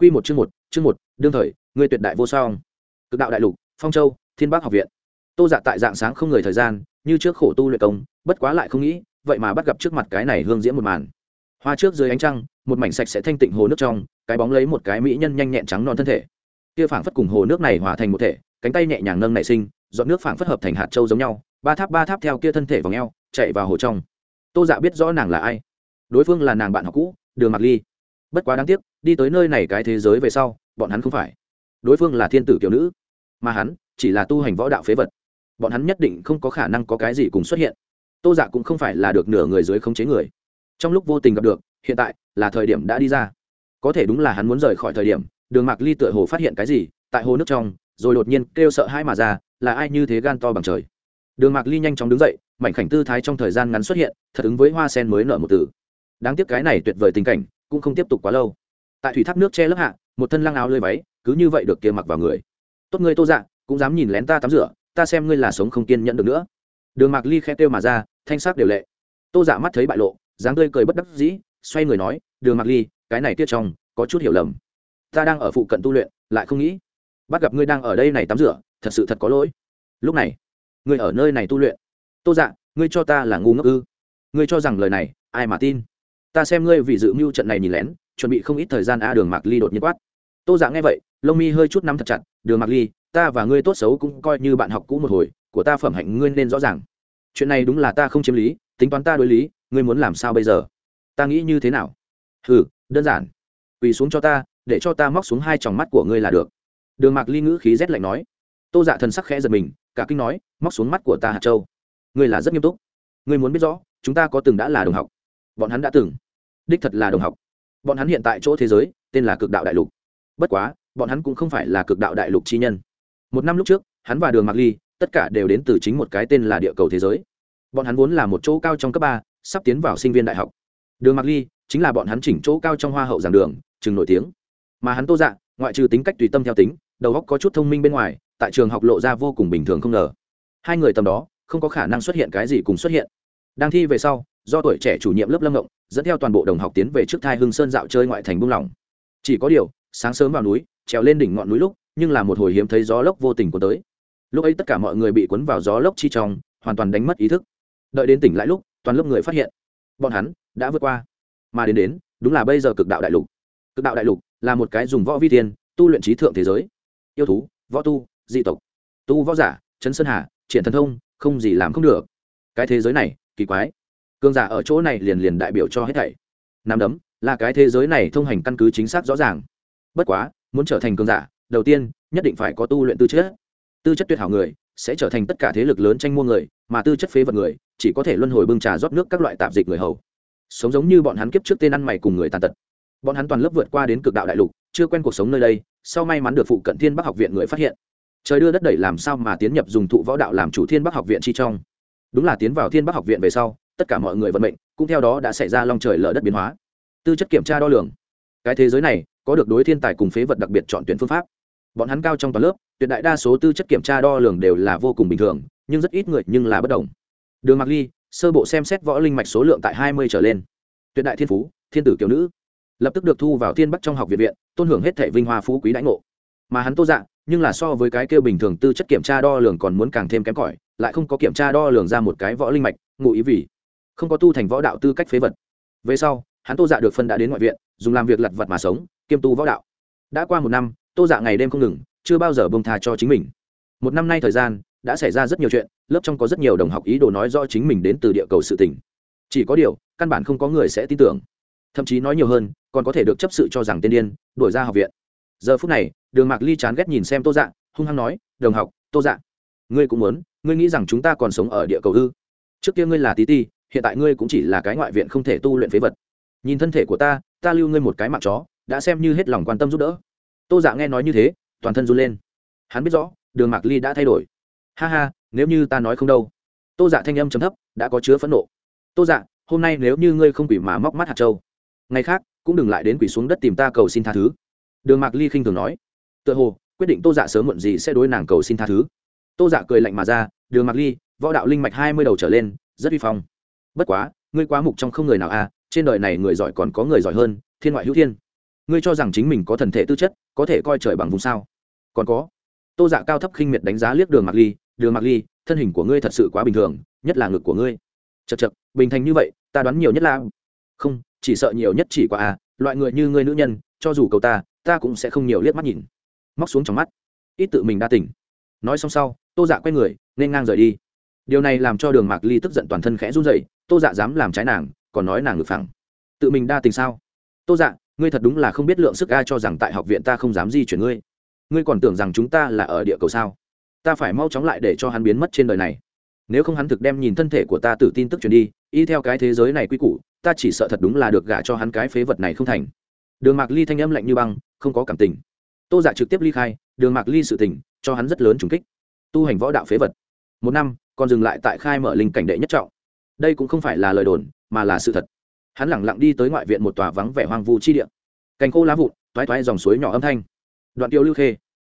Quy một chương một, chương một, đương thời, người tuyệt đại vô song. Cực đạo đại lục, Phong Châu, Thiên Bắc học viện. Tô Dạ tại dạng sáng không người thời gian, như trước khổ tu luyện công, bất quá lại không nghĩ, vậy mà bắt gặp trước mặt cái này hương diễm một màn. Hoa trước dưới ánh trăng, một mảnh sạch sẽ thanh tịnh hồ nước trong, cái bóng lấy một cái mỹ nhân nhanh nhẹn trắng non thân thể. Kia phảng phất cùng hồ nước này hòa thành một thể, cánh tay nhẹ nhàng nâng nảy sinh, giọt nước phảng phất hợp thành hạt châu giống nhau, ba tháp ba tháp theo kia thân thể vòng eo, chạy vào hồ trong. Tô Dạ biết rõ nàng là ai. Đối phương là nàng bạn học cũ, Đường Mạc Ly. Bất quá đáng tiếc, đi tới nơi này cái thế giới về sau, bọn hắn không phải. Đối phương là thiên tử kiểu nữ, mà hắn chỉ là tu hành võ đạo phế vật. Bọn hắn nhất định không có khả năng có cái gì cùng xuất hiện. Tô Dạ cũng không phải là được nửa người dưới không chế người. Trong lúc vô tình gặp được, hiện tại là thời điểm đã đi ra. Có thể đúng là hắn muốn rời khỏi thời điểm, Đường Mạc Ly tựa hồ phát hiện cái gì, tại hồ nước trong, rồi đột nhiên kêu sợ hãi mà ra, là ai như thế gan to bằng trời đường mạc ly nhanh chóng đứng dậy mảnh khảnh tư thái trong thời gian ngắn xuất hiện thật ứng với hoa sen mới nở một từ đáng tiếc cái này tuyệt vời tình cảnh cũng không tiếp tục quá lâu. Tại thủy thác nước che lớp hạ, một thân lăng áo lơi váy, cứ như vậy được kia mặc vào người. Tốt ngươi tô dạ cũng dám nhìn lén ta tắm rửa, ta xem ngươi là sống không kiên nhẫn được nữa. Đường mạc ly khe kêu mà ra, thanh sắc đều lệ. Tô dạ mắt thấy bại lộ, dáng tươi cười bất đắc dĩ, xoay người nói, đường mạc ly, cái này tiết trong, có chút hiểu lầm. Ta đang ở phụ cận tu luyện, lại không nghĩ bắt gặp ngươi đang ở đây này tắm rửa, thật sự thật có lỗi. Lúc này, ngươi ở nơi này tu luyện. Tô dạ ngươi cho ta là ngu ngốc ư? Ngươi cho rằng lời này, ai mà tin? Ta xem ngươi vì dự mưu trận này nhìn lén, chuẩn bị không ít thời gian a, đường mạc ly đột nhiên quát. Tô giả nghe vậy, lông mi hơi chút nắm thật chặt, đường mạc ly, ta và ngươi tốt xấu cũng coi như bạn học cũ một hồi, của ta phẩm hạnh ngươi nên rõ ràng. Chuyện này đúng là ta không chiếm lý, tính toán ta đối lý, ngươi muốn làm sao bây giờ? Ta nghĩ như thế nào? Ừ đơn giản. Quỳ xuống cho ta, để cho ta móc xuống hai tròng mắt của ngươi là được. Đường mạc ly ngữ khí rét lạnh nói. Tô dạ thần sắc khẽ giật mình, cả kinh nói, móc xuống mắt của ta hạt châu. Ngươi là rất nghiêm túc. Ngươi muốn biết rõ, chúng ta có từng đã là đồng học bọn hắn đã từng. Đích thật là đồng học. Bọn hắn hiện tại chỗ thế giới, tên là cực đạo đại lục. Bất quá, bọn hắn cũng không phải là cực đạo đại lục chi nhân. Một năm lúc trước, hắn và đường mạc ly, tất cả đều đến từ chính một cái tên là địa cầu thế giới. Bọn hắn vốn là một chỗ cao trong cấp ba, sắp tiến vào sinh viên đại học. Đường mạc ly chính là bọn hắn chỉnh chỗ cao trong hoa hậu giảng đường, chừng nổi tiếng. Mà hắn tô dạ ngoại trừ tính cách tùy tâm theo tính, đầu óc có chút thông minh bên ngoài, tại trường học lộ ra vô cùng bình thường không ngờ. Hai người tầm đó, không có khả năng xuất hiện cái gì cùng xuất hiện. Đang thi về sau do tuổi trẻ chủ nhiệm lớp lâm ngộng, dẫn theo toàn bộ đồng học tiến về trước thai hưng sơn dạo chơi ngoại thành buông lỏng. Chỉ có điều, sáng sớm vào núi, trèo lên đỉnh ngọn núi lúc, nhưng là một hồi hiếm thấy gió lốc vô tình của tới. Lúc ấy tất cả mọi người bị cuốn vào gió lốc chi trong, hoàn toàn đánh mất ý thức. Đợi đến tỉnh lại lúc, toàn lớp người phát hiện, bọn hắn đã vượt qua. Mà đến đến, đúng là bây giờ cực đạo đại lục. Cực đạo đại lục là một cái dùng võ vi tiên tu luyện trí thượng thế giới. Yêu thú, võ tu, dị tộc. Tu võ giả trấn sơn hà, triển thần thông, không gì làm không được. Cái thế giới này, kỳ quái cương giả ở chỗ này liền liền đại biểu cho hết thảy. Nắm đấm, là cái thế giới này thông hành căn cứ chính xác rõ ràng. Bất quá, muốn trở thành cương giả, đầu tiên, nhất định phải có tu luyện tư chất. Tư chất tuyệt hảo người, sẽ trở thành tất cả thế lực lớn tranh mua người, mà tư chất phế vật người, chỉ có thể luân hồi bưng trà rót nước các loại tạp dịch người hầu. Sống giống như bọn hắn kiếp trước tên ăn mày cùng người tàn tật. Bọn hắn toàn lớp vượt qua đến cực đạo đại lục, chưa quen cuộc sống nơi đây, sau may mắn được phụ cận thiên bắc học viện người phát hiện. Trời đưa đất đẩy làm sao mà tiến nhập dùng thụ võ đạo làm chủ thiên bắc học viện chi trong. Đúng là tiến vào thiên bắc học viện về sau tất cả mọi người vận mệnh cũng theo đó đã xảy ra long trời lở đất biến hóa. Tư chất kiểm tra đo lường. Cái thế giới này có được đối thiên tài cùng phế vật đặc biệt chọn tuyển phương pháp. Bọn hắn cao trong toàn lớp, tuyệt đại đa số tư chất kiểm tra đo lường đều là vô cùng bình thường, nhưng rất ít người nhưng là bất đồng. Đường mạc ly, sơ bộ xem xét võ linh mạch số lượng tại hai mươi trở lên. Tuyệt đại thiên phú, thiên tử kiểu nữ. Lập tức được thu vào thiên bắc trong học viện viện, tôn hưởng hết thệ vinh hoa phú quý đãi ngộ. Mà hắn tô dạ nhưng là so với cái kêu bình thường tư chất kiểm tra đo lường còn muốn càng thêm kém cỏi, lại không có kiểm tra đo lường ra một cái võ linh mạch, ngụ ý vì không có tu thành võ đạo tư cách phế vật. Về sau, hắn tô dạ được phân đã đến ngoại viện, dùng làm việc lặt vặt mà sống, kiêm tu võ đạo. Đã qua một năm, tô dạ ngày đêm không ngừng, chưa bao giờ bông thà cho chính mình. Một năm nay thời gian, đã xảy ra rất nhiều chuyện, lớp trong có rất nhiều đồng học ý đồ nói do chính mình đến từ địa cầu sự tỉnh chỉ có điều, căn bản không có người sẽ tin tưởng. Thậm chí nói nhiều hơn, còn có thể được chấp sự cho rằng tên điên, đuổi ra học viện. Giờ phút này, đường mạc ly chán ghét nhìn xem tô dạ hung hăng nói, đồng học, tô dạ ngươi cũng muốn, ngươi nghĩ rằng chúng ta còn sống ở địa cầu ư? Trước kia ngươi là tí ti hiện tại ngươi cũng chỉ là cái ngoại viện không thể tu luyện phế vật. Nhìn thân thể của ta ta lưu ngươi một cái mạng chó, đã xem như hết lòng quan tâm giúp đỡ. Tô dạ nghe nói như thế, toàn thân run lên. Hắn biết rõ, đường mạc ly đã thay đổi. Ha ha, nếu như ta nói không đâu. Tô dạ thanh âm chấm thấp, đã có chứa phẫn nộ. Tô dạ hôm nay nếu như ngươi không quỷ mà móc mắt hạt châu, ngày khác cũng đừng lại đến quỷ xuống đất tìm ta cầu xin tha thứ. Đường mạc ly khinh thường nói. Tựa hồ, quyết định tô dạ sớm muộn gì sẽ đối nàng cầu xin tha thứ. Tô dạ cười lạnh mà ra, đường mạc ly, võ đạo linh mạch hai mươi đầu trở lên, rất vi phong bất quá, ngươi quá mục trong không người nào à trên đời này người giỏi còn có người giỏi hơn, thiên ngoại hữu thiên. Ngươi cho rằng chính mình có thần thể tư chất, có thể coi trời bằng vùng sao? Còn có, tô dạ cao thấp khinh miệt đánh giá liếc đường mạc ly, đường mạc ly, thân hình của ngươi thật sự quá bình thường, nhất là ngực của ngươi. Chật chật bình thành như vậy, ta đoán nhiều nhất là không, chỉ sợ nhiều nhất chỉ qua à loại người như ngươi nữ nhân, cho dù cầu ta ta cũng sẽ không nhiều liếc mắt nhìn. Móc xuống trong mắt, ít tự mình đa tỉnh nói xong sau, tô dạ quay người, nên ngang rời đi điều này làm cho đường mạc ly tức giận toàn thân khẽ run dậy tô dạ dám làm trái nàng, còn nói nàng ngược phẳng. Tự mình đa tình sao? Tô dạ ngươi thật đúng là không biết lượng sức a cho rằng tại học viện ta không dám di chuyển ngươi. Ngươi còn tưởng rằng chúng ta là ở địa cầu sao? Ta phải mau chóng lại để cho hắn biến mất trên đời này. Nếu không hắn thực đem nhìn thân thể của ta tự tin tức truyền đi, y theo cái thế giới này quy củ, ta chỉ sợ thật đúng là được gả cho hắn cái phế vật này không thành. Đường mạc ly thanh âm lạnh như băng, không có cảm tình. Tô dạ trực tiếp ly khai, đường mạc ly sự tình, cho hắn rất lớn trùng kích. Tu hành võ đạo phế vật. Một năm còn dừng lại tại khai mở linh cảnh đệ nhất trọng. Đây cũng không phải là lời đồn, mà là sự thật. Hắn lẳng lặng đi tới ngoại viện một tòa vắng vẻ hoang vu chi địa. Cành khô lá vụn, toái toái dòng suối nhỏ âm thanh. Đoạn tiêu lưu khê.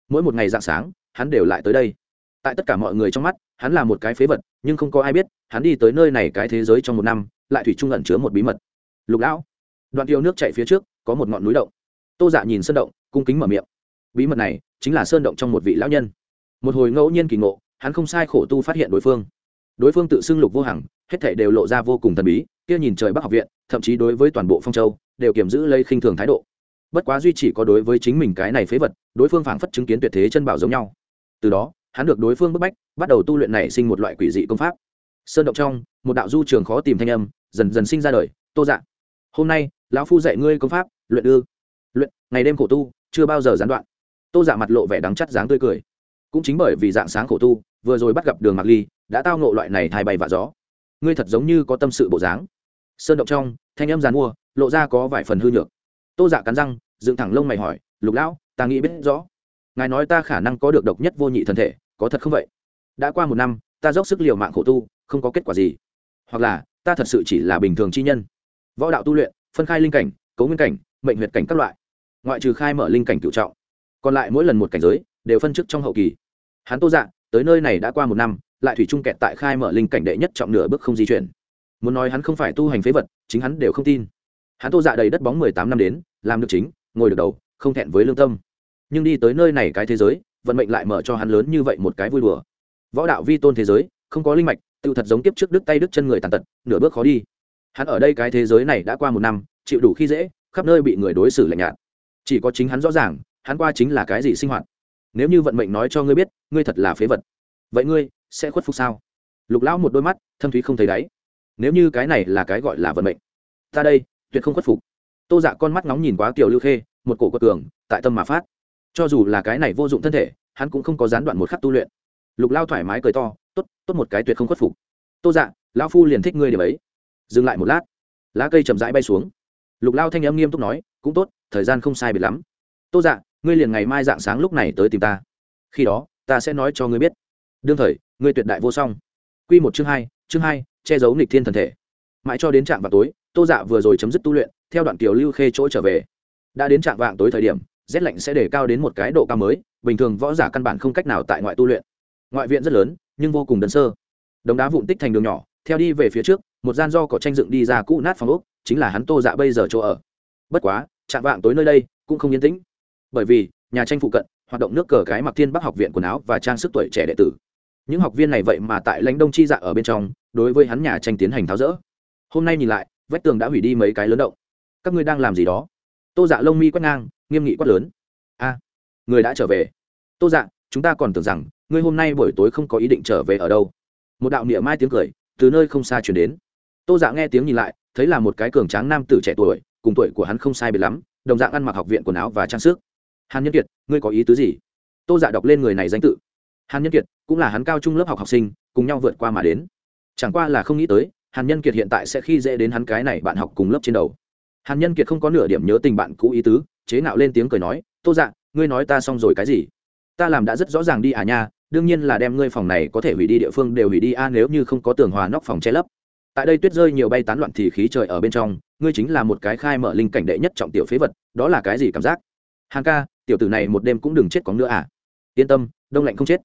Mỗi một ngày dạng sáng, hắn đều lại tới đây. Tại tất cả mọi người trong mắt, hắn là một cái phế vật, nhưng không có ai biết, hắn đi tới nơi này cái thế giới trong một năm, lại thủy chung ẩn chứa một bí mật. Lục lão. Đoạn tiêu nước chạy phía trước, có một ngọn núi động. Tô dạ nhìn sơn động, cung kính mở miệng. Bí mật này chính là sơn động trong một vị lão nhân. Một hồi ngẫu nhiên kỳ ngộ hắn không sai khổ tu phát hiện đối phương. Đối phương tự xưng lục vô hằng, hết thể đều lộ ra vô cùng thần bí, kia nhìn trời bắc học viện, thậm chí đối với toàn bộ phong châu, đều kiểm giữ lấy khinh thường thái độ. Bất quá duy chỉ có đối với chính mình cái này phế vật, đối phương phảng phất chứng kiến tuyệt thế chân bảo giống nhau. Từ đó, hắn được đối phương bức bách, bắt đầu tu luyện này sinh một loại quỷ dị công pháp. Sơn động trong, một đạo du trường khó tìm thanh âm, dần dần sinh ra đời, tô dạ hôm nay, lão phu dạy ngươi công pháp, luyện ư. Luyện, ngày đêm khổ tu, chưa bao giờ gián đoạn. Tô dạ mặt lộ vẻ đắng chắt dáng tươi cười. Cũng chính bởi vì dạng sáng khổ tu vừa rồi bắt gặp đường mạc ly, đã tao ngộ loại này thai bay vạ gió. Ngươi thật giống như có tâm sự bộ dáng. Sơn động trong, thanh âm dàn mua, lộ ra có vài phần hư nhược. Tô dạ cắn răng, dựng thẳng lông mày hỏi, lục lão, ta nghĩ biết rõ. Ngài nói ta khả năng có được độc nhất vô nhị thân thể, có thật không vậy? Đã qua một năm, ta dốc sức liều mạng khổ tu, không có kết quả gì. Hoặc là, ta thật sự chỉ là bình thường chi nhân. Võ đạo tu luyện, phân khai linh cảnh, cấu nguyên cảnh, mệnh huyệt cảnh các loại. Ngoại trừ khai mở linh cảnh cựu trọng. Còn lại mỗi lần một cảnh giới, đều phân chức trong hậu kỳ. Hắn tô dạ tới nơi này đã qua một năm, lại thủy chung kẹt tại khai mở linh cảnh đệ nhất trọng nửa bước không di chuyển. Muốn nói hắn không phải tu hành phế vật, chính hắn đều không tin. Hắn tô dạ đầy đất bóng mười tám năm đến, làm được chính, ngồi được đầu, không thẹn với lương tâm. Nhưng đi tới nơi này cái thế giới, vận mệnh lại mở cho hắn lớn như vậy một cái vui đùa. Võ đạo vi tôn thế giới, không có linh mạch, tự thật giống tiếp trước đứt tay đứt chân người tàn tật, nửa bước khó đi. Hắn ở đây cái thế giới này đã qua một năm, chịu đủ khi dễ, khắp nơi bị người đối xử lạnh nhạt. Chỉ có chính hắn rõ ràng, hắn qua chính là cái gì sinh hoạt nếu như vận mệnh nói cho ngươi biết, ngươi thật là phế vật. Vậy ngươi sẽ khuất phục sao? Lục lão một đôi mắt, thâm thúy không thấy đáy. Nếu như cái này là cái gọi là vận mệnh, ta đây tuyệt không khuất phục. Tô dạ con mắt nóng nhìn quá Tiểu lưu khê, một cổ quật cường, tại tâm mà phát. Cho dù là cái này vô dụng thân thể, hắn cũng không có gián đoạn một khắc tu luyện. Lục lao thoải mái cười to, tốt tốt một cái tuyệt không khuất phục. Tô dạ lão phu liền thích ngươi điểm ấy. Dừng lại một lát, lá cây chậm rãi bay xuống. Lục lao thanh âm nghiêm túc nói, cũng tốt, thời gian không sai biệt lắm. Tô dạ ngươi liền ngày mai dạng sáng lúc này tới tìm ta. Khi đó, ta sẽ nói cho ngươi biết. Đương thời, ngươi tuyệt đại vô song. Q một chương hai chương hai, che giấu nịch thiên thần thể. Mãi cho đến trạm vào tối, tô dạ vừa rồi chấm dứt tu luyện, theo đoạn kiều lưu khê chỗ trở về. Đã đến trạm vạng tối thời điểm, rét lạnh sẽ để cao đến một cái độ cao mới, bình thường võ giả căn bản không cách nào tại ngoại tu luyện. Ngoại viện rất lớn, nhưng vô cùng đơn sơ. Đống đá vụn tích thành đường nhỏ, theo đi về phía trước, một gian do có tranh dựng đi ra cũ nát phòng ốc, chính là hắn tô dạ bây giờ chỗ ở. Bất quá, trạm vạng tối nơi đây cũng không yên tĩnh bởi vì, nhà tranh phụ cận, hoạt động nước cờ cái mặc thiên bắc học viện quần áo và trang sức tuổi trẻ đệ tử. Những học viên này vậy mà tại lãnh đông chi dạ ở bên trong, đối với hắn nhà tranh tiến hành tháo rỡ. Hôm nay nhìn lại, vách tường đã hủy đi mấy cái lớn động. Các ngươi đang làm gì đó? Tô dạ lông mi quét ngang, nghiêm nghị quát lớn. A, người đã trở về. Tô dạ chúng ta còn tưởng rằng, ngươi hôm nay buổi tối không có ý định trở về ở đâu. Một đạo niệm mai tiếng cười, từ nơi không xa chuyển đến. Tô dạ nghe tiếng nhìn lại, thấy là một cái cường tráng nam tử trẻ tuổi, cùng tuổi của hắn không sai biệt lắm, đồng dạng ăn mặc học viện quần áo và trang sức hàn nhân kiệt, ngươi có ý tứ gì? Tô dạ đọc lên người này danh tự. Hàn nhân kiệt cũng là hắn cao trung lớp học học sinh, cùng nhau vượt qua mà đến. Chẳng qua là không nghĩ tới, hàn nhân kiệt hiện tại sẽ khi dễ đến hắn cái này bạn học cùng lớp trên đầu. Hàn nhân kiệt không có nửa điểm nhớ tình bạn cũ ý tứ, chế nạo lên tiếng cười nói, tô dạ ngươi nói ta xong rồi cái gì? Ta làm đã rất rõ ràng đi à nha, đương nhiên là đem ngươi phòng này có thể hủy đi địa phương đều hủy đi a, nếu như không có tường hòa nóc phòng che lấp. Tại đây tuyết rơi nhiều bay tán loạn thì khí trời ở bên trong, ngươi chính là một cái khai mở linh cảnh đệ nhất trọng tiểu phế vật, đó là cái gì cảm giác? Hàng ca tiểu tử này một đêm cũng đừng chết có nữa à. Yên tâm, đông lạnh không chết.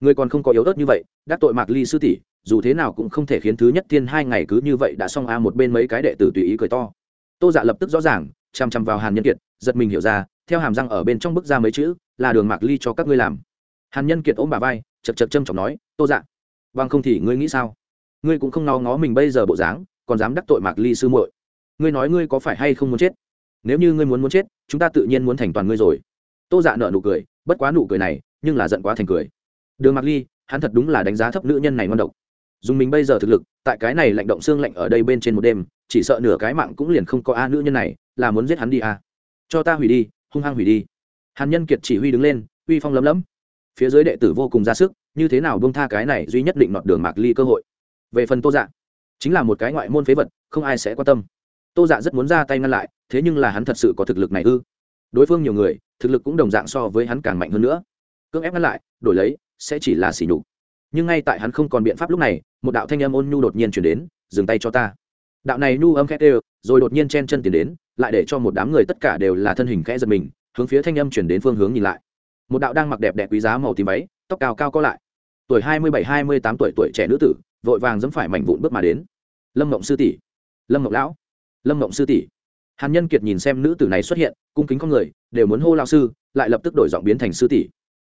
Ngươi còn không có yếu ớt như vậy, đắc tội mạc ly sư tỷ, dù thế nào cũng không thể khiến thứ nhất thiên hai ngày cứ như vậy đã xong a một bên mấy cái đệ tử tùy ý cười to. Tô dạ lập tức rõ ràng chằm chằm vào hàn nhân kiệt, giật mình hiểu ra, theo hàm răng ở bên trong bức ra mấy chữ, là đường mạc ly cho các ngươi làm. Hàn nhân kiệt ôm bà vai, chật chật châm chọc nói, tô dạ vâng không thì ngươi nghĩ sao? Ngươi cũng không no ngó mình bây giờ bộ dáng, còn dám đắc tội mạc ly sư muội. Ngươi nói ngươi có phải hay không muốn chết? Nếu như ngươi muốn muốn chết, chúng ta tự nhiên muốn thành toàn ngươi rồi tô dạ nợ nụ cười, bất quá nụ cười này, nhưng là giận quá thành cười. Đường mạc ly, hắn thật đúng là đánh giá thấp nữ nhân này ngon độc. Dùng mình bây giờ thực lực, tại cái này lạnh động xương lạnh ở đây bên trên một đêm, chỉ sợ nửa cái mạng cũng liền không có a nữ nhân này, là muốn giết hắn đi a. Cho ta hủy đi, hung hăng hủy đi. Hàn nhân kiệt chỉ huy đứng lên, uy phong lấm lấm. Phía dưới đệ tử vô cùng ra sức, như thế nào bông tha cái này duy nhất định nọt đường mạc ly cơ hội. Về phần tô dạ chính là một cái ngoại môn phế vật, không ai sẽ quan tâm. Tô dạ rất muốn ra tay ngăn lại, thế nhưng là hắn thật sự có thực lực này ư? Đối phương nhiều người, thực lực cũng đồng dạng so với hắn càng mạnh hơn nữa. Cưỡng ép ngăn lại, đổi lấy, sẽ chỉ là xỉ nhục. Nhưng ngay tại hắn không còn biện pháp lúc này, một đạo thanh âm ôn nhu đột nhiên chuyển đến, dừng tay cho ta. Đạo này nhu âm khẽ đều rồi đột nhiên chen chân tiến đến, lại để cho một đám người tất cả đều là thân hình khẽ giật mình, hướng phía thanh âm chuyển đến phương hướng nhìn lại. Một đạo đang mặc đẹp đẹp quý giá màu tím váy, tóc cao cao có lại. Tuổi hai mươi bảy, hai mươi tám tuổi tuổi trẻ nữ tử, vội vàng dẫm phải mảnh vụn bước mà đến. Lâm mộng sư tỷ. Lâm mộng lão. Lâm mộng sư tỷ hàn nhân kiệt nhìn xem nữ tử này xuất hiện, cung kính con người, đều muốn hô lao sư, lại lập tức đổi giọng biến thành sư tỷ.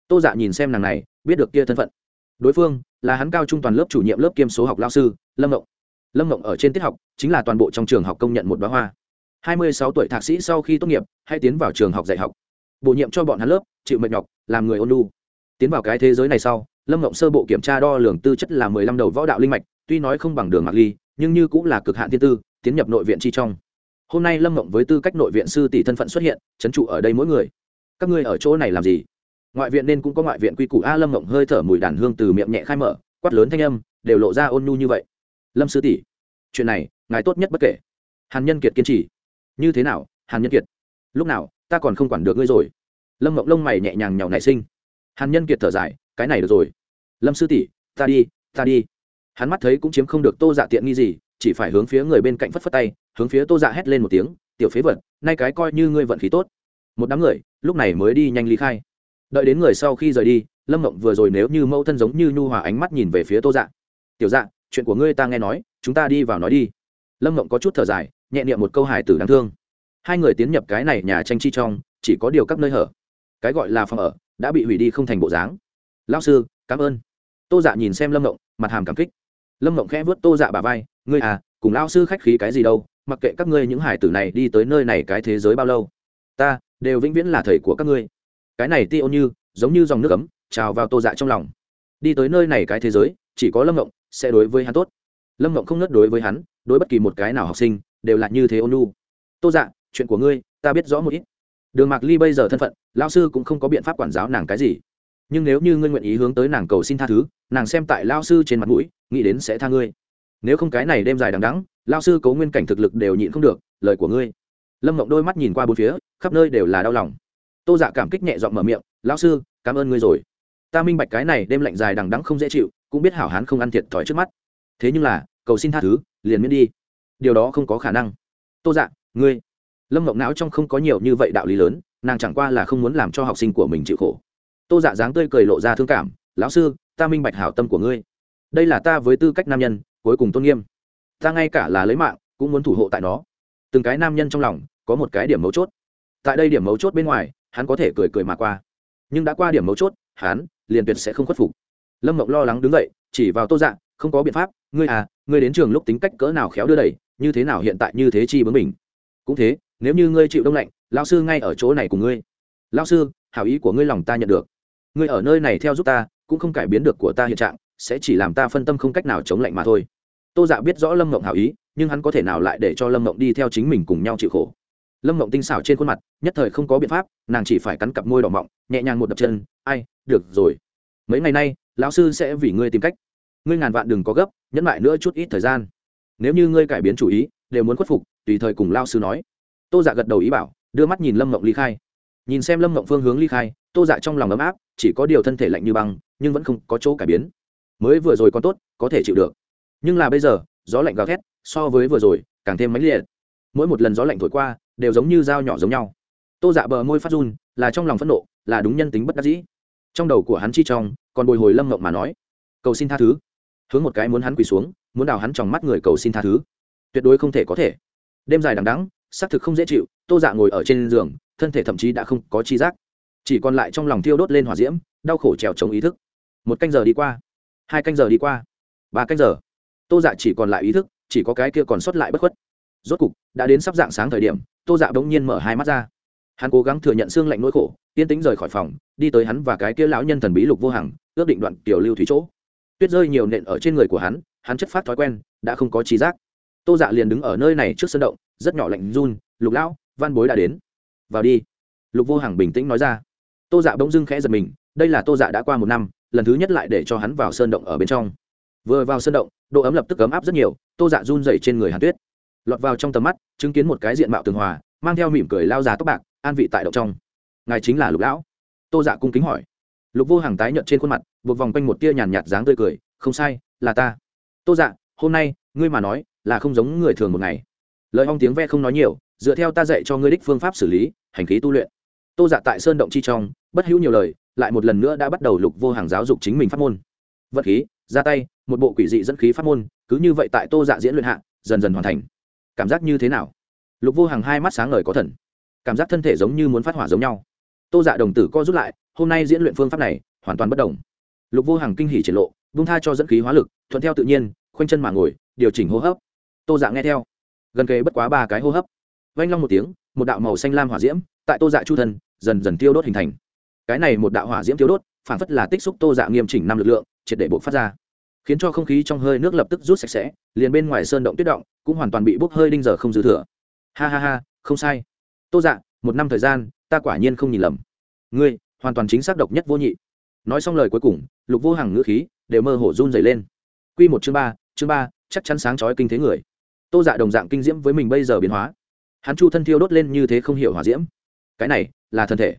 Tô dạ nhìn xem nàng này, biết được kia thân phận. Đối phương là hắn cao trung toàn lớp chủ nhiệm lớp kiêm số học lao sư, lâm mộng lâm mộng ở trên tiết học, chính là toàn bộ trong trường học công nhận một bá hoa. Hai mươi sáu tuổi thạc sĩ sau khi tốt nghiệp, hay tiến vào trường học dạy học. Bổ nhiệm cho bọn hắn lớp, chịu mệt nhọc, làm người ôn lu tiến vào cái thế giới này sau, lâm mộng sơ bộ kiểm tra đo lường tư chất là mười lăm đầu võ đạo linh mạch, tuy nói không bằng đường mạc ly, nhưng như cũng là cực hạn thiên tư, tiến nhập nội viện chi trong hôm nay lâm mộng với tư cách nội viện sư tỷ thân phận xuất hiện trấn trụ ở đây mỗi người các ngươi ở chỗ này làm gì ngoại viện nên cũng có ngoại viện quy củ a lâm mộng hơi thở mùi đàn hương từ miệng nhẹ khai mở quát lớn thanh âm đều lộ ra ôn nhu như vậy lâm sư tỷ chuyện này ngài tốt nhất bất kể hàn nhân kiệt kiên trì như thế nào hàn nhân kiệt lúc nào ta còn không quản được ngươi rồi lâm mộng lông mày nhẹ nhàng nhào nảy sinh hàn nhân kiệt thở dài cái này được rồi lâm sư tỷ ta đi ta đi hắn mắt thấy cũng chiếm không được tô dạ tiện nghi gì chỉ phải hướng phía người bên cạnh phất phất tay hướng phía tô dạ hét lên một tiếng, tiểu phế vật, nay cái coi như ngươi vận khí tốt. Một đám người, lúc này mới đi nhanh ly khai. Đợi đến người sau khi rời đi, lâm mộng vừa rồi nếu như mẫu thân giống như nhu hòa ánh mắt nhìn về phía tô dạ. Tiểu dạ chuyện của ngươi ta nghe nói, chúng ta đi vào nói đi. Lâm mộng có chút thở dài, nhẹ niệm một câu hài tử đáng thương. Hai người tiến nhập cái này nhà tranh chi trong, chỉ có điều các nơi hở. Cái gọi là phòng ở, đã bị hủy đi không thành bộ dáng. Lao sư, cảm ơn. Tô dạ nhìn xem lâm mộng, mặt hàm cảm kích. Lâm mộng khẽ vớt tô dạ bà vai, ngươi à cùng lao sư khách khí cái gì đâu? Mặc kệ các ngươi những hải tử này đi tới nơi này cái thế giới bao lâu, ta đều vĩnh viễn là thầy của các ngươi. Cái này ti ôn như, giống như dòng nước ấm, trào vào tô dạ trong lòng. Đi tới nơi này cái thế giới, chỉ có lâm ngộng sẽ đối với hắn tốt. Lâm ngộng không nớt đối với hắn, đối bất kỳ một cái nào học sinh, đều là như thế ôn nhu. tô dạ chuyện của ngươi, ta biết rõ một ít. Đường mạc ly bây giờ thân phận lao sư cũng không có biện pháp quản giáo nàng cái gì. Nhưng nếu như ngươi nguyện ý hướng tới nàng cầu xin tha thứ, nàng xem tại lao sư trên mặt mũi, nghĩ đến sẽ tha ngươi nếu không cái này đêm dài đằng đắng lao sư cấu nguyên cảnh thực lực đều nhịn không được, lời của ngươi. Lâm mộng đôi mắt nhìn qua bốn phía, khắp nơi đều là đau lòng. Tô dạ cảm kích nhẹ giọng mở miệng lao sư, cảm ơn ngươi rồi. Ta minh bạch cái này đêm lạnh dài đằng đắng không dễ chịu, cũng biết hảo hán không ăn thiệt thòi trước mắt. Thế nhưng là, cầu xin tha thứ, liền miễn đi. Điều đó không có khả năng. Tô dạ ngươi. Lâm mộng não trong không có nhiều như vậy đạo lý lớn, nàng chẳng qua là không muốn làm cho học sinh của mình chịu khổ. Tô dạ dáng tươi cười lộ ra thương cảm, lão sư, ta minh bạch hảo tâm của ngươi. Đây là ta với tư cách nam nhân cuối cùng tôn nghiêm. Ta ngay cả là lấy mạng, cũng muốn thủ hộ tại nó. Từng cái nam nhân trong lòng, có một cái điểm mấu chốt. Tại đây điểm mấu chốt bên ngoài, hắn có thể cười cười mà qua. Nhưng đã qua điểm mấu chốt, hắn liền tuyệt sẽ không khuất phục. Lâm mộng lo lắng đứng dậy, chỉ vào tô dạ không có biện pháp, ngươi à ngươi đến trường lúc tính cách cỡ nào khéo đưa đẩy, như thế nào hiện tại như thế chi bướng mình cũng thế, nếu như ngươi chịu đông lạnh lao sư ngay ở chỗ này cùng ngươi. Lao sư, hảo ý của ngươi lòng ta nhận được. Ngươi ở nơi này theo giúp ta, cũng không cải biến được của ta hiện trạng sẽ chỉ làm ta phân tâm không cách nào chống lạnh mà thôi. Tô dạ biết rõ lâm mộng hảo ý, nhưng hắn có thể nào lại để cho lâm mộng đi theo chính mình cùng nhau chịu khổ? Lâm mộng tinh xảo trên khuôn mặt, nhất thời không có biện pháp, nàng chỉ phải cắn cặp môi đỏ mọng, nhẹ nhàng một đập chân, ai, được rồi. Mấy ngày nay, lão sư sẽ vì ngươi tìm cách. Ngươi ngàn vạn đừng có gấp, nhẫn lại nữa chút ít thời gian. Nếu như ngươi cải biến chủ ý, đều muốn khuất phục, tùy thời cùng lao sư nói. Tô dạ gật đầu ý bảo, đưa mắt nhìn lâm mộng ly khai. Nhìn xem lâm mộng phương hướng ly khai, tô dạ trong lòng ấm áp, chỉ có điều thân thể lạnh như băng, nhưng vẫn không có chỗ cải biến mới vừa rồi còn tốt, có thể chịu được. Nhưng là bây giờ, gió lạnh gào thét, so với vừa rồi, càng thêm mãnh liệt. Mỗi một lần gió lạnh thổi qua, đều giống như dao nhỏ giống nhau. Tô dạ bờ môi phát run, là trong lòng phẫn nộ, là đúng nhân tính bất đắc dĩ. Trong đầu của hắn chi trong, còn bồi hồi lâm ngộng mà nói, cầu xin tha thứ. Hướng một cái muốn hắn quỳ xuống, muốn đào hắn trong mắt người cầu xin tha thứ. Tuyệt đối không thể có thể. Đêm dài đằng đắng xác thực không dễ chịu, tô dạ ngồi ở trên giường, thân thể thậm chí đã không có chi giác. Chỉ còn lại trong lòng thiêu đốt lên hỏa diễm, đau khổ trèo chống ý thức. Một canh giờ đi qua hai canh giờ đi qua. Ba canh giờ. Tô dạ chỉ còn lại ý thức, chỉ có cái kia còn sót lại bất khuất. Rốt cục, đã đến sắp dạng sáng thời điểm, tô dạ bỗng nhiên mở hai mắt ra. Hắn cố gắng thừa nhận xương lạnh nỗi khổ, yên tĩnh rời khỏi phòng, đi tới hắn và cái kia lão nhân thần bí lục vô hằng, ước định đoạn tiểu lưu thủy chỗ. Tuyết rơi nhiều nện ở trên người của hắn hắn chất phát thói quen, đã không có trí giác. Tô dạ liền đứng ở nơi này trước sân động, rất nhỏ lạnh run, lục lão, văn bối đã đến. Vào đi. Lục vô hằng bình tĩnh nói ra. Tô dạ bỗng dưng khẽ giật mình, đây là tô dạ đã qua một năm lần thứ nhất lại để cho hắn vào sơn động ở bên trong. Vừa vào sơn động, độ ấm lập tức ấm áp rất nhiều, tô dạ run dày trên người hàn tuyết. Lọt vào trong tầm mắt, chứng kiến một cái diện mạo tường hòa, mang theo mỉm cười lao già tóc bạc, an vị tại động trong. Ngài chính là lục lão? Tô dạ cung kính hỏi. Lục vô hàng tái nhợt trên khuôn mặt, buộc vòng quanh một tia nhàn nhạt dáng tươi cười, không sai, là ta. Tô dạ hôm nay, ngươi mà nói, là không giống người thường một ngày. Lời hong tiếng ve không nói nhiều, dựa theo ta dạy cho ngươi đích phương pháp xử lý, hành khí tu luyện. Tô dạ tại sơn động chi trong, bất hữu nhiều lời lại một lần nữa đã bắt đầu lục vô hàng giáo dục chính mình pháp môn. Vật khí ra tay, một bộ quỷ dị dẫn khí pháp môn, cứ như vậy tại tô dạ diễn luyện hạ, dần dần hoàn thành. Cảm giác như thế nào? Lục vô hàng hai mắt sáng ngời có thần. Cảm giác thân thể giống như muốn phát hỏa giống nhau. Tô dạ đồng tử co rút lại, hôm nay diễn luyện phương pháp này, hoàn toàn bất đồng. Lục vô hàng kinh hỉ triển lộ, vung tha cho dẫn khí hóa lực, thuận theo tự nhiên, khoanh chân mà ngồi, điều chỉnh hô hấp. Tô dạ nghe theo. Gần kề bất quá ba cái hô hấp. Vanh long một tiếng, một đạo màu xanh lam hỏa diễm, tại tô dạ chu thân, dần dần tiêu đốt hình thành cái này một đạo hỏa diễm thiếu đốt, phản phất là tích xúc tô dạ nghiêm chỉnh năm lực lượng, triệt để bộc phát ra. Khiến cho không khí trong hơi nước lập tức rút sạch sẽ, liền bên ngoài sơn động tuyết động cũng hoàn toàn bị bốc hơi đinh giờ không dư thừa. Ha ha ha, không sai. Tô dạ một năm thời gian, ta quả nhiên không nhìn lầm. Ngươi, hoàn toàn chính xác độc nhất vô nhị. Nói xong lời cuối cùng, lục vô hằng ngữ khí đều mơ hồ run dày lên. Q một chương ba chương ba, chắc chắn sáng trói kinh thế người. Tô dạ đồng dạng kinh diễm với mình bây giờ biến hóa. Hắn chu thân thiêu đốt lên như thế không hiểu hòa diễm. Cái này là thân thể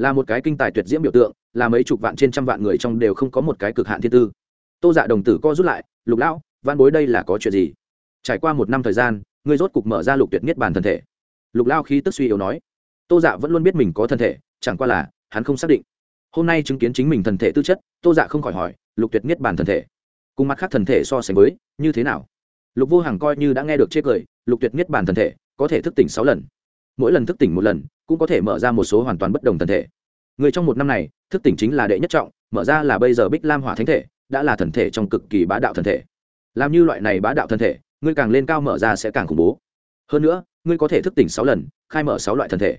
là một cái kinh tài tuyệt diễm biểu tượng, là mấy chục vạn trên trăm vạn người trong đều không có một cái cực hạn thiên tư. Tô dạ đồng tử co rút lại, lục lão, văn bối đây là có chuyện gì? Trải qua một năm thời gian, ngươi rốt cục mở ra lục tuyệt niết bàn thân thể. Lục lao khí tức suy yếu nói. Tô dạ vẫn luôn biết mình có thân thể, chẳng qua là hắn không xác định. Hôm nay chứng kiến chính mình thần thể tư chất, tô dạ không khỏi hỏi, lục tuyệt niết bàn thân thể, cùng mặt khác thần thể so sánh với, như thế nào? Lục vô hằng coi như đã nghe được chê cười, lục tuyệt niết bàn thần thể, có thể thức tỉnh sáu lần. Mỗi lần thức tỉnh một lần cũng có thể mở ra một số hoàn toàn bất đồng thần thể. Người trong một năm này, thức tỉnh chính là đệ nhất trọng, mở ra là bây giờ bích lam hỏa thánh thể, đã là thần thể trong cực kỳ bá đạo thần thể. Làm như loại này bá đạo thần thể, ngươi càng lên cao mở ra sẽ càng khủng bố. Hơn nữa, ngươi có thể thức tỉnh sáu lần, khai mở sáu loại thần thể.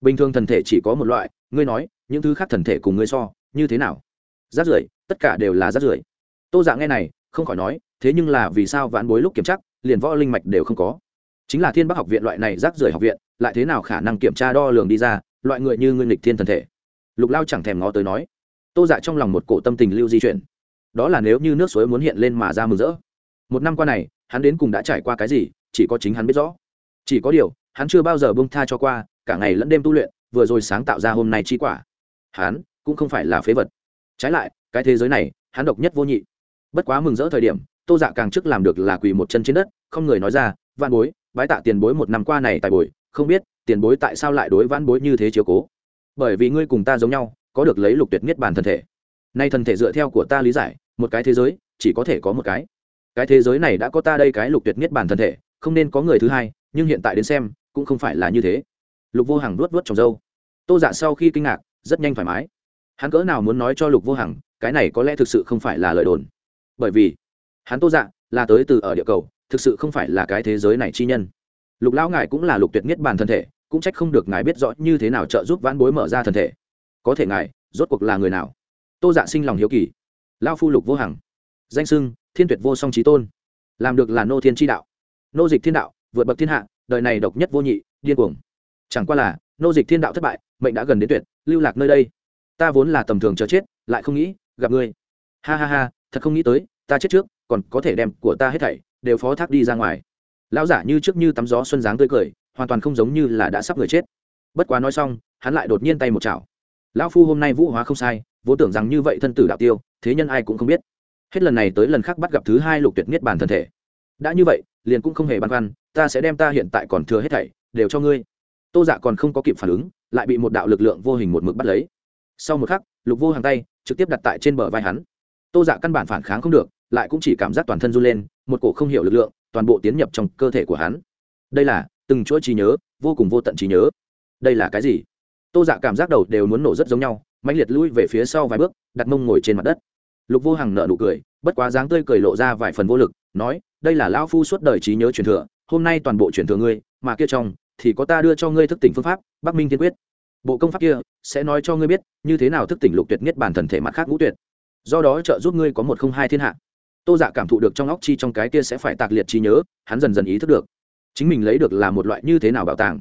Bình thường thần thể chỉ có một loại, ngươi nói, những thứ khác thần thể cùng ngươi so, như thế nào? Rát rưởi, tất cả đều là rát rưởi. Tô dạng nghe này, không khỏi nói, thế nhưng là vì sao vãn bối lúc kiểm tra, liền võ linh mạch đều không có? Chính là thiên bắc học viện loại này rác rưởi học viện, lại thế nào khả năng kiểm tra đo lường đi ra, loại người như ngươi nghịch thiên thần thể? Lục lao chẳng thèm ngó tới nói. Tô dạ trong lòng một cổ tâm tình lưu di chuyển. Đó là nếu như nước suối muốn hiện lên mà ra mừng rỡ. Một năm qua này, hắn đến cùng đã trải qua cái gì, chỉ có chính hắn biết rõ. Chỉ có điều, hắn chưa bao giờ bông tha cho qua, cả ngày lẫn đêm tu luyện, vừa rồi sáng tạo ra hôm nay chi quả. Hắn, cũng không phải là phế vật. Trái lại, cái thế giới này, hắn độc nhất vô nhị. Bất quá mừng rỡ thời điểm, tô dạ càng trước làm được là quỳ một chân trên đất, không người nói ra van bối bái tạ tiền bối một năm qua này tại bồi, không biết, tiền bối tại sao lại đối vãn bối như thế chiếu cố? Bởi vì ngươi cùng ta giống nhau, có được lấy lục tuyệt niết bàn thân thể. Nay thân thể dựa theo của ta lý giải, một cái thế giới, chỉ có thể có một cái. Cái thế giới này đã có ta đây cái lục tuyệt niết bàn thân thể, không nên có người thứ hai, nhưng hiện tại đến xem, cũng không phải là như thế. Lục vô hằng luốt luốt trồng dâu tô dạ sau khi kinh ngạc, rất nhanh thoải mái. Hắn cỡ nào muốn nói cho lục vô hằng, cái này có lẽ thực sự không phải là lời đồn. Bởi vì, hắn tô dạ là tới từ ở địa cầu thực sự không phải là cái thế giới này chi nhân. Lục lão ngài cũng là lục tuyệt niết bàn thân thể, cũng trách không được ngài biết rõ như thế nào trợ giúp vãn bối mở ra thân thể. Có thể ngài, rốt cuộc là người nào? Tô dạ sinh lòng hiếu kỳ. Lao phu lục vô hằng. Danh sưng thiên tuyệt vô song trí tôn. Làm được là nô thiên tri đạo. Nô dịch thiên đạo, vượt bậc thiên hạ, đời này độc nhất vô nhị, điên cuồng. Chẳng qua là, nô dịch thiên đạo thất bại, mệnh đã gần đến tuyệt, lưu lạc nơi đây. Ta vốn là tầm thường chờ chết, lại không nghĩ, gặp ngươi. Ha ha ha, thật không nghĩ tới, ta chết trước, còn có thể đem của ta hết thảy đều phó thác đi ra ngoài. Lão giả như trước như tắm gió xuân dáng tươi cười, hoàn toàn không giống như là đã sắp người chết. Bất quá nói xong, hắn lại đột nhiên tay một chảo. Lão phu hôm nay vũ hóa không sai, vốn tưởng rằng như vậy thân tử đạo tiêu, thế nhân ai cũng không biết. Hết lần này tới lần khác bắt gặp thứ hai lục tuyệt niết bàn thân thể. Đã như vậy, liền cũng không hề băn khoăn, ta sẽ đem ta hiện tại còn thừa hết thảy, đều cho ngươi. Tô dạ còn không có kịp phản ứng, lại bị một đạo lực lượng vô hình một mực bắt lấy. Sau một khắc, lục vô hàng tay, trực tiếp đặt tại trên bờ vai hắn. Tô dạ căn bản phản kháng không được lại cũng chỉ cảm giác toàn thân run lên, một cổ không hiểu lực lượng, toàn bộ tiến nhập trong cơ thể của hắn. Đây là, từng chuỗi trí nhớ, vô cùng vô tận trí nhớ. Đây là cái gì? Tô dạ cảm giác đầu đều muốn nổ rất giống nhau mạnh liệt lui về phía sau vài bước, đặt mông ngồi trên mặt đất. Lục vô hằng nợ nụ cười, bất quá dáng tươi cười lộ ra vài phần vô lực, nói, đây là lão phu suốt đời trí nhớ truyền thừa, hôm nay toàn bộ truyền thừa ngươi, mà kia trong, thì có ta đưa cho ngươi thức tỉnh phương pháp, bắc minh tiên quyết. Bộ công pháp kia, sẽ nói cho ngươi biết, như thế nào thức tỉnh lục tuyệt nhất bản thần thể mặt khác ngũ tuyệt. Do đó trợ giúp ngươi có một không hai thiên hạ tô dạ cảm thụ được trong óc chi trong cái kia sẽ phải tạc liệt trí nhớ, hắn dần dần ý thức được. Chính mình lấy được là một loại như thế nào bảo tàng?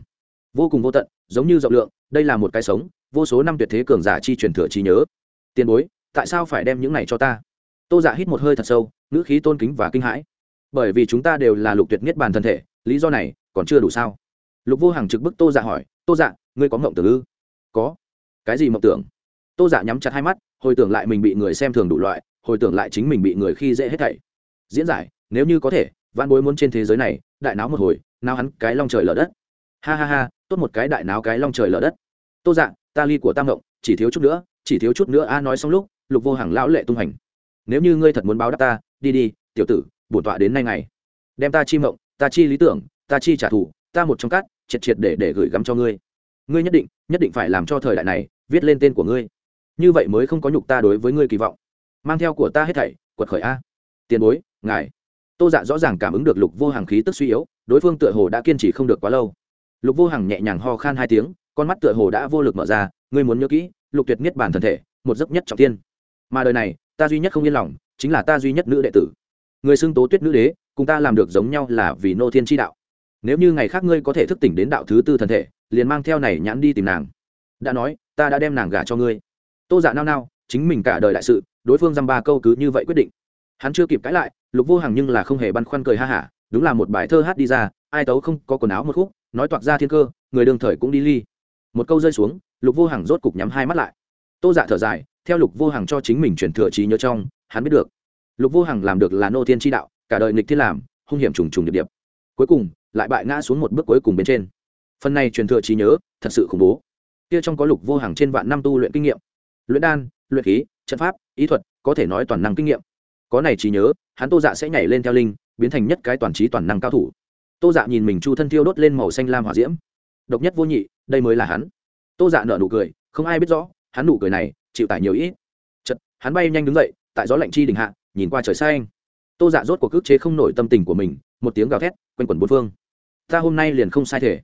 Vô cùng vô tận, giống như rộng lượng, đây là một cái sống, vô số năm tuyệt thế cường giả chi truyền thừa trí nhớ. Tiền bối, tại sao phải đem những này cho ta? Tô dạ hít một hơi thật sâu, ngữ khí tôn kính và kinh hãi. Bởi vì chúng ta đều là lục tuyệt niết bàn thân thể, lý do này còn chưa đủ sao? Lục vô hàng trực bức tô dạ hỏi, tô dạ ngươi có mộng tưởng ư? Có. Cái gì mộng tưởng? Tô dạ nhắm chặt hai mắt, hồi tưởng lại mình bị người xem thường đủ loại hồi tưởng lại chính mình bị người khi dễ hết thảy. Diễn giải, nếu như có thể văn bối muốn trên thế giới này, đại náo một hồi nào hắn cái long trời lở đất. Ha ha ha, tốt một cái đại náo cái long trời lở đất. Tô dạ ta ly của tam ngộng, chỉ thiếu chút nữa, chỉ thiếu chút nữa a nói xong lúc, lục vô hàng lão lệ tung hành. Nếu như ngươi thật muốn báo đáp ta, đi đi, tiểu tử, bổn tọa đến nay ngày. Đem ta chi mộng, ta chi lý tưởng, ta chi trả thù, ta một trong cát, triệt triệt để để gửi gắm cho ngươi. Ngươi nhất định nhất định phải làm cho thời đại này viết lên tên của ngươi. Như vậy mới không có nhục ta đối với ngươi kỳ vọng mang theo của ta hết thảy, quật khởi a. Tiền bối, ngài. Tô dạ rõ ràng cảm ứng được lục vô hàng khí tức suy yếu, đối phương tựa hồ đã kiên trì không được quá lâu. Lục vô hàng nhẹ nhàng ho khan hai tiếng, con mắt tựa hồ đã vô lực mở ra, ngươi muốn nhớ kỹ, lục tuyệt nhất bản thân thể, một giấc nhất trọng tiên mà đời này, ta duy nhất không yên lòng, chính là ta duy nhất nữ đệ tử. Người xưng tố tuyết nữ đế, cùng ta làm được giống nhau là vì nô thiên tri đạo. Nếu như ngày khác ngươi có thể thức tỉnh đến đạo thứ tư thần thể, liền mang theo này nhãn đi tìm nàng. Đã nói, ta đã đem nàng gả cho ngươi. Tô dạ nao nao chính mình cả đời đại sự, đối phương dăm ba câu cứ như vậy quyết định. Hắn chưa kịp cãi lại, lục vô hàng nhưng là không hề băn khoăn cười ha hả, đúng là một bài thơ hát đi ra, ai tấu không có quần áo một khúc, nói toạc ra thiên cơ, người đương thời cũng đi ly. Một câu rơi xuống, lục vô hàng rốt cục nhắm hai mắt lại. Tô dạ thở dài, theo lục vô hàng cho chính mình chuyển thừa trí nhớ trong, hắn biết được. Lục vô hàng làm được là nô thiên tri đạo, cả đời nghịch thiên làm, hung hiểm trùng trùng điệp điệp. Cuối cùng, lại bại ngã xuống một bước cuối cùng bên trên. Phần này truyền thừa trí nhớ, thật sự khủng bố. Kia trong có lục vô hàng trên vạn năm tu luyện kinh nghiệm. Luyện đan luyện khí, trận pháp, ý thuật, có thể nói toàn năng kinh nghiệm. Có này trí nhớ, hắn tô dạ sẽ nhảy lên theo linh, biến thành nhất cái toàn trí toàn năng cao thủ. Tô dạ nhìn mình chu thân thiêu đốt lên màu xanh lam hỏa diễm. Độc nhất vô nhị, đây mới là hắn. Tô dạ nợ nụ cười, không ai biết rõ, hắn nụ cười này, chịu tải nhiều ít. Chật hắn bay nhanh đứng dậy, tại gió lạnh chi đình hạ, nhìn qua trời xanh. Tô dạ rốt cuộc ức chế không nổi tâm tình của mình, một tiếng gào thét, quanh quẩn bốn phương. Ta hôm nay liền không sai thể.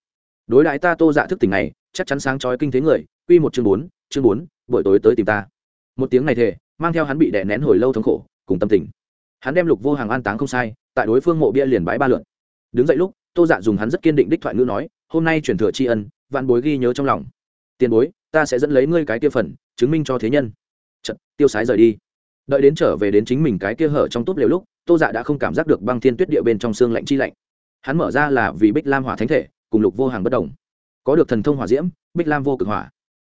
Đối đãi ta tô dạ thức tỉnh này, chắc chắn sáng trói kinh thế người. Quy một chương bốn chương bốn, buổi tối tới tìm ta một tiếng này thề, mang theo hắn bị đè nén hồi lâu thống khổ cùng tâm tình. Hắn đem lục vô hàng an táng không sai tại đối phương mộ bia liền bãi ba lượn. Đứng dậy lúc tô dạ dùng hắn rất kiên định đích thoại ngữ nói hôm nay chuyển thừa tri ân vạn bối ghi nhớ trong lòng. Tiền bối ta sẽ dẫn lấy ngươi cái kia phần chứng minh cho thế nhân. Chật, tiêu sái rời đi. Đợi đến trở về đến chính mình cái kia hở trong tốt liều lúc tô dạ đã không cảm giác được băng thiên tuyết địa bên trong xương lạnh chi lạnh. Hắn mở ra là vì bích lam hỏa thánh thể cùng lục vô hàng bất đồng. Có được thần thông hỏa diễm bích lam vô cực hỏa.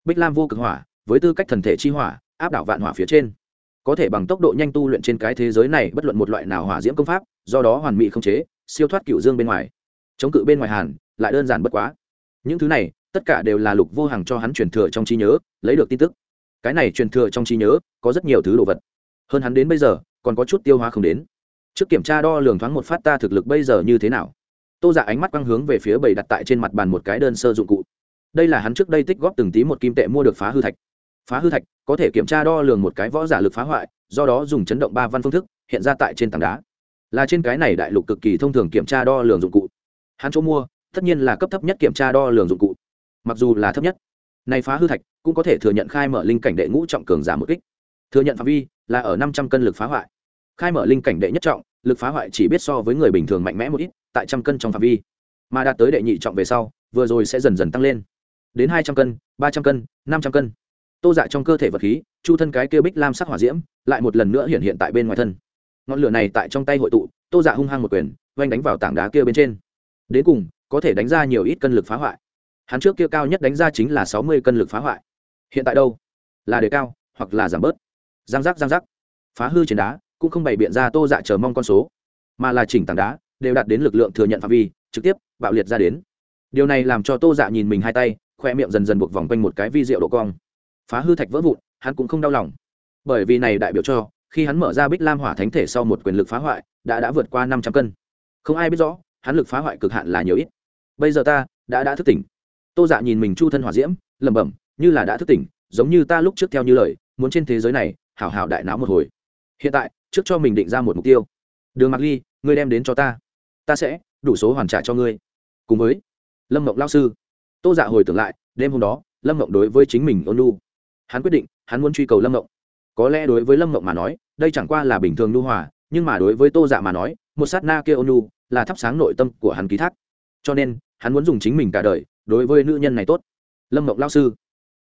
Bích lam vô cực hỏa với tư cách thần thể chi hỏa áp đảo vạn hỏa phía trên. Có thể bằng tốc độ nhanh tu luyện trên cái thế giới này, bất luận một loại nào hỏa diễm công pháp, do đó hoàn mỹ không chế, siêu thoát cựu dương bên ngoài. Chống cự bên ngoài hàn, lại đơn giản bất quá. Những thứ này, tất cả đều là lục vô hàng cho hắn truyền thừa trong trí nhớ, lấy được tin tức. Cái này truyền thừa trong trí nhớ, có rất nhiều thứ đồ vật. Hơn hắn đến bây giờ, còn có chút tiêu hóa không đến. Trước kiểm tra đo lường thoáng một phát ta thực lực bây giờ như thế nào. Tô giả ánh mắt quang hướng về phía bầy đặt tại trên mặt bàn một cái đơn sơ dụng cụ. Đây là hắn trước đây tích góp từng tí một kim tệ mua được phá hư thạch. Phá hư thạch có thể kiểm tra đo lường một cái võ giả lực phá hoại, do đó dùng chấn động ba văn phương thức hiện ra tại trên tảng đá. Là trên cái này đại lục cực kỳ thông thường kiểm tra đo lường dụng cụ. Hắn chỗ mua, tất nhiên là cấp thấp nhất kiểm tra đo lường dụng cụ. Mặc dù là thấp nhất, này phá hư thạch cũng có thể thừa nhận khai mở linh cảnh đệ ngũ trọng cường giảm một kích. Thừa nhận phạm vi là ở năm trăm cân lực phá hoại. Khai mở linh cảnh đệ nhất trọng, lực phá hoại chỉ biết so với người bình thường mạnh mẽ một ít, tại trăm cân trong phạm vi. Mà đạt tới đệ nhị trọng về sau, vừa rồi sẽ dần dần tăng lên. Đến hai trăm cân, ba trăm cân, năm trăm cân tô dạ trong cơ thể vật khí, chu thân cái kia bích lam sắc hỏa diễm, lại một lần nữa hiện hiện tại bên ngoài thân. Ngọn lửa này tại trong tay hội tụ, tô dạ hung hăng một quyền oanh đánh vào tảng đá kia bên trên. Đến cùng, có thể đánh ra nhiều ít cân lực phá hoại. Hắn trước kia cao nhất đánh ra chính là sáu mươi cân lực phá hoại. Hiện tại đâu? Là đề cao, hoặc là giảm bớt. Giang giác giang giác. Phá hư trên đá, cũng không bày biện ra tô dạ chờ mong con số, mà là chỉnh tảng đá, đều đạt đến lực lượng thừa nhận phạm vi, trực tiếp bạo liệt ra đến. Điều này làm cho tô dạ nhìn mình hai tay, khoe miệng dần dần buộc vòng quanh một cái vi rượu độ cong phá hư thạch vỡ vụn, hắn cũng không đau lòng. Bởi vì này đại biểu cho, khi hắn mở ra bích lam hỏa thánh thể sau một quyền lực phá hoại, đã đã vượt qua năm trăm cân. Không ai biết rõ, hắn lực phá hoại cực hạn là nhiều ít. Bây giờ ta, đã đã thức tỉnh. Tô dạ nhìn mình chu thân hỏa diễm, lẩm bẩm, như là đã thức tỉnh, giống như ta lúc trước theo như lời, muốn trên thế giới này, hảo hảo đại não một hồi. Hiện tại, trước cho mình định ra một mục tiêu. Đường mặc ly, ngươi đem đến cho ta. Ta sẽ đủ số hoàn trả cho ngươi. Cùng với lâm mộng lao sư. Tô dạ hồi tưởng lại, đêm hôm đó, lâm mộng đối với chính mình ôn lu hắn quyết định, hắn muốn truy cầu lâm mộng có lẽ đối với lâm mộng mà nói, đây chẳng qua là bình thường nu hòa, nhưng mà đối với tô dạ mà nói, một sát na kia ôn là thắp sáng nội tâm của hắn ký thác. Cho nên, hắn muốn dùng chính mình cả đời, đối với nữ nhân này tốt. Lâm mộng lao sư.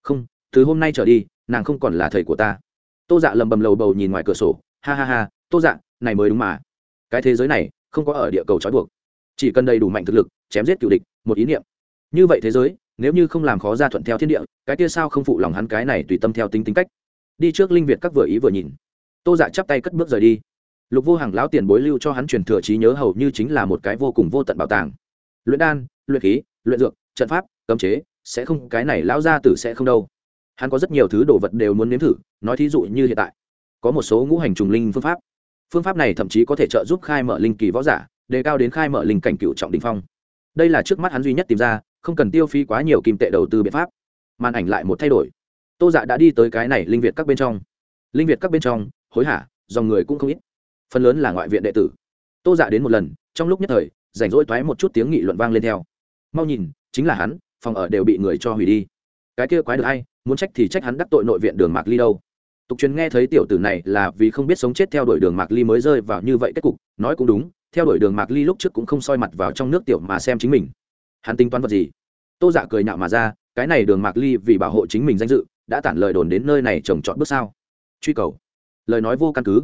Không, từ hôm nay trở đi, nàng không còn là thầy của ta. Tô dạ lầm bầm lầu bầu nhìn ngoài cửa sổ. Ha ha ha, tô dạ này mới đúng mà. Cái thế giới này không có ở địa cầu trói buộc. Chỉ cần đầy đủ mạnh thực lực, chém giết cựu địch, một ý niệm. Như vậy thế giới nếu như không làm khó ra thuận theo thiên địa, cái kia sao không phụ lòng hắn cái này tùy tâm theo tính tính cách? Đi trước linh việt các vừa ý vừa nhìn. Tô dạ chắp tay cất bước rời đi. Lục vô hàng lão tiền bối lưu cho hắn truyền thừa trí nhớ hầu như chính là một cái vô cùng vô tận bảo tàng. Luyện đan, luyện khí, luyện dược, trận pháp, cấm chế, sẽ không, cái này lão gia tử sẽ không đâu. Hắn có rất nhiều thứ đồ vật đều muốn nếm thử, nói thí dụ như hiện tại, có một số ngũ hành trùng linh phương pháp. Phương pháp này thậm chí có thể trợ giúp khai mở linh kỳ võ giả, đề cao đến khai mở linh cảnh cựu trọng đình phong. Đây là trước mắt hắn duy nhất tìm ra không cần tiêu phí quá nhiều kim tệ đầu tư biện pháp. Màn ảnh lại một thay đổi. Tô dạ đã đi tới cái này linh việt các bên trong. Linh việt các bên trong, hối hả, dòng người cũng không ít. Phần lớn là ngoại viện đệ tử. Tô dạ đến một lần, trong lúc nhất thời, rảnh rỗi toái một chút tiếng nghị luận vang lên theo. Mau nhìn, chính là hắn, phòng ở đều bị người cho hủy đi. Cái kia quái được hay, muốn trách thì trách hắn đắc tội nội viện đường mạc ly đâu. Tục truyền nghe thấy tiểu tử này là vì không biết sống chết theo đuổi đường mạc ly mới rơi vào như vậy kết cục, nói cũng đúng, theo đuổi đường mạc ly lúc trước cũng không soi mặt vào trong nước tiểu mà xem chính mình hắn tính toán vật gì? Tô dạ cười nhạo mà ra, cái này đường mạc ly vì bảo hộ chính mình danh dự, đã tản lời đồn đến nơi này trồng trọt bước sao? Truy cầu. Lời nói vô căn cứ.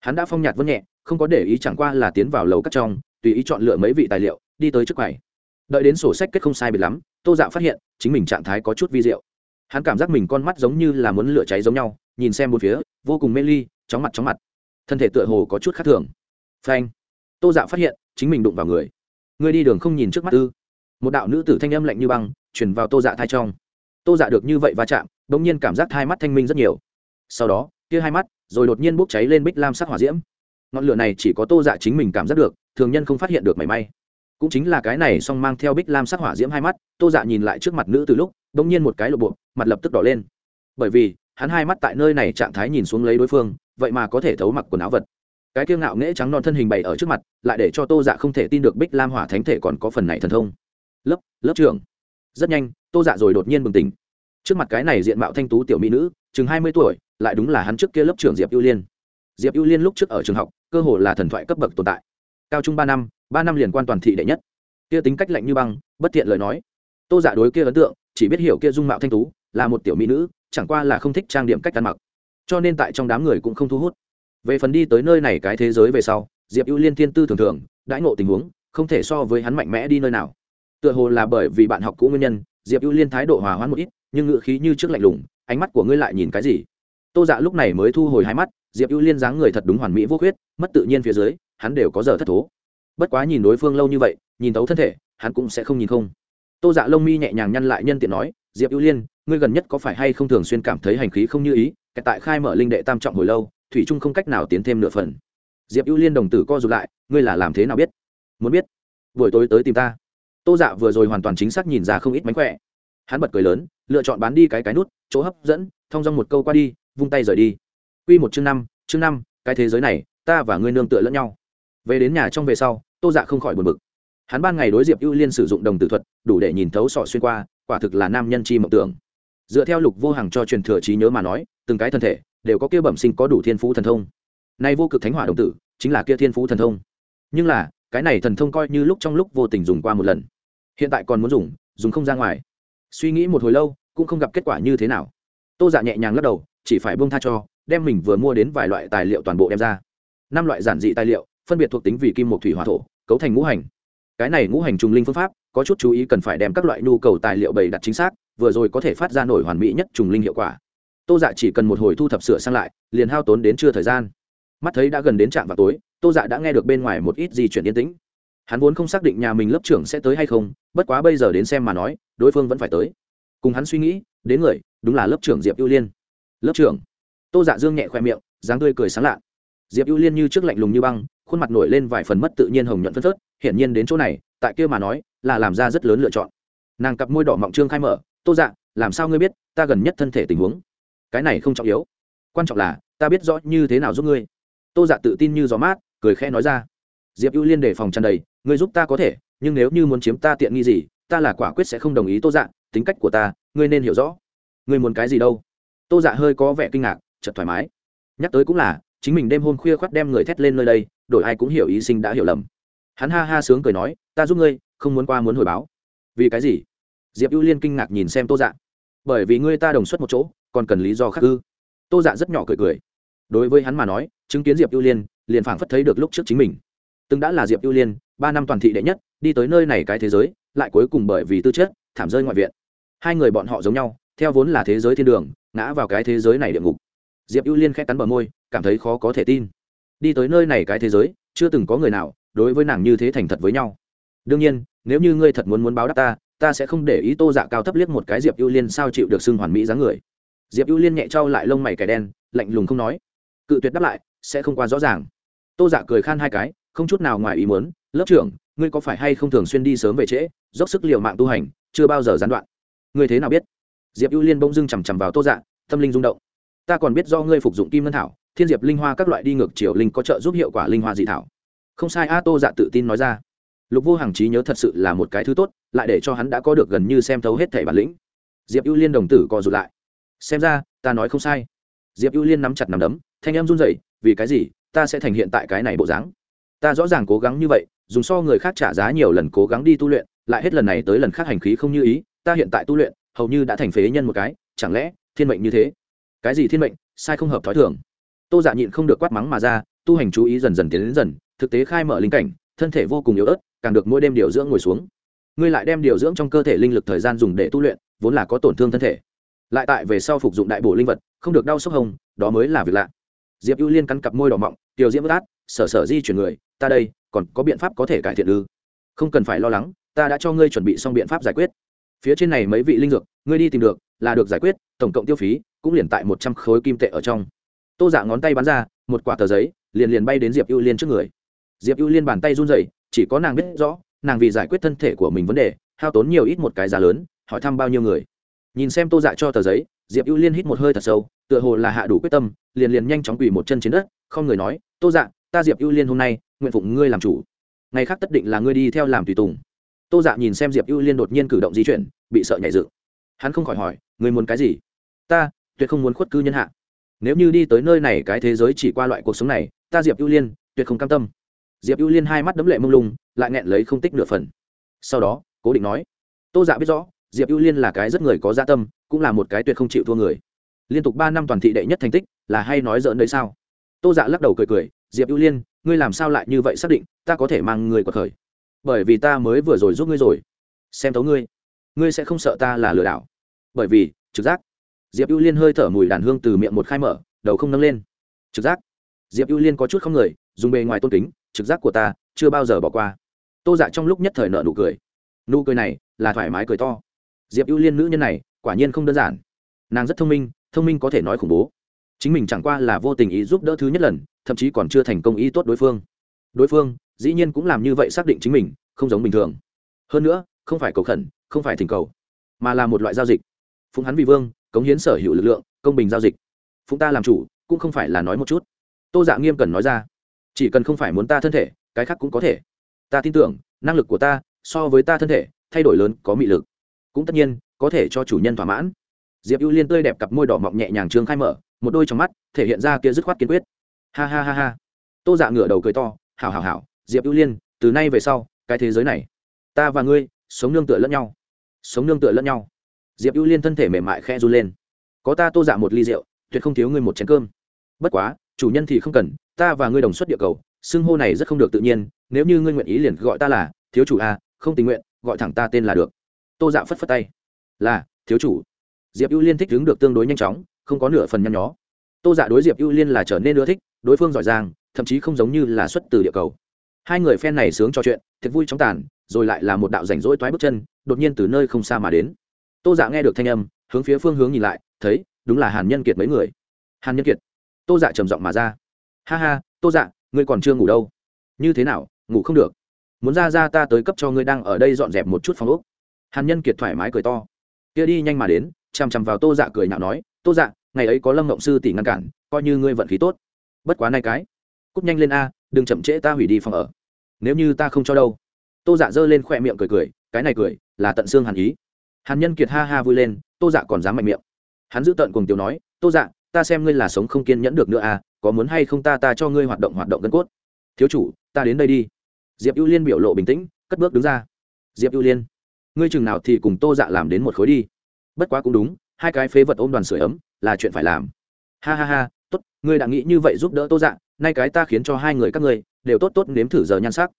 Hắn đã phong nhạt vân nhẹ, không có để ý chẳng qua là tiến vào lầu cắt trong, tùy ý chọn lựa mấy vị tài liệu, đi tới trước quầy. Đợi đến sổ sách kết không sai biệt lắm, tô dạ phát hiện, chính mình trạng thái có chút vi diệu. Hắn cảm giác mình con mắt giống như là muốn lửa cháy giống nhau, nhìn xem một phía, vô cùng mê ly, chóng mặt chóng mặt. Thân thể tựa hồ có chút khác thường. Phanh. Tô dạ phát hiện, chính mình đụng vào người. Người đi đường không nhìn trước mắt ư? Một đạo nữ tử thanh âm lạnh như băng chuyển vào tô dạ thai trong. Tô dạ được như vậy va chạm đ ỗ n g nhiên cảm giác hai mắt thanh minh rất nhiều. Sau đó, kia hai mắt, rồi đột nhiên bốc cháy lên bích lam sắc hỏa diễm. Ngọn lửa này chỉ có tô dạ chính mình cảm giác được, thường nhân không phát hiện được mảy may. Cũng chính là cái này song mang theo bích lam sắc hỏa diễm hai mắt, tô dạ nhìn lại trước mặt nữ từ lúc đ ỗ n g nhiên một cái lộ bộ mặt lập tức đỏ lên. Bởi vì, hắn hai mắt tại nơi này trạng thái nhìn xuống lấy đối phương, vậy mà có thể thấu mặc quần áo vật. Cái kiêng ngạo nghễ trắng non thân hình bày ở trước mặt, lại để cho tô dạ không thể tin được bích lam hỏa thánh thể còn có phần này thần thông lớp lớp trưởng. Rất nhanh, tô dạ rồi đột nhiên bừng tỉnh. Trước mặt cái này diện mạo thanh tú tiểu mỹ nữ, chừng hai mươi tuổi, lại đúng là hắn trước kia lớp trưởng diệp ưu liên. Diệp ưu liên lúc trước ở trường học, cơ hồ là thần thoại cấp bậc tồn tại. Cao trung ba năm ba năm liền quan toàn thị đệ nhất. Kia tính cách lạnh như băng, bất thiện lời nói. Tô giả dạ đối kia ấn tượng, chỉ biết hiểu kia dung mạo thanh tú, là một tiểu mỹ nữ, chẳng qua là không thích trang điểm cách ăn mặc. Cho nên tại trong đám người cũng không thu hút. Về phần đi tới nơi này cái thế giới về sau, diệp ưu liên thiên tư thường thường, đãi ngộ tình huống, không thể so với hắn mạnh mẽ đi nơi nào tựa hồ là bởi vì bạn học cũ nguyên nhân, diệp ưu liên thái độ hòa hoãn một ít, nhưng ngự khí như trước lạnh lùng, ánh mắt của ngươi lại nhìn cái gì? Tô dạ lúc này mới thu hồi hai mắt, diệp ưu liên dáng người thật đúng hoàn mỹ vô khuyết, mất tự nhiên phía dưới, hắn đều có giờ thất thố. Bất quá nhìn đối phương lâu như vậy, nhìn tấu thân thể, hắn cũng sẽ không nhìn không. Tô dạ lông mi nhẹ nhàng nhăn lại nhân tiện nói, diệp ưu liên, ngươi gần nhất có phải hay không thường xuyên cảm thấy hành khí không như ý kẹt tại khai mở linh đệ tam trọng hồi lâu, thủy trung không cách nào tiến thêm nửa phần. Diệp ưu liên đồng tử co rụt lại, ngươi là làm thế nào biết? Muốn biết? Buổi tối tới tìm ta tô dạ vừa rồi hoàn toàn chính xác nhìn ra không ít mánh khỏe. Hắn bật cười lớn, lựa chọn bán đi cái cái nút, chỗ hấp dẫn thong dong một câu qua đi, vung tay rời đi. Quy một chương năm chương năm, cái thế giới này, ta và ngươi nương tựa lẫn nhau. Về đến nhà trong về sau, tô dạ không khỏi buồn bực. Hắn ban ngày đối diệp ưu liên sử dụng đồng tử thuật, đủ để nhìn thấu sọ xuyên qua, quả thực là nam nhân chi mộng tưởng. Dựa theo lục vô hàng cho truyền thừa trí nhớ mà nói, từng cái thân thể đều có kia bẩm sinh có đủ thiên phú thần thông. Nay vô cực thánh hỏa đồng tử chính là kia thiên phú thần thông. Nhưng là, cái này thần thông coi như lúc trong lúc vô tình dùng qua một lần hiện tại còn muốn dùng dùng không ra ngoài. Suy nghĩ một hồi lâu, cũng không gặp kết quả như thế nào. Tô dạ nhẹ nhàng lắc đầu, chỉ phải bông tha cho, đem mình vừa mua đến vài loại tài liệu toàn bộ đem ra. Năm loại giản dị tài liệu, phân biệt thuộc tính vì kim một thủy hỏa thổ, cấu thành ngũ hành. Cái này ngũ hành trùng linh phương pháp, có chút chú ý cần phải đem các loại nhu cầu tài liệu bày đặt chính xác, vừa rồi có thể phát ra nổi hoàn mỹ nhất trùng linh hiệu quả. Tô dạ chỉ cần một hồi thu thập sửa sang lại, liền hao tốn đến chưa thời gian. Mắt thấy đã gần đến trạm vào tối, tô dạ đã nghe được bên ngoài một ít di chuyển yên tĩnh hắn vốn không xác định nhà mình lớp trưởng sẽ tới hay không, bất quá bây giờ đến xem mà nói, đối phương vẫn phải tới. Cùng hắn suy nghĩ, đến người, đúng là lớp trưởng diệp ưu liên. Lớp trưởng. Tô dạ dương nhẹ khoe miệng, dáng tươi cười sáng lạ. Diệp ưu liên như trước lạnh lùng như băng, khuôn mặt nổi lên vài phần mất tự nhiên hồng nhuận phân phớt, hiển nhiên đến chỗ này, tại kia mà nói, là làm ra rất lớn lựa chọn. Nàng cặp môi đỏ mọng trương khai mở, tô dạ làm sao ngươi biết, ta gần nhất thân thể tình huống? Cái này không trọng yếu. Quan trọng là, ta biết rõ như thế nào giúp ngươi. Tô dạ tự tin như gió mát, cười khẽ nói ra diệp ưu liên đề phòng tràn đầy, ngươi giúp ta có thể, nhưng nếu như muốn chiếm ta tiện nghi gì, ta là quả quyết sẽ không đồng ý tô dạ tính cách của ta, ngươi nên hiểu rõ. Ngươi muốn cái gì đâu? Tô dạ hơi có vẻ kinh ngạc chật thoải mái. Nhắc tới cũng là, chính mình đêm hôm khuya khoắt đem người thét lên nơi đây, đổi ai cũng hiểu ý sinh đã hiểu lầm. Hắn ha ha sướng cười nói, ta giúp ngươi, không muốn qua muốn hồi báo. Vì cái gì? Diệp ưu liên kinh ngạc nhìn xem tô dạ. Bởi vì ngươi ta đồng xuất một chỗ, còn cần lý do khác ư? Tô dạ rất nhỏ cười cười. Đối với hắn mà nói, chứng kiến diệp ưu liên, liền phảng phất thấy được lúc trước chính mình từng đã là diệp ưu liên, ba năm toàn thị đệ nhất, đi tới nơi này cái thế giới, lại cuối cùng bởi vì tư chất, thảm rơi ngoại viện. Hai người bọn họ giống nhau, theo vốn là thế giới thiên đường, ngã vào cái thế giới này địa ngục. Diệp ưu liên khẽ cắn bờ môi, cảm thấy khó có thể tin. Đi tới nơi này cái thế giới, chưa từng có người nào, đối với nàng như thế thành thật với nhau. Đương nhiên, nếu như ngươi thật muốn muốn báo đáp ta ta sẽ không để ý tô dạ cao thấp liếc một cái diệp ưu liên sao chịu được xưng hoàn mỹ dáng người. Diệp ưu liên nhẹ trao lại lông mày kẻ đen, lạnh lùng không nói. Cự tuyệt đáp lại, sẽ không qua rõ ràng. Tô dạ cười khan hai cái không chút nào ngoài ý muốn, lớp trưởng, ngươi có phải hay không thường xuyên đi sớm về trễ, dốc sức liều mạng tu hành, chưa bao giờ gián đoạn. Ngươi thế nào biết? Diệp ưu liên bỗng dưng chằm chằm vào tô dạ tâm linh rung động. Ta còn biết do ngươi phục dụng kim ngân thảo, thiên diệp linh hoa các loại đi ngược chiều linh có trợ giúp hiệu quả linh hoa dị thảo. Không sai a, tô dạ tự tin nói ra. Lục vô Hằng trí nhớ thật sự là một cái thứ tốt, lại để cho hắn đã có được gần như xem thấu hết thẻ bản lĩnh. Diệp ưu liên đồng tử co rụt lại. Xem ra, ta nói không sai. Diệp ưu liên nắm chặt nằm đấm, thanh em run rẩy, vì cái gì, ta sẽ thành hiện tại cái này bộ dáng? Ta rõ ràng cố gắng như vậy, dùng so người khác trả giá nhiều lần cố gắng đi tu luyện, lại hết lần này tới lần khác hành khí không như ý, ta hiện tại tu luyện, hầu như đã thành phế nhân một cái, chẳng lẽ, thiên mệnh như thế? Cái gì thiên mệnh, sai không hợp thói thường. Tô dạ nhịn không được quát mắng mà ra, tu hành chú ý dần dần tiến đến dần, thực tế khai mở linh cảnh, thân thể vô cùng yếu ớt, càng được mỗi đêm điều dưỡng ngồi xuống. Ngươi lại đem điều dưỡng trong cơ thể linh lực thời gian dùng để tu luyện, vốn là có tổn thương thân thể. Lại tại về sau phục dụng đại bổ linh vật, không được đau sốc hồng, đó mới là việc lạ. Diệp ưu liên cắn cặp môi đỏ mọng tiểu diễm bất át sở sở di chuyển người ta đây, còn có biện pháp có thể cải thiện ư? Không cần phải lo lắng, ta đã cho ngươi chuẩn bị xong biện pháp giải quyết. Phía trên này mấy vị linh dược, ngươi đi tìm được, là được giải quyết, tổng cộng tiêu phí cũng liền tại một trăm khối kim tệ ở trong. Tô dạ ngón tay bắn ra, một quả tờ giấy, liền liền bay đến diệp ưu liên trước người. Diệp ưu liên bàn tay run rẩy, chỉ có nàng biết rõ, nàng vì giải quyết thân thể của mình vấn đề, hao tốn nhiều ít một cái giá lớn, hỏi thăm bao nhiêu người. Nhìn xem tô dạ cho tờ giấy, diệp ưu liên hít một hơi thật sâu, tựa hồ là hạ đủ quyết tâm, liền liền nhanh chóng quỳ một chân trên đất, không người nói, tô dạ ta diệp ưu liên hôm nay nguyện phụng ngươi làm chủ ngày khác tất định là ngươi đi theo làm tùy tùng tô dạ nhìn xem diệp ưu liên đột nhiên cử động di chuyển bị sợ nhảy dựng hắn không khỏi hỏi ngươi muốn cái gì ta tuyệt không muốn khuất cư nhân hạ nếu như đi tới nơi này cái thế giới chỉ qua loại cuộc sống này ta diệp ưu liên tuyệt không cam tâm diệp ưu liên hai mắt đấm lệ mông lung lại nghẹn lấy không tích nửa phần sau đó cố định nói tô dạ biết rõ diệp ưu liên là cái rất người có gia dạ tâm cũng là một cái tuyệt không chịu thua người liên tục ba năm toàn thị đệ nhất thành tích là hay nói dỡn đấy sao tô dạ lắc đầu cười cười diệp ưu liên, ngươi làm sao lại như vậy xác định, ta có thể mang người cuộc khởi? Bởi vì ta mới vừa rồi giúp ngươi rồi. Xem tấu ngươi. Ngươi sẽ không sợ ta là lừa đảo. Bởi vì, trực giác. Diệp ưu liên hơi thở mùi đàn hương từ miệng một khai mở, đầu không nâng lên. Trực giác. Diệp ưu liên có chút không người, dùng bề ngoài tôn kính, trực giác của ta chưa bao giờ bỏ qua. Tô dạ trong lúc nhất thời nợ nụ cười. Nụ cười này là thoải mái cười to. Diệp ưu liên nữ nhân này quả nhiên không đơn giản. Nàng rất thông minh thông minh có thể nói khủng bố. Chính mình chẳng qua là vô tình ý giúp đỡ thứ nhất lần thậm chí còn chưa thành công ý tốt đối phương. Đối phương, dĩ nhiên cũng làm như vậy xác định chính mình, không giống bình thường. Hơn nữa, không phải cầu khẩn, không phải thỉnh cầu, mà là một loại giao dịch. Phụng hắn vì vương, cống hiến sở hữu lực lượng, công bình giao dịch. Phụng ta làm chủ, cũng không phải là nói một chút. Tô dạ nghiêm cần nói ra, chỉ cần không phải muốn ta thân thể, cái khác cũng có thể. Ta tin tưởng, năng lực của ta, so với ta thân thể, thay đổi lớn, có mị lực. Cũng tất nhiên, có thể cho chủ nhân thỏa mãn. Diệp ưu liên tươi đẹp cặp môi đỏ mọng nhẹ nhàng trương khai mở, một đôi trong mắt, thể hiện ra kia dứt khoát kiên quyết ha ha ha ha. Tô dạ ngửa đầu cười to, hảo hảo hảo, diệp ưu liên, từ nay về sau, cái thế giới này, ta và ngươi, sống nương tựa lẫn nhau, sống nương tựa lẫn nhau. Diệp ưu liên thân thể mềm mại khe run lên. Có ta tô dạ một ly rượu, tuyệt không thiếu ngươi một chén cơm. Bất quá, chủ nhân thì không cần, ta và ngươi đồng xuất địa cầu, xưng hô này rất không được tự nhiên, nếu như ngươi nguyện ý liền gọi ta là, thiếu chủ a không tình nguyện, gọi thẳng ta tên là được. Tô dạ phất phất tay. Là, thiếu chủ. Diệp ưu liên thích đứng được tương đối nhanh chóng, không có nửa phần nhăn nhó. Tô dạ đối diệp ưu liên là trở nên ưa thích đối phương giỏi giang, thậm chí không giống như là xuất từ địa cầu. Hai người phen này sướng trò chuyện thật vui trong tàn, rồi lại là một đạo rảnh rỗi toái bước chân, đột nhiên từ nơi không xa mà đến. Tô dạ nghe được thanh âm, hướng phía phương hướng nhìn lại, thấy, đúng là hàn nhân kiệt mấy người. Hàn nhân kiệt. Tô dạ trầm giọng mà ra. Ha ha, tô dạ ngươi còn chưa ngủ đâu. Như thế nào, ngủ không được? Muốn ra ra ta tới cấp cho ngươi đang ở đây dọn dẹp một chút phòng ốc. Hàn nhân kiệt thoải mái cười to. Kia đi nhanh mà đến, chằm chằm vào tô dạ cười nhạo nói, tô dạ ngày ấy có lâm ngộng sư tỷ ngăn cản, coi như ngươi vận khí tốt bất quá nay cái. Cúp nhanh lên a, đừng chậm trễ ta hủy đi phòng ở. Nếu như ta không cho đâu. Tô dạ giơ lên khoe miệng cười cười, cái này cười, là tận xương hàn ý. Hàn nhân kiệt ha ha vui lên, tô dạ còn dám mạnh miệng. Hắn giữ tận cùng tiểu nói, tô dạ ta xem ngươi là sống không kiên nhẫn được nữa à có muốn hay không ta ta cho ngươi hoạt động hoạt động gân cốt. Thiếu chủ, ta đến đây đi. Diệp ưu liên biểu lộ bình tĩnh, cất bước đứng ra. Diệp ưu liên, ngươi chừng nào thì cùng tô dạ làm đến một khối đi. Bất quá cũng đúng, hai cái phế vật ôm đoàn sửa ấm, là chuyện phải làm. Ha ha ha tốt, ngươi đã nghĩ như vậy giúp đỡ tô dạ nay cái ta khiến cho hai người các ngươi đều tốt tốt nếm thử giờ nhan sắc.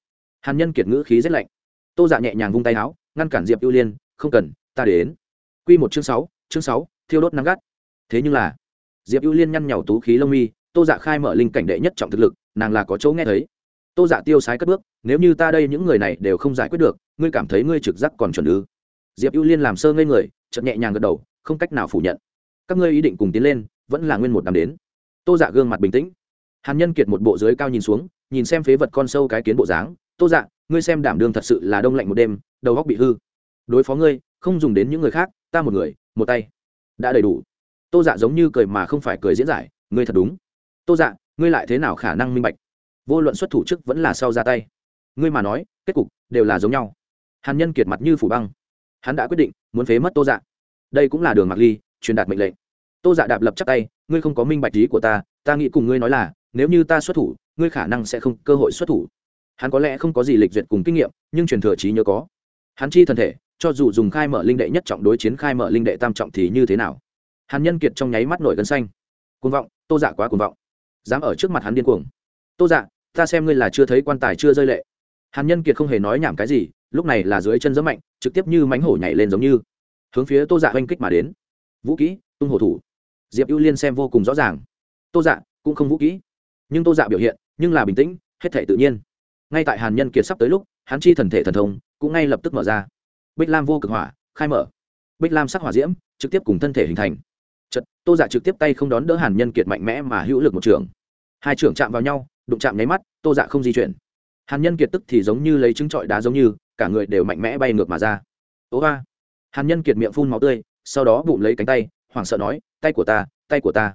Hàn nhân kiệt ngữ khí rét lạnh. Tô dạ nhẹ nhàng vung tay áo, ngăn cản diệp ưu liên, không cần, ta đến. Q một chương sáu chương sáu, thiêu đốt nắng gắt. Thế nhưng là, diệp ưu liên nhăn nhàu tú khí lông mi, tô dạ khai mở linh cảnh đệ nhất trọng thực lực, nàng là có chỗ nghe thấy. Tô dạ tiêu sái cất bước, nếu như ta đây những người này đều không giải quyết được, ngươi cảm thấy ngươi trực giác còn chuẩn ư? Diệp ưu liên làm sơ ngây người chậm nhẹ nhàng gật đầu, không cách nào phủ nhận. Các ngươi ý định cùng tiến lên, vẫn là nguyên một đám đến tô dạ gương mặt bình tĩnh. Hàn nhân kiệt một bộ dưới cao nhìn xuống, nhìn xem phế vật con sâu cái kiến bộ dáng. Tô dạ ngươi xem đảm đương thật sự là đông lạnh một đêm, đầu góc bị hư. Đối phó ngươi, không dùng đến những người khác, ta một người, một tay. Đã đầy đủ. Tô dạ giống như cười mà không phải cười diễn giải. Ngươi thật đúng. Tô dạ ngươi lại thế nào khả năng minh bạch? Vô luận xuất thủ chức vẫn là sau ra tay. Ngươi mà nói, kết cục đều là giống nhau. Hàn nhân kiệt mặt như phủ băng. Hắn đã quyết định muốn phế mất tô dạ. Đây cũng là đường mạc ly, truyền đạt mệnh lệnh. Tô dạ đạp lập chắc tay ngươi không có minh bạch ý của ta ta nghĩ cùng ngươi nói là, nếu như ta xuất thủ, ngươi khả năng sẽ không cơ hội xuất thủ. Hắn có lẽ không có gì lịch duyệt cùng kinh nghiệm, nhưng truyền thừa trí nhớ có. Hắn chi thân thể, cho dù dùng khai mở linh đệ nhất trọng đối chiến khai mở linh đệ tam trọng thì như thế nào? Hàn nhân kiệt trong nháy mắt nổi gân xanh. Cuồng vọng, tô dạ quá cuồng vọng. Dám ở trước mặt hắn điên cuồng. Tô dạ ta xem ngươi là chưa thấy quan tài chưa rơi lệ. Hàn nhân kiệt không hề nói nhảm cái gì, lúc này là dưới chân giấm mạnh, trực tiếp như mánh hổ nhảy lên giống như. Hướng phía tô dạ oanh kích mà đến. Vũ kỹ, tung hổ thủ diệp ưu liên xem vô cùng rõ ràng tô dạ cũng không vũ kỹ nhưng tô dạ biểu hiện nhưng là bình tĩnh hết thể tự nhiên ngay tại hàn nhân kiệt sắp tới lúc hắn chi thần thể thần thông cũng ngay lập tức mở ra bích lam vô cực hỏa khai mở bích lam sắc hỏa diễm trực tiếp cùng thân thể hình thành chật, tô dạ trực tiếp tay không đón đỡ hàn nhân kiệt mạnh mẽ mà hữu lực một trường hai trưởng chạm vào nhau đụng chạm nháy mắt tô dạ không di chuyển hàn nhân kiệt tức thì giống như lấy trứng trọi đá giống như cả người đều mạnh mẽ bay ngược mà ra ố ba hàn nhân kiệt miệng phun máu tươi sau đó bụng lấy cánh tay hoảng sợ nói, tay của ta, tay của ta.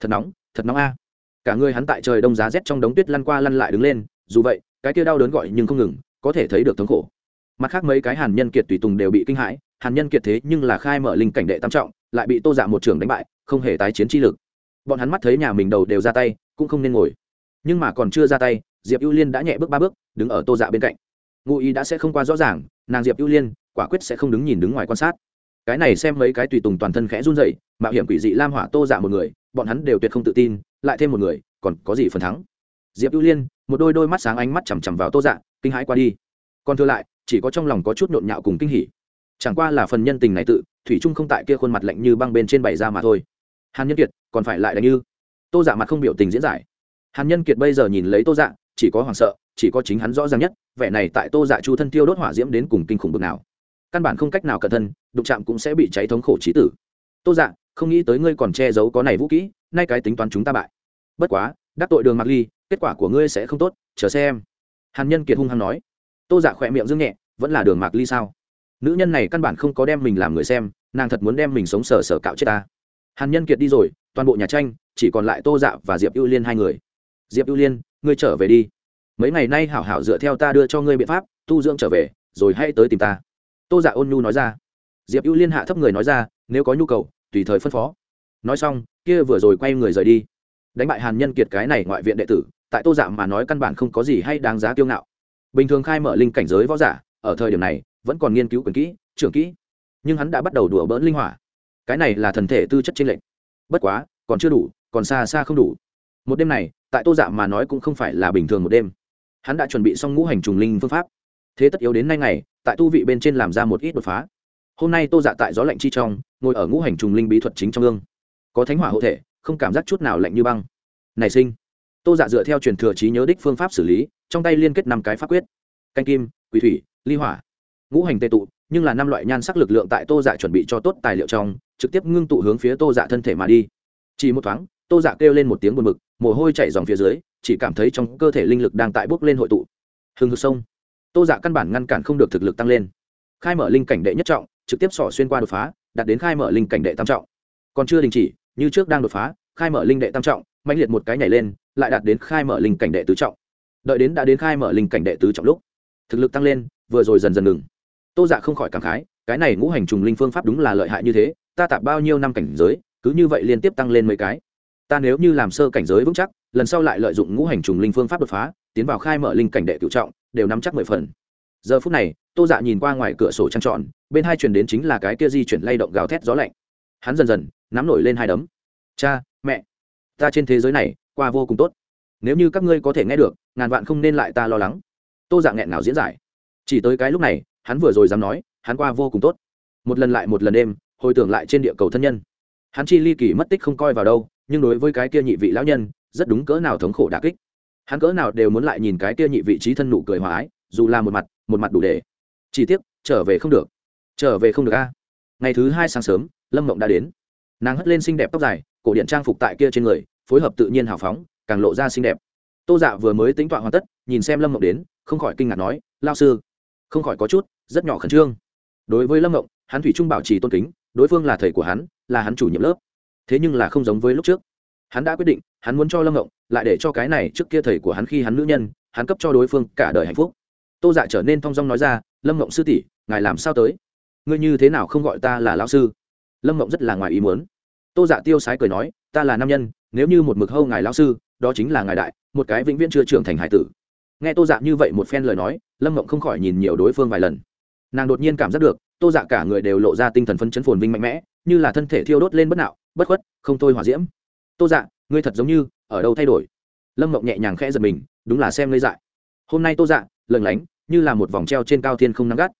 Thật nóng thật nóng a. Cả người hắn tại trời đông giá rét trong đống tuyết lăn qua lăn lại đứng lên, dù vậy, cái kia đau đớn gọi nhưng không ngừng, có thể thấy được thống khổ. Mặt khác mấy cái hàn nhân kiệt tùy tùng đều bị kinh hãi, hàn nhân kiệt thế nhưng là khai mở linh cảnh đệ tam trọng, lại bị tô dạ một trường đánh bại, không hề tái chiến chi lực. Bọn hắn mắt thấy nhà mình đầu đều ra tay, cũng không nên ngồi. Nhưng mà còn chưa ra tay, diệp ưu liên đã nhẹ bước ba bước, đứng ở tô dạ bên cạnh. Ngụ ý đã sẽ không qua rõ ràng, nàng diệp ưu liên quả quyết sẽ không đứng nhìn đứng ngoài quan sát cái này xem mấy cái tùy tùng toàn thân khẽ run rẩy, mạo hiểm quỷ dị lam hỏa tô dạ một người bọn hắn đều tuyệt không tự tin lại thêm một người còn có gì phần thắng? Diệp ưu liên một đôi đôi mắt sáng ánh mắt chằm chằm vào tô dạ kinh hãi qua đi. Còn thừa lại chỉ có trong lòng có chút nhộn nhạo cùng kinh hỉ. Chẳng qua là phần nhân tình này tự thủy trung không tại kia khuôn mặt lạnh như băng bên trên bày ra mà thôi. Hàn nhân kiệt còn phải lại đánh như? Tô dạ mặt không biểu tình diễn giải. Hàn nhân kiệt bây giờ nhìn lấy tô dạ chỉ có hoảng sợ chỉ có chính hắn rõ ràng nhất vẻ này tại tô dạ chu thân tiêu đốt hỏa diễm đến cùng kinh khủng bực nào căn bản không cách nào cẩn thân, đụng chạm cũng sẽ bị cháy thống khổ trí tử. Tô dạ không nghĩ tới ngươi còn che giấu có này vũ kỹ, nay cái tính toán chúng ta bại. Bất quá, đắc tội đường mặc ly, kết quả của ngươi sẽ không tốt, chờ xem. Hàn nhân kiệt hung hăng nói. Tô dạ khỏe miệng dương nhẹ, vẫn là đường mạc ly sao? Nữ nhân này căn bản không có đem mình làm người xem, nàng thật muốn đem mình sống sờ sờ cạo chết ta. Hàn nhân kiệt đi rồi, toàn bộ nhà tranh, chỉ còn lại tô dạ và diệp ưu liên hai người. Diệp ưu liên, ngươi trở về đi. Mấy ngày nay hảo hảo dựa theo ta đưa cho ngươi biện pháp, tu dưỡng trở về, rồi hãy tới tìm ta tô dạ ôn nhu nói ra. Diệp ưu liên hạ thấp người nói ra, nếu có nhu cầu, tùy thời phân phó. Nói xong, kia vừa rồi quay người rời đi. Đánh bại hàn nhân kiệt cái này ngoại viện đệ tử, tại tô dạ mà nói căn bản không có gì hay đáng giá kiêu ngạo. Bình thường khai mở linh cảnh giới võ giả, ở thời điểm này, vẫn còn nghiên cứu quyền kỹ, trưởng kỹ. Nhưng hắn đã bắt đầu đùa bỡn linh hỏa. Cái này là thần thể tư chất trên lệnh bất quá, còn chưa đủ, còn xa xa không đủ. Một đêm này, tại tô dạ mà nói cũng không phải là bình thường một đêm. Hắn đã chuẩn bị xong ngũ hành trùng linh phương pháp thế tất yếu đến nay ngày, tại tu vị bên trên làm ra một ít đột phá. Hôm nay tô dạ tại gió lạnh chi trong, ngồi ở ngũ hành trùng linh bí thuật chính trong gương. Có thánh hỏa hộ thể, không cảm giác chút nào lạnh như băng. Nảy sinh. Tô dạ dựa theo truyền thừa trí nhớ đích phương pháp xử lý, trong tay liên kết năm cái pháp quyết. Canh kim, quỷ thủy, ly hỏa. Ngũ hành tệ tụ, nhưng là năm loại nhan sắc lực lượng tại tô dạ chuẩn bị cho tốt tài liệu trong, trực tiếp ngưng tụ hướng phía tô dạ thân thể mà đi. Chỉ một thoáng, tô dạ kêu lên một tiếng buồn mực mồ hôi chảy dòng phía dưới, chỉ cảm thấy trong cơ thể linh lực đang tại bốc lên hội tụ. Hừng hực sông tô dạ căn bản ngăn cản không được thực lực tăng lên. Khai mở linh cảnh đệ nhất trọng, trực tiếp sỏ xuyên qua đột phá, đạt đến khai mở linh cảnh đệ tam trọng. Còn chưa đình chỉ, như trước đang đột phá, khai mở linh đệ tam trọng mạnh liệt một cái nhảy lên, lại đạt đến khai mở linh cảnh đệ tứ trọng. Đợi đến đã đến khai mở linh cảnh đệ tứ trọng lúc, thực lực tăng lên, vừa rồi dần dần ngừng. Tô dạ không khỏi cảm khái, cái này ngũ hành trùng linh phương pháp đúng là lợi hại như thế, ta tạp bao nhiêu năm cảnh giới, cứ như vậy liên tiếp tăng lên mấy cái. Ta nếu như làm sơ cảnh giới vững chắc, lần sau lại lợi dụng ngũ hành trùng linh phương pháp đột phá tiến vào khai mở linh cảnh đệ cựu trọng, đều nắm chắc mười phần. Giờ phút này, tô dạ nhìn qua ngoài cửa sổ trăng trọn bên hai chuyển đến chính là cái kia di chuyển lay động gào thét gió lạnh. Hắn dần dần, nắm nổi lên hai đấm. Cha, mẹ, ta trên thế giới này, qua vô cùng tốt. Nếu như các ngươi có thể nghe được, ngàn vạn không nên lại ta lo lắng. Tô dạ nghẹn nào diễn giải. Chỉ tới cái lúc này, hắn vừa rồi dám nói, hắn qua vô cùng tốt. Một lần lại một lần đêm, hồi tưởng lại trên địa cầu thân nhân. Hắn chi ly kỳ mất tích không coi vào đâu, nhưng đối với cái kia nhị vị lão nhân, rất đúng cỡ nào thống khổ đà kích hắn cỡ nào đều muốn lại nhìn cái kia nhị vị trí thân nụ cười hòa ái, dù là một mặt một mặt đủ để. Chỉ tiếc, trở về không được. Trở về không được a. Ngày thứ hai sáng sớm, lâm mộng đã đến. Nàng hất lên xinh đẹp tóc dài, cổ điện trang phục tại kia trên người, phối hợp tự nhiên hào phóng, càng lộ ra xinh đẹp. Tô dạ vừa mới tính toán hoàn tất, nhìn xem lâm mộng đến, không khỏi kinh ngạc nói lao sư, không khỏi có chút, rất nhỏ khẩn trương. Đối với lâm mộng, hắn thủy trung bảo trì tôn kính, đối phương là thầy của hắn, là hắn chủ nhiệm lớp. Thế nhưng là không giống với lúc trước hắn đã quyết định, hắn muốn cho lâm ngộng lại để cho cái này trước kia thầy của hắn khi hắn nữ nhân, hắn cấp cho đối phương cả đời hạnh phúc. Tô dạ trở nên thong dong nói ra, lâm ngộng sư tỷ, ngài làm sao tới? Ngươi như thế nào không gọi ta là lão sư? Lâm ngộng rất là ngoài ý muốn. Tô dạ tiêu sái cười nói, ta là nam nhân, nếu như một mực hâu ngài lão sư, đó chính là ngài đại, một cái vĩnh viễn chưa trưởng thành hải tử. Nghe tô dạ như vậy một phen lời nói, lâm ngộng không khỏi nhìn nhiều đối phương vài lần. Nàng đột nhiên cảm giác được, tô dạ cả người đều lộ ra tinh thần phấn chấn phồn vinh mạnh mẽ, như là thân thể thiêu đốt lên bất nạo, bất khuất, không thôi hỏa diễm tô dạ ngươi thật giống như ở đâu thay đổi? Lâm mộng nhẹ nhàng khẽ giật mình đúng là xem ngươi dại. Hôm nay tô dạ lần lánh như là một vòng treo trên cao thiên không nắng gắt.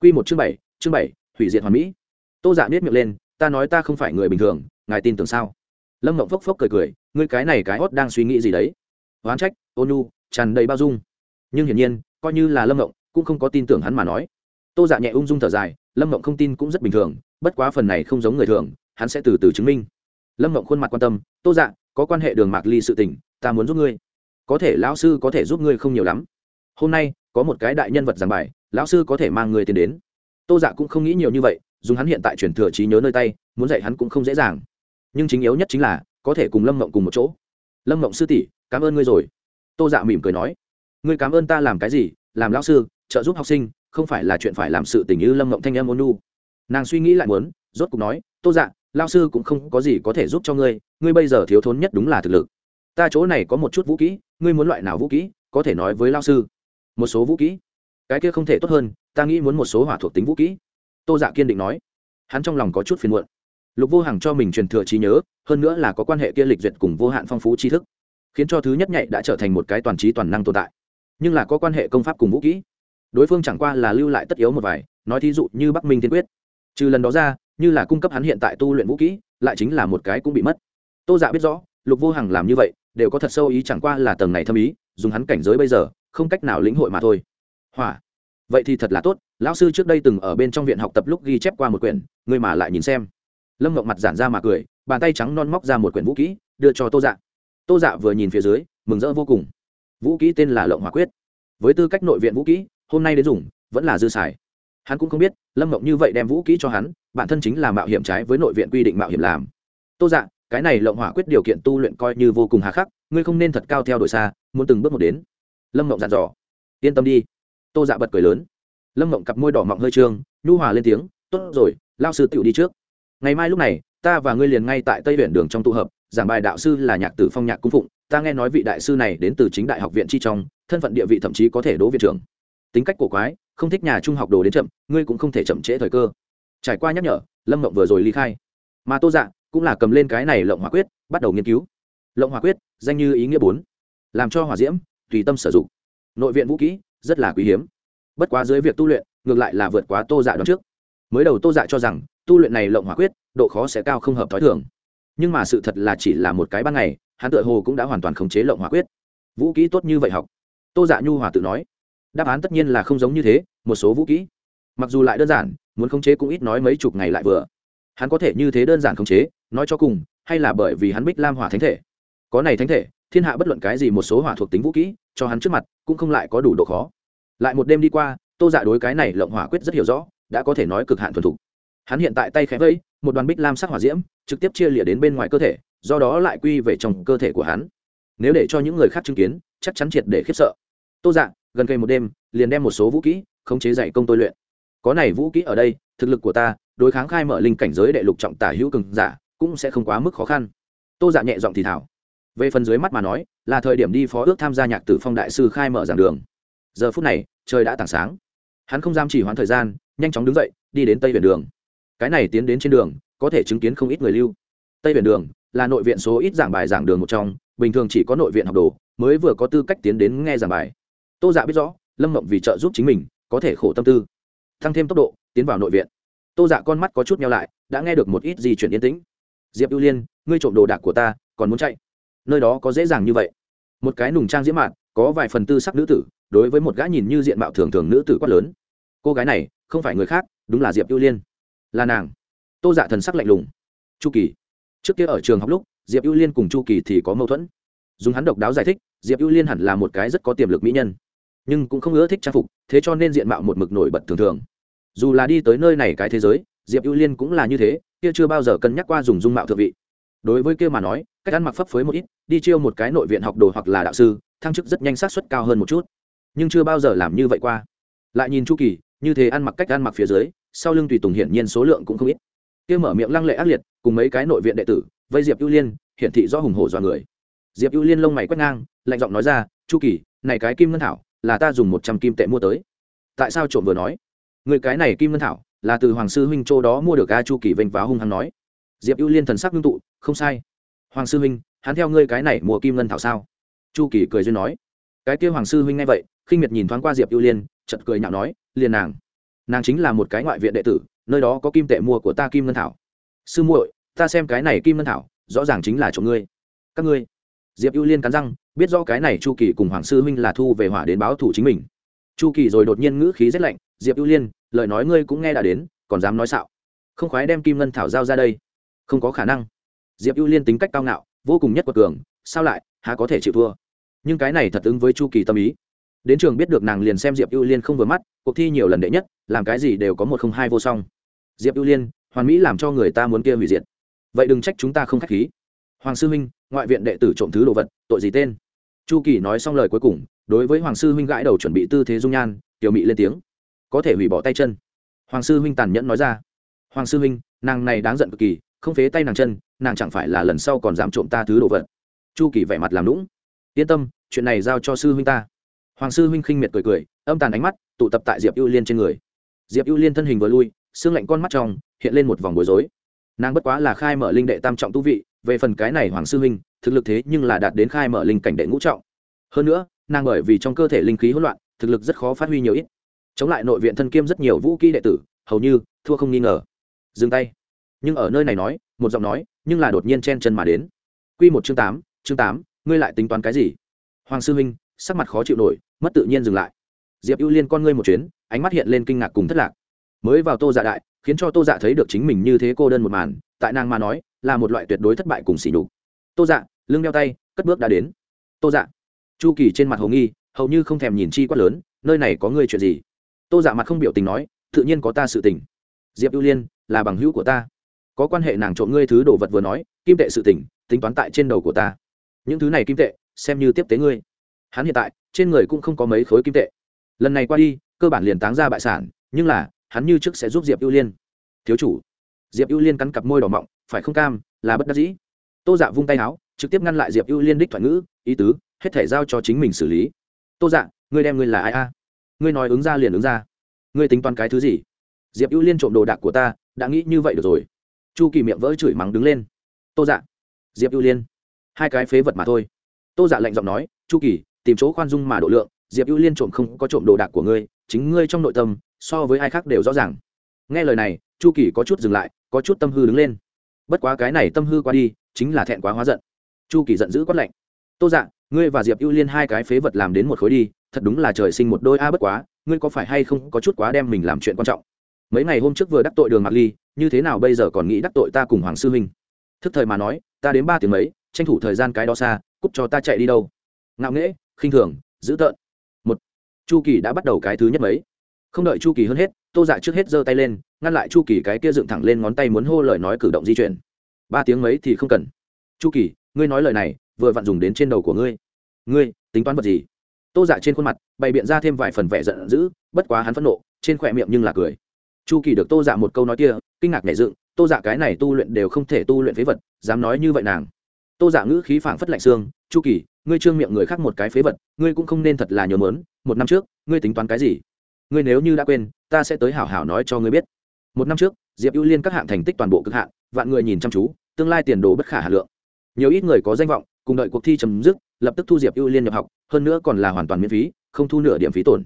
Q một chương bảy chương bảy hủy diệt hoàn mỹ. Tô dạ biết miệng lên ta nói ta không phải người bình thường ngài tin tưởng sao? Lâm mộng phốc phốc cười cười ngươi cái này cái hót đang suy nghĩ gì đấy? Oán trách ôn u, tràn đầy bao dung. Nhưng hiển nhiên coi như là lâm mộng cũng không có tin tưởng hắn mà nói. Tô dạ nhẹ ung dung thở dài lâm mộng không tin cũng rất bình thường bất quá phần này không giống người thường hắn sẽ từ từ chứng minh lâm mộng khuôn mặt quan tâm, tô dạ có quan hệ đường mạc ly sự tình, ta muốn giúp ngươi. Có thể lão sư có thể giúp ngươi không nhiều lắm. Hôm nay, có một cái đại nhân vật giảng bài, lão sư có thể mang người tiền đến. Tô dạ cũng không nghĩ nhiều như vậy, dùng hắn hiện tại chuyển thừa trí nhớ nơi tay, muốn dạy hắn cũng không dễ dàng. Nhưng chính yếu nhất chính là, có thể cùng lâm mộng cùng một chỗ. Lâm mộng sư tỷ, cảm ơn ngươi rồi. Tô dạ mỉm cười nói, ngươi cảm ơn ta làm cái gì? Làm lão sư, trợ giúp học sinh, không phải là chuyện phải làm sự tình như lâm mộng thanh em ôn nu nàng suy nghĩ lại muốn, rốt cục nói, tô dạ lao sư cũng không có gì có thể giúp cho ngươi ngươi bây giờ thiếu thốn nhất đúng là thực lực. Ta chỗ này có một chút vũ kỹ, ngươi muốn loại nào vũ kỹ, có thể nói với lao sư. Một số vũ kỹ. Cái kia không thể tốt hơn, ta nghĩ muốn một số hỏa thuộc tính vũ kỹ. Tô dạ kiên định nói. Hắn trong lòng có chút phiền muộn. Lục vô hằng cho mình truyền thừa trí nhớ, hơn nữa là có quan hệ kia lịch duyệt cùng vô hạn phong phú tri thức, khiến cho thứ nhất nhạy đã trở thành một cái toàn trí toàn năng tồn tại. Nhưng là có quan hệ công pháp cùng vũ kỹ. Đối phương chẳng qua là lưu lại tất yếu một vài, nói thí dụ như bắc minh tiên quyết. Trừ lần đó ra như là cung cấp hắn hiện tại tu luyện vũ kỹ, lại chính là một cái cũng bị mất. Tô dạ biết rõ, lục vô hằng làm như vậy, đều có thật sâu ý chẳng qua là tầng này thâm ý, dùng hắn cảnh giới bây giờ, không cách nào lĩnh hội mà thôi. Hỏa. Vậy thì thật là tốt, lão sư trước đây từng ở bên trong viện học tập lúc ghi chép qua một quyển, ngươi mà lại nhìn xem. Lâm mộng mặt giản ra mà cười, bàn tay trắng non móc ra một quyển vũ kỹ, đưa cho tô dạ. Tô dạ vừa nhìn phía dưới, mừng rỡ vô cùng. Vũ kỹ tên là lộng hỏa quyết. Với tư cách nội viện vũ kỹ, hôm nay đến dùng, vẫn là dư xài hắn cũng không biết, lâm mộng như vậy đem vũ kỹ cho hắn, bản thân chính là mạo hiểm trái với nội viện quy định mạo hiểm làm. Tô dạ cái này lộng hỏa quyết điều kiện tu luyện coi như vô cùng hà khắc, ngươi không nên thật cao theo đuổi xa, muốn từng bước một đến. Lâm mộng dặn dò. Yên tâm đi. Tô dạ bật cười lớn. Lâm mộng cặp môi đỏ mọng hơi trương, nhu hòa lên tiếng, tốt rồi lao sư tựu đi trước. Ngày mai lúc này, ta và ngươi liền ngay tại tây huyện đường trong tụ hợp, giảng bài đạo sư là nhạc tử phong nhạc cung phụng, ta nghe nói vị đại sư này đến từ chính đại học viện chi trong, thân phận địa vị thậm chí có thể đỗ viện trưởng. Tính cách cổ quái không thích nhà trung học đồ đến chậm, ngươi cũng không thể chậm trễ thời cơ. Trải qua nhắc nhở, lâm mộng vừa rồi ly khai. Mà tô dạ cũng là cầm lên cái này lộng hỏa quyết, bắt đầu nghiên cứu. Lộng hỏa quyết, danh như ý nghĩa bốn. Làm cho hỏa diễm, tùy tâm sử dụng. Nội viện vũ kỹ, rất là quý hiếm. Bất quá dưới việc tu luyện, ngược lại là vượt quá tô dạ đón trước. Mới đầu tô dạ cho rằng, tu luyện này lộng hỏa quyết, độ khó sẽ cao không hợp t h ó i thường. Nhưng mà sự thật là chỉ là một cái ban ngày, hắn tự hồ cũng đã hoàn toàn khống chế lộng hỏa quyết. Vũ kỹ tốt như vậy học. Tô dạ nhu hòa tự nói đáp án tất nhiên là không giống như thế, một số vũ kỹ. Mặc dù lại đơn giản, muốn khống chế cũng ít nói mấy chục ngày lại vừa. Hắn có thể như thế đơn giản khống chế, nói cho cùng, hay là bởi vì hắn bích lam hỏa thánh thể. Có này thánh thể, thiên hạ bất luận cái gì một số hỏa thuộc tính vũ kỹ, cho hắn trước mặt, cũng không lại có đủ độ khó. Lại một đêm đi qua, tô dạ đối cái này lộng hỏa quyết rất hiểu rõ, đã có thể nói cực hạn thuần thục. Hắn hiện tại tay khẽ vây một đoàn bích lam sắc hỏa diễm, trực tiếp chia lịa đến bên ngoài cơ thể, do đó lại quy về trong cơ thể của hắn. Nếu để cho những người khác chứng kiến, chắc chắn triệt để khiếp sợ. Tô dạ gần cây một đêm, liền đem một số vũ kỹ khống chế dạy công tôi luyện. Có này vũ kỹ ở đây, thực lực của ta, đối kháng khai mở linh cảnh giới đệ lục trọng tả hữu cường giả, cũng sẽ không quá mức khó khăn. Tô giả nhẹ giọng thì thảo về phần dưới mắt mà nói, là thời điểm đi phó ước tham gia nhạc tử phong đại sư khai mở giảng đường. Giờ phút này, trời đã tảng sáng. Hắn không dám chỉ hoãn thời gian, nhanh chóng đứng dậy, đi đến tây biển đường. Cái này tiến đến trên đường, có thể chứng kiến không ít người lưu. Tây biển đường là nội viện số ít giảng bài giảng đường một trong, bình thường chỉ có nội viện học đồ, mới vừa có tư cách tiến đến nghe giảng bài tô dạ biết rõ, lâm mộng vì trợ giúp chính mình, có thể khổ tâm tư. Tăng thêm tốc độ, tiến vào nội viện. Tô dạ con mắt có chút nhau lại, đã nghe được một ít gì chuyển yên tĩnh. Diệp ưu liên, ngươi trộm đồ đạc của ta, còn muốn chạy? Nơi đó có dễ dàng như vậy. Một cái nùng trang diễm mạn, có vài phần tư sắc nữ tử, đối với một gã nhìn như diện mạo thường thường nữ tử quát lớn. Cô gái này, không phải người khác, đúng là diệp ưu liên. Là nàng. Tô dạ thần sắc lạnh lùng. Chu kỳ. Trước kia ở trường học lúc, diệp ưu liên cùng chu kỳ thì có mâu thuẫn. Dùng hắn độc đáo giải thích, diệp ưu liên hẳn là một cái rất có tiềm lực mỹ nhân nhưng cũng không ưa thích trang phục, thế cho nên diện mạo một mực nổi bật thường thường. Dù là đi tới nơi này cái thế giới, diệp ưu liên cũng là như thế, kia chưa bao giờ cân nhắc qua dùng dung mạo thượng vị. Đối với kia mà nói, cách ăn mặc phấp phới một ít, đi chiêu một cái nội viện học đồ hoặc là đạo sư, thăng chức rất nhanh sát suất cao hơn một chút. Nhưng chưa bao giờ làm như vậy qua. Lại nhìn chu kỳ, như thế ăn mặc cách ăn mặc phía dưới, sau lưng tùy tùng hiển nhiên số lượng cũng không ít. Kia mở miệng lăng lệ ác liệt, cùng mấy cái nội viện đệ tử, vây diệp ưu liên, hiển thị do hùng hổ dọa người. Diệp ưu liên lông mày quét ngang, lạnh giọng nói ra, chu kỳ, này cái kim ngân thảo là ta dùng một trăm kim tệ mua tới. Tại sao trộm vừa nói? Người cái này kim ngân thảo, là từ hoàng sư huynh châu đó mua được a chu kỳ vênh váo hung hăng nói. Diệp ưu liên thần sắc ngưng tụ, không sai. Hoàng sư huynh, hắn theo ngươi cái này mua kim ngân thảo sao? Chu kỳ cười duyên nói. Cái kia hoàng sư huynh nghe vậy, khinh miệt nhìn thoáng qua diệp ưu liên chật cười nhạo nói liền nàng nàng chính là một cái ngoại viện đệ tử, nơi đó có kim tệ mua của ta kim ngân thảo. Sư muội, ta xem cái này kim ngân thảo, rõ ràng chính là chỗ ngươi. Các ngươi diệp ưu liên cắn răng, biết do cái này chu kỳ cùng hoàng sư huynh là thu về hỏa đến báo thủ chính mình. Chu kỳ rồi đột nhiên ngữ khí rét lạnh, diệp ưu liên, lời nói ngươi cũng nghe đã đến, còn dám nói xạo. Không khoái đem kim ngân thảo giao ra đây. Không có khả năng. Diệp ưu liên tính cách cao ngạo, vô cùng nhất quật cường, sao lại, há có thể chịu thua? Nhưng cái này thật ứng với chu kỳ tâm ý. Đến trường biết được nàng liền xem diệp ưu liên không vừa mắt, cuộc thi nhiều lần đệ nhất, làm cái gì đều có một không hai vô song. Diệp ưu liên, hoàn mỹ làm cho người ta muốn kia hủy diệt. Vậy đừng trách chúng ta không k h á c h khí hoàng sư huynh, ngoại viện đệ tử trộm thứ đồ vật, tội gì tên? Chu kỳ nói xong lời cuối cùng, đối với hoàng sư huynh gãi đầu chuẩn bị tư thế dung nhan, tiểu mị lên tiếng. Có thể hủy bỏ tay chân. Hoàng sư huynh tàn nhẫn nói ra. Hoàng sư huynh, nàng này đáng giận cực kỳ, không phế tay nàng chân, nàng chẳng phải là lần sau còn dám trộm ta thứ đồ vật. Chu kỳ vẻ mặt làm lũng yên tâm, chuyện này giao cho sư huynh ta. Hoàng sư huynh khinh miệt cười cười, âm tàn ánh mắt, tụ tập tại diệp ưu liên trên người. Diệp ưu liên thân hình vừa lui, xương lạnh con mắt trong, hiện lên một vòng bối rối. Nàng bất quá là khai mở linh đệ tam trọng tu vị về phần cái này hoàng sư huynh thực lực thế nhưng là đạt đến khai mở linh cảnh đệ ngũ trọng. Hơn nữa, nàng bởi vì trong cơ thể linh khí hỗn loạn, thực lực rất khó phát huy nhiều ít. Chống lại nội viện thân kiêm rất nhiều vũ kỹ đệ tử, hầu như, thua không nghi ngờ. Dừng tay. Nhưng ở nơi này nói, một giọng nói, nhưng là đột nhiên chen chân mà đến. Quy một chương tám chương tám, ngươi lại tính toán cái gì? Hoàng sư huynh sắc mặt khó chịu nổi, mất tự nhiên dừng lại. Diệp ưu liên con ngươi một chuyến, ánh mắt hiện lên kinh ngạc cùng thất lạc. Mới vào tô dạ đại khiến cho tô dạ thấy được chính mình như thế cô đơn một màn, tại nàng mà nói, là một loại tuyệt đối thất bại cùng xỉ nhục. Tô dạ lưng đeo tay, cất bước đã đến. Tô dạ. Chu kỳ trên mặt hồ nghi, hầu như không thèm nhìn chi quát lớn, nơi này có ngươi chuyện gì? Tô dạ mặt không biểu tình nói, tự nhiên có ta sự tình. Diệp ưu liên, là bằng hữu của ta. Có quan hệ nàng trộm ngươi thứ đồ vật vừa nói, kim tệ sự tình, tính toán tại trên đầu của ta. Những thứ này kim tệ, xem như tiếp tế ngươi. Hắn hiện tại, trên người cũng không có mấy khối kim tệ. Lần này qua đi, cơ bản liền táng ra bại sản, nhưng là hắn như trước sẽ giúp diệp ưu liên thiếu chủ diệp ưu liên cắn cặp môi đỏ mọng phải không cam là bất đắc dĩ tô dạ vung tay áo trực tiếp ngăn lại diệp ưu liên đích thoại ngữ ý tứ hết thể giao cho chính mình xử lý tô dạ ngươi đem ngươi là ai a ngươi nói ứng ra liền ứng ra ngươi tính toán cái thứ gì diệp ưu liên trộm đồ đạc của ta đã nghĩ như vậy được rồi chu kỳ miệng vỡ chửi mắng đứng lên tô dạ diệp ưu liên hai cái phế vật mà thôi tô dạ lạnh giọng nói chu kỳ tìm chỗ khoan dung mà độ lượng diệp ưu liên trộm không có trộm đồ đạc của ngươi chính ngươi trong nội tâm so với ai khác đều rõ ràng. Nghe lời này chu kỳ có chút dừng lại có chút tâm hư đứng lên. Bất quá cái này tâm hư qua đi chính là thẹn quá hóa giận. Chu kỳ giận dữ quát lạnh. Tô Dạng, ngươi và diệp ưu liên hai cái phế vật làm đến một khối đi thật đúng là trời sinh một đôi a bất quá ngươi có phải hay không có chút quá đem mình làm chuyện quan trọng? Mấy ngày hôm trước vừa đắc tội đường mạc ly như thế nào bây giờ còn nghĩ đắc tội ta cùng hoàng sư huynh thức thời mà nói ta đến ba tiếng mấy tranh thủ thời gian cái đó xa cúp cho ta chạy đi đâu. Ngạo nghễ khinh thường dữ tợn. Một chu kỳ đã bắt đầu cái thứ nhất mấy không đợi chu kỳ hơn hết, tô dạ trước hết giơ tay lên, ngăn lại chu kỳ cái kia dựng thẳng lên ngón tay muốn hô lời nói cử động di chuyển. Ba tiếng mấy thì không cần. Chu kỳ, ngươi nói lời này, vừa vặn dùng đến trên đầu của ngươi. Ngươi, tính toán vật gì? Tô dạ trên khuôn mặt, bày biện ra thêm vài phần vẻ giận dữ, bất quá hắn phẫn nộ, trên khỏe miệng nhưng là cười. Chu kỳ được tô dạ một câu nói kia, kinh ngạc nhảy dựng, tô dạ cái này tu luyện đều không thể tu luyện phế vật, dám nói như vậy nàng. Tô dạ ngữ khí phảng phất lạnh xương, chu kỳ, ngươi trương miệng người khác một cái phế vật, ngươi cũng không nên thật là nhớ mớn, một năm trước, ngươi tính toán cái gì? Ngươi nếu như đã quên, ta sẽ tới hảo hảo nói cho ngươi biết. Một năm trước, diệp ưu liên các hạng thành tích toàn bộ cực hạn, vạn người nhìn chăm chú, tương lai tiền đồ bất khả hà lượng. Nhiều ít người có danh vọng, cùng đợi cuộc thi chấm dứt, lập tức thu diệp ưu liên nhập học, hơn nữa còn là hoàn toàn miễn phí, không thu nửa điểm phí tổn.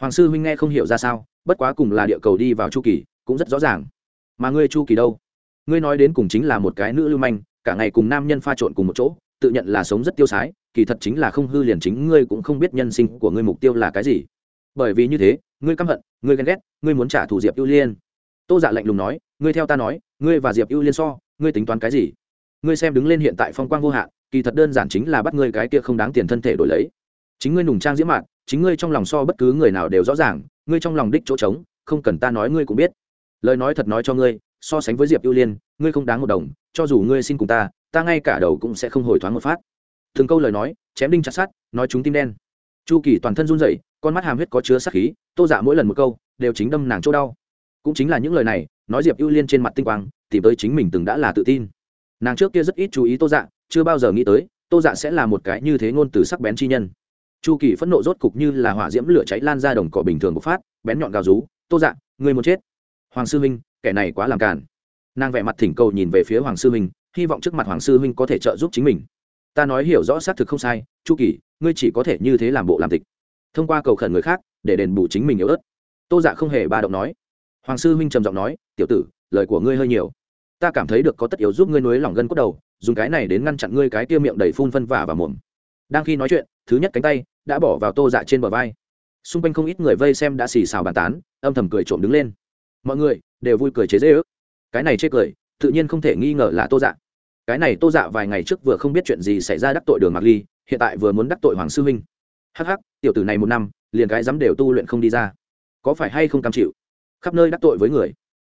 Hoàng sư huynh nghe không hiểu ra sao, bất quá cùng là địa cầu đi vào chu kỳ, cũng rất rõ ràng. Mà ngươi chu kỳ đâu? Ngươi nói đến cùng chính là một cái nữ lưu manh, cả ngày cùng nam nhân pha trộn cùng một chỗ, tự nhận là sống rất tiêu sái, kỳ thật chính là không hư liền chính ngươi cũng không biết nhân sinh của ngươi mục tiêu là cái gì. Bởi vì như thế ngươi căm hận, ngươi ghen ghét, ngươi muốn trả thù diệp ưu liên. Tô dạ lạnh lùng nói, ngươi theo ta nói, ngươi và diệp ưu liên so, ngươi tính toán cái gì? Ngươi xem đứng lên hiện tại phong quang vô hạn, kỳ thật đơn giản chính là bắt ngươi cái kia không đáng tiền thân thể đổi lấy. Chính ngươi nùng trang diễm mạn, chính ngươi trong lòng so bất cứ người nào đều rõ ràng, ngươi trong lòng đích chỗ trống, không cần ta nói ngươi cũng biết. Lời nói thật nói cho ngươi, so sánh với diệp ưu liên, ngươi không đáng một đồng, cho dù ngươi xin cùng ta ta ngay cả đầu cũng sẽ không hồi thoáng một phát. Từng câu lời nói, chém đinh chặt sát nói chúng tim đen. Chu kỳ toàn thân run rẩy con mắt hàm huyết có chứa sát khí, tô giả mỗi lần một câu, đều chính đâm nàng chỗ đau. Cũng chính là những lời này, nói diệp ưu liên trên mặt tinh quang, tìm tới chính mình từng đã là tự tin. Nàng trước kia rất ít chú ý tô dạ chưa bao giờ nghĩ tới, tô dạ sẽ là một cái như thế ngôn từ sắc bén chi nhân. Chu kỳ phẫn nộ rốt cục như là hỏa diễm lửa cháy lan ra đồng cỏ bình thường bộc phát, bén nhọn gào rú, tô dạ người muốn chết? Hoàng sư minh kẻ này quá làm cản nàng vẻ mặt thỉnh cầu nhìn về phía hoàng sư minh hy vọng trước mặt hoàng sư minh có thể trợ giúp chính mình. Ta nói hiểu rõ xác thực không sai, chu kỳ, ngươi chỉ có thể như thế làm bộ làm tịch thông qua cầu khẩn người khác để đền bù chính mình yếu ớt. Tô dạ không hề ba động nói. Hoàng sư huynh trầm giọng nói, tiểu tử, lời của ngươi hơi nhiều. Ta cảm thấy được có tất yếu giúp ngươi nối lòng gân cốt đầu, dùng cái này đến ngăn chặn ngươi cái tiêu miệng đầy phun phân vả và mồm. Đang khi nói chuyện, thứ nhất cánh tay đã bỏ vào tô dạ trên bờ vai. Xung quanh không ít người vây xem đã xì xào bàn tán, âm thầm cười trộm đứng lên. Mọi người đều vui cười chế dễ ước. Cái này chê cười, tự nhiên không thể nghi ngờ là tô dạ. Cái này tô dạ vài ngày trước vừa không biết chuyện gì xảy ra đắc tội đường mạc ly, hiện tại vừa muốn đắc tội hoàng sư huynh hắc hắc, tiểu tử này một năm, liền cái dám đều tu luyện không đi ra. Có phải hay không cam chịu? Khắp nơi đắc tội với người.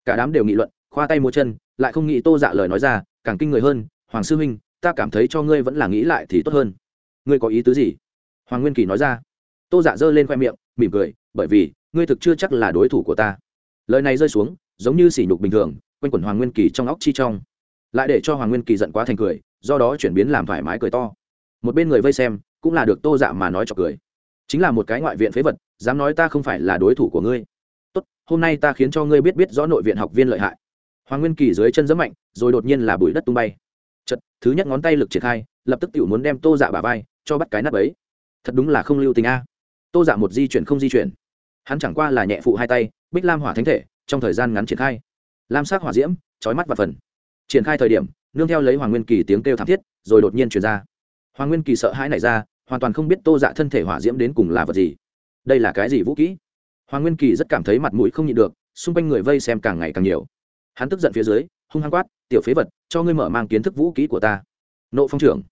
Cả đám đều nghị luận, khoa tay mua chân, lại không nghĩ tô dạ lời nói ra, càng kinh người hơn, hoàng sư huynh, ta cảm thấy cho ngươi vẫn là nghĩ lại thì tốt hơn. Ngươi có ý tứ gì? Hoàng nguyên kỳ nói ra. Tô dạ giơ lên khoe miệng, mỉm cười, bởi vì, ngươi thực chưa chắc là đối thủ của ta. Lời này rơi xuống, giống như sỉ nhục bình thường, quanh quẩn hoàng nguyên kỳ trong óc chi trong. Lại để cho hoàng nguyên kỳ giận quá thành cười, do đó chuyển biến làm thoải mái cười to. Một bên người vây xem cũng là được tô dạ mà nói cho cười. Chính là một cái ngoại viện phế vật, dám nói ta không phải là đối thủ của ngươi. Tốt, hôm nay ta khiến cho ngươi biết biết rõ nội viện học viên lợi hại. Hoàng nguyên kỳ dưới chân giấm mạnh, rồi đột nhiên là bụi đất tung bay. Chật thứ nhất ngón tay lực triển khai, lập tức tự muốn đem tô dạ bà vai, cho bắt cái nắp ấy. Thật đúng là không lưu tình a. Tô dạ một di chuyển không di chuyển. Hắn chẳng qua là nhẹ phụ hai tay, bích lam hỏa thánh thể, trong thời gian ngắn triển khai. Lam sắc hỏa diễm trói mắt và phần. Triển khai thời điểm, nương theo lấy hoàng nguyên kỳ tiếng kêu thảm thiết, rồi đột nhiên truyền ra. Hoàng nguyên kỳ sợ hãi nảy ra hoàn toàn không biết tô dạ thân thể hỏa diễm đến cùng là vật gì. Đây là cái gì vũ kỹ? Hoàng nguyên kỳ rất cảm thấy mặt mũi không nhịn được, xung quanh người vây xem càng ngày càng nhiều. Hắn tức giận phía dưới, hung hăng quát, tiểu phế vật, cho ngươi mở mang kiến thức vũ kỹ của ta. Nộ phong trưởng,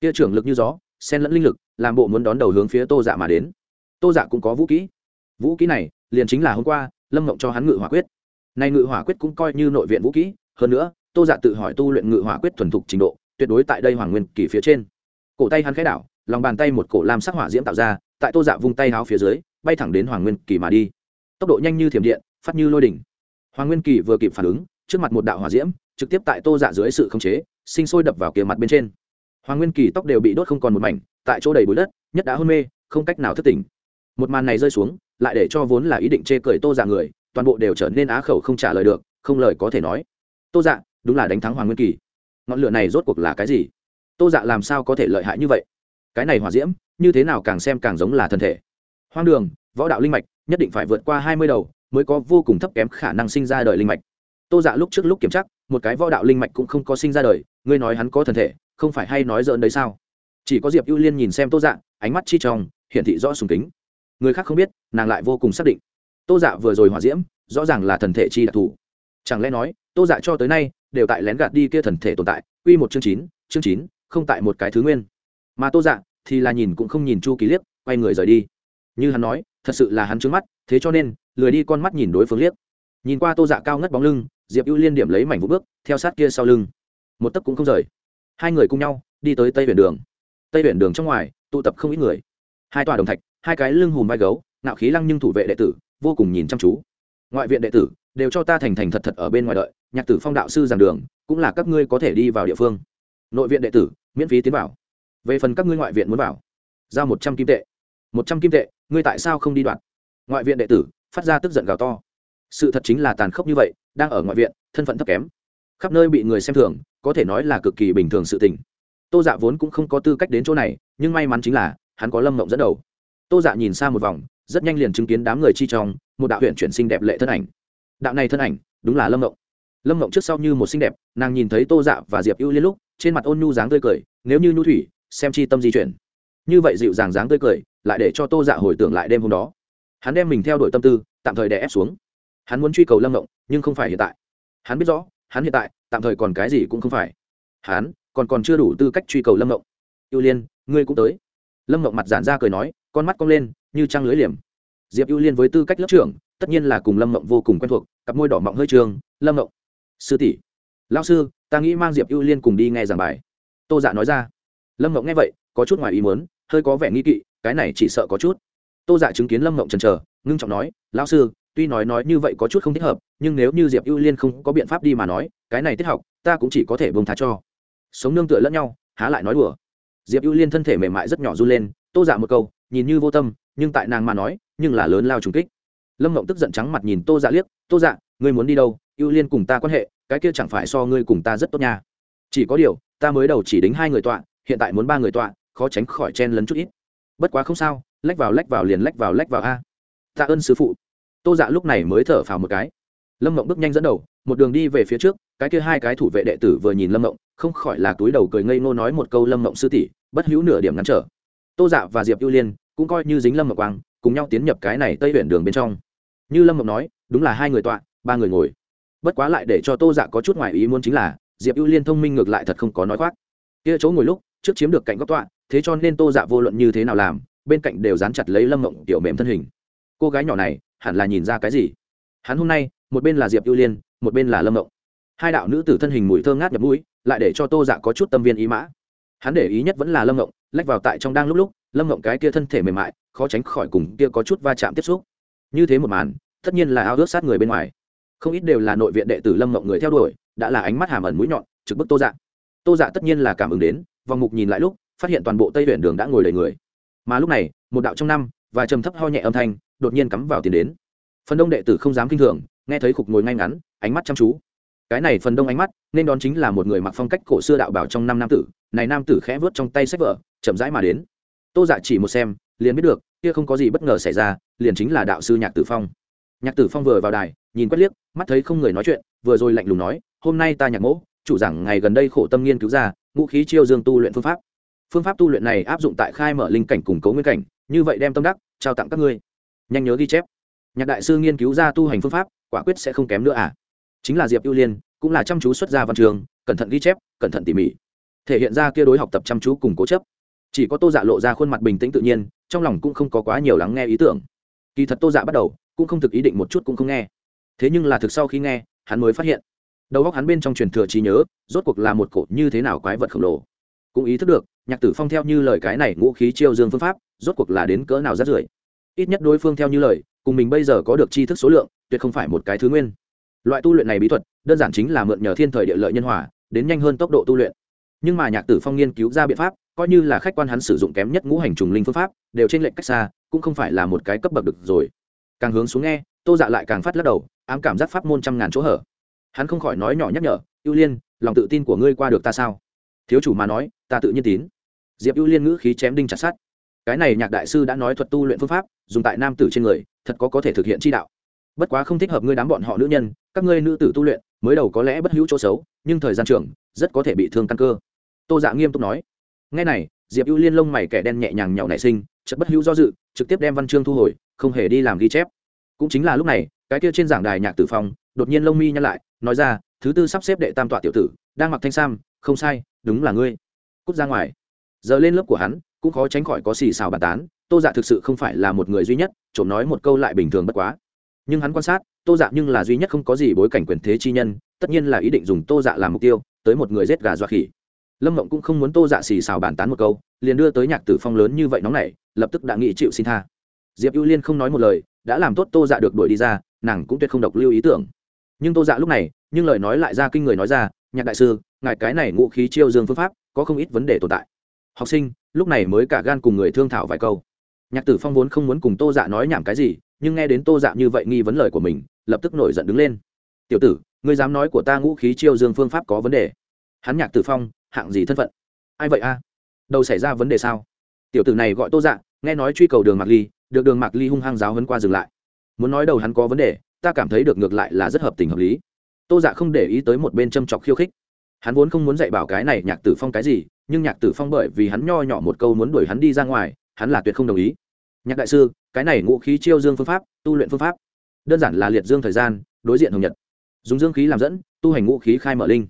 kia trưởng lực như gió sen lẫn linh lực, làm bộ muốn đón đầu hướng phía tô dạ mà đến. Tô dạ cũng có vũ kỹ. Vũ kỹ này, liền chính là hôm qua, lâm mộng cho hắn ngự hỏa quyết. Nay ngự hỏa quyết cũng coi như nội viện vũ kỹ, hơn nữa, tô dạ tự hỏi tu luyện ngự hỏa quyết thuần thục trình độ, tuyệt đối tại đây hoàng nguyên kỳ phía trên. Cổ tay hắn khẽ đảo lòng bàn tay một cổ lam sắc hỏa diễm tạo ra, tại tô dạ vung tay háo phía dưới, bay thẳng đến hoàng nguyên kỳ mà đi. Tốc độ nhanh như thiểm điện, phát như lôi đỉnh. Hoàng nguyên kỳ vừa kịp phản ứng, trước mặt một đạo hỏa diễm, trực tiếp tại tô dạ dưới sự khống chế, sinh sôi đập vào kia mặt bên trên. Hoàng nguyên kỳ tóc đều bị đốt không còn một mảnh, tại chỗ đầy bụi đất, nhất đã hôn mê, không cách nào thức tỉnh. Một màn này rơi xuống, lại để cho vốn là ý định chê cười tô dạ người, toàn bộ đều trở nên á khẩu không trả lời được, không lời có thể nói. Tô dạ đúng là đánh thắng hoàng nguyên kỳ. Ngọn lửa này rốt cuộc là cái gì? Tô dạ làm sao có thể lợi hại như vậy? Cái này hỏa diễm, như thế nào càng xem càng giống là thân thể. Hoang đường, võ đạo linh mạch, nhất định phải vượt qua hai mươi đầu mới có vô cùng thấp kém khả năng sinh ra đời linh mạch. Tô dạ lúc trước lúc kiểm tra, một cái võ đạo linh mạch cũng không có sinh ra đời, ngươi nói hắn có thân thể, không phải hay nói dỡn đấy sao? Chỉ có diệp ưu liên nhìn xem tô dạ ánh mắt chi trong, hiển thị rõ sùng kính. Người khác không biết, nàng lại vô cùng xác định. Tô dạ vừa rồi hỏa diễm, rõ ràng là thần thể chi đặc thù. Chẳng lẽ nói, tô dạ cho tới nay, đều tại lén gạt đi kia thần thể tồn tại, quy một chương chín chương chín, không tại một cái thứ nguyên mà tô dạ thì là nhìn cũng không nhìn chu kỳ liếc, quay người rời đi. Như hắn nói, thật sự là hắn trướng mắt, thế cho nên, lười đi con mắt nhìn đối phương liếc. Nhìn qua tô dạ cao ngất bóng lưng, diệp ưu liên điểm lấy mảnh vũ bước, theo sát kia sau lưng. Một tấc cũng không rời. Hai người cùng nhau, đi tới tây biển đường. Tây biển đường trong ngoài, tụ tập không ít người. Hai tòa đồng thạch, hai cái lưng hùm vai gấu, nạo khí lăng nhưng thủ vệ đệ tử, vô cùng nhìn chăm chú. Ngoại viện đệ tử, đều cho ta thành thành thật thật ở bên ngoài đợi, nhạc tử phong đạo sư giảng đường, cũng là các ngươi có thể đi vào địa phương. Nội viện đệ tử, miễn phí tiến vào về phần các ngươi ngoại viện muốn vào, giao một trăm kim tệ. Một trăm kim tệ, ngươi tại sao không đi đoạn ngoại viện đệ tử, phát ra tức giận gào to. Sự thật chính là tàn khốc như vậy, đang ở ngoại viện, thân phận thấp kém. Khắp nơi bị người xem thường, có thể nói là cực kỳ bình thường sự tình. Tô dạ vốn cũng không có tư cách đến chỗ này, nhưng may mắn chính là, hắn có lâm mộng dẫn đầu. Tô dạ nhìn xa một vòng, rất nhanh liền chứng kiến đám người chi trong, một đạo huyện chuyển sinh đẹp lệ thân ảnh. Đạo này thân ảnh, đúng là lâm mộng. Lâm mộng trước sau như một xinh đẹp, nàng nhìn thấy tô dạ và diệp ưu liên lúc, trên mặt ôn nhu dáng tươi cười, nếu như nhu thủy xem chi tâm di chuyển. Như vậy dịu dàng dáng tươi cười, lại để cho tô dạ hồi tưởng lại đêm hôm đó. Hắn đem mình theo đuổi tâm tư, tạm thời đè ép xuống. Hắn muốn truy cầu lâm động nhưng không phải hiện tại. Hắn biết rõ, hắn hiện tại, tạm thời còn cái gì cũng không phải. Hắn, còn còn chưa đủ tư cách truy cầu lâm động ưu liên, ngươi cũng tới. Lâm động mặt giản ra cười nói, con mắt cong lên, như trăng lưới liềm. Diệp ưu liên với tư cách lớp trưởng, tất nhiên là cùng lâm động vô cùng quen thuộc, cặp môi đỏ mọng hơi trường lâm động sư tỷ lao sư, ta nghĩ mang diệp ưu liên cùng đi nghe giảng bài. Tô dạ nói ra lâm mộng nghe vậy, có chút ngoài ý muốn, hơi có vẻ nghi kỵ, cái này chỉ sợ có chút. Tô dạ chứng kiến lâm mộng trần chờ, ngưng trọng nói lao sư, tuy nói nói như vậy có chút không thích hợp, nhưng nếu như diệp ưu liên không có biện pháp đi mà nói, cái này tiết học, ta cũng chỉ có thể bông thá cho. Sống nương tựa lẫn nhau, há lại nói đùa. Diệp ưu liên thân thể mềm mại rất nhỏ run lên, tô dạ một câu, nhìn như vô tâm, nhưng tại nàng mà nói, nhưng là lớn lao trùng kích. Lâm mộng tức giận trắng mặt nhìn tô dạ liếc, tô dạ ngươi muốn đi đâu? Ưu liên cùng ta quan hệ, cái kia chẳng phải so ngươi cùng ta rất tốt nha. Chỉ có điều, ta mới đầu chỉ đính hai người tọa hiện tại muốn ba người tọa, khó tránh khỏi chen lấn chút ít. Bất quá không sao, lách vào lách vào liền lách vào lách vào a. Tạ ơn sư phụ. Tô dạ lúc này mới thở phào một cái. Lâm mộng bước nhanh dẫn đầu, một đường đi về phía trước, cái kia hai cái thủ vệ đệ tử vừa nhìn lâm mộng, không khỏi là túi đầu cười ngây ngô nói một câu lâm mộng sư tỷ, bất hữu nửa điểm ngắn trở. Tô dạ và diệp ưu liên cũng coi như dính lâm mộng quang, cùng nhau tiến nhập cái này tây huyện đường bên trong. Như lâm mộng nói, đúng là hai người tọa, ba người ngồi. Bất quá lại để cho tô dạ có chút ngoài ý muốn chính là, diệp ưu liên thông minh ngược lại thật không có nói khoác. Kia chỗ ngồi lúc trước chiếm được cạnh góc tọa, thế cho nên tô dạ vô luận như thế nào làm, bên cạnh đều dán chặt lấy lâm mộng tiểu mềm thân hình. Cô gái nhỏ này, hẳn là nhìn ra cái gì? Hắn hôm nay, một bên là diệp ưu liên, một bên là lâm mộng hai đạo nữ tử thân hình mùi thơ ngát nhập mũi, lại để cho tô dạ có chút tâm viên ý mã. Hắn để ý nhất vẫn là lâm mộng lách vào tại trong đang lúc lúc, lâm mộng cái kia thân thể mềm mại, khó tránh khỏi cùng kia có chút va chạm tiếp xúc. Như thế một màn, tất nhiên là ao ước sát người bên ngoài. Không ít đều là nội viện đệ tử lâm mộng người theo đuổi, đã là ánh mắt hàm ẩn mũi nhọn, trực bức tô dạ. Tô dạ tất nhiên là cảm ứng đến vòng mục nhìn lại lúc, phát hiện toàn bộ tây huyện đường đã ngồi đầy người. Mà lúc này, một đạo trong năm và trầm thấp ho nhẹ âm thanh đột nhiên cắm vào tiền đến. Phần đông đệ tử không dám kinh thường, nghe thấy khục ngồi ngay ngắn, ánh mắt chăm chú. Cái này phần đông ánh mắt nên đón chính là một người mặc phong cách cổ xưa đạo bảo trong năm nam tử, này nam tử khẽ vớt trong tay sách vở, chậm rãi mà đến. Tô dạ chỉ một xem, liền biết được, kia không có gì bất ngờ xảy ra, liền chính là đạo sư nhạc tử phong. Nhạc tử phong vừa vào đài, nhìn quét liếc, mắt thấy không người nói chuyện, vừa rồi lạnh lùng nói, hôm nay ta nhạc mẫu chủ giảng ngày gần đây khổ tâm nghiên cứu ra ngũ khí chiêu dương tu luyện phương pháp. Phương pháp tu luyện này áp dụng tại khai mở linh cảnh củng cố nguyên cảnh, như vậy đem tâm đắc, trao tặng các ngươi. Nhanh nhớ ghi chép. Nhạc đại sư nghiên cứu ra tu hành phương pháp, quả quyết sẽ không kém nữa à? Chính là diệp ưu liên, cũng là chăm chú xuất gia văn trường, cẩn thận ghi chép, cẩn thận tỉ mỉ. Thể hiện ra kia đối học tập chăm chú cùng cố chấp. Chỉ có tô dạ lộ ra khuôn mặt bình tĩnh tự nhiên, trong lòng cũng không có quá nhiều lắng nghe ý tưởng. Kỳ thật tô dạ bắt đầu, cũng không thực ý định một chút cũng không nghe. Thế nhưng là thực sau khi nghe, hắn mới phát hiện đầu óc hắn bên trong truyền thừa trí nhớ, rốt cuộc là một cột như thế nào quái vật khổng lồ. Cũng ý thức được, nhạc tử phong theo như lời cái này ngũ khí chiêu dương phương pháp, rốt cuộc là đến cỡ nào rát rưởi. Ít nhất đối phương theo như lời, cùng mình bây giờ có được tri thức số lượng, tuyệt không phải một cái thứ nguyên. Loại tu luyện này bí thuật, đơn giản chính là mượn nhờ thiên thời địa lợi nhân hòa, đến nhanh hơn tốc độ tu luyện. Nhưng mà nhạc tử phong nghiên cứu ra biện pháp, coi như là khách quan hắn sử dụng kém nhất ngũ hành trùng linh phương pháp, đều trên lệnh cách xa, cũng không phải là một cái cấp bậc được rồi. Càng hướng xuống nghe, tô dạ lại càng phát lắc đầu, ám cảm giác pháp môn trăm ngàn chỗ hở hắn không khỏi nói nhỏ nhắc nhở, ưu liên, lòng tự tin của ngươi qua được ta sao? Thiếu chủ mà nói, ta tự nhiên tín. Diệp ưu liên ngữ khí chém đinh chặt sát cái này nhạc đại sư đã nói thuật tu luyện phương pháp, dùng tại nam tử trên người, thật có có thể thực hiện chi đạo. Bất quá không thích hợp ngươi đám bọn họ nữ nhân, các ngươi nữ tử tu luyện, mới đầu có lẽ bất hữu chỗ xấu, nhưng thời gian trường, rất có thể bị thương căn cơ. Tô dạ nghiêm túc nói. Ngay này, diệp ưu liên lông mày kẻ đen nhẹ nhàng nhậu nảy sinh chất bất hữu do dự, trực tiếp đem văn chương thu hồi, không hề đi làm ghi chép. Cũng chính là lúc này cái kia trên giảng đài nhạc tử phong, đột nhiên lông mi nhăn lại, nói ra, thứ tư sắp xếp đệ tam tọa tiểu tử, đang mặc thanh sam, không sai, đúng là ngươi. Cút ra ngoài. Giờ lên lớp của hắn, cũng khó tránh khỏi có xì xào bàn tán, tô dạ thực sự không phải là một người duy nhất, trộm nói một câu lại bình thường bất quá. Nhưng hắn quan sát, tô dạ nhưng là duy nhất không có gì bối cảnh quyền thế chi nhân, tất nhiên là ý định dùng tô dạ làm mục tiêu, tới một người giết gà dọa khỉ. Lâm mộng cũng không muốn tô dạ xì xào bàn tán một câu, liền đưa tới nhạc tử phong lớn như vậy nóng này lập tức đã nghĩ chịu xin tha. Diệp ưu liên không nói một lời, đã làm tốt tô dạ được đuổi đi ra nàng cũng tuyệt không độc lưu ý tưởng. Nhưng tô dạ lúc này, nhưng lời nói lại ra kinh người nói ra, nhạc đại sư, ngài cái này ngũ khí chiêu dương phương pháp, có không ít vấn đề tồn tại. Học sinh, lúc này mới cả gan cùng người thương thảo vài câu. Nhạc tử phong vốn không muốn cùng tô dạ nói nhảm cái gì, nhưng nghe đến tô dạ như vậy nghi vấn lời của mình, lập tức nổi giận đứng lên. Tiểu tử, ngươi dám nói của ta ngũ khí chiêu dương phương pháp có vấn đề? Hắn nhạc tử phong, hạng gì thân phận? Ai vậy a? Đâu xảy ra vấn đề sao? Tiểu tử này gọi tô dạ nghe nói truy cầu đường mạc ly, được đường mạc ly hung hăng giáo hấn qua dừng lại muốn nói đầu hắn có vấn đề, ta cảm thấy được ngược lại là rất hợp tình hợp lý. Tô dạ không để ý tới một bên châm chọc khiêu khích. Hắn vốn không muốn dạy bảo cái này nhạc tử phong cái gì, nhưng nhạc tử phong bởi vì hắn nho nhỏ một câu muốn đuổi hắn đi ra ngoài, hắn là tuyệt không đồng ý. Nhạc đại sư, cái này ngũ khí chiêu dương phương pháp, tu luyện phương pháp. Đơn giản là liệt dương thời gian, đối diện hồng nhật. Dùng dương khí làm dẫn, tu hành ngũ khí khai mở linh.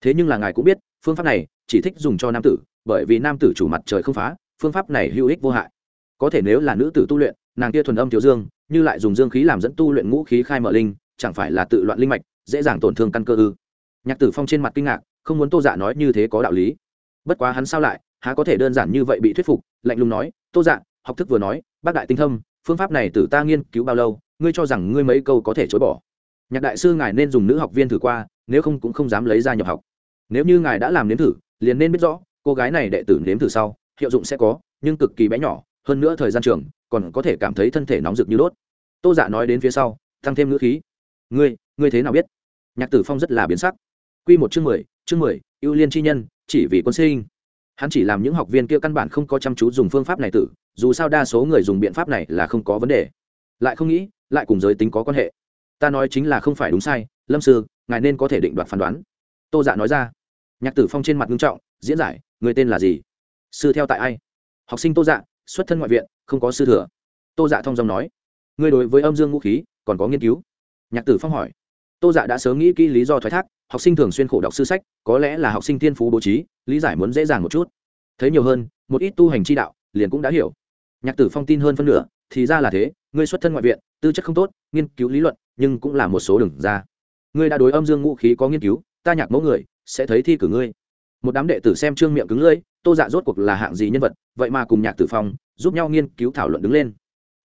Thế nhưng là ngài cũng biết, phương pháp này chỉ thích dùng cho nam tử, bởi vì nam tử chủ mặt trời không phá, phương pháp này hữu ích vô hại. Có thể nếu là nữ tử tu luyện nàng kia thuần âm thiếu dương, như lại dùng dương khí làm dẫn tu luyện ngũ khí khai mở linh, chẳng phải là tự loạn linh mạch, dễ dàng tổn thương căn cơ ư? Nhạc tử phong trên mặt kinh ngạc, không muốn tô dạ nói như thế có đạo lý. Bất quá hắn sao lại, há có thể đơn giản như vậy bị thuyết phục, lạnh lùng nói, tô dạ học thức vừa nói, bác đại tinh thâm, phương pháp này từ ta nghiên cứu bao lâu, ngươi cho rằng ngươi mấy câu có thể chối bỏ? Nhạc đại sư ngài nên dùng nữ học viên thử qua, nếu không cũng không dám lấy ra nhập học. Nếu như ngài đã làm nếm thử, liền nên biết rõ, cô gái này đệ tử nếm thử sau, hiệu dụng sẽ có, nhưng cực kỳ bé nhỏ, hơn nữa thời gian trường còn có thể cảm thấy thân thể nóng rực như đốt. Tô dạ nói đến phía sau, tăng thêm ngữ khí. Ngươi ngươi thế nào biết? Nhạc tử phong rất là biến sắc. Q một chương mười chương mười, ưu liên chi nhân, chỉ vì quân sinh. Hắn chỉ làm những học viên kia căn bản không có chăm chú dùng phương pháp này tử, dù sao đa số người dùng biện pháp này là không có vấn đề. Lại không nghĩ, lại cùng giới tính có quan hệ. Ta nói chính là không phải đúng sai, lâm sư, ngài nên có thể định đoạt phán đoán. Tô dạ nói ra. Nhạc tử phong trên mặt nghiêm trọng, diễn giải, người tên là gì? Sư theo tại ai? Học sinh tô dạ xuất thân ngoại viện, không có sư thừa. Tô dạ thông dòng nói, ngươi đối với âm dương ngũ khí còn có nghiên cứu? Nhạc tử phong hỏi. Tô dạ đã sớm nghĩ kỹ lý do thoái thác, học sinh thường xuyên khổ đọc sư sách, có lẽ là học sinh thiên phú bố trí, lý giải muốn dễ dàng một chút. Thấy nhiều hơn, một ít tu hành chi đạo, liền cũng đã hiểu. Nhạc tử phong tin hơn phân nửa, thì ra là thế, ngươi xuất thân ngoại viện, tư chất không tốt, nghiên cứu lý luận, nhưng cũng là một số đừng ra. Ngươi đã đối âm dương ngũ khí có nghiên cứu, ta nhạc mẫu người, sẽ thấy thi cử ngươi. Một đám đệ tử xem trương miệng cứng lưỡi tô dạ rốt cuộc là hạng gì nhân vật, vậy mà cùng nhạc tử phong, giúp nhau nghiên cứu thảo luận đứng lên.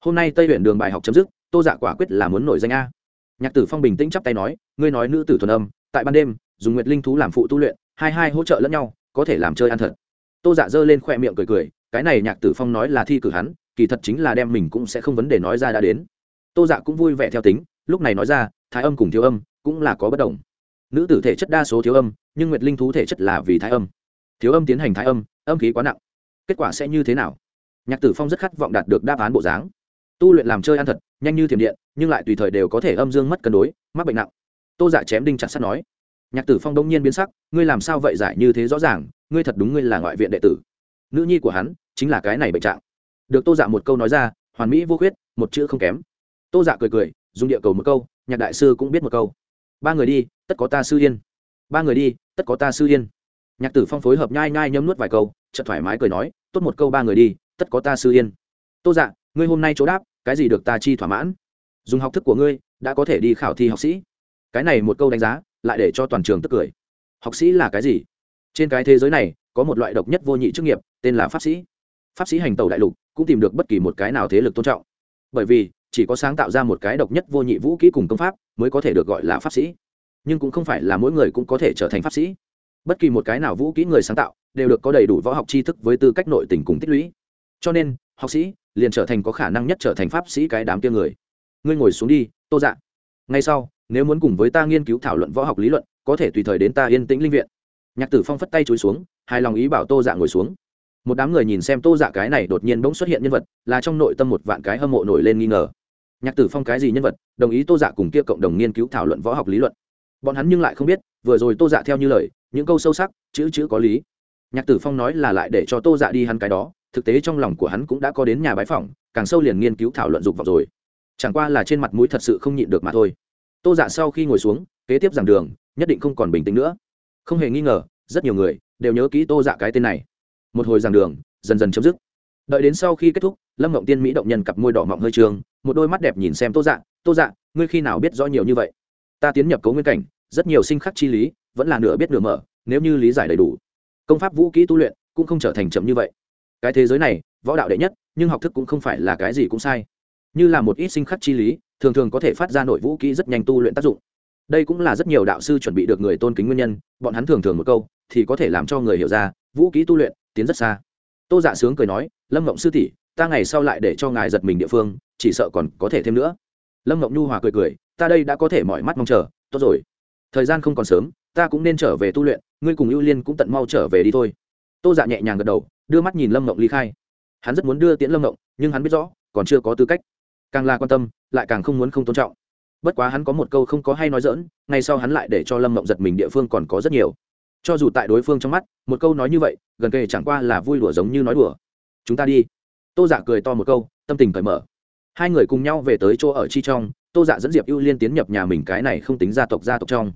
Hôm nay tây huyện đường bài học chấm dứt, tô dạ quả quyết là muốn nổi danh a. Nhạc tử phong bình tĩnh chắp tay nói, ngươi nói nữ tử thuần âm, tại ban đêm, dùng nguyệt linh thú làm phụ tu luyện, hai hai hỗ trợ lẫn nhau, có thể làm chơi ăn thật. Tô dạ giơ lên khoe miệng cười cười, cái này nhạc tử phong nói là thi cử hắn, kỳ thật chính là đem mình cũng sẽ không vấn đề nói ra đã đến. Tô dạ cũng vui vẻ theo tính, lúc này nói ra, thái âm cùng thiếu âm cũng là có bất đồng. Nữ tử thể chất đa số thiếu âm, nhưng nguyệt linh thú thể chất là vì thái âm thiếu âm tiến hành thái âm âm khí quá nặng. Kết quả sẽ như thế nào? Nhạc tử phong rất khát vọng đạt được đáp án bộ dáng. Tu luyện làm chơi ăn thật, nhanh như thiểm điện, nhưng lại tùy thời đều có thể âm dương mất cân đối, mắc bệnh nặng. Tô giả chém đinh chặt sắt nói. Nhạc tử phong đông nhiên biến sắc, ngươi làm sao vậy giải như thế rõ ràng, ngươi thật đúng ngươi là ngoại viện đệ tử. Nữ nhi của hắn, chính là cái này bệnh trạng. Được tô dạ một câu nói ra, hoàn mỹ vô khuyết, một chữ không kém. Tô dạ cười cười, dùng địa cầu một câu, nhạc đại sư cũng biết một câu. Ba người đi, tất có ta sư yên. Ba người đi, tất có ta sư yên nhạc tử phong phối hợp nhai nhai nhấm nuốt vài câu, chợt thoải mái cười nói, tốt một câu ba người đi, tất có ta sư yên. Tô dạ ngươi hôm nay chỗ đáp, cái gì được ta chi thỏa mãn? Dùng học thức của ngươi, đã có thể đi khảo thi học sĩ. Cái này một câu đánh giá, lại để cho toàn trường tức cười. Học sĩ là cái gì? Trên cái thế giới này, có một loại độc nhất vô nhị chức nghiệp, tên là pháp sĩ. Pháp sĩ hành tàu đại lục, cũng tìm được bất kỳ một cái nào thế lực tôn trọng. Bởi vì, chỉ có sáng tạo ra một cái độc nhất vô nhị vũ kỹ cùng công pháp, mới có thể được gọi là pháp sĩ. Nhưng cũng không phải là mỗi người cũng có thể trở thành pháp sĩ bất kỳ một cái nào vũ kỹ người sáng tạo đều được có đầy đủ võ học tri thức với tư cách nội tình cùng tích lũy. Cho nên, học sĩ liền trở thành có khả năng nhất trở thành pháp sĩ cái đám kia người. Ngươi ngồi xuống đi, tô dạ. Ngay sau, nếu muốn cùng với ta nghiên cứu thảo luận võ học lý luận, có thể tùy thời đến ta yên tĩnh linh viện. Nhạc tử phong phất tay chối xuống, hài lòng ý bảo tô dạ ngồi xuống. Một đám người nhìn xem tô dạ cái này đột nhiên bỗng xuất hiện nhân vật, là trong nội tâm một vạn cái hâm mộ nổi lên nghi ngờ. Nhạc tử phong cái gì nhân vật, đồng ý tô dạ cùng kia cộng đồng nghiên cứu thảo luận võ học lý luận. Bọn hắn nhưng lại không biết, vừa rồi tô dạ theo như lời những câu sâu sắc, chữ chữ có lý. Nhạc tử phong nói là lại để cho tô dạ đi hắn cái đó, thực tế trong lòng của hắn cũng đã có đến nhà bãi phỏng, càng sâu liền nghiên cứu thảo luận dục vào rồi. Chẳng qua là trên mặt mũi thật sự không nhịn được mà thôi. Tô dạ sau khi ngồi xuống, kế tiếp giảng đường, nhất định không còn bình tĩnh nữa. Không hề nghi ngờ, rất nhiều người đều nhớ kỹ tô dạ cái tên này. Một hồi giảng đường, dần dần chấm dứt. Đợi đến sau khi kết thúc, lâm Ngộng tiên mỹ động nhân cặp môi đỏ mọng hơi trường, một đôi mắt đẹp nhìn xem tô dạ. Tô dạ ngươi khi nào biết rõ nhiều như vậy? Ta tiến nhập cấu nguyên cảnh, rất nhiều sinh khắc chi lý vẫn là nửa biết nửa mở, nếu như lý giải đầy đủ. Công pháp vũ kỹ tu luyện cũng không trở thành chậm như vậy. Cái thế giới này, võ đạo đệ nhất, nhưng học thức cũng không phải là cái gì cũng sai. Như là một ít sinh khắc chi lý, thường thường có thể phát ra nội vũ kỹ rất nhanh tu luyện tác dụng. Đây cũng là rất nhiều đạo sư chuẩn bị được người tôn kính nguyên nhân, bọn hắn thường thường một câu thì có thể làm cho người hiểu ra, vũ kỹ tu luyện tiến rất xa. Tô dạ sướng cười nói, lâm mộng sư tỷ, ta ngày sau lại để cho ngài giật mình địa phương, chỉ sợ còn có thể thêm nữa. Lâm mộng nhu hòa cười cười, ta đây đã có thể mọi mắt mong chờ, tốt rồi. Thời gian không còn sớm ta cũng nên trở về tu luyện, ngươi cùng ưu liên cũng tận mau trở về đi thôi. Tô dạ nhẹ nhàng gật đầu, đưa mắt nhìn lâm mộng ly khai. Hắn rất muốn đưa tiễn lâm mộng nhưng hắn biết rõ, còn chưa có tư cách. Càng là quan tâm, lại càng không muốn không tôn trọng. Bất quá hắn có một câu không có hay nói dỡn ngay sau hắn lại để cho lâm mộng giật mình địa phương còn có rất nhiều. Cho dù tại đối phương trong mắt, một câu nói như vậy, gần kề chẳng qua là vui đùa giống như nói đùa. Chúng ta đi. Tô dạ cười to một câu, tâm tình cởi mở. Hai người cùng nhau về tới chỗ ở chi trong, tô dạ dẫn diệp ưu liên tiến nhập nhà mình cái này không tính gia tộc gia tộc trong.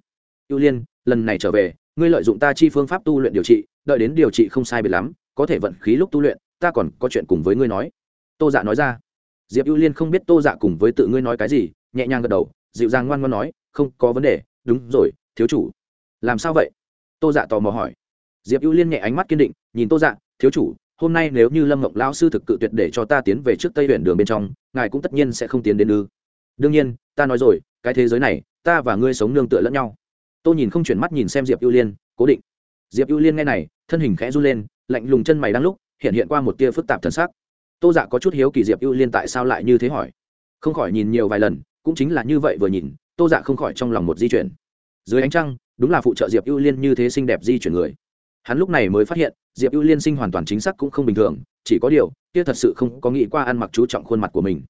Ưu liên lần này trở về, ngươi lợi dụng ta chi phương pháp tu luyện điều trị, đợi đến điều trị không sai biệt lắm, có thể vận khí lúc tu luyện, ta còn có chuyện cùng với ngươi nói. Tô dạ nói ra. Diệp ưu liên không biết tô dạ cùng với tự ngươi nói cái gì, nhẹ nhàng gật đầu, dịu dàng ngoan ngoan nói, không có vấn đề, đúng rồi, thiếu chủ. Làm sao vậy? Tô dạ tò mò hỏi. Diệp ưu liên nhẹ ánh mắt kiên định, nhìn tô dạ thiếu chủ, hôm nay nếu như lâm mộng lão sư thực cự tuyệt để cho ta tiến về trước tây huyện đường bên trong, ngài cũng tất nhiên sẽ không tiến đến ư. Đương nhiên, ta nói rồi, cái thế giới này, ta và ngươi sống nương tựa lẫn nhau tôi nhìn không chuyển mắt nhìn xem diệp ưu liên, cố định. Diệp ưu liên nghe này, thân hình khẽ run lên, lạnh lùng chân mày đang lúc, hiện hiện qua một tia phức tạp thần sắc. Tô dạ có chút hiếu kỳ diệp ưu liên tại sao lại như thế hỏi. Không khỏi nhìn nhiều vài lần, cũng chính là như vậy vừa nhìn, tô dạ không khỏi trong lòng một di chuyển. Dưới ánh trăng, đúng là phụ trợ diệp ưu liên như thế xinh đẹp di chuyển người. Hắn lúc này mới phát hiện, diệp ưu liên sinh hoàn toàn chính xác cũng không bình thường, chỉ có điều, kia thật sự không có nghĩ qua ăn mặc chú trọng khuôn mặt của mình.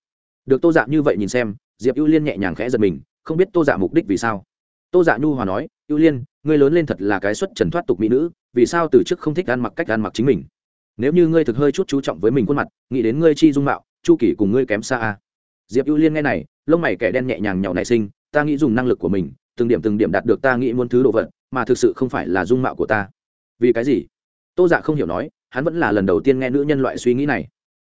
Được tô dạ như vậy nhìn xem, diệp ưu liên nhẹ nhàng khẽ giật mình, không biết tô dạ mục đích vì sao tô dạ nhu hòa nói, ưu liên, ngươi lớn lên thật là cái xuất trần thoát tục mỹ nữ, vì sao từ trước không thích ăn mặc cách ăn mặc chính mình? Nếu như ngươi thực hơi chút chú trọng với mình khuôn mặt, nghĩ đến ngươi chi dung mạo, chu kỷ cùng ngươi kém xa a. Diệp ưu liên nghe này, lông mày kẻ đen nhẹ nhàng nhỏ nảy sinh, ta nghĩ dùng năng lực của mình, từng điểm từng điểm đạt được ta nghĩ muốn thứ đồ vật, mà thực sự không phải là dung mạo của ta. Vì cái gì? Tô dạ không hiểu nói, hắn vẫn là lần đầu tiên nghe nữ nhân loại suy nghĩ này.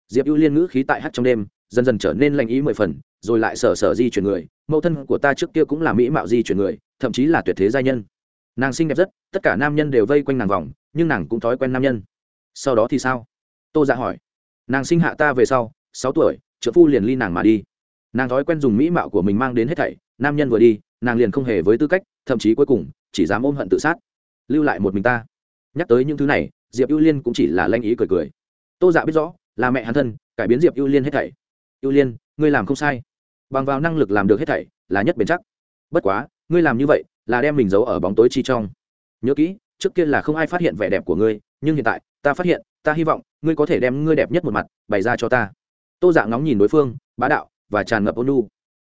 Diệp ưu liên ngữ khí tại hát trong đêm, dần dần trở nên lành ý mười phần, rồi lại sở sở di chuyển người, mẫu thân của ta trước kia cũng là mỹ mạo di chuyển người thậm chí là tuyệt thế gia nhân. Nàng xinh đẹp rất, tất cả nam nhân đều vây quanh nàng vòng, nhưng nàng cũng thói quen nam nhân. Sau đó thì sao? Tô dạ hỏi. Nàng sinh hạ ta về sau, sáu tuổi, trợ phu liền ly nàng mà đi. Nàng thói quen dùng mỹ mạo của mình mang đến hết thảy, nam nhân vừa đi, nàng liền không hề với tư cách, thậm chí cuối cùng, chỉ dám ôm hận tự sát. Lưu lại một mình ta. Nhắc tới những thứ này, diệp ưu liên cũng chỉ là lanh ý cười cười. Tô dạ biết rõ, là mẹ hắn thân, cải biến diệp ưu liên hết thảy. Ưu liên, ngươi làm không sai. Bằng vào năng lực làm được hết thảy, là nhất bền chắc. Bất quá ngươi làm như vậy là đem mình giấu ở bóng tối chi trong. Nhớ kỹ, trước kia là không ai phát hiện vẻ đẹp của ngươi, nhưng hiện tại, ta phát hiện, ta hy vọng, ngươi có thể đem ngươi đẹp nhất một mặt, bày ra cho ta. Tô dạ ngóng nhìn đối phương, bá đạo và tràn ngập ôn nu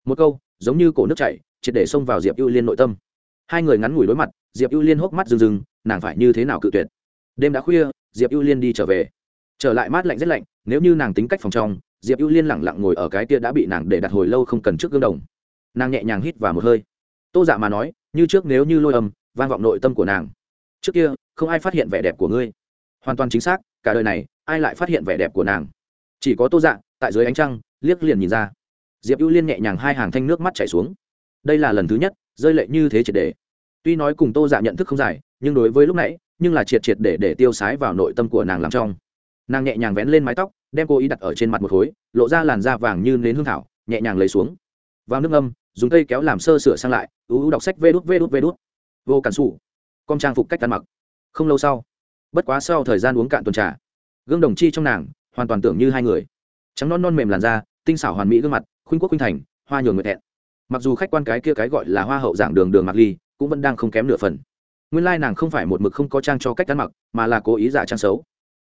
một câu, giống như cổ nước chảy, triệt để xông vào diệp ưu liên nội tâm. Hai người ngắn ngủi đối mặt, diệp ưu liên hốc mắt rừng rừng nàng phải như thế nào cự tuyệt? Đêm đã khuya, diệp ưu liên đi trở về. Trở lại mát lạnh rất lạnh, nếu như nàng tính cách phòng trong, diệp ưu liên lẳng lặng ngồi ở cái tia đã bị nàng để đặt hồi lâu không cần trước gương đồng. Nàng nhẹ nhàng hít vào một hơi tô dạ mà nói, như trước nếu như lôi âm, vang vọng nội tâm của nàng, trước kia, không ai phát hiện vẻ đẹp của ngươi. Hoàn toàn chính xác, cả đời này, ai lại phát hiện vẻ đẹp của nàng? Chỉ có tô dạ tại dưới ánh trăng, liếc liền nhìn ra. Diệp ưu liên nhẹ nhàng hai hàng thanh nước mắt chảy xuống. Đây là lần thứ nhất, rơi lệ như thế triệt để. Tuy nói cùng tô dạ nhận thức không dài, nhưng đối với lúc nãy, nhưng là triệt triệt để để tiêu sái vào nội tâm của nàng làm trong. Nàng nhẹ nhàng vén lên mái tóc, đem cô ý đặt ở trên mặt một khối, lộ ra làn da vàng như nến hương thảo, nhẹ nhàng lấy xuống. Vào nước âm dùng cây kéo làm sơ sửa sang lại, ú ú đọc sách vê đút vê đút vê đút. Vô cản xù con trang phục cách ăn mặc. Không lâu sau, bất quá sau thời gian uống cạn tuần trà, gương đồng chi trong nàng hoàn toàn tưởng như hai người. Trắng non non mềm làn da, tinh xảo hoàn mỹ gương mặt, khuynh quốc khuynh thành, hoa nhường người thẹn mặc dù khách quan cái kia cái gọi là hoa hậu giảng đường đường mặc ly, cũng vẫn đang không kém nửa phần. Nguyên lai nàng không phải một mực không có trang cho cách ăn mặc, mà là cố ý giả trang xấu.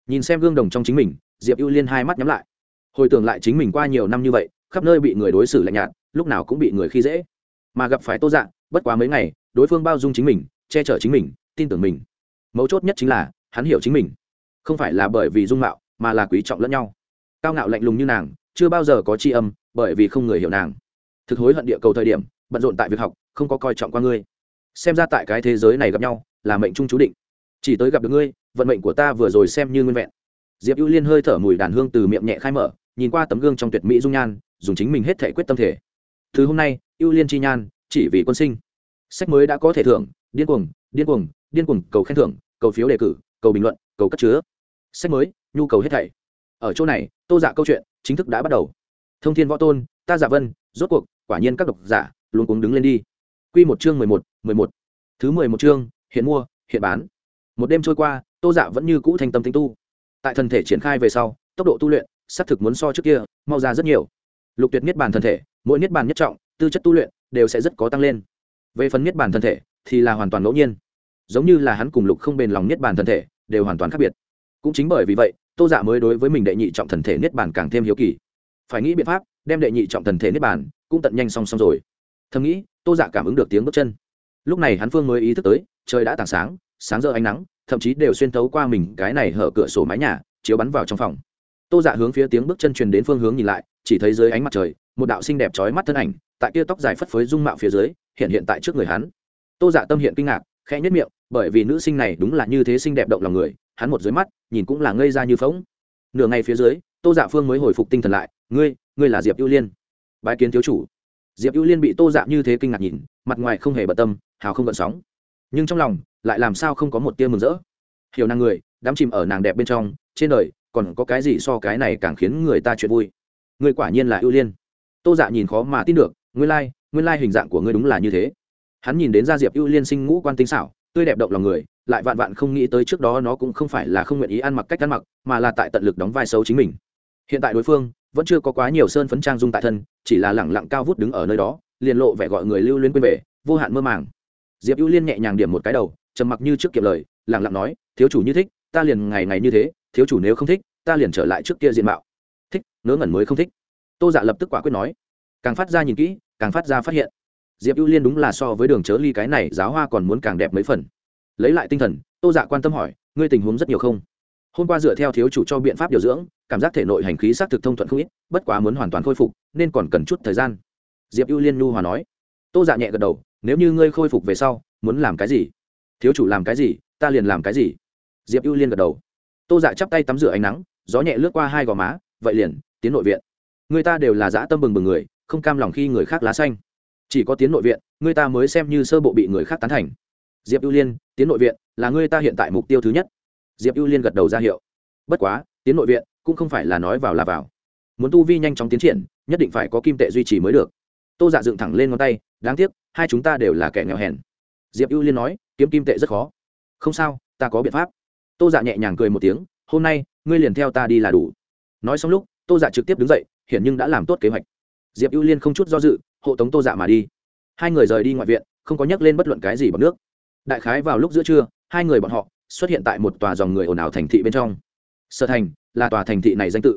Nhìn xem gương đồng trong chính mình, diệp ưu liên hai mắt nhắm lại. Hồi tưởng lại chính mình qua nhiều năm như vậy, khắp nơi bị người đối xử lạnh nhạt lúc nào cũng bị người khi dễ. Mà gặp phải tô dạ bất quá mấy ngày, đối phương bao dung chính mình, che chở chính mình, tin tưởng mình. Mấu chốt nhất chính là, hắn hiểu chính mình. Không phải là bởi vì dung mạo, mà là quý trọng lẫn nhau. Cao ngạo lạnh lùng như nàng, chưa bao giờ có tri âm, bởi vì không người hiểu nàng. Thực hối hận địa cầu thời điểm, bận rộn tại việc học, không có coi trọng qua ngươi. Xem ra tại cái thế giới này gặp nhau, là mệnh trung chú định. Chỉ tới gặp được ngươi, vận mệnh của ta vừa rồi xem như nguyên vẹn. Diệp ưu liên hơi thở mùi đàn hương từ miệng nhẹ khai mở, nhìn qua tấm gương trong tuyệt mỹ dung nhan, dùng chính mình hết thể quyết tâm thể. Thứ hôm nay, ưu liên chi nhan, chỉ vì quân sinh. Sách mới đã có thể thưởng, điên cuồng điên cuồng điên cuồng, cầu khen thưởng, cầu phiếu đề cử, cầu bình luận, cầu cất chứa. Sách mới, nhu cầu hết thảy. Ở chỗ này, tô giả câu chuyện chính thức đã bắt đầu. Thông thiên võ tôn, ta giả vân, rốt cuộc, quả nhiên các độc giả luôn cuống đứng lên đi. Q một chương mười một mười một. Thứ mười một chương, hiện mua, hiện bán. Một đêm trôi qua, tô dạ vẫn như cũ thành tâm tính tu. Tại thần thể triển khai về sau, tốc độ tu luyện sắp thực muốn so trước kia, mau ra rất nhiều. Lục tuyệt niết bàn thần thể mỗi niết bàn nhất trọng, tư chất tu luyện đều sẽ rất có tăng lên. Về phần niết bàn thân thể thì là hoàn toàn ngẫu nhiên. Giống như là hắn cùng lục không bền lòng niết bàn thân thể đều hoàn toàn khác biệt. Cũng chính bởi vì vậy, tô dạ mới đối với mình đệ nhị trọng thần thể niết bàn càng thêm hiếu kỳ. Phải nghĩ biện pháp, đem đệ nhị trọng thần thể niết bàn cũng tận nhanh song song rồi. Thầm nghĩ, tô dạ cảm ứng được tiếng bước chân. Lúc này hắn phương mới ý thức tới, trời đã tảng sáng sáng giờ ánh nắng, thậm chí đều xuyên thấu qua mình cái này hở cửa sổ mái nhà, chiếu bắn vào trong phòng. Tô dạ hướng phía tiếng bước chân truyền đến phương hướng nhìn lại, chỉ thấy dưới ánh mặt trời một đạo xinh đẹp trói mắt thân ảnh, tại kia tóc dài phất phới dung mạo phía dưới, hiện hiện tại trước người hắn. Tô dạ tâm hiện kinh ngạc, khẽ nhất miệng, bởi vì nữ sinh này đúng là như thế xinh đẹp động lòng người, hắn một dưới mắt, nhìn cũng là ngây ra như phóng nửa ngày phía dưới, tô dạ phương mới hồi phục tinh thần lại, ngươi ngươi là diệp ưu liên. Bái kiến thiếu chủ. Diệp ưu liên bị tô dạ như thế kinh ngạc nhìn, mặt ngoài không hề bận tâm, hào không gợn sóng. Nhưng trong lòng, lại làm sao không có một tia mừng rỡ. Hiểu nàng người, đắm chìm ở nàng đẹp bên trong, trên đời, còn có cái gì so cái này càng khiến người ta chuyện vui? Ngươi quả nhiên là ưu liên tô dạ nhìn khó mà tin được nguyên Lai, nguyên lai hình dạng của ngươi đúng là như thế. Hắn nhìn đến gia diệp ưu liên sinh ngũ quan tinh xảo tươi đẹp động lòng người lại vạn vạn không nghĩ tới trước đó nó cũng không phải là không nguyện ý ăn mặc cách ăn mặc mà là tại tận lực đóng vai xấu chính mình. Hiện tại đối phương vẫn chưa có quá nhiều sơn phấn trang dung tại thân chỉ là lẳng lặng cao vút đứng ở nơi đó liền lộ vẻ gọi người lưu liên quên về vô hạn mơ màng. Diệp ưu liên nhẹ nhàng điểm một cái đầu trầm mặc như trước kiệm lời lẳng lặng nói thiếu chủ như thích ta liền ngày ngày như thế thiếu chủ nếu không thích ta liền trở lại trước kia diện mạo. Thích ngớ ngẩn mới không thích tô dạ lập tức quả quyết nói, càng phát ra nhìn kỹ, càng phát ra phát hiện. Diệp ưu liên đúng là so với đường chớ ly cái này giáo hoa còn muốn càng đẹp mấy phần. Lấy lại tinh thần, tô dạ quan tâm hỏi, ngươi tình huống rất nhiều không? Hôm qua dựa theo thiếu chủ cho biện pháp điều dưỡng, cảm giác thể nội hành khí xác thực thông thuận không ít, bất quá muốn hoàn toàn khôi phục, nên còn cần chút thời gian. Diệp ưu liên nhu hòa nói. Tô dạ nhẹ gật đầu, nếu như ngươi khôi phục về sau, muốn làm cái gì? Thiếu chủ làm cái gì, ta liền làm cái gì? Diệp ưu liên gật đầu. Tô dạ chắp tay tắm rửa ánh nắng, gió nhẹ lướt qua hai gò má, vậy liền, tiến nội viện người ta đều là dã tâm bừng bừng người, không cam lòng khi người khác lá xanh. Chỉ có tiến nội viện, người ta mới xem như sơ bộ bị người khác tán thành. Diệp ưu liên, tiến nội viện là người ta hiện tại mục tiêu thứ nhất. Diệp ưu liên gật đầu ra hiệu. Bất quá, tiến nội viện cũng không phải là nói vào là vào. Muốn tu vi nhanh chóng tiến triển, nhất định phải có kim tệ duy trì mới được. Tô dạ dựng thẳng lên ngón tay, đáng tiếc, hai chúng ta đều là kẻ nghèo hèn. Diệp ưu liên nói, kiếm kim tệ rất khó. Không sao, ta có biện pháp. Tô dạ nhẹ nhàng cười một tiếng, hôm nay, ngươi liền theo ta đi là đủ. Nói xong lúc tô dạ trực tiếp đứng dậy hiện nhưng đã làm tốt kế hoạch. Diệp ưu liên không chút do dự, hộ tống tô dạ mà đi. Hai người rời đi ngoại viện, không có nhắc lên bất luận cái gì bằng nước. Đại khái vào lúc giữa trưa, hai người bọn họ xuất hiện tại một tòa dòng người ồn ào thành thị bên trong. Sở thành là tòa thành thị này danh tự.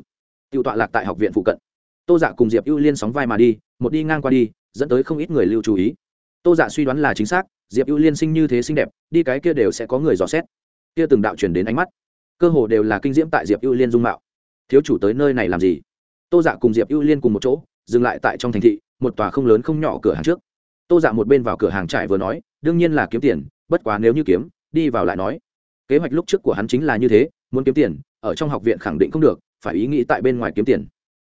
Tự tọa lạc tại học viện phụ cận. Tô dạ cùng diệp ưu liên sóng vai mà đi, một đi ngang qua đi, dẫn tới không ít người lưu chú ý. Tô dạ suy đoán là chính xác, diệp ưu liên sinh như thế xinh đẹp, đi cái kia đều sẽ có người dò xét. Kia từng đạo truyền đến ánh mắt. Cơ hồ đều là kinh diễm tại diệp ưu liên dung mạo thiếu chủ tới nơi này làm gì? Tô dạ cùng diệp ưu liên cùng một chỗ, dừng lại tại trong thành thị, một tòa không lớn không nhỏ cửa hàng trước. Tô dạ một bên vào cửa hàng trải vừa nói, đương nhiên là kiếm tiền, bất quá nếu như kiếm, đi vào lại nói. Kế hoạch lúc trước của hắn chính là như thế, muốn kiếm tiền, ở trong học viện khẳng định không được, phải ý nghĩ tại bên ngoài kiếm tiền.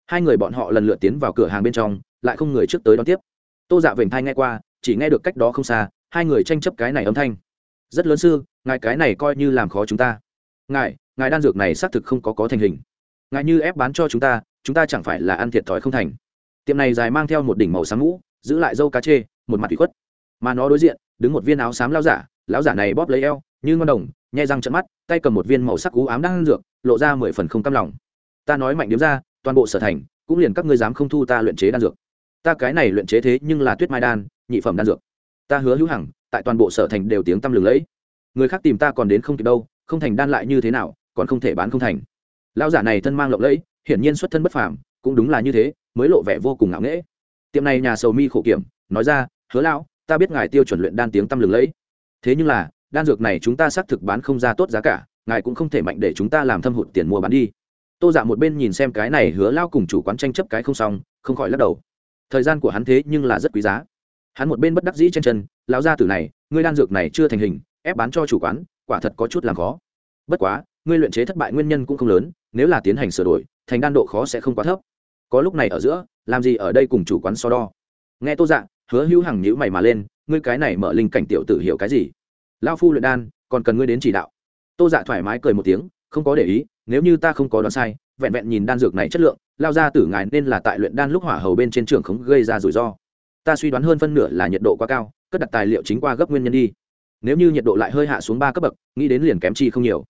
Hai người bọn họ lần lượt tiến vào cửa hàng bên trong, lại không người trước tới đón tiếp. Tô dạ vểnh thai nghe qua, chỉ nghe được cách đó không xa, hai người tranh chấp cái này âm thanh. Rất lớn sư, ngài cái này coi như làm khó chúng ta. Ngài ngài đan dược này xác thực không có có thành hình ngài như ép bán cho chúng ta chúng ta chẳng phải là ăn thiệt thòi không thành. Tiệm này dài mang theo một đỉnh màu sáng mũ giữ lại dâu cá chê, một mặt bị khuất. Mà nó đối diện, đứng một viên áo xám lao giả, lão giả này bóp lấy eo, như ngon đồng nhai răng trận mắt, tay cầm một viên màu sắc cú ám đang ăn dược, lộ ra mười phần không cam lòng. Ta nói mạnh điếm ra, toàn bộ sở thành, cũng liền các ngươi dám không thu ta luyện chế đan dược. Ta cái này luyện chế thế nhưng là tuyết mai đan, nhị phẩm đan dược. Ta hứa hữu hằng, tại toàn bộ sở thành đều tiếng tăm lừng lẫy. Người khác tìm ta còn đến không kịp đâu, không thành đan lại như thế nào, còn không thể bán không thành lão giả này thân mang lộng lẫy, hiển nhiên xuất thân bất phàm, cũng đúng là như thế, mới lộ vẻ vô cùng ngạo nghễ. Tiệm này nhà sầu mi khổ kiểm, nói ra, hứa lão, ta biết ngài tiêu chuẩn luyện đan tiếng tăm lừng lẫy. Thế nhưng là, đan dược này chúng ta xác thực bán không ra tốt giá cả, ngài cũng không thể mạnh để chúng ta làm thâm hụt tiền mua bán đi. Tô dạ một bên nhìn xem cái này hứa lao cùng chủ quán tranh chấp cái không xong, không khỏi lắc đầu. Thời gian của hắn thế nhưng là rất quý giá. Hắn một bên bất đắc dĩ trên chân, lão gia tử này, ngươi đan dược này chưa thành hình, ép bán cho chủ quán, quả thật có chút làm khó. Bất quá, ngươi luyện chế thất bại nguyên nhân cũng không lớn nếu là tiến hành sửa đổi, thành đan độ khó sẽ không quá thấp. Có lúc này ở giữa, làm gì ở đây cùng chủ quán so đo? Nghe tô dạ hứa hữu hằng nhữ mày mà lên, ngươi cái này mở linh cảnh tiểu tử hiểu cái gì? Lao phu luyện đan, còn cần ngươi đến chỉ đạo. Tô dạ thoải mái cười một tiếng, không có để ý, nếu như ta không có đoán sai, vẹn vẹn nhìn đan dược này chất lượng lao ra tử ngài nên là tại luyện đan lúc hỏa hầu bên trên trường không gây ra rủi ro. Ta suy đoán hơn phân nửa là nhiệt độ quá cao, cất đặt tài liệu chính qua gấp nguyên nhân đi. Nếu như nhiệt độ lại hơi hạ xuống ba cấp bậc, nghĩ đến liền kém chi không nhiều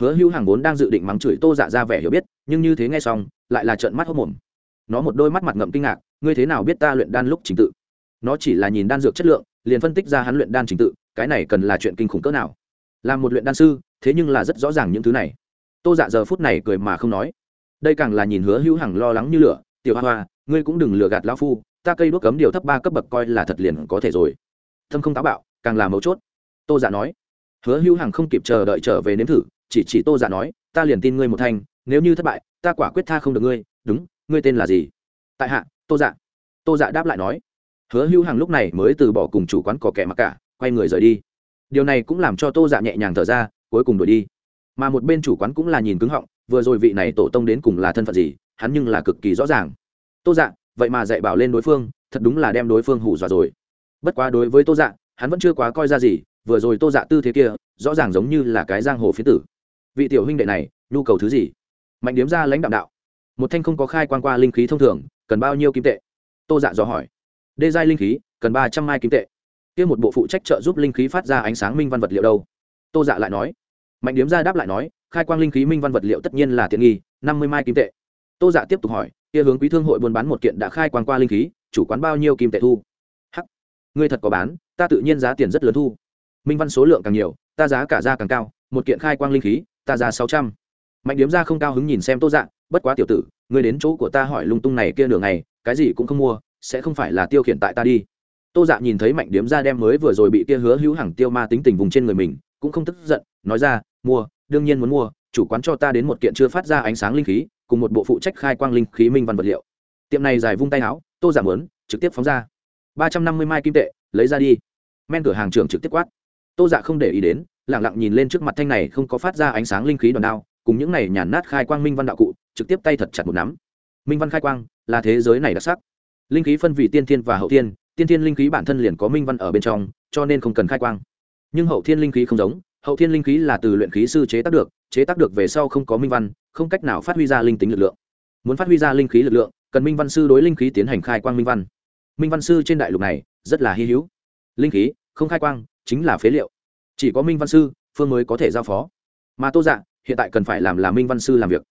hứa hữu hàng vốn đang dự định mắng chửi tô dạ ra vẻ hiểu biết, nhưng như thế nghe xong, lại là trợn mắt hốc mồm. Nó một đôi mắt mặt ngậm kinh ngạc, ngươi thế nào biết ta luyện đan lúc trình tự? Nó chỉ là nhìn đan dược chất lượng, liền phân tích ra hắn luyện đan trình tự, cái này cần là chuyện kinh khủng cỡ nào? Làm một luyện đan sư, thế nhưng là rất rõ ràng những thứ này. Tô dạ giờ phút này cười mà không nói. Đây càng là nhìn hứa hữu hằng lo lắng như lửa, tiểu hoa hoa, ngươi cũng đừng lừa gạt lao phu, ta cây đuốc cấm điều thấp ba cấp bậc coi là thật liền có thể rồi. Thâm không táo bạo, càng là mấu chốt. Tô dạ nói. Hứa hữu hằng không kịp chờ đợi trở về nếm thử chỉ chỉ tô dạ nói, ta liền tin ngươi một thanh, nếu như thất bại, ta quả quyết tha không được ngươi. Đúng, ngươi tên là gì? Tại hạ, tô dạ. Tô dạ đáp lại nói, hứa hữu hàng lúc này mới từ bỏ cùng chủ quán cỏ kẻ mặc cả, quay người rời đi. Điều này cũng làm cho tô dạ nhẹ nhàng thở ra, cuối cùng đuổi đi. Mà một bên chủ quán cũng là nhìn cứng họng, vừa rồi vị này tổ tông đến cùng là thân phận gì, hắn nhưng là cực kỳ rõ ràng. Tô dạ vậy mà dạy bảo lên đối phương, thật đúng là đem đối phương hủ dọa rồi. Bất quá đối với tô dạ hắn vẫn chưa quá coi ra gì, vừa rồi tô dạ tư thế kia, rõ ràng giống như là cái giang hồ phía tử vị tiểu huynh đệ này, nhu cầu thứ gì? Mạnh điếm ra lãnh đạo đạo. Một thanh không có khai quan qua linh khí thông thường, cần bao nhiêu kim tệ? Tô dạ dò hỏi. Đê giai linh khí, cần ba trăm mai kim tệ. Kia một bộ phụ trách trợ giúp linh khí phát ra ánh sáng minh văn vật liệu đâu? Tô dạ lại nói. Mạnh điếm ra đáp lại nói, khai quang linh khí minh văn vật liệu tất nhiên là tiện nghi, năm mươi mai kim tệ. Tô dạ tiếp tục hỏi, kia hướng quý thương hội buôn bán một kiện đã khai quang qua linh khí, chủ quán bao nhiêu kim tệ thu? Hắc, ngươi thật có bán, ta tự nhiên giá tiền rất lớn thu. Minh văn số lượng càng nhiều, ta giá cả ra càng cao, một kiện khai quang linh khí ta ra sáu trăm. Mạnh điếm ra không cao hứng nhìn xem tô dạ bất quá tiểu tử, ngươi đến chỗ của ta hỏi lung tung này kia nửa ngày, cái gì cũng không mua, sẽ không phải là tiêu khiển tại ta đi. Tô dạ nhìn thấy mạnh điếm ra đem mới vừa rồi bị kia hứa hữu hàng tiêu ma tính tình vùng trên người mình, cũng không tức giận, nói ra, mua, đương nhiên muốn mua, chủ quán cho ta đến một kiện chưa phát ra ánh sáng linh khí, cùng một bộ phụ trách khai quang linh khí minh văn vật liệu. Tiệm này dài vung tay áo, tô dạ giả mớn trực tiếp phóng ra. Ba trăm năm mươi mai kim tệ, lấy ra đi. Men cửa hàng trưởng trực tiếp quát tô dạ không để ý đến lẳng lặng nhìn lên trước mặt thanh này không có phát ra ánh sáng linh khí đòn đao, cùng những này nhàn nát khai quang minh văn đạo cụ, trực tiếp tay thật chặt một nắm. Minh văn khai quang là thế giới này đặc sắc. Linh khí phân vị tiên thiên và hậu thiên, tiên thiên linh khí bản thân liền có minh văn ở bên trong, cho nên không cần khai quang. Nhưng hậu thiên linh khí không giống, hậu thiên linh khí là từ luyện khí sư chế tác được, chế tác được về sau không có minh văn, không cách nào phát huy ra linh tính lực lượng. Muốn phát huy ra linh khí lực lượng, cần minh văn sư đối linh khí tiến hành khai quang minh văn. Minh văn sư trên đại lục này rất là hy hữu. Linh khí, không khai quang chính là phế liệu. Chỉ có minh văn sư, phương mới có thể giao phó. Mà tô dạ hiện tại cần phải làm là minh văn sư làm việc.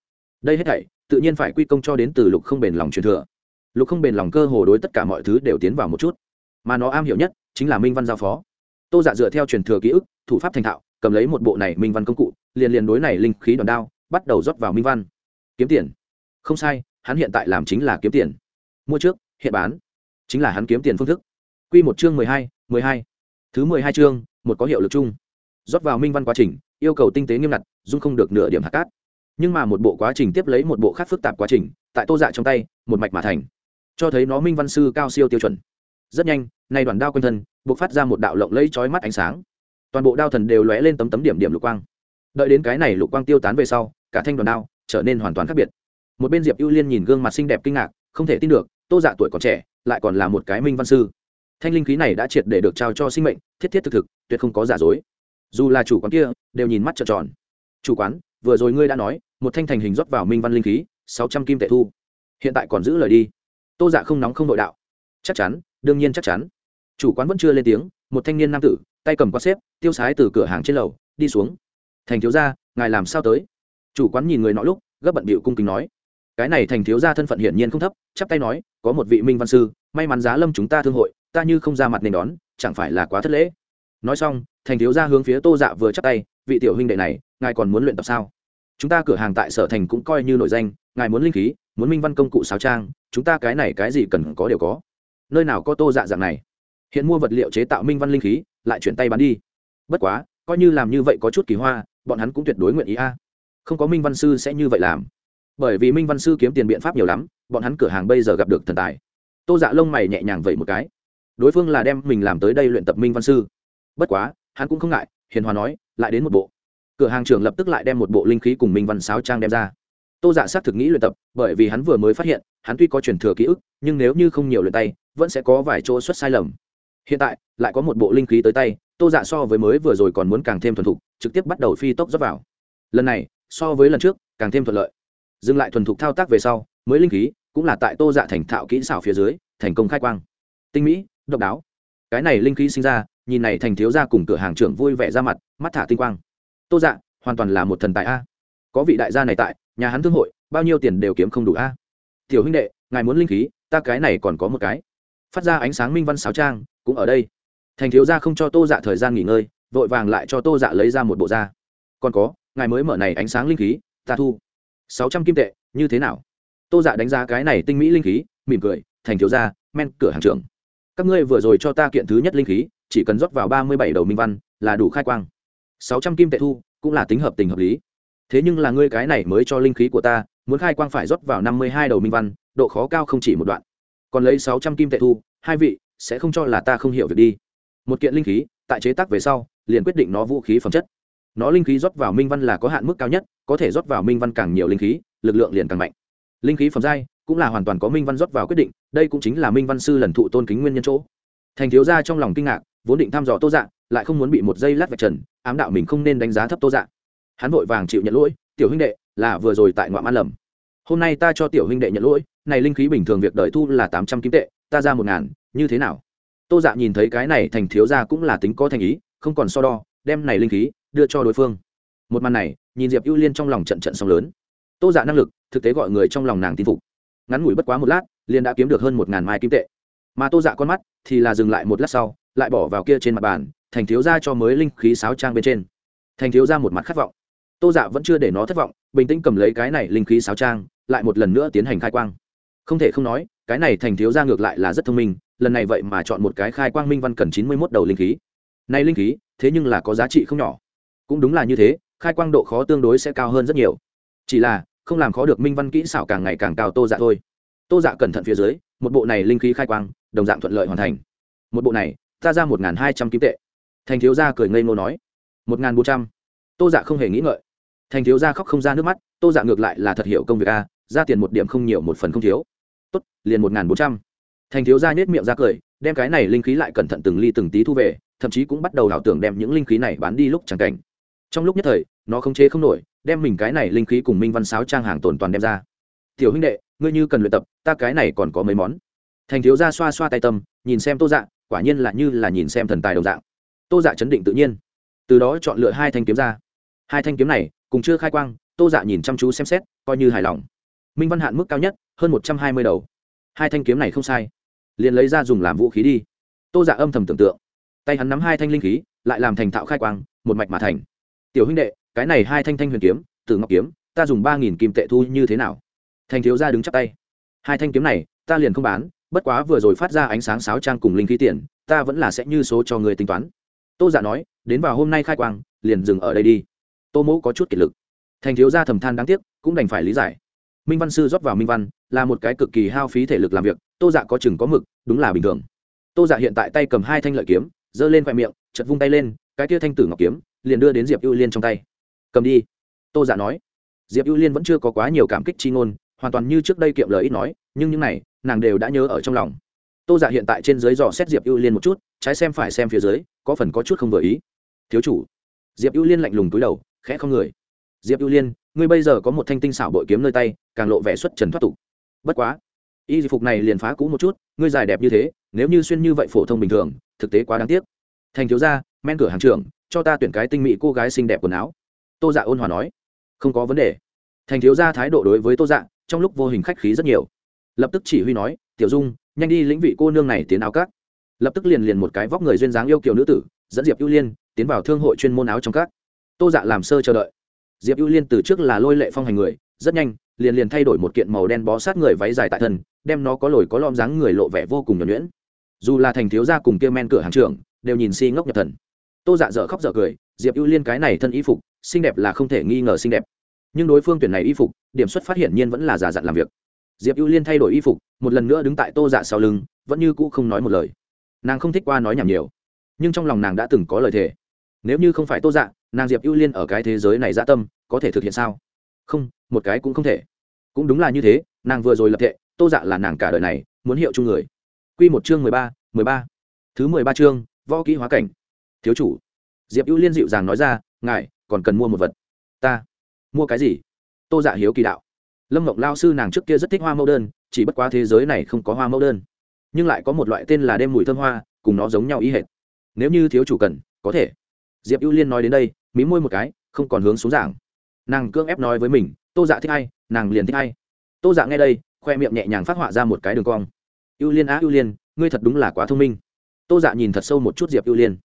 Đây hết thảy, tự nhiên phải quy công cho đến từ lục không bền lòng truyền thừa. Lục không bền lòng cơ hồ đối tất cả mọi thứ đều tiến vào một chút. Mà nó am hiểu nhất, chính là minh văn giao phó. Tô dạ dựa theo truyền thừa ký ức, thủ pháp thành thạo, cầm lấy một bộ này minh văn công cụ, liền liền đối này linh khí đòn đao, bắt đầu rót vào minh văn. Kiếm tiền. Không sai, hắn hiện tại làm chính là kiếm tiền. Mua trước, hiện bán. Chính là hắn kiếm tiền phương thức. Q một chương mười hai mười hai thứ mười hai chương, một có hiệu lực chung. Rót vào minh văn quá trình, yêu cầu tinh tế nghiêm ngặt, dung không được nửa điểm hạt cát. Nhưng mà một bộ quá trình tiếp lấy một bộ khác phức tạp quá trình, tại tô dạ trong tay, một mạch mà thành. Cho thấy nó minh văn sư cao siêu tiêu chuẩn. Rất nhanh, nay đoàn đao quanh thân buộc phát ra một đạo lộng lẫy chói mắt ánh sáng. Toàn bộ đao thần đều lóe lên tấm tấm điểm điểm lục quang. Đợi đến cái này lục quang tiêu tán về sau, cả thanh đoàn đao trở nên hoàn toàn khác biệt. Một bên diệp ưu liên nhìn gương mặt xinh đẹp kinh ngạc, không thể tin được, tô dạ tuổi còn trẻ, lại còn là một cái minh văn sư thanh linh khí này đã triệt để được trao cho sinh mệnh, thiết thiết thực thực, tuyệt không có giả dối. Dù là chủ quán kia, đều nhìn mắt trợn tròn. Chủ quán, vừa rồi ngươi đã nói, một thanh thành hình rót vào minh văn linh khí, sáu trăm kim tệ thu. Hiện tại còn giữ lời đi. Tô dạ không nóng không nội đạo. Chắc chắn, đương nhiên chắc chắn. Chủ quán vẫn chưa lên tiếng, một thanh niên nam tử, tay cầm quát xếp, tiêu sái từ cửa hàng trên lầu, đi xuống. Thành thiếu gia, ngài làm sao tới? Chủ quán nhìn người nọ lúc, gấp bận bịu cung kính nói. Cái này thành thiếu gia thân phận hiển nhiên không thấp, chắp tay nói, có một vị minh văn sư, may mắn giá lâm chúng ta thương hội ta như không ra mặt nên đón, chẳng phải là quá thất lễ. Nói xong, thành thiếu gia hướng phía tô dạ vừa chắc tay, vị tiểu huynh đệ này, ngài còn muốn luyện tập sao? Chúng ta cửa hàng tại sở thành cũng coi như nổi danh, ngài muốn linh khí, muốn minh văn công cụ sáo trang, chúng ta cái này cái gì cần có đều có. Nơi nào có tô dạ dạng này? Hiện mua vật liệu chế tạo minh văn linh khí, lại chuyển tay bán đi. Bất quá, coi như làm như vậy có chút kỳ hoa, bọn hắn cũng tuyệt đối nguyện ý a. Không có minh văn sư sẽ như vậy làm. Bởi vì minh văn sư kiếm tiền biện pháp nhiều lắm, bọn hắn cửa hàng bây giờ gặp được thần tài. Tô dạ lông mày nhẹ nhàng vậy một cái đối phương là đem mình làm tới đây luyện tập minh văn sư. Bất quá, hắn cũng không ngại, hiền hòa nói, lại đến một bộ. Cửa hàng trưởng lập tức lại đem một bộ linh khí cùng minh văn sáo trang đem ra. Tô dạ xác thực nghĩ luyện tập, bởi vì hắn vừa mới phát hiện, hắn tuy có truyền thừa ký ức, nhưng nếu như không nhiều luyện tay, vẫn sẽ có vài chỗ xuất sai lầm. Hiện tại, lại có một bộ linh khí tới tay, tô dạ so với mới vừa rồi còn muốn càng thêm thuần thục, trực tiếp bắt đầu phi tốc dốc vào. Lần này, so với lần trước, càng thêm thuận lợi. Dừng lại thuần thục thao tác về sau, mới linh khí, cũng là tại tô dạ thành thạo kỹ xảo phía dưới, thành công khai quang. Tinh mỹ độc đáo. Cái này linh khí sinh ra, nhìn này thành thiếu gia cùng cửa hàng trưởng vui vẻ ra mặt, mắt thả tinh quang. Tô dạ hoàn toàn là một thần tài a. Có vị đại gia này tại, nhà hắn thương hội, bao nhiêu tiền đều kiếm không đủ a. Tiểu huynh đệ, ngài muốn linh khí, ta cái này còn có một cái. Phát ra ánh sáng minh văn sáo trang, cũng ở đây. Thành thiếu gia không cho tô dạ thời gian nghỉ ngơi, vội vàng lại cho tô dạ lấy ra một bộ da. Còn có, ngài mới mở này ánh sáng linh khí, ta thu. Sáu trăm kim tệ, như thế nào? Tô dạ đánh giá cái này tinh mỹ linh khí, mỉm cười, thành thiếu gia, men, cửa hàng trưởng các ngươi vừa rồi cho ta kiện thứ nhất linh khí, chỉ cần rót vào ba mươi bảy đầu minh văn, là đủ khai quang. sáu trăm kim tệ thu, cũng là tính hợp tình hợp lý. Thế nhưng là ngươi cái này mới cho linh khí của ta, muốn khai quang phải rót vào năm mươi hai đầu minh văn, độ khó cao không chỉ một đoạn. Còn lấy sáu trăm kim tệ thu, hai vị, sẽ không cho là ta không hiểu việc đi. Một kiện linh khí, tại chế tác về sau, liền quyết định nó vũ khí phẩm chất. Nó linh khí rót vào minh văn là có hạn mức cao nhất, có thể rót vào minh văn càng nhiều linh khí, lực lượng liền càng mạnh. Linh khí phẩm giai cũng là hoàn toàn có minh văn rót vào quyết định, đây cũng chính là minh văn sư lần thụ tôn kính nguyên nhân chỗ. Thành thiếu gia trong lòng kinh ngạc, vốn định thăm dò tô dạng lại không muốn bị một dây lát vạch trần, ám đạo mình không nên đánh giá thấp tô dạng hắn vội vàng chịu nhận lỗi, tiểu huynh đệ, là vừa rồi tại ngoạm ăn lầm. Hôm nay ta cho tiểu huynh đệ nhận lỗi, này linh khí bình thường việc đợi thu là tám trăm kim tệ, ta ra một ngàn, như thế nào? Tô dạ nhìn thấy cái này, thành thiếu gia cũng là tính có thành ý, không còn so đo, đem này linh khí đưa cho đối phương. Một màn này, nhìn diệp ưu liên trong lòng trận trận song lớn. Tô dạ năng lực, thực tế gọi người trong lòng nàng tin phục ngắn ngủi bất quá một lát, liền đã kiếm được hơn một ngàn mai kim tệ. Mà tô dạ con mắt thì là dừng lại một lát sau, lại bỏ vào kia trên mặt bàn, thành thiếu ra cho mới linh khí sáo trang bên trên. Thành thiếu ra một mặt khát vọng. Tô dạ vẫn chưa để nó thất vọng, bình tĩnh cầm lấy cái này linh khí sáo trang, lại một lần nữa tiến hành khai quang. Không thể không nói, cái này thành thiếu ra ngược lại là rất thông minh, lần này vậy mà chọn một cái khai quang minh văn cần chín mươi mốt đầu linh khí. Nay linh khí, thế nhưng là có giá trị không nhỏ. Cũng đúng là như thế, khai quang độ khó tương đối sẽ cao hơn rất nhiều. Chỉ là không làm khó được minh văn kỹ xảo càng ngày càng cao tô dạ thôi. Tô dạ cẩn thận phía dưới, một bộ này linh khí khai quang, đồng dạng thuận lợi hoàn thành. Một bộ này, ta ra một n g h n hai trăm kim tệ. Thành thiếu gia cười ngây ngô nói, một n g h n bốn trăm. Tô dạ không hề nghĩ ngợi. Thành thiếu gia khóc không ra nước mắt, tô dạ ngược lại là thật hiểu công việc a, ra tiền một điểm không nhiều, một phần không thiếu. Tốt, liền một n g h n bốn trăm. Thành thiếu gia nhét miệng ra cười, đem cái này linh khí lại cẩn thận từng ly từng tí thu về, thậm chí cũng bắt đầu ảo tưởng đem những linh khí này bán đi lúc chẳng cảnh. Trong lúc nhất thời nó không chế không nổi, đem mình cái này linh khí cùng minh văn sáo trang hàng tồn toàn đem ra. Tiểu huynh đệ, ngươi như cần luyện tập, ta cái này còn có mấy món. Thành thiếu gia xoa xoa tay tâm, nhìn xem tô dạ quả nhiên là như là nhìn xem thần tài đồng dạng. Tô dạ chấn định tự nhiên. Từ đó chọn lựa hai thanh kiếm ra. Hai thanh kiếm này, cùng chưa khai quang, tô dạ nhìn chăm chú xem xét, coi như hài lòng. Minh văn hạn mức cao nhất, hơn một trăm hai mươi đầu. Hai thanh kiếm này không sai. Liền lấy ra dùng làm vũ khí đi. Tô dạ âm thầm tưởng tượng. Tay hắn nắm hai thanh linh khí, lại làm thành thạo khai quang, một mạch mà thành. Tiểu huynh đệ cái này hai thanh thanh huyền kiếm từ ngọc kiếm, ta dùng ba nghìn kim tệ thu như thế nào? Thành thiếu gia đứng chắp tay. Hai thanh kiếm này, ta liền không bán, bất quá vừa rồi phát ra ánh sáng sáo trang cùng linh khí tiền, ta vẫn là sẽ như số cho người tính toán. Tô giả dạ nói, đến vào hôm nay khai quang, liền dừng ở đây đi. Tô mẫu có chút kiệt lực. Thành thiếu gia thầm than đáng tiếc, cũng đành phải lý giải. Minh văn sư rót vào minh văn, là một cái cực kỳ hao phí thể lực làm việc, tô dạ có chừng có mực, đúng là bình thường. Tô dạ hiện tại tay cầm hai thanh lợi kiếm, giơ lên khoe miệng chật vung tay lên, cái tia thanh tử ngọc kiếm, liền đưa đến diệp ưu liên trong tay cầm đi. Tô dạ nói. Diệp ưu liên vẫn chưa có quá nhiều cảm kích chi ngôn, hoàn toàn như trước đây kiệm lời ít nói, nhưng những này, nàng đều đã nhớ ở trong lòng. Tô dạ hiện tại trên dưới dò xét diệp ưu liên một chút, trái xem phải xem phía dưới, có phần có chút không vừa ý. Thiếu chủ. Diệp ưu liên lạnh lùng túi đầu, khẽ không người. Diệp ưu liên, ngươi bây giờ có một thanh tinh xảo bội kiếm nơi tay, càng lộ vẻ xuất trần thoát tục. Bất quá. Y phục này liền phá cũ một chút, ngươi dài đẹp như thế, nếu như xuyên như vậy phổ thông bình thường, thực tế quá đáng tiếc. Thành thiếu gia, men cửa hàng trưởng, cho ta tuyển cái tinh mỹ cô gái xinh đẹp quần áo tô dạ ôn hòa nói. Không có vấn đề. Thành thiếu gia thái độ đối với tô dạ trong lúc vô hình khách khí rất nhiều. Lập tức chỉ huy nói, tiểu dung, nhanh đi lĩnh vị cô nương này tiến áo cát. lập tức liền liền một cái vóc người duyên dáng yêu kiều nữ tử, dẫn diệp ưu liên tiến vào thương hội chuyên môn áo trong cát. tô dạ làm sơ chờ đợi. Diệp ưu liên từ trước là lôi lệ phong hành người, rất nhanh, liền liền thay đổi một kiện màu đen bó sát người váy dài tại thân, đem nó có lồi có lom dáng người lộ vẻ vô cùng nhuẩn nhuyễn. Dù là thành thiếu gia cùng kia men cửa hàng trưởng, đều nhìn si ngốc nhập thần. Tô dạ dở khóc dở cười, diệp ưu liên cái này thân y phục xinh đẹp là không thể nghi ngờ xinh đẹp. Nhưng đối phương tuyển này y phục, điểm xuất phát hiện nhiên vẫn là giả dặn làm việc. Diệp ưu liên thay đổi y phục, một lần nữa đứng tại tô dạ sau lưng, vẫn như cũ không nói một lời. Nàng không thích qua nói nhảm nhiều, nhưng trong lòng nàng đã từng có lời thề. Nếu như không phải tô dạ nàng diệp ưu liên ở cái thế giới này dã tâm, có thể thực hiện sao? Không, một cái cũng không thể. Cũng đúng là như thế, nàng vừa rồi lập thệ, tô dạ là nàng cả đời này, muốn hiệu chung người. Q một chương mười ba mười ba. Thứ mười ba chương, võ kỹ hóa cảnh. Thiếu chủ. Diệp ưu liên dịu dàng nói ra, ngài còn cần mua một vật. Ta. Mua cái gì? Tô dạ hiếu kỳ đạo. Lâm mộng lao sư nàng trước kia rất thích hoa mẫu đơn, chỉ bất quá thế giới này không có hoa mẫu đơn. Nhưng lại có một loại tên là đêm mùi thơm hoa, cùng nó giống nhau ý hệt. Nếu như thiếu chủ cần, có thể. Diệp ưu liên nói đến đây, mí môi một cái, không còn hướng xuống giảng. Nàng cưỡng ép nói với mình, tô dạ thích hay nàng liền thích hay tô dạ nghe đây, khoe miệng nhẹ nhàng phát họa ra một cái đường cong. Ưu liên á, ưu liên, ngươi thật đúng là quá thông minh. Tô dạ nhìn thật sâu một chút diệp ưu liên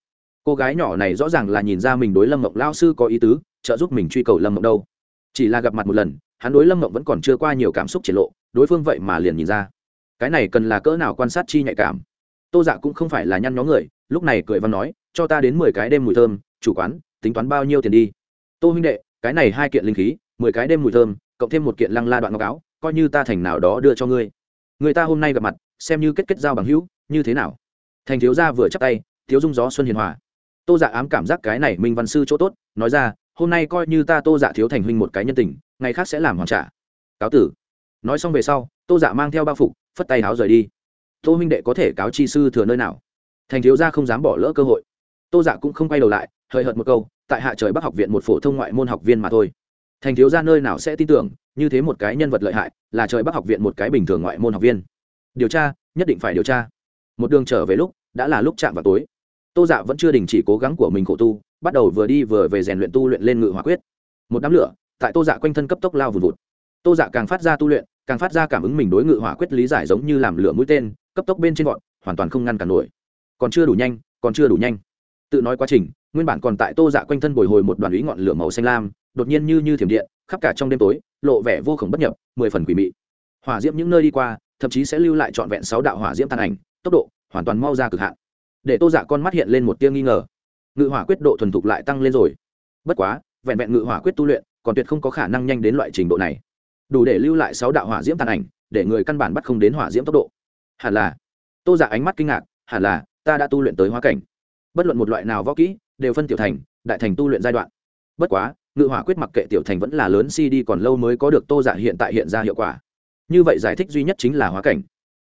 cô gái nhỏ này rõ ràng là nhìn ra mình đối lâm mộng lao sư có ý tứ, trợ giúp mình truy cầu lâm mộng đâu. Chỉ là gặp mặt một lần, hắn đối lâm mộng vẫn còn chưa qua nhiều cảm xúc triển lộ, đối phương vậy mà liền nhìn ra. Cái này cần là cỡ nào quan sát chi nhạy cảm. Tô dạ cũng không phải là nhăn nhó người, lúc này cười văn nói, cho ta đến mười cái đêm mùi thơm, chủ quán, tính toán bao nhiêu tiền đi? Tô huynh đệ, cái này hai kiện linh khí, mười cái đêm mùi thơm, cộng thêm một kiện lăng la đoạn ngọc áo, coi như ta thành nào đó đưa cho ngươi. Người ta hôm nay gặp mặt, xem như kết kết giao bằng hữu, như thế nào? Thành thiếu gia vừa chắc tay, thiếu dung gió xuân hiền hòa tô dạ ám cảm giác cái này minh văn sư chỗ tốt, nói ra, hôm nay coi như ta tô dạ thiếu thành huynh một cái nhân tình, ngày khác sẽ làm hoàn trả. Cáo tử. Nói xong về sau, tô dạ mang theo bao phục, phất tay áo rời đi. Tô huynh đệ có thể cáo chi sư thừa nơi nào? Thành thiếu gia không dám bỏ lỡ cơ hội. Tô dạ cũng không quay đầu lại, hời hợt một câu, tại hạ trời bắc học viện một phổ thông ngoại môn học viên mà thôi. Thành thiếu gia nơi nào sẽ tin tưởng, như thế một cái nhân vật lợi hại, là trời bắc học viện một cái bình thường ngoại môn học viên. Điều tra, nhất định phải điều tra. Một đường trở về lúc, đã là lúc chạm vào tối tô dạ vẫn chưa đình chỉ cố gắng của mình khổ tu, bắt đầu vừa đi vừa về rèn luyện tu luyện lên ngự hỏa quyết. Một đám lửa, tại tô dạ quanh thân cấp tốc lao vùn vụt. Tô dạ càng phát ra tu luyện, càng phát ra cảm ứng mình đối ngự hỏa quyết lý giải giống như làm lửa mũi tên, cấp tốc bên trên gọn, hoàn toàn không ngăn cản nổi. Còn chưa đủ nhanh, còn chưa đủ nhanh. Tự nói quá trình, nguyên bản còn tại tô dạ quanh thân bồi hồi một đoàn ý ngọn lửa màu xanh lam, đột nhiên như như thiểm điện, khắp cả trong đêm tối, lộ vẻ vô khổng bất nhập, mười phần quỷ mị. Hỏa diễm những nơi đi qua, thậm chí sẽ lưu lại trọn vẹn sáu đạo hỏa diễm tàn ảnh, tốc độ hoàn toàn mau ra cực hạn để tô dạ con mắt hiện lên một tia nghi ngờ. Ngự hỏa quyết độ thuần thục lại tăng lên rồi. Bất quá, vẹn vẹn ngự hỏa quyết tu luyện, còn tuyệt không có khả năng nhanh đến loại trình độ này. Đủ để lưu lại sáu đạo hỏa diễm tàn ảnh, để người căn bản bắt không đến hỏa diễm tốc độ. Hẳn là, tô giả dạ ánh mắt kinh ngạc, hẳn là, ta đã tu luyện tới hóa cảnh. Bất luận một loại nào võ kỹ, đều phân tiểu thành, đại thành tu luyện giai đoạn. Bất quá, ngự hỏa quyết mặc kệ tiểu thành vẫn là lớn si đi còn lâu mới có được tô giả dạ hiện tại hiện ra hiệu quả. Như vậy giải thích duy nhất chính là hóa cảnh.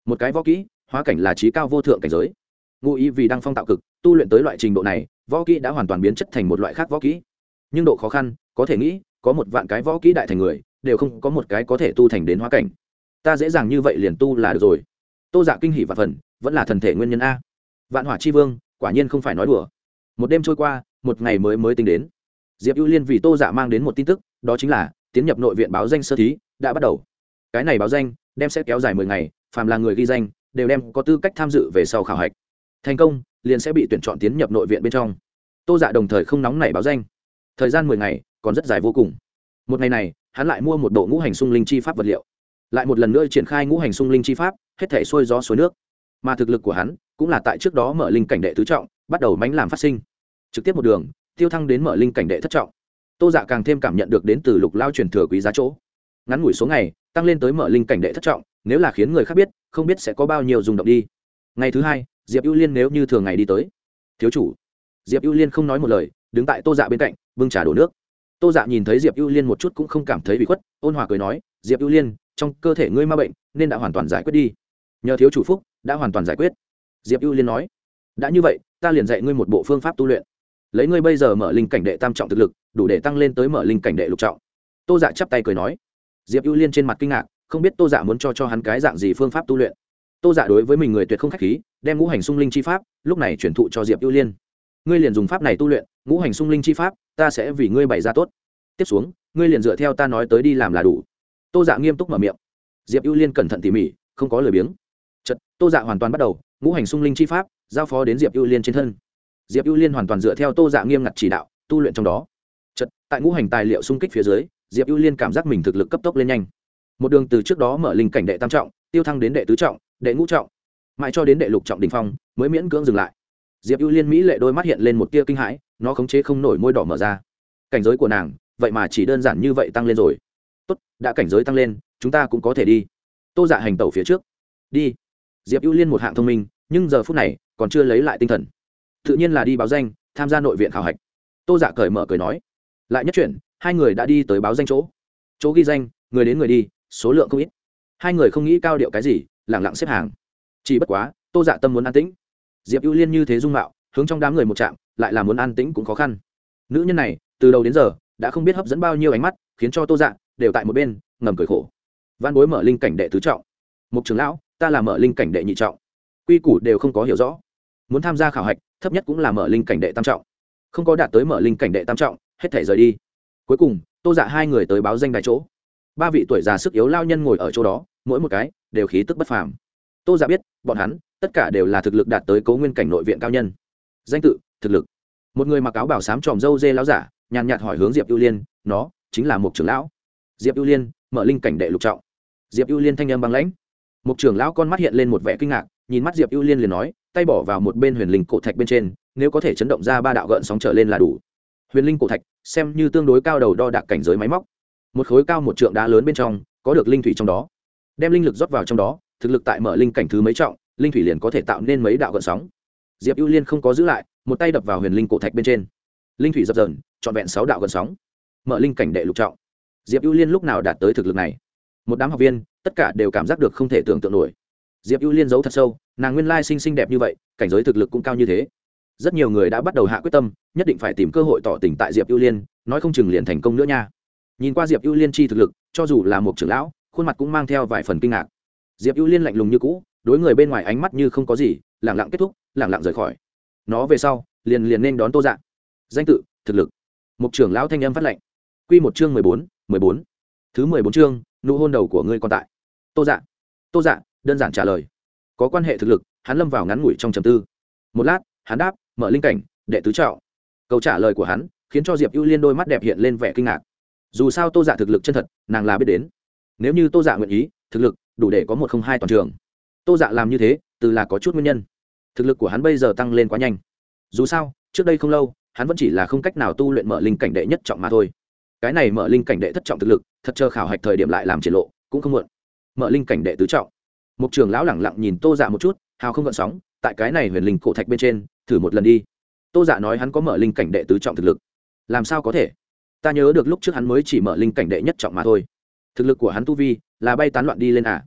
Một cái võ kỹ, hóa cảnh là trí cao vô thượng cảnh giới ngụ ý vì đang phong tạo cực, tu luyện tới loại trình độ này, võ kỹ đã hoàn toàn biến chất thành một loại khác võ kỹ. Nhưng độ khó khăn, có thể nghĩ, có một vạn cái võ kỹ đại thành người, đều không có một cái có thể tu thành đến hóa cảnh. Ta dễ dàng như vậy liền tu là được rồi. Tô dạ kinh hỷ và phần, vẫn là thần thể nguyên nhân a. Vạn hỏa chi vương, quả nhiên không phải nói đùa. Một đêm trôi qua, một ngày mới mới tính đến. Diệp ưu liên vì tô dạ mang đến một tin tức, đó chính là, tiến nhập nội viện báo danh sơ thí, đã bắt đầu. Cái này báo danh, đem sẽ kéo dài mười ngày, phàm là người ghi danh, đều đem có tư cách tham dự về sau khảo hạch thành công, liền sẽ bị tuyển chọn tiến nhập nội viện bên trong. Tô dạ đồng thời không nóng nảy báo danh. Thời gian mười ngày, còn rất dài vô cùng. Một ngày này, hắn lại mua một bộ ngũ hành sung linh chi pháp vật liệu. Lại một lần nữa triển khai ngũ hành sung linh chi pháp, hết thể xuôi gió suối nước. Mà thực lực của hắn, cũng là tại trước đó mở linh cảnh đệ tứ trọng, bắt đầu mánh làm phát sinh. Trực tiếp một đường, tiêu thăng đến mở linh cảnh đệ thất trọng. Tô dạ càng thêm cảm nhận được đến từ lục lao truyền thừa quý giá chỗ. Ngắn ngủi số ngày, tăng lên tới mở linh cảnh đệ thất trọng, nếu là khiến người khác biết, không biết sẽ có bao nhiêu dùng động đi. Ngày thứ hai diệp ưu liên nếu như thường ngày đi tới thiếu chủ diệp ưu liên không nói một lời đứng tại tô dạ bên cạnh bưng trà đổ nước tô dạ nhìn thấy diệp ưu liên một chút cũng không cảm thấy bị khuất ôn hòa cười nói diệp ưu liên trong cơ thể ngươi ma bệnh nên đã hoàn toàn giải quyết đi nhờ thiếu chủ phúc đã hoàn toàn giải quyết diệp ưu liên nói đã như vậy ta liền dạy ngươi một bộ phương pháp tu luyện lấy ngươi bây giờ mở linh cảnh đệ tam trọng thực lực đủ để tăng lên tới mở linh cảnh đệ lục trọng tô dạ chắp tay cười nói diệp ưu liên trên mặt kinh ngạc không biết tô dạ muốn cho cho hắn cái dạng gì phương pháp tu luyện tô dạ đối với mình người tuyệt không k h á c h khí đem ngũ hành sung linh chi pháp, lúc này chuyển thụ cho diệp ưu liên. Ngươi liền dùng pháp này tu luyện, ngũ hành sung linh chi pháp, ta sẽ vì ngươi bày ra tốt. Tiếp xuống, ngươi liền dựa theo ta nói tới đi làm là đủ. Tô dạ nghiêm túc mở miệng. Diệp ưu liên cẩn thận tỉ mỉ, không có lời biếng. Chật tô dạ hoàn toàn bắt đầu, ngũ hành sung linh chi pháp, giao phó đến diệp ưu liên trên thân. Diệp ưu liên hoàn toàn dựa theo tô dạ nghiêm ngặt chỉ đạo, tu luyện trong đó. Chật tại ngũ hành tài liệu sung kích phía dưới, diệp ưu liên cảm giác mình thực lực cấp tốc lên nhanh. Một đường từ trước đó mở linh cảnh đệ tam trọng, tiêu thăng đến đệ tứ trọng, đệ ngũ trọng mãi cho đến đệ lục trọng đình phong, mới miễn cưỡng dừng lại. Diệp ưu liên mỹ lệ đôi mắt hiện lên một tia kinh hãi, nó khống chế không nổi môi đỏ mở ra. Cảnh giới của nàng, vậy mà chỉ đơn giản như vậy tăng lên rồi. Tốt, đã cảnh giới tăng lên, chúng ta cũng có thể đi. Tô dạ hành tẩu phía trước. Đi. Diệp ưu liên một hạng thông minh, nhưng giờ phút này, còn chưa lấy lại tinh thần. Tự nhiên là đi báo danh, tham gia nội viện khảo hạch. Tô dạ cởi mở cười nói. Lại nhất chuyển, hai người đã đi tới báo danh chỗ. Chỗ ghi danh, người đến người đi, số lượng không ít. Hai người không nghĩ cao điệu cái gì lẳng lặng xếp hàng chỉ bất quá tô dạ tâm muốn an tĩnh. Diệp ưu liên như thế dung mạo hướng trong đám người một chạm, lại là muốn an tĩnh cũng khó khăn. Nữ nhân này từ đầu đến giờ đã không biết hấp dẫn bao nhiêu ánh mắt khiến cho tô dạ đều tại một bên ngầm cười khổ. Văn bối mở linh cảnh đệ tứ trọng. Mục trưởng lão ta là mở linh cảnh đệ nhị trọng. Quy củ đều không có hiểu rõ. Muốn tham gia khảo hạch thấp nhất cũng là mở linh cảnh đệ tam trọng. Không có đạt tới mở linh cảnh đệ tam trọng hết thể rời đi. Cuối cùng tô dạ hai người tới báo danh đại chỗ. Ba vị tuổi già sức yếu lao nhân ngồi ở chỗ đó mỗi một cái đều khí tức bất phàm tô giả biết, bọn hắn, tất cả đều là thực lực đạt tới cấu nguyên cảnh nội viện cao nhân. Danh tự, thực lực. Một người mặc áo bảo sám tròm dâu dê láo giả, nhàn nhạt hỏi hướng diệp ưu liên, nó chính là một trưởng lão? Diệp ưu liên mở linh cảnh đệ lục trọng. Diệp ưu liên thanh âm băng lãnh. Một trưởng lão con mắt hiện lên một vẻ kinh ngạc, nhìn mắt diệp ưu liên liền nói, tay bỏ vào một bên huyền linh cổ thạch bên trên, nếu có thể chấn động ra ba đạo gợn sóng trở lên là đủ. Huyền linh cổ thạch, xem như tương đối cao đầu đo đạc cảnh giới máy móc. Một khối cao một trượng đá lớn bên trong, có được linh thủy trong đó. Đem linh lực rót vào trong đó thực lực tại mở linh cảnh thứ mấy trọng, linh thủy liền có thể tạo nên mấy đạo gợn sóng. Diệp ưu liên không có giữ lại, một tay đập vào huyền linh cổ thạch bên trên. Linh thủy dập dờn, trọn vẹn sáu đạo gợn sóng. Mở linh cảnh đệ lục trọng. Diệp ưu liên lúc nào đạt tới thực lực này? Một đám học viên, tất cả đều cảm giác được không thể tưởng tượng nổi. Diệp ưu liên giấu thật sâu, nàng nguyên lai sinh xinh đẹp như vậy, cảnh giới thực lực cũng cao như thế. Rất nhiều người đã bắt đầu hạ quyết tâm, nhất định phải tìm cơ hội tỏ tình tại diệp ưu liên, nói không chừng liền thành công nữa nha. Nhìn qua diệp ưu liên chi thực lực, cho dù là một trưởng lão, khuôn mặt cũng mang theo vài phần kinh ngạc diệp ưu liên lạnh lùng như cũ, đối người bên ngoài ánh mắt như không có gì, lẳng lặng kết thúc, lẳng lặng rời khỏi. Nó về sau, liền liền nên đón tô dạng danh tự, thực lực. Mục trưởng lão thanh âm phát lệnh. Q một chương mười bốn mười bốn. Thứ mười bốn chương, nụ hôn đầu của ngươi còn tại. Tô dạ. Tô dạ đơn giản trả lời. Có quan hệ thực lực, hắn lâm vào ngắn ngủi trong trầm tư. Một lát, hắn đáp, mở linh cảnh, đệ tứ trạo câu trả lời của hắn, khiến cho diệp ưu liên đôi mắt đẹp hiện lên vẻ kinh ngạc. Dù sao tô dạ thực lực chân thật, nàng là biết đến. Nếu như tô dạ nguyện ý, thực lực đủ để có một không hai toàn trường. Tô dạ làm như thế, từ là có chút nguyên nhân. Thực lực của hắn bây giờ tăng lên quá nhanh. Dù sao, trước đây không lâu, hắn vẫn chỉ là không cách nào tu luyện mở linh cảnh đệ nhất trọng mà thôi. Cái này mở linh cảnh đệ thất trọng thực lực, thật chờ khảo hạch thời điểm lại làm triển lộ, cũng không muộn. Mở linh cảnh đệ tứ trọng. Mục trường lão lẳng lặng nhìn tô dạ một chút, hào không gợn sóng, tại cái này huyền linh cổ thạch bên trên, thử một lần đi. Tô dạ nói hắn có mở linh cảnh đệ tứ trọng thực lực. Làm sao có thể? Ta nhớ được lúc trước hắn mới chỉ mở linh cảnh đệ nhất trọng mà thôi. Thực lực của hắn tu vi là bay tán loạn đi lên à.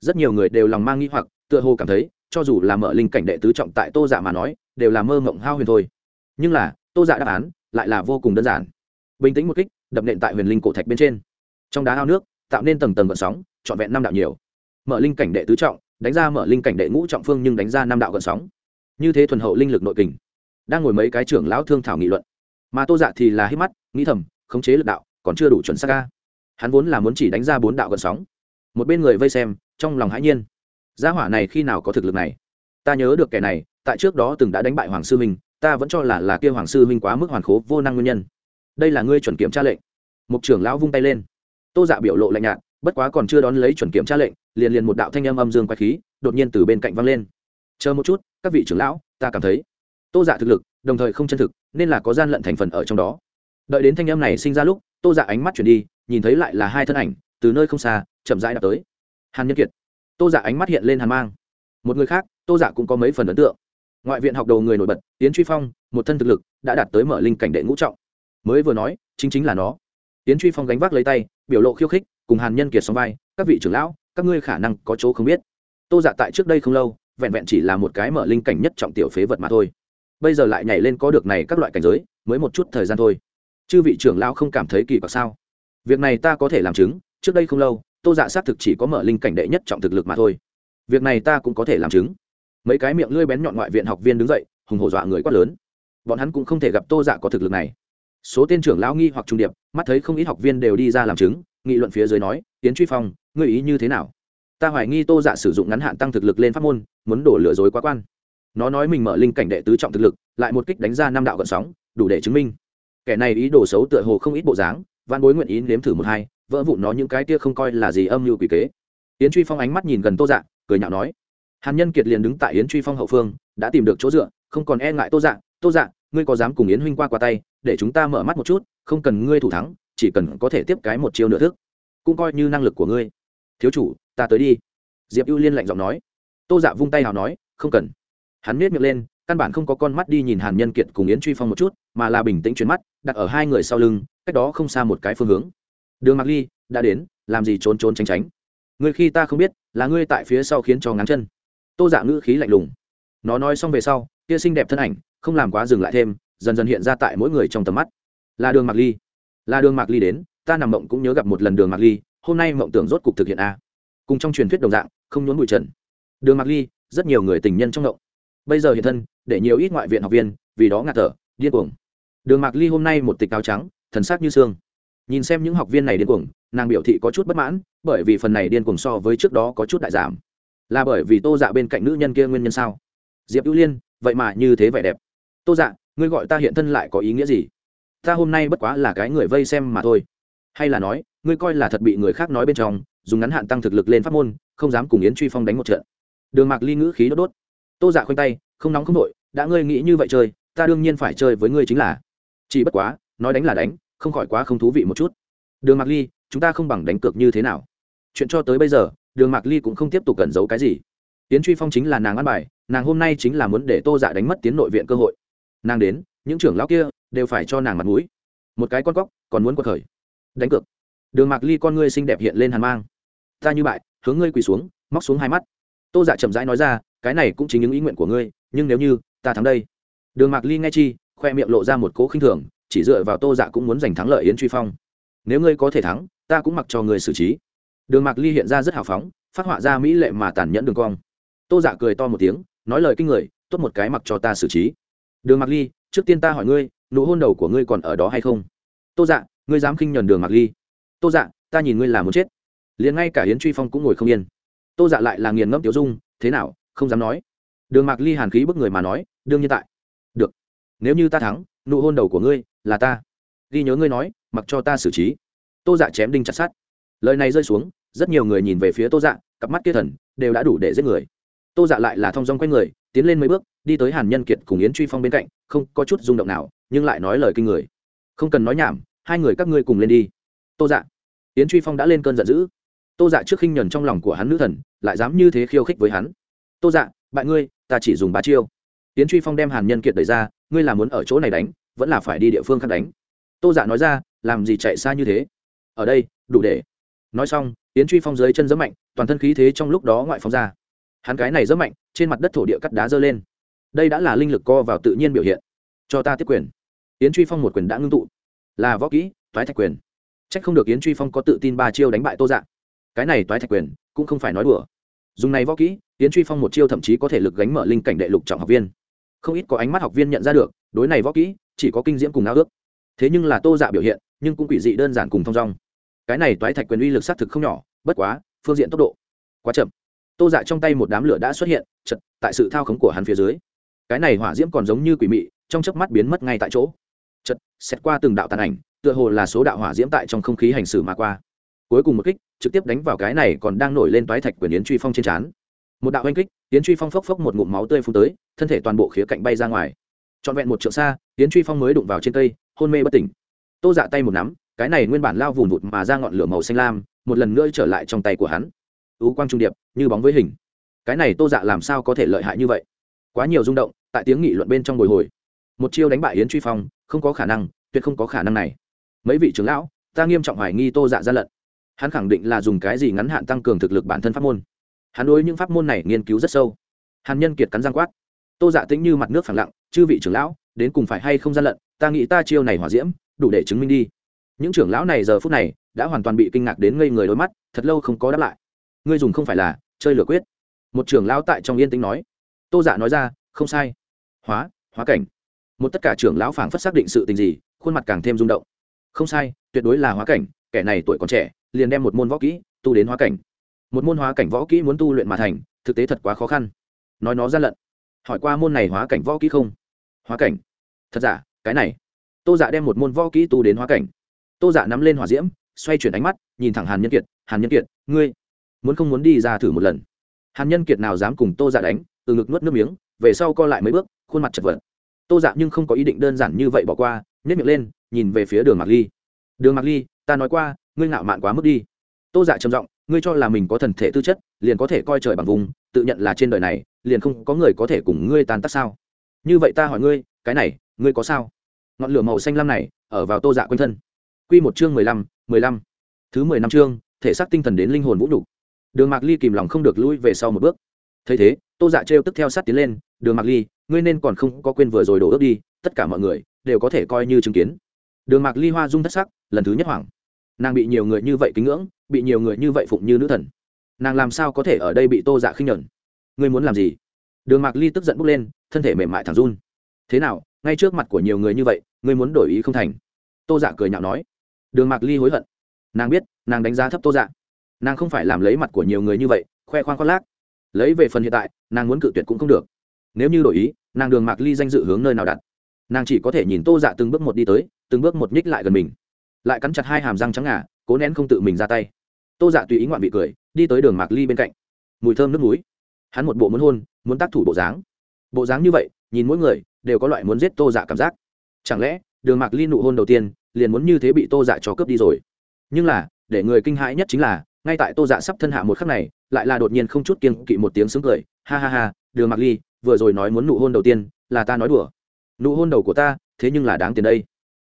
Rất nhiều người đều lòng mang nghi hoặc, tựa hồ cảm thấy, cho dù là mở linh cảnh đệ tứ trọng tại tô dạ mà nói, đều là mơ mộng hao huyền thôi. Nhưng là, tô dạ đáp án lại là vô cùng đơn giản. Bình tĩnh một kích, đập nện tại huyền linh cổ thạch bên trên. Trong đá ao nước, tạo nên tầng tầng gợn sóng, trọn vẹn năm đạo nhiều. Mở linh cảnh đệ tứ trọng, đánh ra mở linh cảnh đệ ngũ trọng phương nhưng đánh ra năm đạo gợn sóng. Như thế thuần hậu linh lực nội kình, đang ngồi mấy cái trưởng lão thương thảo nghị luận. Mà tô dạ thì là hít mắt, nghĩ thầm, khống chế lực đạo, còn chưa đủ chuẩn xác ca hắn vốn là muốn chỉ đánh ra bốn đạo gợn sóng một bên người vây xem, trong lòng hãi nhiên. Gia hỏa này khi nào có thực lực này? Ta nhớ được kẻ này, tại trước đó từng đã đánh bại hoàng sư minh, ta vẫn cho là là kia hoàng sư minh quá mức hoàn khố, vô năng nguyên nhân. Đây là ngươi chuẩn kiểm tra lệnh. Mục trưởng lão vung tay lên. Tô dạ biểu lộ lạnh nhạt, bất quá còn chưa đón lấy chuẩn kiểm tra lệnh, liền liền một đạo thanh âm âm dương quái khí, đột nhiên từ bên cạnh văng lên. Chờ một chút, các vị trưởng lão, ta cảm thấy. Tô dạ thực lực, đồng thời không chân thực, nên là có gian lận thành phần ở trong đó. Đợi đến thanh âm này sinh ra lúc, tô dạ ánh mắt chuyển đi, nhìn thấy lại là hai thân ảnh từ nơi không xa, chậm rãi đạp tới. Hàn nhân kiệt, tô dạ ánh mắt hiện lên hàn mang. Một người khác, tô dạ cũng có mấy phần ấn tượng. Ngoại viện học đầu người nổi bật tiến truy phong, một thân thực lực, đã đạt tới mở linh cảnh đệ ngũ trọng. Mới vừa nói, chính chính là nó. Tiến truy phong gánh vác lấy tay, biểu lộ khiêu khích, cùng hàn nhân kiệt song vai, các vị trưởng lão, các ngươi khả năng có chỗ không biết. Tô dạ tại trước đây không lâu, vẹn vẹn chỉ là một cái mở linh cảnh nhất trọng tiểu phế vật mà thôi. Bây giờ lại nhảy lên có được này các loại cảnh giới, mới một chút thời gian thôi. Chư vị trưởng lão không cảm thấy kỳ quặc sao? Việc này ta có thể làm chứng trước đây không lâu, tô dạ xác thực chỉ có mở linh cảnh đệ nhất trọng thực lực mà thôi. Việc này ta cũng có thể làm chứng. Mấy cái miệng lưỡi bén nhọn ngoại viện học viên đứng dậy, hùng hổ dọa người quát lớn. Bọn hắn cũng không thể gặp tô dạ có thực lực này. Số tên trưởng lão nghi hoặc trung điệp, mắt thấy không ít học viên đều đi ra làm chứng, nghị luận phía dưới nói, tiến truy phong ngư ý như thế nào? Ta hoài nghi tô dạ sử dụng ngắn hạn tăng thực lực lên pháp môn, muốn đổ lừa dối quá quan. Nó nói mình mở linh cảnh đệ tứ trọng thực lực, lại một kích đánh ra năm đạo gợn sóng, đủ để chứng minh. Kẻ này ý đồ xấu tựa hồ không ít bộ dáng văn bối nguyện ý nếm thử một hai vỡ vụn nó những cái kia không coi là gì âm mưu quỷ kế. Yến truy phong ánh mắt nhìn gần tô dạ cười nhạo nói, hàn nhân kiệt liền đứng tại yến truy phong hậu phương, đã tìm được chỗ dựa, không còn e ngại tô dạ. Tô dạ ngươi có dám cùng yến huynh qua qua tay, để chúng ta mở mắt một chút, không cần ngươi thủ thắng, chỉ cần có thể tiếp cái một chiêu nửa thức, cũng coi như năng lực của ngươi. Thiếu chủ, ta tới đi. Diệp ưu liên lạnh giọng nói. Tô dạ vung tay nào nói, không cần. Hắn miết miệng lên, căn bản không có con mắt đi nhìn hàn nhân kiệt cùng yến truy phong một chút, mà là bình tĩnh chuyển mắt, đặt ở hai người sau lưng, cách đó không xa một cái phương hướng đường mạc ly, đã đến, làm gì trốn trốn tránh tránh? Ngươi khi ta không biết, là ngươi tại phía sau khiến cho ngắn chân. Tô dạ ngữ khí lạnh lùng. Nó nói xong về sau, kia xinh đẹp thân ảnh, không làm quá dừng lại thêm, dần dần hiện ra tại mỗi người trong tầm mắt. Là đường mạc ly. Là đường mạc ly đến, ta nằm mộng cũng nhớ gặp một lần đường mạc ly, hôm nay mộng tưởng rốt cục thực hiện a. Cùng trong truyền thuyết đồng dạng, không nhốn bụi trần. Đường mạc ly, rất nhiều người tình nhân trong mộng. Bây giờ hiện thân, để nhiều ít ngoại viện học viên, vì đó ngạt thở, điên cuồng. Đường mạc ly hôm nay một tịch áo trắng, thần sắc như xương nhìn xem những học viên này điên cuồng, nàng biểu thị có chút bất mãn, bởi vì phần này điên cuồng so với trước đó có chút đại giảm. Là bởi vì tô dạ bên cạnh nữ nhân kia nguyên nhân sao? Diệp ưu liên, vậy mà như thế vẻ đẹp. Tô dạ ngươi gọi ta hiện thân lại có ý nghĩa gì? Ta hôm nay bất quá là cái người vây xem mà thôi. Hay là nói, ngươi coi là thật bị người khác nói bên trong, dùng ngắn hạn tăng thực lực lên pháp môn, không dám cùng yến truy phong đánh một trận. Đường mạc ly ngữ khí đốt đốt. Tô dạ khoanh tay, không nóng không nội đã ngươi nghĩ như vậy chơi, ta đương nhiên phải chơi với ngươi chính là. Chỉ bất quá, nói đánh là đánh không khỏi quá không thú vị một chút. Đường mạc ly, chúng ta không bằng đánh cược như thế nào? Chuyện cho tới bây giờ, đường mạc ly cũng không tiếp tục cẩn giấu cái gì. Tiến truy phong chính là nàng ăn bài, nàng hôm nay chính là muốn để tô dạ đánh mất tiến nội viện cơ hội. Nàng đến, những trưởng lão kia đều phải cho nàng mặt mũi. Một cái con cóc, còn muốn quật khởi. Đánh cược. Đường mạc ly con ngươi xinh đẹp hiện lên hàn mang. Ta như bại, hướng ngươi quỳ xuống, móc xuống hai mắt. Tô dạ chậm rãi nói ra, cái này cũng chính những ý nguyện của ngươi, nhưng nếu như ta thắng đây. Đường mạc ly nghe chi, khoe miệng lộ ra một cố khinh thường chỉ dựa vào tô dạ cũng muốn giành thắng lợi yến truy phong. Nếu ngươi có thể thắng, ta cũng mặc cho người xử trí. Đường mạc ly hiện ra rất hào phóng, phát họa ra mỹ lệ mà tàn nhẫn đường cong. Tô dạ cười to một tiếng, nói lời kinh người, tốt một cái mặc cho ta xử trí. Đường mạc ly, trước tiên ta hỏi ngươi, nụ hôn đầu của ngươi còn ở đó hay không? Tô dạ ngươi dám khinh nhuần đường mạc ly. Tô dạ ta nhìn ngươi là muốn chết. Liền ngay cả hiến truy phong cũng ngồi không yên. Tô dạ lại là nghiền ngẫm tiểu dung, thế nào, không dám nói. Đường mạc ly hàn khí bức người mà nói, đương nhiên tại. Được. Nếu như ta thắng nụ hôn đầu của ngươi, là ta. Ghi nhớ ngươi nói, mặc cho ta xử trí. Tô dạ chém đinh chặt sát lời này rơi xuống, rất nhiều người nhìn về phía tô dạ cặp mắt kia thần, đều đã đủ để giết người. Tô dạ lại là thong dong q u a người, tiến lên mấy bước, đi tới hàn nhân kiệt cùng yến truy phong bên cạnh, không có chút rung động nào, nhưng lại nói lời kinh người. Không cần nói nhảm, hai người các ngươi cùng lên đi. Tô dạ. Yến truy phong đã lên cơn giận dữ. Tô dạ trước khinh nhuần trong lòng của hắn nữ thần, lại dám như thế khiêu khích với hắn. Tô dạ bạn ngươi, ta chỉ dùng ba chiêu. Yến truy phong đem hàn nhân kiệt đẩy ra ngươi là muốn ở chỗ này đánh, vẫn là phải đi địa phương khác đánh. Tô dạ nói ra, làm gì chạy xa như thế? Ở đây, đủ để. Nói xong, yến truy phong dưới chân rất mạnh, toàn thân khí thế trong lúc đó ngoại phóng ra. Hắn cái này rất mạnh, trên mặt đất thổ địa cắt đá dơ lên. Đây đã là linh lực co vào tự nhiên biểu hiện. Cho ta tiếp quyền. Yến truy phong một quyền đã ngưng tụ. Là võ kỹ, toái thạch quyền. C h ắ c không được yến truy phong có tự tin ba chiêu đánh bại tô dạ. Cái này toái thạch quyền, cũng không phải nói đùa. Dùng này võ kỹ, yến truy phong một chiêu thậm chí có thể lực gánh mở linh cảnh đệ lục trọng học viên không ít có ánh mắt học viên nhận ra được, đối này võ kỹ, chỉ có kinh diễm cùng ao ước. Thế nhưng là tô dạ biểu hiện, nhưng cũng quỷ dị đơn giản cùng thong dong. Cái này toái thạch quyền uy lực xác thực không nhỏ, bất quá, phương diện tốc độ quá chậm. Tô dạ trong tay một đám lửa đã xuất hiện chật tại sự thao khống của hắn phía dưới. Cái này hỏa diễm còn giống như quỷ mị, trong chớp mắt biến mất ngay tại chỗ. Chật xét qua từng đạo tàn ảnh, tựa hồ là số đạo hỏa diễm tại trong không khí hành xử mà qua. Cuối cùng một kích, trực tiếp đánh vào cái này còn đang nổi lên toái thạch quyền yến truy phong trên trán một đạo oanh kích, yến truy phong phốc phốc một ngụm máu tươi phun tới, thân thể toàn bộ khía cạnh bay ra ngoài. Trọn vẹn một trượng xa, yến truy phong mới đụng vào trên cây, hôn mê bất tỉnh. Tô dạ tay một nắm, cái này nguyên bản lao vùn vụt mà ra ngọn lửa màu xanh lam, một lần nữa trở lại trong tay của hắn. Ú quang trung điệp, như bóng với hình. Cái này tô dạ làm sao có thể lợi hại như vậy? Quá nhiều rung động, tại tiếng nghị luận bên trong bồi hồi. Một chiêu đánh bại yến truy phong, không có khả năng, tuyệt không có khả năng này. Mấy vị trưởng lão, ta nghiêm trọng hoài nghi tô dạ gian lận hắn khẳng định là dùng cái gì ngắn hạn tăng cường thực lực bản thân pháp môn hắn đối những pháp môn này nghiên cứu rất sâu. Hàn nhân kiệt cắn giang quát. Tô dạ tĩnh như mặt nước phẳng lặng, chư vị trưởng lão, đến cùng phải hay không gian lận? Ta nghĩ ta chiêu này hỏa diễm, đủ để chứng minh đi. Những trưởng lão này giờ phút này đã hoàn toàn bị kinh ngạc đến ngây người đôi mắt, thật lâu không có đáp lại. Ngươi dùng không phải là chơi lửa quyết. Một trưởng lão tại trong yên tĩnh nói. Tô dạ nói ra, không sai. Hóa hóa cảnh. Một tất cả trưởng lão phảng phất xác định sự tình gì, khuôn mặt càng thêm rung động. Không sai, tuyệt đối là hóa cảnh, kẻ này tuổi còn trẻ, liền đem một môn võ kỹ tu đến hóa cảnh một môn hóa cảnh võ kỹ muốn tu luyện mà thành, thực tế thật quá khó khăn. Nói nó gian lận. Hỏi qua môn này hóa cảnh võ kỹ không? Hóa cảnh? Thật giả, cái này. Tô dạ đem một môn võ kỹ tu đến hóa cảnh. Tô dạ nắm lên hỏa diễm, xoay chuyển ánh mắt, nhìn thẳng hàn nhân kiệt. Hàn nhân kiệt, ngươi muốn không muốn đi ra thử một lần? Hàn nhân kiệt nào dám cùng tô dạ đánh, từ ngực nuốt nước miếng, về sau co lại mấy bước, khuôn mặt chật vật. Tô dạ nhưng không có ý định đơn giản như vậy bỏ qua nhét miệng lên, nhìn về phía đường mạc ly. Đường mạc ly, ta nói qua, ngươi ngạo mạn quá mức đi. Tô dạ trầm giọng ngươi cho là mình có thần thể tư chất, liền có thể coi trời bằng vùng, tự nhận là trên đời này, liền không có người có thể cùng ngươi tàn tác sao? Như vậy ta hỏi ngươi, cái này, ngươi có sao? Ngọn lửa màu xanh lam này, ở vào tô dạ quanh thân. Q một chương mười lăm mười lăm. Thứ mười năm chương, thể xác tinh thần đến linh hồn vũ đủ. đường mạc ly kìm lòng không được lui về sau một bước. Thấy thế, tô dạ trêu tức theo sát tiến lên, đường mạc ly, ngươi nên còn không có quên vừa rồi đổ ước đi, tất cả mọi người đều có thể coi như chứng kiến. Đường mạc ly hoa dung thất sắc, lần thứ nhất hoảng. Nàng bị nhiều người như vậy kính ngưỡng bị nhiều người như vậy phụng như nữ thần. Nàng làm sao có thể ở đây bị tô dạ khinh nhẫn? Ngươi muốn làm gì? Đường mạc ly tức giận bốc lên, thân thể mềm mại thẳng run. Thế nào, ngay trước mặt của nhiều người như vậy, ngươi muốn đổi ý không thành? Tô dạ cười nhạo nói. Đường mạc ly hối hận. Nàng biết, nàng đánh giá thấp tô dạ. Nàng không phải làm lấy mặt của nhiều người như vậy, khoe khoang khoác lác. Lấy về phần hiện tại, nàng muốn cự tuyệt cũng không được. Nếu như đổi ý, nàng đường mạc ly danh dự hướng nơi nào đặt? Nàng chỉ có thể nhìn tô dạ từng bước một đi tới, từng bước một nhích lại gần mình. Lại cắn chặt hai hàm răng trắng ngà cố nén không tự mình ra tay. Tô dạ tùy ý ngoạn vị cười, đi tới đường mạc ly bên cạnh. Mùi thơm nước núi. Hắn một bộ muốn hôn, muốn tác thủ bộ dáng. Bộ dáng như vậy, nhìn mỗi người đều có loại muốn giết tô dạ cảm giác. Chẳng lẽ, đường mạc ly nụ hôn đầu tiên, liền muốn như thế bị tô dạ cho cướp đi rồi? Nhưng là, để người kinh hãi nhất chính là, ngay tại tô dạ sắp thân hạ một khắc này, lại là đột nhiên không chút kiên kỵ một tiếng sướng cười. Ha ha ha, đường mạc ly, vừa rồi nói muốn nụ hôn đầu tiên, là ta nói đùa. Nụ hôn đầu của ta, thế nhưng là đáng tiền đây.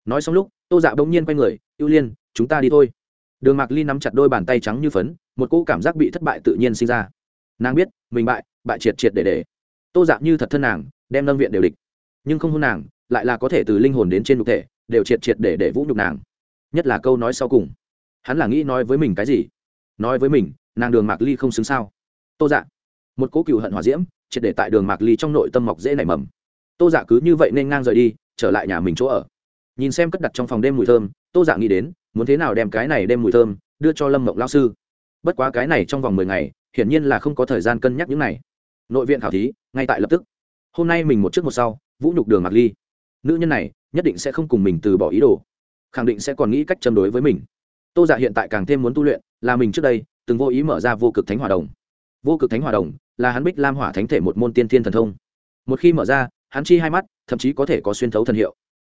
Nói xong lúc, tô dạ bỗng nhiên quay người, ưu liên, chúng ta đi thôi đường mạc ly nắm chặt đôi bàn tay trắng như phấn, một cỗ cảm giác bị thất bại tự nhiên sinh ra. Nàng biết, mình bại bại triệt triệt để để. Tô dạ như thật thân nàng, đem nâng viện đều địch. Nhưng không hôn nàng, lại là có thể từ linh hồn đến trên nhục thể, đều triệt triệt để để vũ nhục nàng. Nhất là câu nói sau cùng. Hắn là nghĩ nói với mình cái gì? Nói với mình, nàng đường mạc ly không xứng sao? Tô dạ. Một cố cựu hận hòa diễm, triệt để tại đường mạc ly trong nội tâm mọc dễ nảy mầm. Tô dạ cứ như vậy nên ngang rời đi, trở lại nhà mình chỗ ở. Nhìn xem cất đặt trong phòng đêm mùi thơm, tô dạ nghĩ đến muốn thế nào đem cái này đem mùi thơm đưa cho lâm mộng lao sư bất quá cái này trong vòng mười ngày hiển nhiên là không có thời gian cân nhắc những này nội viện khảo thí ngay tại lập tức hôm nay mình một trước một sau vũ nhục đường mạc ly nữ nhân này nhất định sẽ không cùng mình từ bỏ ý đồ khẳng định sẽ còn nghĩ cách châm đối với mình tô giả hiện tại càng thêm muốn tu luyện là mình trước đây từng vô ý mở ra vô cực thánh hòa đồng vô cực thánh hòa đồng là hắn bích lam hỏa thánh thể một môn tiên thiên thần thông một khi mở ra hắn chi hai mắt thậm chí có thể có xuyên thấu thần hiệu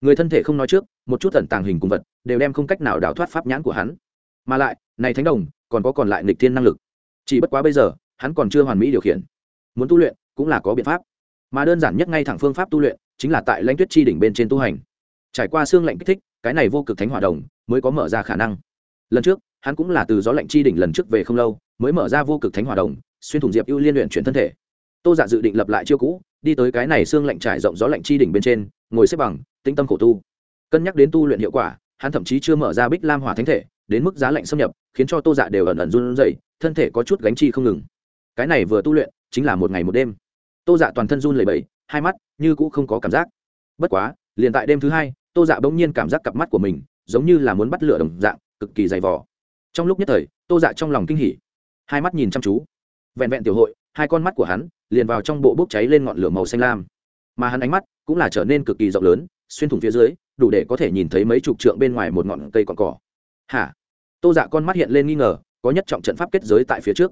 người thân thể không nói trước, một chút tẩn tàng hình cùng vật, đều đem không cách nào đào thoát pháp nhãn của hắn. Mà lại, này thánh đồng, còn có còn lại nghịch thiên năng lực. Chỉ bất quá bây giờ, hắn còn chưa hoàn mỹ điều khiển. Muốn tu luyện, cũng là có biện pháp. Mà đơn giản nhất ngay thẳng phương pháp tu luyện, chính là tại lãnh tuyết chi đỉnh bên trên tu hành. Trải qua xương lạnh kích thích, cái này vô cực thánh hỏa đồng, mới có mở ra khả năng. Lần trước, hắn cũng là từ gió lạnh chi đỉnh lần trước về không lâu, mới mở ra vô cực thánh hỏa đồng, xuyên thủng diệp ưu liên luyện chuyển thân thể. Tô giả dự định lập lại chiêu cũ, đi tới cái này xương lạnh trải rộng gió lạnh chi đỉnh bên trên, ngồi xếp bằng tĩnh tâm khổ tu. Cân nhắc đến tu luyện hiệu quả, hắn thậm chí chưa mở ra bích lam hỏa thánh thể, đến mức giá lạnh xâm nhập, khiến cho tô dạ đều ẩn ẩn run rẩy, thân thể có chút gánh chi không ngừng. Cái này vừa tu luyện, chính là một ngày một đêm. Tô dạ toàn thân run lẩy bẩy, hai mắt như cũng không có cảm giác. Bất quá, liền tại đêm thứ hai, tô dạ bỗng nhiên cảm giác cặp mắt của mình giống như là muốn bắt lửa đồng dạng, cực kỳ dày vò. Trong lúc nhất thời, tô dạ trong lòng kinh hỉ. Hai mắt nhìn chăm chú. Vẹn vẹn tiểu hội, hai con mắt của hắn liền vào trong bộ bốc cháy lên ngọn lửa màu xanh lam. Mà hắn ánh mắt cũng là trở nên cực kỳ rộng lớn xuyên thủng phía dưới, đủ để có thể nhìn thấy mấy chục trượng bên ngoài một ngọn cây còn cỏ. Hả? Tô dạ con mắt hiện lên nghi ngờ, có nhất trọng trận pháp kết giới tại phía trước.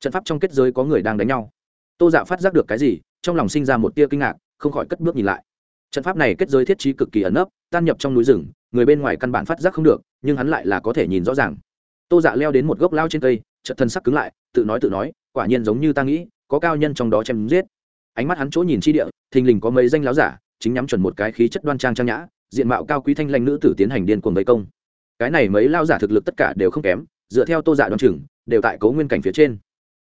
Trận pháp trong kết giới có người đang đánh nhau. Tô dạ phát giác được cái gì, trong lòng sinh ra một tia kinh ngạc, không khỏi cất bước nhìn lại. Trận pháp này kết giới thiết trí cực kỳ ẩn ấp tan nhập trong núi rừng, người bên ngoài căn bản phát giác không được, nhưng hắn lại là có thể nhìn rõ ràng. Tô dạ leo đến một gốc lao trên cây trận thân sắc cứng lại, tự nói tự nói, quả nhiên giống như ta nghĩ, có cao nhân trong đó chém giết. Ánh mắt hắn chỗ nhìn chi địa, thình lình có mấy danh láo giả chính nhắm chuẩn một cái khí chất đoan trang trang nhã, diện mạo cao quý thanh lanh nữ tử tiến hành điên cuồng vây công. Cái này mấy lao giả thực lực tất cả đều không kém, dựa theo tô dạ đoan chừng, đều tại cấu nguyên cảnh phía trên.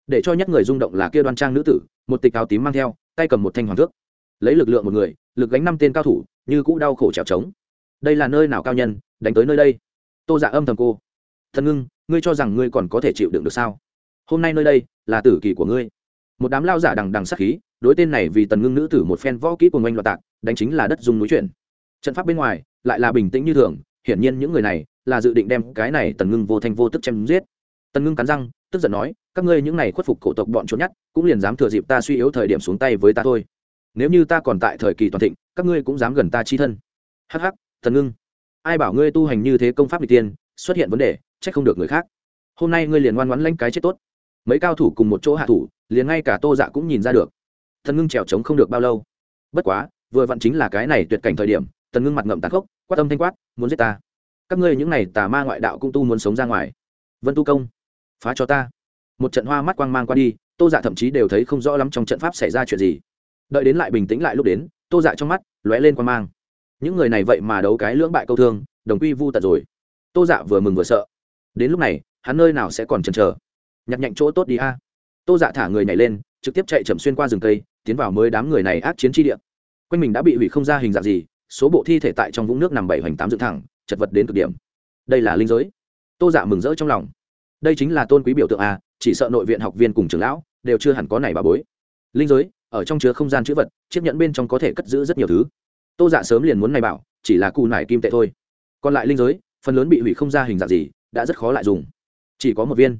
Để cho nhất người rung động là kia đoan trang nữ tử, một tịch áo tím mang theo, tay cầm một thanh hoàng thước. Lấy lực lượng một người, lực gánh năm tên cao thủ, như cũ đau khổ trèo trống. Đây là nơi nào cao nhân, đánh tới nơi đây? Tô dạ âm thầm cô. Thần ngưng, ngươi cho rằng ngươi còn có thể chịu đựng được sao? Hôm nay nơi đây là tử kỳ của ngươi. Một đám lao giả đằng đằng sắc khí đối tên này vì tần ngưng nữ tử một phen võ kỹ cùng oanh loạt tạc, đánh chính là đất dùng núi chuyển. Trận pháp bên ngoài, lại là bình tĩnh như thường, hiển nhiên những người này là dự định đem cái này tần ngưng vô thanh vô tức chém giết. Tần ngưng cắn răng, tức giận nói, các ngươi những này khuất phục cổ tộc bọn trốn nhát, cũng liền dám thừa dịp ta suy yếu thời điểm xuống tay với ta thôi. Nếu như ta còn tại thời kỳ toàn thịnh, các ngươi cũng dám gần ta chi thân. Hắc hắc, tần ngưng. Ai bảo ngươi tu hành như thế công pháp n tiên, xuất hiện vấn đề, trách không được người khác. Hôm nay ngươi liền ngoan ngoãn lanh cái chết tốt. Mấy cao thủ cùng một chỗ hạ thủ, liền ngay cả tô dạ cũng nhìn ra được thần ngưng trèo trống không được bao lâu. Bất quá, vừa vặn chính là cái này tuyệt cảnh thời điểm tần ngưng mặt ngậm tàn khốc, quát tâm thanh quát, muốn giết ta? Các ngươi những này tà ma ngoại đạo cũng tu muốn sống ra ngoài. Vân tu công, phá cho ta. Một trận hoa mắt quang mang qua đi, tô dạ thậm chí đều thấy không rõ lắm trong trận pháp xảy ra chuyện gì. Đợi đến lại bình tĩnh lại lúc đến, tô dạ trong mắt lóe lên quang mang. Những người này vậy mà đấu cái lưỡng bại câu thương, đồng quy vu tận rồi. Tô dạ vừa mừng vừa sợ. Đến lúc này, hắn nơi nào sẽ còn chần chờ? Nhặt nhạnh chỗ tốt đi a. Tô dạ thả người nhảy lên trực tiếp chạy chậm xuyên qua rừng cây, tiến vào mới đám người này ác chiến tri địa. Quanh mình đã bị hủy không ra hình dạng gì, số bộ thi thể tại trong vũng nước nằm bảy hoành tám dựng thẳng, chật vật đến cực điểm. Đây là linh giới. Tô giả mừng rỡ trong lòng. Đây chính là tôn quý biểu tượng a, chỉ sợ nội viện học viên cùng trường lão đều chưa hẳn có này bà bối. Linh giới, ở trong chứa không gian chữ vật, chiếc nhẫn bên trong có thể cất giữ rất nhiều thứ. Tô giả sớm liền muốn này bảo, chỉ là cù nải kim tệ thôi. Còn lại linh giới, phần lớn bị hủy không ra hình dạng gì, đã rất khó lại dùng. Chỉ có một viên.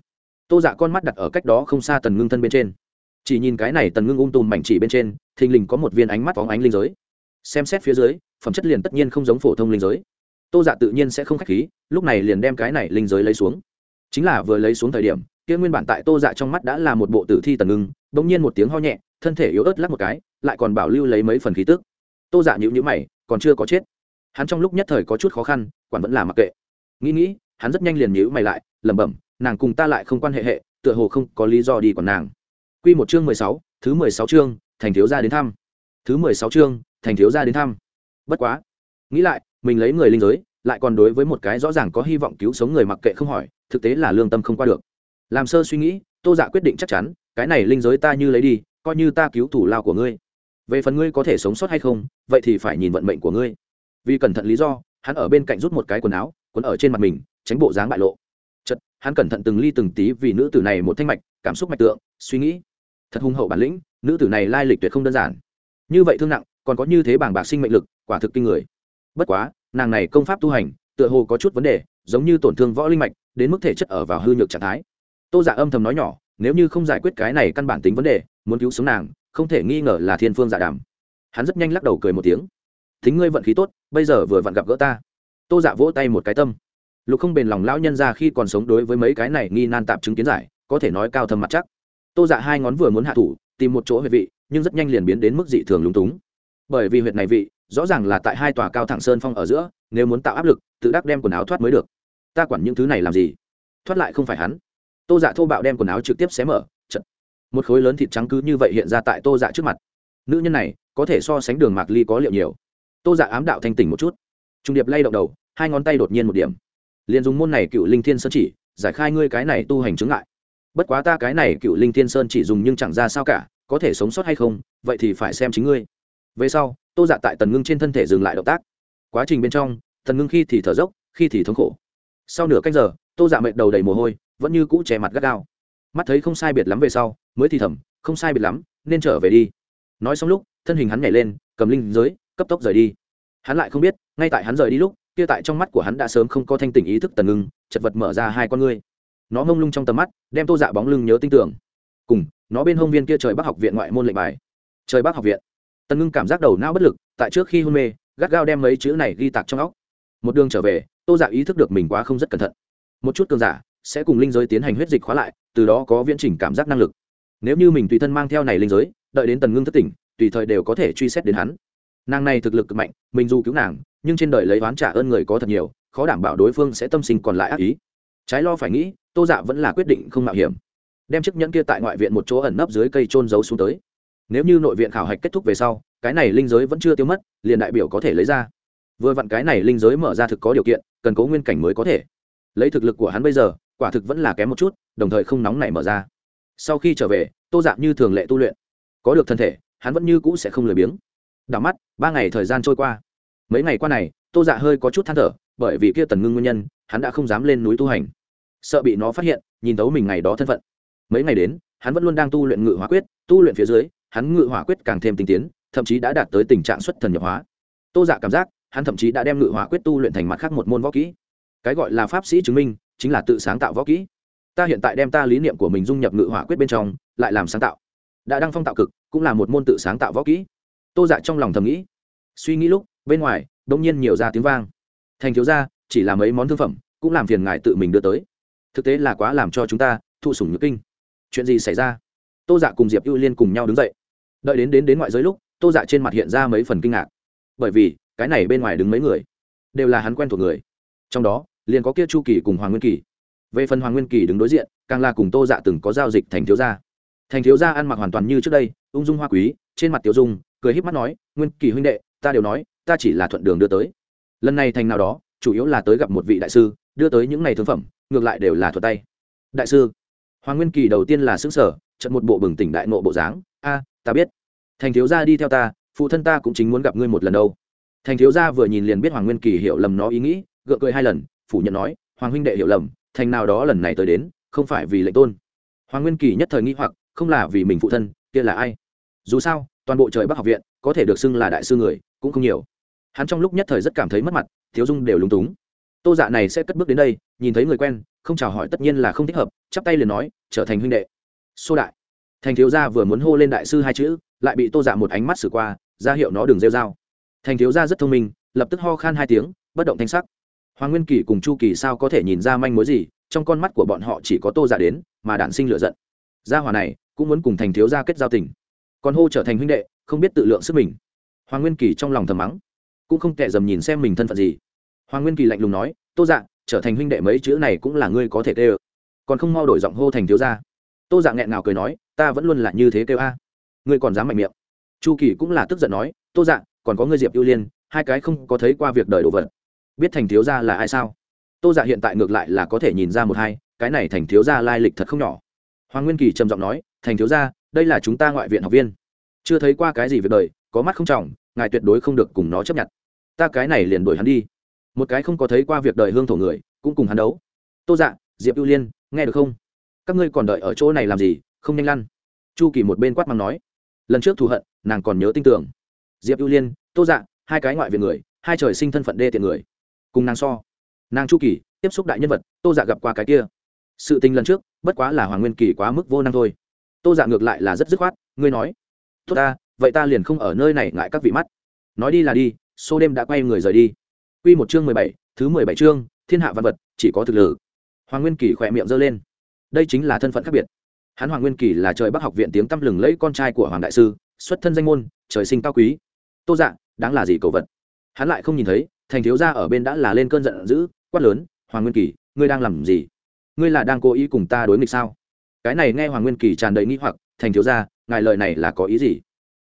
Tô giả con mắt đặt ở cách đó không xa tần ngưng thân bên trên chỉ nhìn cái này tần ngưng ung tùm mảnh chỉ bên trên, thình lình có một viên ánh mắt phóng ánh linh giới. Xem xét phía dưới, phẩm chất liền tất nhiên không giống phổ thông linh giới. Tô dạ tự nhiên sẽ không k h á c h khí, lúc này liền đem cái này linh giới lấy xuống. Chính là vừa lấy xuống thời điểm, kia nguyên bản tại tô dạ trong mắt đã là một bộ tử thi tần ngưng đ ỗ n g nhiên một tiếng ho nhẹ, thân thể yếu ớt lắc một cái, lại còn bảo lưu lấy mấy phần khí tức. Tô dạ nhữ nhữ mày, còn chưa có chết. Hắn trong lúc nhất thời có chút khó khăn, quản vẫn là mặc kệ. Nghĩ nghĩ, hắn rất nhanh liền nhữ mày lại, lẩm bẩm, nàng cùng ta lại không quan hệ hệ, tựa hồ không có lý do đi còn nàng. Quy một chương mười sáu, thứ mười sáu chương, thành thiếu gia đến thăm. Thứ mười sáu chương, thành thiếu gia đến thăm. Bất quá, nghĩ lại, mình lấy người linh giới, lại còn đối với một cái rõ ràng có hy vọng cứu sống người mặc kệ không hỏi, thực tế là lương tâm không qua được. Làm sơ suy nghĩ, tô dạ quyết định chắc chắn, cái này linh giới ta như lấy đi, coi như ta cứu thủ lao của ngươi. Về phần ngươi có thể sống sót hay không, vậy thì phải nhìn vận mệnh của ngươi. Vì cẩn thận lý do, hắn ở bên cạnh rút một cái quần áo, quấn ở trên mặt mình, tránh bộ dáng bại lộ. Chật hắn cẩn thận từng ly từng tí vì nữ tử này một thanh mạch, cảm xúc mạch tượng, suy nghĩ thật hung hậu bản lĩnh, nữ tử này lai lịch tuyệt không đơn giản. Như vậy thương nặng, còn có như thế bảng bạc sinh mệnh lực, quả thực kinh người. Bất quá, nàng này công pháp tu hành, tựa hồ có chút vấn đề, giống như tổn thương võ linh mạch, đến mức thể chất ở vào hư nhược trạng thái. Tô giả dạ âm thầm nói nhỏ, nếu như không giải quyết cái này căn bản tính vấn đề, muốn cứu sống nàng, không thể nghi ngờ là thiên phương giả đàm. Hắn rất nhanh lắc đầu cười một tiếng. Thính ngươi vận khí tốt, bây giờ vừa vặn gặp gỡ ta. Tô dạ vỗ tay một cái tâm. Lục không bền lòng lão nhân ra khi còn sống đối với mấy cái này nghi nan tạp chứng kiến giải, có thể nói cao thâm mặt chắc tô dạ hai ngón vừa muốn hạ thủ, tìm một chỗ huyệt vị, nhưng rất nhanh liền biến đến mức dị thường lúng túng. Bởi vì huyệt này vị, rõ ràng là tại hai tòa cao thẳng sơn phong ở giữa, nếu muốn tạo áp lực, tự đắc đem quần áo thoát mới được. Ta quản những thứ này làm gì? Thoát lại không phải hắn. Tô dạ thô bạo đem quần áo trực tiếp xé mở trận một khối lớn thịt trắng cứ như vậy hiện ra tại tô dạ trước mặt. Nữ nhân này, có thể so sánh đường mạc ly có liệu nhiều. Tô dạ ám đạo thanh tỉnh một chút. Trung điệp lay động đầu, hai ngón tay đột nhiên một điểm. Liền dùng môn này cựu linh thiên sơn chỉ, giải khai ngươi cái này tu hành chứng lại bất quá ta cái này cựu linh thiên sơn chỉ dùng nhưng chẳng ra sao cả, có thể sống sót hay không, vậy thì phải xem chính ngươi. Về sau, tô dạ tại tần ngưng trên thân thể dừng lại động tác. Quá trình bên trong, tần ngưng khi thì thở dốc, khi thì thống khổ. Sau nửa canh giờ, tô dạ mệt đầu đầy mồ hôi, vẫn như cũ che mặt gắt gao. Mắt thấy không sai biệt lắm về sau, mới thì thầm, không sai biệt lắm, nên trở về đi. Nói xong lúc, thân hình hắn nhảy lên, cầm linh giới, cấp tốc rời đi. Hắn lại không biết, ngay tại hắn rời đi lúc, kia tại trong mắt của hắn đã sớm không có thanh tình ý thức tần ngưng, chật vật mở ra hai con ngươi nó mông lung trong tầm mắt, đem tô dạ bóng lưng nhớ tin tưởng. Cùng, nó bên hông viên kia trời bắc học viện ngoại môn lệnh bài. Trời bắc học viện. Tần ngưng cảm giác đầu não bất lực, tại trước khi hôn mê, gắt gao đem mấy chữ này ghi tạc trong óc. Một đường trở về, tô dạ ý thức được mình quá không rất cẩn thận. Một chút cường giả sẽ cùng linh giới tiến hành huyết dịch khóa lại, từ đó có viễn trình cảm giác năng lực. Nếu như mình tùy thân mang theo này linh giới, đợi đến tần ngưng thất tỉnh, tùy thời đều có thể truy xét đến hắn. Nàng này thực lực cực mạnh, mình dù cứu nàng, nhưng trên đời lấy oán trả ơn người có thật nhiều, khó đảm bảo đối phương sẽ tâm sinh còn lại ác ý trái lo phải nghĩ, tô dạ vẫn là quyết định không mạo hiểm. Đem chiếc nhẫn kia tại ngoại viện một chỗ ẩn nấp dưới cây trôn giấu xuống tới. Nếu như nội viện khảo hạch kết thúc về sau, cái này linh giới vẫn chưa tiêu mất, liền đại biểu có thể lấy ra. Vừa vặn cái này linh giới mở ra thực có điều kiện, cần cố nguyên cảnh mới có thể. Lấy thực lực của hắn bây giờ, quả thực vẫn là kém một chút, đồng thời không nóng nảy mở ra. Sau khi trở về, tô dạng như thường lệ tu luyện. Có được thân thể, hắn vẫn như cũ sẽ không lười biếng. Đảo mắt, ba ngày thời gian trôi qua. Mấy ngày qua này, tô dạ hơi có chút than thở, bởi vì kia tần ngưng nguyên nhân hắn đã không dám lên núi tu hành. Sợ bị nó phát hiện, nhìn tấu mình ngày đó thân phận. Mấy ngày đến, hắn vẫn luôn đang tu luyện ngự hỏa quyết, tu luyện phía dưới, hắn ngự hỏa quyết càng thêm tinh tiến, thậm chí đã đạt tới tình trạng xuất thần nhập hóa. Tô dạ cảm giác, hắn thậm chí đã đem ngự hỏa quyết tu luyện thành mặt khác một môn võ kỹ. Cái gọi là pháp sĩ chứng minh, chính là tự sáng tạo võ kỹ. Ta hiện tại đem ta lý niệm của mình dung nhập ngự hỏa quyết bên trong, lại làm sáng tạo. Đã đăng phong tạo cực, cũng là một môn tự sáng tạo võ kỹ. Tô dạ trong lòng thầm nghĩ. Suy nghĩ lúc, bên ngoài đ ỗ n g nhiên nhiều ra tiếng vang. Thành thiếu gia chỉ là mấy món thương phẩm, cũng làm phiền ngài tự mình đưa tới. Thực tế là quá làm cho chúng ta thụ sủng nhược kinh. Chuyện gì xảy ra? Tô dạ cùng diệp ưu liên cùng nhau đứng dậy. Đợi đến đến đến ngoại giới lúc, tô dạ trên mặt hiện ra mấy phần kinh ngạc. Bởi vì, cái này bên ngoài đứng mấy người, đều là hắn quen thuộc người. Trong đó, liền có kia chu kỳ cùng hoàng nguyên kỳ. Về phần hoàng nguyên kỳ đứng đối diện, càng là cùng tô dạ từng có giao dịch thành thiếu gia. Thành thiếu gia ăn mặc hoàn toàn như trước đây, ung dung hoa quý, trên mặt tiểu dung, cười híp mắt nói, nguyên kỳ huynh đệ, ta đều nói, ta chỉ là thuận đường đưa tới. Lần này thành nào đó chủ yếu là tới gặp một vị đại sư, đưa tới những ngày thương phẩm, ngược lại đều là thuật tay. Đại sư, hoàng nguyên kỳ đầu tiên là xứng sở trận một bộ bừng tỉnh đại nộ bộ dáng. A, ta biết. Thành thiếu gia đi theo ta, phụ thân ta cũng chính muốn gặp ngươi một lần đâu. Thành thiếu gia vừa nhìn liền biết hoàng nguyên kỳ hiểu lầm nó ý nghĩ, gượng cười hai lần, phủ nhận nói, hoàng huynh đệ hiểu lầm, thành nào đó lần này tới đến, không phải vì lệnh tôn. Hoàng nguyên kỳ nhất thời nghĩ hoặc, không là vì mình phụ thân, kia là ai? Dù sao, toàn bộ trời bắc học viện, có thể được xưng là đại sư người, cũng không nhiều. Hắn trong lúc nhất thời rất cảm thấy mất mặt thiếu dung đều lúng túng. Tô dạ này sẽ cất bước đến đây, nhìn thấy người quen, không chào hỏi tất nhiên là không thích hợp, chắp tay liền nói, trở thành huynh đệ. Xô đại. Thành thiếu gia vừa muốn hô lên đại sư hai chữ, lại bị tô dạ một ánh mắt xử qua, ra hiệu nó đừng rêu dao thành thiếu gia rất thông minh, lập tức ho khan hai tiếng, bất động thanh sắc. Hoàng nguyên kỳ cùng chu kỳ sao có thể nhìn ra manh mối gì, trong con mắt của bọn họ chỉ có tô dạ đến, mà đản sinh lựa giận. Gia hòa này cũng muốn cùng thành thiếu gia kết giao tình. Còn hô trở thành huynh đệ, không biết tự lượng sức mình. Hoàng nguyên kỳ trong lòng thầm mắng cũng không kệ dầm nhìn xem mình thân phận gì. Hoàng nguyên kỳ lạnh lùng nói, tô dạ trở thành huynh đệ mấy chữ này cũng là ngươi có thể kêu. Còn không mau đổi giọng hô thành thiếu gia. Tô dạ nghẹn ngào cười nói, ta vẫn luôn là như thế kêu a. Ngươi còn dám mạnh miệng. Chu kỳ cũng là tức giận nói, tô dạ còn có ngươi diệp ưu liên, hai cái không có thấy qua việc đời đồ vật. Biết thành thiếu gia là ai sao? Tô dạ hiện tại ngược lại là có thể nhìn ra một hai, cái này thành thiếu gia lai lịch thật không nhỏ. Hoàng nguyên kỳ trầm giọng nói, thành thiếu gia, đây là chúng ta ngoại viện học viên. Chưa thấy qua cái gì việc đời, có mắt không trọng, ngài tuyệt đối không được cùng nó chấp nhận ta cái này liền đuổi hắn đi. Một cái không có thấy qua việc đời hương thổ người, cũng cùng hắn đấu. Tô dạ diệp ưu liên, nghe được không? Các ngươi còn đợi ở chỗ này làm gì, không nhanh lăn. Chu kỳ một bên quát mắng nói. Lần trước thù hận, nàng còn nhớ tin tưởng. Diệp ưu liên, tô dạ hai cái ngoại viện người, hai trời sinh thân phận đê tiện người. Cùng nàng so. Nàng chu kỳ, tiếp xúc đại nhân vật, tô dạ gặp qua cái kia. Sự tình lần trước, bất quá là hoàng nguyên kỳ quá mức vô năng thôi. Tô dạ ngược lại là rất dứt khoát, ngươi nói. Tốt ta, vậy ta liền không ở nơi này ngại các vị mắt. Nói đi là đi số đêm đã quay người rời đi. Quy một chương mười bảy, thứ mười bảy chương, thiên hạ văn vật, chỉ có thực lực. hoàng nguyên kỳ khỏe miệng giơ lên. Đây chính là thân phận khác biệt. Hắn hoàng nguyên kỳ là trời bắc học viện tiếng tăm lừng lẫy con trai của hoàng đại sư, xuất thân danh môn, trời sinh cao quý. Tô dạ đáng là gì cầu vật? Hắn lại không nhìn thấy, thành thiếu gia ở bên đã là lên cơn giận dữ, quát lớn, hoàng nguyên kỳ, ngươi đang làm gì? Ngươi là đang cố ý cùng ta đối nghịch sao? Cái này nghe hoàng nguyên kỳ tràn đầy nghi hoặc, thành thiếu gia, ngài lời này là có ý gì?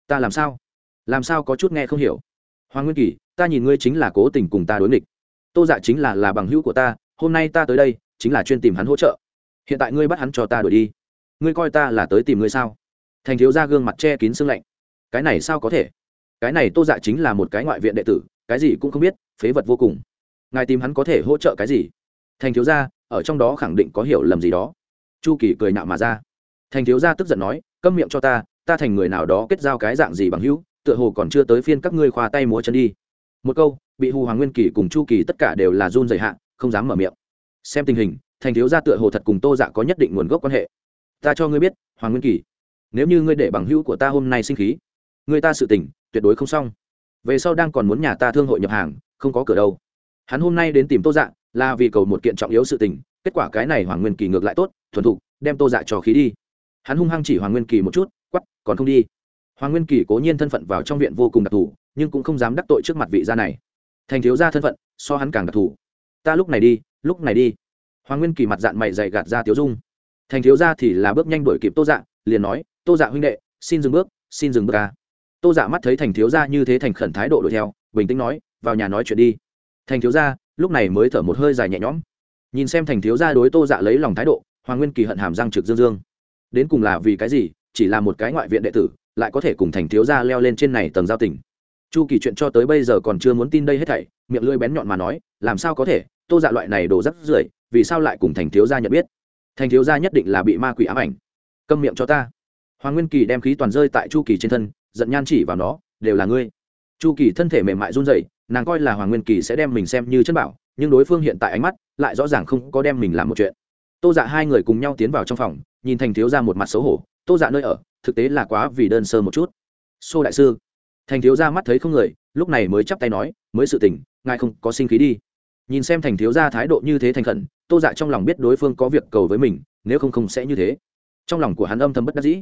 Ta làm sao? Làm sao có chút nghe không hiểu? Hoàng nguyên kỳ, ta nhìn ngươi chính là cố tình cùng ta đối nghịch. Tô dạ chính là là bằng hữu của ta, hôm nay ta tới đây, chính là chuyên tìm hắn hỗ trợ. Hiện tại ngươi bắt hắn cho ta đuổi đi. Ngươi coi ta là tới tìm ngươi sao? Thành thiếu gia gương mặt che kín xương lạnh. Cái này sao có thể? Cái này tô dạ chính là một cái ngoại viện đệ tử, cái gì cũng không biết, phế vật vô cùng. Ngài tìm hắn có thể hỗ trợ cái gì? Thành thiếu gia, ở trong đó khẳng định có hiểu lầm gì đó. Chu kỳ cười nạo mà ra. Thành thiếu gia tức giận nói, câm miệng cho ta ta thành người nào đó kết giao cái dạng gì bằng hữu? Tựa hồ còn chưa tới phiên các ngươi khoa tay múa chân đi. Một câu, bị hù hoàng nguyên kỳ cùng chu kỳ tất cả đều là run dày hạ, không dám mở miệng. Xem tình hình, thành thiếu gia tựa hồ thật cùng tô dạ có nhất định nguồn gốc quan hệ. Ta cho ngươi biết, hoàng nguyên kỳ nếu như ngươi để bằng hữu của ta hôm nay sinh khí, người ta sự tình, tuyệt đối không xong. Về sau đang còn muốn nhà ta thương hội nhập hàng, không có cửa đâu. Hắn hôm nay đến tìm tô dạ là vì cầu một kiện trọng yếu sự tình, kết quả cái này hoàng nguyên kỳ ngược lại tốt, thuần thục, đem tô dạ trò khí đi. Hắn hung hăng chỉ hoàng nguyên kỳ một chút quắp còn không đi hoàng nguyên kỳ cố nhiên thân phận vào trong viện vô cùng đặc thù, nhưng cũng không dám đắc tội trước mặt vị gia này. Thành thiếu gia thân phận, so hắn càng đặc thù. Ta lúc này đi, lúc này đi. Hoàng nguyên kỳ mặt dạng mày dày gạt ra tiếu dung. Thành thiếu gia thì là bước nhanh đuổi kịp tô dạ liền nói, tô dạ huynh đệ, xin dừng bước, xin dừng bước ca tô dạ mắt thấy thành thiếu gia như thế thành khẩn thái độ đuổi theo, bình tĩnh nói, vào nhà nói chuyện đi. Thành thiếu gia, lúc này mới thở một hơi dài nhẹ nhõm. Nhìn xem thành thiếu gia đối tô dạ lấy lòng thái độ, hoàng nguyên kỳ hận hàm răng trực dương dương. Đến cùng là vì cái gì? Chỉ là một cái ngoại viện đệ tử lại có thể cùng thành thiếu gia leo lên trên này tầng giao tình. Chu kỳ chuyện cho tới bây giờ còn chưa muốn tin đây hết thảy, miệng lưỡi bén nhọn mà nói, làm sao có thể, tô dạ loại này đồ rắc rưởi, vì sao lại cùng thành thiếu gia nhận biết? Thành thiếu gia nhất định là bị ma quỷ ám ảnh. Câm miệng cho ta. Hoàng nguyên kỳ đem khí toàn rơi tại chu kỳ trên thân, giận nhan chỉ vào nó, đều là ngươi. Chu kỳ thân thể mềm mại run rẩy, nàng coi là hoàng nguyên kỳ sẽ đem mình xem như chân bảo, nhưng đối phương hiện tại ánh mắt lại rõ ràng không có đem mình làm một chuyện. Tô dạ hai người cùng nhau tiến vào trong phòng, nhìn thành thiếu gia một mặt xấu hổ tô dạ nơi ở, thực tế là quá vì đơn sơ một chút. Xô đại sư, thành thiếu ra mắt thấy không người, lúc này mới chắp tay nói, mới sự tỉnh ngài không có sinh khí đi. Nhìn xem thành thiếu ra thái độ như thế thành khẩn, tô dạ trong lòng biết đối phương có việc cầu với mình, nếu không không sẽ như thế. Trong lòng của hắn âm thầm bất đắc dĩ.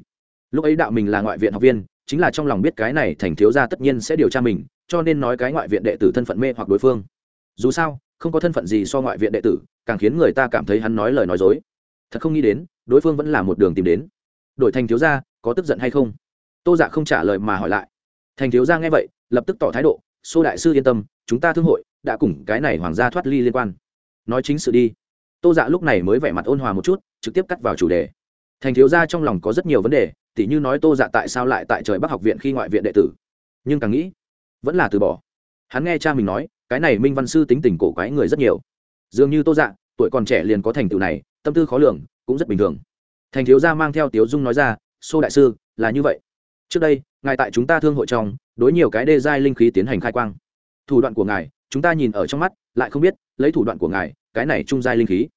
Lúc ấy đạo mình là ngoại viện học viên, chính là trong lòng biết cái này thành thiếu gia tất nhiên sẽ điều tra mình, cho nên nói cái ngoại viện đệ tử thân phận mê hoặc đối phương. Dù sao, không có thân phận gì so ngoại viện đệ tử, càng khiến người ta cảm thấy hắn nói lời nói dối. Thật không nghĩ đến, đối phương vẫn là một đường tìm đến đổi thành thiếu gia, có tức giận hay không? Tô dạ không trả lời mà hỏi lại. Thành thiếu gia nghe vậy, lập tức tỏ thái độ, xô đại sư yên tâm, chúng ta thương hội đã cùng cái này hoàng gia thoát ly liên quan. Nói chính sự đi. Tô dạ lúc này mới vẻ mặt ôn hòa một chút, trực tiếp cắt vào chủ đề. Thành thiếu gia trong lòng có rất nhiều vấn đề, tỉ như nói tô dạ tại sao lại tại trời bắc học viện khi ngoại viện đệ tử. Nhưng càng nghĩ, vẫn là từ bỏ. Hắn nghe cha mình nói, cái này minh văn sư tính tình cổ quái người rất nhiều. Dường như tô dạ tuổi còn trẻ liền có thành tựu này, tâm tư khó lường, cũng rất bình thường thành thiếu gia mang theo tiếu dung nói ra, xô đại sư, là như vậy. Trước đây, ngài tại chúng ta thương hội trong, đối nhiều cái đê giai linh khí tiến hành khai quang. Thủ đoạn của ngài, chúng ta nhìn ở trong mắt, lại không biết, lấy thủ đoạn của ngài, cái này trung giai linh khí.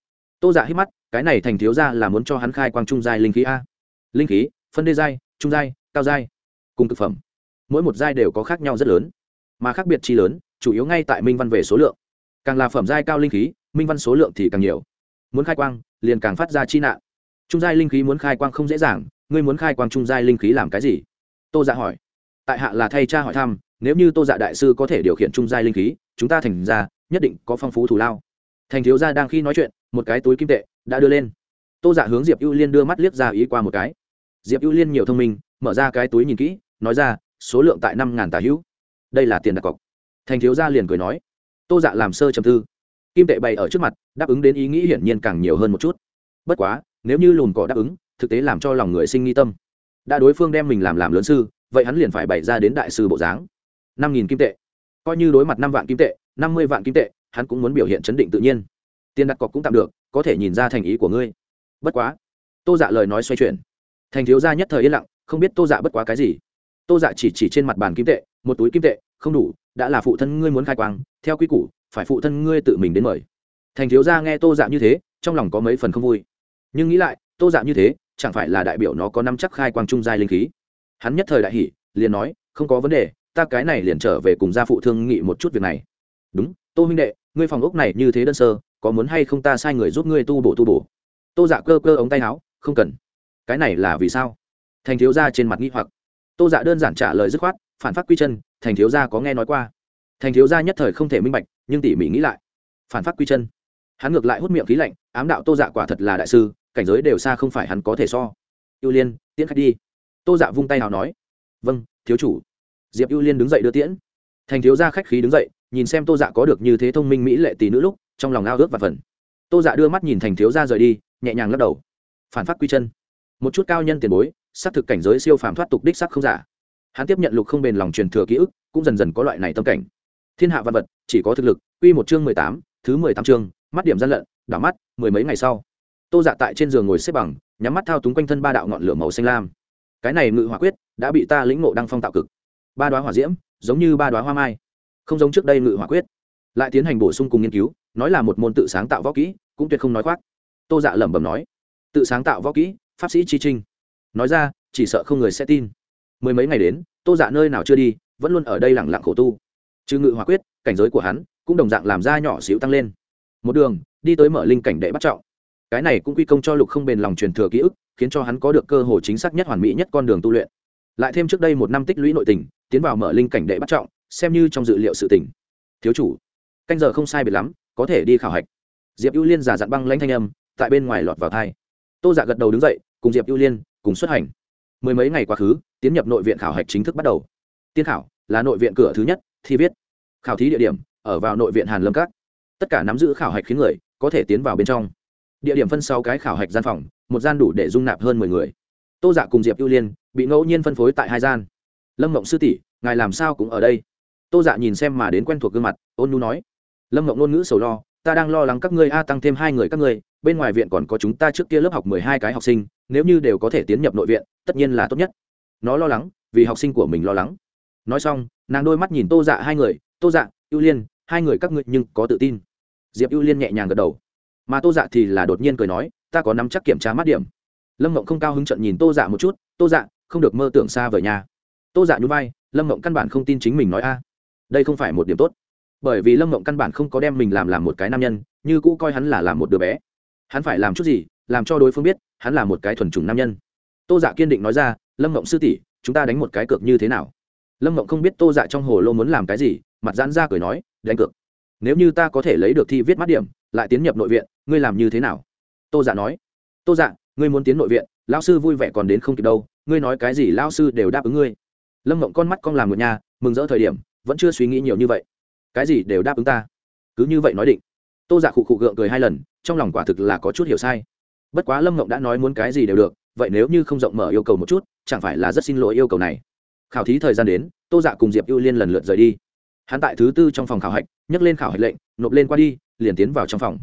Tô dạ hít mắt, cái này thành thiếu gia là muốn cho hắn khai quang trung giai linh khí a? Linh khí, phân đê giai, trung giai, cao giai, cùng thực phẩm. Mỗi một giai đều có khác nhau rất lớn, mà khác biệt chi lớn, chủ yếu ngay tại minh văn về số lượng. Càng là phẩm giai cao linh khí, minh văn số lượng thì càng nhiều. Muốn khai quang, liền càng phát ra chi nạn trung giai linh khí muốn khai quang không dễ dàng, ngươi muốn khai quang trung giai linh khí làm cái gì? Tô dạ hỏi. Tại hạ là thay cha hỏi thăm, nếu như tô dạ đại sư có thể điều khiển trung giai linh khí, chúng ta thành ra, nhất định có phong phú thù lao. Thành thiếu gia đang khi nói chuyện, một cái túi kim tệ đã đưa lên. Tô dạ hướng diệp ưu liên đưa mắt liếc ra ý qua một cái. Diệp ưu liên nhiều thông minh, mở ra cái túi nhìn kỹ, nói ra, số lượng tại năm ngàn tà hữu. Đây là tiền đặt cọc. Thành thiếu gia liền cười nói. Tô dạ làm sơ trầm tư. Kim tệ bày ở trước mặt, đáp ứng đến ý nghĩ hiển nhiên càng nhiều hơn một chút. Bất quá nếu như lùn cỏ đáp ứng, thực tế làm cho lòng người sinh nghi tâm. Đã đối phương đem mình làm làm lớn sư, vậy hắn liền phải bày ra đến đại sư bộ dáng. Năm nghìn kim tệ. Coi như đối mặt năm vạn kim tệ, năm mươi vạn kim tệ, hắn cũng muốn biểu hiện chấn định tự nhiên. Tiền đặt cọc cũng tạm được, có thể nhìn ra thành ý của ngươi. Bất quá. Tô dạ lời nói xoay chuyển. Thành thiếu gia nhất thời yên lặng, không biết tô dạ bất quá cái gì. Tô dạ chỉ chỉ trên mặt bàn kim tệ, một túi kim tệ, không đủ, đã là phụ thân ngươi muốn khai quang, theo quy củ, phải phụ thân ngươi tự mình đến mời. Thành thiếu gia nghe tô dạ như thế, trong lòng có mấy phần không vui nhưng nghĩ lại, tô dạ như thế, chẳng phải là đại biểu nó có năm chắc khai quang trung giai linh khí. Hắn nhất thời đại hỷ liền nói, không có vấn đề, ta cái này liền trở về cùng gia phụ thương nghị một chút việc này. Đúng, tô huynh đệ, ngươi phòng ốc này như thế đơn sơ, có muốn hay không ta sai người giúp ngươi tu bổ tu bổ? Tô dạ cơ cơ ống tay áo, không cần. Cái này là vì sao? Thành thiếu gia trên mặt nghi hoặc. Tô dạ đơn giản trả lời dứt khoát, phản phát quy chân, thành thiếu gia có nghe nói qua. Thành thiếu gia nhất thời không thể minh bạch, nhưng tỉ mỉ nghĩ lại. Phản phát quy chân? Hắn ngược lại hút miệng khí lạnh, ám đạo tô dạ quả thật là đại sư cảnh giới đều xa không phải hắn có thể so. Ưu liên, tiễn khách đi. Tô dạ vung tay nào nói. Vâng thiếu chủ. Diệp ưu liên đứng dậy đưa tiễn. Thành thiếu gia khách khí đứng dậy, nhìn xem tô dạ có được như thế thông minh mỹ lệ tỷ nữ lúc, trong lòng ao ước và phần. Tô dạ đưa mắt nhìn thành thiếu gia rời đi, nhẹ nhàng lắc đầu. Phản phát quy chân. Một chút cao nhân tiền bối, xác thực cảnh giới siêu phàm thoát tục đích sắc không giả. Hắn tiếp nhận lục không bền lòng truyền thừa ký ức, cũng dần dần có loại này tâm cảnh. Thiên hạ văn vật, chỉ có thực lực, quy một chương mười tám, thứ mười tám chương, mắt điểm gian lận, đảo mắt, mười mấy ngày sau tô dạ tại trên giường ngồi xếp bằng, nhắm mắt thao túng quanh thân ba đạo ngọn lửa màu xanh lam. Cái này ngự hỏa quyết đã bị ta lĩnh ngộ đăng phong tạo cực. Ba đoá hỏa diễm, giống như ba đoá hoa mai. Không giống trước đây ngự hỏa quyết. Lại tiến hành bổ sung cùng nghiên cứu, nói là một môn tự sáng tạo võ kỹ, cũng tuyệt không nói khoác. Tô dạ lẩm bẩm nói. Tự sáng tạo võ kỹ, pháp sĩ chi trinh. Nói ra, chỉ sợ không người sẽ tin. Mười mấy ngày đến, tô dạ nơi nào chưa đi, vẫn luôn ở đây lẳng lặng khổ tu. Trừ ngự hỏa quyết, cảnh giới của hắn cũng đồng dạng làm ra nhỏ xíu tăng lên. Một đường, đi tới mở linh cảnh đệ bắt trọng cái này cũng quy công cho lục không bền lòng truyền thừa ký ức, khiến cho hắn có được cơ hội chính xác nhất hoàn mỹ nhất con đường tu luyện. Lại thêm trước đây một năm tích lũy nội tình, tiến vào mở linh cảnh đệ bắt trọng, xem như trong dự liệu sự tỉnh thiếu chủ, canh giờ không sai biệt lắm, có thể đi khảo hạch. Diệp ưu liên giả dặn băng lãnh thanh âm, tại bên ngoài lọt vào thai tô giả gật đầu đứng dậy, cùng diệp ưu liên cùng xuất hành. Mười mấy ngày quá khứ, tiến nhập nội viện khảo hạch chính thức bắt đầu. Tiên khảo là nội viện cửa thứ nhất, thi viết. Khảo thí địa điểm, ở vào nội viện hàn lâm các. Tất cả nắm giữ khảo hạch khiến người có thể tiến vào bên trong địa điểm phân sáu cái khảo hạch gian phòng, một gian đủ để dung nạp hơn mười người. Tô dạ cùng diệp ưu liên bị ngẫu nhiên phân phối tại hai gian. Lâm mộng sư tỷ, ngài làm sao cũng ở đây? Tô dạ nhìn xem mà đến quen thuộc gương mặt, ôn nhu nói. Lâm mộng ngôn ngữ sầu lo, ta đang lo lắng các ngươi a tăng thêm hai người các ngươi, bên ngoài viện còn có chúng ta trước kia lớp học mười hai cái học sinh, nếu như đều có thể tiến nhập nội viện, tất nhiên là tốt nhất. Nó lo lắng, vì học sinh của mình lo lắng. Nói xong, nàng đôi mắt nhìn tô dạ hai người, tô dạ ưu liên, hai người các ngươi nhưng có tự tin. Diệp ưu liên nhẹ nhàng gật đầu mà tô dạ thì là đột nhiên cười nói, ta có nắm chắc kiểm tra mắt điểm. Lâm mộng không cao hứng trận nhìn tô dạ một chút, tô dạ không được mơ tưởng xa vời nhà tô dạ nhún vai, lâm mộng căn bản không tin chính mình nói a. Đây không phải một điểm tốt. Bởi vì lâm mộng căn bản không có đem mình làm làm một cái nam nhân, như cũ coi hắn là làm một đứa bé. Hắn phải làm chút gì, làm cho đối phương biết, hắn là một cái thuần chủng nam nhân. Tô dạ kiên định nói ra, lâm mộng sư tỷ, chúng ta đánh một cái cược như thế nào? Lâm mộng không biết tô dạ trong hồ lô muốn làm cái gì, mặt giãn ra cười nói, đánh cược. Nếu như ta có thể lấy được thi viết mắt điểm lại tiến nhập nội viện, ngươi làm như thế nào? Tô dạ nói. Tô dạ ngươi muốn tiến nội viện lao sư vui vẻ còn đến không kịp đâu, ngươi nói cái gì lao sư đều đáp ứng ngươi. Lâm mộng con mắt con làm ngựa nhà, mừng rỡ thời điểm, vẫn chưa suy nghĩ nhiều như vậy. Cái gì đều đáp ứng ta? Cứ như vậy nói định. Tô dạ khụ khụ gượng cười hai lần, trong lòng quả thực là có chút hiểu sai. Bất quá lâm mộng đã nói muốn cái gì đều được, vậy nếu như không rộng mở yêu cầu một chút, chẳng phải là rất xin lỗi yêu cầu này. Khảo thí thời gian đến, tô dạ cùng diệp ưu liên lần lượt rời đi hắn tại thứ tư trong phòng khảo hạch, nhấc lên khảo hạch lệnh, nộp lên qua đi, liền tiến vào trong phòng.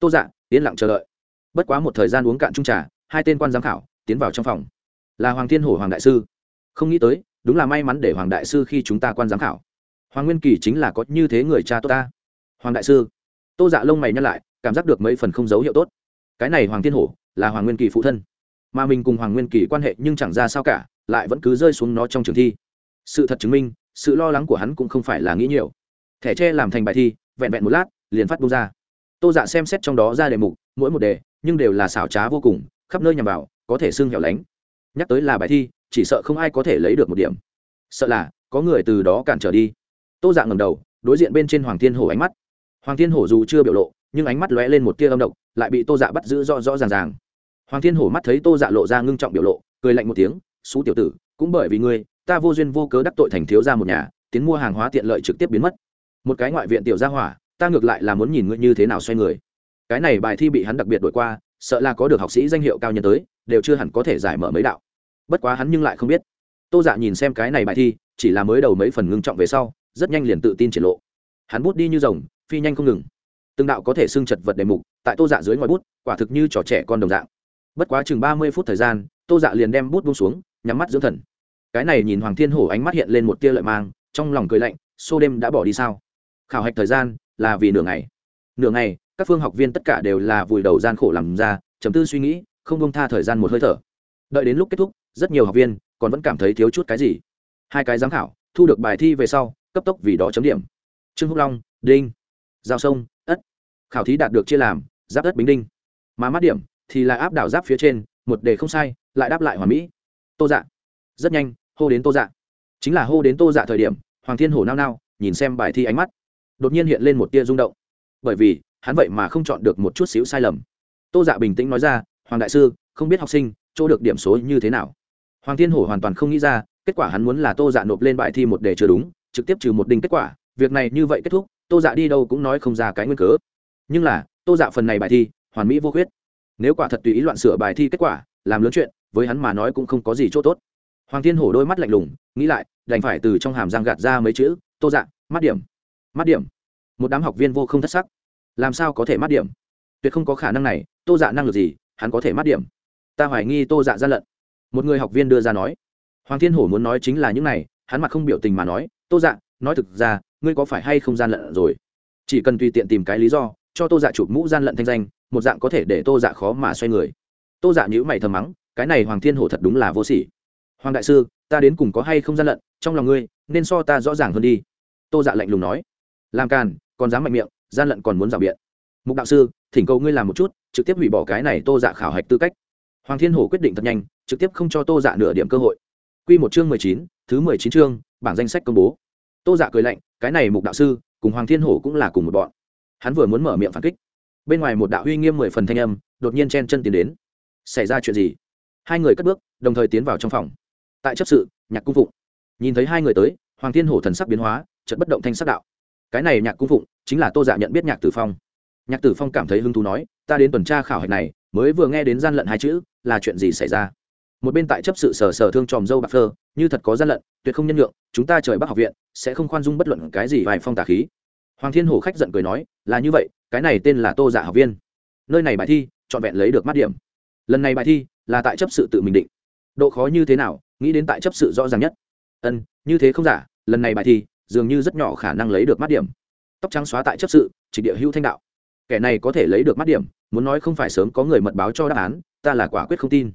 Tô dạ yên lặng chờ đợi. Bất quá một thời gian uống cạn trung trà, hai tên quan giám khảo tiến vào trong phòng. Là hoàng thiên hổ, hoàng đại sư. Không nghĩ tới, đúng là may mắn để hoàng đại sư khi chúng ta quan giám khảo. Hoàng nguyên kỳ chính là có như thế người cha tốt ta. Hoàng đại sư. Tô dạ lông mày nhắc lại, cảm giác được mấy phần không dấu hiệu tốt. Cái này hoàng thiên hổ, là hoàng nguyên kỳ phụ thân. Mà mình cùng hoàng nguyên kỳ quan hệ nhưng chẳng ra sao cả, lại vẫn cứ rơi xuống nó trong trường thi. Sự thật chứng minh sự lo lắng của hắn cũng không phải là nghĩ nhiều. Thẻ tre làm thành bài thi, vẹn vẹn một lát, liền phát bung ra. Tô dạ xem xét trong đó ra đề mục, mỗi một đề, nhưng đều là xảo trá vô cùng, khắp nơi nhằm vào, có thể xương hẻo lánh. Nhắc tới là bài thi, chỉ sợ không ai có thể lấy được một điểm. Sợ là, có người từ đó cản trở đi. Tô dạ ngầm đầu, đối diện bên trên hoàng thiên hổ ánh mắt. Hoàng thiên hổ dù chưa biểu lộ, nhưng ánh mắt lóe lên một tia âm độc, lại bị tô dạ bắt giữ rõ rõ ràng ràng. Hoàng thiên hổ mắt thấy tô dạ lộ ra ngưng trọng biểu lộ, cười lạnh một tiếng xú tiểu tử, cũng bởi vì ngươi ta vô duyên vô cớ đắc tội thành thiếu ra một nhà, tiến mua hàng hóa tiện lợi trực tiếp biến mất. Một cái ngoại viện tiểu gia hỏa, ta ngược lại là muốn nhìn ngươi như thế nào xoay người. Cái này bài thi bị hắn đặc biệt đổi qua, sợ là có được học sĩ danh hiệu cao nhân tới, đều chưa hẳn có thể giải mở mấy đạo. Bất quá hắn nhưng lại không biết. Tô dạ nhìn xem cái này bài thi, chỉ là mới đầu mấy phần ngưng trọng về sau, rất nhanh liền tự tin triển lộ. Hắn bút đi như rồng, phi nhanh không ngừng. Từng đạo có thể xưng chật vật đề mục, tại tô dạ dưới ngoài bút, quả thực như trò trẻ con đồng dạng. Bất quá chừng ba mươi phút thời gian, tô dạ liền đem bút bung xuống, nhắm mắt dưỡng thần cái này nhìn hoàng thiên hổ ánh mắt hiện lên một tia lợi mang, trong lòng cười lạnh, xô đêm đã bỏ đi sao? Khảo hạch thời gian là vì nửa ngày. Nửa ngày, các phương học viên tất cả đều là vùi đầu gian khổ làm ra chấm tư suy nghĩ, không bông tha thời gian một hơi thở. Đợi đến lúc kết thúc, rất nhiều học viên còn vẫn cảm thấy thiếu chút cái gì. Hai cái giám khảo thu được bài thi về sau, cấp tốc vì đó chấm điểm. Trương húc long, đinh, giao sông, ất. Khảo thí đạt được chia làm, giáp ất bính đinh. Mà mắt điểm thì là áp đảo giáp phía trên, một đề không sai, lại đáp lại hoàn mỹ. Tô dạ rất nhanh, hô đến tô dạ. Chính là hô đến tô dạ thời điểm, hoàng thiên hổ nao nao, nhìn xem bài thi ánh mắt, đột nhiên hiện lên một tia rung động. Bởi vì, hắn vậy mà không chọn được một chút xíu sai lầm. Tô dạ bình tĩnh nói ra, hoàng đại sư, không biết học sinh, chỗ được điểm số như thế nào? Hoàng thiên hổ hoàn toàn không nghĩ ra, kết quả hắn muốn là tô dạ nộp lên bài thi một đề chưa đúng, trực tiếp trừ một đinh kết quả, việc này như vậy kết thúc, tô dạ đi đâu cũng nói không ra cái nguyên cớ. Nhưng là, tô dạ phần này bài thi, hoàn mỹ vô khuyết. Nếu quả thật tùy ý loạn sửa bài thi kết quả, làm lớn chuyện, với hắn mà nói cũng không có gì chỗ tốt hoàng thiên hổ đôi mắt lạnh lùng, nghĩ lại, đành phải từ trong hàm răng gạt ra mấy chữ, tô dạ mắt điểm mắt điểm. Một đám học viên vô không thất sắc. Làm sao có thể mắt điểm? Tuyệt không có khả năng này, tô dạ năng lực gì, hắn có thể mắt điểm? Ta hoài nghi tô dạ gian lận. Một người học viên đưa ra nói. Hoàng thiên hổ muốn nói chính là những này, hắn mặt không biểu tình mà nói, tô dạ nói thực ra, ngươi có phải hay không gian lận rồi? Chỉ cần tùy tiện tìm cái lý do, cho tô dạ chụp mũ gian lận thanh danh, một dạng có thể để tô dạ khó mà xoay người. Tô dạ nhữ mày thầm mắng, cái này hoàng thiên hổ thật đúng là vô sỉ hoàng đại sư, ta đến cùng có hay không gian lận, trong lòng ngươi, nên so ta rõ ràng hơn đi. Tô dạ lạnh lùng nói. Làm càn, còn dám mạnh miệng, gian lận còn muốn rào biện. Mục đạo sư, thỉnh cầu ngươi làm một chút, trực tiếp hủy bỏ cái này tô dạ khảo hạch tư cách. Hoàng thiên hổ quyết định thật nhanh, trực tiếp không cho tô dạ nửa điểm cơ hội. Q một chương mười chín, thứ mười chín chương, bảng danh sách công bố. Tô dạ cười lạnh, cái này mục đạo sư, cùng hoàng thiên hổ cũng là cùng một bọn. Hắn vừa muốn mở miệng phản kích. Bên ngoài một đạo huy nghiêm mười phần thanh âm, đột nhiên chen chân tiến đến. Xảy ra chuyện gì? Hai người cất bước, đồng thời tiến vào trong phòng tại chấp sự, nhạc cung phụng. Nhìn thấy hai người tới, hoàng thiên hổ thần sắc biến hóa trận bất động thanh sắc đạo. Cái này nhạc cung phụng chính là tô dạ nhận biết nhạc tử phong. Nhạc tử phong cảm thấy hứng thú nói, ta đến tuần tra khảo hạch này, mới vừa nghe đến gian lận hai chữ, là chuyện gì xảy ra? Một bên tại chấp sự sở sở thương tròm dâu bạc phơ, như thật có gian lận, tuyệt không nhân lượng chúng ta trời bắc học viện, sẽ không khoan dung bất luận cái gì vài phong tà khí. Hoàng thiên hổ khách giận cười nói, là như vậy, cái này tên là tô dạ học viên. Nơi này bài thi, trọn vẹn lấy được mắt điểm. Lần này bài thi là tại chấp sự tự mình định độ khó như thế nào, nghĩ đến tại chấp sự rõ ràng nhất. Ân, như thế không giả, lần này bài thi, dường như rất nhỏ khả năng lấy được mắt điểm. Tóc trắng xóa tại chấp sự, chỉ địa hữu thanh đạo. Kẻ này có thể lấy được mắt điểm, muốn nói không phải sớm có người mật báo cho đáp án, ta là quả quyết không tin.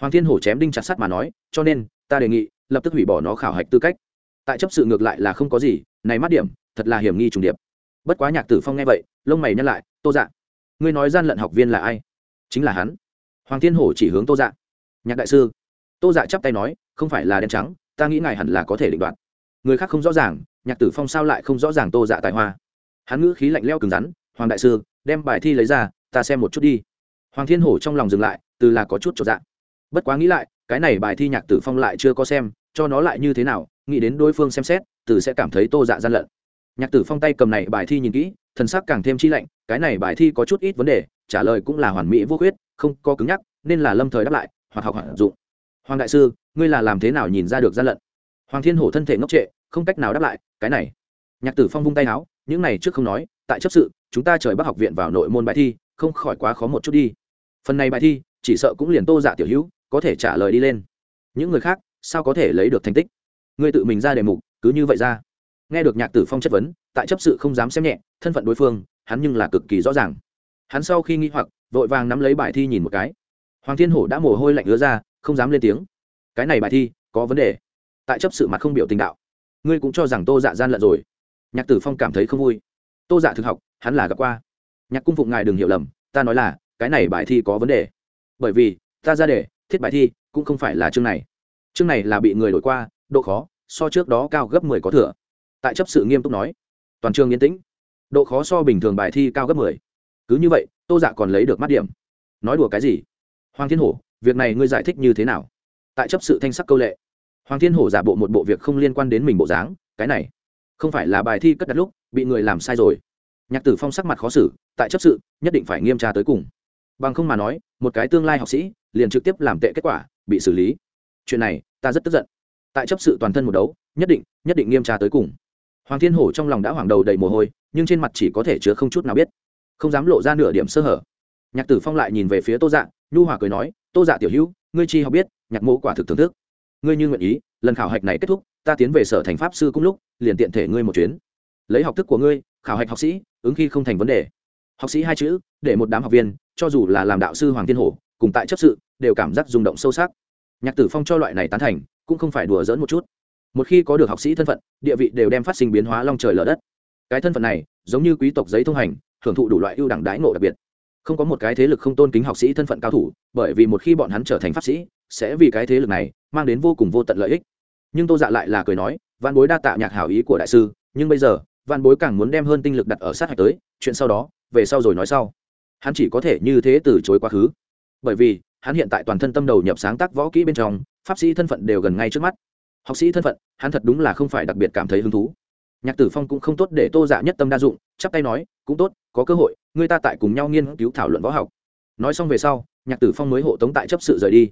Hoàng thiên hổ chém đinh chặt sắt mà nói, cho nên, ta đề nghị, lập tức hủy bỏ nó khảo hạch tư cách. Tại chấp sự ngược lại là không có gì, này mắt điểm, thật là hiểm nghi trùng điệp. Bất quá nhạc tử phong nghe vậy, lông mày nhăn lại, tô dạ ngươi nói gian lận học viên là ai? Chính là hắn. Hoàng thiên hổ chỉ hướng tô dạ. Nhạc đại sư tô dạ chắp tay nói, không phải là đen trắng, ta nghĩ ngài hẳn là có thể định đoạt. Người khác không rõ ràng, nhạc tử phong sao lại không rõ ràng tô dạ tài hoa? Hắn ngữ khí lạnh leo cứng rắn, hoàng đại sư, đem bài thi lấy ra, ta xem một chút đi. Hoàng thiên hổ trong lòng dừng lại, từ là có chút trọn dạng bất quá nghĩ lại, cái này bài thi nhạc tử phong lại chưa có xem, cho nó lại như thế nào, nghĩ đến đối phương xem xét, từ sẽ cảm thấy tô dạ gian lận. Nhạc tử phong tay cầm này bài thi nhìn kỹ, thần sắc càng thêm chi lạnh, cái này bài thi có chút ít vấn đề, trả lời cũng là hoàn mỹ vô khuyết, không có cứng nhắc, nên là lâm thời đáp lại, hoặc học hoạt dụng hoàng đại sư, ngươi là làm thế nào nhìn ra được gian lận? Hoàng thiên hổ thân thể ngốc trệ, không cách nào đáp lại, cái này. Nhạc tử phong vung tay áo, những này trước không nói, tại chấp sự, chúng ta trời bắc học viện vào nội môn bài thi, không khỏi quá khó một chút đi. Phần này bài thi, chỉ sợ cũng liền tô dạ tiểu hữu, có thể trả lời đi lên. Những người khác, sao có thể lấy được thành tích? Ngươi tự mình ra đề mục, cứ như vậy ra. Nghe được nhạc tử phong chất vấn, tại chấp sự không dám xem nhẹ, thân phận đối phương, hắn nhưng là cực kỳ rõ ràng. Hắn sau khi nghĩ hoặc, vội vàng nắm lấy bài thi nhìn một cái. Hoàng thiên hổ đã mồ hôi lạnh ứa ra không dám lên tiếng. Cái này bài thi, có vấn đề. Tại chấp sự mặt không biểu tình đạo. Ngươi cũng cho rằng tô dạ gian lận rồi. Nhạc tử phong cảm thấy không vui. Tô dạ thực học, hắn là gặp qua. Nhạc cung phụng ngài đừng hiểu lầm, ta nói là, cái này bài thi có vấn đề. Bởi vì, ta ra đề, thiết bài thi, cũng không phải là chương này. Chương này là bị người đổi qua, độ khó, so trước đó cao gấp mười có thừa. Tại chấp sự nghiêm túc nói, toàn trường yên tĩnh. Độ khó so bình thường bài thi cao gấp mười. Cứ như vậy, tô dạ còn lấy được mắt điểm. Nói đùa cái gì? Hoàng thiên hổ việc này ngươi giải thích như thế nào? Tại chấp sự thanh sắc câu lệ, hoàng thiên hổ giả bộ một bộ việc không liên quan đến mình bộ dáng, cái này không phải là bài thi cất đặt lúc bị người làm sai rồi. Nhạc tử phong sắc mặt khó xử, tại chấp sự, nhất định phải nghiêm tra tới cùng. Bằng không mà nói, một cái tương lai học sĩ, liền trực tiếp làm tệ kết quả, bị xử lý. Chuyện này, ta rất tức giận. Tại chấp sự toàn thân một đấu, nhất định nhất định nghiêm tra tới cùng. Hoàng thiên hổ trong lòng đã hoảng đầu đầy mồ hôi, nhưng trên mặt chỉ có thể chứa không chút nào biết. Không dám lộ ra nửa điểm sơ hở. Nhạc tử phong lại nhìn về phía tô dạ nhu hòa cười nói tô dạ tiểu hữu, ngươi chi học biết, nhạc mẫu quả thực thưởng thức. Ngươi như nguyện ý, lần khảo hạch này kết thúc, ta tiến về sở thành pháp sư cũng lúc, liền tiện thể ngươi một chuyến. Lấy học thức của ngươi, khảo hạch học sĩ, ứng khi không thành vấn đề. Học sĩ hai chữ, để một đám học viên, cho dù là làm đạo sư hoàng thiên hổ, cùng tại chấp sự, đều cảm giác rung động sâu sắc. Nhạc tử phong cho loại này tán thành, cũng không phải đùa dỡn một chút. Một khi có được học sĩ thân phận, địa vị đều đem phát sinh biến hóa long trời lở đất. Cái thân phận này, giống như quý tộc giấy thông hành, hưởng thụ đủ loại ưu đẳng đái ngộ đặc biệt không có một cái thế lực không tôn kính học sĩ thân phận cao thủ, bởi vì một khi bọn hắn trở thành pháp sĩ, sẽ vì cái thế lực này mang đến vô cùng vô tận lợi ích. Nhưng tô dạ lại là cười nói văn bối đa tạ nhạc hảo ý của đại sư, nhưng bây giờ văn bối càng muốn đem hơn tinh lực đặt ở sát hạch tới, chuyện sau đó, về sau rồi nói sau. Hắn chỉ có thể như thế từ chối quá khứ. Bởi vì, hắn hiện tại toàn thân tâm đầu nhập sáng tác võ kỹ bên trong, pháp sĩ thân phận đều gần ngay trước mắt. Học sĩ thân phận, hắn thật đúng là không phải đặc biệt cảm thấy hứng thú nhạc tử phong cũng không tốt để tô dạ nhất tâm đa dụng, chắp tay nói, cũng tốt, có cơ hội, người ta tại cùng nhau nghiên cứu thảo luận võ học. Nói xong về sau, nhạc tử phong mới hộ tống tại chấp sự rời đi.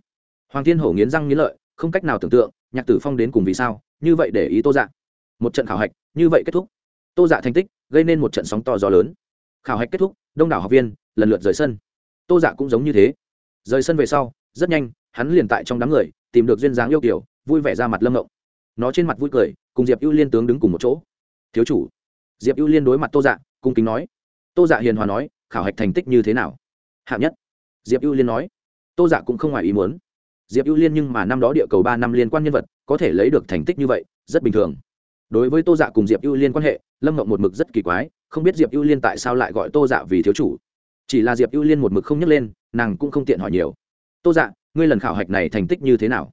Hoàng thiên hổ nghiến răng nghiến lợi, không cách nào tưởng tượng, nhạc tử phong đến cùng vì sao, như vậy để ý tô dạ. Một trận khảo hạch, như vậy kết thúc. Tô dạ thành tích, gây nên một trận sóng to gió lớn. Khảo hạch kết thúc, đông đảo học viên, lần lượt rời sân. Tô dạ cũng giống như thế. Rời sân về sau, rất nhanh, hắn liền tại trong đám người, tìm được duyên dáng yêu kiểu vui vẻ ra mặt lâm ngộng. Nó trên mặt vui cười, cùng diệp ưu liên tướng đứng cùng một chỗ thiếu chủ. Diệp ưu liên đối mặt tô dạ cung kính nói. Tô dạ hiền hòa nói, khảo hạch thành tích như thế nào? Hạng nhất. Diệp ưu liên nói. Tô dạ cũng không ngoài ý muốn. Diệp ưu liên nhưng mà năm đó địa cầu ba năm liên quan nhân vật, có thể lấy được thành tích như vậy, rất bình thường. Đối với tô dạ cùng diệp ưu liên quan hệ, lâm ngộng một mực rất kỳ quái, không biết diệp ưu liên tại sao lại gọi tô dạ vì thiếu chủ. Chỉ là diệp ưu liên một mực không nhấc lên, nàng cũng không tiện hỏi nhiều. Tô dạ ngươi lần khảo hạch này thành tích như thế nào?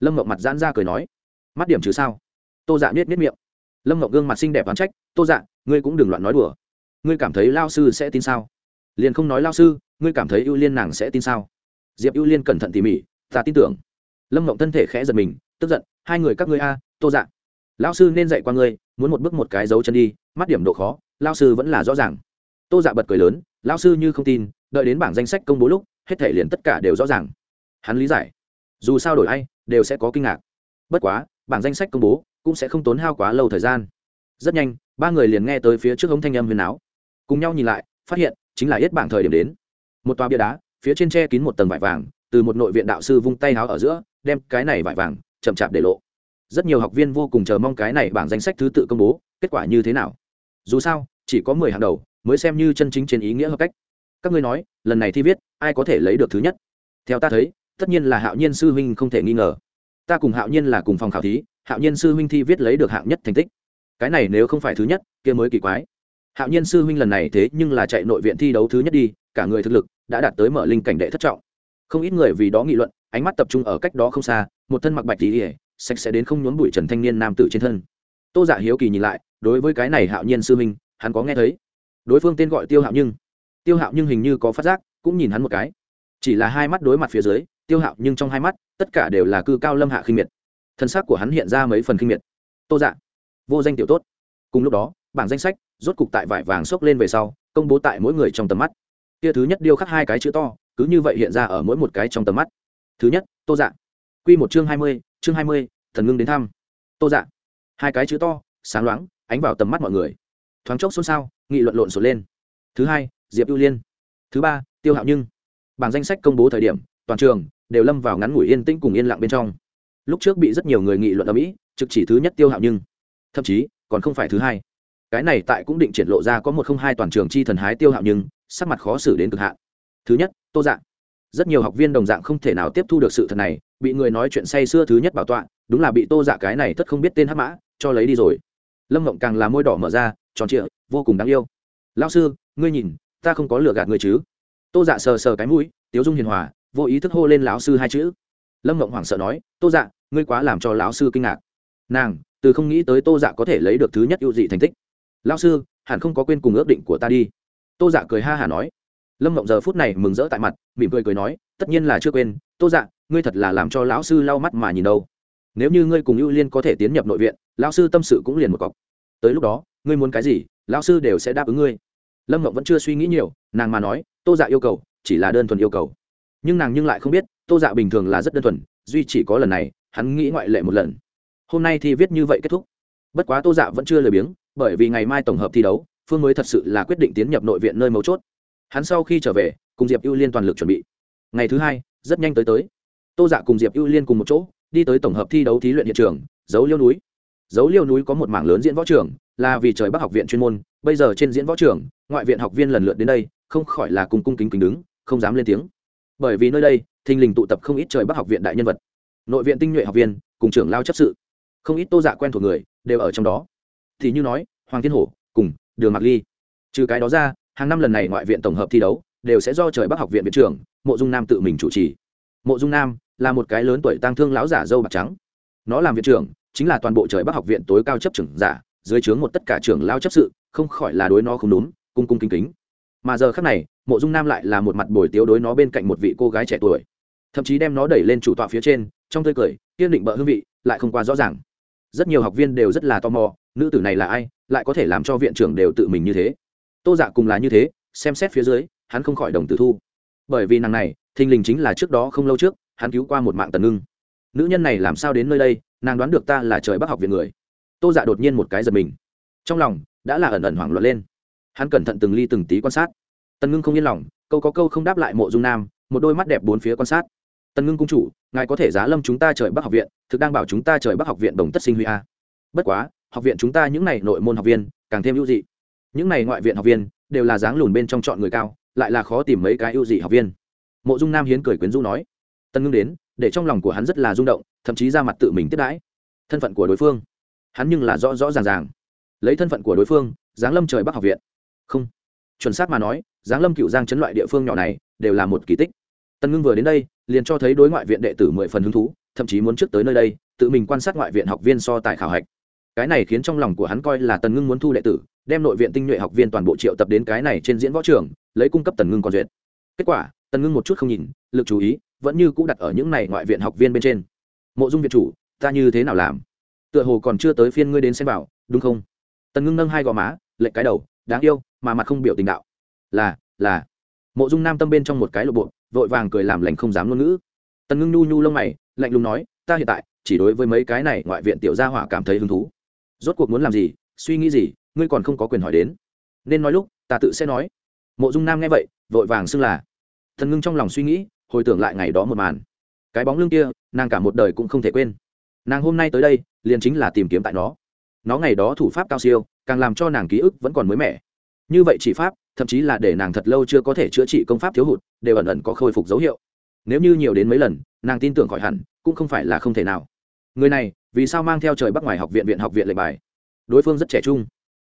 Lâm ngộng mặt giãn ra cười nói. Mắt điểm chứ sao? Tô dạ biết biết miệng lâm ngọc gương mặt xinh đẹp oán trách, tô dạ ngươi cũng đừng loạn nói đùa. Ngươi cảm thấy lao sư sẽ tin sao? Liền không nói lao sư, ngươi cảm thấy ưu liên nàng sẽ tin sao? Diệp ưu liên cẩn thận tỉ mỉ, ta tin tưởng. Lâm ngọc thân thể khẽ giật mình, tức giận, hai người các ngươi a à, tô dạ. Lao sư nên dạy qua ngươi, muốn một bước một cái dấu chân đi, mắt điểm độ khó, lao sư vẫn là rõ ràng. Tô dạ bật cười lớn, lao sư như không tin, đợi đến bảng danh sách công bố lúc, hết thể liền tất cả đều rõ ràng. Hắn lý giải, dù sao đổi ai, đều sẽ có kinh ngạc. Bất quá bảng danh sách công bố cũng sẽ không tốn hao quá lâu thời gian. Rất nhanh, ba người liền nghe tới phía trước ống thanh âm huyền áo. Cùng nhau nhìn lại, phát hiện chính là yết bảng thời điểm đến. Một toa bia đá, phía trên tre kín một tầng vải vàng, từ một nội viện đạo sư vung tay háo ở giữa, đem cái này vải vàng chậm chạp để lộ. Rất nhiều học viên vô cùng chờ mong cái này bảng danh sách thứ tự công bố, kết quả như thế nào? Dù sao, chỉ có mười hàng đầu, mới xem như chân chính trên ý nghĩa hợp cách. Các ngươi nói, lần này thi viết, ai có thể lấy được thứ nhất? Theo ta thấy, tất nhiên là hạo nhiên sư huynh không thể nghi ngờ ta cùng hạo nhiên là cùng phòng khảo thí, hạo nhiên sư huynh thi viết lấy được hạng nhất thành tích. Cái này nếu không phải thứ nhất, kia mới kỳ quái. Hạo nhiên sư huynh lần này thế nhưng là chạy nội viện thi đấu thứ nhất đi, cả người thực lực đã đạt tới mở linh cảnh đệ thất trọng. Không ít người vì đó nghị luận, ánh mắt tập trung ở cách đó không xa, một thân mặc bạch tỉ ỉa sạch sẽ đến không nhốn bụi trần thanh niên nam tử trên thân. Tô giả dạ hiếu kỳ nhìn lại, đối với cái này hạo nhiên sư huynh, hắn có nghe thấy. Đối phương tên gọi tiêu hạo nhưng. Tiêu hạo nhưng hình như có phát giác, cũng nhìn hắn một cái. Chỉ là hai mắt đối mặt phía dưới tiêu hạo nhưng trong hai mắt, tất cả đều là cư cao lâm hạ khinh miệt. Thân xác của hắn hiện ra mấy phần khinh miệt. Tô dạ vô danh tiểu tốt. Cùng lúc đó, bảng danh sách, rốt cục tại vải vàng xốc lên về sau, công bố tại mỗi người trong tầm mắt. Kia thứ nhất điêu khắc hai cái chữ to, cứ như vậy hiện ra ở mỗi một cái trong tầm mắt. Thứ nhất, tô dạ. Q một chương hai mươi, chương hai mươi, thần ngưng đến thăm. Tô dạ. Hai cái chữ to, sáng loáng, ánh vào tầm mắt mọi người. Thoáng chốc xôn xao, nghị luận lộn xộn lên. Thứ hai, diệp ưu liên. Thứ ba, tiêu hạo nhưng. Bảng danh sách công bố thời điểm toàn trường đều lâm vào ngắn ngủi yên tĩnh cùng yên lặng bên trong. Lúc trước bị rất nhiều người nghị luận ở mỹ, trực chỉ thứ nhất tiêu hạo nhưng, thậm chí còn không phải thứ hai. Cái này tại cũng định triển lộ ra có một không hai toàn trường chi thần hái tiêu hạo nhưng, sắc mặt khó xử đến cực hạn. Thứ nhất, tô dạng rất nhiều học viên đồng dạng không thể nào tiếp thu được sự thật này, bị người nói chuyện say xưa thứ nhất bảo tọa, đúng là bị tô dạ cái này thất không biết tên hắc mã, cho lấy đi rồi. Lâm mộng càng là môi đỏ mở ra, tròn trịa, vô cùng đáng yêu. Lao sư, ngươi nhìn, ta không có lừa gạt ngươi chứ? Tô dạ sờ sờ cái mũi, tiếu dung hiền hòa vô ý thức hô lên lão sư hai chữ. Lâm mộng hoảng sợ nói, tô dạ ngươi quá làm cho lão sư kinh ngạc. Nàng, từ không nghĩ tới tô dạ có thể lấy được thứ nhất ưu dị thành tích. Lão sư, hẳn không có quên cùng ước định của ta đi. Tô dạ cười ha hả nói. Lâm mộng giờ phút này mừng rỡ tại mặt, mỉm cười cười nói, tất nhiên là chưa quên, tô dạ ngươi thật là làm cho lão sư lau mắt mà nhìn đâu. Nếu như ngươi cùng ưu liên có thể tiến nhập nội viện, lão sư tâm sự cũng liền một cọc. Tới lúc đó, ngươi muốn cái gì, lão sư đều sẽ đáp ứng ngươi. Lâm mộng vẫn chưa suy nghĩ nhiều, nàng mà nói, tô dạ yêu cầu, chỉ là đơn thuần yêu cầu nhưng nàng nhưng lại không biết, tô dạ bình thường là rất đơn thuần, duy chỉ có lần này, hắn nghĩ ngoại lệ một lần. Hôm nay thì viết như vậy kết thúc. Bất quá tô dạ vẫn chưa lười biếng, bởi vì ngày mai tổng hợp thi đấu, phương mới thật sự là quyết định tiến nhập nội viện nơi mấu chốt. Hắn sau khi trở về, cùng diệp ưu liên toàn lực chuẩn bị. Ngày thứ hai, rất nhanh tới tới. Tô dạ cùng diệp ưu liên cùng một chỗ, đi tới tổng hợp thi đấu thí luyện hiện trường, dấu liêu núi. Dấu liêu núi có một mảng lớn diễn võ trường, là vì trời bắc học viện chuyên môn, bây giờ trên diễn võ trường, ngoại viện học viên lần lượt đến đây, không khỏi là cùng cung kính kính đứng, không dám lên tiếng bởi vì nơi đây, thình lình tụ tập không ít trời bắc học viện đại nhân vật. Nội viện tinh nhuệ học viên, cùng trưởng lao chấp sự. Không ít tô dạ quen thuộc người, đều ở trong đó. Thì như nói, hoàng thiên hổ, cùng đường mạc ly. Trừ cái đó ra, hàng năm lần này ngoại viện tổng hợp thi đấu, đều sẽ do trời bắc học viện viện trưởng, mộ dung nam tự mình chủ trì. Mộ dung nam là một cái lớn tuổi tăng thương lão giả dâu bạc trắng. Nó làm viện trưởng, chính là toàn bộ trời bắc học viện tối cao chấp trưởng giả, dưới trướng một tất cả trưởng lao chấp sự, không khỏi là đối nó không đúng, cung cung kính kính. Mà giờ khác này mộ dung nam lại là một mặt bồi tiếu đối nó bên cạnh một vị cô gái trẻ tuổi. Thậm chí đem nó đẩy lên chủ tọa phía trên, trong tươi cười, kiên định bợ hương vị, lại không quá rõ ràng. Rất nhiều học viên đều rất là tò mò, nữ tử này là ai, lại có thể làm cho viện trưởng đều tự mình như thế. Tô dạ cùng là như thế, xem xét phía dưới, hắn không khỏi đồng tử thu. Bởi vì nàng này, thình lình chính là trước đó không lâu trước, hắn cứu qua một mạng tần ngưng. Nữ nhân này làm sao đến nơi đây, nàng đoán được ta là trời bắc học viện người. Tô dạ đột nhiên một cái giật mình. Trong lòng, đã là ẩn ẩn hoảng loạn lên. Hắn cẩn thận từng ly từng tí quan sát tần ngưng không yên lòng, câu có câu không đáp lại mộ dung nam, một đôi mắt đẹp bốn phía quan sát. Tần ngưng cung chủ, ngài có thể giá lâm chúng ta trời bắc học viện, thực đang bảo chúng ta trời bắc học viện đồng tất sinh huy a. Bất quá, học viện chúng ta những n à y nội môn học viên, càng thêm ưu dị. Những n à y ngoại viện học viên, đều là dáng lùn bên trong chọn người cao, lại là khó tìm mấy cái ưu dị học viên. Mộ dung nam hiến cười quyến rũ nói. Tân ngưng đến, để trong lòng của hắn rất là rung động, thậm chí ra mặt tự mình tiếp đãi. Thân phận của đối phương, hắn nhưng là rõ rõ ràng ràng. Lấy thân phận của đối phương giáng lâm trời bắc học viện. Không. Chuẩn xác mà nói giáng lâm cựu giang chấn loại địa phương nhỏ này đều là một kỳ tích. Tần ngưng vừa đến đây, liền cho thấy đối ngoại viện đệ tử mười phần hứng thú, thậm chí muốn trước tới nơi đây, tự mình quan sát ngoại viện học viên so tài khảo hạch. Cái này khiến trong lòng của hắn coi là tần ngưng muốn thu đệ tử, đem nội viện tinh nhuệ học viên toàn bộ triệu tập đến cái này trên diễn võ trường, lấy cung cấp tần ngưng còn duyệt. Kết quả tần ngưng một chút không nhìn, lực chú ý vẫn như cũ đặt ở những này ngoại viện học viên bên trên. Mộ dung viện chủ, ta như thế nào làm? Tựa hồ còn chưa tới phiên ngươi đến xem bảo đúng không? Tần ngưng nâng hai gò má lệnh cái đầu, đáng yêu, mà mặt không biểu tình đạo là là. Mộ dung nam tâm bên trong một cái lộ bộ, vội vàng cười làm lành không dám ngôn ngữ. Tần ngưng nhu nhu lông mày, lạnh lùng nói, ta hiện tại chỉ đối với mấy cái này ngoại viện tiểu gia hỏa cảm thấy hứng thú. Rốt cuộc muốn làm gì, suy nghĩ gì, ngươi còn không có quyền hỏi đến. Nên nói lúc, ta tự sẽ nói. Mộ dung nam nghe vậy, vội vàng xưng là. Thần ngưng trong lòng suy nghĩ, hồi tưởng lại ngày đó một màn. Cái bóng lưng kia, nàng cả một đời cũng không thể quên. Nàng hôm nay tới đây, liền chính là tìm kiếm tại nó. Nó ngày đó thủ pháp cao siêu, càng làm cho nàng ký ức vẫn còn mới mẻ. Như vậy chỉ pháp thậm chí là để nàng thật lâu chưa có thể chữa trị công pháp thiếu hụt, đều ẩn ẩn có khôi phục dấu hiệu. Nếu như nhiều đến mấy lần, nàng tin tưởng khỏi hẳn, cũng không phải là không thể nào. Người này, vì sao mang theo trời bắc ngoài học viện viện học viện lệnh bài? Đối phương rất trẻ trung.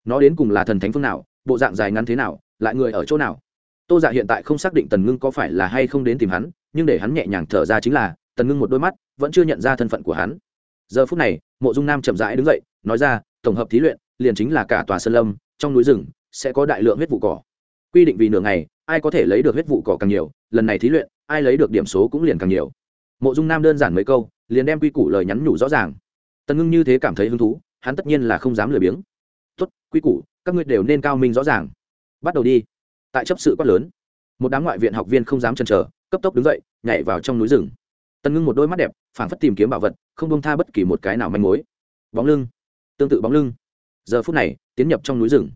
Nó đến cùng là thần thánh phương nào, bộ dạng dài ngắn thế nào, lại người ở chỗ nào? Tô dạ hiện tại không xác định tần ngưng có phải là hay không đến tìm hắn, nhưng để hắn nhẹ nhàng thở ra chính là, tần ngưng một đôi mắt, vẫn chưa nhận ra thân phận của hắn. Giờ phút này, mộ dung nam chậm rãi đứng dậy, nói ra, tổng hợp thí luyện, liền chính là cả tòa sơn lâm, trong núi rừng, sẽ có đại lượng huyết vụ cỏ quy định vì nửa ngày, ai có thể lấy được huyết vụ cỏ càng nhiều, lần này thí luyện, ai lấy được điểm số cũng liền càng nhiều. Mộ dung nam đơn giản mấy câu, liền đem quy củ lời nhắn nhủ rõ ràng. Tần ngưng như thế cảm thấy hứng thú, hắn tất nhiên là không dám lười biếng. Tốt, quy củ, các ngươi đều nên cao minh rõ ràng. Bắt đầu đi. Tại chấp sự quát lớn. Một đám ngoại viện học viên không dám chần chờ, cấp tốc đứng dậy, nhảy vào trong núi rừng. Tần ngưng một đôi mắt đẹp, phảng phất tìm kiếm bảo vật, không bông tha bất kỳ một cái nào manh mối. Bóng lưng. Tương tự bóng lưng. Giờ phút này, tiến nhập trong núi rừng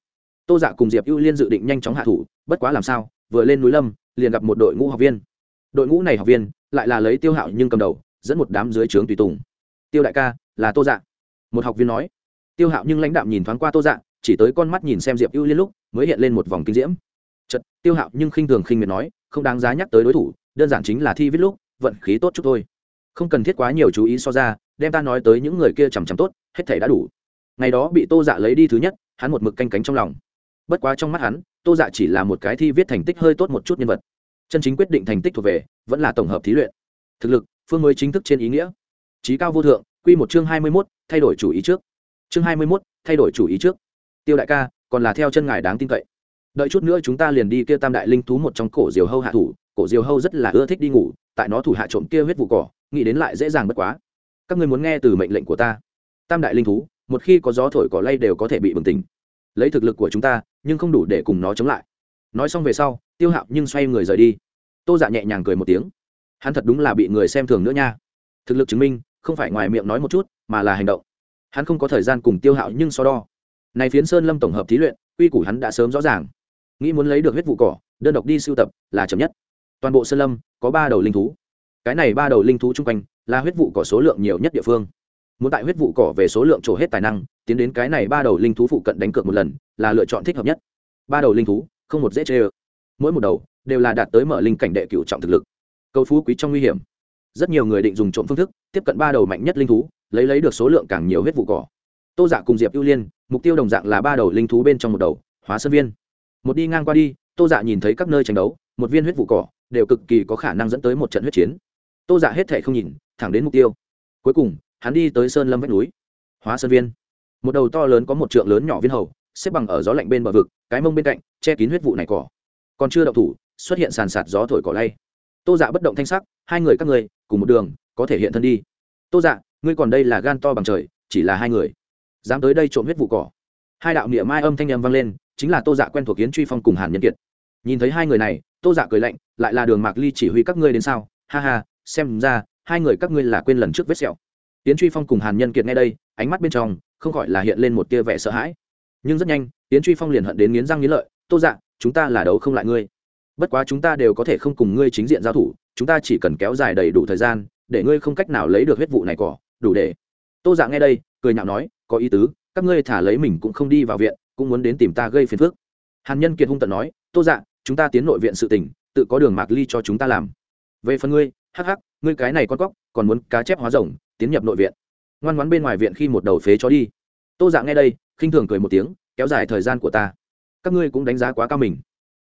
tô dạ cùng diệp ưu liên dự định nhanh chóng hạ thủ, bất quá làm sao, vừa lên núi lâm, liền gặp một đội ngũ học viên. Đội ngũ này học viên lại là lấy tiêu hạo nhưng cầm đầu, dẫn một đám dưới trướng tùy tùng. Tiêu đại ca, là tô dạ. Một học viên nói. Tiêu hạo nhưng lãnh đạm nhìn thoáng qua tô dạ chỉ tới con mắt nhìn xem diệp ưu liên lúc, mới hiện lên một vòng kinh diễm. Chật tiêu hạo nhưng khinh thường khinh miệt nói, không đáng giá nhắc tới đối thủ, đơn giản chính là thi viết lúc, vận khí tốt chút thôi. Không cần thiết quá nhiều chú ý so ra, đem ta nói tới những người kia chằm chằm tốt, hết thể đã đủ. Ngày đó bị tô dạ lấy đi thứ nhất, hắn một mực canh cánh trong lòng bất quá trong mắt hắn, tô dạ chỉ là một cái thi viết thành tích hơi tốt một chút nhân vật. Chân chính quyết định thành tích thuộc về, vẫn là tổng hợp thí luyện. Thực lực, phương mới chính thức trên ý nghĩa. Trí cao vô thượng q một chương hai mươi mốt, thay đổi chủ ý trước. Chương hai mươi mốt, thay đổi chủ ý trước. Tiêu đại ca, còn là theo chân ngài đáng tin cậy. Đợi chút nữa chúng ta liền đi kia tam đại linh thú một trong cổ diều hâu hạ thủ, cổ diều hâu rất là ưa thích đi ngủ, tại nó thủ hạ trộm kia huyết vụ cỏ, nghĩ đến lại dễ dàng bất quá. Các ngươi muốn nghe từ mệnh lệnh của ta. Tam đại linh thú, một khi có gió thổi cỏ lay đều có thể bị bừng tỉnh. Lấy thực lực của chúng ta nhưng không đủ để cùng nó chống lại. Nói xong về sau, tiêu hạo nhưng xoay người rời đi. Tô dạ nhẹ nhàng cười một tiếng. Hắn thật đúng là bị người xem thường nữa nha. Thực lực chứng minh, không phải ngoài miệng nói một chút, mà là hành động. Hắn không có thời gian cùng tiêu hạo nhưng so đo. Này phiến sơn lâm tổng hợp thí luyện uy củ hắn đã sớm rõ ràng. Nghĩ muốn lấy được huyết vụ cỏ, đơn độc đi sưu tập, là chậm nhất. Toàn bộ sơn lâm có ba đầu linh thú. Cái này ba đầu linh thú chung quanh, là huyết vụ cỏ số lượng nhiều nhất địa phương muốn tại huyết vụ cỏ về số lượng trổ hết tài năng, tiến đến cái này ba đầu linh thú phụ cận đánh cược một lần, là lựa chọn thích hợp nhất. Ba đầu linh thú, không một dễ chê ơ. Mỗi một đầu đều là đạt tới mở linh cảnh đệ cựu trọng thực lực. Cầu phú quý trong nguy hiểm. Rất nhiều người định dùng trộm phương thức, tiếp cận ba đầu mạnh nhất linh thú, lấy lấy được số lượng càng nhiều huyết vụ cỏ. Tô dạ cùng diệp ưu liên, mục tiêu đồng dạng là ba đầu linh thú bên trong một đầu, hóa sơn viên. Một đi ngang qua đi, tô dạ nhìn thấy các nơi tranh đấu, một viên huyết vụ cỏ đều cực kỳ có khả năng dẫn tới một trận huyết chiến. Tô dạ hết thể không nhìn, thẳng đến mục tiêu. Cuối cùng hắn đi tới sơn lâm vách núi. Hóa sơn viên. Một đầu to lớn có một trượng lớn nhỏ viên hầu, xếp bằng ở gió lạnh bên bờ vực, cái mông bên cạnh, che kín huyết vụ này cỏ. Còn chưa đậu thủ, xuất hiện sàn sạt gió thổi cỏ lay. Tô dạ bất động thanh sắc, hai người các người cùng một đường, có thể hiện thân đi. Tô dạ ngươi còn đây là gan to bằng trời, chỉ là hai người. Dám tới đây trộm huyết vụ cỏ. Hai đạo niệm mai âm thanh em vang lên, chính là tô dạ quen thuộc kiến truy phong cùng hàn nhân kiệt. Nhìn thấy hai người này, tô dạ cười lạnh, lại là đường mạc ly chỉ huy các ngươi đến sao? Ha ha, xem ra, hai người các ngươi là quên lần trước vết sẹo tiến truy phong cùng hàn nhân kiệt nghe đây, ánh mắt bên trong, không khỏi là hiện lên một tia vẻ sợ hãi. Nhưng rất nhanh tiến truy phong liền hận đến nghiến răng nghiến lợi, tô dạ chúng ta là đấu không lại ngươi. Bất quá chúng ta đều có thể không cùng ngươi chính diện giao thủ, chúng ta chỉ cần kéo dài đầy đủ thời gian, để ngươi không cách nào lấy được huyết vụ này cỏ, đủ để. Tô dạ nghe đây, cười nhạo nói, có ý tứ, các ngươi thả lấy mình cũng không đi vào viện, cũng muốn đến tìm ta gây phiền phức. Hàn nhân kiệt hung tận nói, tô dạ chúng ta tiến nội viện sự tình, tự có đường mạc ly cho chúng ta làm. Về phần ngươi, hắc hắc, ngươi cái này con cóc còn muốn cá chép hóa rồng tiến nhập nội viện. Ngoan ngoãn bên ngoài viện khi một đầu phế chó đi. Tô dạ nghe đây khinh thường cười một tiếng kéo dài thời gian của ta. Các ngươi cũng đánh giá quá cao mình.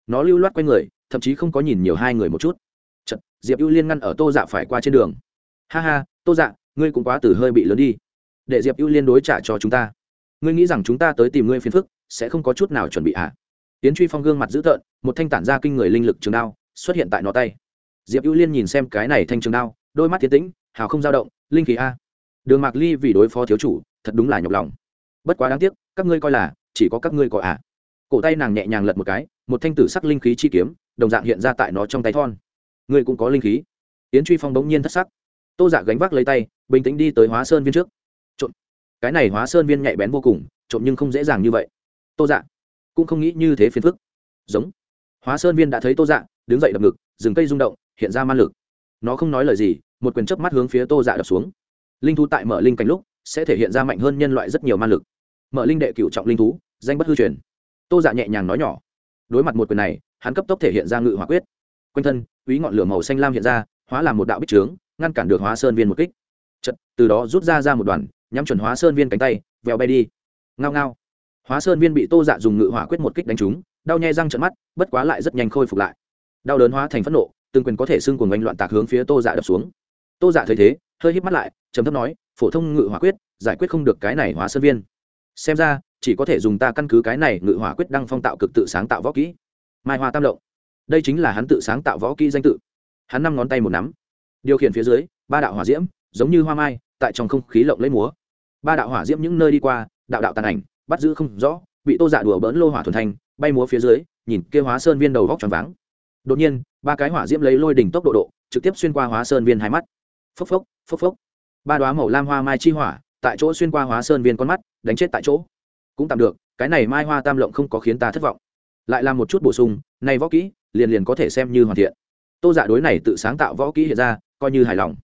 Nó lưu loát q u a n người thậm chí không có nhìn nhiều hai người một chút. Chật, diệp ưu liên ngăn ở tô dạ phải qua trên đường. Ha ha tô dạ ngươi cũng quá từ hơi bị lớn đi. Để diệp ưu liên đối trả cho chúng ta. Ngươi nghĩ rằng chúng ta tới tìm ngươi phiền phức sẽ không có chút nào chuẩn bị à? Tiến truy phong gương mặt dữ tợn một thanh tản ra kinh người linh lực trường đao xuất hiện tại nó tay. Diệp ưu liên nhìn xem cái này thanh trường đao đôi mắt thiên tĩnh, hào không dao động, linh khí a. Đường mạc ly vì đối phó thiếu chủ, thật đúng là nhọc lòng. Bất quá đáng tiếc, các ngươi coi là, chỉ có các ngươi có à cổ tay nàng nhẹ nhàng lật một cái, một thanh tử sắc linh khí chi kiếm, đồng dạng hiện ra tại nó trong tay thon. Ngươi cũng có linh khí. Yến truy phong bỗng nhiên thất sắc. Tô dạ gánh vác lấy tay, bình tĩnh đi tới hóa sơn viên trước. Trộm. Cái này hóa sơn viên nhạy bén vô cùng, trộm nhưng không dễ dàng như vậy. Tô dạ. Cũng không nghĩ như thế phiền phức. Giống. Hóa sơn viên đã thấy tô dạ đứng dậy đập ngực, rừng cây rung động, hiện ra man lực nó không nói lời gì một quyền chớp mắt hướng phía tô dạ đập xuống. Linh thú tại mở linh cảnh lúc sẽ thể hiện ra mạnh hơn nhân loại rất nhiều man lực. Mở linh đệ cựu trọng linh thú danh bất hư truyền. Tô dạ nhẹ nhàng nói nhỏ. Đối mặt một quyền này hắn cấp tốc thể hiện ra ngự hỏa quyết. Quanh thân quý ngọn lửa màu xanh lam hiện ra hóa làm một đạo bích trướng ngăn cản được hóa sơn viên một kích. Chật, từ đó rút ra ra một đoàn nhắm chuẩn hóa sơn viên cánh tay vèo bay đi. Ngao ngao. Hóa sơn viên bị tô dạ dùng ngự hỏa quyết một kích đánh trúng đau nhai răng trận mắt bất quá lại rất nhanh khôi phục lại. Đau đớn hóa thành phẫn nộ từng quyền có thể xưng cùng oanh loạn tạc hướng phía tô dạ đập xuống. Tô dạ thấy thế, hơi hít mắt lại, trầm thấp nói, phổ thông ngự hỏa quyết, giải quyết không được cái này hóa sơn viên. Xem ra, chỉ có thể dùng ta căn cứ cái này ngự hỏa quyết đăng phong tạo cực tự sáng tạo võ kỹ. Mai hoa tam động đây chính là hắn tự sáng tạo võ kỹ danh tự. Hắn năm ngón tay một nắm. Điều khiển phía dưới, ba đạo hỏa diễm, giống như hoa mai, tại trong không khí lộng lấy múa. Ba đạo hỏa diễm những nơi đi qua, đạo đạo tàn ảnh, bắt giữ không rõ, bị tô dạ đùa bỡn lô hỏa thuần thanh bay múa phía dưới, nhìn kêu hóa sơn viên đầu vóc tròn váng đột nhiên, ba cái hỏa diễm lấy lôi đỉnh tốc độ độ, trực tiếp xuyên qua hóa sơn viên hai mắt. Phốc phốc phốc phốc. Ba đoá màu lam hoa mai chi hỏa, tại chỗ xuyên qua hóa sơn viên con mắt, đánh chết tại chỗ. Cũng tạm được, cái này mai hoa tam lộng không có khiến ta thất vọng. Lại làm một chút bổ sung, này võ kỹ, liền liền có thể xem như hoàn thiện. Tô dạ đối này tự sáng tạo võ kỹ hiện ra, coi như hài lòng.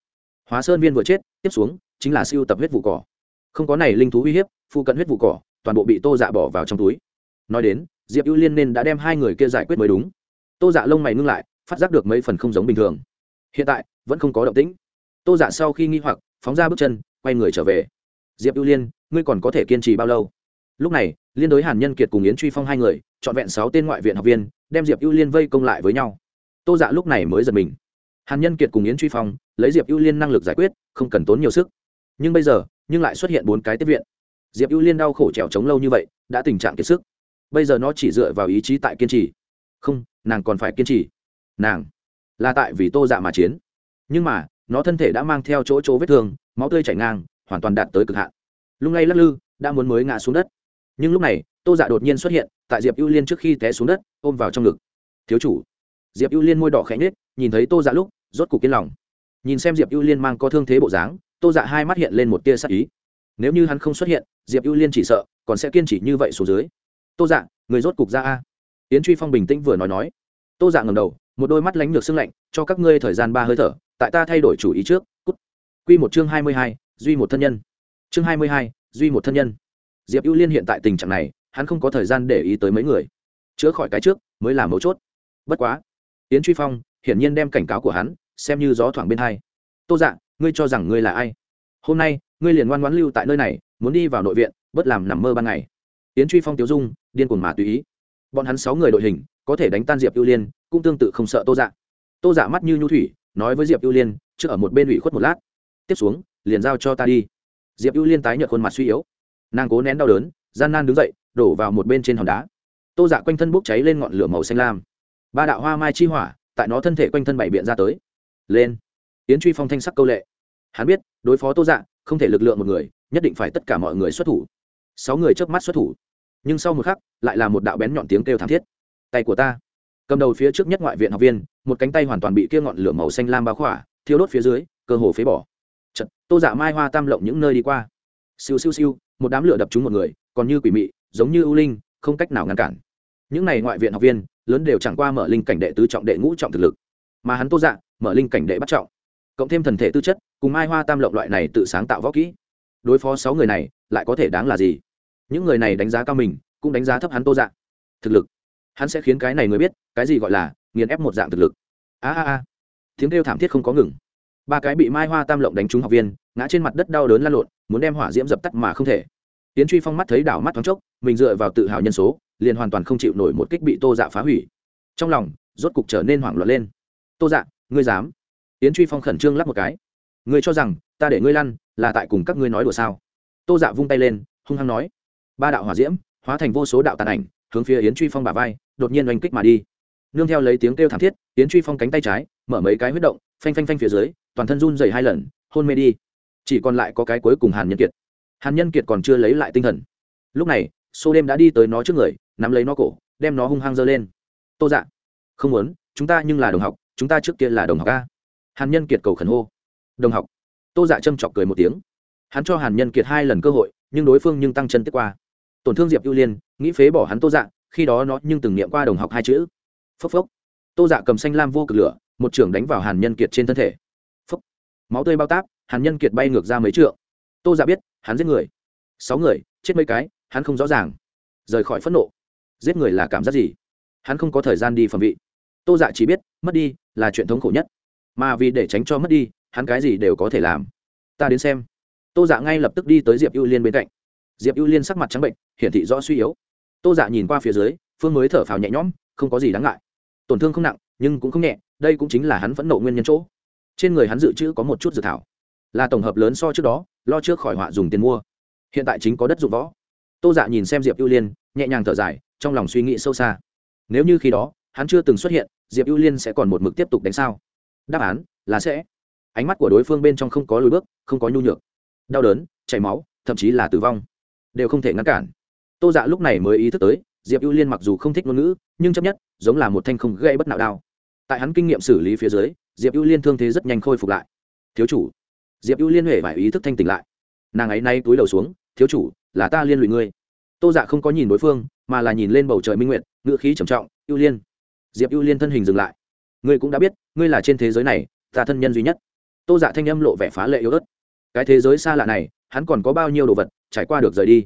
Hóa sơn viên vừa chết, tiếp xuống, chính là siêu tập huyết vụ cỏ. Không có này linh thú uy hiếp phụ cận huyết vụ cỏ, toàn bộ bị tô dạ bỏ vào trong túi. Nói đến, diệp ưu liên nên đã đem hai người kia giải quyết mới đúng tô dạ lông mày ngưng lại, phát giác được mấy phần không giống bình thường. Hiện tại, vẫn không có động tĩnh. Tô dạ sau khi nghi hoặc, phóng ra bước chân, quay người trở về. Diệp ưu liên, ngươi còn có thể kiên trì bao lâu? Lúc này, liên đối hàn nhân kiệt cùng yến truy phong hai người, trọn vẹn sáu tên ngoại viện học viên, đem diệp ưu liên vây công lại với nhau. Tô dạ lúc này mới giật mình. Hàn nhân kiệt cùng yến truy phong, lấy diệp ưu liên năng lực giải quyết, không cần tốn nhiều sức. Nhưng bây giờ, nhưng lại xuất hiện bốn cái tiếp viện. Diệp ưu liên đau khổ trèo trống lâu như vậy, đã tình trạng kiệt sức. Bây giờ nó chỉ dựa vào ý chí tại kiên trì. Không nàng còn phải kiên trì. Nàng là tại vì tô dạ mà chiến. Nhưng mà, nó thân thể đã mang theo chỗ chỗ vết thương, máu tươi chảy ngang, hoàn toàn đạt tới cực hạn. Lung lay lắc lư, đã muốn mới ngã xuống đất. Nhưng lúc này, tô dạ đột nhiên xuất hiện, tại diệp ưu liên trước khi té xuống đất, ôm vào trong ngực. Thiếu chủ. Diệp ưu liên môi đỏ khẽ nhết nhìn thấy tô dạ lúc, rốt cục yên lòng. Nhìn xem diệp ưu liên mang có thương thế bộ dáng, tô dạ hai mắt hiện lên một tia sắc ý. Nếu như hắn không xuất hiện, diệp ưu liên chỉ sợ, còn sẽ kiên trì như vậy xuống dưới. Tô dạ người rốt cục ra a yến truy phong bình tĩnh vừa nói nói. Tô dạ ngầm đầu, một đôi mắt lánh lược sương lạnh, cho các ngươi thời gian ba hơi thở, tại ta thay đổi chủ ý trước. Cút. Q một chương hai mươi hai, duy một thân nhân. Chương hai mươi hai, duy một thân nhân. Diệp ưu liên hiện tại tình trạng này, hắn không có thời gian để ý tới mấy người. Chữa khỏi cái trước, mới là mấu chốt. Bất quá, yến truy phong hiển nhiên đem cảnh cáo của hắn, xem như gió thoảng bên hai. Tô dạ ngươi cho rằng ngươi là ai? Hôm nay, ngươi liền ngoan ngoãn lưu tại nơi này, muốn đi vào nội viện, bất làm nằm mơ ban ngày. Yến truy phong tiêu dung, điên cuồng mà tùy ý bọn hắn sáu người đội hình, có thể đánh tan diệp ưu liên, cũng tương tự không sợ tô dạ. Tô dạ mắt như nhu thủy, nói với diệp ưu liên, trước ở một bên ủy khuất một lát. Tiếp xuống, liền giao cho ta đi. Diệp ưu liên tái nhợt khuôn mặt suy yếu. Nàng cố nén đau đớn, gian nan đứng dậy, đổ vào một bên trên hòn đá. Tô dạ quanh thân bốc cháy lên ngọn lửa màu xanh lam. Ba đạo hoa mai chi hỏa, tại nó thân thể quanh thân bảy biện ra tới. Lên. Yến truy phong thanh sắc câu lệ. Hắn biết, đối phó tô dạ không thể lực lượng một người, nhất định phải tất cả mọi người xuất thủ. Sáu người trước mắt xuất thủ nhưng sau một khắc lại là một đạo bén nhọn tiếng kêu thảm thiết. Tay của ta. Cầm đầu phía trước nhất ngoại viện học viên một cánh tay hoàn toàn bị kia ngọn lửa màu xanh lam bao khỏa thiêu đốt phía dưới cơ hồ phế bỏ. Chật, tô dạ mai hoa tam lộng những nơi đi qua. Siêu siêu siêu một đám lửa đập trúng một người còn như quỷ mị giống như ưu linh không cách nào ngăn cản. Những này ngoại viện học viên lớn đều chẳng qua mở linh cảnh đệ tứ trọng đệ ngũ trọng thực lực. Mà hắn tô dạ mở linh cảnh đệ bắt trọng. Cộng thêm thần thể tư chất cùng mai hoa tam lộng loại này tự sáng tạo võ kỹ. Đối phó sáu người này lại có thể đáng là gì? Những người này đánh giá cao mình, cũng đánh giá thấp hắn tô dạ. Thực lực. Hắn sẽ khiến cái này người biết, cái gì gọi là nghiền ép một dạng thực lực. A a a. Tiếng kêu thảm thiết không có ngừng. Ba cái bị mai hoa tam lộng đánh trúng học viên, ngã trên mặt đất đau đớn lăn lộn, muốn đem hỏa diễm dập tắt mà không thể. Tiến truy phong mắt thấy đảo mắt thoáng chốc, mình dựa vào tự hào nhân số, liền hoàn toàn không chịu nổi một kích bị tô dạ phá hủy. Trong lòng, rốt cục trở nên hoảng loạn lên. Tô dạ ngươi dám? Tiến truy phong khẩn trương lắp một cái. Ngươi cho rằng ta để ngươi lăn là tại cùng các ngươi nói đùa sao? Tô dạ vung tay lên, hung hăng nói ba đạo hỏa diễm, hóa thành vô số đạo tàn ảnh, hướng phía yến truy phong bả vai, đột nhiên oanh kích mà đi. Nương theo lấy tiếng kêu thảm thiết, yến truy phong cánh tay trái, mở mấy cái huyết động, phanh phanh phanh phía dưới, toàn thân run dày hai lần, hôn mê đi. Chỉ còn lại có cái cuối cùng hàn nhân kiệt. Hàn nhân kiệt còn chưa lấy lại tinh thần. Lúc này, xô đêm đã đi tới nó trước người, nắm lấy nó cổ, đem nó hung hăng giơ lên. Tô dạ không muốn, chúng ta nhưng là đồng học, chúng ta trước kia là đồng học a. Hàn nhân kiệt cầu khẩn hô. Đồng học. Tô dạ châm chọc cười một tiếng. Hắn cho hàn nhân kiệt hai lần cơ hội, nhưng đối phương nhưng tăng chân tiếp qua tổn thương diệp ưu liên, nghĩ phế bỏ hắn tô dạ khi đó nó nhưng từng niệm qua đồng học hai chữ. Phốc phốc. Tô dạ cầm xanh lam vô cực lửa, một trưởng đánh vào hàn nhân kiệt trên thân thể. Phốc. Máu tươi bao táp, hàn nhân kiệt bay ngược ra mấy trượng. Tô dạ biết, hắn giết người. Sáu người, chết mấy cái, hắn không rõ ràng. Rời khỏi phẫn nộ. Giết người là cảm giác gì? Hắn không có thời gian đi phẩm vị. Tô dạ chỉ biết, mất đi, là chuyện thống khổ nhất. Mà vì để tránh cho mất đi, hắn cái gì đều có thể làm. Ta đến xem. Tô dạ ngay lập tức đi tới diệp ưu liên bên cạnh diệp ưu liên sắc mặt trắng bệnh, hiển thị rõ suy yếu. Tô dạ nhìn qua phía dưới, phương mới thở phào nhẹ nhõm, không có gì đáng ngại. Tổn thương không nặng, nhưng cũng không nhẹ, đây cũng chính là hắn phẫn nộ nguyên nhân chỗ. Trên người hắn dự trữ có một chút dự thảo. Là tổng hợp lớn so trước đó, lo trước khỏi họa dùng tiền mua. Hiện tại chính có đất dụng võ. Tô dạ nhìn xem diệp ưu liên, nhẹ nhàng thở dài, trong lòng suy nghĩ sâu xa. Nếu như khi đó, hắn chưa từng xuất hiện, diệp ưu liên sẽ còn một mực tiếp tục đánh sao? Đáp án là sẽ. Ánh mắt của đối phương bên trong không có lùi bước, không có nhu nhược. Đau đớn, chảy máu, thậm chí là tử vong đều không thể ngăn cản. Tô dạ lúc này mới ý thức tới, diệp ưu liên mặc dù không thích ngôn ngữ, nhưng chấp nhất, giống là một thanh không gây bất nạo đao. Tại hắn kinh nghiệm xử lý phía dưới, diệp ưu liên thương thế rất nhanh khôi phục lại. Thiếu chủ. Diệp ưu liên huệ phải ý thức thanh tỉnh lại. Nàng ấy nay túi đầu xuống, thiếu chủ, là ta liên lụy ngươi. Tô dạ không có nhìn đối phương, mà là nhìn lên bầu trời minh nguyện ngựa khí trầm trọng, ưu liên. Diệp ưu liên thân hình dừng lại. Ngươi cũng đã biết, ngươi là trên thế giới này, ta thân nhân duy nhất. Tô dạ thanh âm lộ vẻ phá lệ yếu ớt. Cái thế giới xa lạ này, hắn còn có bao nhiêu đồ vật trải qua được rời đi.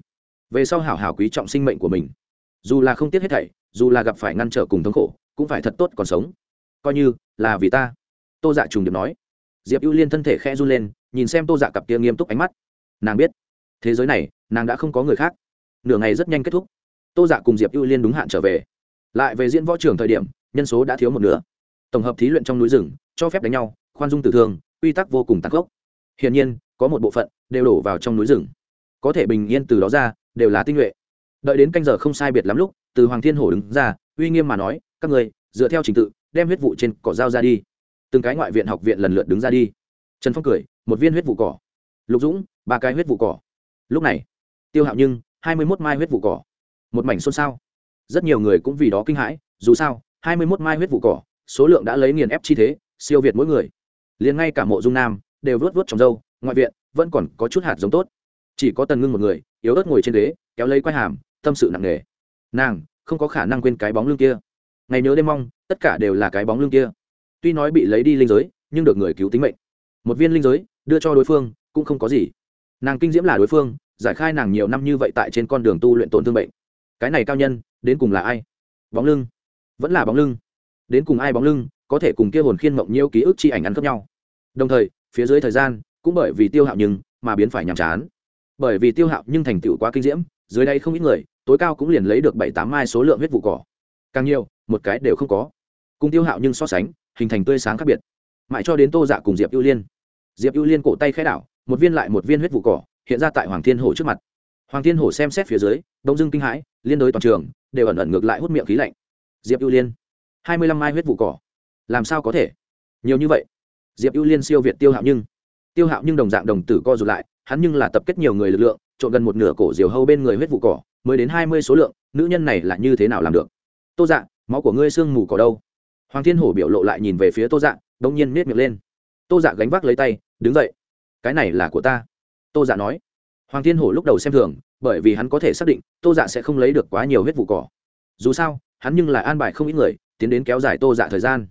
Về sau hảo hảo quý trọng sinh mệnh của mình. Dù là không tiếc hết thảy, dù là gặp phải ngăn trở cùng thống khổ, cũng phải thật tốt còn sống. Coi như là vì ta. Tô dạ trùng điệp nói. Diệp ưu liên thân thể khẽ run lên, nhìn xem tô dạ cặp kia nghiêm túc ánh mắt. Nàng biết, thế giới này, nàng đã không có người khác. Nửa ngày rất nhanh kết thúc. Tô dạ cùng diệp ưu liên đúng hạn trở về. Lại về diễn võ trường thời điểm, nhân số đã thiếu một nửa. Tổng hợp thí luyện trong núi rừng, cho phép đánh nhau, khoan dung tử thương quy tắc vô cùng tăng gốc hiển nhiên, có một bộ phận đều đổ vào trong núi rừng có thể bình yên từ đó ra, đều là tinh nhuệ. Đợi đến canh giờ không sai biệt lắm lúc, từ hoàng thiên hổ đứng ra, uy nghiêm mà nói, các người, dựa theo trình tự, đem huyết vụ trên cỏ dao ra đi. Từng cái ngoại viện học viện lần lượt đứng ra đi. Trần phong cười, một viên huyết vụ cỏ. Lục dũng, ba cái huyết vụ cỏ. Lúc này, tiêu hạo nhưng, hai mươi mốt mai huyết vụ cỏ. Một mảnh xôn xao. Rất nhiều người cũng vì đó kinh hãi, dù sao, hai mươi mốt mai huyết vụ cỏ, số lượng đã lấy nghiền ép chi thế, siêu việt mỗi người. Liền ngay cả mộ dung nam, đều vớt vớt trong dâu ngoại viện, vẫn còn có chút hạt giống tốt chỉ có tần ngưng một người, yếu ớt ngồi trên ghế, kéo lấy quai hàm, tâm sự nặng nề. Nàng, không có khả năng quên cái bóng lưng kia. Ngày nhớ đêm mong, tất cả đều là cái bóng lưng kia. Tuy nói bị lấy đi linh giới, nhưng được người cứu tính mệnh. Một viên linh giới, đưa cho đối phương, cũng không có gì. Nàng kinh diễm là đối phương, giải khai nàng nhiều năm như vậy tại trên con đường tu luyện tổn thương bệnh. Cái này cao nhân, đến cùng là ai? Bóng lưng. Vẫn là bóng lưng. Đến cùng ai bóng lưng, có thể cùng kia hồn khiên mộng nhiêu ký ức chi ảnh ăn khớp nhau. Đồng thời, phía dưới thời gian, cũng bởi vì tiêu hạo nhưng, mà biến phải nhàm chán bởi vì tiêu hạo nhưng thành tựu quá kinh diễm, dưới đây không ít người, tối cao cũng liền lấy được bảy tám mai số lượng huyết vụ cỏ. Càng nhiều, một cái đều không có. Cùng tiêu hạo nhưng so sánh, hình thành tươi sáng khác biệt. Mãi cho đến tô dạ cùng diệp ưu liên. Diệp ưu liên cổ tay khẽ đảo, một viên lại một viên huyết vụ cỏ, hiện ra tại hoàng thiên hổ trước mặt. Hoàng thiên hổ xem xét phía dưới đông dưng kinh hãi, liên đối toàn trường, đều ẩn ẩn ngược lại hút miệng khí lạnh. Diệp ưu liên, hai mươi lăm mai huyết vụ cỏ. Làm sao có thể? Nhiều như vậy. Diệp ưu liên siêu việt tiêu hạo nhưng. Tiêu hạo nhưng đồng dạng đồng tử co rụt lại hắn nhưng là tập kết nhiều người lực lượng, trộn gần một nửa cổ diều hâu bên người huyết vụ cỏ, mới đến hai mươi số lượng, nữ nhân này là như thế nào làm được? Tô dạ máu của ngươi sương mù cỏ đâu? Hoàng thiên hổ biểu lộ lại nhìn về phía tô dạ đông nhiên miết miệng lên. Tô dạ gánh vác lấy tay, đứng dậy. Cái này là của ta. Tô dạ nói. Hoàng thiên hổ lúc đầu xem thường, bởi vì hắn có thể xác định, tô dạ sẽ không lấy được quá nhiều huyết vụ cỏ. Dù sao, hắn nhưng lại an bài không ít người, tiến đến kéo dài tô dạ thời gian.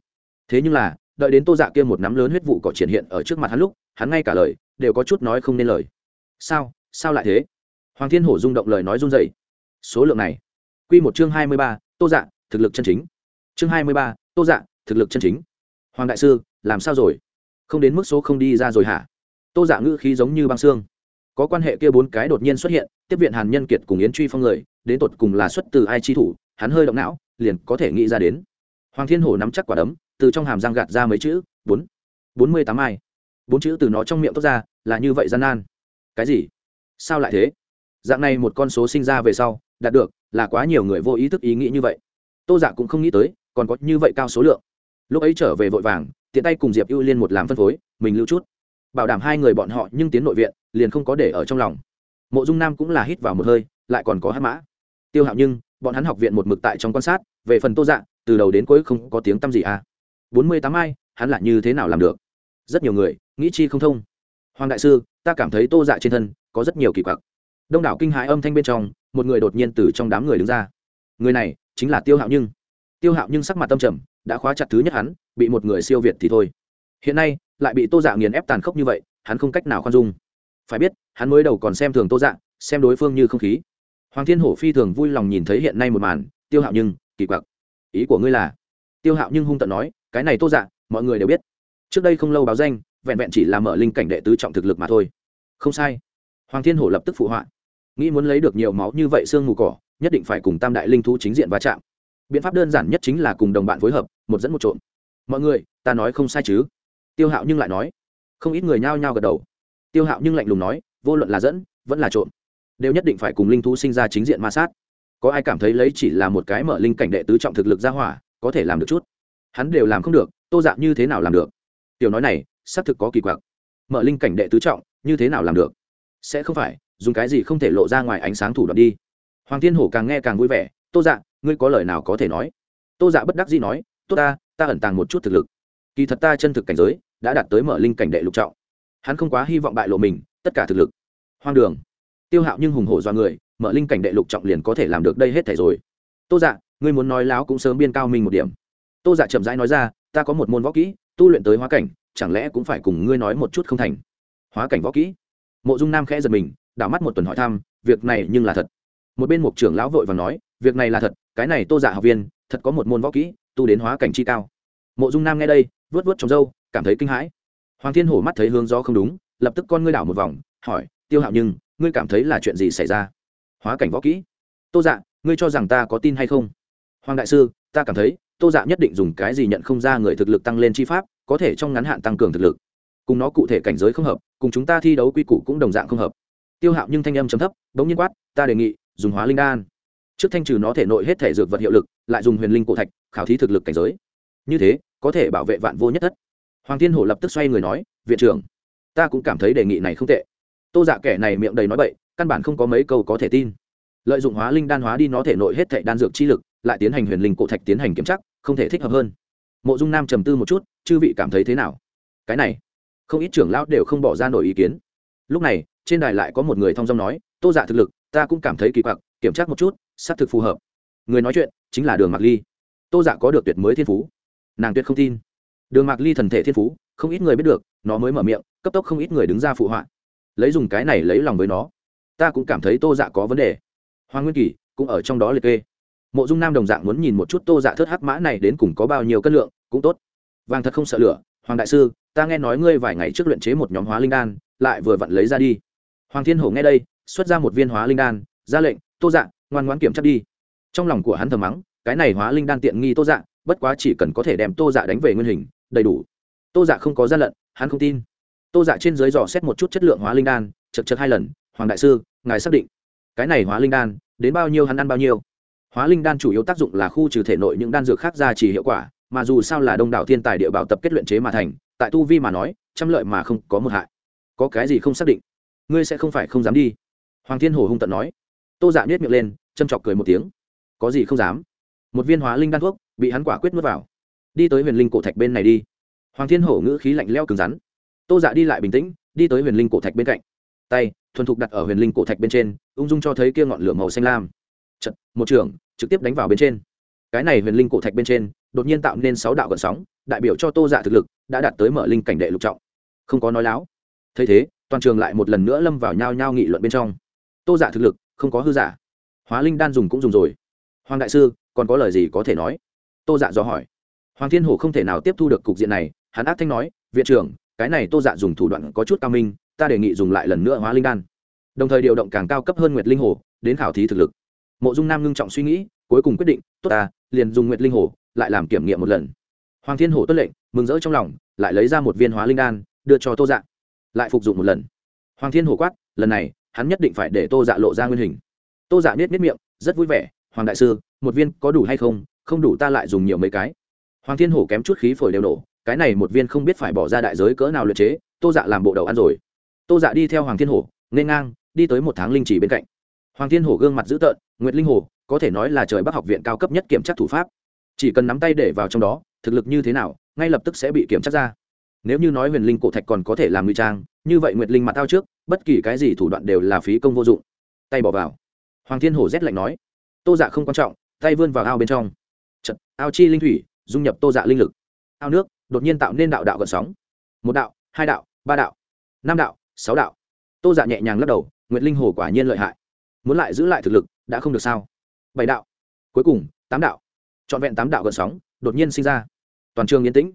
Thế nhưng là, đợi đến tô dạ kia một nắm lớn huyết vụ cỏ triển hiện ở trước mặt hắn lúc hắn ngay cả lời đều có chút nói không nên lời. Sao? Sao lại thế? Hoàng thiên hổ rung động lời nói run dậy số lượng này. Q một chương hai mươi ba, tô dạ thực lực chân chính. Chương hai mươi ba, tô dạ thực lực chân chính. Hoàng đại sư, làm sao rồi? Không đến mức số không đi ra rồi hả? Tô dạ ngữ khí giống như băng xương. Có quan hệ kia bốn cái đột nhiên xuất hiện, tiếp viện hàn nhân kiệt cùng yến truy phong người, đến tột cùng là xuất từ ai chi thủ, hắn hơi động não, liền có thể nghĩ ra đến. Hoàng thiên hổ nắm chắc quả đấm, từ trong hàm răng gạt ra mấy chữ, bốn. Bốn mươi tám ai bốn chữ từ nó trong miệng tốt ra là như vậy gian nan. Cái gì? Sao lại thế? Dạng này một con số sinh ra về sau, đạt được là quá nhiều người vô ý thức ý nghĩ như vậy. Tô giả cũng không nghĩ tới, còn có như vậy cao số lượng. Lúc ấy trở về vội vàng, tiện tay cùng diệp ưu liên một làm phân phối, mình lưu chút. Bảo đảm hai người bọn họ nhưng tiến nội viện, liền không có để ở trong lòng. Mộ dung nam cũng là hít vào một hơi, lại còn có hát mã. Tiêu hạo nhưng, bọn hắn học viện một mực tại trong quan sát, về phần tô dạ từ đầu đến cuối không có tiếng t â m gì à. Bốn mươi tám ai, hắn lại như thế nào làm được? Rất nhiều người, nghĩ chi không thông. Hoàng đại sư, ta cảm thấy tô dạ trên thân có rất nhiều kỳ quặc. Đông đảo kinh hãi âm thanh bên trong, một người đột nhiên từ trong đám người đứng ra. Người này chính là tiêu hạo nhưng. Tiêu hạo nhưng sắc mặt tâm trầm, đã khóa chặt thứ nhất hắn, bị một người siêu việt thì thôi. Hiện nay, lại bị tô dạ nghiền ép tàn khốc như vậy, hắn không cách nào khoan dung. Phải biết, hắn mới đầu còn xem thường tô dạ xem đối phương như không khí. Hoàng thiên hổ phi thường vui lòng nhìn thấy hiện nay một màn, tiêu hạo nhưng, kỳ quặc. Ý của ngươi là? Tiêu hạo nhưng hung tận nói, cái này tô dạ mọi người đều biết trước đây không lâu báo danh, vẹn vẹn chỉ là mở linh cảnh đệ tứ trọng thực lực mà thôi. Không sai. Hoàng thiên hổ lập tức phụ họa. Nghĩ muốn lấy được nhiều máu như vậy xương mù cỏ, nhất định phải cùng tam đại linh thú chính diện va chạm. Biện pháp đơn giản nhất chính là cùng đồng bạn phối hợp, một dẫn một trộm. Mọi người, ta nói không sai chứ? Tiêu hạo nhưng lại nói. Không ít người nhao nhao gật đầu. Tiêu hạo nhưng lạnh lùng nói, vô luận là dẫn, vẫn là trộm, đều nhất định phải cùng linh thú sinh ra chính diện ma sát. Có ai cảm thấy lấy chỉ là một cái mở linh cảnh đệ tứ trọng thực lực ra hỏa, có thể làm được chút? Hắn đều làm không được, tô dạng như thế nào làm được? Tiểu nói này, xác thực có kỳ quặc. Mở linh cảnh đệ tứ trọng, như thế nào làm được? Sẽ không phải, dùng cái gì không thể lộ ra ngoài ánh sáng thủ đoạn đi. Hoàng thiên hổ càng nghe càng vui vẻ, tô dạ ngươi có lời nào có thể nói? Tô dạ bất đắc dĩ nói, tốt ta ta ẩn tàng một chút thực lực. Kỳ thật ta chân thực cảnh giới đã đạt tới mở linh cảnh đệ lục trọng. Hắn không quá hy vọng bại lộ mình, tất cả thực lực. Hoang đường. Tiêu hạo nhưng hùng hổ do người, mở linh cảnh đệ lục trọng liền có thể làm được đây hết thể rồi. Tô dạ ngươi muốn nói láo cũng sớm biên cao mình một điểm. Tô dạ chậm rãi nói ra, ta có một môn võ kỹ tu luyện tới hóa cảnh, chẳng lẽ cũng phải cùng ngươi nói một chút không thành? Hóa cảnh võ kỹ. Mộ dung nam khẽ giật mình, đảo mắt một tuần hỏi thăm, việc này nhưng là thật. Một bên mục trưởng lão vội và nói, việc này là thật, cái này tô giả học viên, thật có một môn võ kỹ, tu đến hóa cảnh chi cao. Mộ dung nam nghe đây vớt vớt trong râu, cảm thấy kinh hãi. Hoàng thiên hổ mắt thấy hướng gió không đúng, lập tức con ngươi đảo một vòng, hỏi, tiêu hạo nhưng, ngươi cảm thấy là chuyện gì xảy ra? Hóa cảnh võ kỹ? Tô dạ ngươi cho rằng ta có tin hay không? Hoàng đại sư, ta cảm thấy tô dạ nhất định dùng cái gì nhận không ra người thực lực tăng lên chi pháp, có thể trong ngắn hạn tăng cường thực lực. Cùng nó cụ thể cảnh giới không hợp, cùng chúng ta thi đấu quy củ cũng đồng dạng không hợp. Tiêu hạo nhưng thanh âm chấm thấp, bỗng nhiên quát, ta đề nghị, dùng hóa linh đan. Trước thanh trừ nó thể nội hết thể dược vật hiệu lực, lại dùng huyền linh cổ thạch, khảo thí thực lực cảnh giới. Như thế, có thể bảo vệ vạn vô nhất thất. Hoàng thiên hổ lập tức xoay người nói, viện trưởng, ta cũng cảm thấy đề nghị này không tệ. Tô dạ kẻ này miệng đầy nói bậy, căn bản không có mấy câu có thể tin. Lợi dụng hóa linh đan hóa đi nó thể nội hết thệ đan dược chi lực lại tiến hành huyền linh cổ thạch tiến hành kiểm tra, không thể thích hợp hơn. Mộ dung nam trầm tư một chút chư vị cảm thấy thế nào? Cái này không ít trưởng lão đều không bỏ ra nổi ý kiến. Lúc này trên đài lại có một người thong dong nói tô dạ thực lực ta cũng cảm thấy kỳ quặc kiểm tra một chút xác thực phù hợp. Người nói chuyện chính là đường mạc ly. Tô dạ có được tuyệt mới thiên phú. Nàng tuyệt không tin. Đường mạc ly thần thể thiên phú không ít người biết được nó mới mở miệng cấp tốc không ít người đứng ra phụ họa. Lấy dùng cái này lấy lòng với nó. Ta cũng cảm thấy tô dạ có vấn đề. Hoàng nguyên kỳ cũng ở trong đó liệt kê mộ dung nam đồng dạng muốn nhìn một chút tô dạ thớt hắc mã này đến cùng có bao nhiêu cân lượng, cũng tốt. Vàng thật không sợ lửa, hoàng đại sư, ta nghe nói ngươi vài ngày trước luyện chế một nhóm hóa linh đan, lại vừa vặn lấy ra đi. Hoàng thiên hổ nghe đây, xuất ra một viên hóa linh đan, ra lệnh, tô dạ ngoan ngoãn kiểm tra đi. Trong lòng của hắn thầm mắng, cái này hóa linh đan tiện nghi tô dạ bất quá chỉ cần có thể đem tô dạ đánh về nguyên hình, đầy đủ. Tô dạ không có gian lận, hắn không tin. Tô dạ trên dưới dò xét một chút chất lượng hóa linh đan, chật chật hai lần, hoàng đại sư, ngài xác định cái này hóa linh đan đến bao nhiêu, hắn ăn bao nhiêu? Hóa linh đan chủ yếu tác dụng là khu trừ thể nội những đan dược khác ra chỉ hiệu quả mà dù sao là đông đảo thiên tài địa bảo tập kết luyện chế mà thành tại tu vi mà nói trăm lợi mà không có một hại. Có cái gì không xác định ngươi sẽ không phải không dám đi. Hoàng thiên hồ hung tận nói. Tô dạ nhét miệng lên châm chọc cười một tiếng. Có gì không dám? Một viên hóa linh đan thuốc bị hắn quả quyết nuốt vào. Đi tới huyền linh cổ thạch bên này đi. Hoàng thiên hổ ngữ khí lạnh leo cứng rắn. Tô dạ đi lại bình tĩnh đi tới huyền linh cổ thạch bên cạnh. Tay thuần thục đặt ở huyền linh cổ thạch bên trên ung dung cho thấy kia ngọn lửa màu xanh lam. Chật, một trường trực tiếp đánh vào bên trên. Cái này huyền linh cổ thạch bên trên, đột nhiên tạo nên sáu đạo gợn sóng, đại biểu cho tô dạ thực lực, đã đạt tới mở linh cảnh đệ lục trọng. Không có nói láo. Thấy thế, toàn trường lại một lần nữa lâm vào nhao nhao nghị luận bên trong. Tô dạ thực lực, không có hư giả. Hóa linh đan dùng cũng dùng rồi. Hoàng đại sư, còn có lời gì có thể nói? Tô dạ do hỏi. Hoàng thiên hổ không thể nào tiếp thu được cục diện này, hắn ác thanh nói, viện trưởng, cái này tô dạ dùng thủ đoạn có chút cao minh, ta đề nghị dùng lại lần nữa hóa linh đan. Đồng thời điều động càng cao cấp hơn nguyệt linh hồ đến khảo thí thực lực mộ dung nam ngưng trọng suy nghĩ, cuối cùng quyết định, tốt ta, liền dùng nguyệt linh hồ lại làm kiểm nghiệm một lần. Hoàng thiên hổ tuân lệnh, mừng rỡ trong lòng, lại lấy ra một viên hóa linh đan, đưa cho tô dạ. Lại phục dụng một lần. Hoàng thiên hổ quát, lần này, hắn nhất định phải để tô dạ lộ ra nguyên hình. Tô dạ biết biết miệng, rất vui vẻ, hoàng đại sư, một viên có đủ hay không? Không đủ ta lại dùng nhiều mấy cái. Hoàng thiên hổ kém chút khí phổi đều nổ, cái này một viên không biết phải bỏ ra đại giới cỡ nào luyện chế, tô dạ làm bộ đầu ăn rồi. Tô dạ đi theo hoàng thiên hổ nên ngang, đi tới một tháng linh chỉ bên cạnh. Hoàng thiên hổ gương mặt dữ tợn nguyệt linh hồ có thể nói là trời bắc học viện cao cấp nhất kiểm tra thủ pháp. Chỉ cần nắm tay để vào trong đó thực lực như thế nào ngay lập tức sẽ bị kiểm tra ra. Nếu như nói huyền linh cổ thạch còn có thể làm ngụy trang như vậy nguyệt linh mặt tao trước bất kỳ cái gì thủ đoạn đều là phí công vô dụng. Tay bỏ vào. Hoàng thiên hổ rét lạnh nói. Tô dạ không quan trọng tay vươn vào ao bên trong. Chật, ao chi linh thủy dung nhập tô dạ linh lực. Ao nước đột nhiên tạo nên đạo đạo gợn sóng. Một đạo hai đạo ba đạo năm đạo sáu đạo. Tô dạ nhẹ nhàng lắc đầu nguyệt linh hồ quả nhiên lợi hại muốn lại giữ lại thực lực, đã không được sao? Bảy đạo. Cuối cùng, tám đạo. Trọn vẹn tám đạo gợn sóng đột nhiên sinh ra. Toàn trường yên tĩnh.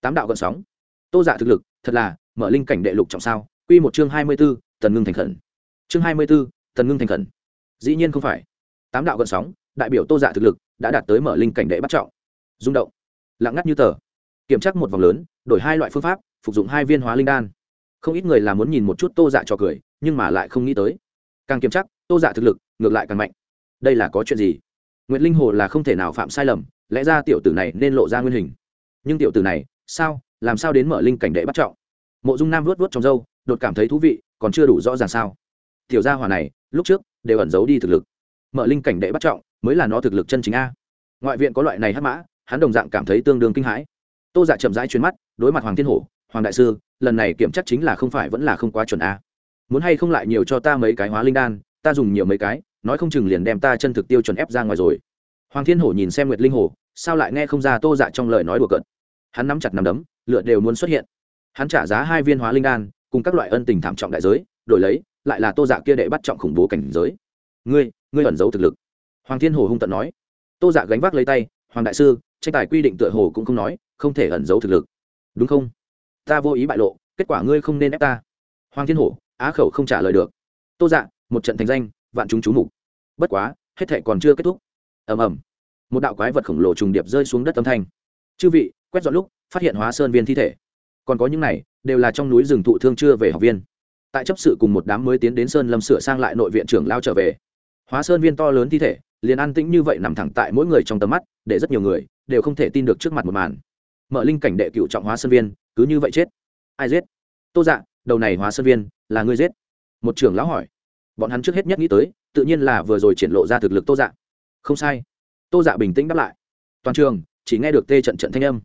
Tám đạo gợn sóng. Tô dạ thực lực, thật là, mở linh cảnh đệ lục trọng sao? Quy một chương hai mươi b ố tần ngưng thành khẩn. Chương hai mươi b ố tần ngưng thành khẩn. Dĩ nhiên không phải. Tám đạo gợn sóng, đại biểu tô dạ thực lực, đã đạt tới mở linh cảnh đệ bắt trọng. Rung động. Lặng ngắt như tờ. Kiểm tra một vòng lớn, đổi hai loại phương pháp, phục dụng hai viên hóa linh đan. Không ít người là muốn nhìn một chút tô dạ cho cười, nhưng mà lại không nghĩ tới. Càng kiểm chắc tô dạ thực lực, ngược lại càng mạnh. Đây là có chuyện gì? N linh hồ là không thể nào phạm sai lầm, lẽ ra tiểu tử này nên lộ ra nguyên hình. Nhưng tiểu tử này, sao, làm sao đến mở linh cảnh đệ bắt trọng? Mộ dung nam vớt vớt trong dâu đột cảm thấy thú vị, còn chưa đủ rõ ràng sao. Tiểu gia hỏa này, lúc trước, đều ẩn giấu đi thực lực. Mở linh cảnh đệ bắt trọng, mới là nó thực lực chân chính a. Ngoại viện có loại này hắc mã, hắn đồng dạng cảm thấy tương đương kinh hãi. Tô dạ chậm rãi chuyến mắt, đối mặt hoàng thiên hổ, hoàng đại sư, lần này kiểm chắc chính là không phải vẫn là không quá chuẩn a. Muốn hay không lại nhiều cho ta mấy cái hóa linh đan ta dùng nhiều mấy cái, nói không chừng liền đem ta chân thực tiêu chuẩn ép ra ngoài rồi. Hoàng thiên hổ nhìn xem nguyệt linh hồ, sao lại nghe không ra tô dạ trong lời nói đùa cợt. Hắn nắm chặt nắm đấm lựa đều muốn xuất hiện. Hắn trả giá hai viên hóa linh đan, cùng các loại ân tình thảm trọng đại giới, đổi lấy, lại là tô dạ kia đệ bắt trọng khủng bố cảnh giới. Ngươi ngươi ẩn giấu thực lực. Hoàng thiên hồ hung tận nói. Tô dạ gánh vác lấy tay, hoàng đại sư, tranh tài quy định tựa hồ cũng không nói, không thể ẩn giấu thực lực. Đúng không? Ta vô ý bại lộ, kết quả ngươi không nên ép ta. Hoàng thiên hổ, á khẩu không trả lời được. Tô dạ một trận thành danh, vạn chúng chú mục. Bất quá, hết thệ còn chưa kết thúc. Ầm ầm. Một đạo quái vật khổng lồ trùng điệp rơi xuống đất âm thanh. Chư vị, quét dọn lúc, phát hiện hóa sơn viên thi thể. Còn có những này, đều là trong núi rừng thụ thương chưa về học viên. Tại chấp sự cùng một đám mới tiến đến sơn lâm sửa sang lại nội viện trưởng lao trở về. Hóa sơn viên to lớn thi thể, liền an tĩnh như vậy nằm thẳng tại mỗi người trong tầm mắt, để rất nhiều người đều không thể tin được trước mặt một màn. Mở linh cảnh đệ cựu trọng hóa sơn viên, cứ như vậy chết. Ai giết? Tô dạ đầu này hóa sơn viên là ngươi giết? Một trưởng lão hỏi bọn hắn trước hết nhất nghĩ tới, tự nhiên là vừa rồi triển lộ ra thực lực tô dạ. Không sai. Tô dạ bình tĩnh đáp lại. Toàn trường, chỉ nghe được tê trận trận thanh âm.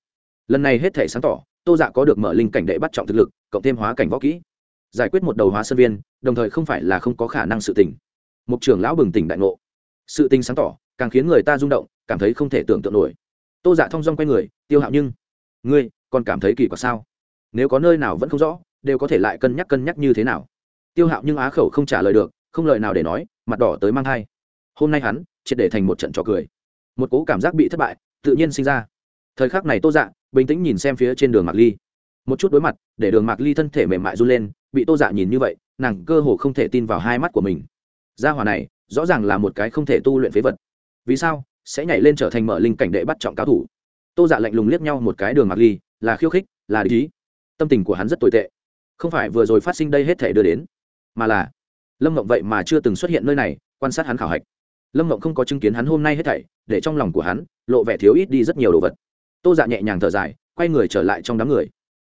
Lần này hết thể sáng tỏ, tô dạ có được mở linh cảnh đệ bắt trọng thực lực, cộng thêm hóa cảnh võ kỹ. Giải quyết một đầu hóa sân viên, đồng thời không phải là không có khả năng sự tình. Mục trưởng lão bừng tỉnh đại ngộ. Sự tình sáng tỏ, càng khiến người ta rung động, cảm thấy không thể tưởng tượng nổi. Tô dạ thong dong quay người, tiêu hạo nhưng, ngươi còn cảm thấy kỳ quặc sao? Nếu có nơi nào vẫn không rõ, đều có thể lại cân nhắc cân nhắc như thế nào. Tiêu hạo nhưng á khẩu không trả lời được không lời nào để nói, mặt đỏ tới mang thai. Hôm nay hắn, triệt để thành một trận trò cười. Một cố cảm giác bị thất bại, tự nhiên sinh ra. Thời khắc này tô dạ bình tĩnh nhìn xem phía trên đường mạc ly. Một chút đối mặt, để đường mạc ly thân thể mềm mại run lên, bị tô dạ nhìn như vậy, nàng cơ hồ không thể tin vào hai mắt của mình. Gia hòa này, rõ ràng là một cái không thể tu luyện phế vật. Vì sao? Sẽ nhảy lên trở thành mở linh cảnh đệ bắt trọng cao thủ. Tô dạ lạnh lùng liếc nhau một cái đường mạc ly, là khiêu khích, là lý tâm tình của hắn rất tồi tệ. Không phải vừa rồi phát sinh đây hết thể đưa đến, mà là lâm mộng vậy mà chưa từng xuất hiện nơi này, quan sát hắn khảo hạch. Lâm mộng không có chứng kiến hắn hôm nay hết thảy, để trong lòng của hắn, lộ vẻ thiếu ít đi rất nhiều đồ vật. Tô dạ nhẹ nhàng thở dài, quay người trở lại trong đám người.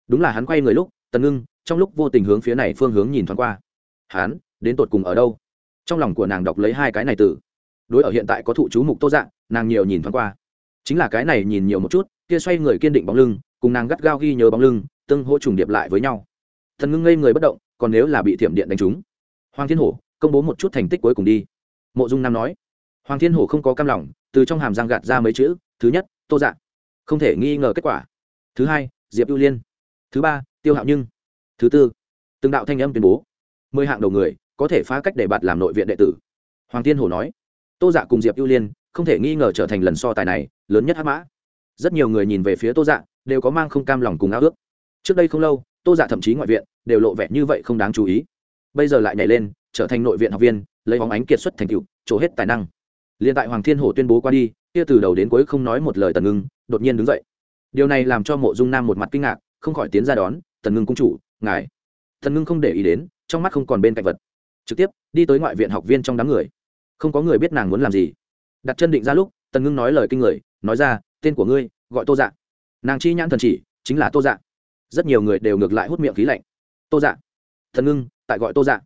Đúng là hắn quay người lúc, tần ngưng, trong lúc vô tình hướng phía này phương hướng nhìn thoáng qua. Hắn, đến tột cùng ở đâu? Trong lòng của nàng đọc lấy hai cái này từ. Đối ở hiện tại có thụ chú mục tô dạ nàng nhiều nhìn thoáng qua. Chính là cái này nhìn nhiều một chút, kia xoay người kiên định bóng lưng, cùng nàng gắt gao ghi nhớ bóng lưng, tương hỗ trùng điệp lại với nhau. Thần ngưng ngây người bất động, còn nếu là bị thiểm điện đánh trúng hoàng thiên hổ, công bố một chút thành tích cuối cùng đi. Mộ dung nam nói. Hoàng thiên hổ không có cam lòng, từ trong hàm giang gạt ra mấy chữ, thứ nhất, tô dạ. Không thể nghi ngờ kết quả. Thứ hai, diệp ưu liên. Thứ ba, tiêu hạo nhưng. Thứ tư, từng đạo thanh âm tuyên bố. Mười hạng đầu người, có thể phá cách để bạt làm nội viện đệ tử. Hoàng thiên hổ nói. Tô dạ cùng diệp ưu liên, không thể nghi ngờ trở thành lần so tài này, lớn nhất hắc mã. Rất nhiều người nhìn về phía tô dạ đều có mang không cam lòng cùng ao ước. Trước đây không lâu, tô dạ thậm chí ngoại viện, đều lộ vẻ như vậy không đáng chú ý bây giờ lại nhảy lên, trở thành nội viện học viên, lấy bóng ánh kiệt xuất thành tựu, trổ hết tài năng. Liền tại hoàng thiên hổ tuyên bố qua đi, kia từ đầu đến cuối không nói một lời tần ngưng, đột nhiên đứng dậy. Điều này làm cho mộ dung nam một mặt kinh ngạc, không khỏi tiến ra đón, tần ngưng cung chủ, ngài. Tần ngưng không để ý đến, trong mắt không còn bên cạnh vật. Trực tiếp, đi tới ngoại viện học viên trong đám người. Không có người biết nàng muốn làm gì. Đặt chân định ra lúc, tần ngưng nói lời kinh người, nói ra, tên của ngươi, gọi tô dạ. Nàng chi nhãn thần chỉ, chính là tô dạ. Rất nhiều người đều ngược lại hút miệng khí lạnh. Tô dạ thần ngưng, tại gọi tô dạ.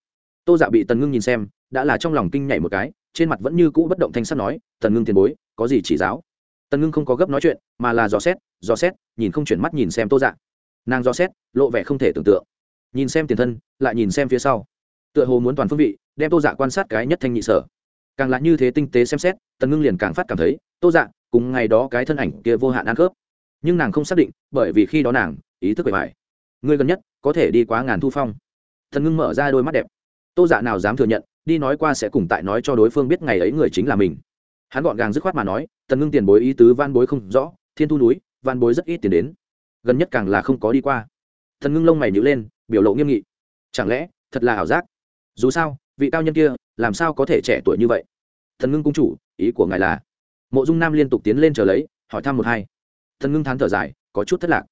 Tô dạ bị tần ngưng nhìn xem, đã là trong lòng kinh nhảy một cái, trên mặt vẫn như cũ bất động thanh sắt nói, tần ngưng tiền bối, có gì chỉ giáo? Tần ngưng không có gấp nói chuyện, mà là dò xét dò xét, nhìn không chuyển mắt nhìn xem tô dạ. Nàng dò xét, lộ vẻ không thể tưởng tượng. Nhìn xem tiền thân, lại nhìn xem phía sau. Tựa hồ muốn toàn phương vị, đem tô dạ quan sát cái nhất thanh nhị sở. Càng là như thế tinh tế xem xét, tần ngưng liền càng phát cảm thấy, tô dạ cùng ngày đó cái thân ảnh kia vô hạn ăn khớp. Nhưng nàng không xác định, bởi vì khi đó nàng, ý thức bề mại người gần nhất, có thể đi quá ngàn thu phong thần ngưng mở ra đôi mắt đẹp. Tô dạ nào dám thừa nhận, đi nói qua sẽ cùng tại nói cho đối phương biết ngày ấy người chính là mình. Hắn gọn gàng dứt khoát mà nói tần ngưng tiền bối ý tứ van bối không rõ, thiên thu núi van bối rất ít tiền đến. Gần nhất càng là không có đi qua. Thần ngưng lông mày nhữ lên, biểu lộ nghiêm nghị. Chẳng lẽ, thật là ảo giác? Dù sao, vị cao nhân kia, làm sao có thể trẻ tuổi như vậy? Thần ngưng cung chủ, ý của ngài là? Mộ dung nam liên tục tiến lên chờ lấy, hỏi thăm một hai. Thần ngưng thán thở dài, có chút thất lạc.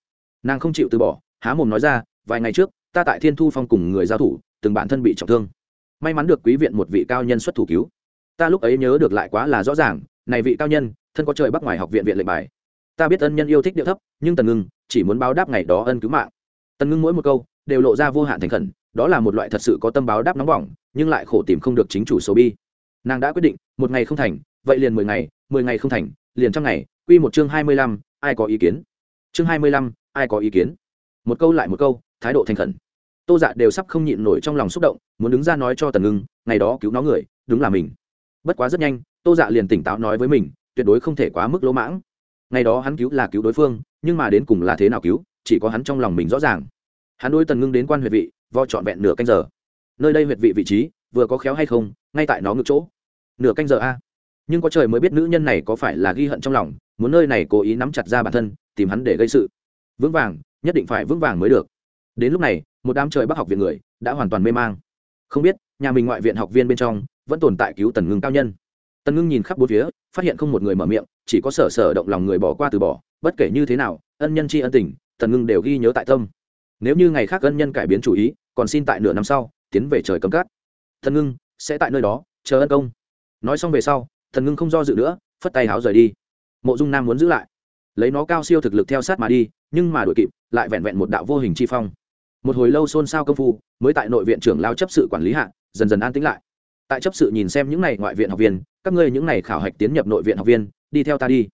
Nàng không chịu từ bỏ, há mồm nói ra, vài ngày trước ta tại thiên thu phong cùng người giao thủ, từng bản thân bị trọng thương. May mắn được quý viện một vị cao nhân xuất thủ cứu. Ta lúc ấy nhớ được lại quá là rõ ràng, này vị cao nhân, thân có trời bắc ngoài học viện viện lệnh bài. Ta biết ân nhân yêu thích điệu thấp, nhưng tần ngưng chỉ muốn báo đáp ngày đó ân cứu mạng. Tần ngưng mỗi một câu đều lộ ra vô hạn thành khẩn, đó là một loại thật sự có tâm báo đáp nóng bỏng, nhưng lại khổ tìm không được chính chủ số bi. Nàng đã quyết định, một ngày không thành, vậy liền mười ngày mười ngày không thành, liền trăm ngày, quy một chương hai mươi lăm, ai có ý kiến? Chương hai mươi lăm, ai có ý kiến? Một câu lại một câu thái độ thành khẩn. Tô dạ đều sắp không nhịn nổi trong lòng xúc động, muốn đứng ra nói cho tần ngưng, ngày đó cứu nó người, đúng là mình. Bất quá rất nhanh, tô dạ liền tỉnh táo nói với mình, tuyệt đối không thể quá mức lỗ mãng. Ngày đó hắn cứu là cứu đối phương, nhưng mà đến cùng là thế nào cứu, chỉ có hắn trong lòng mình rõ ràng. Hắn đôi tần ngưng đến quan huyệt vị, vo trọn vẹn nửa canh giờ. Nơi đây huyệt vị vị trí, vừa có khéo hay không, ngay tại nó ngược chỗ. Nửa canh giờ a. Nhưng có trời mới biết nữ nhân này có phải là ghi hận trong lòng, muốn nơi này cố ý nắm chặt ra bản thân, tìm hắn để gây sự. Vững vàng, nhất định phải vững vàng mới được đến lúc này, một đám trời bắc học viện người đã hoàn toàn mê mang. Không biết, nhà mình ngoại viện học viên bên trong vẫn tồn tại cứu tần ngưng cao nhân. Tần ngưng nhìn khắp bốn phía, phát hiện không một người mở miệng, chỉ có sở sở động lòng người bỏ qua từ bỏ, bất kể như thế nào, ân nhân tri ân tình, tần ngưng đều ghi nhớ tại tâm. Nếu như ngày khác ân nhân cải biến chủ ý, còn xin tại nửa năm sau, tiến về trời cấm cát. Thần ngưng, sẽ tại nơi đó, chờ ân công. Nói xong về sau thần ngưng không do dự nữa, phất tay háo rời đi. Mộ dung nam muốn giữ lại. Lấy nó cao siêu thực lực theo sát mà đi, nhưng mà đội kịp, lại vẹn vẹn một đạo vô hình chi phong một hồi lâu xôn xao công phu, mới tại nội viện trưởng lao chấp sự quản lý hạ, dần dần an tĩnh lại. Tại chấp sự nhìn xem những n à y ngoại viện học viên, các ngươi những n à y khảo hạch tiến nhập nội viện học viên, đi theo ta đi.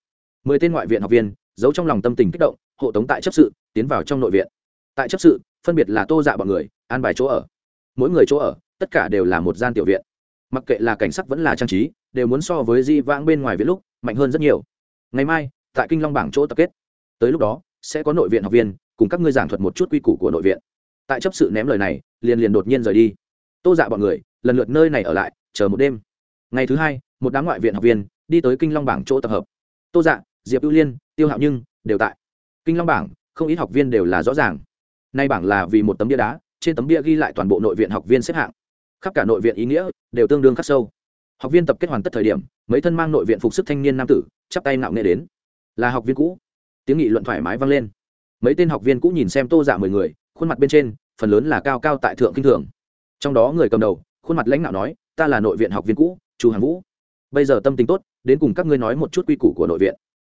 Mười tên ngoại viện học viên, giấu trong lòng tâm tình kích động, hộ tống tại chấp sự, tiến vào trong nội viện. Tại chấp sự, phân biệt là tô dạ bọn người, an bài chỗ ở. Mỗi người chỗ ở, tất cả đều là một gian tiểu viện. Mặc kệ là cảnh sắc vẫn là trang trí, đều muốn so với di vãng bên ngoài viện lúc, mạnh hơn rất nhiều. Ngày mai, tại kinh long bảng chỗ tập kết. Tới lúc đó, sẽ có nội viện học viên, cùng các ngươi giảng thuật một chút quy củ của nội viện tại chấp sự ném lời này, liền liền đột nhiên rời đi. Tô dạ bọn người, lần lượt nơi này ở lại, chờ một đêm. Ngày thứ hai, một đám ngoại viện học viên đi tới kinh long bảng chỗ tập hợp. Tô dạ diệp ưu liên, tiêu hạo nhưng đều tại. Kinh long bảng, không ít học viên đều là rõ ràng. Nay bảng là vì một tấm bia đá, trên tấm bia ghi lại toàn bộ nội viện học viên xếp hạng. Khắp cả nội viện ý nghĩa đều tương đương khắc sâu. Học viên tập kết hoàn tất thời điểm, mấy thân mang nội viện phục sức thanh niên nam tử chắp tay nạo nghệ đến. Là học viên cũ. Tiếng nghị luận thoải mái vang lên. Mấy tên học viên cũ nhìn xem tô dạ mười người khuôn mặt bên trên, phần lớn là cao cao tại thượng kinh thường. Trong đó người cầm đầu, khuôn mặt lãnh đạo nói, ta là nội viện học viên cũ, chu hàn vũ. Bây giờ tâm tính tốt, đến cùng các ngươi nói một chút quy củ của nội viện.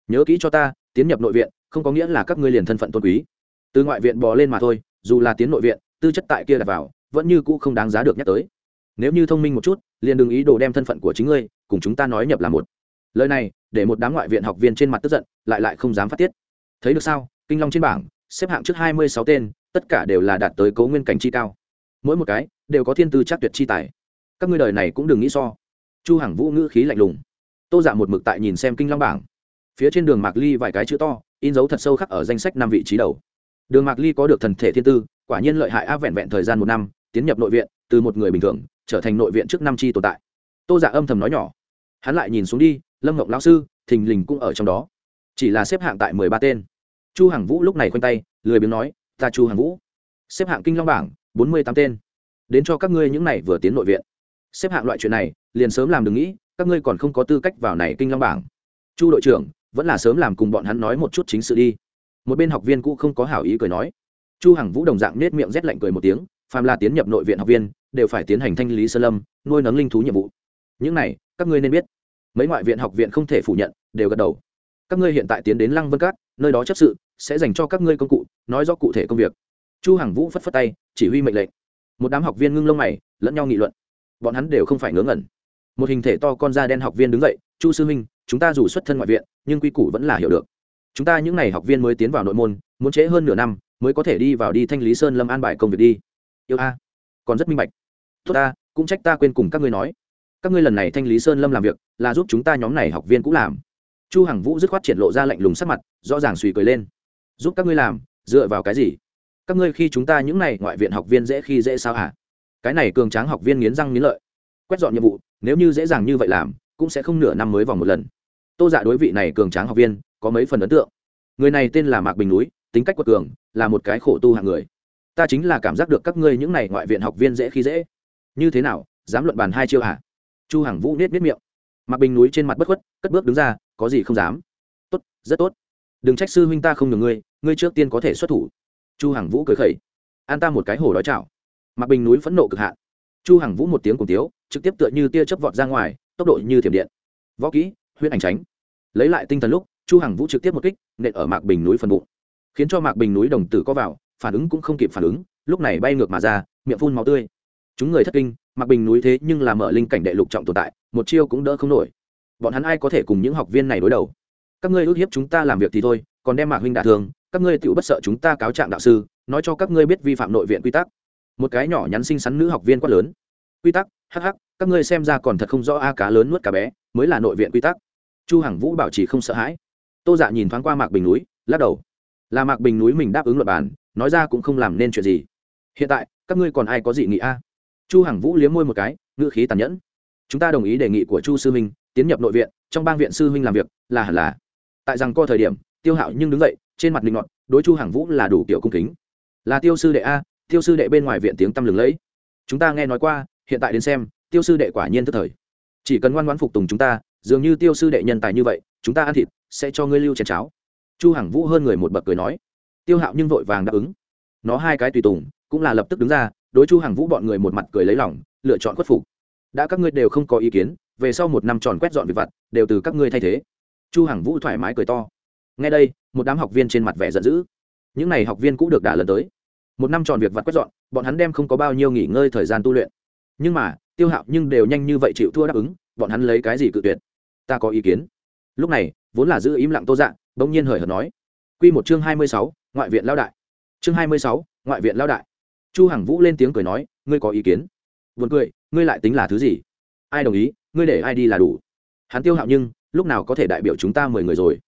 Nhớ kỹ cho ta, tiến nhập nội viện, không có nghĩa là các ngươi liền thân phận tôn quý. Từ ngoại viện bò lên mà thôi, dù là tiến nội viện, tư chất tại kia đặt vào, vẫn như cũ không đáng giá được nhắc tới. Nếu như thông minh một chút, liền đừng ý đồ đem thân phận của chính ngươi cùng chúng ta nói nhập là một. Lời này, để một đám ngoại viện học viên trên mặt tức giận, lại lại không dám phát tiết. Thấy được sao? Kinh long trên bảng, xếp hạng trước hai mươi sáu tên tất cả đều là đạt tới cấu nguyên cảnh chi cao. Mỗi một cái đều có thiên tư chắc tuyệt chi tài. Các ngươi đời này cũng đừng nghĩ so. Chu hằng vũ ngữ khí lạnh lùng. Tô dạ một mực tại nhìn xem kinh long bảng. Phía trên đường mạc ly vài cái chữ to, in dấu thật sâu khắc ở danh sách năm vị trí đầu. Đường mạc ly có được thần thể thiên tư, quả nhiên lợi hại áp vẹn vẹn thời gian một năm, tiến nhập nội viện, từ một người bình thường, trở thành nội viện trước năm chi tồn tại. Tô giả dạ âm thầm nói nhỏ. Hắn lại nhìn xuống đi, lâm ngọc lão sư, thình lình cũng ở trong đó. Chỉ là xếp hạng tại mười ba tên. Chu hằng vũ lúc này khoanh tay, lười biếng nói ta chu hằng vũ. Xếp hạng kinh long bảng, bốn mươi tám tên. Đến cho các ngươi những này vừa tiến nội viện. Xếp hạng loại chuyện này, liền sớm làm đừng nghĩ, các ngươi còn không có tư cách vào này kinh long bảng. Chu đội trưởng, vẫn là sớm làm cùng bọn hắn nói một chút chính sự đi. Một bên học viên cũ không có hảo ý cười nói. Chu hằng vũ đồng dạng nết miệng rét lạnh cười một tiếng, phàm là tiến nhập nội viện học viên, đều phải tiến hành thanh lý sơ lâm, nuôi nấng linh thú nhiệm vụ. Những này, các ngươi nên biết. Mấy ngoại viện học viện không thể phủ nhận, đều gật đầu. Các ngươi hiện tại tiến đến lăng vân cát, nơi đó chấp sự sẽ dành cho các ngươi công cụ, nói rõ cụ thể công việc. Chu hằng vũ phất phất tay, chỉ huy mệnh lệnh. Một đám học viên ngưng lông mày, lẫn nhau nghị luận. Bọn hắn đều không phải ngớ ngẩn. Một hình thể to con da đen học viên đứng dậy, chu sư minh chúng ta dù xuất thân ngoại viện, nhưng quy củ vẫn là hiểu được. Chúng ta những ngày học viên mới tiến vào nội môn, muốn trễ hơn nửa năm, mới có thể đi vào đi thanh lý sơn lâm an bài công việc đi. Yêu a, còn rất minh bạch. Tốt ta, cũng trách ta quên cùng các ngươi nói. Các ngươi lần này thanh lý sơn lâm làm việc, là giúp chúng ta nhóm này học viên cũng làm. Chu hằng vũ dứt khoát triển lộ ra lạnh lùng sắc mặt, rõ ràng suy cười lên giúp các ngươi làm, dựa vào cái gì? Các ngươi khi chúng ta những này ngoại viện học viên dễ khi dễ sao hả? Cái này cường tráng học viên nghiến răng nghiến lợi. Quét dọn nhiệm vụ, nếu như dễ dàng như vậy làm, cũng sẽ không nửa năm mới vòng một lần. Tô dạ đối vị này cường tráng học viên, có mấy phần ấn tượng. Người này tên là mạc bình núi, tính cách quật cường, là một cái khổ tu hạng người. Ta chính là cảm giác được các ngươi những này ngoại viện học viên dễ khi dễ. Như thế nào, dám luận bàn hai chiêu hả? Chu hằng vũ nết nết miệng. Mạc bình núi trên mặt bất khuất, cất bước đứng ra, có gì không dám. Tốt, rất tốt đừng trách sư huynh ta không được ngươi ngươi trước tiên có thể xuất thủ. Chu hằng vũ cười khẩy. An ta một cái hồ đói chảo. Mạc bình núi phẫn nộ cực hạn. Chu hằng vũ một tiếng cùng tiếu, trực tiếp tựa như tia chớp vọt ra ngoài, tốc độ như thiểm điện. Võ kỹ, huyết ảnh tránh. Lấy lại tinh thần lúc, chu hằng vũ trực tiếp một kích, nện ở mạc bình núi phần bụng. Khiến cho mạc bình núi đồng tử có vào, phản ứng cũng không kịp phản ứng, lúc này bay ngược mà ra, miệng phun máu tươi. Chúng người thất kinh, mạc bình núi thế nhưng là mở linh cảnh đệ lục trọng tồn tại, một chiêu cũng đỡ không nổi. Bọn hắn ai có thể cùng những học viên này đối đầu? Các ngươi ước hiếp chúng ta làm việc thì thôi, còn đem mạc huynh đả thương, các ngươi tự bất sợ chúng ta cáo trạng đạo sư, nói cho các ngươi biết vi phạm nội viện quy tắc. Một cái nhỏ nhắn xinh xắn nữ học viên quát lớn. Quy tắc, hắc hắc, các ngươi xem ra còn thật không rõ a cá lớn nuốt cá bé, mới là nội viện quy tắc. Chu hằng vũ bảo trì không sợ hãi. Tô dạ nhìn thoáng qua mạc bình núi, lắc đầu. Là mạc bình núi mình đáp ứng luật bản, nói ra cũng không làm nên chuyện gì. Hiện tại, các ngươi còn ai có dị nghị a? Chu hằng vũ liếm môi một cái, ngữ khí tàn nhẫn. Chúng ta đồng ý đề nghị của chu sư minh, tiến nhập nội viện, trong bang viện sư minh làm việc, là hẳn là tại rằng co thời điểm, tiêu hạo nhưng đứng dậy, trên mặt linh ngọn đối chu hàng vũ là đủ kiểu cung kính. Là tiêu sư đệ a, tiêu sư đệ bên ngoài viện tiếng tăm lừng lẫy. Chúng ta nghe nói qua, hiện tại đến xem, tiêu sư đệ quả nhiên tức thời. Chỉ cần ngoan ngoãn phục tùng chúng ta, dường như tiêu sư đệ nhân tài như vậy, chúng ta ăn thịt, sẽ cho ngươi lưu chén cháo. Chu hằng vũ hơn người một bậc cười nói. Tiêu hạo nhưng vội vàng đáp ứng. Nó hai cái tùy tùng, cũng là lập tức đứng ra, đối chu hằng vũ bọn người một mặt cười lấy lòng, lựa chọn khuất phục. Đã các ngươi đều không có ý kiến, về sau một năm tròn quét dọn việc vặt, đều từ các ngươi thay thế chu hằng vũ thoải mái cười to. Ngay đây, một đám học viên trên mặt vẻ giận dữ. Những này học viên cũng được đả lần tới. Một năm tròn việc vặt quét dọn, bọn hắn đem không có bao nhiêu nghỉ ngơi thời gian tu luyện. Nhưng mà, tiêu hạo nhưng đều nhanh như vậy chịu thua đáp ứng, bọn hắn lấy cái gì cự tuyệt? Ta có ý kiến. Lúc này, vốn là giữ im lặng tô dạng bỗng nhiên hời hợt nói. Q một chương hai mươi sáu, ngoại viện lao đại. Chương hai mươi sáu, ngoại viện lao đại. Chu hằng vũ lên tiếng cười nói, ngươi có ý kiến? Vượt cười, ngươi lại tính là thứ gì? Ai đồng ý, ngươi để ai đi là đủ. Hắn tiêu hạo nhưng lúc nào có thể đại biểu chúng ta mười người rồi?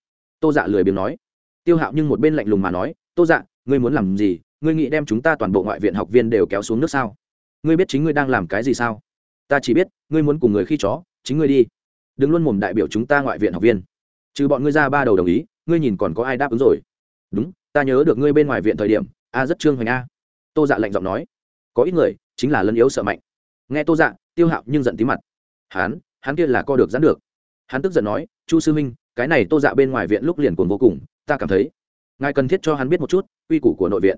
Tô dạ lười biếng nói. Tiêu hạo nhưng một bên lạnh lùng mà nói, tô dạ ngươi muốn làm gì? Ngươi nghĩ đem chúng ta toàn bộ ngoại viện học viên đều kéo xuống nước sao? Ngươi biết chính ngươi đang làm cái gì sao? Ta chỉ biết, ngươi muốn cùng người khi chó, chính ngươi đi. Đừng luôn mồm đại biểu chúng ta ngoại viện học viên. Trừ bọn ngươi ra ba đầu đồng ý, ngươi nhìn còn có ai đáp ứng rồi? Đúng, ta nhớ được ngươi bên ngoài viện thời điểm, a rất trương hoành a. Tô dạ lạnh giọng nói. Có ít người, chính là lân yếu sợ mạnh. Nghe tô dạ tiêu hạo nhưng giận tí mặt. Hắn hắn kia là co được dán được hắn tức giận nói, chu sư minh cái này tô dạ bên ngoài viện lúc liền cuồng vô cùng, ta cảm thấy ngài cần thiết cho hắn biết một chút uy củ của nội viện.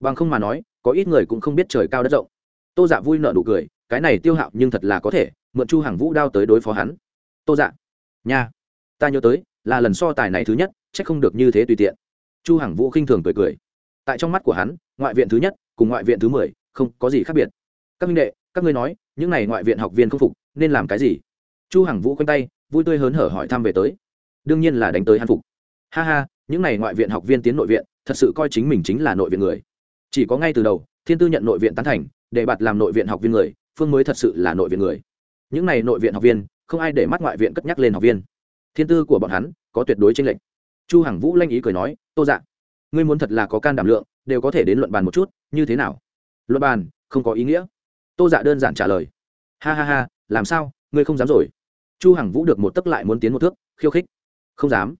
Bằng không mà nói, có ít người cũng không biết trời cao đất rộng. Tô dạ vui nợ nụ cười, cái này tiêu hạo nhưng thật là có thể, mượn chu hàng vũ đao tới đối phó hắn. Tô dạ nha, ta nhớ tới, là lần so tài này thứ nhất c h ắ c không được như thế tùy tiện. Chu hàng vũ khinh thường cười cười. Tại trong mắt của hắn, ngoại viện thứ nhất cùng ngoại viện thứ mười không có gì khác biệt. Các minh đệ, các ngươi nói, những n à y ngoại viện học viên không phục, nên làm cái gì? Chu Hằng vũ khoanh tay, vui tươi hớn hở hỏi thăm về tới. Đương nhiên là đánh tới hắn phục. Ha ha, những này ngoại viện học viên tiến nội viện, thật sự coi chính mình chính là nội viện người. Chỉ có ngay từ đầu, thiên tư nhận nội viện tán thành, để bạt làm nội viện học viên người, phương mới thật sự là nội viện người. Những này nội viện học viên, không ai để mắt ngoại viện cất nhắc lên học viên. Thiên tư của bọn hắn, có tuyệt đối tranh lệch. Chu hằng vũ lanh ý cười nói, tô dạ ngươi muốn thật là có can đảm lượng, đều có thể đến luận bàn một chút, như thế nào? Luận bàn, không có ý nghĩa. Tô dạ đơn giản trả lời, ha ha ha, làm sao, ngươi không dám rồi? Chu hằng vũ được một tấc lại muốn tiến một thước, khiêu khích. Không dám.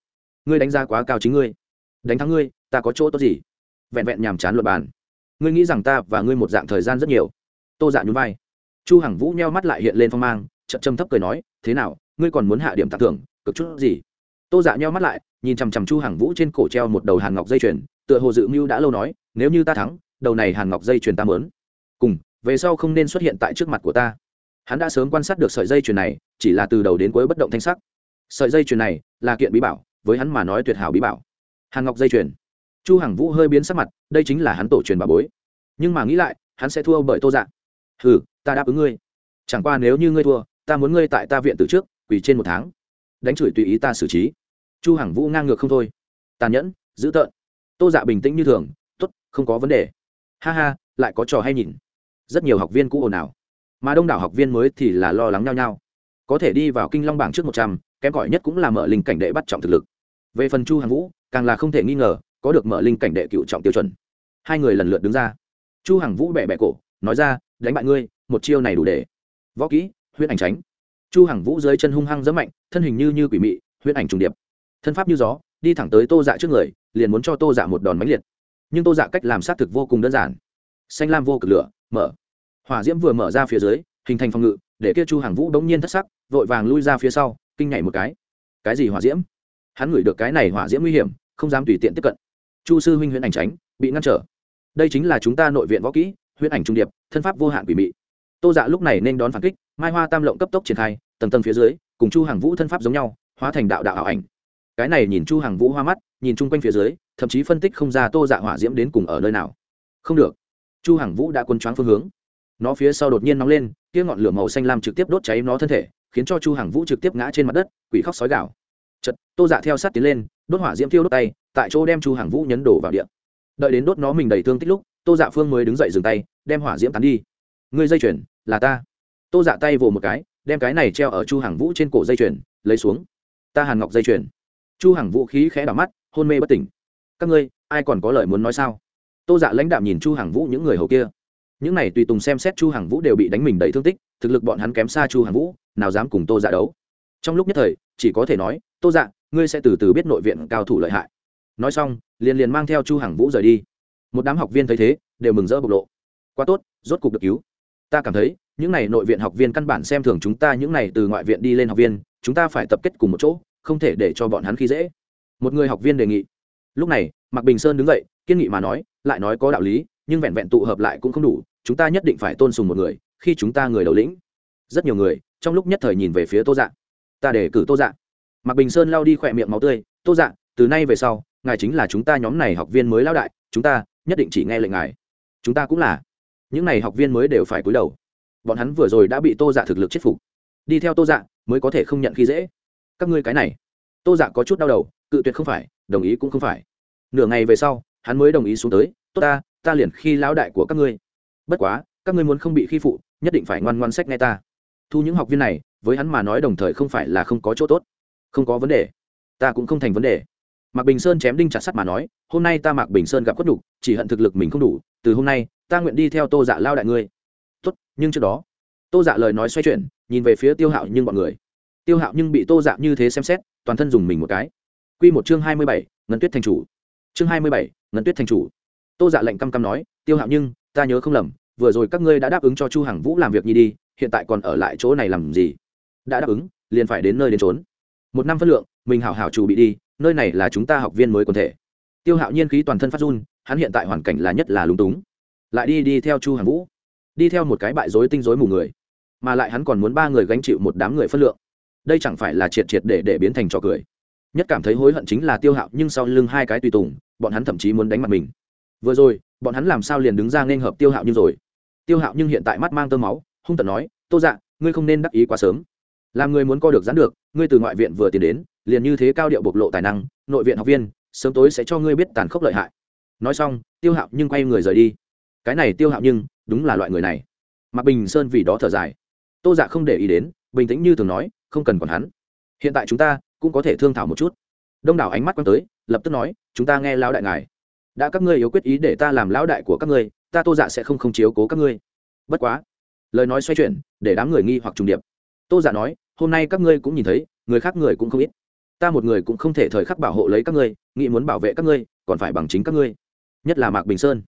Ngươi đánh giá quá cao chính ngươi. Đánh thắng ngươi, ta có chỗ tốt gì? Vẹn vẹn nhàm chán luận bàn. Ngươi nghĩ rằng ta và ngươi một dạng thời gian rất nhiều. Tô dạ nhún vai. Chu hằng vũ nheo mắt lại hiện lên phong mang, chậm châm thấp cười nói, thế nào, ngươi còn muốn hạ điểm tặng thưởng, cực chút gì? Tô dạ nheo mắt lại, nhìn chằm chằm chu hằng vũ trên cổ treo một đầu hàn ngọc dây chuyền, tựa hồ dự mưu đã lâu nói, nếu như ta thắng, đầu này hàn ngọc dây chuyền ta mớn cùng, về sau không nên xuất hiện tại trước mặt của ta hắn đã sớm quan sát được sợi dây chuyền này, chỉ là từ đầu đến cuối bất động thanh sắc. Sợi dây chuyền này là kiện bí bảo, với hắn mà nói tuyệt hảo bí bảo. Hàn ngọc dây chuyền. Chu hằng vũ hơi biến sắc mặt, đây chính là hắn tổ truyền bà bối. Nhưng mà nghĩ lại, hắn sẽ thua bởi tô dạ. Hừ, ta đáp ứng ngươi. Chẳng qua nếu như ngươi thua, ta muốn ngươi tại ta viện từ trước, quỳ trên một tháng. Đánh chửi tùy ý ta xử trí. Chu hằng vũ ngang ngược không thôi. Tàn nhẫn, dữ tợn. Tô dạ bình tĩnh như thường, tốt, không có vấn đề. Ha ha, lại có trò hay nhìn. Rất nhiều học viên cũ ồn ào mà đông đảo học viên mới thì là lo lắng nhau nhau. Có thể đi vào kinh long bảng trước một trăm, kém cỏi nhất cũng là mở linh cảnh đệ bắt trọng thực lực. Về phần chu hằng vũ, càng là không thể nghi ngờ, có được mở linh cảnh đệ cựu trọng tiêu chuẩn. Hai người lần lượt đứng ra. Chu hằng vũ bẻ bẻ cổ, nói ra, đánh bại ngươi, một chiêu này đủ để. Võ kỹ, huyết ảnh tránh. Chu hằng vũ dưới chân hung hăng rất mạnh, thân hình như như quỷ mị, huyết ảnh trùng điệp. Thân pháp như gió, đi thẳng tới tô dạ trước người, liền muốn cho tô dạ một đòn mánh liệt. Nhưng tô dạ cách làm sát thực vô cùng đơn giản. Xanh lam vô cực lửa, mở hỏa diễm vừa mở ra phía dưới, hình thành phòng ngự, để kia chu hàng vũ đống nhiên thất sắc, vội vàng lui ra phía sau, kinh nhảy một cái. Cái gì hỏa diễm? Hắn ngửi được cái này hỏa diễm nguy hiểm, không dám tùy tiện tiếp cận. Chu sư huynh huyễn ảnh tránh bị ngăn trở. Đây chính là chúng ta nội viện võ kỹ huyễn ảnh trung điệp, thân pháp vô hạn quỷ mị. Tô dạ lúc này nên đón phản kích, mai hoa tam lộng cấp tốc triển khai, tầng tầng phía dưới, cùng chu hàng vũ thân pháp giống nhau, hóa thành đạo đạo ảo ảnh. Cái này nhìn chu hàng vũ hoa mắt, nhìn chung quanh phía dưới, thậm chí phân tích không ra tô dạ hỏa diễm đến cùng ở nơi nào. Không được. Chu hàng vũ đã quân choáng phương hướng nó phía sau đột nhiên nóng lên, kia ngọn lửa màu xanh lam trực tiếp đốt cháy nó thân thể, khiến cho chu hàng vũ trực tiếp ngã trên mặt đất, quỷ khóc sói gạo chật tô dạ theo sát tiến lên, đốt hỏa diễm thiêu đốt tay, tại chỗ đem chu hàng vũ nhấn đổ vào điện. Đợi đến đốt nó mình đầy thương tích lúc, tô dạ phương mới đứng dậy dừng tay, đem hỏa diễm tán đi. Ngươi dây chuyền, là ta. Tô dạ tay vồ một cái, đem cái này treo ở chu hàng vũ trên cổ dây chuyền, lấy xuống. Ta hàn ngọc dây chuyền. Chu hàng vũ khí khẽ đỏ mắt, hôn mê bất tỉnh. Các ngươi, ai còn có lời muốn nói sao? Tô dạ lãnh đạm nhìn chu hàng vũ những người hầu kia những này tùy tùng xem xét chu hàng vũ đều bị đánh mình đầy thương tích, thực lực bọn hắn kém xa chu hàng vũ, nào dám cùng tô dạ đấu. Trong lúc nhất thời, chỉ có thể nói, tô dạ ngươi sẽ từ từ biết nội viện cao thủ lợi hại. Nói xong, liền liền mang theo chu hàng vũ rời đi. Một đám học viên thấy thế, đều mừng rỡ bộc lộ. Quá tốt, rốt cục được cứu. Ta cảm thấy, những n à y nội viện học viên căn bản xem thường chúng ta, những n à y từ ngoại viện đi lên học viên, chúng ta phải tập kết cùng một chỗ, không thể để cho bọn hắn khi dễ. Một người học viên đề nghị. Lúc này, mạc bình sơn đứng dậy, kiên nghị mà nói, lại nói có đạo lý, nhưng vẹn vẹn tụ hợp lại cũng không đủ chúng ta nhất định phải tôn sùng một người, khi chúng ta người đầu lĩnh. Rất nhiều người, trong lúc nhất thời nhìn về phía tô dạ. Ta để cử tô dạ. Mạc bình sơn lao đi khỏe miệng máu tươi. Tô dạ từ nay về sau, ngài chính là chúng ta nhóm này học viên mới lao đại, chúng ta nhất định chỉ nghe lệnh ngài. Chúng ta cũng là. Những n à y học viên mới đều phải cúi đầu. Bọn hắn vừa rồi đã bị tô dạ thực lực chết phục. Đi theo tô dạ mới có thể không nhận khi dễ. Các ngươi cái này. Tô dạ có chút đau đầu, cự tuyệt không phải, đồng ý cũng không phải. Nửa ngày về sau, hắn mới đồng ý xuống tới. Tốt ta ta liền khi lão đại của các ngươi bất quá các ngươi muốn không bị khi phụ nhất định phải ngoan ngoan sách nghe ta. Thu những học viên này với hắn mà nói đồng thời không phải là không có chỗ tốt. Không có vấn đề. Ta cũng không thành vấn đề. Mạc bình sơn chém đinh chặt sắt mà nói hôm nay ta mạc bình sơn gặp khuất đủ, chỉ hận thực lực mình không đủ từ hôm nay ta nguyện đi theo tô dạ lao đại ngươi. Tốt nhưng trước đó tô dạ lời nói xoay chuyển nhìn về phía tiêu hạo nhưng bọn người. Tiêu hạo nhưng bị tô dạ như thế xem xét toàn thân dùng mình một cái. Q một chương hai mươi bảy ngân tuyết thành chủ. Chương hai mươi bảy ngân tuyết thành chủ. Tô dạ lệnh căm căm nói tiêu hạo nhưng ta nhớ không lầm, vừa rồi các ngươi đã đáp ứng cho chu hằng vũ làm việc nhi đi, hiện tại còn ở lại chỗ này làm gì? Đã đáp ứng, liền phải đến nơi đến trốn một năm phân lượng, mình hảo hảo chủ bị đi, nơi này là chúng ta học viên mới quần thể. Tiêu hạo nhiên khí toàn thân phát run, hắn hiện tại hoàn cảnh là nhất là lúng túng. Lại đi đi theo chu hằng vũ, đi theo một cái bại rối tinh rối mù người, mà lại hắn còn muốn ba người gánh chịu một đám người phân lượng. Đây chẳng phải là triệt triệt để để biến thành trò cười. Nhất cảm thấy hối hận chính là tiêu hạo, nhưng sau lưng hai cái tùy tùng, bọn hắn thậm chí muốn đánh mặt mình. Vừa rồi bọn hắn làm sao liền đứng ra nên hợp tiêu hạo nhưng rồi? Tiêu hạo nhưng hiện tại mắt mang tơ máu, hung tận nói, tô dạ ngươi không nên đắc ý quá sớm. Làm người muốn co được gián được, ngươi từ ngoại viện vừa tiến đến, liền như thế cao điệu bộc lộ tài năng, nội viện học viên, sớm tối sẽ cho ngươi biết tàn khốc lợi hại. Nói xong, tiêu hạo nhưng quay người rời đi. Cái này tiêu hạo nhưng, đúng là loại người này. Mặc bình sơn vì đó thở dài. Tô dạ không để ý đến, bình tĩnh như thường nói, không cần còn hắn. Hiện tại chúng ta cũng có thể thương thảo một chút. Đông đảo ánh mắt quăng tới, lập tức nói, chúng ta nghe lão đại ngài đã các ngươi yếu quyết ý để ta làm lão đại của các ngươi, ta tô dạ sẽ không không chiếu cố các ngươi. Bất quá, lời nói xoay chuyển, để đám người nghi hoặc trùng điệp. Tô dạ nói, hôm nay các ngươi cũng nhìn thấy, người khác người cũng không ít. Ta một người cũng không thể thời khắc bảo hộ lấy các ngươi, nghĩ muốn bảo vệ các ngươi, còn phải bằng chính các ngươi. Nhất là mạc bình sơn.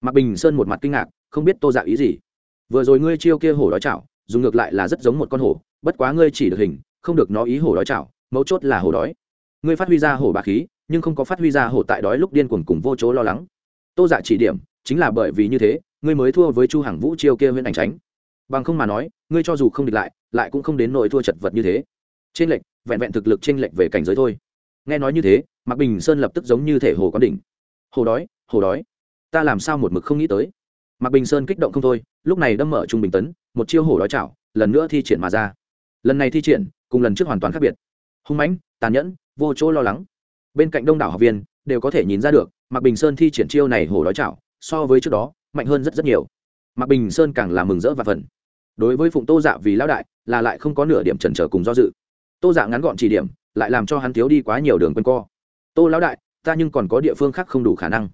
Mạc bình sơn một mặt kinh ngạc, không biết tô dạ ý gì. Vừa rồi ngươi chiêu kia hổ đói chảo, dùng ngược lại là rất giống một con hổ, bất quá ngươi chỉ được hình, không được nó ý hổ đói chảo, mấu chốt là hổ đói. Ngươi phát huy ra hổ bà khí nhưng không có phát huy ra hổ tại đói lúc điên cuồng cùng vô chỗ lo lắng. Tô dạ chỉ điểm, chính là bởi vì như thế, ngươi mới thua với chu hằng vũ chiêu kia huyện ảnh tránh. Bằng không mà nói, ngươi cho dù không địch lại lại cũng không đến nỗi thua chật vật như thế. Trên lệnh vẹn vẹn thực lực trên lệnh về cảnh giới thôi. Nghe nói như thế, mạc bình sơn lập tức giống như thể hồ quán đỉnh. Hồ đói hồ đói. Ta làm sao một mực không nghĩ tới? Mạc bình sơn kích động không thôi, lúc này đâm mở trung bình tấn, một chiêu hổ đói chảo, lần nữa thi triển mà ra. Lần này thi triển, cùng lần trước hoàn toàn khác biệt. Hung mãnh, tàn nhẫn, vô chỗ lo lắng bên cạnh đông đảo học viên đều có thể nhìn ra được mạc bình sơn thi triển chiêu này hổ đói chảo so với trước đó mạnh hơn rất rất nhiều mạc bình sơn càng là mừng rỡ và phần đối với phụng tô dạ vì lão đại là lại không có nửa điểm trần trở cùng do dự tô dạ ngắn gọn chỉ điểm lại làm cho hắn thiếu đi quá nhiều đường quân co tô lão đại ta nhưng còn có địa phương khác không đủ khả năng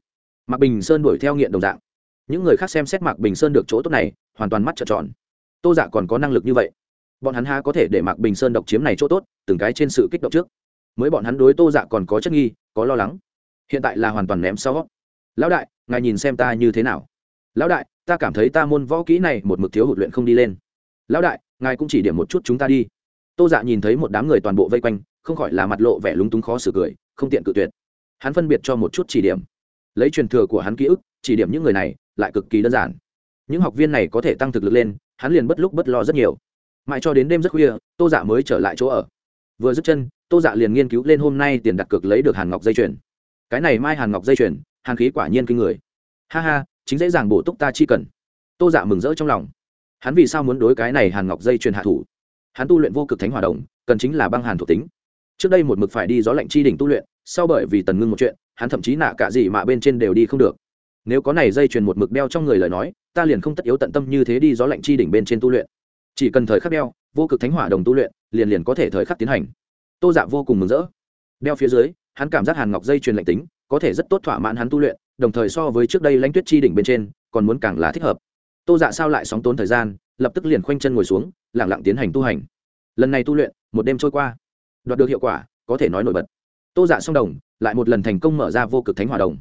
mạc bình sơn đuổi theo nghiện đồng dạng những người khác xem xét mạc bình sơn được chỗ tốt này hoàn toàn mắt trợn tròn tô dạ còn có năng lực như vậy bọn hắn ha có thể để mạc bình sơn độc chiếm này chỗ tốt từng cái trên sự kích động trước mới bọn hắn đối tô dạ còn có chất nghi, có lo lắng. Hiện tại là hoàn toàn ném sau. Lão đại, ngài nhìn xem ta như thế nào. Lão đại, ta cảm thấy ta môn võ kỹ này một mực thiếu hụt luyện không đi lên. Lão đại, ngài cũng chỉ điểm một chút chúng ta đi. Tô dạ nhìn thấy một đám người toàn bộ vây quanh, không khỏi là mặt lộ vẻ lúng túng khó xử cười, không tiện cự tuyệt. Hắn phân biệt cho một chút chỉ điểm. Lấy truyền thừa của hắn ký ức, chỉ điểm những người này, lại cực kỳ đơn giản. Những học viên này có thể tăng thực lực lên, hắn liền bất lúc bất lo rất nhiều. Mãi cho đến đêm rất khuya, tô dạ mới trở lại chỗ ở vừa dứt chân, tô dạ liền nghiên cứu lên hôm nay tiền đặt cược lấy được hàn ngọc dây chuyền. Cái này mai hàn ngọc dây chuyền, hàn khí quả nhiên kinh người. Ha ha, chính dễ dàng bổ túc ta chi cần. Tô dạ mừng rỡ trong lòng. Hắn vì sao muốn đối cái này hàn ngọc dây chuyền hạ thủ? Hắn tu luyện vô cực thánh hòa đồng cần chính là băng hàn thuộc tính. Trước đây một mực phải đi gió lạnh chi đỉnh tu luyện, sau bởi vì tần ngưng một chuyện, hắn thậm chí nạ cả gì mà bên trên đều đi không được. Nếu có này dây chuyền một mực đeo trong người lời nói, ta liền không tất yếu tận tâm như thế đi gió lạnh chi đỉnh bên trên tu luyện. Chỉ cần thời khắc đeo, vô cực thánh hỏa đồng tu luyện liền liền có thể thời khắc tiến hành. Tô dạ vô cùng mừng rỡ. Đeo phía dưới, hắn cảm giác hàn ngọc dây truyền lạnh tính, có thể rất tốt thỏa mãn hắn tu luyện, đồng thời so với trước đây lãnh tuyết chi đỉnh bên trên, còn muốn càng là thích hợp. Tô dạ sao lại sóng tốn thời gian, lập tức liền khoanh chân ngồi xuống lẳng lặng tiến hành tu hành. Lần này tu luyện, một đêm trôi qua. Đoạt được hiệu quả, có thể nói nổi bật. Tô dạ song đồng, lại một lần thành công mở ra vô cực thánh hỏa đồng.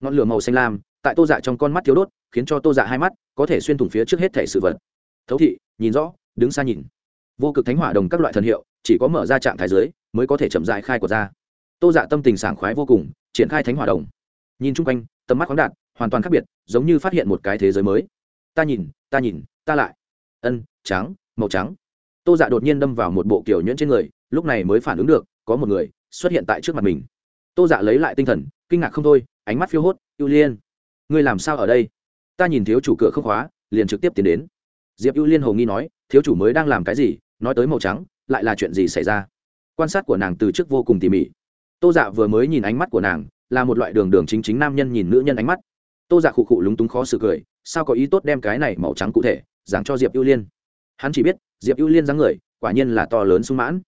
Ngọn lửa màu xanh lam, tại tô dạ trong con mắt thiếu đốt, khiến cho tô dạ hai mắt có thể xuyên thủng phía trước hết thể sự vật. Thấu thị, nhìn rõ, đứng xa nhìn vô cực thánh hỏa đồng các loại thần hiệu, chỉ có mở ra trạng thái giới mới có thể chậm dại khai của ra. Tô dạ tâm tình sảng khoái vô cùng, triển khai thánh hỏa đồng. Nhìn chung quanh, tầm mắt khoáng đạt, hoàn toàn khác biệt, giống như phát hiện một cái thế giới mới. Ta nhìn ta nhìn, ta lại. Ân, trắng, màu trắng. Tô dạ đột nhiên đâm vào một bộ kiểu nhuyễn trên người, lúc này mới phản ứng được, có một người xuất hiện tại trước mặt mình. Tô dạ lấy lại tinh thần, kinh ngạc không thôi, ánh mắt phiêu hốt, ưu liên, ngươi làm sao ở đây? Ta nhìn thiếu chủ cửa không khóa, liền trực tiếp tiến đến. Diệp ưu liên hồ nghi nói, thiếu chủ mới đang làm cái gì? Nói tới màu trắng, lại là chuyện gì xảy ra? Quan sát của nàng từ trước vô cùng tỉ mỉ. Tô dạ vừa mới nhìn ánh mắt của nàng, là một loại đường đường chính chính nam nhân nhìn nữ nhân ánh mắt. Tô dạ khụ khụ lúng túng khó xử cười, sao có ý tốt đem cái này màu trắng cụ thể, giảng cho diệp ưu liên? Hắn chỉ biết, diệp ưu liên dáng người, quả nhiên là to lớn sung mãn.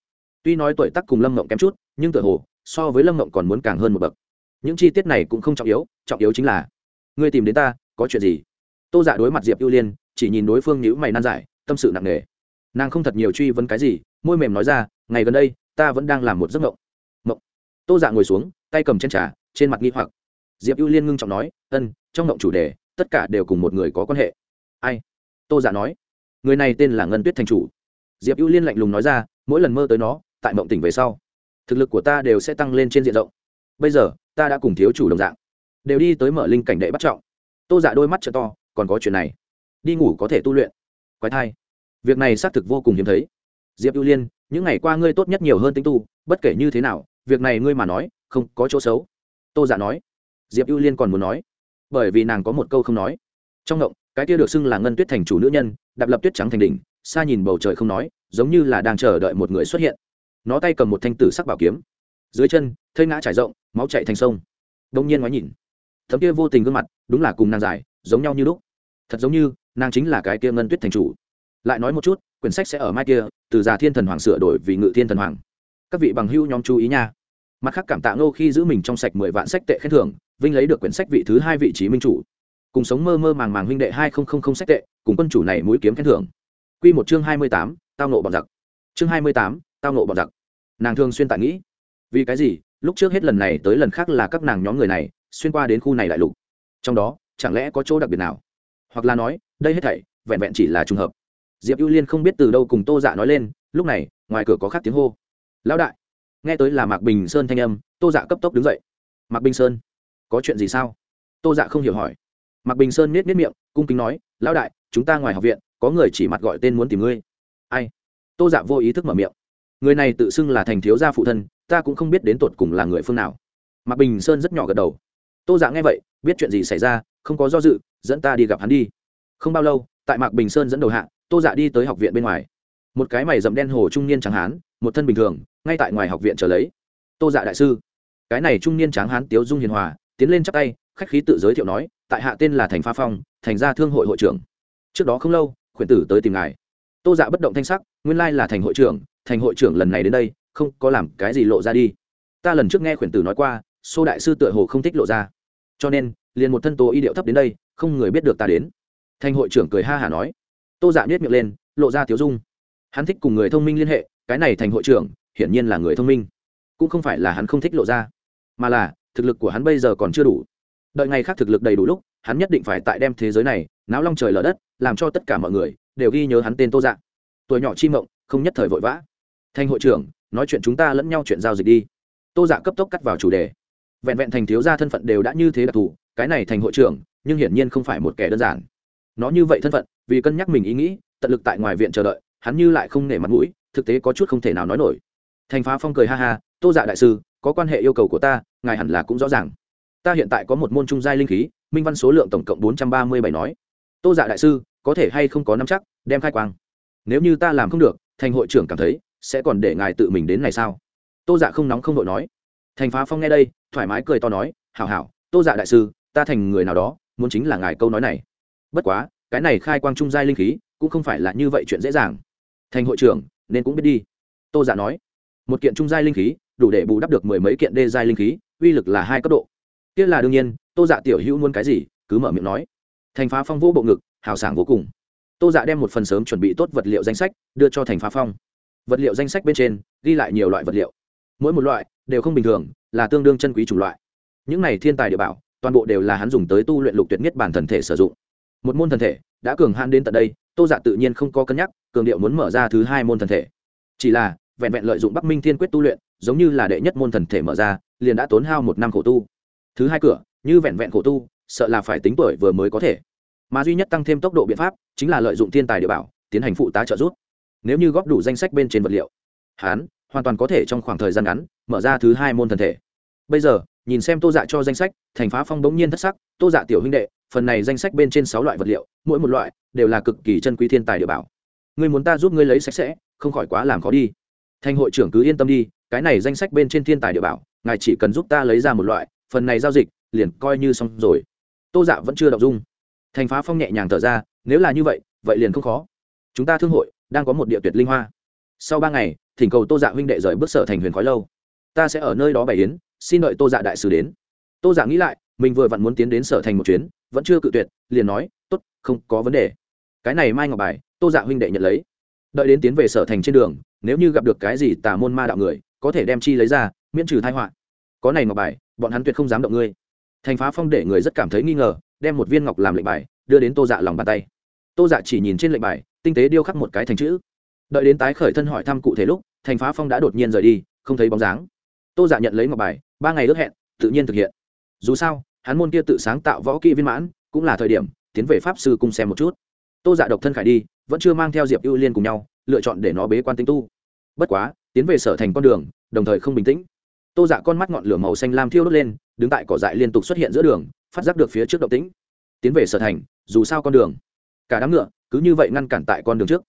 Tuy nói tuổi tắc cùng lâm mộng kém chút, nhưng tựa hồ, so với lâm mộng còn muốn càng hơn một bậc. Những chi tiết này cũng không trọng yếu trọng yếu chính là, ngươi tìm đến ta, có chuyện gì? Tô dạ đối mặt diệp ưu liên, chỉ nhìn đối phương nhữ mày nan giải, tâm sự nặng nề nàng không thật nhiều truy vấn cái gì, môi mềm nói ra, ngày gần đây, ta vẫn đang làm một giấc mộng. Mộng. Tô dạ ngồi xuống, tay cầm trên trà, trên mặt nghi hoặc. Diệp ưu liên ngưng trọng nói, ân, trong mộng chủ đề, tất cả đều cùng một người có quan hệ. Ai? Tô dạ nói. Người này tên là ngân tuyết thành chủ. Diệp ưu liên lạnh lùng nói ra, mỗi lần mơ tới nó, tại mộng tỉnh về sau, thực lực của ta đều sẽ tăng lên trên diện rộng. Bây giờ, ta đã cùng thiếu chủ đồng dạng, đều đi tới mở linh cảnh đệ bắt trọng. Tô dạ đôi mắt t to, còn có chuyện này, đi ngủ có thể tu luyện. Quái thai việc này xác thực vô cùng hiếm thấy. Diệp ưu liên, những ngày qua ngươi tốt nhất nhiều hơn tính tu, bất kể như thế nào, việc này ngươi mà nói, không có chỗ xấu. Tô giả dạ nói. Diệp ưu liên còn muốn nói. Bởi vì nàng có một câu không nói. Trong ngộng, cái kia được xưng là ngân tuyết thành chủ nữ nhân, đạp lập tuyết trắng thành đỉnh, xa nhìn bầu trời không nói, giống như là đang chờ đợi một người xuất hiện. Nó tay cầm một thanh tử sắc bảo kiếm. Dưới chân, thây ngã trải rộng, máu chạy thành sông. Đông nhiên ngoái nhìn. Thấm kia vô tình gương mặt, đúng là cùng nàng dài giống nhau như lúc. Thật giống như, nàng chính là cái kia ngân tuyết thành chủ lại nói một chút, quyển sách sẽ ở mai kia, từ già thiên thần hoàng sửa đổi vì ngự thiên thần hoàng. Các vị bằng hữu nhóm chú ý nha. Mặt khác cảm tạ ngô khi giữ mình trong sạch mười vạn sách tệ khen thưởng, vinh lấy được quyển sách vị thứ hai vị trí minh chủ. Cùng sống mơ mơ màng màng huynh đệ hai nghìn sách tệ, cùng quân chủ này mũi kiếm khen thưởng. Q một chương hai mươi tám, tao nộ bọn giặc. Chương hai mươi tám, tao nộ bọn giặc. Nàng thường xuyên tại nghĩ, vì cái gì, lúc trước hết lần này tới lần khác là các nàng nhóm người này, xuyên qua đến khu này đại lục. Trong đó, chẳng lẽ có chỗ đặc biệt nào? Hoặc là nói, đây hết thảy, vẹn vẹn chỉ là trùng hợp diệp ưu liên không biết từ đâu cùng tô dạ nói lên, lúc này, ngoài cửa có khác tiếng hô. Lão đại! Nghe tới là mạc bình sơn thanh âm, tô dạ cấp tốc đứng dậy. Mạc bình sơn, có chuyện gì sao? Tô dạ không hiểu hỏi. Mạc bình sơn nết nết miệng, cung kính nói, lão đại, chúng ta ngoài học viện, có người chỉ mặt gọi tên muốn tìm ngươi. Ai? Tô dạ vô ý thức mở miệng. Người này tự xưng là thành thiếu gia phụ thân, ta cũng không biết đến tột cùng là người phương nào. Mạc bình sơn rất nhỏ gật đầu. Tô dạ nghe vậy, biết chuyện gì xảy ra, không có do dự, dẫn ta đi gặp hắn đi. Không bao lâu, tại mạc bình sơn dẫn đầu hạ tô dạ đi tới học viện bên ngoài. Một cái mày dậm đen hồ trung niên tráng hán, một thân bình thường, ngay tại ngoài học viện chờ lấy. Tô dạ đại sư. Cái này trung niên tráng hán tiếu dung hiền hòa, tiến lên chắp tay, khách khí tự giới thiệu nói, tại hạ tên là thành pha phong, thành gia thương hội hội trưởng. Trước đó không lâu, khuyển tử tới tìm ngài. Tô dạ bất động thanh sắc, nguyên lai là thành hội trưởng, thành hội trưởng lần này đến đây, không có làm cái gì lộ ra đi. Ta lần trước nghe khuyển tử nói qua xô đại sư tựa hồ không thích lộ ra. Cho nên, liền một thân tố y điệu thấp đến đây, không người biết được ta đến. Thành hội trưởng cười ha hả nói tô dạ nhét miệng lên, lộ ra tiếu dung. Hắn thích cùng người thông minh liên hệ, cái này thành hội trưởng, hiển nhiên là người thông minh. Cũng không phải là hắn không thích lộ ra, mà là, thực lực của hắn bây giờ còn chưa đủ. Đợi ngày khác thực lực đầy đủ lúc, hắn nhất định phải tại đem thế giới này, náo long trời lở đất, làm cho tất cả mọi người, đều ghi nhớ hắn tên tô dạ. Tuổi nhỏ chi mộng, không nhất thời vội vã. Thành hội trưởng, nói chuyện chúng ta lẫn nhau chuyện giao dịch đi. Tô dạ cấp tốc cắt vào chủ đề. Vẹn vẹn thành thiếu gia thân phận đều đã như thế đặc thù, cái này thành hội trưởng, nhưng hiển nhiên không phải một kẻ đơn giản nó như vậy thân phận, vì cân nhắc mình ý nghĩ, tận lực tại ngoài viện chờ đợi, hắn như lại không nể mặt mũi, thực tế có chút không thể nào nói nổi. Thành phá phong cười ha ha, tô dạ đại sư, có quan hệ yêu cầu của ta, ngài hẳn là cũng rõ ràng. Ta hiện tại có một môn trung giai linh khí, minh văn số lượng tổng cộng bốn trăm ba mươi bảy nói. Tô dạ đại sư, có thể hay không có nắm chắc, đem khai quang. Nếu như ta làm không được, thành hội trưởng cảm thấy, sẽ còn để ngài tự mình đến này sao? Tô dạ không nóng không đội nói. Thành phá phong nghe đây, thoải mái cười to nói, hảo hảo, tô dạ đại sư, ta thành người nào đó, muốn chính là ngài câu nói này bất quá, cái này khai quang trung giai linh khí cũng không phải là như vậy chuyện dễ dàng. Thành hội trưởng, nên cũng biết đi. Tô dạ nói, một kiện trung giai linh khí, đủ để bù đắp được mười mấy kiện đê giai linh khí, uy lực là hai cấp độ. Kia là đương nhiên, tô dạ tiểu hữu muốn cái gì, cứ mở miệng nói. Thành phá phong vô bộ ngực, hào sảng vô cùng. Tô dạ đem một phần sớm chuẩn bị tốt vật liệu danh sách, đưa cho thành phá phong. Vật liệu danh sách bên trên, ghi lại nhiều loại vật liệu. Mỗi một loại, đều không bình thường, là tương đương chân quý chủng loại. Những này thiên tài địa bảo, toàn bộ đều là hắn dùng tới tu luyện lục tuyệt nhất bản thần thể sử dụng một môn thần thể, đã cường hạn đến tận đây, tô dạ tự nhiên không có cân nhắc, cường điệu muốn mở ra thứ hai môn thần thể. Chỉ là, vẹn vẹn lợi dụng bắc minh thiên quyết tu luyện, giống như là đệ nhất môn thần thể mở ra, liền đã tốn hao một năm khổ tu. Thứ hai cửa, như vẹn vẹn khổ tu, sợ là phải tính tuổi vừa mới có thể. Mà duy nhất tăng thêm tốc độ biện pháp, chính là lợi dụng thiên tài địa bảo, tiến hành phụ tá trợ giúp. Nếu như góp đủ danh sách bên trên vật liệu hán hoàn toàn có thể trong khoảng thời gian ngắn mở ra thứ hai môn thần thể. Bây giờ, nhìn xem tô dạ cho danh sách, thành phá phong bỗng nhiên thất sắc, tô dạ tiểu huynh đệ phần này danh sách bên trên sáu loại vật liệu, mỗi một loại đều là cực kỳ chân quý thiên tài địa bảo. Ngươi muốn ta giúp ngươi lấy sạch sẽ, không khỏi quá làm khó đi. Thành hội trưởng cứ yên tâm đi, cái này danh sách bên trên thiên tài địa bảo, ngài chỉ cần giúp ta lấy ra một loại, phần này giao dịch liền coi như xong rồi. Tô dạ vẫn chưa đọc dung. Thành phá phong nhẹ nhàng thở ra, nếu là như vậy vậy liền không khó. Chúng ta thương hội đang có một địa tuyệt linh hoa. Sau ba ngày, thỉnh cầu tô dạ huynh đệ rời bước sở thành huyền khói lâu. Ta sẽ ở nơi đó bày yến, xin đợi tô dạ đại sứ đến. Tô dạ nghĩ lại mình vừa vặn muốn tiến đến sở thành một chuyến, vẫn chưa cự tuyệt, liền nói t ố t không có vấn đề. Cái này mai ngọc bài, tô dạ huynh đệ nhận lấy. Đợi đến tiến về sở thành trên đường, nếu như gặp được cái gì tà môn ma đạo người, có thể đem chi lấy ra, miễn trừ thai họa. Có này ngọc bài, bọn hắn tuyệt không dám động ngươi. Thành phá phong để người rất cảm thấy nghi ngờ, đem một viên ngọc làm lệnh bài, đưa đến tô dạ lòng bàn tay. Tô dạ chỉ nhìn trên lệnh bài, tinh tế điêu khắc một cái thành chữ. Đợi đến tái khởi thân hỏi thăm cụ thể lúc, thành phá phong đã đột nhiên rời đi, không thấy bóng dáng. Tô dạ nhận lấy ngọc bài, ba ngày ước hẹn, tự nhiên thực hiện dù sao, hắn môn kia tự sáng tạo võ kỹ viên mãn, cũng là thời điểm, tiến về pháp sư cùng xem một chút. Tô dạ độc thân khải đi, vẫn chưa mang theo diệp ưu liên cùng nhau, lựa chọn để nó bế quan tinh tu. Bất quá, tiến về sở thành con đường, đồng thời không bình tĩnh. Tô dạ con mắt ngọn lửa màu xanh lam thiêu đốt lên, đứng tại cỏ dại liên tục xuất hiện giữa đường, phát giác được phía trước động tĩnh. Tiến về sở thành, dù sao con đường, cả đám ngựa, cứ như vậy ngăn cản tại con đường trước.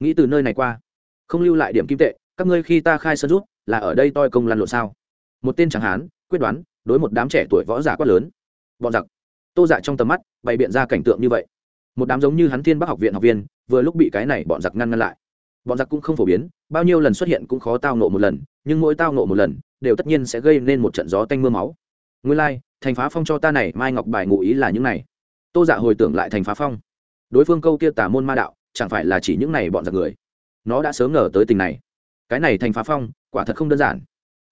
Nghĩ từ nơi này qua, không lưu lại điểm kim tệ, các ngươi khi ta khai sân rút là ở đây toi công lăn lộn sao? Một tên chẳng hán, quyết đoán đối một đám trẻ tuổi võ giả quát lớn. Bọn giặc tô dạ trong tầm mắt bày biện ra cảnh tượng như vậy. Một đám giống như hắn thiên bắc học viện học viên vừa lúc bị cái này bọn giặc ngăn ngăn lại. Bọn giặc cũng không phổ biến bao nhiêu lần xuất hiện cũng khó tao nộ một lần nhưng mỗi tao nộ một lần đều tất nhiên sẽ gây nên một trận gió tanh mưa máu. Nguyên lai、like, thành phá phong cho ta này mai ngọc bài ngụ ý là những này. Tô dạ hồi tưởng lại thành phá phong. Đối phương câu kia tả môn ma đạo chẳng phải là chỉ những này bọn giặc người. Nó đã sớm ngờ tới tình này. Cái này thành phá phong quả thật không đơn giản.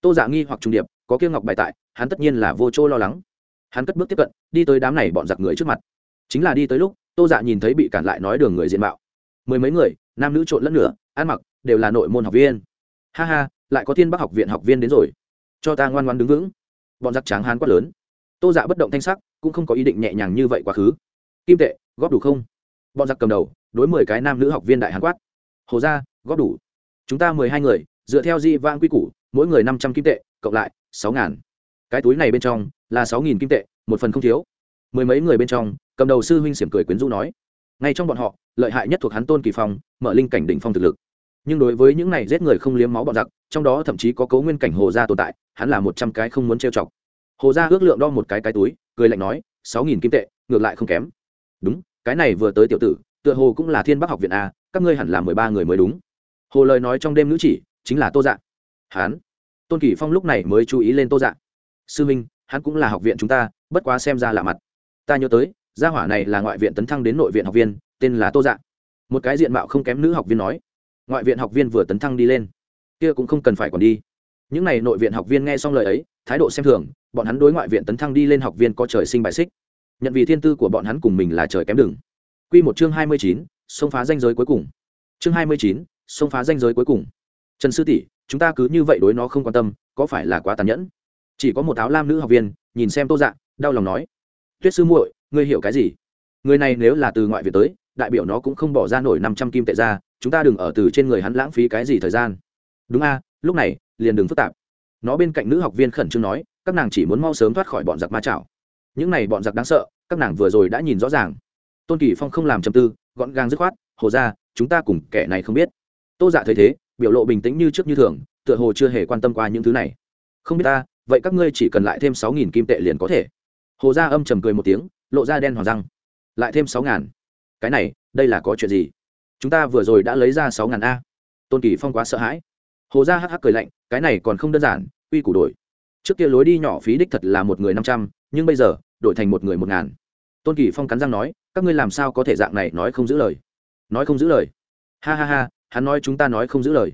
Tô dạ nghi hoặc trung điệp có kia ngọc bài tại hắn tất nhiên là vô chỗ lo lắng. Hắn cất bước tiếp cận, đi tới đám này bọn giặc người trước mặt. Chính là đi tới lúc, tô dạ nhìn thấy bị cản lại nói đường người diện mạo. Mười mấy người, nam nữ trộn lẫn nửa, ăn mặc, đều là nội môn học viên. Ha ha, lại có thiên bắc học viện học viên đến rồi. Cho ta ngoan ngoan đứng vững. Bọn giặc tráng hán quát lớn. Tô dạ bất động thanh sắc, cũng không có ý định nhẹ nhàng như vậy quá khứ. Kim tệ, góp đủ không? Bọn giặc cầm đầu, đối mười cái nam nữ học viên đại hán quát. Hồ ra góp đủ. Chúng ta mười hai người, dựa theo di vang quy củ, mỗi người năm trăm kim tệ, cộng lại sáu ngàn cái túi này bên trong là sáu nghìn kim tệ, một phần không thiếu. Mười mấy người bên trong, cầm đầu sư huynh xiểm cười quyến rũ nói, ngay trong bọn họ, lợi hại nhất thuộc hắn tôn kỳ phong, mở linh cảnh đỉnh phong thực lực. Nhưng đối với những này giết người không liếm máu bọn giặc, trong đó thậm chí có cấu nguyên cảnh hồ gia tồn tại, hắn là một trăm cái không muốn trêu chọc. Hồ gia ước lượng đo một cái cái túi, cười lạnh nói, sáu nghìn kim tệ, ngược lại không kém. Đúng, cái này vừa tới tiểu tử, tựa hồ cũng là thiên bắc học viện a, các ngươi hẳn là mười ba người mới đúng. Hồ lời nói trong đêm nữ chỉ, chính là tô dạ. Hán tôn kỳ phong lúc này mới chú ý lên tô dạ sư minh hắn cũng là học viện chúng ta, bất quá xem ra lạ mặt. Ta nhớ tới, gia hỏa này là ngoại viện tấn thăng đến nội viện học viên, tên là tô dạ. Một cái diện mạo không kém nữ học viên nói, ngoại viện học viên vừa tấn thăng đi lên, kia cũng không cần phải còn đi. Những n à y nội viện học viên nghe xong lời ấy, thái độ xem thường, bọn hắn đối ngoại viện tấn thăng đi lên học viên có trời sinh bài xích. Nhận vì thiên tư của bọn hắn cùng mình là trời kém đừng q một chương hai mươi chín, xông phá danh giới cuối cùng. Chương hai mươi chín, xông phá danh giới cuối cùng. Trần sư tỷ, chúng ta cứ như vậy đối nó không quan tâm, có phải là quá tàn nhẫn? Chỉ có một áo lam nữ học viên, nhìn xem tô dạ đau lòng nói. Tuyết sư muội, ngươi hiểu cái gì? Người này nếu là từ ngoại việt tới, đại biểu nó cũng không bỏ ra nổi năm trăm kim tệ ra, chúng ta đừng ở từ trên người hắn lãng phí cái gì thời gian. Đúng a, lúc này, liền đừng phức tạp. Nó bên cạnh nữ học viên khẩn trương nói, các nàng chỉ muốn mau sớm thoát khỏi bọn giặc ma chảo. Những này bọn giặc đáng sợ, các nàng vừa rồi đã nhìn rõ ràng. Tôn kỳ phong không làm chầm tư, gọn gàng dứt khoát, hồ ra chúng ta cùng kẻ này không biết. Tô dạ thấy thế, biểu lộ bình tĩnh như trước như thường, tựa hồ chưa hề quan tâm qua những thứ này. Không biết ta vậy các ngươi chỉ cần lại thêm sáu nghìn kim tệ liền có thể. Hồ gia âm trầm cười một tiếng, lộ ra đen hoàng răng. Lại thêm sáu ngàn. Cái này, đây là có chuyện gì? Chúng ta vừa rồi đã lấy ra sáu ngàn a. Tôn kỳ phong quá sợ hãi. Hồ gia hắc hắc cười lạnh, cái này còn không đơn giản uy củ đổi. Trước kia lối đi nhỏ phí đích thật là một người năm trăm, nhưng bây giờ, đổi thành một người một ngàn. Tôn kỳ phong cắn răng nói, các ngươi làm sao có thể dạng này nói không giữ lời? Nói không giữ lời. Ha ha ha, hắn nói chúng ta nói không giữ lời.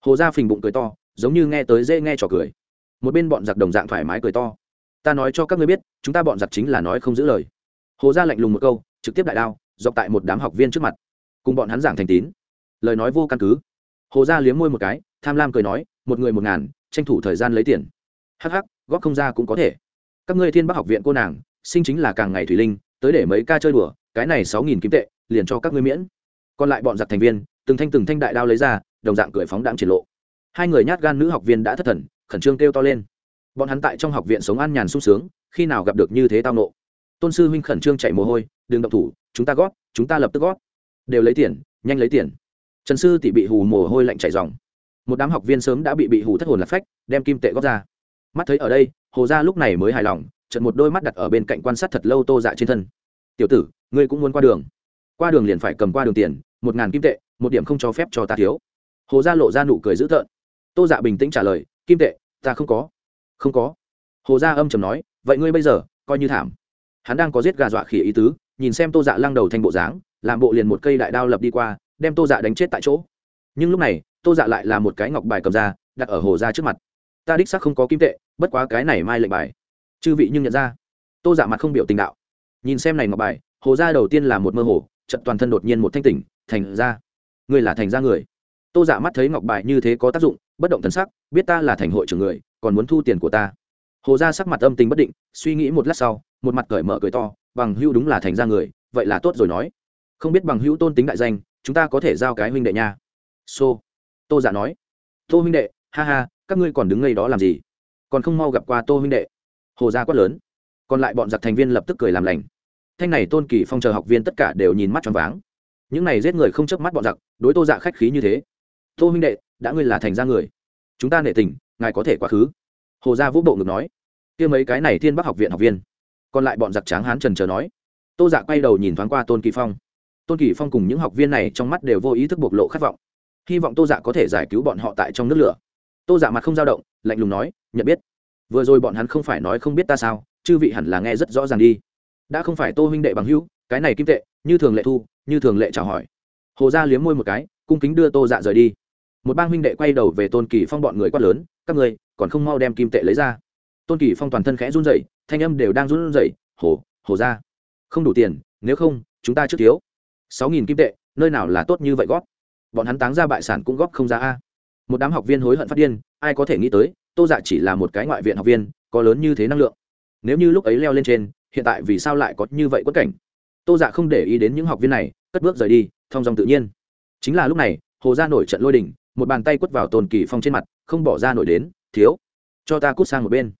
Hồ gia phình bụng cười to, giống như nghe tới dễ nghe trò cười một bên bọn giặc đồng dạng thoải mái cười to. Ta nói cho các ngươi biết, chúng ta bọn giặc chính là nói không giữ lời. Hồ gia lạnh lùng một câu, trực tiếp đại đao, dọc tại một đám học viên trước mặt. Cùng bọn hắn giảng thành tín. Lời nói vô căn cứ. Hồ gia liếm môi một cái, tham lam cười nói, một người một ngàn, tranh thủ thời gian lấy tiền. Hh góp không ra cũng có thể. Các ngươi thiên bắc học viện cô nàng, sinh chính là càng ngày thủy linh, tới để mấy ca chơi đùa, cái này sáu nghìn kim tệ, liền cho các ngươi miễn. Còn lại bọn giặc thành viên, từng thanh từng thanh đại đao lấy ra, đồng dạng cười phóng đạm triển lộ. Hai người nhát gan nữ học viên đã thất thần khẩn trương kêu to lên. Bọn hắn tại trong học viện sống an nhàn sung sướng, khi nào gặp được như thế tao nộ. Tôn sư huynh khẩn trương chạy mồ hôi, đừng động thủ, chúng ta gót chúng ta lập tức gót đều lấy tiền, nhanh lấy tiền. Trần sư tỷ bị hù mồ hôi lạnh chảy dòng. Một đám học viên sớm đã bị bị hù thất hồn lạc phách, đem kim tệ góp ra. Mắt thấy ở đây, hồ gia lúc này mới hài lòng trận một đôi mắt đặt ở bên cạnh quan sát thật lâu tô dạ trên thân. Tiểu tử, ngươi cũng muốn qua đường. Qua đường liền phải cầm qua đường tiền, một ngàn kim tệ, một điểm không cho phép cho ta thiếu. Hồ gia lộ ra nụ cười dữ tợn. Tô dạ bình tĩnh trả lời, kim tệ ta không có. Không có. Hồ gia âm chầm nói, vậy ngươi bây giờ, coi như thảm. Hắn đang có giết gà dọa khỉ ý tứ, nhìn xem tô dạ lăng đầu thành bộ dáng, làm bộ liền một cây đại đao lập đi qua, đem tô dạ đánh chết tại chỗ. Nhưng lúc này, tô dạ lại là một cái ngọc bài cầm ra, đặt ở hồ gia trước mặt. Ta đích xác không có kim tệ, bất quá cái này mai lệnh bài. Chư vị nhưng nhận ra. Tô dạ mặt không biểu tình đạo. Nhìn xem này ngọc bài, hồ gia đầu tiên là một mơ hồ trận toàn thân đột nhiên một thanh tỉnh, thành ra. Người là thành ra người. Tô dạ mắt thấy ngọc bài như thế có tác dụng bất động thần sắc biết ta là thành hội trưởng người còn muốn thu tiền của ta. Hồ ra sắc mặt âm tình bất định suy nghĩ một lát sau một mặt cởi mở cười to bằng hữu đúng là thành ra người vậy là tốt rồi nói. Không biết bằng hữu tôn tính đại danh chúng ta có thể giao cái huynh đệ nha. Xô、so, tô giả dạ nói. Tô huynh đệ ha ha các ngươi còn đứng ngay đó làm gì? Còn không mau gặp qua tô huynh đệ. Hồ gia quát lớn. Còn lại bọn giặc thành viên lập tức cười làm lành. Thanh này tôn kỳ phong chờ học viên tất cả đều nhìn mắt tròn váng. Những này giết người không chớp mắt bọn giặc đối tô dạ khách khí như thế. Tô huynh đệ đã ngươi là thành ra người. Chúng ta nể tình, ngài có thể quá khứ. Hồ gia vũ bộ ngực nói. Kia mấy cái này thiên bắc học viện học viên. Còn lại bọn giặc tráng hán trần chờ nói. Tô dạ quay đầu nhìn thoáng qua tôn kỳ phong. Tôn kỳ phong cùng những học viên này trong mắt đều vô ý thức bộc lộ khát vọng. Hy vọng tô dạ có thể giải cứu bọn họ tại trong nước lửa. Tô dạ mặt không dao động, lạnh lùng nói, nhận biết. Vừa rồi bọn hắn không phải nói không biết ta sao, chư vị hẳn là nghe rất rõ ràng đi. Đã không phải tô huynh đệ bằng hữu, cái này kim tệ, như thường lệ thu, như thường lệ chào hỏi. Hồ gia liếm môi một cái, cung kính đưa tô dạ rời đi một bang huynh đệ quay đầu về tôn kỳ phong bọn người quát lớn, các người còn không mau đem kim tệ lấy ra. Tôn kỳ phong toàn thân khẽ run rẩy, thanh âm đều đang run rẩy, hồ hồ ra, không đủ tiền, nếu không, chúng ta trước thiếu sáu nghìn kim tệ, nơi nào là tốt như vậy góp? Bọn hắn táng ra bại sản cũng góp không ra a. Một đám học viên hối hận phát điên, ai có thể nghĩ tới, tô dạ chỉ là một cái ngoại viện học viên, có lớn như thế năng lượng. Nếu như lúc ấy leo lên trên, hiện tại vì sao lại có như vậy quất cảnh? Tô dạ không để ý đến những học viên này, cất bước rời đi, thong dòng tự nhiên. Chính là lúc này, hồ ra nổi trận lôi đình một bàn tay quất vào tôn kỳ phong trên mặt, không bỏ ra nổi đến, thiếu, cho ta cút sang một bên.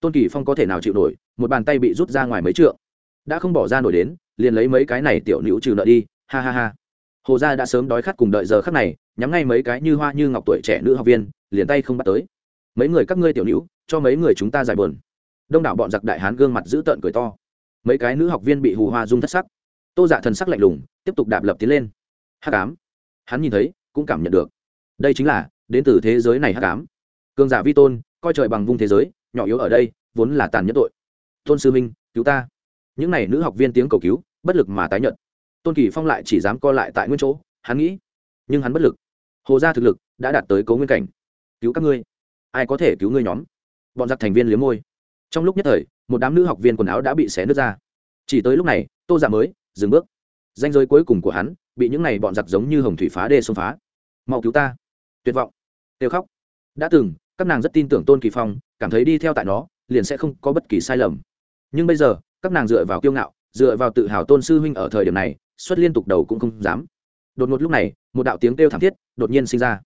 Tôn kỳ phong có thể nào chịu nổi, một bàn tay bị rút ra ngoài mấy trượng. Đã không bỏ ra nổi đến, liền lấy mấy cái này tiểu nữ trừ nợ đi, ha ha ha. Hồ gia đã sớm đói khát cùng đợi giờ khắc này, nhắm ngay mấy cái như hoa như ngọc tuổi trẻ nữ học viên, liền tay không bắt tới. Mấy người các ngươi tiểu nữ, cho mấy người chúng ta giải buồn. Đông đảo bọn giặc đại hán gương mặt giữ tợn cười to. Mấy cái nữ học viên bị hù hoa dung thất sắc. Tô dạ thần sắc lạnh lùng, tiếp tục đạp lập tiến lên. Hắc ám. Hắn nhìn thấy, cũng cảm nhận được đây chính là, đến từ thế giới này hắc ám. Cường giả vi tôn, coi trời bằng vung thế giới, nhỏ yếu ở đây, vốn là tàn nhẫn tội. Tôn sư minh cứu ta. Những n à y nữ học viên tiếng cầu cứu, bất lực mà tái nhận tôn kỳ phong lại chỉ dám co lại tại nguyên chỗ, hắn nghĩ. Nhưng hắn bất lực. Hồ gia thực lực đã đạt tới cấu nguyên cảnh. Cứu các ngươi. Ai có thể cứu ngươi nhóm? Bọn giặc thành viên liếm môi. Trong lúc nhất thời, một đám nữ học viên quần áo đã bị xé nứt ra. Chỉ tới lúc này, tô giả mới dừng bước. Danh giới cuối cùng của hắn, bị những n à y bọn giặc giống như hồng thủy phá đê xông phá. Mau cứu ta tuyệt vọng. Tiêu khóc. Đã từng, các nàng rất tin tưởng tôn kỳ phong, cảm thấy đi theo tại nó, liền sẽ không có bất kỳ sai lầm. Nhưng bây giờ, các nàng dựa vào kiêu ngạo, dựa vào tự hào tôn sư huynh ở thời điểm này, xuất liên tục đầu cũng không dám. Đột ngột lúc này, một đạo tiếng kêu thảm thiết đột nhiên sinh ra.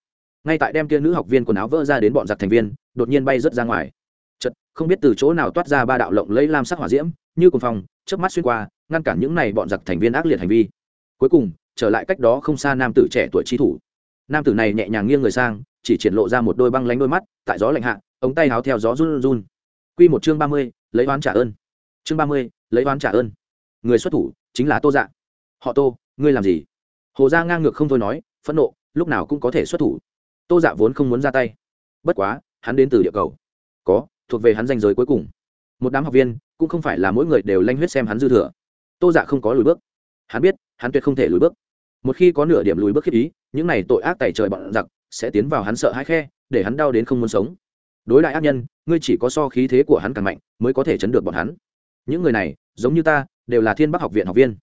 Ngay tại đem kia nữ học viên quần áo vỡ ra đến bọn giặc thành viên, đột nhiên bay rớt ra ngoài. Chật không biết từ chỗ nào toát ra ba đạo lộng lấy lam sắc hỏa diễm, như cùng phòng chớp mắt xuyên qua, ngăn cản những này bọn giặc thành viên ác liệt hành vi. Cuối cùng, trở lại cách đó không xa nam tử trẻ tuổi trí thủ nam tử này nhẹ nhàng nghiêng người sang, chỉ triển lộ ra một đôi băng lánh đôi mắt, tại gió lạnh hạ, ống tay háo theo gió run run. Q một chương ba mươi, lấy oán trả ơn. Chương ba mươi, lấy oán trả ơn. Người xuất thủ chính là tô dạ. Họ tô, ngươi làm gì? Hồ gia ngang ngược không thôi nói, phẫn nộ, lúc nào cũng có thể xuất thủ. Tô dạ vốn không muốn ra tay. Bất quá, hắn đến từ địa cầu. Có, thuộc về hắn danh giới cuối cùng. Một đám học viên, cũng không phải là mỗi người đều lanh huyết xem hắn dư thừa. Tô dạ không có lùi bước. Hắn biết, hắn tuyệt không thể lùi bước một khi có nửa điểm lùi bước khiếp ý, những này tội ác tẩy trời bọn giặc, sẽ tiến vào hắn sợ hãi khe, để hắn đau đến không muốn sống. Đối đại ác nhân, ngươi chỉ có so khí thế của hắn càng mạnh, mới có thể chấn được bọn hắn. Những người này, giống như ta, đều là thiên bắc học viện học viên.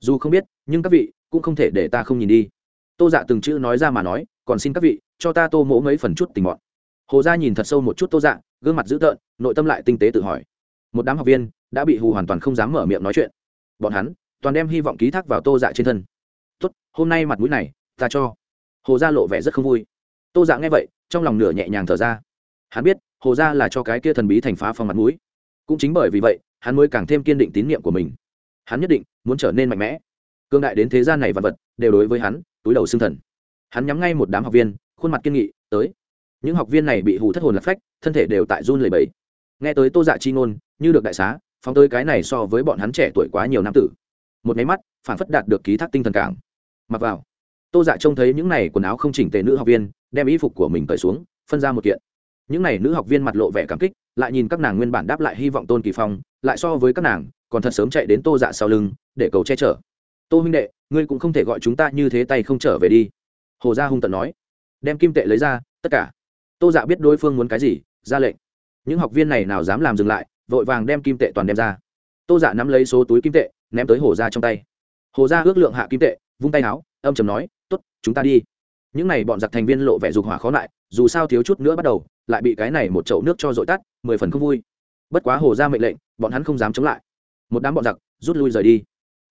Dù không biết, nhưng các vị cũng không thể để ta không nhìn đi. Tô dạ từng chữ nói ra mà nói, còn xin các vị, cho ta tô mỗ mấy phần chút tình bọn. Hồ gia nhìn thật sâu một chút tô dạ gương mặt dữ tợn, nội tâm lại tinh tế tự hỏi. Một đám học viên đã bị hù hoàn toàn không dám mở miệng nói chuyện. Bọn hắn toàn đem hy vọng ký thác vào tô dạ trên thân tốt, hôm nay mặt mũi này, ta cho. Hồ gia lộ vẻ rất không vui. Tô dạ nghe vậy, trong lòng nửa nhẹ nhàng thở ra. Hắn biết, hồ gia là cho cái kia thần bí thành phá phong mặt mũi. Cũng chính bởi vì vậy, hắn mới càng thêm kiên định tín nhiệm của mình. Hắn nhất định muốn trở nên mạnh mẽ. Cương đại đến thế gian này vật vật, đều đối với hắn, túi đầu xương thần. Hắn nhắm ngay một đám học viên, khuôn mặt kiên nghị, tới. Những học viên này bị hù thất hồn lạc phách, thân thể đều tại run lầy bẫy nghe tới tô dạ chi ngôn, như được đại xá, phóng tới cái này so với bọn hắn trẻ tuổi quá nhiều năm tử. Một máy mắt phản phất đạt được ký thác tinh thần cảng mặc vào. Tô dạ trông thấy những này quần áo không chỉnh tề nữ học viên, đem y phục của mình cởi xuống, phân ra một kiện. Những này nữ học viên mặt lộ vẻ cảm kích, lại nhìn các nàng nguyên bản đáp lại hy vọng tôn kỳ phong, lại so với các nàng, còn thật sớm chạy đến tô dạ sau lưng, để cầu che chở. Tô huynh đệ, ngươi cũng không thể gọi chúng ta như thế tay không trở về đi. Hồ gia hung tận nói. Đem kim tệ lấy ra, tất cả. Tô dạ biết đối phương muốn cái gì, ra lệnh. Những học viên này nào dám làm dừng lại, vội vàng đem kim tệ toàn đem ra. Tô dạ nắm lấy số túi kim tệ, ném tới hồ gia trong tay. Hồ gia ước lượng hạ kim tệ vung tay áo âm chầm nói t ố t chúng ta đi. Những n à y bọn giặc thành viên lộ vẻ dục hỏa khó lại, dù sao thiếu chút nữa bắt đầu, lại bị cái này một chậu nước cho dội tắt, mười phần không vui. Bất quá hồ gia mệnh lệnh, bọn hắn không dám chống lại. Một đám bọn giặc rút lui rời đi.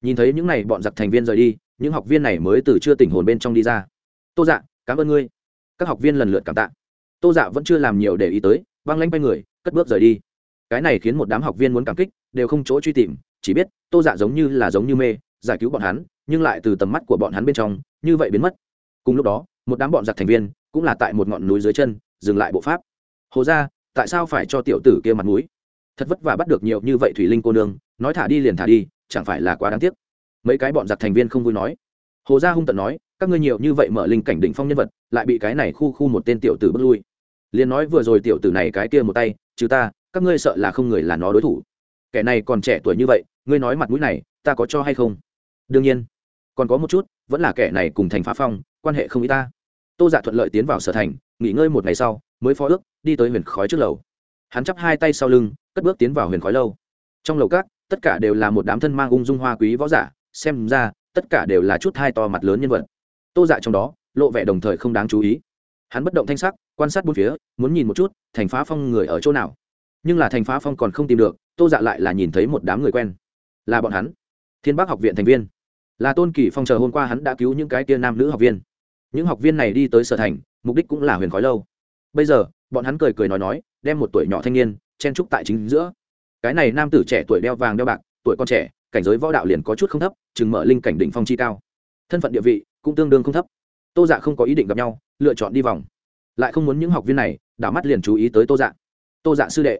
Nhìn thấy những n à y bọn giặc thành viên rời đi, những học viên này mới từ chưa tỉnh hồn bên trong đi ra. Tô dạ cảm ơn ngươi. Các học viên lần lượt cảm tạ. Tô dạ vẫn chưa làm nhiều để ý tới băng lanh bay người, cất bước rời đi. Cái này khiến một đám học viên muốn cảm kích, đều không chỗ truy tìm, chỉ biết tô dạ giống như là giống như mê, giải cứu bọn hắn nhưng lại từ tầm mắt của bọn hắn bên trong, như vậy biến mất. Cùng lúc đó, một đám bọn giặc thành viên cũng là tại một ngọn núi dưới chân, dừng lại bộ pháp. Hồ ra tại sao phải cho tiểu tử kia mặt mũi? thật vất vả bắt được nhiều như vậy thủy linh cô nương, nói thả đi liền thả đi, chẳng phải là quá đáng tiếc? Mấy cái bọn giặc thành viên không vui nói. Hồ gia hung tận nói, các ngươi nhiều như vậy mở linh cảnh đỉnh phong nhân vật, lại bị cái này khu khu một tên tiểu tử bước lui. Liền nói vừa rồi tiểu tử này cái kia một tay chứ ta, các ngươi sợ là không người là nó đối thủ. Kẻ này còn trẻ tuổi như vậy, ngươi nói mặt mũi này, ta có cho hay không? Đương nhiên còn có một chút vẫn là kẻ này cùng thành phá phong quan hệ không ý ta. Tô giả dạ thuận lợi tiến vào sở thành nghỉ ngơi một ngày sau mới phó ước đi tới huyền khói trước lầu. Hắn chắp hai tay sau lưng cất bước tiến vào huyền khói lâu. Trong lầu các, tất cả đều là một đám thân mang ung dung hoa quý võ giả xem ra tất cả đều là chút hai to mặt lớn nhân vật. Tô dạ trong đó lộ vẻ đồng thời không đáng chú ý. Hắn bất động thanh sắc quan sát bốn phía muốn nhìn một chút thành phá phong người ở chỗ nào. Nhưng là thành phá phong còn không tìm được tô dạ lại là nhìn thấy một đám người quen. Là bọn hắn. Thiên bắc học viện thành viên là tôn kỳ phong chờ hôm qua hắn đã cứu những cái tia nam nữ học viên. Những học viên này đi tới sở thành, mục đích cũng là huyền khói lâu. Bây giờ, bọn hắn cười cười nói nói, đem một tuổi nhỏ thanh niên chen trúc tại chính giữa. Cái này nam tử trẻ tuổi đeo vàng đeo bạc, tuổi con trẻ, cảnh giới võ đạo liền có chút không thấp, chừng mở linh cảnh đỉnh phong chi cao. Thân phận địa vị cũng tương đương không thấp. Tô dạ không có ý định gặp nhau, lựa chọn đi vòng. Lại không muốn những học viên này đảo mắt liền chú ý tới tô dạ. Tô dạ sư đệ.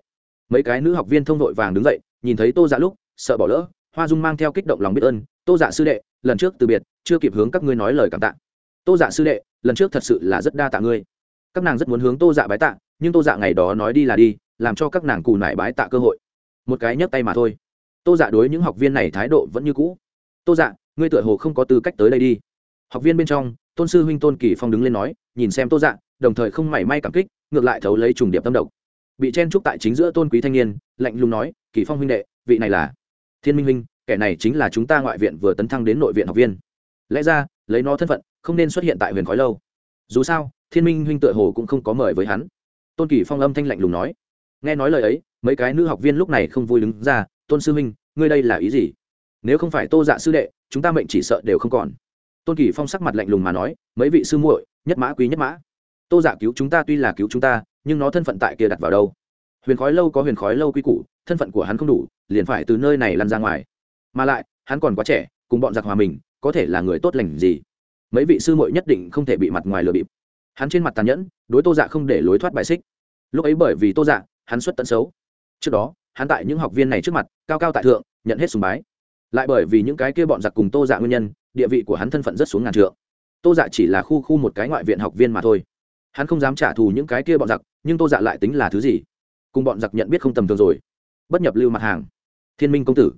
Mấy cái nữ học viên thông vội vàng đứng dậy, nhìn thấy tô dạ lúc, sợ bỏ lỡ, hoa dung mang theo kích động lòng biết ơn tô dạ sư đệ, lần trước từ biệt, chưa kịp hướng các ngươi nói lời cảm tạ. Tô dạ sư đệ, lần trước thật sự là rất đa tạ ngươi. Các nàng rất muốn hướng tô dạ bái tạ, nhưng tô dạ ngày đó nói đi là đi, làm cho các nàng cù nải bái tạ cơ hội. Một cái nhấc tay mà thôi. Tô dạ đối những học viên này thái độ vẫn như cũ. Tô dạ ngươi tựa hồ không có tư cách tới đây đi. Học viên bên trong, tôn sư huynh tôn kỳ phong đứng lên nói, nhìn xem tô dạ đồng thời không mảy may cảm kích, ngược lại thấu lấy trùng điệp tâm độc. Bị chen trúc tại chính giữa tôn quý thanh niên, lạnh lùng nói, kỳ phong huynh đệ, vị này là thiên minh huynh kẻ này chính là chúng ta ngoại viện vừa tấn thăng đến nội viện học viên. Lẽ ra, lấy nó thân phận, không nên xuất hiện tại huyền khói lâu. Dù sao, thiên minh huynh tựa hồ cũng không có mời với hắn. Tôn kỳ phong âm thanh lạnh lùng nói. Nghe nói lời ấy, mấy cái nữ học viên lúc này không vui đứng ra, tôn sư huynh, ngươi đây là ý gì? Nếu không phải tô dạ sư đệ, chúng ta mệnh chỉ sợ đều không còn. Tôn kỳ phong sắc mặt lạnh lùng mà nói, mấy vị sư muội, nhất mã quý nhất mã. Tô dạ cứu chúng ta tuy là cứu chúng ta, nhưng nó thân phận tại kia đặt vào đâu? Huyền khói lâu có huyền khói lâu quy củ, thân phận của hắn không đủ, liền phải từ nơi này lăn ra ngoài mà lại, hắn còn quá trẻ, cùng bọn giặc hòa mình, có thể là người tốt lành gì? Mấy vị sư muội nhất định không thể bị mặt ngoài lừa bịp. Hắn trên mặt tàn nhẫn, đối tô dạ không để lối thoát bài xích. Lúc ấy bởi vì tô dạ hắn xuất tận xấu. Trước đó, hắn tại những học viên này trước mặt, cao cao tại thượng, nhận hết sùng bái. Lại bởi vì những cái kia bọn giặc cùng tô dạ nguyên nhân, địa vị của hắn thân phận rất xuống ngàn trượng. Tô dạ chỉ là khu khu một cái ngoại viện học viên mà thôi. Hắn không dám trả thù những cái kia bọn giặc, nhưng tô dạ lại tính là thứ gì? Cùng bọn giặc nhận biết không tầm thường rồi. Bất nhập lưu mặt hàng. Thiên minh công tử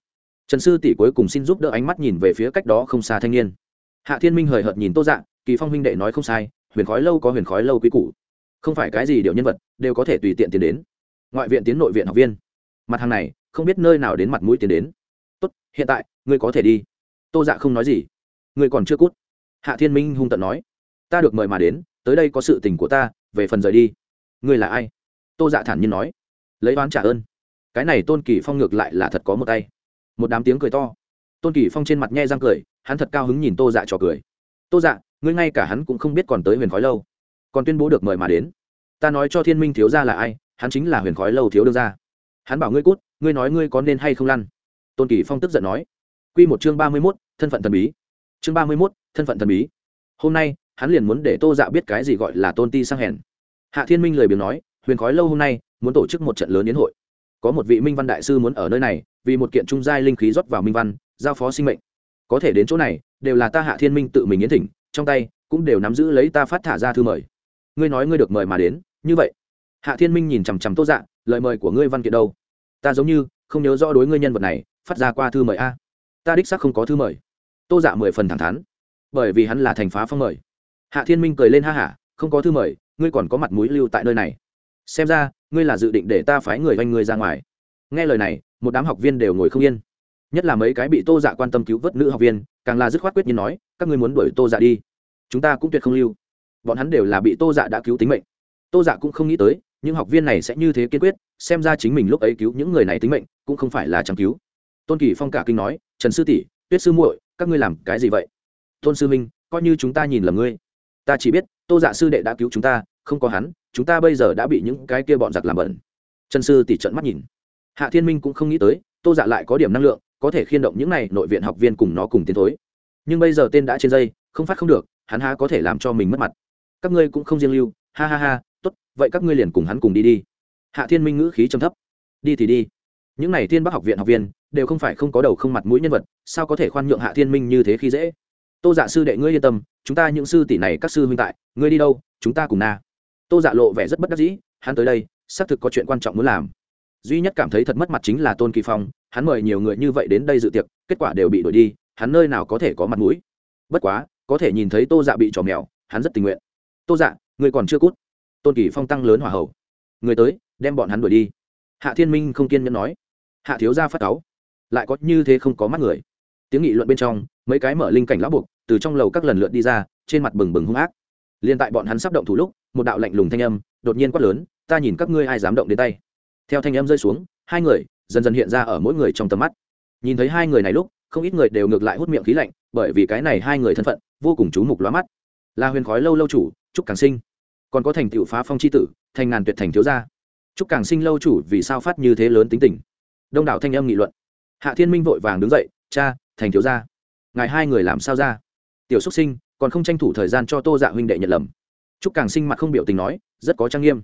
trần sư tỷ cuối cùng xin giúp đỡ ánh mắt nhìn về phía cách đó không xa thanh niên. Hạ thiên minh hời hợt nhìn tô dạ kỳ phong huynh đệ nói không sai, huyền khói lâu có huyền khói lâu quý cũ không phải cái gì điệu nhân vật, đều có thể tùy tiện tiến đến. Ngoại viện tiến nội viện học viên. Mặt hàng này, không biết nơi nào đến mặt mũi tiến đến. Tốt, hiện tại, ngươi có thể đi. Tô dạ không nói gì. Ngươi còn chưa cút. Hạ thiên minh hung tận nói. Ta được mời mà đến, tới đây có sự tình của ta, về phần rời đi. Ngươi là ai? Tô dạ thản nhiên nói. Lấy oán trả ơn. Cái này tôn kỳ phong ngược lại là thật có một tay một đám tiếng cười to. Tôn kỳ phong trên mặt nhe răng cười, hắn thật cao hứng nhìn tô dạ trò cười. Tô dạ ngươi ngay cả hắn cũng không biết còn tới huyền khói lâu. Còn tuyên bố được mời mà đến. Ta nói cho thiên minh thiếu gia là ai, hắn chính là huyền khói lâu thiếu đương gia. Hắn bảo ngươi cút, ngươi nói ngươi có nên hay không lăn. Tôn kỳ phong tức giận nói. Q một chương ba mươi mốt, thân phận thần bí. Chương ba mươi mốt, thân phận thần bí. Hôm nay, hắn liền muốn để tô dạ biết cái gì gọi là tôn ti sang hèn. Hạ thiên minh lời biếng nói, huyền khói lâu hôm nay muốn tổ chức một trận lớn yến hội. Có một vị minh văn đại sư muốn ở nơi này vì một kiện trung giai linh khí rót vào minh văn, giao phó sinh mệnh. Có thể đến chỗ này, đều là ta hạ thiên minh tự mình yến thỉnh, trong tay, cũng đều nắm giữ lấy ta phát thả ra thư mời. Ngươi nói ngươi được mời mà đến, như vậy. Hạ thiên minh nhìn chằm chằm tô dạ lời mời của ngươi văn kiện đâu? Ta giống như, không nhớ rõ đối ngươi nhân vật này, phát ra qua thư mời a. Ta đích xác không có thư mời. Tô dạ mười phần thẳng thắn. Bởi vì hắn là thành phá phong mời. Hạ thiên minh cười lên ha hả, không có thư mời, ngươi còn có mặt mũi lưu tại nơi này. Xem ra, ngươi là dự định để ta phái người oanh ngươi ra ngoài. Nghe lời này một đám học viên đều ngồi không yên. Nhất là mấy cái bị tô dạ quan tâm cứu vớt nữ học viên, càng là dứt khoát quyết nhiên nói, các ngươi muốn đuổi tô dạ đi. Chúng ta cũng tuyệt không lưu. Bọn hắn đều là bị tô dạ đã cứu tính mệnh. Tô dạ cũng không nghĩ tới, những học viên này sẽ như thế kiên quyết, xem ra chính mình lúc ấy cứu những người này tính mệnh, cũng không phải là chẳng cứu. Tôn kỳ phong cả kinh nói, trần sư tỷ, tuyết sư muội, các ngươi làm cái gì vậy? Tôn sư minh coi như chúng ta nhìn lầm ngươi. Ta chỉ biết, tô dạ sư đệ đã cứu chúng ta, không có hắn, chúng ta bây giờ đã bị những cái kia bọn giặc làm bẩn. Trần sư tỷ trận mắt nhìn hạ thiên minh cũng không nghĩ tới, tô dạ lại có điểm năng lượng, có thể khiên động những này nội viện học viên cùng nó cùng tiến thối. Nhưng bây giờ tên đã trên dây, không phát không được, hắn há có thể làm cho mình mất mặt. Các ngươi cũng không riêng lưu, ha ha ha, tốt, vậy các ngươi liền cùng hắn cùng đi đi. Hạ thiên minh ngữ khí trầm thấp. Đi thì đi. Những n à y thiên bắc học viện học viên, đều không phải không có đầu không mặt mũi nhân vật, sao có thể khoan nhượng hạ thiên minh như thế khi dễ? Tô dạ sư đệ ngươi yên tâm, chúng ta những sư tỷ này các sư huynh tại, ngươi đi đâu, chúng ta cùng na. Tô dạ lộ vẻ rất bất đắc dĩ, hắn tới đây, xác thực có chuyện quan trọng muốn làm duy nhất cảm thấy thật mất mặt chính là tôn kỳ phong hắn mời nhiều người như vậy đến đây dự tiệc kết quả đều bị đuổi đi hắn nơi nào có thể có mặt mũi bất quá có thể nhìn thấy tô dạ bị trò mèo hắn rất tình nguyện tô dạ người còn chưa cút tôn kỳ phong tăng lớn hỏa hậu người tới đem bọn hắn đuổi đi hạ thiên minh không kiên nhẫn nói hạ thiếu gia phát cáu lại có như thế không có mắt người tiếng nghị luận bên trong mấy cái mở linh cảnh lão buộc từ trong lầu các lần lượt đi ra trên mặt bừng bừng hung ác liên tại bọn hắn sắp động thủ lúc một đạo lạnh lùng thanh âm đột nhiên quát lớn ta nhìn các ngươi ai dám động đến tay theo thanh âm rơi xuống, hai người dần dần hiện ra ở mỗi người trong tầm mắt. Nhìn thấy hai người này lúc, không ít người đều ngược lại hút miệng khí lạnh, bởi vì cái này hai người thân phận vô cùng chú mục lóa mắt. Là huyền khói lâu lâu chủ, trúc càng sinh. Còn có thành tựu phá phong c h i tử, thành ngàn tuyệt thành thiếu gia. Trúc càng sinh lâu chủ vì sao phát như thế lớn tính tình? Đông đảo thanh âm nghị luận. Hạ thiên minh vội vàng đứng dậy, cha, thành thiếu gia, ngài hai người làm sao ra? Tiểu xúc sinh, còn không tranh thủ thời gian cho tô dạ huynh đệ nhận lầm. Trúc càng sinh mặt không biểu tình nói, rất có trang nghiêm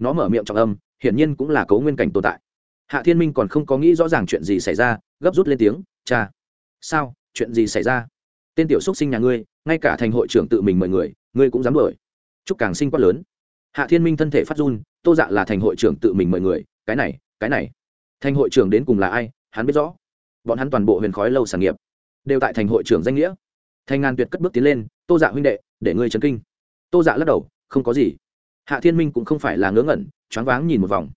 nó mở miệng trọng âm, hiển nhiên cũng là cấu nguyên cảnh tồn tại. Hạ thiên minh còn không có nghĩ rõ ràng chuyện gì xảy ra, gấp rút lên tiếng, cha, sao? Chuyện gì xảy ra? Tên tiểu xúc sinh nhà ngươi, ngay cả thành hội trưởng tự mình mời người, ngươi cũng dám đuổi. Chúc càng sinh quát lớn. Hạ thiên minh thân thể phát run, tô dạ là thành hội trưởng tự mình mời người, cái này cái này. Thành hội trưởng đến cùng là ai, hắn biết rõ. Bọn hắn toàn bộ huyền khói lâu sản nghiệp, đều tại thành hội trưởng danh nghĩa. Thành ngàn tuyệt cất bước tiến lên, tô dạ huynh đệ, để ngươi chấn kinh. Tô dạ lắc đầu, không có gì hạ thiên minh cũng không phải là ngớ ngẩn, choáng váng nhìn một vòng.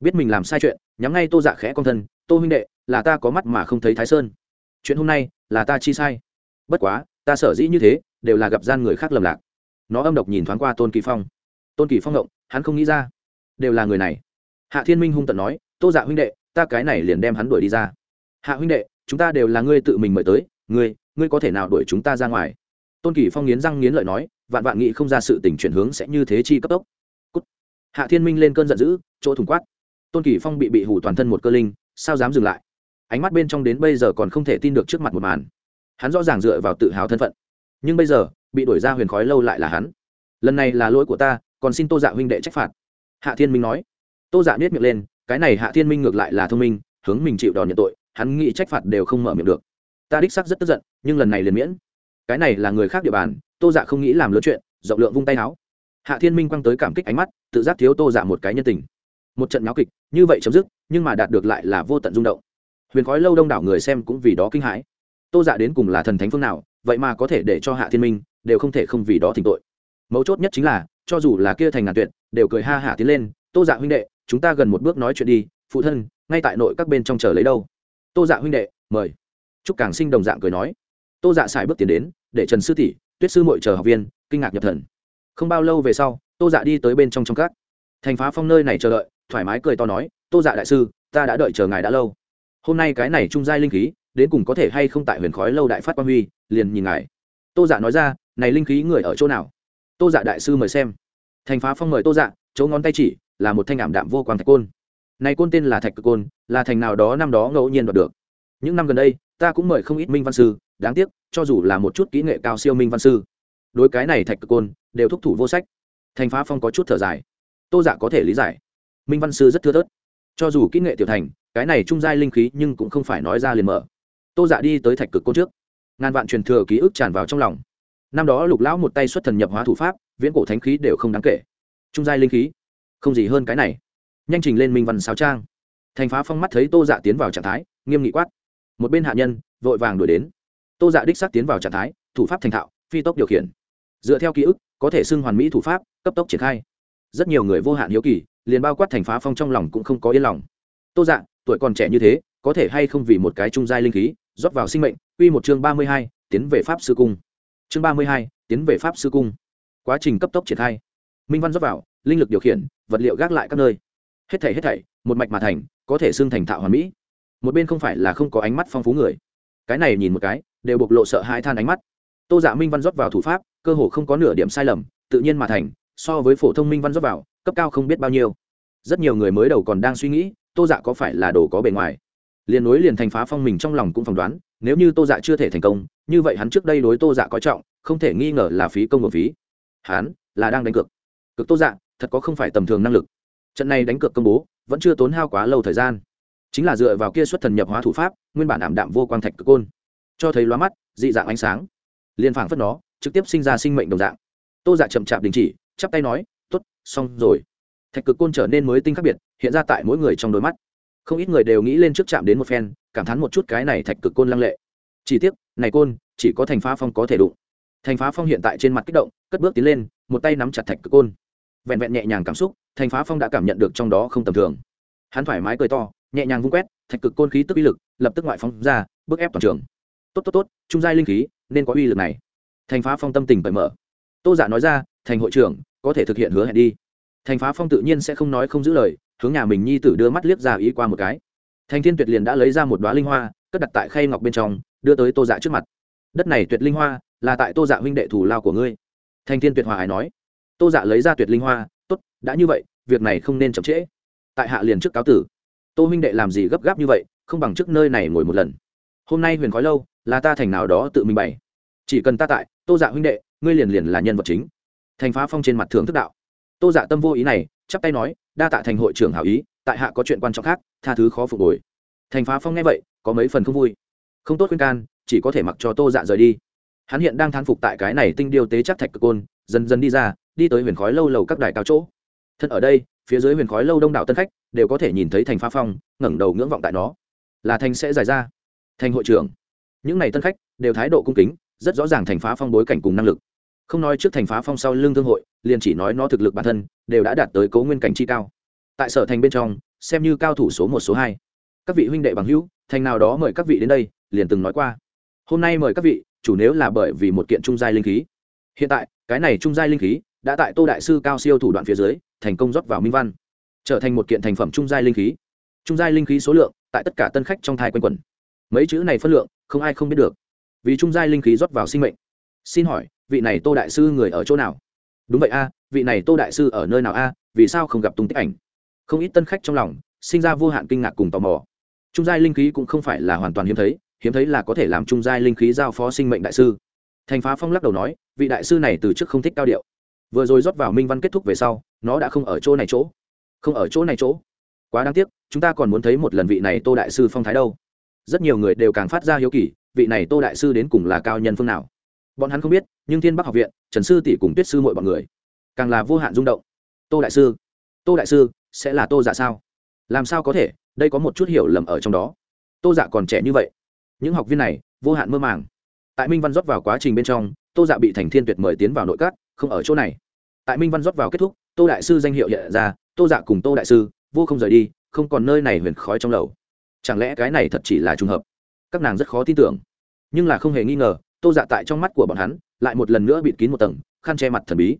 Biết mình làm sai chuyện, nhắm ngay tô dạ khẽ con thân, tô huynh đệ, là ta có mắt mà không thấy thái sơn. Chuyện hôm nay là ta chi sai. Bất quá, ta sở dĩ như thế, đều là gặp gian người khác lầm lạc. Nó âm độc nhìn thoáng qua tôn kỳ phong. Tôn kỳ phong động, hắn không nghĩ ra. Đều là người này. Hạ thiên minh hung tận nói, tô dạ huynh đệ, ta cái này liền đem hắn đuổi đi ra. Hạ huynh đệ, chúng ta đều là ngươi tự mình mời tới. Ngươi ngươi có thể nào đuổi chúng ta ra ngoài? Tôn kỳ phong nghiến răng nghiến lợi nói, vạn vạn nghị không ra sự tình chuyển hướng sẽ như thế chi cấp tốc hạ thiên minh lên cơn giận dữ, chỗ thùng quát. Tôn kỳ phong bị bị hủ toàn thân một cơ linh, sao dám dừng lại? Ánh mắt bên trong đến bây giờ còn không thể tin được trước mặt một màn. Hắn rõ ràng dựa vào tự hào thân phận. Nhưng bây giờ, bị đuổi ra huyền khói lâu lại là hắn. Lần này là lỗi của ta, còn xin tô dạ huynh đệ trách phạt. Hạ thiên minh nói. Tô dạ biết miệng lên, cái này hạ thiên minh ngược lại là thông minh, hướng mình chịu đòn nhận tội, hắn nghĩ trách phạt đều không mở miệng được. Ta đích sắc rất tức giận, nhưng lần này liền miễn. Cái này là người khác địa bàn, tô dạ không nghĩ làm lớn chuyện, rộng lượng vung tay áo hạ thiên minh quăng tới cảm kích ánh mắt, tự giác thiếu tô dạ một cái nhân tình. Một trận nháo kịch, như vậy chấm dứt, nhưng mà đạt được lại là vô tận rung động. Huyền khói lâu đông đảo người xem cũng vì đó kinh hãi. Tô dạ đến cùng là thần thánh phương nào, vậy mà có thể để cho hạ thiên minh đều không thể không vì đó thỉnh tội. Mấu chốt nhất chính là, cho dù là kia thành ngàn tuyệt, đều cười ha hả tiến lên, tô dạ huynh đệ, chúng ta gần một bước nói chuyện đi, phụ thân, ngay tại nội các bên trong chờ lấy đâu? Tô dạ huynh đệ, mời. Chúc càng sinh đồng dạng cười nói. Tô dạ xài bước tiến đến, để trần sư tỷ, tuyết sư mội chờ học viên, kinh ngạc nhập thần không bao lâu về sau, tô dạ đi tới bên trong trong các. Thành phá phong nơi này chờ đợi, thoải mái cười to nói, tô dạ đại sư, ta đã đợi chờ ngài đã lâu. Hôm nay cái này trung giai linh khí, đến cùng có thể hay không tại huyền khói lâu đại phát quan huy, liền nhìn ngài. Tô dạ nói ra, này linh khí người ở chỗ nào? Tô dạ đại sư mời xem. Thành phá phong mời tô dạ chỗ ngón tay chỉ là một thanh ảm đạm vô quang thạch côn. Này côn tên là thạch cực côn, là thành nào đó năm đó ngẫu nhiên đoạt được. Những năm gần đây, ta cũng mời không ít minh văn sư, đáng tiếc, cho dù là một chút kỹ nghệ cao siêu minh văn sư. Đối cái này thạch cực côn đều thúc thủ vô sách. Thành phá phong có chút thở dài. Tô dạ có thể lý giải. Minh văn sư rất thưa thớt. Cho dù kỹ nghệ tiểu thành, cái này trung giai linh khí nhưng cũng không phải nói ra liền mở. Tô dạ đi tới thạch cực côn trước. Ngàn vạn truyền thừa ký ức tràn vào trong lòng. Năm đó lục lão một tay xuất thần nhập hóa thủ pháp, viễn cổ thánh khí đều không đáng kể. Trung giai linh khí, không gì hơn cái này. Nhanh trình lên minh văn sáo trang. Thành phá phong mắt thấy tô dạ tiến vào trạng thái, nghiêm nghị quát. Một bên hạ nhân, vội vàng đuổi đến. Tô dạ đích xác tiến vào trạng thái, thủ pháp thành thạo, phi tốc điều khiển. Dựa theo ký ức có thể xưng hoàn mỹ thủ pháp, cấp tốc triển khai. Rất nhiều người vô hạn hiếu kỳ, liền bao quát thành phá phong trong lòng cũng không có yên lòng. Tô dạng tuổi còn trẻ như thế, có thể hay không vì một cái trung giai linh khí, rót vào sinh mệnh, quy một chương ba mươi hai, tiến về pháp sư cung. Chương ba mươi hai, tiến về pháp sư cung. Quá trình cấp tốc triển khai. Minh văn rót vào, linh lực điều khiển, vật liệu gác lại các nơi. Hết thảy hết thảy, một mạch mà thành, có thể xưng thành thạo hoàn mỹ. Một bên không phải là không có ánh mắt phong phú người. Cái này nhìn một cái, đều bộc lộ sợ hãi than ánh mắt. Tô giả minh văn rót vào thủ pháp cơ hồ không có nửa điểm sai lầm, tự nhiên mà thành, so với phổ thông minh văn rót vào, cấp cao không biết bao nhiêu. Rất nhiều người mới đầu còn đang suy nghĩ, tô dạ có phải là đồ có bề ngoài. Liền nối liền thành phá phong mình trong lòng cũng phỏng đoán, nếu như tô dạ chưa thể thành công, như vậy hắn trước đây đối tô dạ có trọng, không thể nghi ngờ là phí công một phí. Hắn là đang đánh cược. Cực tô dạ thật có không phải tầm thường năng lực. Trận này đánh cược công bố, vẫn chưa tốn hao quá lâu thời gian. Chính là dựa vào kia xuất thần nhập hóa thủ pháp, nguyên bản ảm đạm vô quang thạch cực côn, cho thấy lóa mắt, dị dạng ánh sáng. Liền phảng phất nó trực tiếp sinh ra sinh mệnh đồng dạng. Tô dạ chậm chạp đình chỉ, chắp tay nói t ố t xong rồi. Thạch cực côn trở nên mới tinh khác biệt, hiện ra tại mỗi người trong đôi mắt. Không ít người đều nghĩ lên trước chạm đến một phen, cảm thán một chút cái này thạch cực côn lăng lệ. Chỉ tiếc, này côn, chỉ có thành phá phong có thể đụng. Thành phá phong hiện tại trên mặt kích động, cất bước tiến lên, một tay nắm chặt thạch cực côn. Vẹn vẹn nhẹ nhàng cảm xúc, thành phá phong đã cảm nhận được trong đó không tầm thường. Hắn thoải mái cười to, nhẹ nhàng vung quét, thạch cực côn khí tức uy lực lập tức ngoại phóng ra, bức ép toàn trường. Tốt tốt tốt, trung giai linh khí, nên có uy lực này thành phá phong tâm tình cởi mở. Tô giả nói ra, thành hội trưởng, có thể thực hiện hứa hẹn đi. Thành phá phong tự nhiên sẽ không nói không giữ lời, hướng nhà mình nhi tử đưa mắt liếc ra ý qua một cái. Thành thiên tuyệt liền đã lấy ra một đoá linh hoa, cất đặt tại khay ngọc bên trong, đưa tới tô dạ trước mặt. Đất này tuyệt linh hoa, là tại tô dạ huynh đệ thủ lao của ngươi. Thành thiên tuyệt hòa ái nói. Tô dạ lấy ra tuyệt linh hoa t ố t đã như vậy, việc này không nên chậm trễ. Tại hạ liền trước cáo tử. Tô huynh đệ làm gì gấp gáp như vậy, không bằng trước nơi này ngồi một lần. Hôm nay huyền khói lâu, là ta thành nào đó tự mình bày chỉ cần ta tại, tô dạ huynh đệ, ngươi liền liền là nhân vật chính. Thành phá phong trên mặt thưởng thức đạo. Tô dạ tâm vô ý này, chắp tay nói, đa tạ thành hội trưởng hảo ý, tại hạ có chuyện quan trọng khác, tha thứ khó phục hồi. Thành phá phong nghe vậy, có mấy phần không vui. Không tốt khuyên can, chỉ có thể mặc cho tô dạ rời đi. Hắn hiện đang thán phục tại cái này tinh điêu tế chắc thạch cực côn, dần dần đi ra, đi tới huyền khói lâu lầu các đài cao chỗ. Thân ở đây, phía dưới huyền khói lâu đông đảo tân khách, đều có thể nhìn thấy thành phá phong, ngẩng đầu ngưỡng vọng tại nó. Là thành sẽ giải ra. Thành hội trưởng. Những n à y tân khách, đều thái độ cung kính rất rõ ràng thành phá phong bối cảnh cùng năng lực. Không nói trước thành phá phong sau lưng thương hội, liền chỉ nói nó thực lực bản thân, đều đã đạt tới cấu nguyên cảnh chi cao. Tại sở thành bên trong, xem như cao thủ số một, số hai. Các vị huynh đệ bằng hữu, thành nào đó mời các vị đến đây, liền từng nói qua. Hôm nay mời các vị, chủ nếu là bởi vì một kiện trung giai linh khí. Hiện tại, cái này trung giai linh khí, đã tại tô đại sư cao siêu thủ đoạn phía dưới, thành công rót vào minh văn, trở thành một kiện thành phẩm trung giai linh khí. Trung giai linh khí số lượng, tại tất cả tân khách trong thai quanh quẩn. Mấy chữ này phân lượng, không ai không biết được vì trung giai linh khí rót vào sinh mệnh. Xin hỏi, vị này tô đại sư người ở chỗ nào? Đúng vậy a, vị này tô đại sư ở nơi nào a, vì sao không gặp tung tích ảnh? Không ít tân khách trong lòng sinh ra vô hạn kinh ngạc cùng tò mò. Trung giai linh khí cũng không phải là hoàn toàn hiếm thấy hiếm thấy là có thể làm trung giai linh khí giao phó sinh mệnh đại sư. Thành phá phong lắc đầu nói, vị đại sư này từ trước không thích cao điệu. Vừa rồi rót vào minh văn kết thúc về sau, nó đã không ở chỗ này chỗ. Không ở chỗ này chỗ. Quá đáng tiếc, chúng ta còn muốn thấy một lần vị này tô đại sư phong thái đâu. Rất nhiều người đều càng phát ra hiếu kỳ vị này tô đại sư đến cùng là cao nhân phương nào? Bọn hắn không biết, nhưng thiên bắc học viện, trần sư tỷ cùng tuyết sư mọi bọn người, càng là vô hạn rung động. Tô đại sư, tô đại sư, sẽ là tô giả sao? Làm sao có thể? Đây có một chút hiểu lầm ở trong đó. Tô giả còn trẻ như vậy. Những học viên này, vô hạn mơ màng. Tại minh văn rót vào quá trình bên trong, tô dạ bị thành thiên tuyệt mời tiến vào nội các, không ở chỗ này. Tại minh văn rót vào kết thúc, tô đại sư danh hiệu hiện ra, tô dạ cùng tô đại sư, vô không rời đi, không còn nơi này huyền khói trong lầu. Chẳng lẽ cái này thật chỉ là trùng hợp? Các nàng rất khó tin tưởng nhưng là không hề nghi ngờ, tô dạ tại trong mắt của bọn hắn, lại một lần nữa bịt kín một tầng, khăn che mặt thần bí.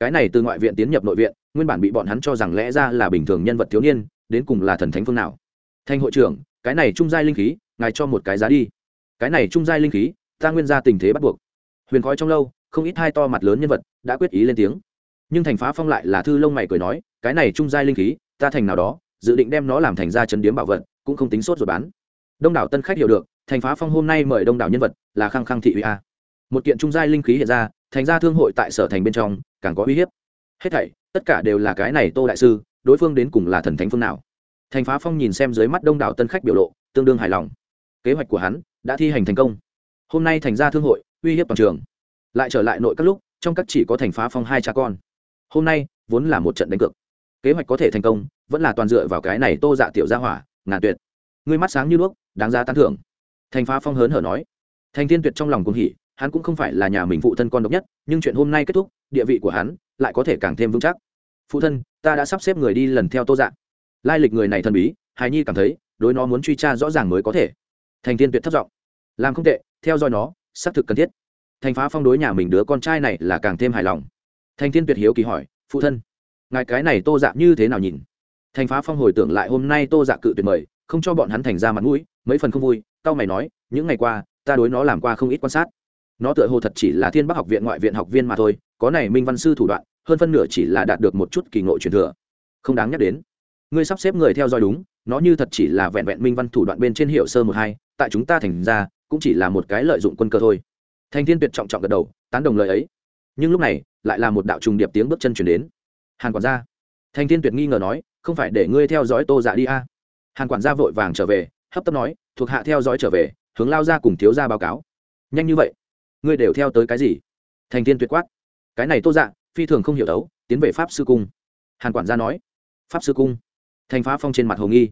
Cái này từ ngoại viện tiến nhập nội viện, nguyên bản bị bọn hắn cho rằng lẽ ra là bình thường nhân vật thiếu niên, đến cùng là thần thánh phương nào? Thanh hội trưởng, cái này trung giai linh khí, ngài cho một cái giá đi. Cái này trung giai linh khí, ta nguyên ra tình thế bắt buộc. Huyền khói trong lâu, không ít hai to mặt lớn nhân vật đã quyết ý lên tiếng. Nhưng thành phá phong lại là thư lông mày cười nói, cái này trung giai linh khí, ta thành nào đó, dự định đem nó làm thành ra chấn điếm bảo vật, cũng không tính sốt rồi bán đông đảo tân khách hiểu được, thành phá phong hôm nay mời đông đảo nhân vật là khăng khăng thị uy a. Một kiện trung giai linh khí hiện ra, thành ra thương hội tại sở thành bên trong, càng có uy hiếp. Hết thảy, tất cả đều là cái này tô đại sư, đối phương đến cùng là thần thánh phương nào? Thành phá phong nhìn xem dưới mắt đông đảo tân khách biểu lộ, tương đương hài lòng. Kế hoạch của hắn đã thi hành thành công. Hôm nay thành ra thương hội, uy hiếp toàn trường. Lại trở lại nội các lúc, trong các chỉ có thành phá phong hai cha con. Hôm nay, vốn là một trận đánh cược. Kế hoạch có thể thành công, vẫn là toàn dựa vào cái này tô dạ tiểu gia hỏa, ngàn tuyệt ngươi mắt sáng như đuốc, đáng ra tán thưởng. Thành phá phong hớn hở nói. Thành thiên tuyệt trong lòng cùng hỉ, hắn cũng không phải là nhà mình phụ thân con độc nhất, nhưng chuyện hôm nay kết thúc, địa vị của hắn lại có thể càng thêm vững chắc. Phụ thân, ta đã sắp xếp người đi lần theo tô dạng lai lịch người này thần bí, hài nhi cảm thấy, đối nó muốn truy tra rõ ràng mới có thể. Thành thiên tuyệt thất giọng. làm không tệ, theo dõi nó, xác thực cần thiết. Thành phá phong đối nhà mình đứa con trai này là càng thêm hài lòng. Thành thiên tuyệt hiếu kỳ hỏi, phụ thân, ngài cái này tô dạ như thế nào nhìn? Thành phá phong hồi tưởng lại hôm nay tô dạ cự tuyệt mời không cho bọn hắn thành ra mặt mũi, mấy phần không vui, tao mày nói, những ngày qua, ta đối nó làm qua không ít quan sát. Nó tựa hồ thật chỉ là thiên bắc học viện ngoại viện học viên mà thôi, có này minh văn sư thủ đoạn, hơn phân nửa chỉ là đạt được một chút kỳ ngộ truyền thừa. Không đáng nhắc đến. Ngươi sắp xếp người theo dõi đúng, nó như thật chỉ là vẹn vẹn minh văn thủ đoạn bên trên hiệu sơ một hai, tại chúng ta thành ra, cũng chỉ là một cái lợi dụng quân cơ thôi. Thành thiên tuyệt trọng trọng gật đầu, tán đồng lời ấy. Nhưng lúc này, lại là một đạo trùng điệp tiếng bước chân chuyển đến. Hàn quản gia. Thành thiên tuyệt nghi ngờ nói, không phải để ngươi theo dõi tô dạ đi a? à hàn quản gia vội vàng trở về, hấp tấp nói, thuộc hạ theo dõi trở về, hướng lao ra cùng thiếu ra báo cáo. Nhanh như vậy? Ngươi đều theo tới cái gì? Thành thiên tuyệt quát. Cái này tô dạ phi thường không hiểu đấu, tiến về pháp sư cung. Hàn quản gia nói. Pháp sư cung? Thành phá phong trên mặt hồ nghi.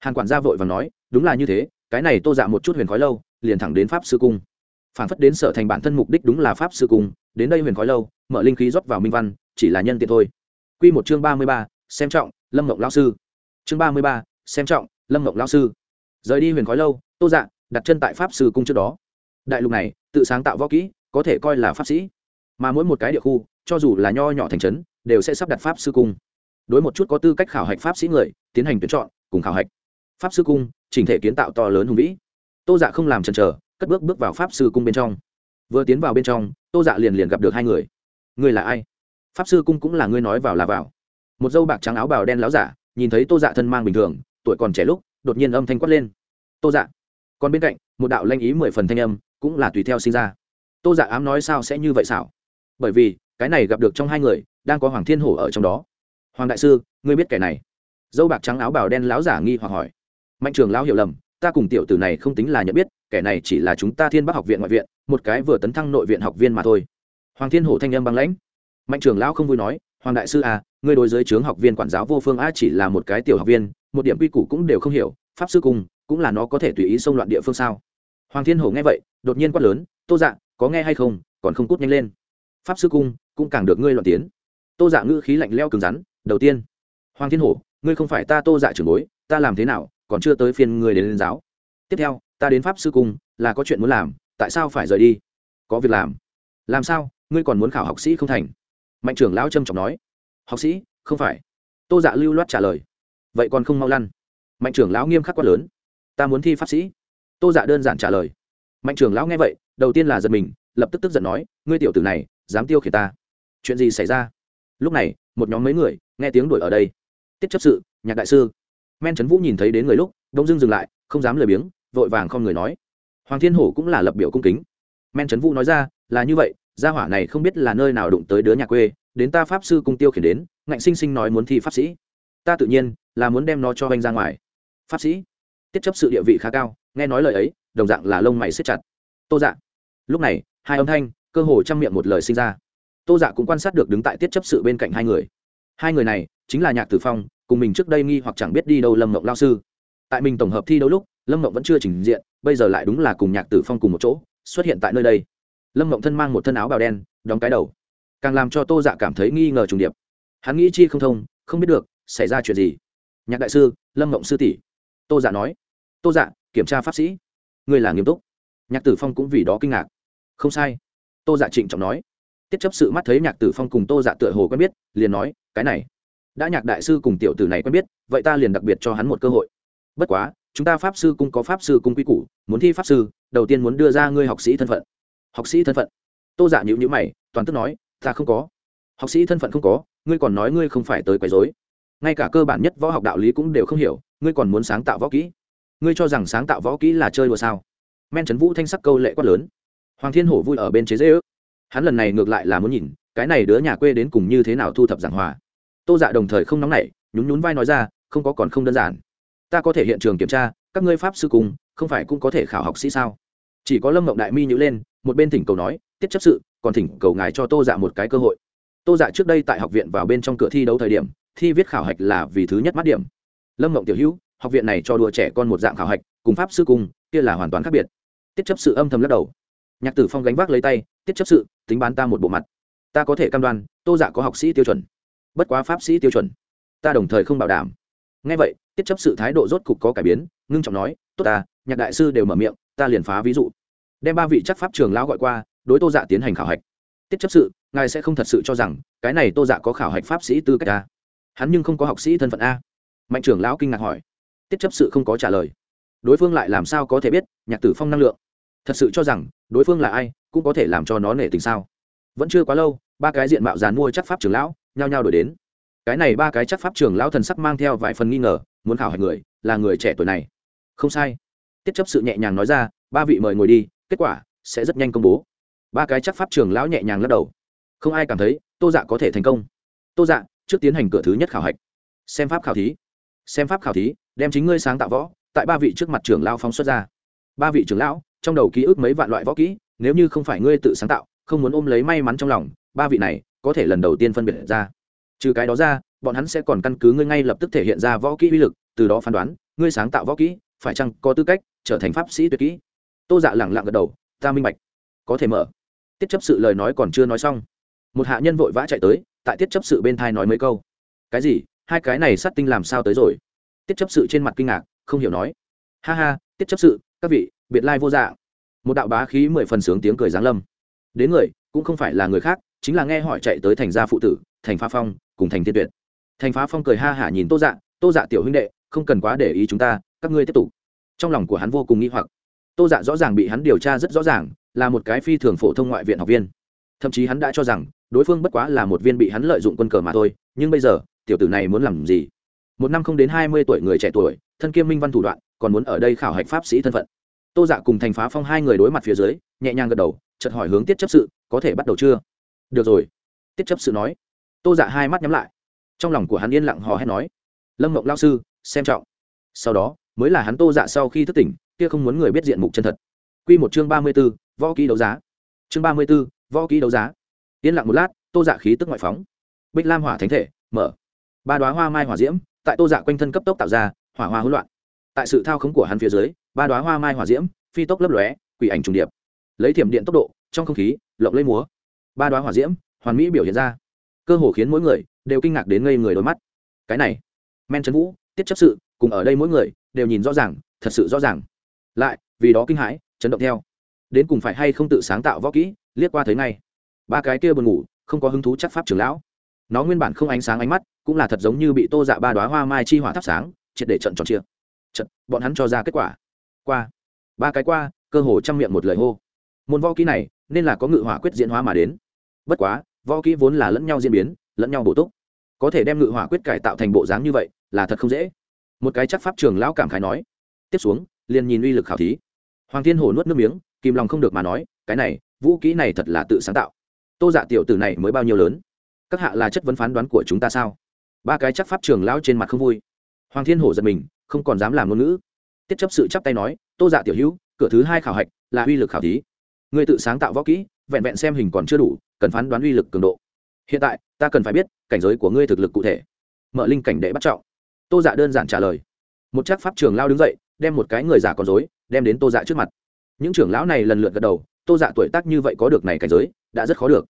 Hàn quản gia vội và nói, đúng là như thế, cái này tô dạ một chút huyền khói lâu, liền thẳng đến pháp sư cung. Phản phất đến sở thành bản thân mục đích đúng là pháp sư cung, đến đây huyền khói lâu, mở linh khí rót vào minh văn, chỉ là nhân tiện thôi. Q một chương ba mươi ba, xem trọng, lâm mộng lao sư. Chương ba mươi ba xem trọng, lâm mộng lao sư. Rời đi huyền khói lâu, tô dạ đặt chân tại pháp sư cung trước đó. Đại lục này, tự sáng tạo võ kỹ, có thể coi là pháp sĩ. Mà mỗi một cái địa khu, cho dù là nho nhỏ thành trấn, đều sẽ sắp đặt pháp sư cung. Đối một chút có tư cách khảo hạch pháp sĩ người, tiến hành tuyển chọn, cùng khảo hạch. Pháp sư cung, chỉnh thể kiến tạo to lớn hùng vĩ. Tô dạ không làm chần chờ, cất bước bước vào pháp sư cung bên trong. Vừa tiến vào bên trong, tô dạ liền liền gặp được hai người. Người là ai? Pháp sư cung cũng là ngươi nói vào là vào. Một dâu bạc trắng áo bào đen láo giả, nhìn thấy tô dạ thân mang bình thường tuổi còn trẻ lúc, đột nhiên âm thanh quát lên. Tô dạ. Còn bên cạnh, một đạo lanh ý mười phần thanh âm cũng là tùy theo sinh ra. Tô dạ ám nói sao sẽ như vậy xảo? Bởi vì, cái này gặp được trong hai người, đang có hoàng thiên hổ ở trong đó. Hoàng đại sư, ngươi biết kẻ này? Dâu bạc trắng áo bào đen láo giả nghi hoặc hỏi. Mạnh trường lão hiểu lầm, ta cùng tiểu tử này không tính là nhận biết, kẻ này chỉ là chúng ta thiên bắc học viện ngoại viện, một cái vừa tấn thăng nội viện học viên mà thôi. Hoàng thiên hổ thanh âm băng lãnh. Mạnh trường lão không vui nói, hoàng đại sư à ngươi đối giới trướng học viên quản giáo vô phương a chỉ là một cái tiểu học viên một điểm quy củ cũng đều không hiểu, pháp sư cung cũng là nó có thể tùy ý xông loạn địa phương sao? Hoàng thiên hổ nghe vậy, đột nhiên quát lớn, tô dạ có nghe hay không? Còn không cút nhanh lên. Pháp sư cung cũng càng được ngươi loạn tiến. Tô dạ ngữ khí lạnh leo cứng rắn, đầu tiên, hoàng thiên hổ, ngươi không phải ta tô dạ trưởng bối, ta làm thế nào, còn chưa tới phiên ngươi đến lên giáo. Tiếp theo, ta đến pháp sư cung là có chuyện muốn làm, tại sao phải rời đi? Có việc làm. Làm sao? Ngươi còn muốn khảo học sĩ không thành? Mạnh trưởng lão trâm trọng nói. Học sĩ? Không phải. Tô dạ lưu loát trả lời vậy còn không mau lăn. Mạnh trưởng lão nghiêm khắc quát lớn. Ta muốn thi pháp sĩ. Tô dạ đơn giản trả lời. Mạnh trưởng lão nghe vậy, đầu tiên là giật mình, lập tức tức giận nói, ngươi tiểu tử này, dám tiêu khiển ta. Chuyện gì xảy ra? Lúc này, một nhóm mấy người, nghe tiếng đuổi ở đây. Tiết chấp sự, nhạc đại sư. Men trấn vũ nhìn thấy đến người lúc, đông dưng dừng lại, không dám lười biếng, vội vàng không người nói. Hoàng thiên hổ cũng là lập biểu cung kính. Men trấn vũ nói ra, là như vậy, gia hỏa này không biết là nơi nào đụng tới đứa nhà quê, đến ta pháp sư cung tiêu khiển đến, ngạnh sinh sinh nói muốn thi pháp sĩ. Ta tự nhiên là muốn đem nó cho anh ra ngoài. Pháp sĩ, tiết chấp sự địa vị khá cao, nghe nói lời ấy, đồng dạng là lông mày xếp chặt. Tô dạ. Lúc này, hai âm thanh, cơ hồ chăm miệng một lời sinh ra. Tô dạ cũng quan sát được đứng tại tiết chấp sự bên cạnh hai người. Hai người này, chính là nhạc tử phong, cùng mình trước đây nghi hoặc chẳng biết đi đâu lâm mộng lao sư. Tại mình tổng hợp thi đấu lúc, lâm mộng vẫn chưa trình diện, bây giờ lại đúng là cùng nhạc tử phong cùng một chỗ, xuất hiện tại nơi đây. Lâm mộng thân mang một thân áo bào đen, đóng cái đầu. Càng làm cho tô dạ cảm thấy nghi ngờ trùng điệp. Hắn nghĩ chi không thông, không biết được, xảy ra chuyện gì nhạc đại sư, lâm mộng sư tỷ. Tô giả nói. Tô giả kiểm tra pháp sĩ. Ngươi là nghiêm túc. Nhạc tử phong cũng vì đó kinh ngạc. Không sai. Tô giả trịnh trọng nói. Tiết chấp sự mắt thấy nhạc tử phong cùng tô giả tựa hồ quen biết, liền nói, cái này, đã nhạc đại sư cùng tiểu tử này quen biết, vậy ta liền đặc biệt cho hắn một cơ hội. Bất quá, chúng ta pháp sư cũng có pháp sư cung quy củ, muốn thi pháp sư, đầu tiên muốn đưa ra ngươi học sĩ thân phận. Học sĩ thân phận? Tô giả nhữ nhữ mày, toàn tức nói, ta không có. Học sĩ thân phận không có, ngươi còn nói ngươi không phải tới quấy dối ngay cả cơ bản nhất võ học đạo lý cũng đều không hiểu, ngươi còn muốn sáng tạo võ kỹ. Ngươi cho rằng sáng tạo võ kỹ là chơi đùa sao? Men trấn vũ thanh sắc câu lệ quát lớn. Hoàng thiên hổ vui ở bên chế dễ ước hắn lần này ngược lại là muốn nhìn, cái này đứa nhà quê đến cùng như thế nào thu thập giảng hòa. Tô dạ đồng thời không nóng nảy, nhún nhún vai nói ra, không có còn không đơn giản. Ta có thể hiện trường kiểm tra, các ngươi pháp sư cùng, không phải cũng có thể khảo học sĩ sao? Chỉ có lâm mộng đại mi nhữ lên, một bên thỉnh cầu nói, tiết chấp sự, còn thỉnh cầu ngài cho tô dạ một cái cơ hội. Tô dạ trước đây tại học viện vào bên trong cửa thi đấu thời điểm thi viết khảo hạch là vì thứ nhất mắt điểm. Lâm mộng tiểu hữu, học viện này cho đùa trẻ con một dạng khảo hạch, cùng pháp sư cùng, kia là hoàn toàn khác biệt. Tiết chấp sự âm thầm lắc đầu. Nhạc tử phong gánh vác lấy tay, tiết chấp sự, tính bán ta một bộ mặt. Ta có thể cam đoan, tô dạ có học sĩ tiêu chuẩn. Bất quá pháp sĩ tiêu chuẩn, ta đồng thời không bảo đảm. Ngay vậy, tiết chấp sự thái độ rốt cục có cải biến, ngưng trọng nói, tốt ta, nhạc đại sư đều mở miệng, ta liền phá ví dụ. Đem ba vị chắc pháp trường lão gọi qua, đối tô dạ tiến hành khảo hạch. Tiết chấp sự, ngài sẽ không thật sự cho rằng, cái này tô dạ có khảo hạch pháp sĩ tư cách ta hắn nhưng không có học sĩ thân phận a. Mạnh trưởng lão kinh ngạc hỏi. Tiết chấp sự không có trả lời. Đối phương lại làm sao có thể biết nhạc tử phong năng lượng? Thật sự cho rằng, đối phương là ai, cũng có thể làm cho nó nể tình sao? Vẫn chưa quá lâu, ba cái diện mạo dàn mua chắc pháp trưởng lão, nhao nhao đổi đến. Cái này ba cái chắc pháp trưởng lão thần sắc mang theo vài phần nghi ngờ, muốn khảo hạch người, là người trẻ tuổi này. Không sai. Tiết chấp sự nhẹ nhàng nói ra, ba vị mời ngồi đi, kết quả sẽ rất nhanh công bố. Ba cái chắc pháp trưởng lão nhẹ nhàng lắc đầu. Không ai cảm thấy tô dạ có thể thành công. Tô dạ trước tiến hành cửa thứ nhất khảo hạch. Xem pháp khảo thí. Xem pháp khảo thí, đem chính ngươi sáng tạo võ, tại ba vị trước mặt trưởng lao phóng xuất ra. Ba vị trưởng lão, trong đầu ký ức mấy vạn loại võ kỹ, nếu như không phải ngươi tự sáng tạo, không muốn ôm lấy may mắn trong lòng, ba vị này có thể lần đầu tiên phân biệt ra. Trừ cái đó ra, bọn hắn sẽ còn căn cứ ngươi ngay lập tức thể hiện ra võ kỹ uy lực, từ đó phán đoán, ngươi sáng tạo võ kỹ, phải chăng có tư cách trở thành pháp sĩ tuyệt kỹ? Tô dạ lẳng lặng gật đầu, ta minh bạch. Có thể mở. Tiết chấp sự lời nói còn chưa nói xong, một hạ nhân vội vã chạy tới tại tiết chấp sự bên thai nói mấy câu. Cái gì? Hai cái này sát tinh làm sao tới rồi? Tiết chấp sự trên mặt kinh ngạc, không hiểu nói. Ha ha, tiết chấp sự, các vị, biệt lai vô dạng. Một đạo bá khí mười phần sướng tiếng cười giáng lâm. Đến người, cũng không phải là người khác, chính là nghe hỏi chạy tới thành gia phụ tử, thành phá phong, cùng thành thiên tuyệt. Thành phá phong cười ha hả nhìn tô dạ tô dạ tiểu huynh đệ, không cần quá để ý chúng ta, các ngươi tiếp tục. Trong lòng của hắn vô cùng nghi hoặc. Tô dạ rõ ràng bị hắn điều tra rất rõ ràng, là một cái phi thường phổ thông ngoại viện học viên thậm chí hắn đã cho rằng đối phương bất quá là một viên bị hắn lợi dụng quân cờ mà thôi, nhưng bây giờ, tiểu tử này muốn làm gì? Một năm không đến hai mươi tuổi người trẻ tuổi, thân kiêm minh văn thủ đoạn, còn muốn ở đây khảo hạch pháp sĩ thân phận. Tô dạ cùng thành phá phong hai người đối mặt phía dưới, nhẹ nhàng gật đầu, chợt hỏi hướng tiết chấp sự, có thể bắt đầu chưa? Được rồi. Tiết chấp sự nói. Tô dạ hai mắt nhắm lại. Trong lòng của hắn yên lặng hò hét nói. Lâm mộng lao sư, xem trọng. Sau đó, mới là hắn tô dạ sau khi thức tỉnh, kia không muốn người biết diện mục chân thật. Q một chương ba mươi b ố võ ký đấu giá. Chương ba mươi b ố võ kỹ đấu giá. Yên lặng một lát, tô dạ khí tức ngoại phóng. Bích lam hỏa thánh thể, mở. Ba đoá hoa mai hỏa diễm tại tô dạ quanh thân cấp tốc tạo ra, hỏa hoa hỗn loạn. Tại sự thao khống của hắn phía dưới, ba đoá hoa mai hỏa diễm, phi tốc lấp lóe, quỷ ảnh trùng điệp. Lấy thiểm điện tốc độ, trong không khí, lộng lấy múa. Ba đoá hỏa diễm, hoàn mỹ biểu hiện ra. Cơ hồ khiến mỗi người đều kinh ngạc đến ngây người đôi mắt. Cái này, men trấn vũ, tiết chấp sự, cùng ở đây mỗi người đều nhìn rõ ràng, thật sự rõ ràng. Lại, vì đó kinh hãi, chấn động theo. Đến cùng phải hay không tự sáng tạo võ kỹ liếc qua thấy ngay. Ba cái kia buồn ngủ, không có hứng thú chắc pháp trưởng lão. Nó nguyên bản không ánh sáng ánh mắt, cũng là thật giống như bị tô dạ ba đoá hoa mai chi hỏa thắp sáng, triệt để trận tròn chia trận, bọn hắn cho ra kết quả. Qua. Ba cái qua, cơ hồ chăm miệng một lời hô. Môn võ kỹ này, nên là có ngự hỏa quyết diễn hóa mà đến. Bất quá, võ kỹ vốn là lẫn nhau diễn biến, lẫn nhau bổ túc. Có thể đem ngự hỏa quyết cải tạo thành bộ dáng như vậy, là thật không dễ. Một cái chắc pháp trường lão cảm khái nói. Tiếp xuống, liền nhìn uy lực khảo thí. Hoàng thiên hồ nuốt nước miếng, kìm lòng không được mà nói, cái này vũ kỹ này thật là tự sáng tạo. Tô dạ tiểu tử này mới bao nhiêu lớn? Các hạ là chất vấn phán đoán của chúng ta sao? Ba cái chắc pháp trường lão trên mặt không vui. Hoàng thiên hổ giật mình, không còn dám làm ngôn ngữ. Tiết chấp sự chắp tay nói, tô dạ tiểu hữu, cửa thứ hai khảo hạch là uy lực khảo thí. Người tự sáng tạo võ kỹ, vẹn vẹn xem hình còn chưa đủ, cần phán đoán uy lực cường độ. Hiện tại, ta cần phải biết cảnh giới của ngươi thực lực cụ thể. Mở linh cảnh đệ bắt trọng. Tô dạ đơn giản trả lời. Một chắc pháp trường lao đứng dậy, đem một cái người giả còn dối đem đến tô dạ trước mặt. Những trưởng lão này lần lượt gật đầu tô dạ tuổi tác như vậy có được này cảnh giới đã rất khó được.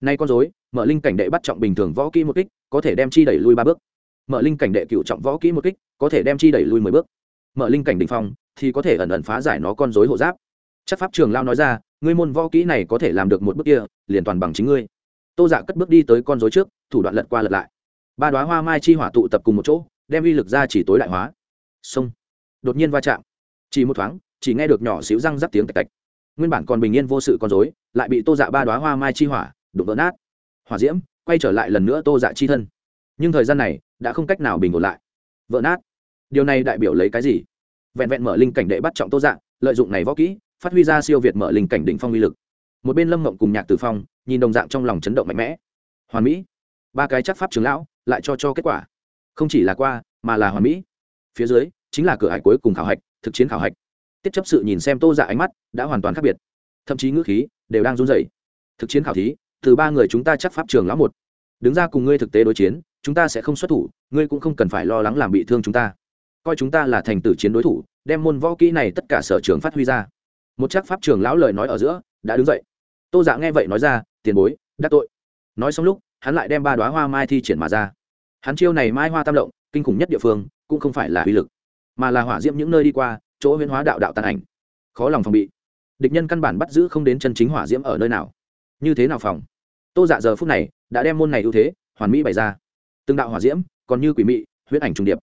Nay con dối mở linh cảnh đệ bắt trọng bình thường võ kỹ một kích có thể đem chi đẩy lui ba bước. Mở linh cảnh đệ cựu trọng võ kỹ một kích có thể đem chi đẩy lui mười bước. Mở linh cảnh đ ỉ n h phong thì có thể ẩn ẩn phá giải nó con dối hộ giáp. Chắc pháp trường lao nói ra ngươi môn võ kỹ này có thể làm được một bước kia liền toàn bằng chính ngươi. Tô dạ cất bước đi tới con dối trước thủ đoạn lật qua lật lại. Ba đoá hoa mai chi hỏa tụ tập cùng một chỗ đem uy lực ra chỉ tối đại hóa. Xong, đột nhiên va chạm. Chỉ một thoáng chỉ nghe được nhỏ xíu răng rắc tiếng tạch tạch nguyên bản còn bình yên vô sự con dối lại bị tô dạ ba đoá hoa mai chi hỏa, đụng vỡ nát. Hỏa diễm, quay trở lại lần nữa tô dạ chi thân. Nhưng thời gian này, đã không cách nào bình ổn lại. Vỡ nát. Điều này đại biểu lấy cái gì? Vẹn vẹn mở linh cảnh đệ bắt trọng tô dạ lợi dụng này võ kỹ, phát huy ra siêu việt mở linh cảnh đỉnh phong uy lực. Một bên lâm mộng cùng nhạc tử phong, nhìn đồng dạng trong lòng chấn động mạnh mẽ. Hoàn mỹ. Ba cái chắc pháp trường lão, lại cho cho kết quả. Không chỉ là qua, mà là hoàn mỹ. Phía dưới, chính là cửa hải cuối cùng khảo hạch, thực chiến khảo hạch tiết chấp sự nhìn xem tô dạ ánh mắt đã hoàn toàn khác biệt. Thậm chí ngữ khí đều đang run rẩy. Thực chiến khảo thí, từ ba người chúng ta chắc pháp trường lão một. Đứng ra cùng ngươi thực tế đối chiến, chúng ta sẽ không xuất thủ, ngươi cũng không cần phải lo lắng làm bị thương chúng ta. Coi chúng ta là thành tử chiến đối thủ, đem môn võ kỹ này tất cả sở trường phát huy ra. Một chắc pháp trường lão lời nói ở giữa, đã đứng dậy. Tô dạ nghe vậy nói ra, tiền bối đắc tội. Nói xong lúc, hắn lại đem ba đoá hoa mai thi triển mà ra. Hắn chiêu này mai hoa tam động, kinh khủng nhất địa phương, cũng không phải là uy lực, mà là hỏa diễm những nơi đi qua chỗ huyễn hóa đạo đạo tàn ảnh. Khó lòng phòng bị. Địch nhân căn bản bắt giữ không đến chân chính hỏa diễm ở nơi nào. Như thế nào phòng? Tô dạ giờ phút này đã đem môn này ưu thế, hoàn mỹ bày ra. Từng đạo hỏa diễm, còn như quỷ mị, huyễn ảnh trùng điệp.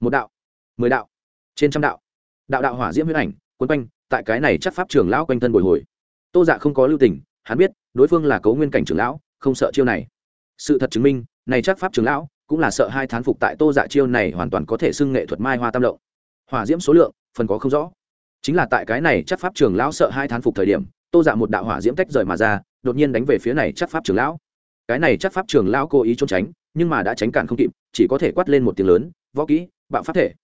Một đạo, mười đạo, trên trăm đạo. Đạo đạo hỏa diễm huyễn ảnh quấn quanh, tại cái này chắc pháp trưởng lão quanh thân bồi hồi. Tô dạ không có lưu tình, hắn biết, đối phương là cấu nguyên cảnh trưởng lão, không sợ chiêu này. Sự thật chứng minh, này chắc pháp trưởng lão, cũng là sợ hai thán phục tại tô dạ chiêu này hoàn toàn có thể xưng nghệ thuật mai hoa tam động hỏa diễm số lượng phần có không rõ. Chính là tại cái này chắc pháp trường lão sợ hai thán phục thời điểm, tô dạ một đạo hỏa diễm tách rời mà ra, đột nhiên đánh về phía này chắc pháp trưởng lão. Cái này chắc pháp trưởng lão cố ý trốn tránh, nhưng mà đã tránh cản không kịp, chỉ có thể quát lên một tiếng lớn, võ kỹ, bạo pháp thể.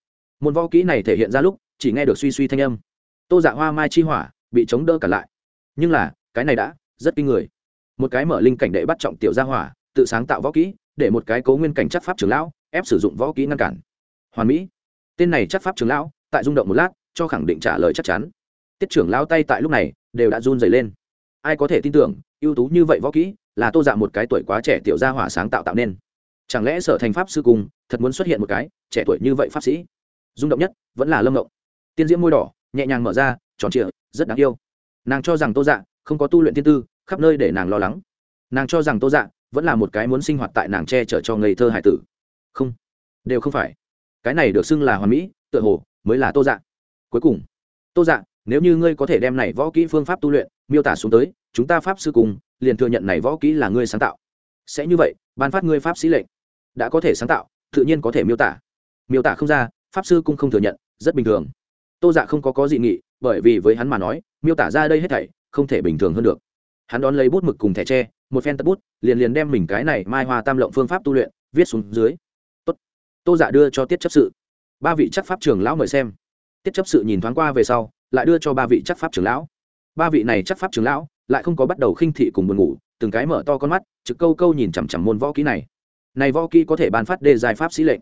Một võ kỹ này thể hiện ra lúc, chỉ nghe được suy suy thanh âm. Tô dạ hoa mai chi hỏa, bị chống đỡ cả lại. Nhưng là, cái này đã, rất kinh người. Một cái mở linh cảnh đệ bắt trọng tiểu gia hỏa, tự sáng tạo võ kỹ, để một cái cố nguyên cảnh chắc pháp trưởng lão, ép sử dụng võ kỹ ngăn cản. Hoàn mỹ. Tên này chắc pháp trưởng lão tại rung động một lát, cho khẳng định trả lời chắc chắn. Tiết trưởng lao tay tại lúc này đều đã run dày lên. Ai có thể tin tưởng, ưu tú như vậy võ kỹ là tô dạ một cái tuổi quá trẻ tiểu gia hỏa sáng tạo tạo nên. Chẳng lẽ sở thành pháp sư cung thật muốn xuất hiện một cái trẻ tuổi như vậy pháp sĩ? Rung động nhất vẫn là lâm ngộng. Tiên diễm môi đỏ, nhẹ nhàng mở ra, tròn trịa, rất đáng yêu. Nàng cho rằng tô dạ không có tu luyện tiên tư, khắp nơi để nàng lo lắng. Nàng cho rằng tô dạ vẫn là một cái muốn sinh hoạt tại nàng che chở cho ngây thơ hải tử. Không, đều không phải. Cái này được xưng là hoàn mỹ, tựa hồ mới là tô dạ. Cuối cùng, tô dạ nếu như ngươi có thể đem này võ kỹ phương pháp tu luyện miêu tả xuống tới, chúng ta pháp sư cùng liền thừa nhận này võ kỹ là ngươi sáng tạo. Sẽ như vậy, ban phát ngươi pháp sĩ lệnh. Đã có thể sáng tạo, tự nhiên có thể miêu tả. Miêu tả không ra, pháp sư cũng không thừa nhận, rất bình thường. Tô dạ không có có dị nghị, bởi vì với hắn mà nói, miêu tả ra đây hết thảy, không thể bình thường hơn được. Hắn đón lấy bút mực cùng thẻ tre, một phen tất bút, liền liền đem mình cái này mai hoa tam lộng phương pháp tu luyện viết xuống dưới. Tốt. tô dạ đưa cho tiết chấp sự ba vị chắc pháp trưởng lão mời xem. Tiết chấp sự nhìn thoáng qua về sau, lại đưa cho ba vị chắc pháp trưởng lão. Ba vị này chắc pháp trưởng lão lại không có bắt đầu khinh thị cùng buồn ngủ, từng cái mở to con mắt, trực câu câu nhìn chằm chằm môn võ kỹ này. Này võ kỹ có thể ban phát đề giải pháp sĩ lệnh.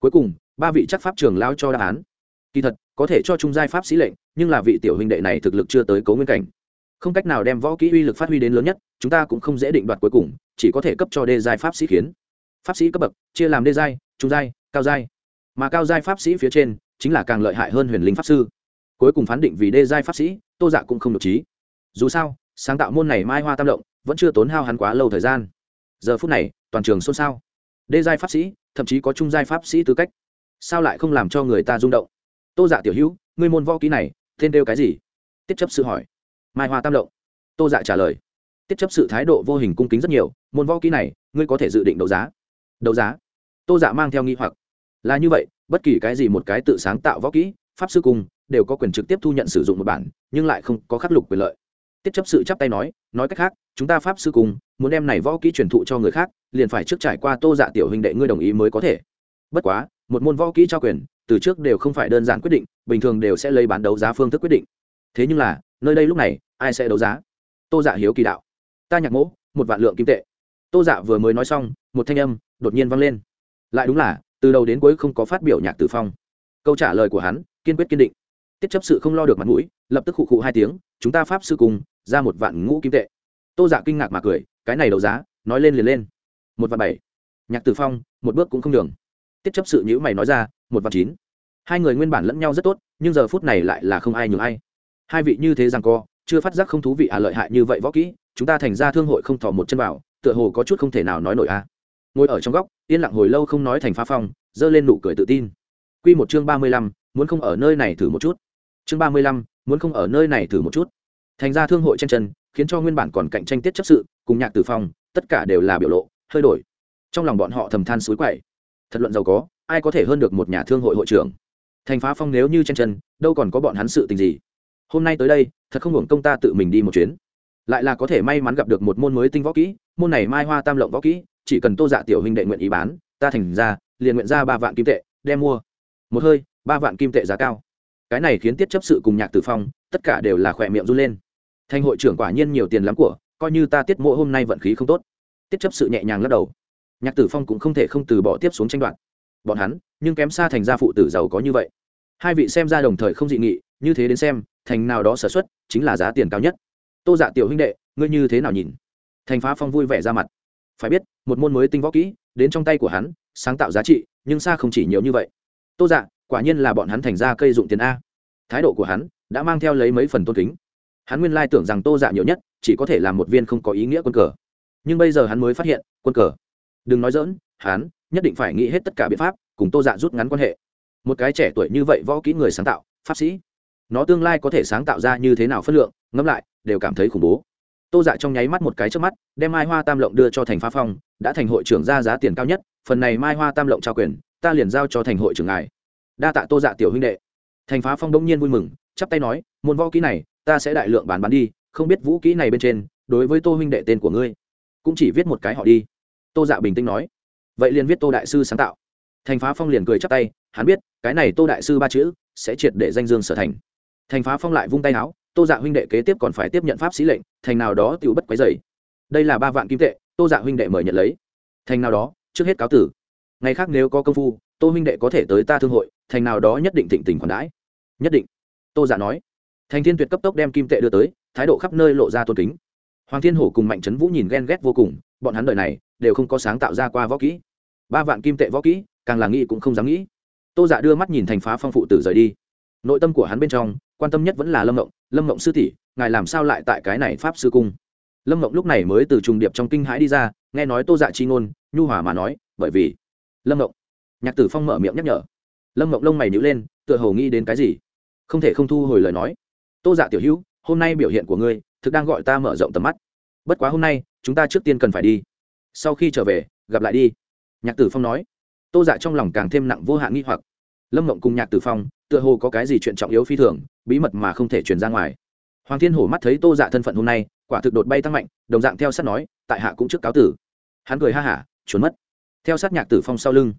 Cuối cùng, ba vị chắc pháp trưởng lão cho đáp án. Kỳ thật, có thể cho trung giai pháp sĩ lệnh, nhưng là vị tiểu huynh đệ này thực lực chưa tới cấu nguyên cảnh. Không cách nào đem võ kỹ uy lực phát huy đến lớn nhất, chúng ta cũng không dễ định đoạt cuối cùng, chỉ có thể cấp cho đê giai pháp sĩ khiến. Pháp sĩ cấp bậc, chia làm đê giai, trung giai, cao giai mà cao giai pháp sĩ phía trên chính là càng lợi hại hơn huyền linh pháp sư. Cuối cùng phán định vì đê giai pháp sĩ, tô dạ cũng không được trí. Dù sao, sáng tạo môn này mai hoa tam động, vẫn chưa tốn hao hắn quá lâu thời gian. Giờ phút này, toàn trường xôn xao. Đê giai pháp sĩ, thậm chí có trung giai pháp sĩ tư cách. Sao lại không làm cho người ta rung động? Tô dạ tiểu hữu, ngươi môn võ ký này, tên kêu cái gì? Tiết chấp sự hỏi. Mai hoa tam động. Tô dạ trả lời. Tiết chấp sự thái độ vô hình cung kính rất nhiều, môn võ ký này, ngươi có thể dự định đấu giá. Đấu giá? Tô dạ mang theo nghi hoặc là như vậy, bất kỳ cái gì một cái tự sáng tạo võ kỹ, pháp sư cung đều có quyền trực tiếp thu nhận sử dụng một bản, nhưng lại không có khắc lục quyền lợi. Tiết chấp sự chắp tay nói nói cách khác, chúng ta pháp sư cung muốn đem này võ kỹ truyền thụ cho người khác, liền phải trước trải qua tô dạ tiểu huynh đệ ngươi đồng ý mới có thể. Bất quá, một môn võ kỹ trao quyền, từ trước đều không phải đơn giản quyết định, bình thường đều sẽ lấy bán đấu giá phương thức quyết định. Thế nhưng là, nơi đây lúc này, ai sẽ đấu giá? Tô dạ hiếu kỳ đạo. Ta nhạc mỗ, một vạn lượng kim tệ. Tô dạ vừa mới nói xong, một thanh âm đột nhiên vang lên. Lại đúng là từ đầu đến cuối không có phát biểu nhạc tử phong. Câu trả lời của hắn, kiên quyết kiên định. Tiết chấp sự không lo được mặt mũi, lập tức khụ khụ hai tiếng, chúng ta pháp sư cùng, ra một vạn ngũ kim tệ. Tô giả kinh ngạc mà cười, cái này đấu giá, nói lên liền lên. Một vạn bảy. Nhạc tử phong, một bước cũng không đường tiết chấp sự nhữ mày nói ra, một vạn chín. Hai người nguyên bản lẫn nhau rất tốt, nhưng giờ phút này lại là không ai nhường ai. Hai vị như thế rằng co, chưa phát giác không thú vị à lợi hại như vậy võ kỹ, chúng ta thành ra thương hội không thò một chân vào, tựa hồ có chút không thể nào nói nổi a à ngồi ở trong góc, yên lặng hồi lâu không nói thành phá phong, giơ lên nụ cười tự tin. Q một chương ba mươi lăm, muốn không ở nơi này thử một chút. Chương ba mươi lăm, muốn không ở nơi này thử một chút. Thành ra thương hội chen chân, khiến cho nguyên bản còn cạnh tranh tiết chấp sự, cùng nhạc tử phong, tất cả đều là biểu lộ, hơi đổi. Trong lòng bọn họ thầm than suối quậy. Thật luận giàu có, ai có thể hơn được một nhà thương hội hội trưởng? Thành phá phong nếu như chen chân, đâu còn có bọn hắn sự tình gì? Hôm nay tới đây, thật không hưởng công ta tự mình đi một chuyến. Lại là có thể may mắn gặp được một môn mới tinh võ kỹ, môn này mai hoa tam lộng võ kỹ chỉ cần tô dạ tiểu huynh đệ nguyện ý bán, ta thành ra, liền nguyện ra ba vạn kim tệ, đem mua. Một hơi, ba vạn kim tệ giá cao. Cái này khiến tiết chấp sự cùng nhạc tử phong, tất cả đều là khỏe miệng run lên. Thành hội trưởng quả nhiên nhiều tiền lắm của, coi như ta tiết mộ hôm nay vận khí không tốt. Tiết chấp sự nhẹ nhàng lắc đầu. Nhạc tử phong cũng không thể không từ bỏ tiếp xuống tranh đoạt. Bọn hắn, nhưng kém xa thành gia phụ tử giàu có như vậy. Hai vị xem ra đồng thời không dị nghị, như thế đến xem, thành nào đó sở xuất, chính là giá tiền cao nhất. Tô dạ tiểu huynh đệ, ngươi như thế nào nhìn? Thành phá phong vui vẻ ra mặt phải biết, một môn mới tinh võ kỹ, đến trong tay của hắn, sáng tạo giá trị, nhưng xa không chỉ nhiều như vậy. Tô dạ quả nhiên là bọn hắn thành ra cây dụng tiền a. Thái độ của hắn đã mang theo lấy mấy phần tôn kính. Hắn nguyên lai tưởng rằng tô dạ nhiều nhất chỉ có thể là một viên không có ý nghĩa quân cờ. Nhưng bây giờ hắn mới phát hiện, quân cờ. Đừng nói dỡn hắn nhất định phải nghĩ hết tất cả biện pháp cùng tô dạ rút ngắn quan hệ. Một cái trẻ tuổi như vậy võ kỹ người sáng tạo, pháp sĩ, nó tương lai có thể sáng tạo ra như thế nào phất lượng, ngẫm lại, đều cảm thấy khủng bố tô dạ trong nháy mắt một cái trước mắt, đem mai hoa tam lộng đưa cho thành phá phong, đã thành hội trưởng ra giá tiền cao nhất, phần này mai hoa tam lộng trao quyền, ta liền giao cho thành hội trưởng ngài. Đa tạ tô dạ tiểu huynh đệ. Thành phá phong đông nhiên vui mừng, chắp tay nói, môn võ kỹ này, ta sẽ đại lượng bán bán đi, không biết vũ kỹ này bên trên, đối với tô huynh đệ tên của ngươi, cũng chỉ viết một cái họ đi. Tô dạ bình tĩnh nói. Vậy liền viết tô đại sư sáng tạo. Thành phá phong liền cười chắp tay, hắn biết, cái này tô đại sư ba chữ, sẽ triệt để danh dương sở thành. Thành phá phong lại vung tay áo tô dạ huynh đệ kế tiếp còn phải tiếp nhận pháp sĩ lệnh, thành nào đó tự bất quấy dày đây là ba vạn kim tệ, tô dạ huynh đệ mời nhận lấy. Thành nào đó, trước hết cáo tử. Ngày khác nếu có công phu, tô huynh đệ có thể tới ta thương hội, thành nào đó nhất định thịnh tình khoản đãi. Nhất định. Tô dạ nói. Thành thiên tuyệt cấp tốc đem kim tệ đưa tới, thái độ khắp nơi lộ ra tôn kính. Hoàng thiên hổ cùng mạnh trấn vũ nhìn ghen ghét vô cùng, bọn hắn đời này đều không có sáng tạo ra qua võ kỹ. Ba vạn kim tệ võ kỹ, càng là nghĩ cũng không dám nghĩ. Tô dạ đưa mắt nhìn thành phá phong phụ tử rời đi nội tâm của hắn bên trong, quan tâm nhất vẫn là lâm mộng lâm mộng sư tỷ, ngài làm sao lại tại cái này pháp sư cung? Lâm mộng lúc này mới từ trùng điệp trong kinh hãi đi ra, nghe nói tô dạ chi ngôn, nhu hòa mà nói, bởi vì lâm mộng nhạc tử phong mở miệng nhắc nhở. Lâm mộng lông mày nhữ lên, tựa hồ nghĩ đến cái gì. Không thể không thu hồi lời nói. Tô dạ tiểu hữu, hôm nay biểu hiện của ngươi, thực đang gọi ta mở rộng tầm mắt. Bất quá hôm nay, chúng ta trước tiên cần phải đi. Sau khi trở về, gặp lại đi. Nhạc tử phong nói. Tô dạ trong lòng càng thêm nặng vô hạn nghi hoặc. Lâm mộng cùng nhạc tử phong tựa hồ có cái gì chuyện trọng yếu phi thường, bí mật mà không thể truyền ra ngoài. Hoàng thiên hổ mắt thấy tô dạ thân phận hôm nay, quả thực đột bay tăng mạnh, đồng dạng theo sát nói, tại hạ cũng trước cáo tử. Hắn cười ha hả, trốn mất. Theo sát nhạc tử phong sau lưng.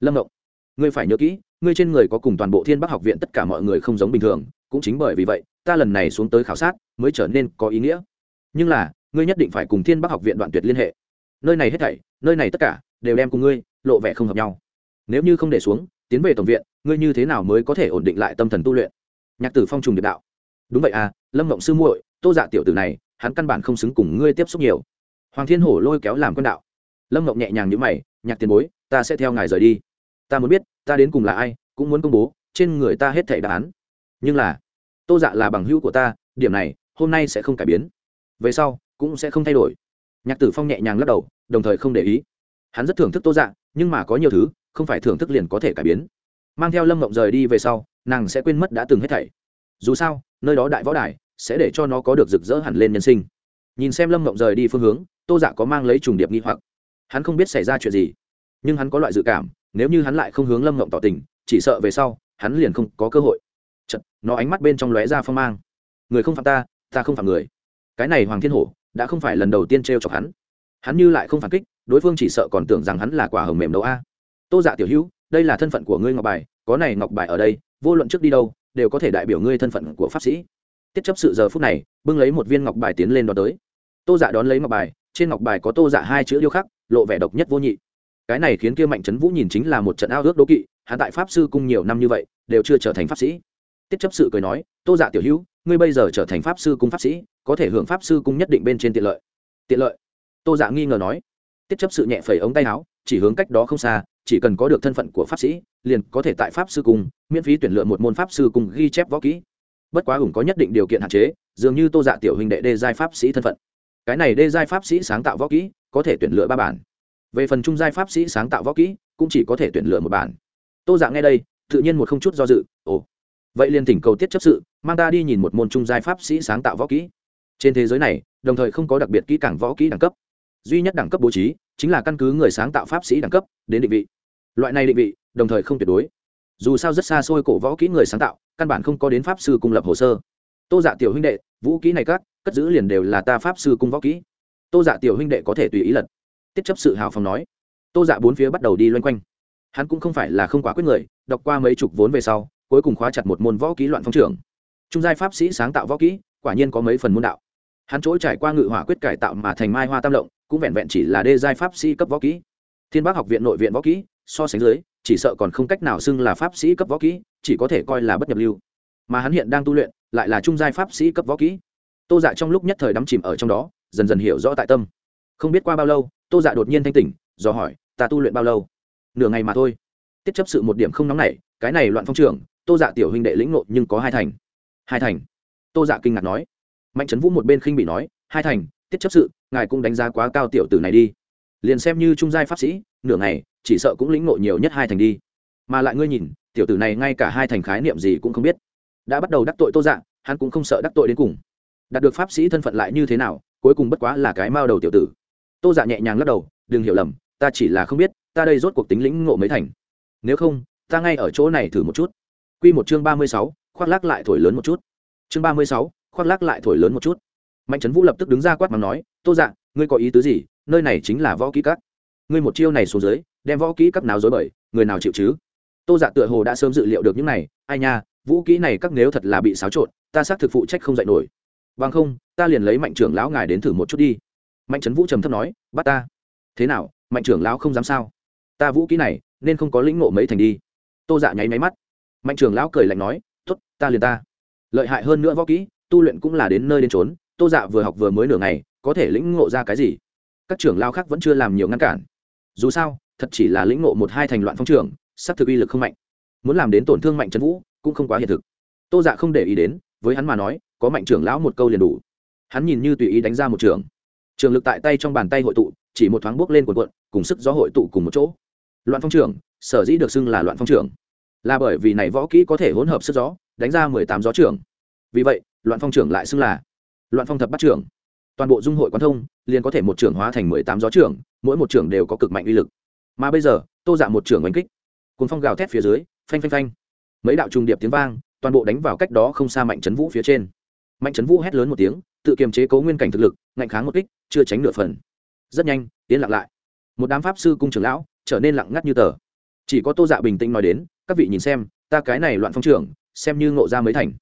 Lâm động ngươi phải nhớ kỹ, ngươi trên người có cùng toàn bộ thiên bắc học viện tất cả mọi người không giống bình thường, cũng chính bởi vì vậy, ta lần này xuống tới khảo sát, mới trở nên có ý nghĩa. Nhưng là, ngươi nhất định phải cùng thiên bắc học viện đoạn tuyệt liên hệ. Nơi này hết thảy, nơi này tất cả, đều đem cùng ngươi, lộ vẻ không hợp nhau. Nếu như không để xuống tiến về tổng viện, ngươi như thế nào mới có thể ổn định lại tâm thần tu luyện? Nhạc tử phong trùng điệp đạo. Đúng vậy à lâm mộng sư muội, tô dạ tiểu tử này, hắn căn bản không xứng cùng ngươi tiếp xúc nhiều. Hoàng thiên hổ lôi kéo làm con đạo. Lâm mộng nhẹ nhàng nhữ mày, nhạc tiền bối, ta sẽ theo ngài rời đi. Ta muốn biết, ta đến cùng là ai, cũng muốn công bố, trên người ta hết thảy đáp án. Nhưng là, tô dạ là bằng hữu của ta, điểm này, hôm nay sẽ không cải biến. Về sau, cũng sẽ không thay đổi. Nhạc tử phong nhẹ nhàng lắc đầu, đồng thời không để ý. Hắn rất thưởng thức tô dạ nhưng mà có nhiều thứ không phải thưởng thức liền có thể cải biến. Mang theo lâm mộng rời đi về sau nàng sẽ quên mất đã từng hết thảy. Dù sao nơi đó đại võ đài sẽ để cho nó có được rực rỡ hẳn lên nhân sinh. Nhìn xem lâm mộng rời đi phương hướng tô dạ có mang lấy trùng điệp nghi hoặc. Hắn không biết xảy ra chuyện gì nhưng hắn có loại dự cảm nếu như hắn lại không hướng lâm mộng tỏ tình chỉ sợ về sau hắn liền không có cơ hội. Chật, nó ánh mắt bên trong lóe ra phong mang. Người không phạm ta ta không phạm người. Cái này hoàng thiên hổ đã không phải lần đầu tiên t r e o chọc hắn. Hắn như lại không phản kích đối phương chỉ sợ còn tưởng rằng hắn là quả hồng mềm đâu a tô dạ tiểu hữu, đây là thân phận của ngươi ngọc bài, có này ngọc bài ở đây, vô luận trước đi đâu, đều có thể đại biểu ngươi thân phận của pháp sĩ. Tiết chấp sự giờ phút này, bưng lấy một viên ngọc bài tiến lên đón tới. Tô dạ đón lấy ngọc bài, trên ngọc bài có tô dạ hai chữ điêu khắc, lộ vẻ độc nhất vô nhị. Cái này khiến kia mạnh trấn vũ nhìn chính là một trận ao ước đố kỵ, hắn tại pháp sư cung nhiều năm như vậy, đều chưa trở thành pháp sĩ. Tiết chấp sự cười nói, tô dạ tiểu hữu, ngươi bây giờ trở thành pháp sư cung pháp sĩ, có thể hưởng pháp sư cung nhất định bên trên tiện lợi. Tiện lợi? Tô dạ nghi ngờ nói. Tiết chấp sự nhẹ phẩy ống tay áo, chỉ hướng cách đó không xa chỉ cần có được thân phận của pháp sĩ, liền có thể tại pháp sư cung miễn phí tuyển lựa một môn pháp sư cung ghi chép võ kỹ. Bất quá hùng có nhất định điều kiện hạn chế, dường như tô dạ tiểu huynh đệ đê giai pháp sĩ thân phận. Cái này đê giai pháp sĩ sáng tạo võ kỹ, có thể tuyển lựa ba bản. Về phần trung giai pháp sĩ sáng tạo võ kỹ, cũng chỉ có thể tuyển lựa một bản. Tô dạ nghe đây, tự nhiên một không chút do dự, ồ, vậy liền thỉnh cầu tiết chấp sự, mang ta đi nhìn một môn trung giai pháp sĩ sáng tạo võ kỹ. Trên thế giới này, đồng thời không có đặc biệt kỹ càng võ kỹ đẳng cấp. Duy nhất đẳng cấp bố trí, chính là căn cứ người sáng tạo pháp sĩ đẳng cấp đến định vị loại này định vị, đồng thời không tuyệt đối. Dù sao rất xa xôi cổ võ kỹ người sáng tạo, căn bản không có đến pháp sư cung lập hồ sơ. Tô dạ tiểu huynh đệ, vũ kỹ này các, cất giữ liền đều là ta pháp sư cung võ kỹ. Tô dạ tiểu huynh đệ có thể tùy ý lật. Tiết chấp sự hào phong nói. Tô dạ bốn phía bắt đầu đi loanh quanh. Hắn cũng không phải là không quá quyết người, đọc qua mấy chục vốn về sau, cuối cùng khóa chặt một môn võ kỹ loạn phong trưởng trung giai pháp sĩ sáng tạo võ kỹ, quả nhiên có mấy phần môn đạo. Hắn chỗ trải qua ngự hỏa quyết cải tạo mà thành mai hoa tam lộng, cũng vẹn vẹn chỉ là đê giai pháp sĩ cấp võ kỹ. Thiên bác học viện nội viện võ kỹ so sánh dưới, chỉ sợ còn không cách nào xưng là pháp sĩ cấp võ kỹ, chỉ có thể coi là bất nhập lưu. Mà hắn hiện đang tu luyện, lại là trung giai pháp sĩ cấp võ kỹ. Tô dạ trong lúc nhất thời đắm chìm ở trong đó, dần dần hiểu rõ tại tâm. Không biết qua bao lâu, tô dạ đột nhiên thanh tỉnh, do hỏi, ta tu luyện bao lâu? Nửa ngày mà thôi. Tiết chấp sự một điểm không nóng nảy, cái này loạn phong trường, tô dạ tiểu huynh đệ lĩnh nộ nhưng có hai thành. Hai thành? Tô dạ kinh ngạc nói. Mạnh trấn vũ một bên khinh bị nói, hai thành, tiết chấp sự, ngài cũng đánh giá quá cao tiểu tử này đi. Liền xem như trung giai pháp sĩ, nửa ngày chỉ sợ cũng lĩnh ngộ nhiều nhất hai thành đi. Mà lại ngươi nhìn tiểu tử này ngay cả hai thành khái niệm gì cũng không biết. Đã bắt đầu đắc tội tô dạng, hắn cũng không sợ đắc tội đến cùng. Đạt được pháp sĩ thân phận lại như thế nào cuối cùng bất quá là cái mao đầu tiểu tử. Tô dạ nhẹ nhàng lắc đầu đừng hiểu lầm ta chỉ là không biết ta đây rốt cuộc tính lĩnh ngộ mấy thành. Nếu không ta ngay ở chỗ này thử một chút. Q một chương ba mươi sáu khoác lắc lại thổi lớn một chút. Chương ba mươi sáu khoác lắc lại thổi lớn một chút. Mạnh trấn vũ lập tức đứng ra quát mắng nói tô dạ ngươi có ý tứ gì? Nơi này chính là võ kỹ cắt ngươi một chiêu này xuống dưới đem võ kỹ các nào dối bời, người nào chịu chứ? Tô dạ tựa hồ đã sớm dự liệu được những này, ai nha, vũ kỹ này các nếu thật là bị xáo trộn, ta xác thực phụ trách không dạy nổi. Bằng không, ta liền lấy mạnh trưởng lão ngài đến thử một chút đi. Mạnh trấn vũ trầm thấp nói, bắt ta. Thế nào, mạnh trưởng lão không dám sao? Ta vũ kỹ này, nên không có lĩnh ngộ mấy thành đi. Tô dạ nháy máy mắt. Mạnh trưởng lão cười lạnh nói t ố t ta liền ta. Lợi hại hơn nữa võ kỹ, tu luyện cũng là đến nơi đến trốn tô dạ vừa học vừa mới nửa ngày, có thể lĩnh ngộ ra cái gì? Các trưởng lao khác vẫn chưa làm nhiều ngăn cản. Dù sao thật chỉ là lĩnh ngộ một hai thành loạn phong trường sắp thực uy lực không mạnh. Muốn làm đến tổn thương mạnh trấn vũ cũng không quá hiện thực. Tô dạ không để ý đến với hắn mà nói có mạnh trưởng lão một câu liền đủ. Hắn nhìn như tùy ý đánh ra một trường. Trường lực tại tay trong bàn tay hội tụ chỉ một thoáng bước lên cuộn cuộn cùng sức gió hội tụ cùng một chỗ. Loạn phong trường, sở dĩ được xưng là loạn phong trường, là bởi vì này võ kỹ có thể hỗn hợp sức gió đánh ra mười tám gió trường. vì vậy loạn phong trường lại xưng là loạn phong thập bắt trường. toàn bộ dung hội quan thông liền có thể một trưởng hóa thành mười tám gió trường, mỗi một trưởng đều có cực mạnh uy lực mà bây giờ, tô dạ một trưởng oanh kích. Cuốn phong gào thét phía dưới, phanh phanh phanh. Mấy đạo trùng điệp tiếng vang, toàn bộ đánh vào cách đó không xa mạnh trấn vũ phía trên. Mạnh trấn vũ hét lớn một tiếng, tự kiềm chế cấu nguyên cảnh thực lực, ngạnh kháng một kích, chưa tránh nửa phần. Rất nhanh tiến lặng lại. Một đám pháp sư cung trưởng lão, trở nên lặng ngắt như tờ. Chỉ có tô dạ bình tĩnh nói đến, các vị nhìn xem, ta cái này loạn phong trưởng, xem như ngộ ra mới thành.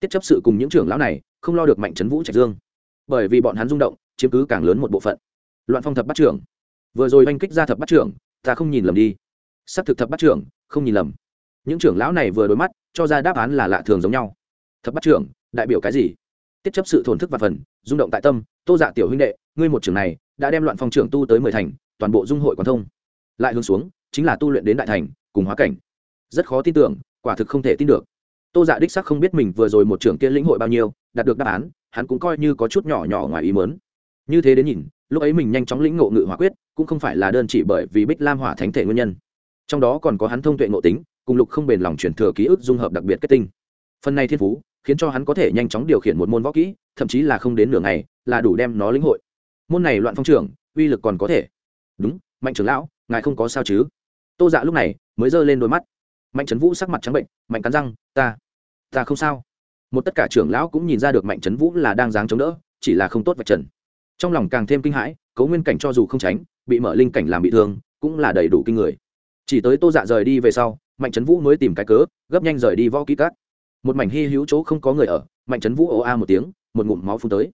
Tiết chấp sự cùng những trưởng lão này, không lo được mạnh trấn vũ trạch dương. Bởi vì bọn hắn rung động, chiếm cứ càng lớn một bộ phận. Loạn phong thập bắt trưởng. Vừa rồi oanh kích ra thập bắt trưởng ta không nhìn lầm đi. S ắ c thực thập bắt trưởng, không nhìn lầm. Những trưởng lão này vừa đối mắt, cho ra đáp án là lạ thường giống nhau. Thập bắt trưởng, đại biểu cái gì? Tiết chấp sự thổn thức và phần, rung động tại tâm, tô dạ tiểu huynh đệ, ngươi một trưởng này, đã đem loạn phong trưởng tu tới mười thành, toàn bộ dung hội quan thông. Lại hướng xuống, chính là tu luyện đến đại thành, cùng hóa cảnh. Rất khó tin tưởng, quả thực không thể tin được. Tô dạ đích sắc không biết mình vừa rồi một trưởng kia lĩnh hội bao nhiêu, đạt được đáp án, hắn cũng coi như có chút nhỏ nhỏ ngoài ý mớn như thế đến nhìn lúc ấy mình nhanh chóng lĩnh ngộ ngự hỏa quyết, cũng không phải là đơn chỉ bởi vì bích lam hỏa thánh thể nguyên nhân. Trong đó còn có hắn thông tuệ ngộ tính, cùng lục không bền lòng chuyển thừa ký ức dung hợp đặc biệt kết tinh. Phần này thiên phú, khiến cho hắn có thể nhanh chóng điều khiển một môn võ kỹ, thậm chí là không đến nửa ngày, là đủ đem nó lĩnh hội. Môn này loạn phong trưởng uy lực còn có thể. Đúng, mạnh trưởng lão, ngài không có sao chứ? Tô dạ lúc này mới giơ lên đôi mắt. Mạnh trấn vũ sắc mặt trắng bệnh, mạnh cắn răng, ta ta không sao. Một tất cả trưởng lão cũng nhìn ra được mạnh trấn vũ là đang dáng chống đỡ, chỉ là không tốt vạch trần trong lòng càng thêm kinh hãi, cấu nguyên cảnh cho dù không tránh, bị mở linh cảnh làm bị thương, cũng là đầy đủ kinh người. Chỉ tới tô dạ rời đi về sau, mạnh trấn vũ mới tìm cái cớ, gấp nhanh rời đi võ kỹ cát một mảnh hy hữu chỗ không có người ở, mạnh trấn vũ ồ a một tiếng, một ngụm máu phun tới.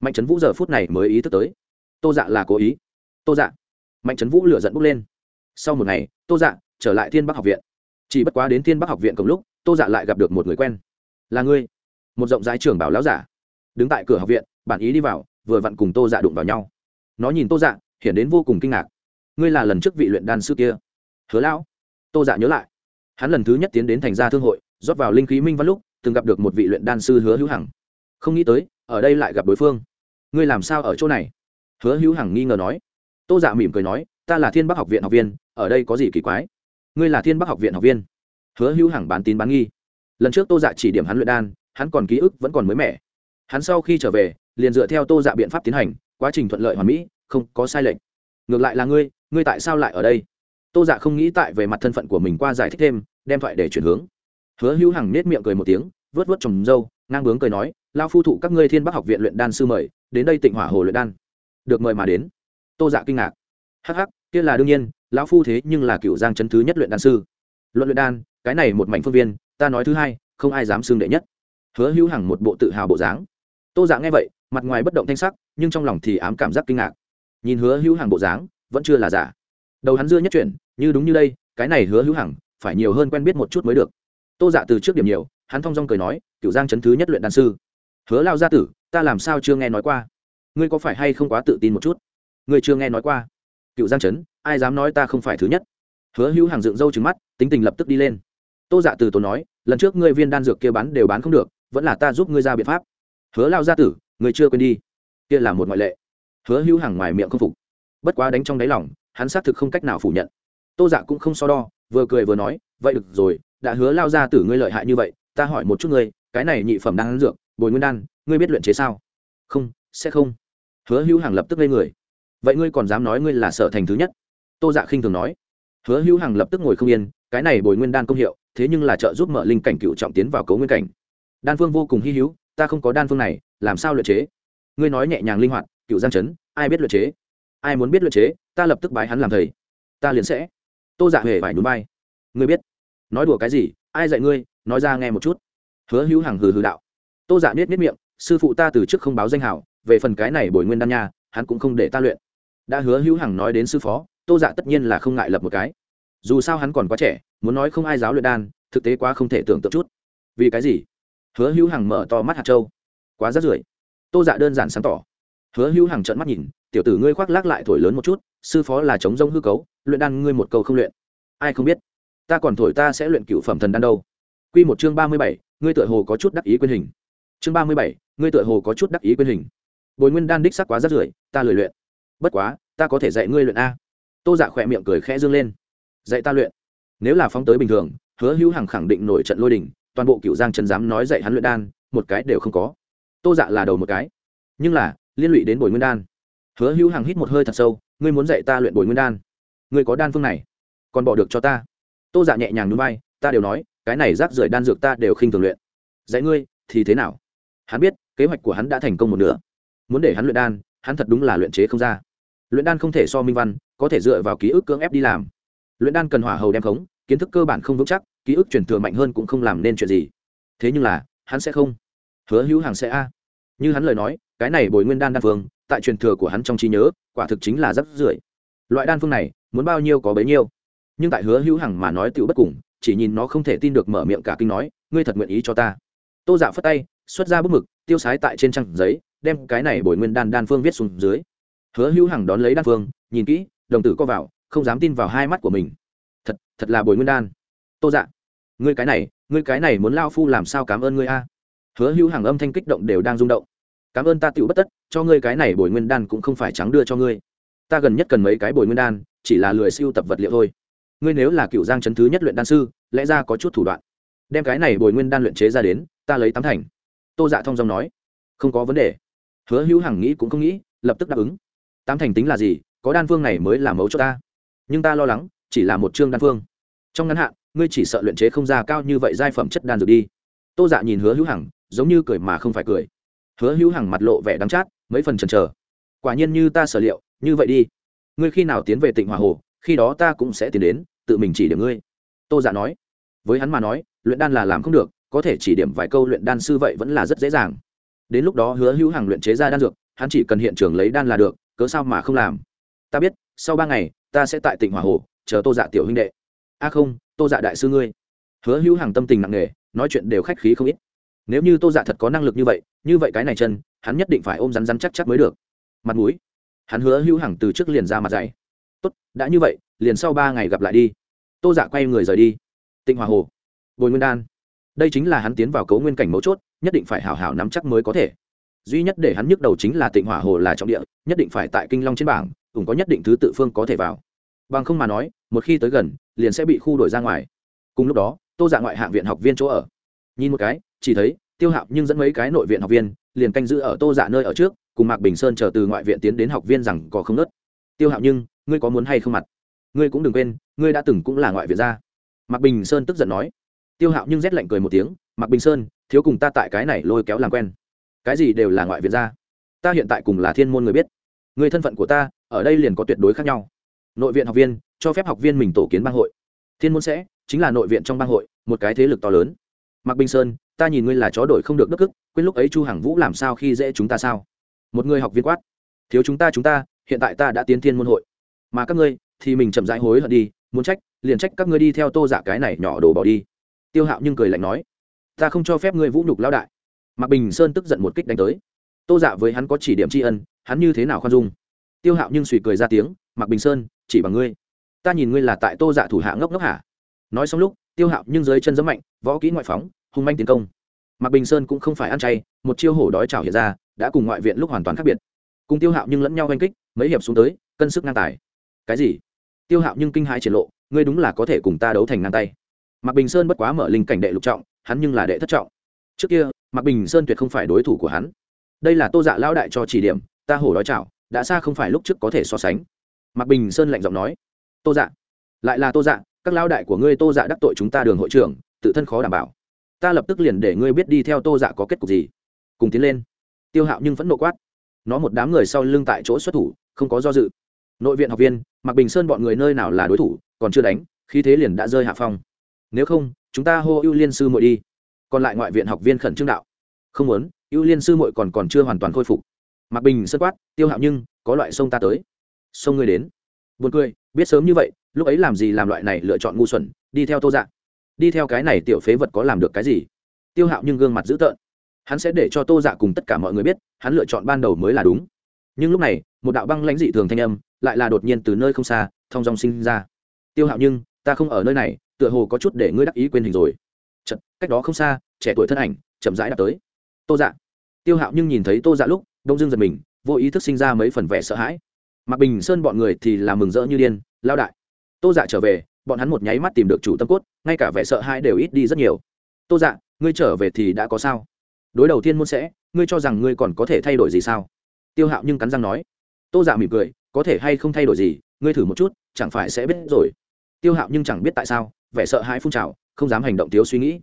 Mạnh trấn vũ giờ phút này mới ý thức tới. Tô dạ là cố ý. Tô dạ. Mạnh trấn vũ lửa dẫn bốc lên. Sau một ngày, tô dạ trở lại thiên bắc học viện. Chỉ bất quá đến thiên bắc học viện cùng lúc, tô dạ lại gặp được một người quen. Là ngươi. Một rộng rãi trường bảo lão giả, đứng tại cửa học viện, bản ý đi vào vừa vặn cùng tô dạ đụng vào nhau. Nó nhìn tô dạ hiển đến vô cùng kinh ngạc. Ngươi là lần trước vị luyện đan sư kia. Hứa lão. Tô dạ nhớ lại. Hắn lần thứ nhất tiến đến thành gia thương hội, rót vào linh khí minh văn lúc, từng gặp được một vị luyện đan sư hứa hữu hằng. Không nghĩ tới, ở đây lại gặp đối phương. Ngươi làm sao ở chỗ này? Hứa hữu hằng nghi ngờ nói. Tô dạ mỉm cười nói, ta là thiên bắc học viện học viên, ở đây có gì kỳ quái? Ngươi là thiên bắc học viện học viên. Hứa hữu hằng bán tín bán nghi. Lần trước tô dạ chỉ điểm hắn luyện đan, hắn còn ký ức vẫn còn mới mẻ. Hắn sau khi trở về liền dựa theo tô dạ biện pháp tiến hành, quá trình thuận lợi hoàn mỹ, không có sai lệch. Ngược lại là ngươi ngươi tại sao lại ở đây? Tô dạ không nghĩ tại về mặt thân phận của mình qua giải thích thêm, đem thoại để chuyển hướng. Hứa hữu hằng nết miệng cười một tiếng, vớt vớt trồng dâu, ngang bướng cười nói lao phu thụ các ngươi thiên bắc học viện luyện đan sư mời, đến đây tịnh hỏa hồ luyện đan. Được mời mà đến. Tô dạ kinh ngạc. Hắc hắc, kia là đương nhiên, lão phu thế nhưng là cựu giang chấn thứ nhất luyện đan sư. Luận luyện đan, cái này một mảnh phương viên, ta nói thứ hai, không ai dám xưng đệ nhất. Hứa hữu hằng một bộ tự hào bộ dáng. Tô dạ nghe vậy mặt ngoài bất động thanh sắc, nhưng trong lòng thì ám cảm giác kinh ngạc. Nhìn hứa hữu hằng bộ dáng, vẫn chưa là giả. Đầu hắn dưa nhất chuyển, như đúng như đây, cái này hứa hữu hằng, phải nhiều hơn quen biết một chút mới được. Tô dạ từ trước điểm nhiều, hắn thong dong cười nói cựu giang chấn thứ nhất luyện đan sư. Hứa lao gia tử, ta làm sao chưa nghe nói qua? Ngươi có phải hay không quá tự tin một chút? Ngươi chưa nghe nói qua. Cựu giang chấn, ai dám nói ta không phải thứ nhất? Hứa hữu hàng dựng râu trứng mắt, tính tình lập tức đi lên. Tô dạ từ tốn nói, lần trước ngươi viên đan dược kia bán đều bán không được, vẫn là ta giúp ngươi ra biện pháp. Hứa lao gia tử ngươi chưa quên đi. Kia là một ngoại lệ. Hứa hữu hàng ngoài miệng không phục. Bất quá đánh trong đáy lòng, hắn xác thực không cách nào phủ nhận. Tô dạ cũng không so đo, vừa cười vừa nói, vậy được rồi, đã hứa lao ra tử ngươi lợi hại như vậy, ta hỏi một chút ngươi, cái này nhị phẩm đang ăn dược, bồi nguyên đan, ngươi biết luyện chế sao? Không, sẽ không. Hứa hữu hàng lập tức lên người. Vậy ngươi còn dám nói ngươi là sở thành thứ nhất? Tô dạ khinh thường nói. Hứa hữu hàng lập tức ngồi không yên, cái này bồi nguyên đan công hiệu, thế nhưng là trợ giúp mở linh cảnh cựu trọng tiến vào cấu nguyên cảnh. Đan phương vô cùng hy hữu, ta không có đan phương này làm sao luyện chế? Ngươi nói nhẹ nhàng linh hoạt, cựu giang chấn, ai biết luyện chế? Ai muốn biết luyện chế, ta lập tức bái hắn làm thầy. Ta liền sẽ. Tô dạ hề phải núi bay ngươi biết. Nói đùa cái gì? Ai dạy ngươi? Nói ra nghe một chút. Hứa hữu hằng hừ hừ đạo. Tô dạ biết biết miệng, sư phụ ta từ trước không báo danh hảo, về phần cái này bồi nguyên đan nha, hắn cũng không để ta luyện. Đã hứa hữu hằng nói đến sư phó, tô dạ tất nhiên là không ngại lập một cái. Dù sao hắn còn quá trẻ, muốn nói không ai giáo luyện đan, thực tế quá không thể tưởng tượng chút. Vì cái gì? Hứa hữu hằng mở to mắt hạt châu quá rát rưởi. Tô dạ đơn giản sáng tỏ. Hứa hữu hàng trận mắt nhìn, tiểu tử ngươi khoác lác lại thổi lớn một chút, sư phó là chống rông hư cấu, luyện đan ngươi một câu không luyện. Ai không biết, ta còn thổi ta sẽ luyện cựu phẩm thần đan đâu. Q một chương ba mươi bảy, ngươi tựa hồ có chút đắc ý quyền hình. Chương ba mươi bảy, ngươi tựa hồ có chút đắc ý quyền hình. Bồi nguyên đan đích sắc quá rất rưởi, ta lười luyện. Bất quá, ta có thể dạy ngươi luyện a. Tô dạ khỏe miệng cười khẽ dương lên. Dạy ta luyện? Nếu là phóng tới bình thường, hứa hữu hằng khẳng định nổi trận lôi đình, toàn bộ cựu giang trần dám nói dạy hắn luyện đan, một cái đều không có tô dạ là đầu một cái. Nhưng là, liên lụy đến bồi nguyên đan. Hứa hữu hằng hít một hơi thật sâu, ngươi muốn dạy ta luyện bồi nguyên đan. Ngươi có đan phương này, còn bỏ được cho ta. Tô dạ nhẹ nhàng núi bay ta đều nói, cái này rác rưởi đan dược ta đều khinh thường luyện. Dạy ngươi, thì thế nào? Hắn biết, kế hoạch của hắn đã thành công một nửa. Muốn để hắn luyện đan, hắn thật đúng là luyện chế không ra. Luyện đan không thể so minh văn, có thể dựa vào ký ức cưỡng ép đi làm. Luyện đan cần hỏa hầu đem khống, kiến thức cơ bản không vững chắc, ký ức truyền thừa mạnh hơn cũng không làm nên chuyện gì. Thế nhưng là, hắn sẽ không hứa hữu hàng sẽ a. Như hắn lời nói, cái này bồi nguyên đan đan phương, tại truyền thừa của hắn trong trí nhớ, quả thực chính là rất rưởi. Loại đan phương này, muốn bao nhiêu có bấy nhiêu. Nhưng tại hứa hữu hằng mà nói tựu bất cùng, chỉ nhìn nó không thể tin được mở miệng cả kinh nói, ngươi thật nguyện ý cho ta? Tô dạ phất tay, xuất ra bức mực, tiêu sái tại trên trang giấy, đem cái này bồi nguyên đan đan phương viết xuống dưới. Hứa hữu hằng đón lấy đan phương, nhìn kỹ, đồng tử co vào, không dám tin vào hai mắt của mình. Thật thật là bồi nguyên đan. Tô dạ ngươi cái này, ngươi cái này muốn lao phu làm sao cảm ơn ngươi a? Hứa hữu hàng âm thanh kích động đều đang rung động. Cảm ơn ta tựu bất tất, cho ngươi cái này bồi nguyên đan cũng không phải trắng đưa cho ngươi. Ta gần nhất cần mấy cái bồi nguyên đan, chỉ là lười siêu tập vật liệu thôi. Ngươi nếu là cựu giang chấn thứ nhất luyện đan sư, lẽ ra có chút thủ đoạn. Đem cái này bồi nguyên đan luyện chế ra đến, ta lấy tám thành. Tô dạ thông giọng nói. Không có vấn đề. Hứa hữu hằng nghĩ cũng không nghĩ, lập tức đáp ứng. Tám thành tính là gì? Có đan phương này mới là mấu cho ta. Nhưng ta lo lắng, chỉ là một chương đan phương. Trong ngắn hạn, ngươi chỉ sợ luyện chế không ra cao như vậy giai phẩm chất đan dược đi. Tô dạ nhìn hứa hữu hằng giống như cười mà không phải cười. Hứa hữu hằng mặt lộ vẻ đắng chát, mấy phần chần chờ. Quả nhiên như ta sở liệu, như vậy đi. Ngươi khi nào tiến về tịnh hòa hồ, khi đó ta cũng sẽ tiến đến, tự mình chỉ điểm ngươi. Tô dạ nói. Với hắn mà nói, luyện đan là làm không được, có thể chỉ điểm vài câu luyện đan sư vậy vẫn là rất dễ dàng. Đến lúc đó hứa hữu Hằng luyện chế ra đan dược, hắn chỉ cần hiện trường lấy đan là được, cớ sao mà không làm? Ta biết, sau ba ngày, ta sẽ tại tỉnh hòa hồ, chờ tô dạ tiểu huynh đệ. A không, tô dạ đại sư ngươi. Hứa hữu Hằng tâm tình nặng nề, nói chuyện đều khách khí không ít nếu như tô dạ thật có năng lực như vậy như vậy cái này chân, hắn nhất định phải ôm rắn rắn chắc chắc mới được. Mặt mũi. Hắn hứa hữu hằng từ trước liền ra mặt dày tốt, đã như vậy, liền sau ba ngày gặp lại đi. Tô dạ quay người rời đi. Tịnh hòa hồ. Bồi nguyên đan. Đây chính là hắn tiến vào cấu nguyên cảnh mấu chốt, nhất định phải hảo hảo nắm chắc mới có thể. Duy nhất để hắn nhức đầu chính là tịnh hỏa hồ là trọng địa, nhất định phải tại kinh long trên bảng, cũng có nhất định thứ tự phương có thể vào. Bằng không mà nói, một khi tới gần, liền sẽ bị khu đổi ra ngoài. Cùng lúc đó, tô dạ ngoại hạng viện học viên chỗ ở. Nhìn một cái chỉ thấy, tiêu hạo nhưng dẫn mấy cái nội viện học viên, liền canh giữ ở tô dạ nơi ở trước, cùng mạc bình sơn chờ từ ngoại viện tiến đến học viên rằng có không nớt. Tiêu hạo nhưng, ngươi có muốn hay không mặt? Ngươi cũng đừng quên, ngươi đã từng cũng là ngoại viện gia. Mạc bình sơn tức giận nói. Tiêu hạo nhưng rét lạnh cười một tiếng, mạc bình sơn, thiếu cùng ta tại cái này lôi kéo làm quen. Cái gì đều là ngoại viện gia. Ta hiện tại cùng là thiên môn người biết. Người thân phận của ta, ở đây liền có tuyệt đối khác nhau. Nội viện học viên, cho phép học viên mình tổ kiến bang hội. Thiên môn sẽ, chính là nội viện trong bang hội, một cái thế lực to lớn. Mạc bình sơn ta nhìn ngươi là chó đổi không được đức ức quên lúc ấy chu hằng vũ làm sao khi dễ chúng ta sao? Một người học viên quát. Thiếu chúng ta chúng ta, hiện tại ta đã tiến thiên môn hội. Mà các ngươi, thì mình chậm rãi hối hận đi, muốn trách, liền trách các ngươi đi theo tô giả cái này nhỏ đồ bỏ đi. Tiêu hạo nhưng cười lạnh nói. Ta không cho phép ngươi vũ nhục lão đại. Mạc bình sơn tức giận một kích đánh tới. Tô giả với hắn có chỉ điểm tri ân, hắn như thế nào khoan dung? Tiêu hạo nhưng suy cười ra tiếng. Mạc bình sơn, chỉ bằng ngươi. Ta nhìn ngươi là tại tô giả thủ hạ ngốc ngốc hả? Nói xong lúc tiêu hạo nhưng dưới chân giấm mạnh, võ kỹ ngoại phóng, hung manh tiến công. Mạc bình sơn cũng không phải ăn chay, một chiêu hổ đói trào hiện ra, đã cùng ngoại viện lúc hoàn toàn khác biệt. Cùng tiêu hạo nhưng lẫn nhau oanh kích, mấy hiệp xuống tới, cân sức ngang tài. Cái gì? Tiêu hạo nhưng kinh hãi triển lộ, ngươi đúng là có thể cùng ta đấu thành ngang tay. Mạc bình sơn bất quá mở linh cảnh đệ lục trọng, hắn nhưng là đệ thất trọng. Trước kia, mạc bình sơn tuyệt không phải đối thủ của hắn. Đây là tô dạ lão đại cho chỉ điểm, ta hổ đói chảo, đã xa không phải lúc trước có thể so sánh. Mạc bình sơn lạnh giọng nói, tô dạ. Lại là tô dạ các lao đại của ngươi tô dạ đắc tội chúng ta đường hội trưởng, tự thân khó đảm bảo. Ta lập tức liền để ngươi biết đi theo tô dạ có kết cục gì. Cùng tiến lên. Tiêu hạo nhưng vẫn nộ quát. Nó một đám người sau lưng tại chỗ xuất thủ, không có do dự. Nội viện học viên, mạc bình sơn bọn người nơi nào là đối thủ, còn chưa đánh, khí thế liền đã rơi hạ phong. Nếu không, chúng ta hô ưu liên sư muội đi. Còn lại ngoại viện học viên khẩn trương đạo. Không muốn, ưu liên sư muội còn còn chưa hoàn toàn khôi phục. Mạc bình sơn quát. Tiêu hạo nhưng, có loại sông ta tới. Sông ngươi đến buồn cười biết sớm như vậy lúc ấy làm gì làm loại này lựa chọn ngu xuẩn đi theo tô dạ, đi theo cái này tiểu phế vật có làm được cái gì? Tiêu hạo nhưng gương mặt dữ tợn. Hắn sẽ để cho tô dạ cùng tất cả mọi người biết hắn lựa chọn ban đầu mới là đúng. Nhưng lúc này một đạo băng lãnh dị thường thanh âm lại là đột nhiên từ nơi không xa thong dong sinh ra. Tiêu hạo nhưng ta không ở nơi này tựa hồ có chút để ngươi đắc ý quên hình rồi. Chật, cách đó không xa trẻ tuổi thân ảnh chậm rãi đã tới. Tô dạ. Tiêu hạo nhưng nhìn thấy tô dạ lúc đông dương giật mình vô ý thức sinh ra mấy phần vẻ sợ hãi mạc bình sơn bọn người thì là mừng rỡ như điên lao đại, tô dạ trở về, bọn hắn một nháy mắt tìm được chủ tâm cốt, ngay cả vẻ sợ hãi đều ít đi rất nhiều. Tô dạ ngươi trở về thì đã có sao? Đối đầu Thiên môn sẽ, ngươi cho rằng ngươi còn có thể thay đổi gì sao? Tiêu hạo nhưng cắn răng nói. Tô dạ mỉm cười, có thể hay không thay đổi gì, ngươi thử một chút, chẳng phải sẽ biết rồi. Tiêu hạo nhưng chẳng biết tại sao, vẻ sợ hãi phun trào, không dám hành động thiếu suy nghĩ.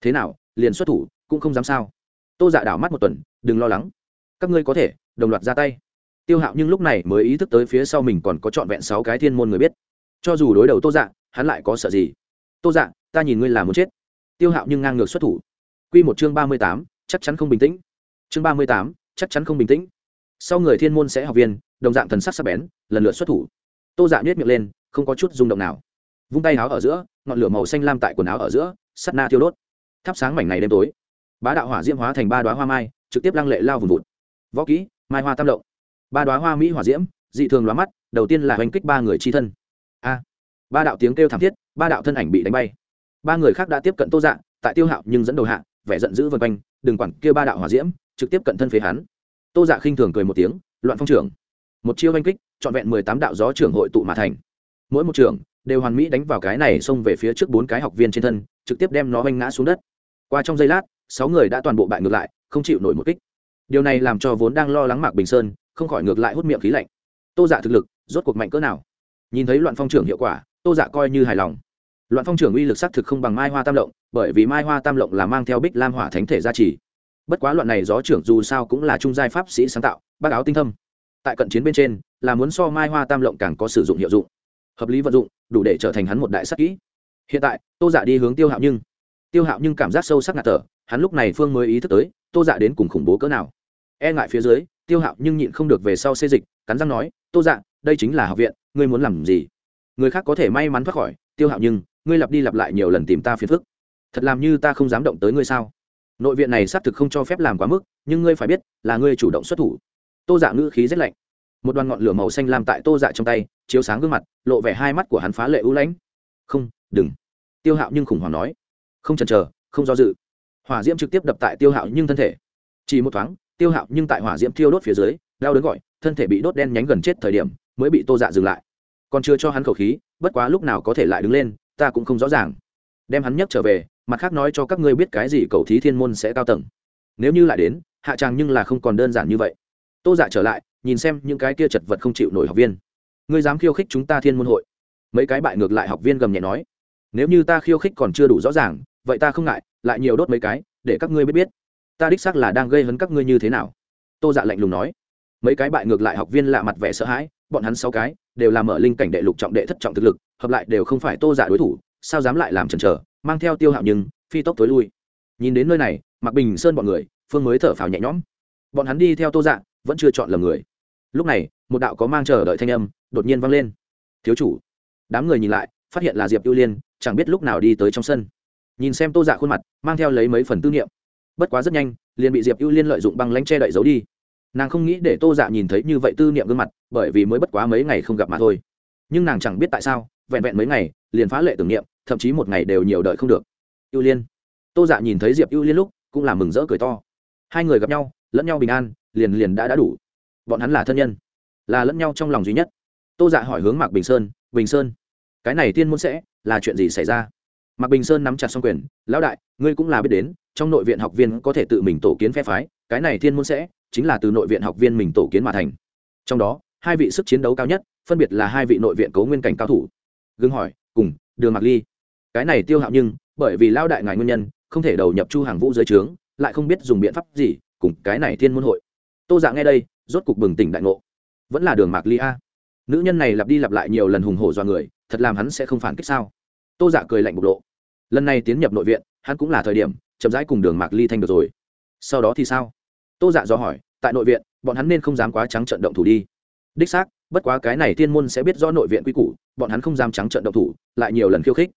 Thế nào, liền xuất thủ, cũng không dám sao? Tô dạ đảo mắt một tuần, đừng lo lắng. Các ngươi có thể, đồng loạt ra tay tiêu hạo nhưng lúc này mới ý thức tới phía sau mình còn có trọn vẹn sáu cái thiên môn người biết. Cho dù đối đầu tô dạ hắn lại có sợ gì? Tô dạ ta nhìn ngươi là muốn chết. Tiêu hạo nhưng ngang ngược xuất thủ. Q một chương ba mươi tám, chắc chắn không bình tĩnh. Chương ba mươi tám, chắc chắn không bình tĩnh. Sau người thiên môn sẽ học viên, đồng dạng thần sắc sắc bén, lần lượt xuất thủ. Tô dạ nhét miệng lên, không có chút rung động nào. Vung tay áo ở giữa, ngọn lửa màu xanh lam tại quần áo ở giữa, sắt na thiêu đốt. Thắp sáng mảnh này đêm tối, bá đạo hỏa diễm hóa thành ba đoá hoa mai, trực tiếp lăng lệ lao vùng vụt. Võ kỹ, mai hoa tam động ba đoá hoa mỹ hỏa diễm dị thường lóa mắt đầu tiên là hành kích ba người chi thân. A ba đạo tiếng kêu thảm thiết ba đạo thân ảnh bị đánh bay. Ba người khác đã tiếp cận tô dạ, tại tiêu hạo nhưng dẫn đầu hạ vẻ giận dữ vân quanh đừng quản kia ba đạo hỏa diễm trực tiếp cận thân phế hắn. Tô dạ khinh thường cười một tiếng loạn phong trưởng. Một chiêu oanh kích trọn vẹn mười tám đạo gió trưởng hội tụ mà thành. Mỗi một trưởng đều hoàn mỹ đánh vào cái này xông về phía trước bốn cái học viên trên thân trực tiếp đem nó oanh ngã xuống đất. Qua trong giây lát sáu người đã toàn bộ bại ngược lại không chịu nổi một kích. Điều này làm cho vốn đang lo lắng mạc bình sơn không khỏi ngược lại hút miệng khí lạnh. Tô dạ thực lực, rốt cuộc mạnh cỡ nào? Nhìn thấy loạn phong trưởng hiệu quả, tô dạ coi như hài lòng. Loạn phong trưởng uy lực xác thực không bằng mai hoa tam lộng, bởi vì mai hoa tam lộng là mang theo bích lam hỏa thánh thể gia trì. Bất quá loạn này gió trưởng dù sao cũng là trung giai pháp sĩ sáng tạo, bác áo tinh thâm. Tại cận chiến bên trên, là muốn so mai hoa tam lộng càng có sử dụng hiệu dụng. Hợp lý vận dụng, đủ để trở thành hắn một đại sắc kỹ. Hiện tại, tô dạ đi hướng tiêu hạo nhưng. Tiêu hạo nhưng cảm giác sâu sắc ngạt thở, hắn lúc này phương mới ý thức tới, tô dạ đến cùng khủng bố cỡ nào? E ngại phía dưới tiêu hạo nhưng nhịn không được về sau xê dịch, cắn răng nói, tô dạ đây chính là học viện, ngươi muốn làm gì? Người khác có thể may mắn thoát khỏi, tiêu hạo nhưng, ngươi lặp đi lặp lại nhiều lần tìm ta phiền phức. Thật làm như ta không dám động tới ngươi sao? Nội viện này xác thực không cho phép làm quá mức, nhưng ngươi phải biết, là ngươi chủ động xuất thủ. Tô dạ ngữ khí rét lạnh. Một đoàn ngọn lửa màu xanh làm tại tô dạ trong tay, chiếu sáng gương mặt, lộ vẻ hai mắt của hắn phá lệ ưu lãnh. Không, đừng. Tiêu hạo nhưng khủng hoảng nói. Không chần chờ, không do dự. Hỏa diễm trực tiếp đập tại tiêu hạo nhưng thân thể. Chỉ một thoáng tiêu hạo nhưng tại hỏa diễm thiêu đốt phía dưới, đau đớn gọi, thân thể bị đốt đen nhánh gần chết thời điểm, mới bị tô dạ dừng lại. Còn chưa cho hắn khẩu khí, bất quá lúc nào có thể lại đứng lên, ta cũng không rõ ràng. Đem hắn nhấc trở về, mặt khác nói cho các ngươi biết cái gì cầu thí thiên môn sẽ cao tầng. Nếu như lại đến, hạ tràng nhưng là không còn đơn giản như vậy. Tô dạ trở lại, nhìn xem những cái kia chật vật không chịu nổi học viên. Ngươi dám khiêu khích chúng ta thiên môn hội? Mấy cái bại ngược lại học viên gầm nhẹ nói. Nếu như ta khiêu khích còn chưa đủ rõ ràng, vậy ta không ngại, lại nhiều đốt mấy cái, để các ngươi biết biết ta đích xác là đang gây hấn các ngươi như thế nào? Tô dạ lạnh lùng nói. Mấy cái bại ngược lại học viên lạ mặt vẻ sợ hãi, bọn hắn sáu cái đều làm ở linh cảnh đệ lục trọng đệ thất trọng thực lực, hợp lại đều không phải tô dạ đối thủ, sao dám lại làm chần chờ, mang theo tiêu hạo nhưng, phi tốc tối lui. Nhìn đến nơi này mặc bình sơn bọn người, phương mới thở phào nhẹ nhõm. Bọn hắn đi theo tô dạ vẫn chưa chọn lầm người. Lúc này, một đạo có mang chờ đợi thanh âm đột nhiên vang lên. Thiếu chủ. Đám người nhìn lại, phát hiện là diệp ưu liên, chẳng biết lúc nào đi tới trong sân. Nhìn xem tô dạ khuôn mặt, mang theo lấy mấy phần tư niệm bất quá rất nhanh, liền bị diệp ưu liên lợi dụng băng lanh che đậy giấu đi. Nàng không nghĩ để tô dạ nhìn thấy như vậy tư niệm gương mặt, bởi vì mới bất quá mấy ngày không gặp mà thôi. Nhưng nàng chẳng biết tại sao, vẹn vẹn mấy ngày, liền phá lệ tưởng niệm, thậm chí một ngày đều nhiều đợi không được. Ưu liên. Tô dạ nhìn thấy diệp ưu liên lúc, cũng là mừng rỡ cười to. Hai người gặp nhau, lẫn nhau bình an, liền liền đã đã đủ. Bọn hắn là thân nhân, là lẫn nhau trong lòng duy nhất. Tô dạ hỏi hướng mạc bình sơn bình sơn, cái này tiên muốn sẽ là chuyện gì xảy ra? Mạc bình sơn nắm chặt xong quyền, lão đại, ngươi cũng là biết đến trong nội viện học viên có thể tự mình tổ kiến phe phái, cái này thiên môn sẽ chính là từ nội viện học viên mình tổ kiến mà thành. Trong đó, hai vị sức chiến đấu cao nhất, phân biệt là hai vị nội viện cấu nguyên cảnh cao thủ. Gương hỏi, cùng, đường mạc ly. Cái này tiêu hạo nhưng, bởi vì lao đại ngài nguyên nhân, không thể đầu nhập chu hàng vũ dưới trướng, lại không biết dùng biện pháp gì, cùng cái này thiên môn hội. Tô dạ nghe đây, rốt cục bừng tỉnh đại ngộ. Vẫn là đường mạc ly a. Nữ nhân này lặp đi lặp lại nhiều lần hùng hổ do người, thật làm hắn sẽ không phản kích sao? Tô dạ cười lạnh bộc lộ. Lần này tiến nhập nội viện, hắn cũng là thời điểm chậm rãi cùng đường mạc ly thanh được rồi. Sau đó thì sao? Tô dạ do hỏi, tại nội viện, bọn hắn nên không dám quá trắng trận động thủ đi. Đích xác, bất quá cái này thiên môn sẽ biết do nội viện quy củ, bọn hắn không dám trắng trận động thủ, lại nhiều lần khiêu khích.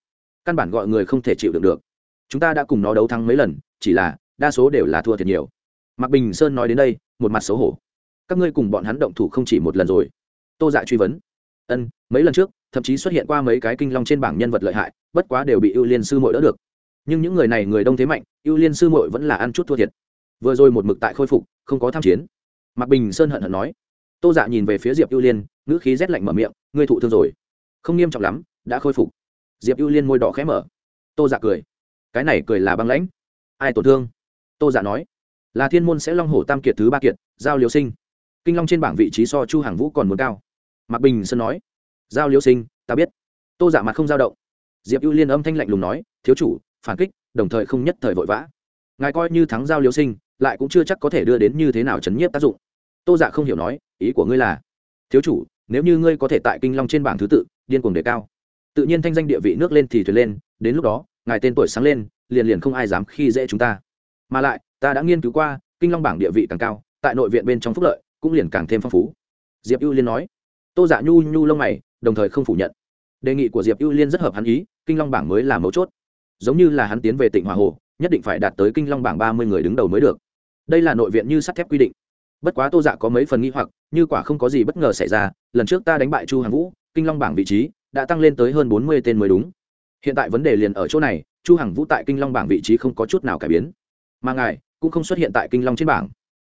Căn bản gọi người không thể chịu được được. Chúng ta đã cùng nó đấu thắng mấy lần, chỉ là, đa số đều là thua thiệt nhiều. Mạc bình sơn nói đến đây, một mặt xấu hổ. Các ngươi cùng bọn hắn động thủ không chỉ một lần rồi. Tô dạ truy vấn. Ân, mấy lần trước, thậm chí xuất hiện qua mấy cái kinh long trên bảng nhân vật lợi hại, bất quá đều bị ưu liên sư mội đỡ được nhưng những người này người đông thế mạnh, ưu liên sư mội vẫn là ăn chút thua thiệt. Vừa rồi một mực tại khôi phục, không có tham chiến. Mạc bình sơn hận hận nói. Tô dạ nhìn về phía diệp ưu liên, ngữ khí rét lạnh mở miệng, ngươi thụ thương rồi. Không nghiêm trọng lắm, đã khôi phục. Diệp ưu liên môi đỏ khẽ mở. Tô dạ cười. Cái này cười là băng lãnh. Ai tổn thương? Tô dạ nói. Là thiên môn sẽ long hổ tam kiệt thứ ba kiệt, giao liều sinh. Kinh long trên bảng vị trí so chu hàng vũ còn muốn cao. Mạc bình sơn nói. Giao liêu sinh, ta biết. Tô dạ mặt không giao động. Diệp ưu liên âm thanh lạnh lùng nói. Thiếu chủ phản kích, đồng thời không nhất thời vội vã. Ngài coi như thắng giao liêu sinh, lại cũng chưa chắc có thể đưa đến như thế nào chấn nhiếp tác dụng. Tô dạ không hiểu nói, ý của ngươi là, thiếu chủ, nếu như ngươi có thể tại kinh long trên bảng thứ tự, điên cuồng đề cao. Tự nhiên thanh danh địa vị nước lên thì thuyền lên, đến lúc đó, ngài tên tuổi sáng lên, liền liền không ai dám khi dễ chúng ta. Mà lại, ta đã nghiên cứu qua, kinh long bảng địa vị càng cao, tại nội viện bên trong phúc lợi cũng liền càng thêm phong phú. Diệp ưu liên nói. Tô dạ nhu nhu lông mày, đồng thời không phủ nhận. Đề nghị của diệp ưu liên rất hợp hắn ý, kinh long bảng mới là mấu chốt giống như là hắn tiến về tỉnh hòa hồ, nhất định phải đạt tới kinh long bảng ba mươi người đứng đầu mới được. Đây là nội viện như sắt thép quy định. Bất quá tô dạ có mấy phần nghi hoặc, như quả không có gì bất ngờ xảy ra, lần trước ta đánh bại chu hàng vũ, kinh long bảng vị trí đã tăng lên tới hơn bốn mươi tên mới đúng. Hiện tại vấn đề liền ở chỗ này, chu hằng vũ tại kinh long bảng vị trí không có chút nào cải biến. Mà ngài cũng không xuất hiện tại kinh long trên bảng.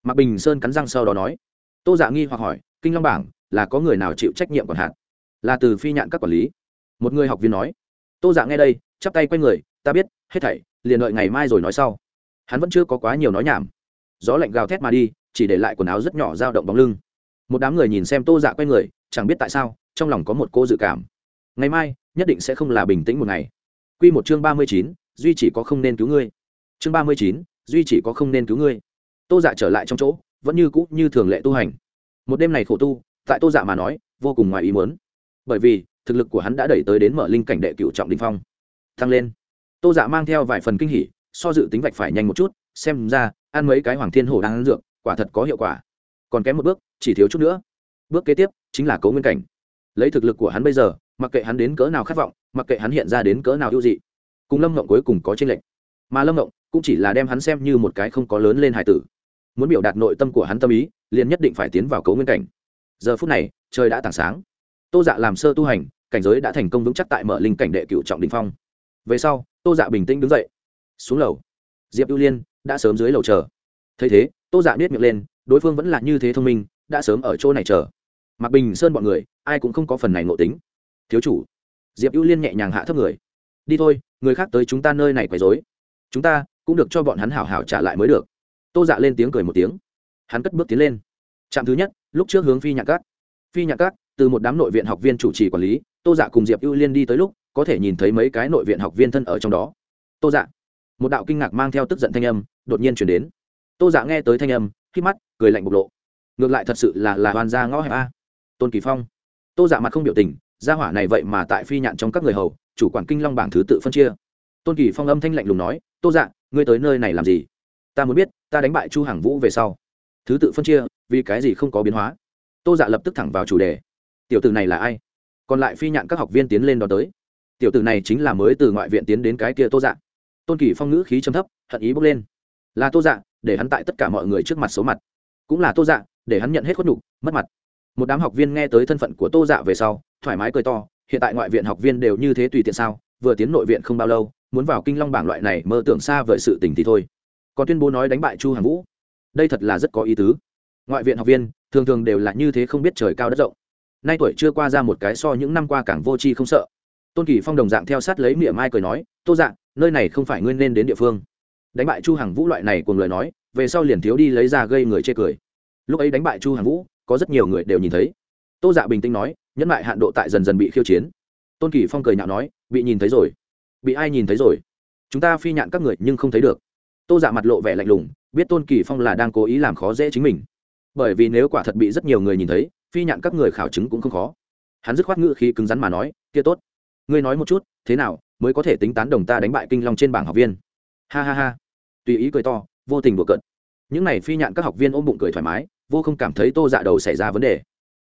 Mạc bình sơn cắn răng sau đó nói. Tô dạ nghi hoặc hỏi, kinh long bảng là có người nào chịu trách nhiệm còn hạn là từ phi nhạn các quản lý. Một người học viên nói. Tô dạ nghe đây chắp tay quay người, ta biết, hết thảy, liền đợi ngày mai rồi nói sau. Hắn vẫn chưa có quá nhiều nói nhảm. Gió lạnh gào thét mà đi, chỉ để lại quần áo rất nhỏ dao động bóng lưng. Một đám người nhìn xem tô dạ quay người, chẳng biết tại sao, trong lòng có một cô dự cảm. Ngày mai, nhất định sẽ không là bình tĩnh một ngày. Q một chương ba mươi chín, duy chỉ có không nên cứu ngươi. Chương ba mươi chín, duy chỉ có không nên cứu ngươi. Tô dạ trở lại trong chỗ, vẫn như cũ như thường lệ tu hành. Một đêm này khổ tu, tại tô dạ mà nói, vô cùng ngoài ý muốn. Bởi vì, thực lực của hắn đã đẩy tới đến mở linh cảnh đệ cựu trọng đình phong thăng lên. Tô dạ mang theo vài phần kinh hỉ, so dự tính vạch phải nhanh một chút, xem ra, ăn mấy cái hoàng thiên hổ đang ăn dược, quả thật có hiệu quả. Còn kém một bước, chỉ thiếu chút nữa. Bước kế tiếp, chính là cấu nguyên cảnh. Lấy thực lực của hắn bây giờ, mặc kệ hắn đến cỡ nào khát vọng, mặc kệ hắn hiện ra đến cỡ nào ưu dị, cùng lâm ngộng cuối cùng có tranh lệch. Mà lâm ngộng cũng chỉ là đem hắn xem như một cái không có lớn lên hải tử. Muốn biểu đạt nội tâm của hắn tâm ý, liền nhất định phải tiến vào cấu nguyên cảnh. Giờ phút này, trời đã tảng sáng. Tô dạ làm sơ tu hành, cảnh giới đã thành công vững chắc tại mở linh cảnh đệ cựu trọng đình phong về sau, tô dạ bình tĩnh đứng dậy. Xuống lầu. Diệp ưu liên đã sớm dưới lầu chờ. Thấy thế, tô dạ biết miệng lên, đối phương vẫn là như thế thông minh, đã sớm ở chỗ này chờ. Mặc bình sơn bọn người, ai cũng không có phần này ngộ tính. Thiếu chủ. Diệp ưu liên nhẹ nhàng hạ thấp người. Đi thôi, người khác tới chúng ta nơi này quấy dối chúng ta cũng được cho bọn hắn hảo hảo trả lại mới được. Tô dạ lên tiếng cười một tiếng. Hắn cất bước tiến lên. Trạm thứ nhất, lúc trước hướng phi nhạc cát phi nhạc cát từ một đám nội viện học viên chủ trì quản lý, tô dạ cùng diệp ưu liên đi tới lúc có thể nhìn thấy mấy cái nội viện học viên thân ở trong đó. Tô dạ. Một đạo kinh ngạc mang theo tức giận thanh âm đột nhiên chuyển đến. Tô dạ nghe tới thanh âm khi mắt, cười lạnh bộc lộ. Ngược lại thật sự là là hoàn gia ngõ hẹp a. Tôn kỳ phong. Tô dạ mặt không biểu tình, gia hỏa này vậy mà tại phi nhạn trong các người hầu, chủ quản kinh long bảng thứ tự phân chia. Tôn kỳ phong âm thanh lạnh lùng nói, tô dạ ngươi tới nơi này làm gì? Ta muốn biết, ta đánh bại chu hàng vũ về sau. Thứ tự phân chia, vì cái gì không có biến hóa? Tô dạ lập tức thẳng vào chủ đề. Tiểu tử này là ai? Còn lại phi nhạn các học viên tiến lên đó tới tiểu tử này chính là mới từ ngoại viện tiến đến cái kia tô dạ. Tôn kỳ phong ngữ khí chấm thấp, hận ý bốc lên. Là tô dạ để hắn tại tất cả mọi người trước mặt số mặt. Cũng là tô dạ để hắn nhận hết khuất nhục, mất mặt. Một đám học viên nghe tới thân phận của tô dạ về sau, thoải mái cười to, hiện tại ngoại viện học viên đều như thế tùy tiện sao, vừa tiến nội viện không bao lâu, muốn vào kinh long bảng loại này mơ tưởng xa vời sự tình thì thôi. Còn tuyên bố nói đánh bại chu hàn vũ. Đây thật là rất có ý tứ. Ngoại viện học viên, thường thường đều là như thế không biết trời cao đất rộng. Nay tuổi chưa qua ra một cái so những năm qua càng vô tri không sợ tôn kỳ phong đồng dạng theo sát lấy miệng mai cười nói, tô dạng nơi này không phải ngươi nên đến địa phương. Đánh bại chu hằng vũ loại này cùng lời nói, về sau liền thiếu đi lấy ra gây người chê cười. Lúc ấy đánh bại chu hằng vũ, có rất nhiều người đều nhìn thấy. Tô dạ bình tĩnh nói, nhẫn lại hạn độ tại dần dần bị khiêu chiến. Tôn kỳ phong cười nhạo nói, bị nhìn thấy rồi. Bị ai nhìn thấy rồi? Chúng ta phi nhạn các người nhưng không thấy được. Tô dạ mặt lộ vẻ lạnh lùng, biết tôn kỳ phong là đang cố ý làm khó dễ chính mình. Bởi vì nếu quả thật bị rất nhiều người nhìn thấy, phi nhạn các người khảo chứng cũng không khó. Hắn dứt khoát ngữ khí cứng rắn mà nói, kia tốt ngươi nói một chút, thế nào, mới có thể tính tán đồng ta đánh bại kinh long trên bảng học viên? Ha ha ha. Tùy ý cười to, vô tình bừa cận những n à y phi nhạn các học viên ôm bụng cười thoải mái, vô không cảm thấy tô dạ đầu xảy ra vấn đề.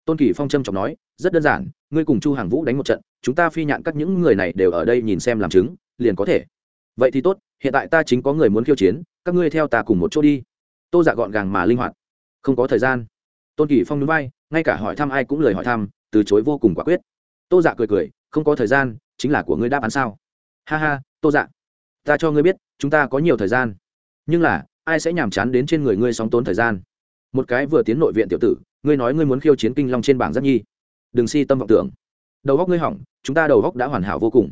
Tôn kỳ phong trâm trọng nói, rất đơn giản, ngươi cùng chu hàng vũ đánh một trận, chúng ta phi nhạn các những người này đều ở đây nhìn xem làm chứng, liền có thể. Vậy thì tốt, hiện tại ta chính có người muốn khiêu chiến, các ngươi theo ta cùng một chỗ đi. Tô dạ gọn gàng mà linh hoạt. Không có thời gian. Tôn kỳ phong núi bay ngay cả hỏi thăm ai cũng lời hỏi thăm, từ chối vô cùng quả quyết. Tô dạ cười cười không có thời gian, chính là của ngươi đáp án sao? Ha ha, tô dạ. Ta cho ngươi biết, chúng ta có nhiều thời gian. Nhưng là, ai sẽ nhàm chán đến trên người ngươi sóng tốn thời gian? Một cái vừa tiến nội viện tiểu tử, ngươi nói ngươi muốn khiêu chiến kinh long trên bảng giác nhi. Đừng si tâm vọng tưởng. Đầu góc ngươi hỏng, chúng ta đầu góc đã hoàn hảo vô cùng.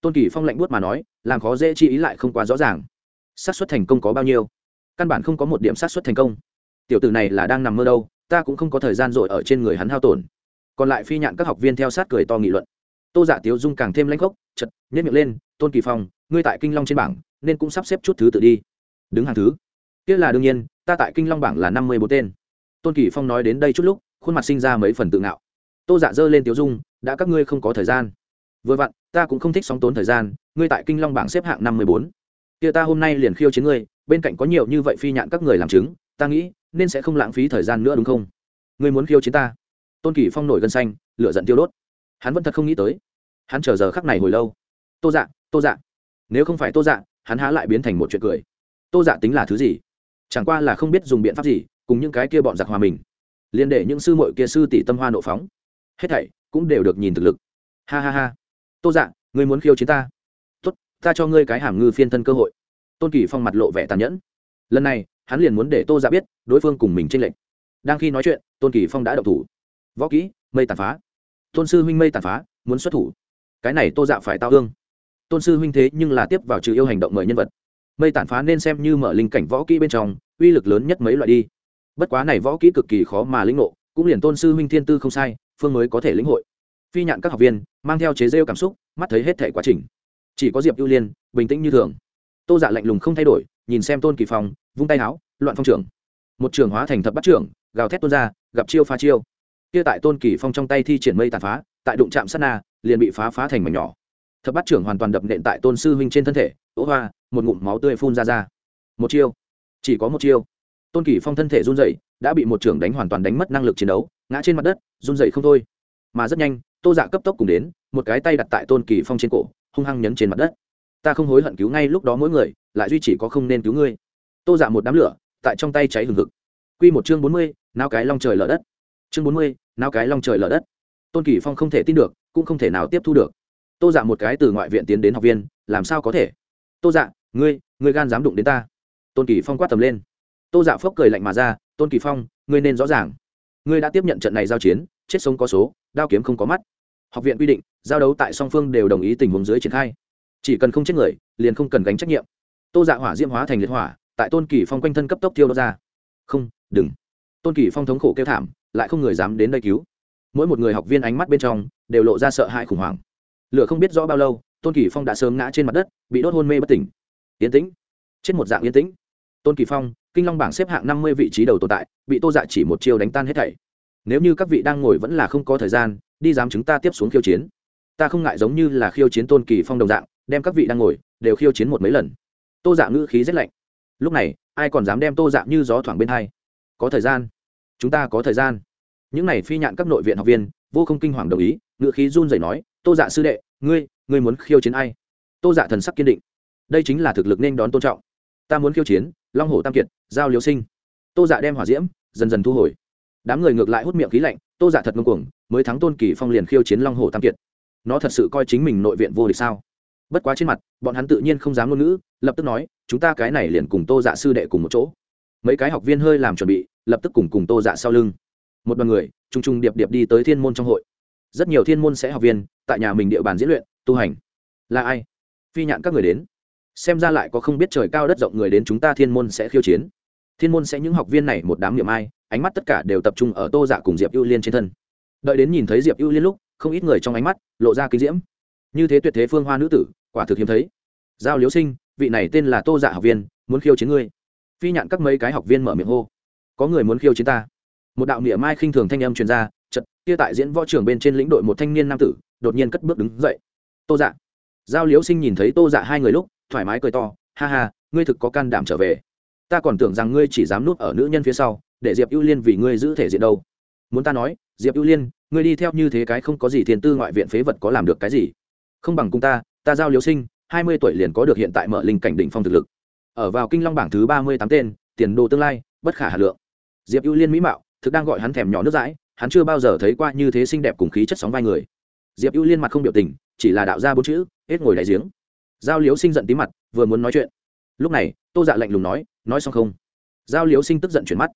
Tôn kỳ phong lạnh buốt mà nói, làm khó dễ chi ý lại không quá rõ ràng. Xác suất thành công có bao nhiêu? Căn bản không có một điểm xác suất thành công. Tiểu tử này là đang nằm mơ đâu, ta cũng không có thời gian rồi ở trên người hắn hao tổn. Còn lại phi nhạn các học viên theo sát cười to nghị luận tô giả tiếu dung càng thêm lãnh gốc chật nhét miệng lên, tôn kỳ phong, ngươi tại kinh long trên bảng, nên cũng sắp xếp chút thứ tự đi. Đứng hàng thứ? Kia là đương nhiên, ta tại kinh long bảng là năm mươi bốn tên. Tôn kỳ phong nói đến đây chút lúc, khuôn mặt sinh ra mấy phần tự ngạo. Tô dạ giả dơ lên tiếu dung, đã các ngươi không có thời gian. Vừa vặn, ta cũng không thích sóng tốn thời gian, ngươi tại kinh long bảng xếp hạng năm mươi bốn. Kia ta hôm nay liền khiêu chiến ngươi, bên cạnh có nhiều như vậy phi nhạn các người làm chứng, ta nghĩ, nên sẽ không lãng phí thời gian nữa đúng không? Ngươi muốn khiêu chiến ta? Tôn kỳ phong nổi gân xanh, lửa giận tiêu đốt. Hắn vẫn thật không nghĩ tới hắn chờ giờ khắc này hồi lâu. Tô dạ tô dạ. Nếu không phải tô dạ hắn há lại biến thành một chuyện cười. Tô dạ tính là thứ gì? Chẳng qua là không biết dùng biện pháp gì, cùng những cái kia bọn giặc hòa mình. Liên để những sư mội kia sư tỷ tâm hoa nộ phóng. Hết thảy cũng đều được nhìn thực lực. Ha ha ha. Tô dạ ngươi muốn khiêu chiến ta? Tốt, ta cho ngươi cái hàm ngư phiên thân cơ hội. Tôn kỳ phong mặt lộ vẻ tàn nhẫn. Lần này, hắn liền muốn để tô dạ biết đối phương cùng mình tranh lệch. Đang khi nói chuyện, tôn kỳ phong đã đậu thủ. Võ kỹ, mây tàn phá. Tôn sư huynh mây tàn phá, muốn xuất thủ cái này tô dạ phải tao ương tôn sư huynh thế nhưng là tiếp vào trừ yêu hành động mời nhân vật. Mây tàn phá nên xem như mở linh cảnh võ kỹ bên trong, uy lực lớn nhất mấy loại đi. Bất quá này võ kỹ cực kỳ khó mà lĩnh ngộ, cũng liền tôn sư huynh thiên tư không sai, phương mới có thể lĩnh hội. Phi nhạn các học viên, mang theo chế rêu cảm xúc, mắt thấy hết thể quá trình. Chỉ có diệp ưu liên, bình tĩnh như thường. Tô dạ lạnh lùng không thay đổi, nhìn xem tôn kỳ phong, vung tay áo, loạn phong trưởng. Một trường hóa thành thập bắt trưởng, gào thét tuôn ra, gặp chiêu phá chiêu. Kia tại tôn kỳ phong trong tay thi triển mây tàn phá tại đụng chạm sát na, liền bị phá phá thành mảnh nhỏ. Thập bát trưởng hoàn toàn đập nện tại tôn sư huynh trên thân thể, ố hoa, một ngụm máu tươi phun ra ra. Một chiêu. Chỉ có một chiêu. Tôn kỳ phong thân thể run dậy đã bị một trưởng đánh hoàn toàn đánh mất năng lực chiến đấu, ngã trên mặt đất, run dậy không thôi. Mà rất nhanh, tô dạ cấp tốc cùng đến, một cái tay đặt tại tôn kỳ phong trên cổ, hung hăng nhấn trên mặt đất. Ta không hối hận cứu ngay lúc đó mỗi người, lại duy chỉ có không nên cứu ngươi. Tô dạ một đám lửa, tại trong tay cháy hừng hực. Q một chương bốn mươi nao cái long trời lở đất. Chương bốn mươi nao cái long trời lở đất tôn kỳ phong không thể tin được, cũng không thể nào tiếp thu được. Tô dạ một cái từ ngoại viện tiến đến học viên, làm sao có thể? Tô dạ ngươi ngươi gan dám đụng đến ta. Tôn kỳ phong quát tầm lên. Tô dạ phốc cười lạnh mà ra, tôn kỳ phong, ngươi nên rõ ràng. Ngươi đã tiếp nhận trận này giao chiến, chết sống có số, đao kiếm không có mắt. Học viện quy định, giao đấu tại song phương đều đồng ý tình huống dưới triển khai. Chỉ cần không chết người, liền không cần gánh trách nhiệm. Tô dạ hỏa diễm hóa thành liệt hỏa, tại tôn kỳ phong quanh thân cấp tốc tiêu đ ra. Không, đừng. Tôn kỳ phong thống khổ kêu thảm, lại không người dám đến đây cứu mỗi một người học viên ánh mắt bên trong đều lộ ra sợ hãi khủng hoảng. Lửa không biết rõ bao lâu, tôn kỳ phong đã sớm ngã trên mặt đất, bị đốt hôn mê bất tỉnh. Yên tĩnh. Trên một dạng yên tĩnh. Tôn kỳ phong, kinh long bảng xếp hạng năm mươi vị trí đầu tồn tại, bị tô dạ chỉ một chiêu đánh tan hết thảy. Nếu như các vị đang ngồi vẫn là không có thời gian, đi dám chúng ta tiếp xuống khiêu chiến. Ta không ngại giống như là khiêu chiến tôn kỳ phong đồng dạng, đem các vị đang ngồi đều khiêu chiến một mấy lần. Tô dạ ngữ khí rất lạnh. Lúc này, ai còn dám đem tô dạ như gió thoảng bên hai? Có thời gian. Chúng ta có thời gian những này phi nhạn các nội viện học viên, vô không kinh hoàng đồng ý, ngựa khí run rẩy nói, tô dạ sư đệ, ngươi ngươi muốn khiêu chiến ai? Tô dạ thần sắc kiên định. Đây chính là thực lực nên đón tôn trọng. Ta muốn khiêu chiến long hồ tam kiệt, giao liêu sinh. Tô dạ đem hỏa diễm dần dần thu hồi. Đám người ngược lại hút miệng khí lạnh, tô dạ thật ngưng cuồng, mới thắng tôn kỳ phong liền khiêu chiến long hồ tam kiệt. Nó thật sự coi chính mình nội viện vô địch sao? Bất quá trên mặt, bọn hắn tự nhiên không dám ngôn ngữ, lập tức nói, chúng ta cái này liền cùng tô dạ sư đệ cùng một chỗ. Mấy cái học viên hơi làm chuẩn bị, lập tức cùng cùng tô dạ sau lưng một đoàn người t r u n g t r u n g điệp điệp đi tới thiên môn trong hội. Rất nhiều thiên môn sẽ học viên, tại nhà mình địa bàn diễn luyện, tu hành. Là ai? Phi nhạn các người đến. Xem ra lại có không biết trời cao đất rộng người đến chúng ta thiên môn sẽ khiêu chiến. Thiên môn sẽ những học viên này một đám niệm ai, ánh mắt tất cả đều tập trung ở tô dạ cùng diệp ưu liên trên thân. Đợi đến nhìn thấy diệp ưu liên lúc, không ít người trong ánh mắt lộ ra kinh diễm. Như thế tuyệt thế phương hoa nữ tử, quả thực hiếm thấy. Giao liếu sinh, vị này tên là tô dạ học viên, muốn khiêu chiến ngươi. Phi nhạn các mấy cái học viên mở miệng hô. Có người muốn khiêu chiến ta một đạo niệm mai khinh thường thanh âm truyền ra chật kia tại diễn võ trường bên trên lĩnh đội một thanh niên nam tử, đột nhiên cất bước đứng dậy. Tô dạ. Giao liếu sinh nhìn thấy tô dạ hai người lúc, thoải mái cười to, ha ha, ngươi thực có can đảm trở về. Ta còn tưởng rằng ngươi chỉ dám núp ở nữ nhân phía sau, để diệp ưu liên vì ngươi giữ thể diện đâu. Muốn ta nói, diệp ưu liên, ngươi đi theo như thế cái không có gì thiên tư ngoại viện phế vật có làm được cái gì? Không bằng cùng ta ta giao liếu sinh, hai mươi tuổi liền có được hiện tại mở linh cảnh đỉnh phong thực lực. Ở vào kinh long bảng thứ ba mươi tám tên, tiền đồ tương lai, bất khả hà lượng. Diệp ưu liên mỹ mạo thực đang gọi hắn thèm nhỏ nước dãi, hắn chưa bao giờ thấy qua như thế xinh đẹp cùng khí chất sóng vai người. Diệp ưu liên mặt không biểu tình, chỉ là đạo ra bốn chữ, hết ngồi đại giếng. Giao liếu sinh giận tí mặt, vừa muốn nói chuyện. Lúc này, tô dạ lạnh lùng nói nói xong không? Giao liếu sinh tức giận chuyển mắt.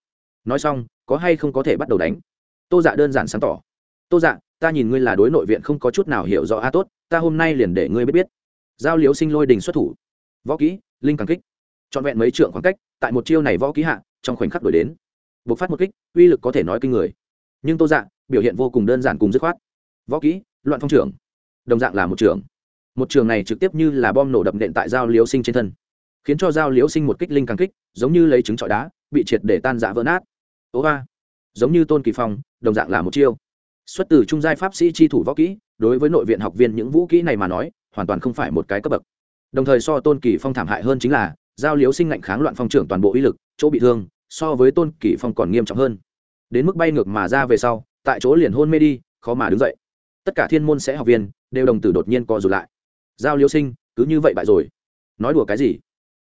Nói xong, có hay không có thể bắt đầu đánh? Tô dạ đơn giản sáng tỏ. Tô dạ ta nhìn ngươi là đối nội viện không có chút nào hiểu rõ a, tốt, ta hôm nay liền để ngươi biết biết. Giao liếu sinh lôi đình xuất thủ. Võ kỹ, linh càng kích. Trọn vẹn mấy trượng khoảng cách, tại một chiêu này võ kỹ hạ, trong khoảnh khắc đổi đến bộc phát một kích, uy lực có thể nói kinh người. Nhưng tô dạ biểu hiện vô cùng đơn giản cùng dứt khoát. Võ kỹ, loạn phong trưởng. Đồng dạng là một trường một trường này trực tiếp như là bom nổ đập nện tại giao liếu sinh trên thân. Khiến cho giao liếu sinh một kích linh càng kích, giống như lấy trứng trọi đá, bị triệt để tan rã vỡ nát. Ố ba giống như tôn kỳ phong, đồng dạng là một chiêu. Xuất từ trung giai pháp sĩ chi thủ võ kỹ, đối với nội viện học viên những vũ kỹ này mà nói, hoàn toàn không phải một cái cấp bậc. Đồng thời so tôn kỳ phong thảm hại hơn chính là, giao liếu sinh ngạnh kháng loạn phong trưởng toàn bộ uy lực, chỗ bị thương so với tôn kỷ phong còn nghiêm trọng hơn. Đến mức bay ngược mà ra về sau tại chỗ liền hôn mê đi khó mà đứng dậy. Tất cả thiên môn sẽ học viên đều đồng tử đột nhiên co rụt lại. Giao liêu sinh cứ như vậy bại rồi. Nói đùa cái gì?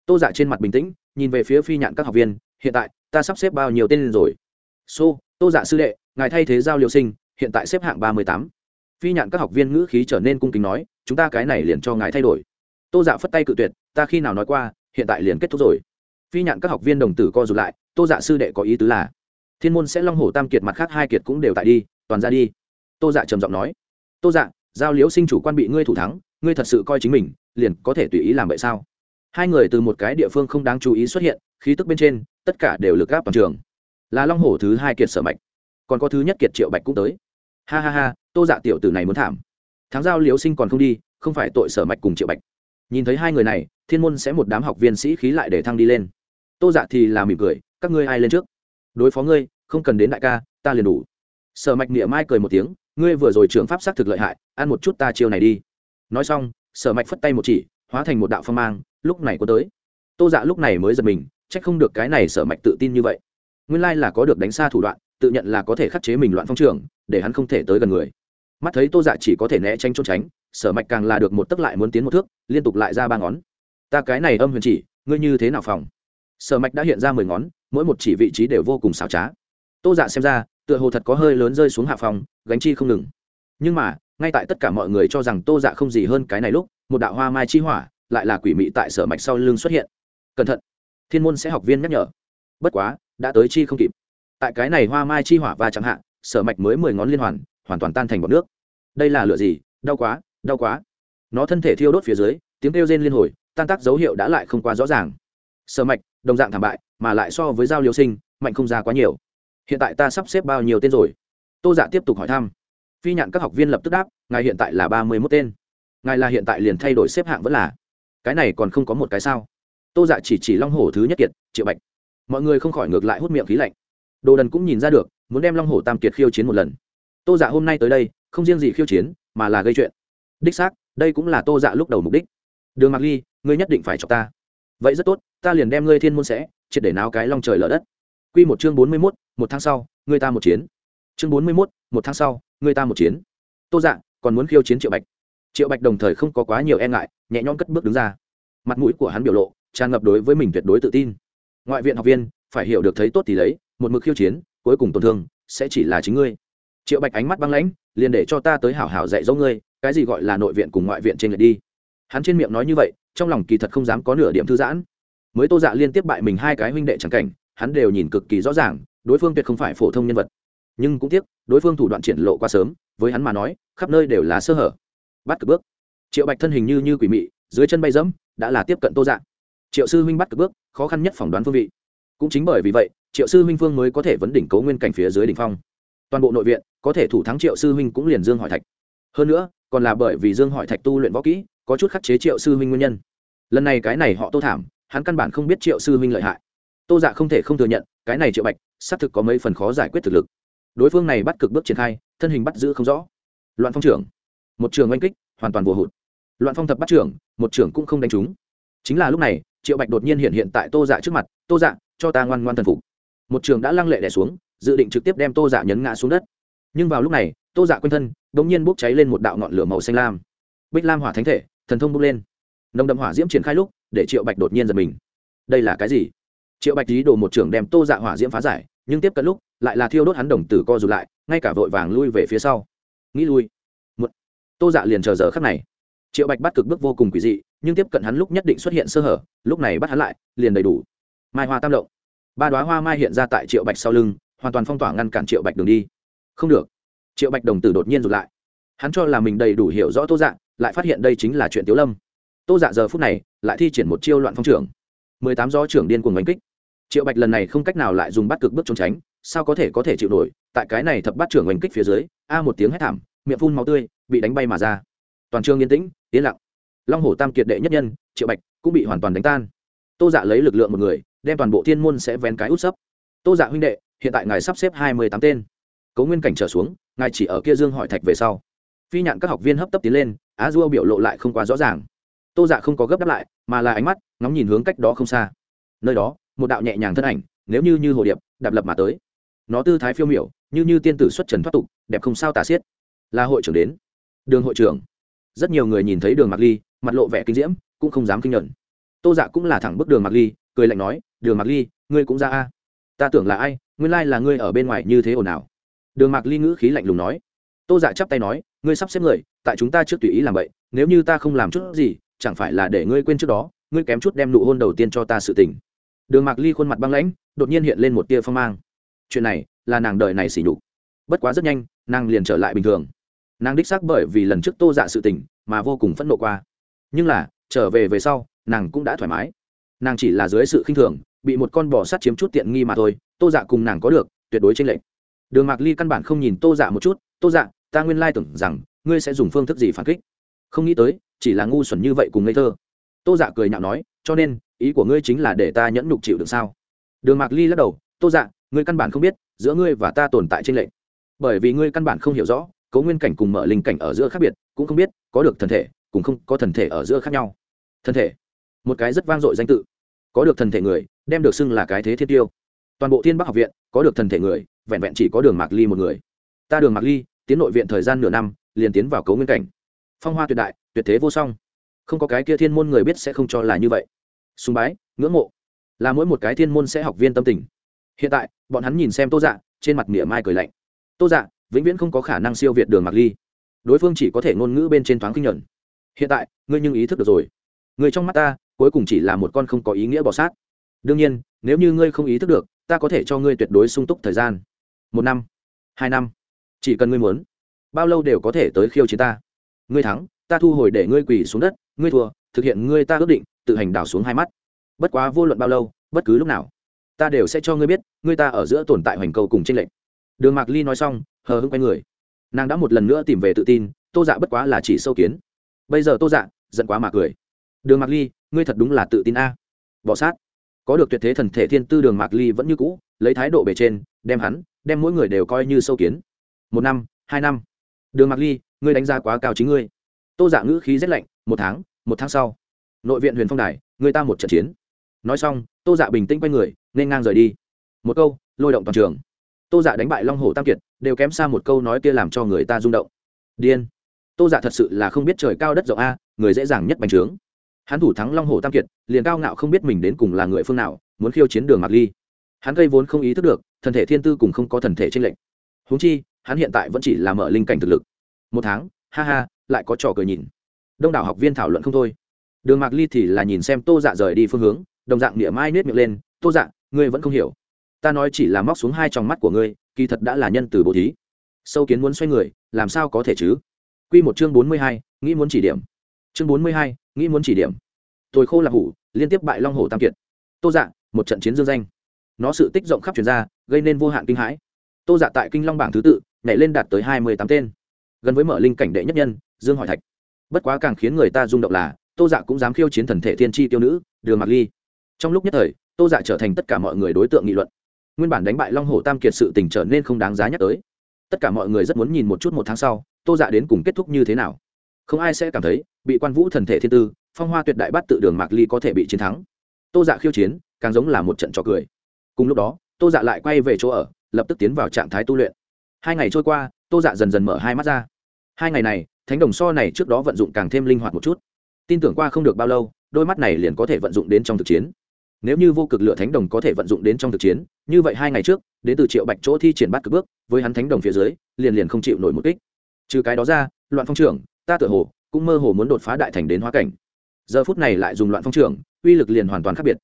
Tô dạ trên mặt bình tĩnh nhìn về phía phi nhạn các học viên hiện tại ta sắp xếp bao nhiêu tên rồi? Xô、so, tô dạ sư đệ ngài thay thế giao liêu sinh hiện tại xếp hạng ba mươi tám. Phi nhạn các học viên ngữ khí trở nên cung kính nói chúng ta cái này liền cho ngài thay đổi. Tô dạ phất tay cự tuyệt ta khi nào nói qua hiện tại liền kết thúc rồi phi nhạn các học viên đồng tử co rụt lại, tô dạ sư đệ có ý tứ là, thiên môn sẽ long hổ tam kiệt mặt khác hai kiệt cũng đều tại đi, toàn ra đi. Tô dạ trầm giọng nói, tô dạ giao liễu sinh chủ quan bị ngươi thủ thắng, ngươi thật sự coi chính mình, liền có thể tùy ý làm vậy sao? Hai người từ một cái địa phương không đáng chú ý xuất hiện, khí tức bên trên, tất cả đều lực gáp toàn trường. Là long hổ thứ hai kiệt sở mạch, còn có thứ nhất kiệt triệu bạch cũng tới. Ha ha ha, tô dạ tiểu tử này muốn thảm. Tháng giao liếu sinh còn không đi, không phải tội sở mạch cùng triệu bạch. Nhìn thấy hai người này, thiên môn sẽ một đám học viên sĩ khí lại để thăng đi lên tô dạ thì là mỉm cười, các ngươi ai lên trước? Đối phó ngươi, không cần đến đại ca, ta liền đủ. Sở mạch niệm mai cười một tiếng, ngươi vừa rồi trưởng pháp xác thực lợi hại, ăn một chút ta chiêu này đi. Nói xong, sở mạch phất tay một chỉ, hóa thành một đạo phong mang, lúc này có tới. Tô dạ lúc này mới giật mình c h ắ c không được cái này sở mạch tự tin như vậy. Nguyên lai là có được đánh xa thủ đoạn, tự nhận là có thể khắc chế mình loạn phong trường, để hắn không thể tới gần người. Mắt thấy tô dạ chỉ có thể né tranh trốn tránh, sở mạch càng là được một tấc lại muốn tiến một thước, liên tục lại ra ba ngón. Ta cái này âm huyền chỉ, ngươi như thế nào phòng? Sở mạch đã hiện ra mười ngón, mỗi một chỉ vị trí đều vô cùng xảo trá. Tô dạ xem ra, tựa hồ thật có hơi lớn rơi xuống hạ phòng, gánh chi không ngừng. Nhưng mà, ngay tại tất cả mọi người cho rằng tô dạ không gì hơn cái này lúc, một đạo hoa mai chi hỏa lại là quỷ mị tại sở mạch sau lưng xuất hiện. Cẩn thận, thiên môn sẽ học viên nhắc nhở. Bất quá, đã tới chi không kịp. Tại cái này hoa mai chi hỏa và chẳng hạn sở mạch mới mười ngón liên hoàn hoàn toàn tan thành bọt nước. Đây là lửa gì? Đau quá đau quá. Nó thân thể thiêu đốt phía dưới, tiếng kêu rên liên hồi, tan tác dấu hiệu đã lại không quá rõ ràng. Sở mạch đồng dạng thảm bại, mà lại so với giao liêu sinh, mạnh không ra quá nhiều. Hiện tại ta sắp xếp bao nhiêu tên rồi? Tô dạ tiếp tục hỏi thăm. Phi nhạn các học viên lập tức đáp, ngài hiện tại là ba mươi mốt tên. Ngài là hiện tại liền thay đổi xếp hạng vẫn là? Cái này còn không có một cái sao? Tô dạ chỉ chỉ long hổ thứ nhất kiệt, triệu bạch. Mọi người không khỏi ngược lại hút miệng khí lạnh. Đồ đần cũng nhìn ra được, muốn đem long hổ tam kiệt khiêu chiến một lần. Tô dạ hôm nay tới đây, không riêng gì khiêu chiến, mà là gây chuyện. Đích xác, đây cũng là tô dạ lúc đầu mục đích. Đường mạc ly, ngươi nhất định phải cho ta vậy rất tốt, ta liền đem ngươi thiên môn sẽ, triệt để náo cái long trời lở đất. Q một chương bốn mươi mốt, một tháng sau, ngươi ta một chiến. Chương bốn mươi mốt, một tháng sau, ngươi ta một chiến. Tô dạ còn muốn khiêu chiến triệu bạch. Triệu bạch đồng thời không có quá nhiều e ngại, nhẹ nhõm cất bước đứng ra. Mặt mũi của hắn biểu lộ, tràn ngập đối với mình tuyệt đối tự tin. Ngoại viện học viên, phải hiểu được thấy tốt thì lấy, một mực khiêu chiến, cuối cùng tổn thương, sẽ chỉ là chính ngươi. Triệu bạch ánh mắt băng lãnh, liền để cho ta tới hảo hảo dạy dỗ ngươi, cái gì gọi là nội viện cùng ngoại viện trên lệch đi hắn trên miệng nói như vậy, trong lòng kỳ thật không dám có nửa điểm thư giãn. Mới tô dạ liên tiếp bại mình hai cái huynh đệ chẳng cảnh, hắn đều nhìn cực kỳ rõ ràng, đối phương tuyệt không phải phổ thông nhân vật. Nhưng cũng tiếc, đối phương thủ đoạn triển lộ quá sớm, với hắn mà nói, khắp nơi đều là sơ hở. Bắt cực bước. Triệu bạch thân hình như như quỷ mị, dưới chân bay dẫm, đã là tiếp cận tô dạ. Triệu sư huynh bắt cực bước, khó khăn nhất phỏng đoán phương vị. Cũng chính bởi vì vậy, triệu sư huynh phương mới có thể vấn đỉnh cấu nguyên cảnh phía dưới đỉnh phong. Toàn bộ nội viện, có thể thủ thắng triệu sư huynh cũng liền dương hỏi thạch. Hơn nữa, còn là bởi vì dương hỏi thạch tu luyện võ kỹ có chút khắc chế triệu sư huynh nguyên nhân. Lần này cái này họ tô thảm, hắn căn bản không biết triệu sư huynh lợi hại. Tô dạ không thể không thừa nhận, cái này triệu bạch, xác thực có mấy phần khó giải quyết thực lực. Đối phương này bắt cực bước triển khai, thân hình bắt giữ không rõ. Loạn phong trưởng, một trường oanh kích, hoàn toàn vô hụt. Loạn phong thập bắt trưởng, một trưởng cũng không đánh trúng. Chính là lúc này, triệu bạch đột nhiên hiện hiện tại tô dạ trước mặt, tô dạ cho ta ngoan ngoan thần phục. Một trường đã lăng lệ đẻ xuống, dự định trực tiếp đem tô dạ nhấn ngã xuống đất. Nhưng vào lúc này, tô dạ quanh thân đ ỗ n g nhiên bốc cháy lên một đạo ngọn lửa màu xanh lam. Bích lam hỏa thánh thể thần thông bốc lên. Nồng đậm hỏa diễm triển khai lúc, để triệu bạch đột nhiên giật mình. Đây là cái gì? Triệu bạch lý đồ một trưởng đem tô dạ hỏa diễm phá giải, nhưng tiếp cận lúc, lại là thiêu đốt hắn đồng tử co rụt lại, ngay cả vội vàng lui về phía sau. Nghĩ lui. Một. Tô dạ liền chờ giờ khắc này. Triệu bạch bắt cực bước vô cùng quỷ dị, nhưng tiếp cận hắn lúc nhất định xuất hiện sơ hở, lúc này bắt hắn lại, liền đầy đủ. Mai hoa tam động ba đoá hoa mai hiện ra tại triệu bạch sau lưng, hoàn toàn phong tỏa ngăn cản triệu bạch đường đi. Không được. Triệu bạch đồng tử đột nhiên rụt lại. Hắn cho là mình đầy đủ hiểu rõ tô dạ lại phát hiện đây chính là chuyện tiếu lâm. Tô dạ giờ phút này lại thi triển một chiêu loạn phong trưởng. Mười tám gió trưởng điên cuồng đánh kích. Triệu bạch lần này không cách nào lại dùng bắt cực bước trốn tránh, sao có thể có thể chịu nổi? Tại cái này thập bắt trưởng đánh kích phía dưới, a một tiếng hét thảm, miệng phun máu tươi, bị đánh bay mà ra. Toàn trường yên tĩnh, yên lặng. Long hổ tam kiệt đệ nhất nhân, triệu bạch cũng bị hoàn toàn đánh tan. Tô dạ lấy lực lượng một người, đem toàn bộ thiên môn sẽ vén cái út sấp. Tô dạ huynh đệ, hiện tại ngài sắp xếp hai mươi tám tên. Cấu nguyên cảnh trở xuống, ngài chỉ ở kia dương hỏi thạch về sau. Phi nhạn các học viên hấp tấp tiến lên á dua biểu lộ lại không quá rõ ràng. Tô dạ không có gấp đáp lại, mà là ánh mắt, ngóng nhìn hướng cách đó không xa. Nơi đó, một đạo nhẹ nhàng thân ảnh, nếu như như hồ điệp, đạp lập mà tới. Nó tư thái phiêu miểu, như như tiên tử xuất trần thoát tục, đẹp không sao tả xiết. Là hội trưởng đến. Đường hội trưởng. Rất nhiều người nhìn thấy đường mạc ly, mặt lộ vẻ kinh diễm, cũng không dám kinh nhận tô dạ cũng là thẳng bức đường mạc ly, cười lạnh nói, đường mạc ly, ngươi cũng ra a. Ta tưởng là ai, nguyên lai là ngươi ở bên ngoài như thế ồn ào. Đường mạc ly ngữ khí lạnh lùng nói. Tô dạ chắp tay nói ngươi sắp xếp người, tại chúng ta trước tùy ý làm vậy, nếu như ta không làm chút gì, chẳng phải là để ngươi quên trước đó, ngươi kém chút đem nụ hôn đầu tiên cho ta sự tình. Đường mạc ly khuôn mặt băng lãnh, đột nhiên hiện lên một tia phong mang. Chuyện này, là nàng đợi này xỉ nhục. Bất quá rất nhanh, nàng liền trở lại bình thường. Nàng đích xác bởi vì lần trước tô dạ sự tình, mà vô cùng phẫn nộ qua. Nhưng là, trở về về sau, nàng cũng đã thoải mái. Nàng chỉ là dưới sự khinh thường, bị một con bò sát chiếm chút tiện nghi mà thôi, tô dạ cùng nàng có được, tuyệt đối trên lệnh đường mạc ly căn bản không nhìn tô dạ một chút, tô dạ ta nguyên lai tưởng rằng ngươi sẽ dùng phương thức gì phản kích. Không nghĩ tới, chỉ là ngu xuẩn như vậy cùng ngây thơ. Tô dạ cười nhạo nói, cho nên, ý của ngươi chính là để ta nhẫn nhục chịu được sao? Đường mạc ly lắc đầu, tô dạ ngươi căn bản không biết, giữa ngươi và ta tồn tại trên lệnh bởi vì ngươi căn bản không hiểu rõ, cấu nguyên cảnh cùng mở linh cảnh ở giữa khác biệt, cũng không biết, có được thần thể, cùng không có thần thể ở giữa khác nhau. Thần thể, một cái rất vang dội danh tự. Có được thần thể người, đem được xưng là cái thế thiên tiêu. Toàn bộ thiên bắc học viện, có được thần thể người, vẹn vẹn chỉ có đường mạc ly một người. Ta đường mạc ly tiến nội viện thời gian nửa năm, liền tiến vào cấu nguyên cảnh. Phong hoa tuyệt đại, tuyệt thế vô song. Không có cái kia thiên môn người biết sẽ không cho là như vậy. Sùng bái, ngưỡng mộ. Là mỗi một cái thiên môn sẽ học viên tâm tình. Hiện tại, bọn hắn nhìn xem tô dạ trên mặt mỉa mai cười lạnh. Tô dạ vĩnh viễn không có khả năng siêu việt đường mạc ly. Đối phương chỉ có thể ngôn ngữ bên trên thoáng kinh nhuận. Hiện tại, ngươi nhưng ý thức được rồi. Người trong mắt ta, cuối cùng chỉ là một con không có ý nghĩa bỏ sát. Đương nhiên, nếu như ngươi không ý thức được, ta có thể cho ngươi tuyệt đối sung túc thời gian. Một năm, hai năm chỉ cần ngươi muốn, bao lâu đều có thể tới khiêu chiến ta. Ngươi thắng, ta thu hồi để ngươi quỳ xuống đất, ngươi thua, thực hiện ngươi ta ước định, tự hành đảo xuống hai mắt. Bất quá vô luận bao lâu, bất cứ lúc nào, ta đều sẽ cho ngươi biết, ngươi ta ở giữa tồn tại hoành cầu cùng tranh lệch. Đường mạc ly nói xong, hờ hững quay người. Nàng đã một lần nữa tìm về tự tin, tô dạ bất quá là chỉ sâu kiến. Bây giờ tô dạ giận quá mà cười. Đường mạc ly, ngươi thật đúng là tự tin a. Bỏ sát. Có được tuyệt thế thần thể thiên tư đường mạc ly vẫn như cũ, lấy thái độ bề trên, đem hắn, đem mỗi người đều coi như sâu kiến một năm, hai năm. Đường mạc ly, ngươi đánh giá quá cao chính ngươi. Tô dạ ngữ khí rét lạnh, một tháng một tháng sau. Nội viện huyền phong đài người ta một trận chiến. Nói xong, tô dạ bình tĩnh quay người, nên ngang rời đi. Một câu, lôi động toàn trường. Tô dạ đánh bại long hồ tam kiệt, đều kém xa một câu nói kia làm cho người ta rung động. Điên. Tô dạ thật sự là không biết trời cao đất rộng a, người dễ dàng nhất bành trướng. Hắn thủ thắng long hồ tam kiệt, liền cao ngạo không biết mình đến cùng là người phương nào, muốn khiêu chiến đường mạc ly. Hắn gây vốn không ý thức được, thần thể thiên tư cùng không có thần thể tranh lệnh húng chi hắn hiện tại vẫn chỉ là mở linh cảnh thực lực. Một tháng, ha ha, lại có trò cười nhìn. Đông đảo học viên thảo luận không thôi. Đường mạc ly thì là nhìn xem tô dạ rời đi phương hướng, đồng dạng niệm mai nết miệng lên, tô dạ ngươi vẫn không hiểu. Ta nói chỉ là móc xuống hai tròng mắt của ngươi, kỳ thật đã là nhân từ bố thí. Sâu kiến muốn xoay người, làm sao có thể chứ? Q một chương bốn mươi hai, nghĩ muốn chỉ điểm. Chương bốn mươi hai, nghĩ muốn chỉ điểm. Tôi khô lạc hủ, liên tiếp bại long hồ tam kiệt. Tô dạ một trận chiến dương danh. Nó sự tích rộng khắp truyền ra, gây nên vô hạn kinh hãi. Tô dạ tại kinh long bảng thứ tự nhảy lên đạt tới hai mươi tám tên. Gần với mở linh cảnh đệ nhất nhân, dương hỏi thạch. Bất quá càng khiến người ta rung động là, tô dạ cũng dám khiêu chiến thần thể thiên tri tiêu nữ, đường mạc ly. Trong lúc nhất thời, tô dạ trở thành tất cả mọi người đối tượng nghị luận. Nguyên bản đánh bại long hồ tam kiệt sự tình trở nên không đáng giá nhắc tới. Tất cả mọi người rất muốn nhìn một chút một tháng sau, tô dạ đến cùng kết thúc như thế nào. Không ai sẽ cảm thấy, bị quan vũ thần thể thiên tư, phong hoa tuyệt đại bắt tự đường mạc ly có thể bị chiến thắng. Tô dạ khiêu chiến, càng giống là một trận trò cười. Cùng lúc đó, tô dạ lại quay về chỗ ở, lập tức tiến vào trạng thái tu luyện hai ngày trôi qua, tô dạ dần dần mở hai mắt ra. Hai ngày này, thánh đồng so này trước đó vận dụng càng thêm linh hoạt một chút. Tin tưởng qua không được bao lâu, đôi mắt này liền có thể vận dụng đến trong thực chiến. Nếu như vô cực lựa thánh đồng có thể vận dụng đến trong thực chiến, như vậy hai ngày trước, đến từ triệu bạch chỗ thi triển bắt cực bước, với hắn thánh đồng phía dưới, liền liền không chịu nổi một kích. Trừ cái đó ra, loạn phong trưởng, ta tự hồ cũng mơ hồ muốn đột phá đại thành đến hóa cảnh. Giờ phút này lại dùng loạn phong trưởng, uy lực liền hoàn toàn khác biệt.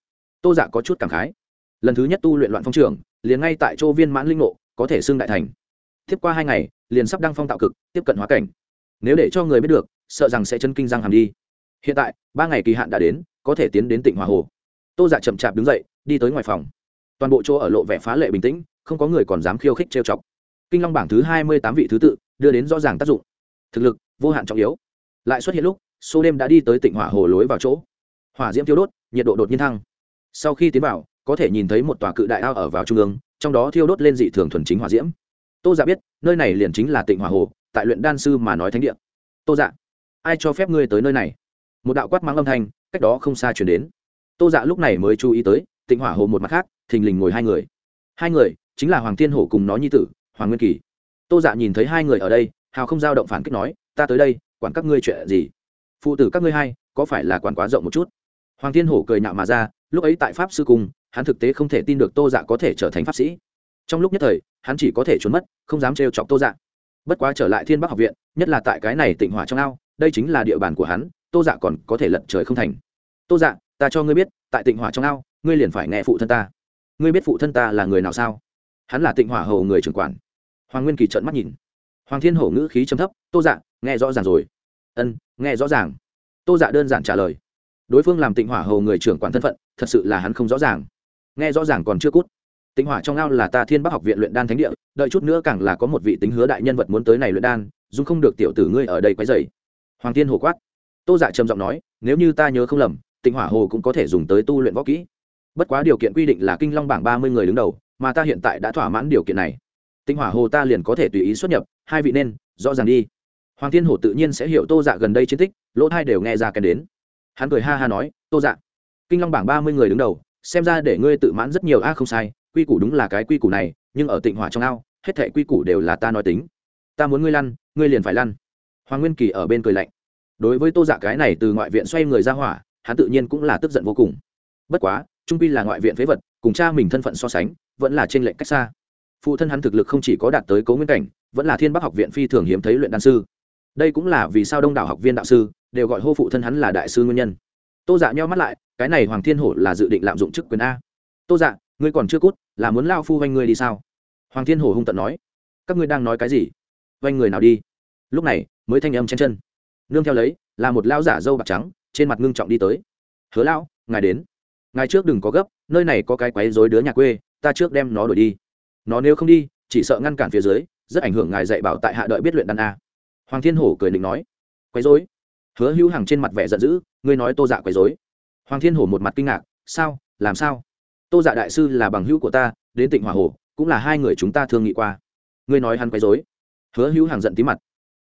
Tô dạ có chút cảm khái. Lần thứ nhất tu luyện loạn phong trưởng, liền ngay tại chỗ viên mãn linh ngộ, có thể xưng đại thành tiếp qua hai ngày, liền sắp đăng phong tạo cực, tiếp cận hóa cảnh. Nếu để cho người biết được, sợ rằng sẽ chân kinh răng hàm đi. Hiện tại, ba ngày kỳ hạn đã đến, có thể tiến đến tỉnh hòa hồ. Tô dạ chậm chạp đứng dậy, đi tới ngoài phòng. Toàn bộ chỗ ở lộ vẻ phá lệ bình tĩnh, không có người còn dám khiêu khích trêu chọc. Kinh long bảng thứ hai mươi tám vị thứ tự, đưa đến rõ ràng tác dụng. Thực lực, vô hạn trọng yếu. Lại xuất hiện lúc, số đêm đã đi tới tỉnh hỏa hồ lối vào chỗ. Hỏa diễm thiêu đốt, nhiệt độ đột nhiên thăng. Sau khi tiến vào, có thể nhìn thấy một tòa cự đại ao ở vào trung ương, trong đó thiêu đốt lên dị thường thuần chính hỏa diễm tô dạ biết, nơi này liền chính là Tịnh Hòa hồ, tại luyện đan sư mà nói thánh địa. Tô dạ ai cho phép ngươi tới nơi này? Một đạo quát mắng âm thanh, cách đó không xa chuyển đến. Tô dạ lúc này mới chú ý tới, tịnh hỏa hồ một mặt khác, thình lình ngồi hai người. Hai người, chính là hoàng thiên hổ cùng nó nhi tử, hoàng nguyên kỳ. Tô dạ nhìn thấy hai người ở đây, hào không giao động phản kích nói, ta tới đây, quản các ngươi chuyện gì? Phụ tử các ngươi hai, có phải là quản quá rộng một chút? Hoàng thiên hổ cười nhạo mà ra, lúc ấy tại pháp sư cung, hắn thực tế không thể tin được tô dạ có thể trở thành pháp sĩ. Trong lúc nhất thời hắn chỉ có thể trốn mất, không dám trêu chọc tô dạ. Bất quá trở lại thiên bắc học viện, nhất là tại cái này tịnh hỏa trong ao, đây chính là địa bàn của hắn, tô dạ còn có thể lật trời không thành. Tô dạ ta cho ngươi biết, tại tịnh hỏa trong ao, ngươi liền phải nghe phụ thân ta. Ngươi biết phụ thân ta là người nào sao? Hắn là tịnh hỏa hầu người trưởng quản. Hoàng nguyên kỳ trợn mắt nhìn. Hoàng thiên hổ ngữ khí chấm thấp, tô dạ nghe rõ ràng rồi. Ân, nghe rõ ràng. Tô dạ đơn giản trả lời. Đối phương làm tịnh hỏa hầu người trưởng quản thân phận, thật sự là hắn không rõ ràng. Nghe rõ ràng còn chưa cút. Tinh hỏa trong ao là ta thiên bắc học viện luyện đan thánh địa, đợi chút nữa càng là có một vị tính hứa đại nhân vật muốn tới này luyện đan dung không được tiểu tử ngươi ở đây quấy dày hoàng thiên hổ quát. Tô dạ trầm giọng nói, nếu như ta nhớ không lầm Tinh hỏa hồ cũng có thể dùng tới tu luyện võ kỹ. Bất quá điều kiện quy định là kinh long bảng ba mươi người đứng đầu, mà ta hiện tại đã thỏa mãn điều kiện này. Tinh hỏa hồ ta liền có thể tùy ý xuất nhập, hai vị nên, rõ ràng đi. Hoàng thiên hổ tự nhiên sẽ hiểu tô dạ gần đây chiến tích, lỗ thai đều nghe ra kèn đến. Hắn cười ha ha nói, tô dạ kinh long bảng ba mươi người đứng đầu xem ra để ngươi tự mãn rất nhiều. A, không sai, quy củ đúng là cái quy củ này, nhưng ở tịnh hỏa trong ao, hết thệ quy củ đều là ta nói tính. Ta muốn ngươi lăn, ngươi liền phải lăn. Hoàng nguyên kỳ ở bên cười lạnh. Đối với tô dạ cái này từ ngoại viện xoay người ra hỏa, hắn tự nhiên cũng là tức giận vô cùng. Bất quá, trung pi là ngoại viện phế vật, cùng cha mình thân phận so sánh, vẫn là trên lệnh cách xa. Phụ thân hắn thực lực không chỉ có đạt tới cấu nguyên cảnh, vẫn là thiên bắc học viện phi thường hiếm thấy luyện đan sư. Đây cũng là vì sao đông đảo học viên đạo sư đều gọi hô phụ thân hắn là đại sư nguyên nhân tô dạ nheo mắt lại, cái này hoàng thiên hổ là dự định lạm dụng chức quyền a. Tô dạ ngươi còn chưa cút, là muốn lao phu vanh ngươi đi sao? Hoàng thiên hổ hung tận nói. Các ngươi đang nói cái gì? Vanh người nào đi? Lúc này, mới thanh âm chen chân. Nương theo lấy, là một lao giả dâu bạc trắng, trên mặt ngưng trọng đi tới. Hứa lão, ngài đến. Ngài trước đừng có gấp, nơi này có cái quấy dối đứa nhà quê, ta trước đem nó đổi đi. Nó nếu không đi, chỉ sợ ngăn cản phía dưới, rất ảnh hưởng ngài dạy bảo tại hạ đợi biết luyện đàn a. Hoàng thiên hổ cười định nói. Quấy dối hứa hữu hằng trên mặt vẻ giận dữ, ngươi nói tô dạ quấy dối hoàng thiên hổ một mặt kinh ngạc, sao? Làm sao? Tô dạ đại sư là bằng hữu của ta, đến tỉnh hòa hồ cũng là hai người chúng ta thương nghị qua. Ngươi nói hắn quấy dối hứa hữu hằng giận tí mặt.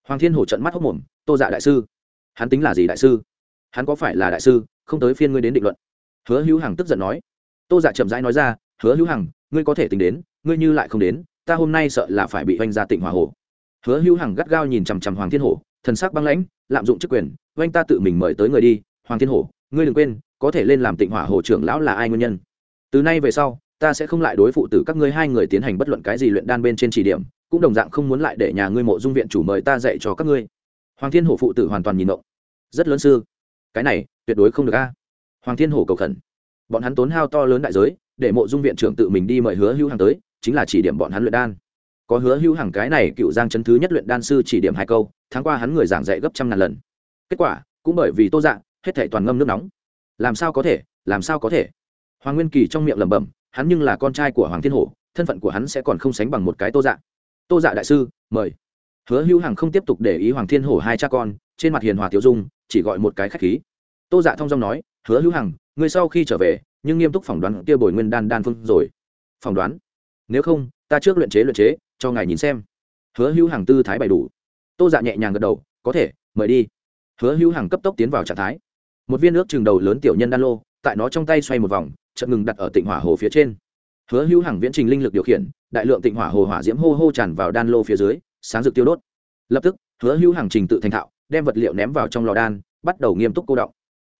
Hoàng thiên hổ trận mắt hốc mồm, tô dạ đại sư, hắn tính là gì đại sư? Hắn có phải là đại sư, không tới phiên ngươi đến định luận? Hứa hữu hằng tức giận nói. Tô dạ chậm rãi nói ra, hứa hữu hằng, ngươi có thể tính đến, ngươi như lại không đến, ta hôm nay sợ là phải bị oanh ra tỉnh hòa hồ hứa hữu hằng gắt gao nhìn chằm chằm hoàng thiên hổ thần sắc băng lãnh, lạm dụng chức quyền, oanh ta tự mình mời tới người đi, hoàng thiên hổ, ngươi đừng quên, có thể lên làm tịnh hỏa hồ trưởng lão là ai nguyên nhân? Từ nay về sau, ta sẽ không lại đối phụ tử các ngươi hai người tiến hành bất luận cái gì luyện đan bên trên chỉ điểm, cũng đồng dạng không muốn lại để nhà ngươi mộ dung viện chủ mời ta dạy cho các ngươi. Hoàng thiên hổ phụ tử hoàn toàn nhìn động rất lớn sư. Cái này, tuyệt đối không được a. Hoàng thiên hổ cầu khẩn. Bọn hắn tốn hao to lớn đại giới, để mộ dung viện trưởng tự mình đi mời hứa hữu hàng tới, chính là chỉ điểm bọn hắn luyện đan có hứa hữu hàng cái này cựu giang chấn thứ nhất luyện đan sư chỉ điểm hai câu, tháng qua hắn người giảng dạy gấp trăm ngàn lần. Kết quả, cũng bởi vì tô dạng hết thể toàn ngâm nước nóng. Làm sao có thể, làm sao có thể? Hoàng nguyên kỳ trong miệng lẩm bẩm, hắn nhưng là con trai của hoàng thiên hổ, thân phận của hắn sẽ còn không sánh bằng một cái tô dạ. Tô dạ đại sư, mời. Hứa hữu hằng không tiếp tục để ý hoàng thiên hổ hai cha con, trên mặt hiền hòa tiểu dung, chỉ gọi một cái khách khí. Tô dạ thông dong nói, hứa hữu hằng người sau khi trở về, nhưng nghiêm túc phỏng đoán kia bồi nguyên đan đan phương rồi. Phỏng đoán? Nếu không, ta trước luyện chế luyện chế cho ngài nhìn xem. Hứa hữu hàng tư thái bày đủ. Tô dạ nhẹ nhàng gật đầu, có thể, mời đi. Hứa hữu hàng cấp tốc tiến vào trạng thái. Một viên nước trường đầu lớn tiểu nhân đan lô, tại nó trong tay xoay một vòng chậm ngừng đặt ở tịnh hỏa hồ phía trên. Hứa hữu hàng viễn trình linh lực điều khiển, đại lượng tịnh hỏa hồ hỏa diễm hô hô tràn vào đan lô phía dưới, sáng rực tiêu đốt. Lập tức, hứa hữu hàng trình tự thành thạo, đem vật liệu ném vào trong lò đan, bắt đầu nghiêm túc cô động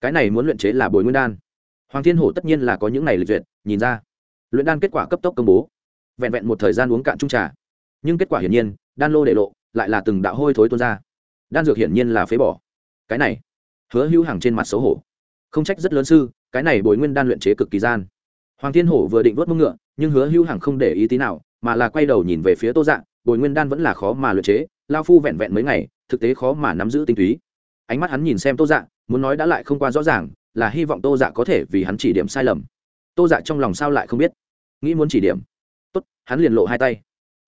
cái này muốn luyện chế là bồi nguyên đan. Hoàng thiên hổ tất nhiên là có những này lịch duyệt, nhìn ra. Luyện đan kết quả cấp tốc công bố. Vẹn vẹn một thời gian uống cạn trung trà nhưng kết quả hiển nhiên, đan lô để lộ, lại là từng đạo hôi thối tuôn ra. Đan dược hiển nhiên là phế bỏ. Cái này, hứa hữu hàng trên mặt xấu hổ. Không trách rất lớn sư, cái này bồi nguyên đan luyện chế cực kỳ gian. Hoàng thiên hổ vừa định vớt mông ngựa, nhưng hứa hữu hàng không để ý tí nào, mà là quay đầu nhìn về phía tô dạng bồi nguyên đan vẫn là khó mà luyện chế, lao phu vẹn vẹn mấy ngày, thực tế khó mà nắm giữ tinh túy. Ánh mắt hắn nhìn xem tô dạng muốn nói đã lại không qua rõ ràng, là hy vọng tô dạ có thể vì hắn chỉ điểm sai lầm. Tô dạ trong lòng sao lại không biết? Nghĩ muốn chỉ điểm. Tốt, hắn liền lộ hai tay.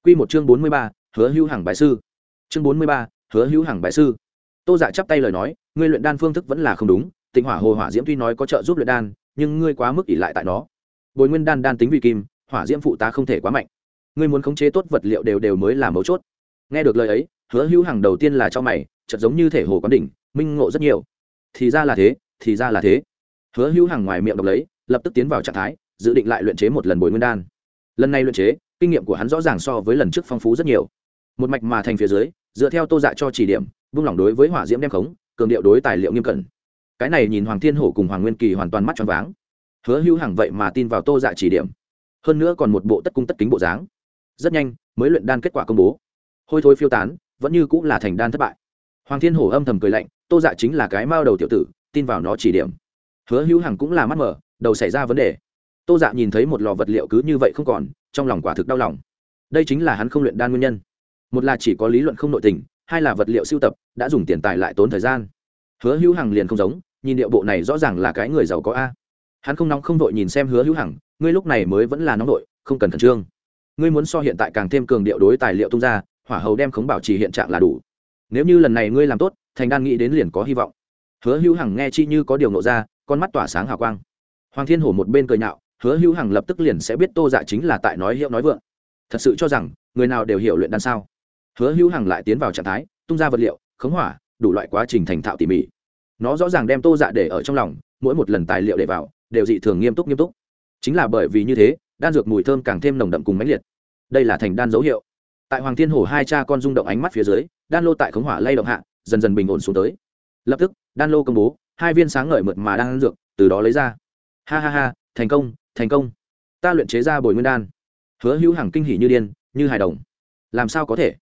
Quy một chương bốn mươi ba, hứa hữu hàng bái sư. Chương bốn mươi ba, hứa hữu hàng bái sư. Tô dạ chắp tay lời nói, ngươi luyện đan phương thức vẫn là không đúng, tịnh hỏa hồ hỏa diễm tuy nói có trợ giúp luyện đan, nhưng ngươi quá mức ỷ lại tại nó. Bồi nguyên đan đan tính vì kim, hỏa diễm phụ tá không thể quá mạnh. Ngươi muốn khống chế tốt vật liệu đều đều mới là mấu chốt. Nghe được lời ấy, hứa hữu hàng đầu tiên là cho mày, chợt giống như thể hồ quán đỉnh, minh ngộ rất nhiều. Thì ra là thế, thì ra là thế. Hứa hữu hàng ngoài miệng đọc lấy, lập tức tiến vào trạng thái, dự định lại luyện chế một lần bồi nguyên đan. Lần này luyện chế kinh nghiệm của hắn rõ ràng so với lần trước phong phú rất nhiều. Một mạch mà thành phía dưới, dựa theo tô dạ cho chỉ điểm, vung lòng đối với hỏa diễm đem khống, cường điệu đối tài liệu nghiêm cẩn. Cái này nhìn hoàng thiên hổ cùng hoàng nguyên kỳ hoàn toàn mắt tròn váng. Hứa hữu hằng vậy mà tin vào tô dạ chỉ điểm. Hơn nữa còn một bộ tất cung tất kính bộ dáng. Rất nhanh, mới luyện đan kết quả công bố. Hôi thối phiêu tán, vẫn như cũng là thành đan thất bại. Hoàng thiên hổ âm thầm cười lạnh, tô dạ chính là cái mao đầu tiểu tử, tin vào nó chỉ điểm. Hứa hữu hằng cũng là mắt mở, đầu xảy ra vấn đề. Tô dạ nhìn thấy một lò vật liệu cứ như vậy không còn trong lòng quả thực đau lòng. Đây chính là hắn không luyện đan nguyên nhân. Một là chỉ có lý luận không nội tình, hai là vật liệu sưu tập, đã dùng tiền tài lại tốn thời gian. Hứa hữu hằng liền không giống, nhìn điệu bộ này rõ ràng là cái người giàu có a. Hắn không nóng không vội nhìn xem hứa hữu hằng, ngươi lúc này mới vẫn là nóng vội, không cần khẩn trương. Ngươi muốn so hiện tại càng thêm cường điệu đối tài liệu tung ra, hỏa hầu đem khống bảo trì hiện trạng là đủ. Nếu như lần này ngươi làm tốt, thành đan nghĩ đến liền có hy vọng. Hứa hữu hằng nghe chi như có điều nộ ra, con mắt tỏa sáng hào quang. Hoàng thiên hổ một bên cười nhạo hứa hữu hằng lập tức liền sẽ biết tô dạ chính là tại nói hiệu nói vượng. Thật sự cho rằng, người nào đều hiểu luyện đan sao? Hứa hữu hằng lại tiến vào trạng thái, tung ra vật liệu, khống hỏa, đủ loại quá trình thành thạo tỉ mỉ. Nó rõ ràng đem tô dạ để ở trong lòng, mỗi một lần tài liệu để vào, đều dị thường nghiêm túc nghiêm túc. Chính là bởi vì như thế, đan dược mùi thơm càng thêm nồng đậm cùng mãnh liệt. Đây là thành đan dấu hiệu. Tại hoàng thiên hồ hai cha con rung động ánh mắt phía dưới, đan lô tại khống hỏa lay động hạ, dần dần bình ổn xuống tới. Lập tức, đan lô công bố, hai viên sáng ngời mượt mà đang ăn dược, từ đó lấy ra. Ha ha ha, thành công thành công. Ta luyện chế ra bồi nguyên đan. Hứa hữu hàng kinh hỉ như điên, như hài đồng. Làm sao có thể?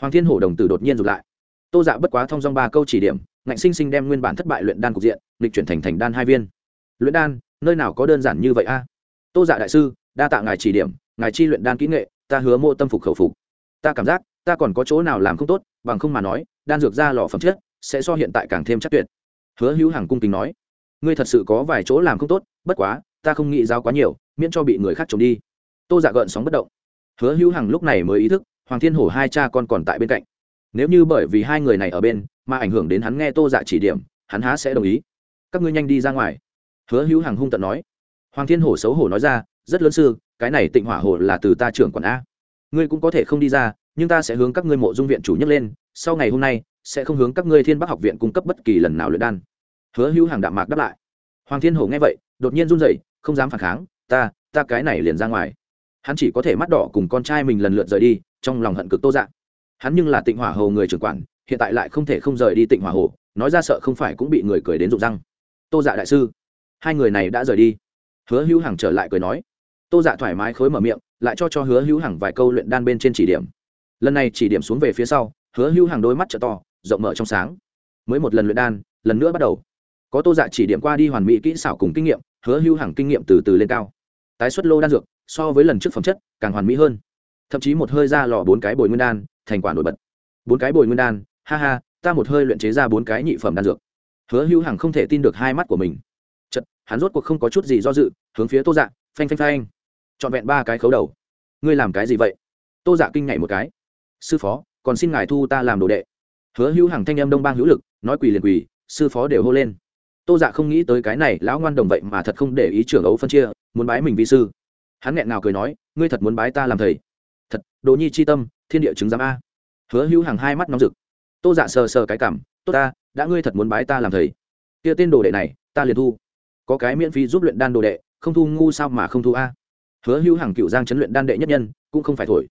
Hoàng thiên hổ đồng tử đột nhiên rụt lại. Tô dạ bất quá thông dong ba câu chỉ điểm, ngạnh sinh sinh đem nguyên bản thất bại luyện đan cục diện lịch chuyển thành thành đan hai viên. Luyện đan, nơi nào có đơn giản như vậy a? Tô dạ đại sư, đa tạ ngài chỉ điểm, ngài chi luyện đan kỹ nghệ, ta hứa mô tâm phục khẩu phục. Ta cảm giác, ta còn có chỗ nào làm không tốt, bằng không mà nói, đan dược ra lò phẩm chất, sẽ so hiện tại càng thêm chắc tuyệt. Hứa hữu hàng cung kính nói, ngươi thật sự có vài chỗ làm không tốt, bất quá ta không nghĩ giao quá nhiều, miễn cho bị người khác trộm đi. Tô dạ gợn sóng bất động. Hứa hữu hằng lúc này mới ý thức, hoàng thiên hổ hai cha con còn tại bên cạnh. Nếu như bởi vì hai người này ở bên, mà ảnh hưởng đến hắn nghe tô dạ chỉ điểm, hắn há sẽ đồng ý. Các ngươi nhanh đi ra ngoài. Hứa hữu hằng hung tận nói. Hoàng thiên hổ xấu hổ nói ra, rất lớn sư, cái này tịnh hỏa hồ là từ ta trưởng quản a. Ngươi cũng có thể không đi ra, nhưng ta sẽ hướng các ngươi mộ dung viện chủ nhất lên, sau ngày hôm nay, sẽ không hướng các ngươi thiên bắc học viện cung cấp bất kỳ lần nào luyện đan. Hứa hữu hàng đạm mạc đáp lại. Hoàng thiên hổ nghe vậy, đột nhiên run rẩy không dám phản kháng, ta ta cái này liền ra ngoài. Hắn chỉ có thể mắt đỏ cùng con trai mình lần lượt rời đi, trong lòng hận cực tô dạ hắn nhưng là tịnh hỏa hồ người trưởng quản, hiện tại lại không thể không rời đi tịnh hỏa hồ, nói ra sợ không phải cũng bị người cười đến rụng răng. Tô dạ đại sư, hai người này đã rời đi. Hứa hữu hằng trở lại cười nói. Tô dạ thoải mái khối mở miệng, lại cho cho hứa hữu hằng vài câu luyện đan bên trên chỉ điểm. Lần này chỉ điểm xuống về phía sau, hứa hữu hằng đôi mắt t to, rộng mở trong sáng. Mới một lần luyện đan, lần nữa bắt đầu có tô dạ chỉ điểm qua đi hoàn mỹ kỹ xảo cùng kinh nghiệm, hứa hưu hàng kinh nghiệm từ từ lên cao. Tái xuất lô đan dược, so với lần trước phẩm chất, càng hoàn mỹ hơn. Thậm chí một hơi ra lò bốn cái bồi nguyên đan, thành quả nổi bật. Bốn cái bồi nguyên đan, ha ha, ta một hơi luyện chế ra bốn cái nhị phẩm đan dược. Hứa hưu hằng không thể tin được hai mắt của mình. Chật hắn rốt cuộc không có chút gì do dự, hướng phía tô dạ phanh phanh phanh. Trọn vẹn ba cái khấu đầu. Ngươi làm cái gì vậy? Tô dạ kinh ngạy một cái. Sư phó, còn xin ngài thu ta làm đồ đệ. Hứa hữu hằng thanh em đông bang hữu lực, nói quỳ liền quỳ, sư phó đều hô lên tô dạ không nghĩ tới cái này, lão ngoan đồng vậy mà thật không để ý trưởng ấu phân chia, muốn bái mình vi sư. Hắn nghẹn nào cười nói, ngươi thật muốn bái ta làm thầy. Thật, đồ nhi chi tâm, thiên địa chứng giám a. Hứa hữu hàng hai mắt nóng rực. Tô dạ sờ sờ cái cảm, tốt ta, đã ngươi thật muốn bái ta làm thầy. Kia tên đồ đệ này, ta liền thu. Có cái miễn phí giúp luyện đan đồ đệ, không thu ngu sao mà không thu a. Hứa hữu hàng cựu giang chấn luyện đan đệ nhất nhân, cũng không phải thổi.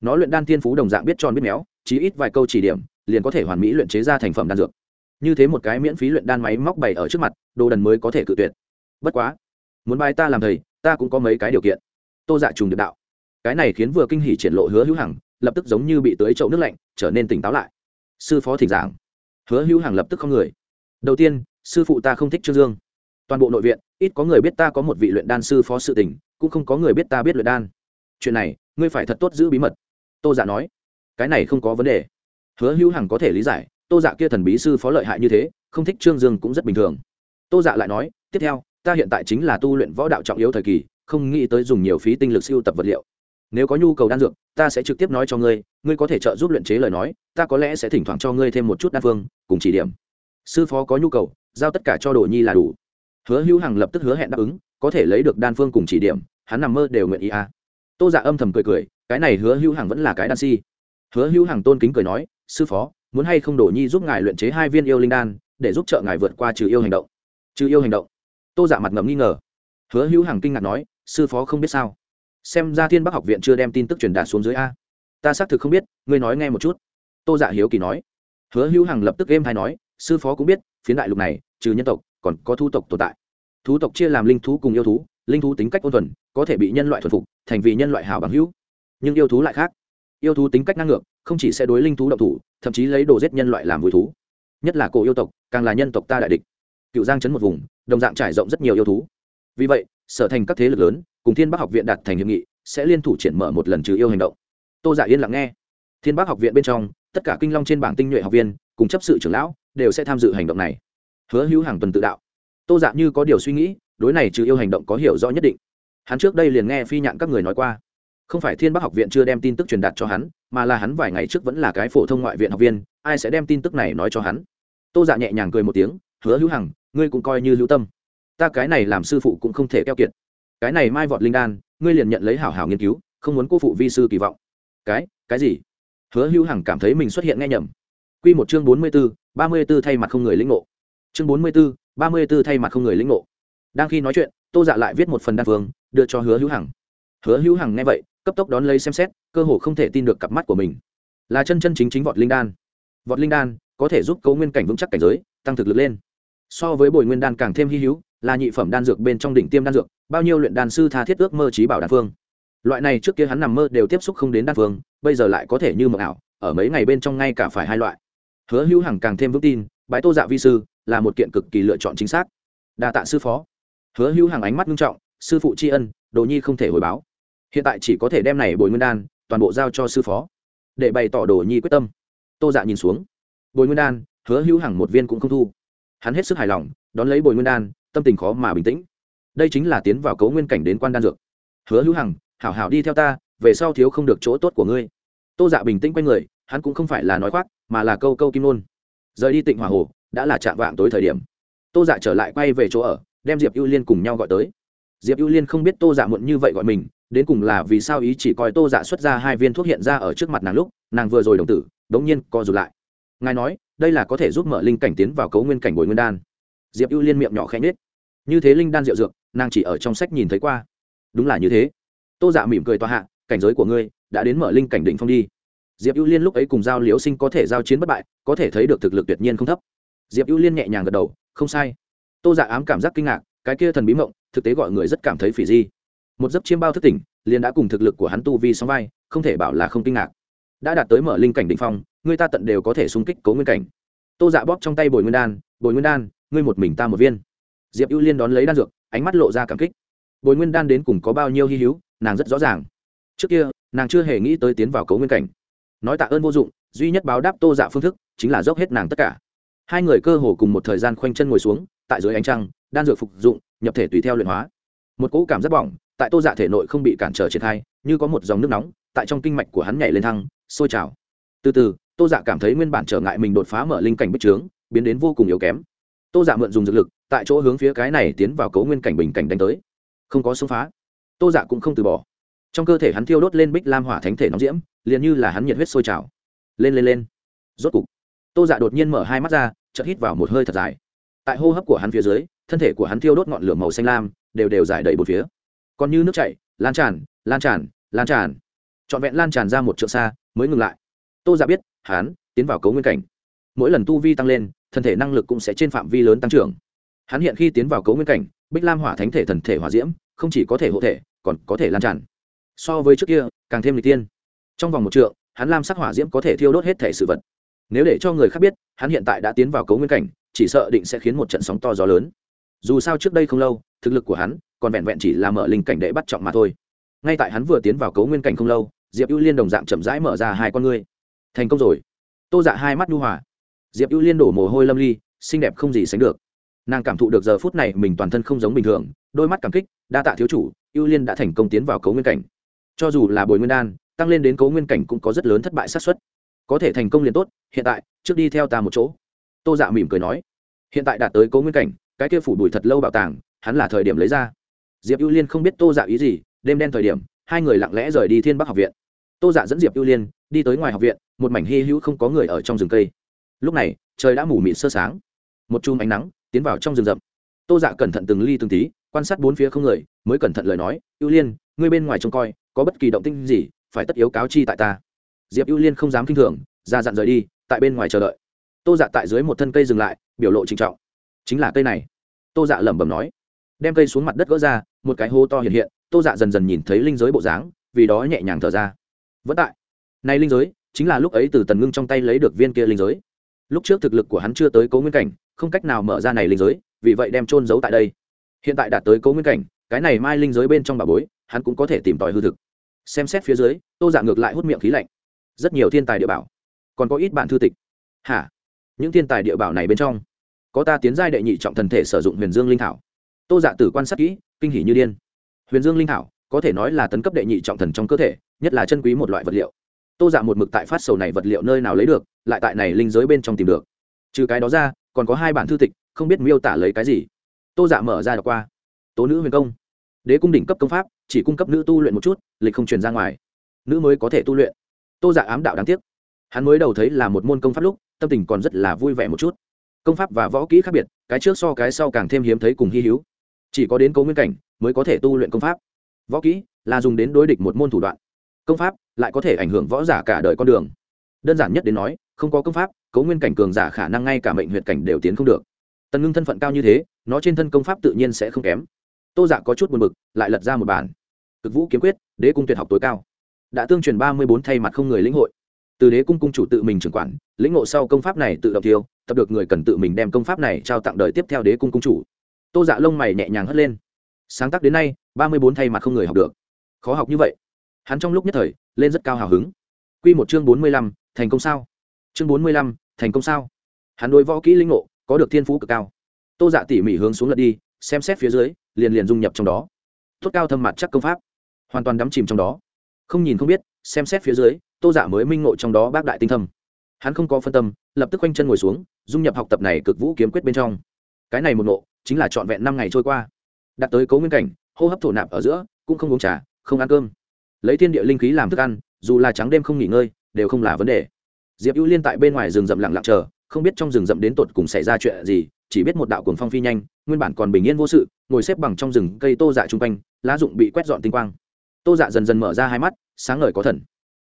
Nó luyện đan thiên phú đồng dạng biết tròn biết méo, chí ít vài câu chỉ điểm, liền có thể hoàn mỹ luyện chế ra thành phẩm đan dược như thế một cái miễn phí luyện đan máy móc bày ở trước mặt, đồ đần mới có thể cự tuyệt. Bất quá, muốn bài ta làm thầy, ta cũng có mấy cái điều kiện. Tô dạ trùng được đạo. Cái này khiến vừa kinh hỉ triển lộ hứa hữu hằng, lập tức giống như bị tưới chậu nước lạnh, trở nên tỉnh táo lại. Sư phó thỉnh giảng. Hứa hữu hằng lập tức không người. Đầu tiên, sư phụ ta không thích trương dương. Toàn bộ nội viện, ít có người biết ta có một vị luyện đan sư phó sự tình, cũng không có người biết ta biết luyện đan. Chuyện này, ngươi phải thật tốt giữ bí mật. Tô dạ nói. Cái này không có vấn đề. Hứa hữu hằng có thể lý giải tô dạ kia thần bí sư phó lợi hại như thế, không thích trương dương cũng rất bình thường. Tô dạ lại nói, tiếp theo, ta hiện tại chính là tu luyện võ đạo trọng yếu thời kỳ, không nghĩ tới dùng nhiều phí tinh lực siêu tập vật liệu. Nếu có nhu cầu đan dược, ta sẽ trực tiếp nói cho ngươi ngươi có thể trợ giúp luyện chế lời nói, ta có lẽ sẽ thỉnh thoảng cho ngươi thêm một chút đan phương, cùng chỉ điểm. Sư phó có nhu cầu, giao tất cả cho đồ nhi là đủ. Hứa hữu hằng lập tức hứa hẹn đáp ứng, có thể lấy được đan phương cùng chỉ điểm, hắn nằm mơ đều nguyện ý à. tô dạ âm thầm cười cười, cái này hứa hữu hằng vẫn là cái đan si. Hứa hữu hằng tôn kính cười nói, sư phó muốn hay không đổ nhi giúp ngài luyện chế hai viên yêu linh đan, để giúp trợ ngài vượt qua trừ yêu hành động. Trừ yêu hành động. Tô giả mặt ngầm nghi ngờ. Hứa hữu hằng kinh ngạc nói, sư phó không biết sao? Xem ra thiên bắc học viện chưa đem tin tức truyền đạt xuống dưới a. Ta xác thực không biết, ngươi nói nghe một chút. Tô giả hiếu kỳ nói. Hứa hữu hằng lập tức game hay nói, sư phó cũng biết, phiến đại lục này, trừ nhân tộc, còn có thu tộc tồn tại. Thú tộc chia làm linh thú cùng yêu thú, linh thú tính cách ôn thuần, có thể bị nhân loại thuần phục, thành vì nhân loại hảo bằng hữu. Nhưng yêu thú lại khác yêu thú tính cách năng ngược, không chỉ sẽ đối linh thú động thủ, thậm chí lấy đồ giết nhân loại làm vui thú. Nhất là cổ yêu tộc, càng là nhân tộc ta đại địch. Cựu giang chấn một vùng, đồng dạng trải rộng rất nhiều yêu thú. Vì vậy, sở thành các thế lực lớn, cùng thiên bắc học viện đạt thành hiệp nghị, sẽ liên thủ triển mở một lần trừ yêu hành động. Tô giả yên lặng nghe. Thiên bắc học viện bên trong, tất cả kinh long trên bảng tinh nhuệ học viên, cùng chấp sự trưởng lão, đều sẽ tham dự hành động này. Hứa hữu hàng tuần tự đạo. Tô dạ như có điều suy nghĩ, đối này trừ yêu hành động có hiểu rõ nhất định. Hắn trước đây liền nghe phi nhạn các người nói qua không phải thiên bắc học viện chưa đem tin tức truyền đạt cho hắn, mà là hắn vài ngày trước vẫn là cái phổ thông ngoại viện học viên, ai sẽ đem tin tức này nói cho hắn? Tô dạ nhẹ nhàng cười một tiếng, hứa hữu hằng, ngươi cũng coi như hữu tâm. Ta cái này làm sư phụ cũng không thể keo kiệt. Cái này mai vọt linh đan, ngươi liền nhận lấy hảo hảo nghiên cứu, không muốn cô phụ vi sư kỳ vọng. Cái cái gì? Hứa hữu hằng cảm thấy mình xuất hiện nghe nhầm. Q một chương bốn mươi b ố ba mươi b ố thay mặt không người lĩnh ngộ. Chương bốn mươi b ố ba mươi b ố thay mặt không người lĩnh ngộ. Đang khi nói chuyện, tô dạ lại viết một phần đan phương đưa cho hứa hữu hằng. Hứa hữu hằng nghe vậy cấp tốc đón lấy xem xét, cơ hồ không thể tin được cặp mắt của mình. Là chân chân chính chính vọt linh đan. Vọt linh đan, có thể giúp cấu nguyên cảnh vững chắc cảnh giới, tăng thực lực lên. So với bồi nguyên đan càng thêm hy hữu, là nhị phẩm đan dược bên trong đỉnh tiêm đan dược, bao nhiêu luyện đan sư tha thiết ước mơ trí bảo đan phương. Loại này trước kia hắn nằm mơ đều tiếp xúc không đến đan phương, bây giờ lại có thể như mộng ảo, ở mấy ngày bên trong ngay cả phải hai loại. Hứa hữu hằng càng thêm vững tin, bái tô dạ vi sư, là một kiện cực kỳ lựa chọn chính xác. Đa tạ sư phó. Hứa hữu hằng ánh mắt nghiêm trọng, sư phụ tri ân, đồ nhi không thể hồi báo hiện tại chỉ có thể đem này bồi nguyên đan toàn bộ giao cho sư phó để bày tỏ đồ nhi quyết tâm tô dạ nhìn xuống bồi nguyên đan hứa hữu hằng một viên cũng không thu hắn hết sức hài lòng đón lấy bồi nguyên đan tâm tình khó mà bình tĩnh đây chính là tiến vào cấu nguyên cảnh đến quan đan dược hứa hữu hằng hảo hảo đi theo ta về sau thiếu không được chỗ tốt của ngươi tô dạ bình tĩnh quanh người hắn cũng không phải là nói khoác mà là câu câu kim nôn rời đi tịnh hòa hồ đã là chạm vạng tối thời điểm tô dạ trở lại quay về chỗ ở đem diệp ưu liên cùng nhau gọi tới diệp ưu liên không biết tô dạ muộn như vậy gọi mình, đến cùng là vì sao ý chỉ coi tô dạ xuất ra hai viên thuốc hiện ra ở trước mặt nàng lúc, nàng vừa rồi đồng tử đ ố n g nhiên co rụt lại. Ngài nói, đây là có thể giúp mở linh cảnh tiến vào cấu nguyên cảnh bồi nguyên đan. Diệp ưu liên miệng nhỏ khẽ nhết như thế linh đan rượu dược, nàng chỉ ở trong sách nhìn thấy qua. Đúng là như thế. Tô dạ mỉm cười tòa hạ, cảnh giới của ngươi đã đến mở linh cảnh định phong đi. Diệp ưu liên lúc ấy cùng giao liễu sinh có thể giao chiến bất bại, có thể thấy được thực lực tuyệt nhiên không thấp. Diệp ưu liên nhẹ nhàng gật đầu, không sai. Tô dạ ám cảm giác kinh ngạc cái kia thần bí mộng, thực tế gọi người rất cảm thấy phỉ di. Một giấc chiêm bao thức tỉnh, liền đã cùng thực lực của hắn tu vi song vai, không thể bảo là không kinh ngạc. Đã đạt tới mở linh cảnh định phong, người ta tận đều có thể xung kích cố nguyên cảnh. Tô dạ bóp trong tay bồi nguyên đan, bồi nguyên đan, ngươi một mình ta một viên. Diệp ưu liên đón lấy đan dược, ánh mắt lộ ra cảm kích. Bồi nguyên đan đến cùng có bao nhiêu hy hữu, nàng rất rõ ràng. Trước kia, nàng chưa hề nghĩ tới tiến vào cấu nguyên cảnh. Nói tạ ơn vô dụng, duy nhất báo đáp tô dạ phương thức chính là dốc hết nàng tất cả. Hai người cơ hồ cùng một thời gian khoanh chân ngồi xuống, tại dưới ánh trăng đan dược phục dụng, nhập thể tùy theo luyện hóa. Một cỗ cảm rất bỏng, tại tô dạ thể nội không bị cản trở triển khai, như có một dòng nước nóng, tại trong kinh mạch của hắn nhảy lên thăng, sôi trào. Từ từ, tô dạ cảm thấy nguyên bản trở ngại mình đột phá mở linh cảnh bích trướng, biến đến vô cùng yếu kém. Tô dạ mượn dùng dược lực, tại chỗ hướng phía cái này tiến vào cấu nguyên cảnh bình cảnh đánh tới. Không có xông phá. Tô dạ cũng không từ bỏ. Trong cơ thể hắn thiêu đốt lên bích lam hỏa thánh thể nóng diễm, liền như là hắn nhiệt huyết sôi trào. Lên lên lên. Rốt cục, tô dạ đột nhiên mở hai mắt ra, chợt hít vào một hơi thật dài tại hô hấp của hắn phía dưới, thân thể của hắn thiêu đốt ngọn lửa màu xanh lam, đều đều giải đầy bột phía. Còn như nước chảy, lan tràn lan tràn lan tràn. Trọn vẹn lan tràn ra một trượng xa, mới ngừng lại. Tô giả biết, hắn tiến vào cấu nguyên cảnh. Mỗi lần tu vi tăng lên, thân thể năng lực cũng sẽ trên phạm vi lớn tăng trưởng. Hắn hiện khi tiến vào cấu nguyên cảnh, bích lam hỏa thánh thể thần thể hỏa diễm, không chỉ có thể hộ thể, còn có thể lan tràn. So với trước kia, càng thêm lịch tiên. Trong vòng một trượng, hắn lam sắc hỏa diễm có thể thiêu đốt hết thể sự vật. Nếu để cho người khác biết, hắn hiện tại đã tiến vào cấu nguyên cảnh chỉ sợ định sẽ khiến một trận sóng to gió lớn. Dù sao trước đây không lâu, thực lực của hắn còn vẹn vẹn chỉ là mở linh cảnh để bắt trọng mà thôi. Ngay tại hắn vừa tiến vào cấu nguyên cảnh không lâu, diệp ưu liên đồng dạng chậm rãi mở ra hai con ngươi. Thành công rồi. Tô dạ hai mắt nhu hòa. Diệp ưu liên đổ mồ hôi lâm ly, xinh đẹp không gì sánh được. Nàng cảm thụ được giờ phút này mình toàn thân không giống bình thường, đôi mắt cảm kích, đa tạ thiếu chủ, ưu liên đã thành công tiến vào cấu nguyên cảnh. Cho dù là bồi nguyên đan, tăng lên đến cấu nguyên cảnh cũng có rất lớn thất bại xác suất. Có thể thành công liền tốt, hiện tại, trước đi theo ta một chỗ tô dạ mỉm cười nói, hiện tại đạt tới Cố nguyên cảnh, cái kia phủ đùi thật lâu bảo tàng, hắn là thời điểm lấy ra. Diệp ưu liên không biết tô dạ ý gì, đêm đen thời điểm, hai người lặng lẽ rời đi thiên bắc học viện. Tô dạ dẫn diệp ưu liên đi tới ngoài học viện, một mảnh hy hữu không có người ở trong rừng cây. Lúc này, trời đã mù mịt sơ sáng. Một chùm ánh nắng tiến vào trong rừng rậm. Tô dạ cẩn thận từng ly từng tí, quan sát bốn phía không người, mới cẩn thận lời nói, ưu liên, ngươi bên ngoài trông coi, có bất kỳ động tinh gì, phải tất yếu cáo chi tại ta. Diệp ưu liên không dám k i n h thường, ra dặn rời đi, tại bên ngoài chờ đợi tô dạ tại dưới một thân cây dừng lại, biểu lộ trinh trọng. Chính là cây này. Tô dạ lẩm bẩm nói. Đem cây xuống mặt đất gỡ ra, một cái hô to hiện hiện, tô dạ dần dần nhìn thấy linh giới bộ dáng, vì đó nhẹ nhàng thở ra. Vẫn tại. Nay linh giới, chính là lúc ấy từ tần ngưng trong tay lấy được viên kia linh giới. Lúc trước thực lực của hắn chưa tới cố nguyên cảnh, không cách nào mở ra này linh giới, vì vậy đem trôn giấu tại đây. Hiện tại đạt tới cố nguyên cảnh, cái này mai linh giới bên trong bà bối, hắn cũng có thể tìm tòi hư thực. Xem xét phía dưới, tô Dạ ngược lại hút miệng khí lạnh. Rất nhiều thiên tài địa bảo. Còn có ít bạn thư tịch. Hả? Những thiên tài địa bảo này bên trong. Có ta tiến giai đệ nhị trọng thần thể sử dụng huyền dương linh thảo. Tô Dạ tử quan sát kỹ, kinh hỉ như điên. Huyền dương linh thảo, có thể nói là tấn cấp đệ nhị trọng thần trong cơ thể, nhất là chân quý một loại vật liệu. Tô dạ một mực tại phát sầu này vật liệu nơi nào lấy được, lại tại này linh giới bên trong tìm được. Trừ cái đó ra, còn có hai bản thư tịch, không biết miêu tả lấy cái gì. Tô dạ mở ra đọc qua. Tố nữ huyền công. Đế cung đỉnh cấp công pháp, chỉ cung cấp nữ tu luyện một chút, lịch không truyền ra ngoài. Nữ mới có thể tu luyện. Tô dạ ám đạo đáng tiếc. Hắn mới đầu thấy là một môn công pháp lúc tâm tình còn rất là vui vẻ một chút. Công pháp và võ kỹ khác biệt, cái trước so cái sau càng thêm hiếm thấy cùng hy hữu. Chỉ có đến cấu nguyên cảnh mới có thể tu luyện công pháp. Võ kỹ là dùng đến đối địch một môn thủ đoạn. Công pháp lại có thể ảnh hưởng võ giả cả đời con đường. Đơn giản nhất đến nói, không có công pháp, cấu nguyên cảnh cường giả khả năng ngay cả mệnh huyện cảnh đều tiến không được. Tần ngưng thân phận cao như thế, nó trên thân công pháp tự nhiên sẽ không kém. Tô giả có chút buồn b ự c lại lật ra một bản. Cực vũ kiếm quyết, đế cung tuyệt học tối cao. Đã tương truyền ba mươi bốn thay mặt không người lĩnh hội từ đế cung cung chủ tự mình trưởng quản, lĩnh ngộ sau công pháp này tự động tiêu, tập được người cần tự mình đem công pháp này trao tặng đời tiếp theo đế cung cung chủ. Tô dạ lông mày nhẹ nhàng hất lên. Sáng tác đến nay, ba mươi bốn thay mặt không người học được. Khó học như vậy. Hắn trong lúc nhất thời, lên rất cao hào hứng. Q một chương bốn mươi lăm, thành công sao? Chương bốn mươi lăm, thành công sao? Hắn đối võ kỹ linh ngộ, có được thiên phú cực cao. Tô dạ tỉ mỉ hướng xuống lật đi, xem xét phía dưới, liền liền dung nhập trong đó. Tốt cao thâm mặt chắc công pháp. Hoàn toàn đắm chìm trong đó. Không nhìn không biết, xem xét phía dưới tô dạ mới minh ngộ trong đó bác đại tinh thâm. Hắn không có phân tâm, lập tức quanh chân ngồi xuống, dung nhập học tập này cực vũ kiếm quyết bên trong. Cái này một ngộ, chính là trọn vẹn năm ngày trôi qua. Đặt tới cấu nguyên cảnh, hô hấp thổ nạp ở giữa, cũng không uống trà, không ăn cơm. Lấy thiên địa linh khí làm thức ăn, dù là trắng đêm không nghỉ ngơi, đều không là vấn đề. Diệp ưu liên tại bên ngoài rừng rậm lặng lặng chờ, không biết trong rừng rậm đến tột cùng xảy ra chuyện gì, chỉ biết một đạo cuồng phong phi nhanh, nguyên bản còn bình yên vô sự, ngồi xếp bằng trong rừng cây tô dạ chung quanh, lá dụng bị quét dọn tinh quang. Tô dạ dần dần mở ra hai mắt, sáng ngời có thần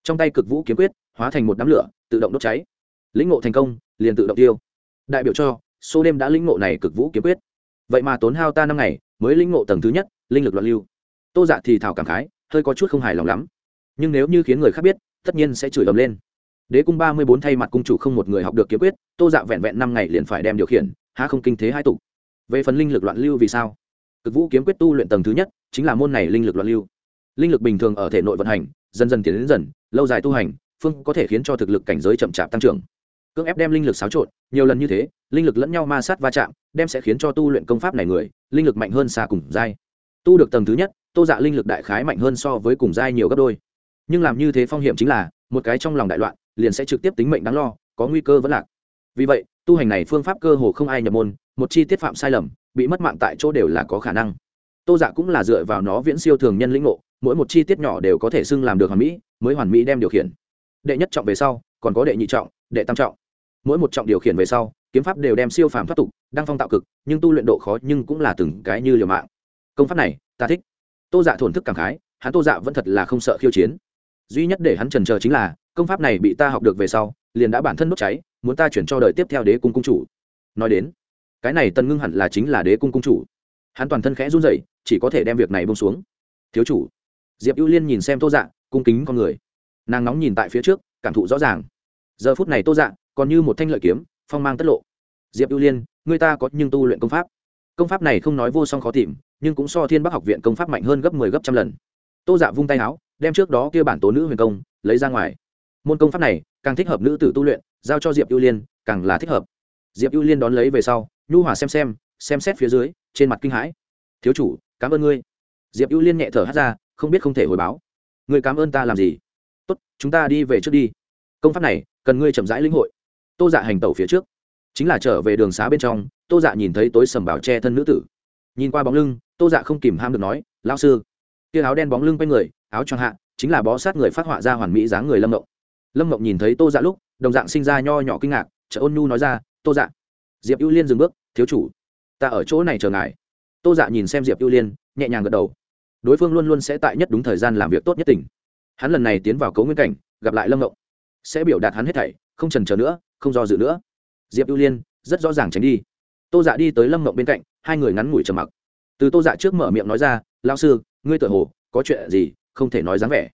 trong tay cực vũ kiếm quyết, hóa thành một đám lửa, tự động đốt cháy. Lĩnh ngộ thành công, liền tự động tiêu. Đại biểu cho, số đêm đã lĩnh ngộ này cực vũ kiếm quyết. Vậy mà tốn hao ta năm ngày, mới lĩnh ngộ tầng thứ nhất, linh lực loạn lưu. Tô dạ thì thảo cảm khái, hơi có chút không hài lòng lắm. Nhưng nếu như khiến người khác biết, tất nhiên sẽ chửi ầm lên. Đế cung ba mươi bốn thay mặt cung chủ không một người học được kiếm quyết, tô dạ vẹn vẹn năm ngày liền phải đem điều khiển, há không kinh thế hai tục. Về phần linh lực loạn lưu vì sao? Cực vũ kiếm quyết tu luyện tầng thứ nhất, chính là môn này linh lực loạn lưu. Linh lực bình thường ở thể nội vận hành, dần dần tiến đến dần lâu dài tu hành, phương có thể khiến cho thực lực cảnh giới chậm chạp tăng trưởng. Cưỡng ép đem linh lực xáo trộn, nhiều lần như thế, linh lực lẫn nhau ma sát va chạm, đem sẽ khiến cho tu luyện công pháp này người, linh lực mạnh hơn xa cùng giai. Tu được tầng thứ nhất, tô dạ linh lực đại khái mạnh hơn so với cùng giai nhiều gấp đôi. Nhưng làm như thế phong hiểm chính là, một cái trong lòng đại loạn, liền sẽ trực tiếp tính mệnh đáng lo, có nguy cơ vẫn lạc. Vì vậy, tu hành này phương pháp cơ hồ không ai nhập môn, một chi tiết phạm sai lầm, bị mất mạng tại chỗ đều là có khả năng. Tô dạ cũng là dựa vào nó viễn siêu thường nhân lĩnh ngộ mỗi một chi tiết nhỏ đều có thể xưng làm được hoàn mỹ, mới hoàn mỹ đem điều khiển. Đệ nhất trọng về sau, còn có đệ nhị trọng, đệ tam trọng. Mỗi một trọng điều khiển về sau, kiếm pháp đều đem siêu phàm thoát tục đang phong tạo cực, nhưng tu luyện độ khó nhưng cũng là từng cái như liều mạng. Công pháp này, ta thích. Tô dạ thổn thức cảm khái, hắn tô dạ vẫn thật là không sợ khiêu chiến. Duy nhất để hắn trần chờ chính là, công pháp này bị ta học được về sau, liền đã bản thân đốt cháy, muốn ta chuyển cho đời tiếp theo đế cung cung chủ. Nói đến, cái này tần ngưng hẳn là chính là đế cung cung chủ. Hắn toàn thân khẽ run rẩy, chỉ có thể đem việc này bông xuống. Thiếu chủ diệp ưu liên nhìn xem tô dạ cung kính con người. Nàng nóng nhìn tại phía trước, cảm thụ rõ ràng. Giờ phút này tô dạ còn như một thanh lợi kiếm, phong mang tất lộ. Diệp ưu liên, người ta có nhưng tu luyện công pháp. Công pháp này không nói vô song khó tìm, nhưng cũng so thiên bắc học viện công pháp mạnh hơn gấp mười 10 gấp trăm lần. Tô dạ vung tay áo, đem trước đó kia bản tố nữ huyền công, lấy ra ngoài. Môn công pháp này, càng thích hợp nữ tử tu luyện, giao cho diệp ưu liên, càng là thích hợp. Diệp ưu liên đón lấy về sau, nhu hòa xem xem xem xét phía dưới, trên mặt kinh hãi. Thiếu chủ, cảm ơn ngươi. Diệp ưu liên nhẹ thở hát ra không biết không thể hồi báo. Ngươi cảm ơn ta làm gì? Tốt, chúng ta đi về trước đi. Công pháp này, cần ngươi chậm rãi lĩnh hội. Tô dạ hành tẩu phía trước. Chính là trở về đường xá bên trong, tô dạ nhìn thấy tối sầm bảo che thân nữ tử. Nhìn qua bóng lưng, tô dạ không kìm ham được nói lao sư. Tia áo đen bóng lưng quay người, áo choàng hạ, chính là bó sát người phát họa ra hoàn mỹ dáng người lâm mộng. Lâm mộng nhìn thấy tô dạ lúc, đồng dạng sinh ra nho nhỏ kinh ngạc chợ ôn nhu nói ra, tô dạ diệp ưu liên dừng bước, thiếu chủ, ta ở chỗ này chờ ngài. Tô dạ nhìn xem diệp ưu liên, nhẹ nhàng gật đầu đối phương luôn luôn sẽ tại nhất đúng thời gian làm việc tốt nhất tỉnh hắn lần này tiến vào cấu nguyên cảnh, gặp lại lâm ngộng. Sẽ biểu đạt hắn hết thảy, không trần trờ nữa, không do dự nữa. Diệp ưu liên, rất rõ ràng tránh đi. Tô dạ đi tới lâm ngộng bên cạnh, hai người ngắn ngủi trầm mặc. Từ tô dạ trước mở miệng nói ra lao sư, ngươi tự hồ, có chuyện gì, không thể nói dáng vẻ.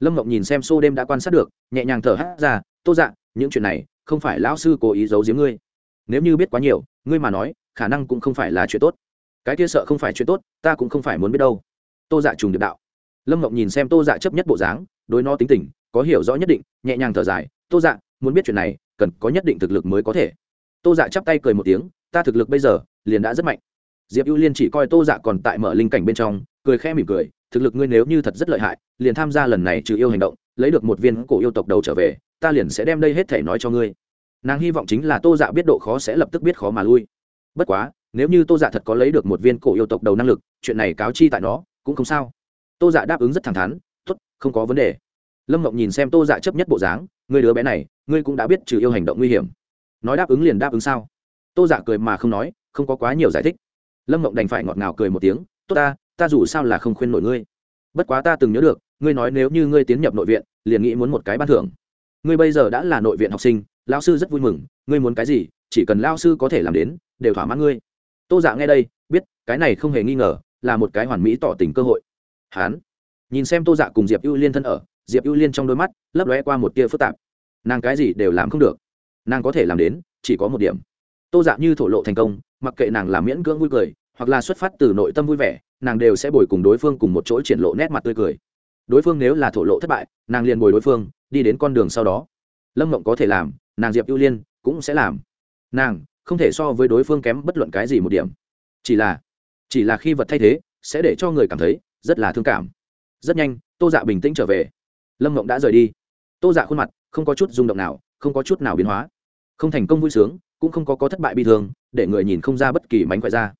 Lâm ngộng nhìn xem xô đêm đã quan sát được, nhẹ nhàng thở hát ra, tô dạ những chuyện này, không phải lão sư cố ý giấu giếm ngươi. Nếu như biết quá nhiều, ngươi mà nói, khả năng cũng không phải là chuyện tốt. Cái kia sợ không phải chuyện tốt, ta cũng không phải muốn biết đâu tô dạ trùng điệp đạo. Lâm mộng nhìn xem tô dạ chấp nhất bộ dáng, đối nó tính tình, có hiểu rõ nhất định, nhẹ nhàng thở dài, tô dạ muốn biết chuyện này, cần có nhất định thực lực mới có thể. Tô dạ chắp tay cười một tiếng, ta thực lực bây giờ, liền đã rất mạnh. Diệp ưu liên chỉ coi tô dạ còn tại mở linh cảnh bên trong, cười khẽ mỉm cười, thực lực ngươi nếu như thật rất lợi hại, liền tham gia lần này trừ yêu hành động, lấy được một viên cổ yêu tộc đầu trở về, ta liền sẽ đem đây hết thể nói cho ngươi. Nàng hy vọng chính là tô dạ biết độ khó sẽ lập tức biết khó mà lui. Bất quá, nếu như tô dạ thật có lấy được một viên cổ yêu tộc đầu năng lực, chuyện này cáo chi tại nó cũng không sao. Tô dạ đáp ứng rất thẳng thắn t ố t không có vấn đề. Lâm mộng nhìn xem tô dạ chấp nhất bộ dáng người đứa bé này, ngươi cũng đã biết trừ yêu hành động nguy hiểm. Nói đáp ứng liền đáp ứng sao? Tô dạ cười mà không nói, không có quá nhiều giải thích. Lâm mộng đành phải ngọt ngào cười một tiếng, tốt ta ta dù sao là không khuyên nổi ngươi. Bất quá ta từng nhớ được, ngươi nói nếu như ngươi tiến nhập nội viện, liền nghĩ muốn một cái ban thưởng. Ngươi bây giờ đã là nội viện học sinh lao sư rất vui mừng, ngươi muốn cái gì, chỉ cần lao sư có thể làm đến, đều thỏa mãn ngươi. Tô dạ nghe đây, biết, cái này không hề nghi ngờ là một cái hoàn mỹ tỏ tình cơ hội. Hán. Nhìn xem tô dạ cùng diệp ưu liên thân ở, diệp ưu liên trong đôi mắt lấp lóe qua một tia phức tạp. Nàng cái gì đều làm không được. Nàng có thể làm đến, chỉ có một điểm. Tô dạ như thổ lộ thành công, mặc kệ nàng làm miễn cưỡng vui cười, hoặc là xuất phát từ nội tâm vui vẻ, nàng đều sẽ bồi cùng đối phương cùng một chỗ triển lộ nét mặt tươi cười. Đối phương nếu là thổ lộ thất bại, nàng liền bồi đối phương, đi đến con đường sau đó. Lâm mộng có thể làm, nàng diệp ưu liên cũng sẽ làm. Nàng không thể so với đối phương kém bất luận cái gì một điểm. Chỉ là chỉ là khi vật thay thế, sẽ để cho người cảm thấy rất là thương cảm. Rất nhanh, tô dạ bình tĩnh trở về. Lâm mộng đã rời đi. Tô dạ khuôn mặt không có chút rung động nào, không có chút nào biến hóa. Không thành công vui sướng, cũng không có có thất bại bi thương, để người nhìn không ra bất kỳ mánh khỏe ra.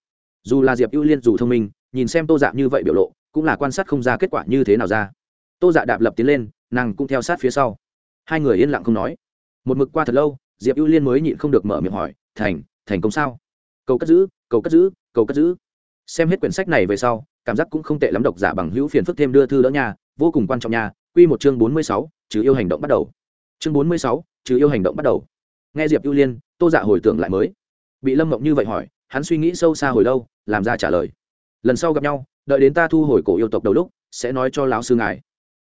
Dù là diệp ưu liên dù thông minh, nhìn xem tô dạ như vậy biểu lộ, cũng là quan sát không ra kết quả như thế nào ra. Tô dạ đạp lập tiến lên, nàng cũng theo sát phía sau. Hai người yên lặng không nói. Một mực qua thật lâu, diệp ưu liên mới nhịn không được mở miệng hỏi, thành thành công sao? Cầu cất giữ, cầu cất giữ, cầu cất giữ xem hết quyển sách này về sau, cảm giác cũng không tệ lắm độc giả bằng hữu phiền phức thêm đưa thư đỡ nhà vô cùng quan trọng nhà quy một chương bốn mươi sáu, trừ yêu hành động bắt đầu. Chương bốn mươi sáu, trừ yêu hành động bắt đầu. Nghe diệp ưu liên, tô dạ hồi tưởng lại mới. Bị lâm mộng như vậy hỏi, hắn suy nghĩ sâu xa hồi lâu, làm ra trả lời. Lần sau gặp nhau, đợi đến ta thu hồi cổ yêu tộc đầu lúc, sẽ nói cho lão sư ngài.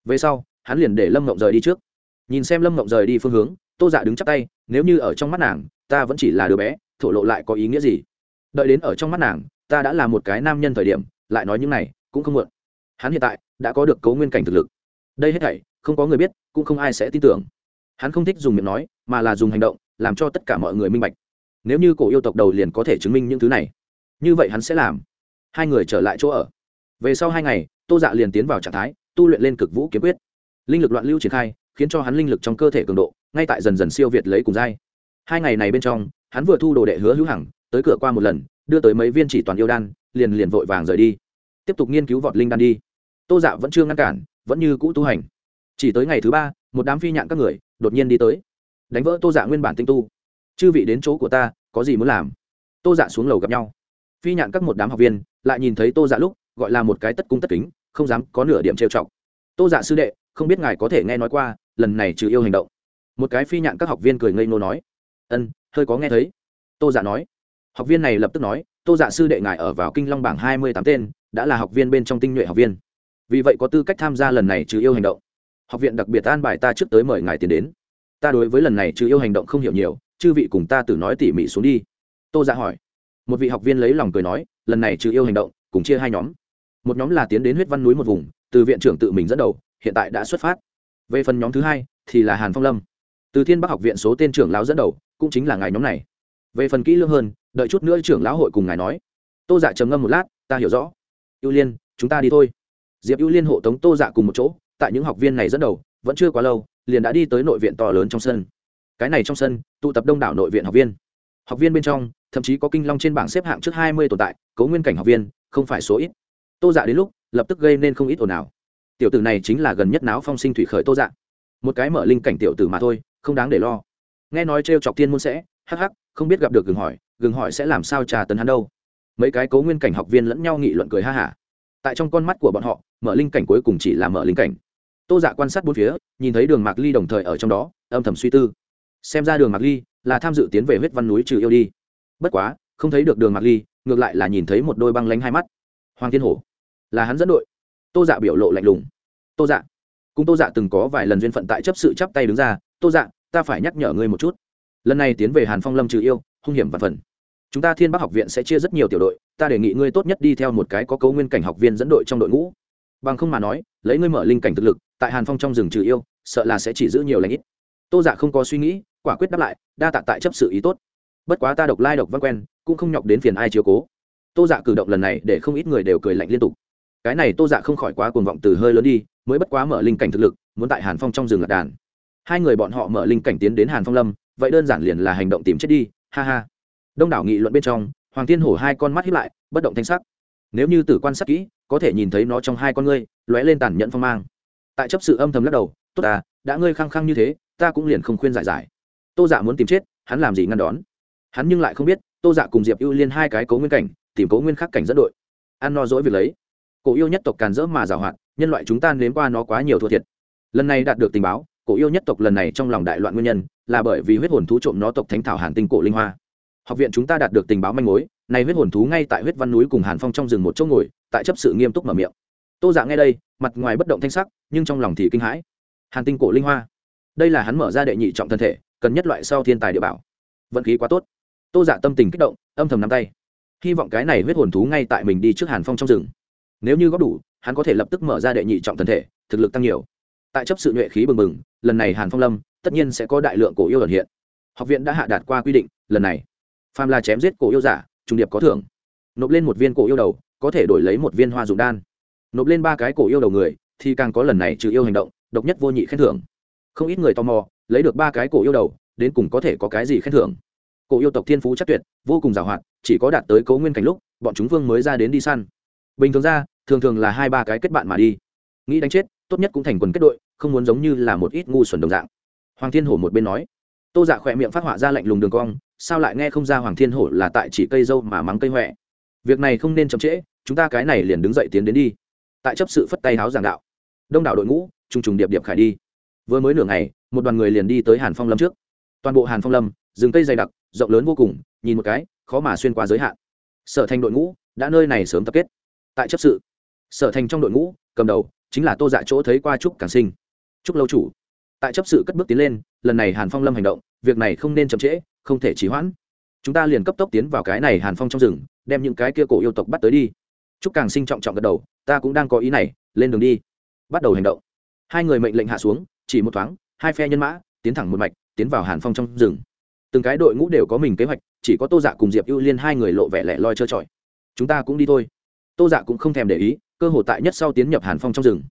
Về sau, hắn liền để lâm mộng rời đi trước. Nhìn xem lâm mộng rời đi phương hướng, tô dạ đứng chắp tay, nếu như ở trong mắt nàng, ta vẫn chỉ là đứa bé, thổ lộ lại có ý nghĩa gì? Đợi đến ở trong mắt nàng ta đã là một cái nam nhân thời điểm, lại nói những này, cũng không muộn. Hắn hiện tại đã có được cấu nguyên cảnh thực lực. Đây hết thảy, không có người biết, cũng không ai sẽ tin tưởng. Hắn không thích dùng miệng nói, mà là dùng hành động, làm cho tất cả mọi người minh bạch. Nếu như cổ yêu tộc đầu liền có thể chứng minh những thứ này, như vậy hắn sẽ làm. Hai người trở lại chỗ ở. Về sau hai ngày, tô dạ liền tiến vào trạng thái, tu luyện lên cực vũ kiếm quyết. Linh lực loạn lưu triển khai, khiến cho hắn linh lực trong cơ thể cường độ, ngay tại dần dần siêu việt lấy cùng dai hai ngày này bên trong, hắn vừa thu đồ đệ hứa hữu hằng, tới cửa qua một lần đưa tới mấy viên chỉ toàn yêu đan, liền liền vội vàng rời đi. Tiếp tục nghiên cứu vọt linh đan đi. Tô dạ vẫn chưa ngăn cản, vẫn như cũ tu hành. Chỉ tới ngày thứ ba, một đám phi nhạn các người đột nhiên đi tới. Đánh vỡ tô dạ nguyên bản tinh tu. Chư vị đến chỗ của ta, có gì muốn làm? Tô dạ xuống lầu gặp nhau. Phi nhạn các một đám học viên lại nhìn thấy tô dạ lúc, gọi là một cái tất cung tất kính, không dám có nửa điểm trêu chọc. Tô dạ sư đệ, không biết ngài có thể nghe nói qua, lần này trừ yêu hành động. Một cái phi nhạn các học viên cười ngây ngô nói. Ân, hơi có nghe thấy. Tô dạ nói học viên này lập tức nói, tô dạ sư đệ ngài ở vào kinh long bảng hai mươi tám tên, đã là học viên bên trong tinh nhuệ học viên. Vì vậy có tư cách tham gia lần này trừ yêu hành động. Học viện đặc biệt an bài ta trước tới mời ngài tiến đến. Ta đối với lần này trừ yêu hành động không hiểu nhiều, chư vị cùng ta tự nói tỉ mỉ xuống đi. Tô dạ hỏi. Một vị học viên lấy lòng cười nói, lần này trừ yêu hành động, cùng chia hai nhóm. Một nhóm là tiến đến huyết văn núi một vùng, từ viện trưởng tự mình dẫn đầu, hiện tại đã xuất phát. Về phần nhóm thứ hai, thì là hàn phong lâm. Từ thiên bắc học viện số tên trưởng lão dẫn đầu, cũng chính là ngài nhóm này. Về phần kỹ lưỡng hơn đợi chút nữa trưởng lão hội cùng ngài nói. Tô dạ trầm ngâm một lát, ta hiểu rõ. Ưu liên, chúng ta đi thôi. Diệp ưu liên hộ tống tô dạ cùng một chỗ, tại những học viên này dẫn đầu, vẫn chưa quá lâu, liền đã đi tới nội viện to lớn trong sân. Cái này trong sân, tụ tập đông đảo nội viện học viên. Học viên bên trong, thậm chí có kinh long trên bảng xếp hạng trước hai mươi tồn tại, cấu nguyên cảnh học viên, không phải số ít. Tô dạ đến lúc, lập tức gây nên không ít ồn ào. Tiểu tử này chính là gần nhất náo phong sinh thủy khởi tô dạ. Một cái mở linh cảnh tiểu tử mà thôi, không đáng để lo. Nghe nói t chọc tiên môn sẽ hắc hắc, không biết gặp được gừng hỏi gừng hỏi sẽ làm sao trà tấn hắn đâu. Mấy cái cố nguyên cảnh học viên lẫn nhau nghị luận cười ha hả. Tại trong con mắt của bọn họ, mở linh cảnh cuối cùng chỉ là mở linh cảnh. Tô dạ quan sát bốn phía, nhìn thấy đường mạc ly đồng thời ở trong đó, âm thầm suy tư. Xem ra đường mạc ly là tham dự tiến về huyết văn núi trừ yêu đi. Bất quá, không thấy được đường mạc ly, ngược lại là nhìn thấy một đôi băng lánh hai mắt. Hoàng thiên hổ, là hắn dẫn đội. Tô dạ biểu lộ lạnh lùng. Tô dạ cùng tô dạ từng có vài lần duyên phận tại chấp sự chắp tay đứng ra. Tô dạ ta phải nhắc nhở ngươi một chút lần này tiến về hàn phong lâm trừ yêu, hung hiểm và phần. Chúng ta thiên bắc học viện sẽ chia rất nhiều tiểu đội, ta đề nghị ngươi tốt nhất đi theo một cái có cấu nguyên cảnh học viên dẫn đội trong đội ngũ. Bằng không mà nói, lấy ngươi mở linh cảnh thực lực, tại hàn phong trong rừng trừ yêu, sợ là sẽ chỉ giữ nhiều lãnh ít. Tô dạ không có suy nghĩ, quả quyết đáp lại, đa tạ tại chấp sự ý tốt. Bất quá ta độc lai độc văn quen, cũng không nhọc đến phiền ai chiếu cố. Tô dạ cử động lần này để không ít người đều cười lạnh liên tục. Cái này tô dạ không khỏi quá cuồng vọng từ hơi lớn đi, mới bất quá mở linh cảnh thực lực, muốn tại hàn phong trong rừng lạc đàn. Hai người bọn họ mở linh cảnh tiến đến hàn phong lâm vậy đơn giản liền là hành động tìm chết đi, ha ha. Đông đảo nghị luận bên trong, hoàng thiên hổ hai con mắt hiếp lại, bất động thanh sắc. Nếu như tử quan sát kỹ, có thể nhìn thấy nó trong hai con ngươi, lóe lên tàn nhẫn phong mang. Tại chấp sự âm thầm lắc đầu, tốt à đã ngươi khăng khăng như thế, ta cũng liền không khuyên giải giải. Tô dạ muốn tìm chết, hắn làm gì ngăn đón? Hắn nhưng lại không biết, tô dạ cùng diệp ưu liên hai cái cấu nguyên cảnh, tìm cấu nguyên khắc cảnh dẫn đội. Ăn no dỗi việc lấy. Cổ yêu nhất tộc càn rỡ mà giảo hoạt nhân loại chúng ta nếm qua nó quá nhiều thua thiệt. Lần này đạt được tình báo cổ yêu nhất tộc lần này trong lòng đại loạn nguyên nhân là bởi vì huyết hồn thú trộm nó tộc thánh thảo hàn tinh cổ linh hoa. Học viện chúng ta đạt được tình báo manh mối, này huyết hồn thú ngay tại huyết văn núi cùng hàn phong trong rừng một chỗ ngồi, tại chấp sự nghiêm túc mở miệng. Tô dạ nghe đây, mặt ngoài bất động thanh sắc, nhưng trong lòng thì kinh hãi. Hàn tinh cổ linh hoa, đây là hắn mở ra đệ nhị trọng thân thể, cần nhất loại sau thiên tài địa bảo. Vận khí quá tốt. Tô dạ tâm tình kích động, âm thầm nắm tay. Hy vọng cái này huyết hồn thú ngay tại mình đi trước hàn phong trong rừng. Nếu như góp đủ, hắn có thể lập tức mở ra đệ nhị trọng thân thể, thực lực tăng nhiều tại chấp sự nhuệ khí bừng bừng, lần này hàn phong lâm tất nhiên sẽ có đại lượng cổ yêu ẩn hiện. Học viện đã hạ đạt qua quy định, lần này, phàm là chém giết cổ yêu giả, trung điệp có thưởng. Nộp lên một viên cổ yêu đầu, có thể đổi lấy một viên hoa dụng đan. Nộp lên ba cái cổ yêu đầu người, thì càng có lần này trừ yêu hành động, độc nhất vô nhị khen thưởng. Không ít người tò mò, lấy được ba cái cổ yêu đầu, đến cùng có thể có cái gì khen thưởng. Cổ yêu tộc thiên phú chắc tuyệt, vô cùng giàu hoạt chỉ có đạt tới cấu nguyên cảnh lúc, bọn chúng vương mới ra đến đi săn. Bình thường ra, thường thường là hai ba cái kết bạn mà đi. Nghĩ đánh chết, tốt nhất cũng thành quần kết đội không muốn giống như là một ít ngu xuẩn đồng dạng. Hoàng thiên hổ một bên nói. Tô dạ khỏe miệng phát họa ra lạnh lùng đường cong, sao lại nghe không ra hoàng thiên hổ là tại chỉ cây dâu mà mắng cây huệ việc này không nên chậm trễ, chúng ta cái này liền đứng dậy tiến đến đi. Tại chấp sự phất tay háo giảng đạo. Đông đảo đội ngũ, trùng trùng điệp điệp khải đi. Vừa mới nửa ngày, một đoàn người liền đi tới hàn phong lâm trước. Toàn bộ hàn phong lâm, rừng cây dày đặc, rộng lớn vô cùng, nhìn một cái, khó mà xuyên qua giới hạn. Sở thành đội ngũ đã nơi này sớm tập kết. Tại chấp sự, sở thành trong đội ngũ, cầm đầu chính là tô dạ chỗ thấy qua trúc càng sinh trúc lâu chủ. Tại chấp sự cất bước tiến lên, lần này hàn phong lâm hành động, việc này không nên chậm trễ, không thể trì hoãn. Chúng ta liền cấp tốc tiến vào cái này hàn phong trong rừng, đem những cái kia cổ yêu tộc bắt tới đi. Trúc càng sinh trọng trọng gật đầu, ta cũng đang có ý này, lên đường đi. Bắt đầu hành động. Hai người mệnh lệnh hạ xuống, chỉ một thoáng, hai phe nhân mã, tiến thẳng một mạch, tiến vào hàn phong trong rừng. Từng cái đội ngũ đều có mình kế hoạch, chỉ có tô dạ cùng diệp ưu liên hai người lộ vẻ lẻ loi trơ trọi. Chúng ta cũng đi thôi. Tô dạ cũng không thèm để ý, cơ hội tại nhất sau tiến nhập hàn phong trong rừng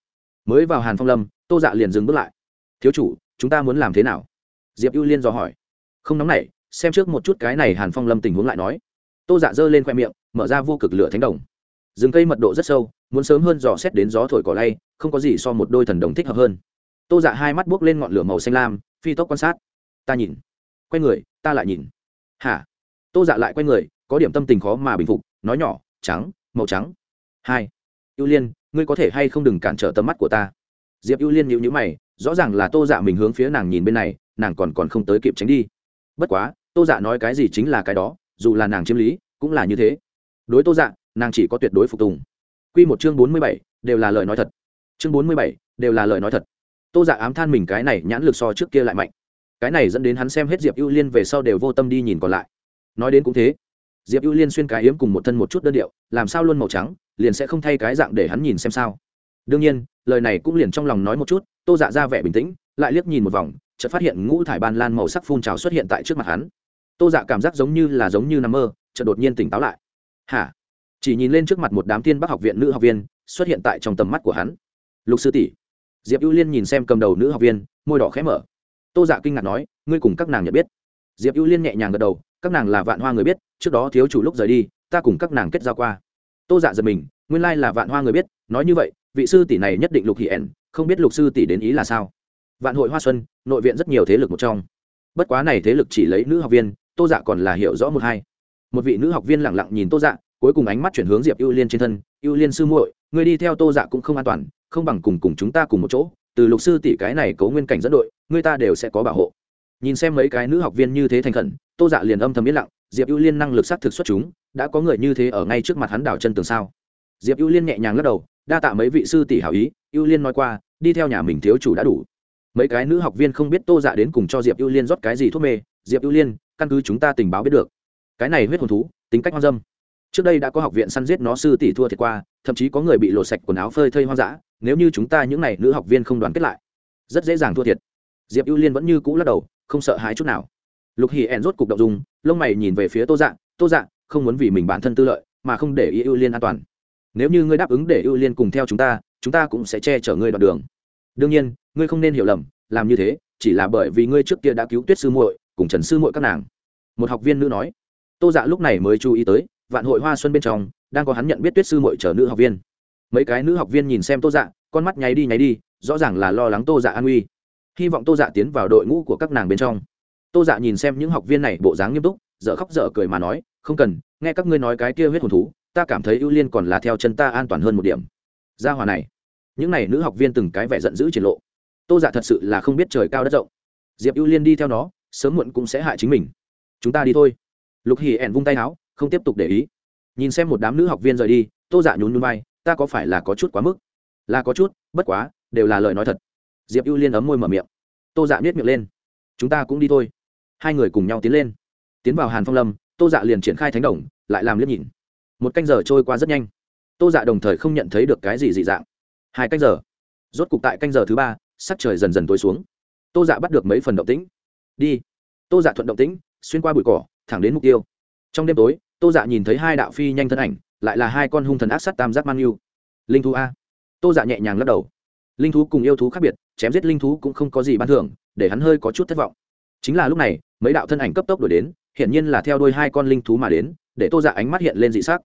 mới vào hàn phong lâm tô dạ liền dừng bước lại thiếu chủ chúng ta muốn làm thế nào diệp ưu liên dò hỏi không nóng nảy, xem trước một chút cái này hàn phong lâm tình huống lại nói tô dạ giơ lên khoe miệng mở ra vô cực lửa thánh đồng rừng cây mật độ rất sâu muốn sớm hơn dò xét đến gió thổi cỏ lay không có gì so một đôi thần đồng thích hợp hơn tô dạ hai mắt buốc lên ngọn lửa màu xanh lam phi tốc quan sát ta nhìn quay người ta lại nhìn hả tô dạ lại quay người có điểm tâm tình khó mà bình phục nói nhỏ trắng màu trắng hai ưu liên, ngươi có thể hay không đừng cản trở tầm mắt của ta? Diệp ưu liên nhịu nhữ mày, rõ ràng là tô dạ mình hướng phía nàng nhìn bên này, nàng còn còn không tới kịp tránh đi. Bất quá, tô dạ nói cái gì chính là cái đó, dù là nàng chiếm lý, cũng là như thế. Đối tô dạ nàng chỉ có tuyệt đối phục tùng. Q một chương bốn mươi bảy, đều là lời nói thật. Chương bốn mươi bảy, đều là lời nói thật. Tô dạ ám than mình cái này nhãn lực so trước kia lại mạnh. Cái này dẫn đến hắn xem hết diệp ưu liên về sau đều vô tâm đi nhìn còn lại. Nói đến cũng thế diệp ưu liên xuyên cái yếm cùng một thân một chút đơn điệu, làm sao luôn màu trắng, liền sẽ không thay cái dạng để hắn nhìn xem sao? Đương nhiên, lời này cũng liền trong lòng nói một chút, tô dạ ra vẻ bình tĩnh, lại liếc nhìn một vòng, chợt phát hiện ngũ thải ban lan màu sắc phun trào xuất hiện tại trước mặt hắn. Tô dạ cảm giác giống như là giống như nằm mơ, chợt đột nhiên tỉnh táo lại. Hả? Chỉ nhìn lên trước mặt một đám tiên bắc học viện nữ học viên, xuất hiện tại trong tầm mắt của hắn. Lục sư tỷ. Diệp ưu liên nhìn xem cầm đầu nữ học viên, môi đỏ khẽ mở. Tô dạ kinh ngạc nói, ngươi cùng các nàng nhận biết? Diệp ưu liên nhẹ nhàng gật đầu các nàng là vạn hoa người biết, trước đó thiếu chủ lúc rời đi, ta cùng các nàng kết giao qua. Tô dạ giật mình, nguyên lai là vạn hoa người biết, nói như vậy, vị sư tỷ này nhất định lục hỷ ẻn, không biết lục sư tỷ đến ý là sao. Vạn hội hoa xuân, nội viện rất nhiều thế lực một trong. Bất quá này thế lực chỉ lấy nữ học viên, tô dạ còn là hiểu rõ một hai. Một vị nữ học viên lẳng lặng nhìn tô dạ cuối cùng ánh mắt chuyển hướng diệp ưu liên trên thân, ưu liên sư muội, người đi theo tô dạ cũng không an toàn, không bằng cùng cùng chúng ta cùng một chỗ, từ lục sư tỷ cái này cấu nguyên cảnh dẫn đội, người ta đều sẽ có bảo hộ. Nhìn xem mấy cái nữ học viên như thế thành khẩn tô dạ liền âm thầm yên lặng, diệp ưu liên năng lực xác thực xuất chúng, đã có người như thế ở ngay trước mặt hắn đảo chân tường sao? Diệp ưu liên nhẹ nhàng lắc đầu, đa tạ mấy vị sư tỷ hảo ý, ưu liên nói qua, đi theo nhà mình thiếu chủ đã đủ. Mấy cái nữ học viên không biết tô dạ đến cùng cho diệp ưu liên rót cái gì thuốc mê, diệp ưu liên, căn cứ chúng ta tình báo biết được. Cái này huyết hồn thú, tính cách hoang dâm. Trước đây đã có học viện săn giết nó sư tỷ thua thiệt qua, thậm chí có người bị lộ sạch quần áo phơi thây hoang dã, nếu như chúng ta những n à y nữ học viên không đoàn kết lại, rất dễ dàng thua thiệt. Diệp ưu liên vẫn như cũ lắc đầu, không sợ hãi chút nào lục Hỷ ẹn rốt cục đ ộ n g dùng lông mày nhìn về phía tô Dạng, tô Dạng không muốn vì mình bản thân tư lợi mà không để ý ưu liên an toàn. Nếu như ngươi đáp ứng để ưu liên cùng theo chúng ta chúng ta cũng sẽ che chở ngươi đoạn đường. Đương nhiên ngươi không nên hiểu lầm làm như thế chỉ là bởi vì ngươi trước kia đã cứu tuyết sư muội cùng trần sư muội các nàng. Một học viên nữ nói. Tô dạ lúc này mới chú ý tới vạn hội hoa xuân bên trong đang có hắn nhận biết tuyết sư mội chở nữ học viên. Mấy cái nữ học viên nhìn xem tô dạ con mắt nháy đi nháy đi rõ ràng là lo lắng tô dạ an nguy. Hy vọng tô dạ tiến vào đội ngũ của các nàng bên trong tô dạ nhìn xem những học viên này bộ dáng nghiêm túc, dở khóc dở cười mà nói, không cần, nghe các ngươi nói cái kia huyết hồn thú, ta cảm thấy ưu liên còn là theo chân ta an toàn hơn một điểm. Gia hòa này, những n à y nữ học viên từng cái vẻ giận dữ triển lộ. Tô dạ thật sự là không biết trời cao đất rộng. Diệp ưu liên đi theo nó, sớm muộn cũng sẽ hại chính mình. Chúng ta đi thôi. Lục hì ẻn vung tay áo không tiếp tục để ý. Nhìn xem một đám nữ học viên rời đi, tô dạ nhún nhún vai, ta có phải là có chút quá mức? Là có chút, bất quá, đều là lời nói thật. Diệp ưu liên ấm môi mở miệng. Tô dạ biết miệng lên. Chúng ta cũng đi thôi hai người cùng nhau tiến lên. Tiến vào hàn phong lâm, tô dạ liền triển khai thánh đồng, lại làm liếc nhìn. Một canh giờ trôi qua rất nhanh. Tô dạ đồng thời không nhận thấy được cái gì dị dạng. Hai canh giờ. Rốt cục tại canh giờ thứ ba, sắc trời dần dần tối xuống. Tô dạ bắt được mấy phần động tĩnh. Đi. Tô dạ thuận động tĩnh, xuyên qua bụi cỏ, thẳng đến mục tiêu. Trong đêm tối, tô dạ nhìn thấy hai đạo phi nhanh thân ảnh, lại là hai con hung thần ác sát tam giác man yêu. Linh thú a. Tô dạ nhẹ nhàng lắc đầu. Linh thú cùng yêu thú khác biệt, chém giết linh thú cũng không có gì ban thưởng, để hắn hơi có chút thất vọng. Chính là lúc này mấy đạo thân ảnh cấp tốc đổi đến, hiển nhiên là theo đôi hai con linh thú mà đến, để tô dạ ánh mắt hiện lên dị sắc.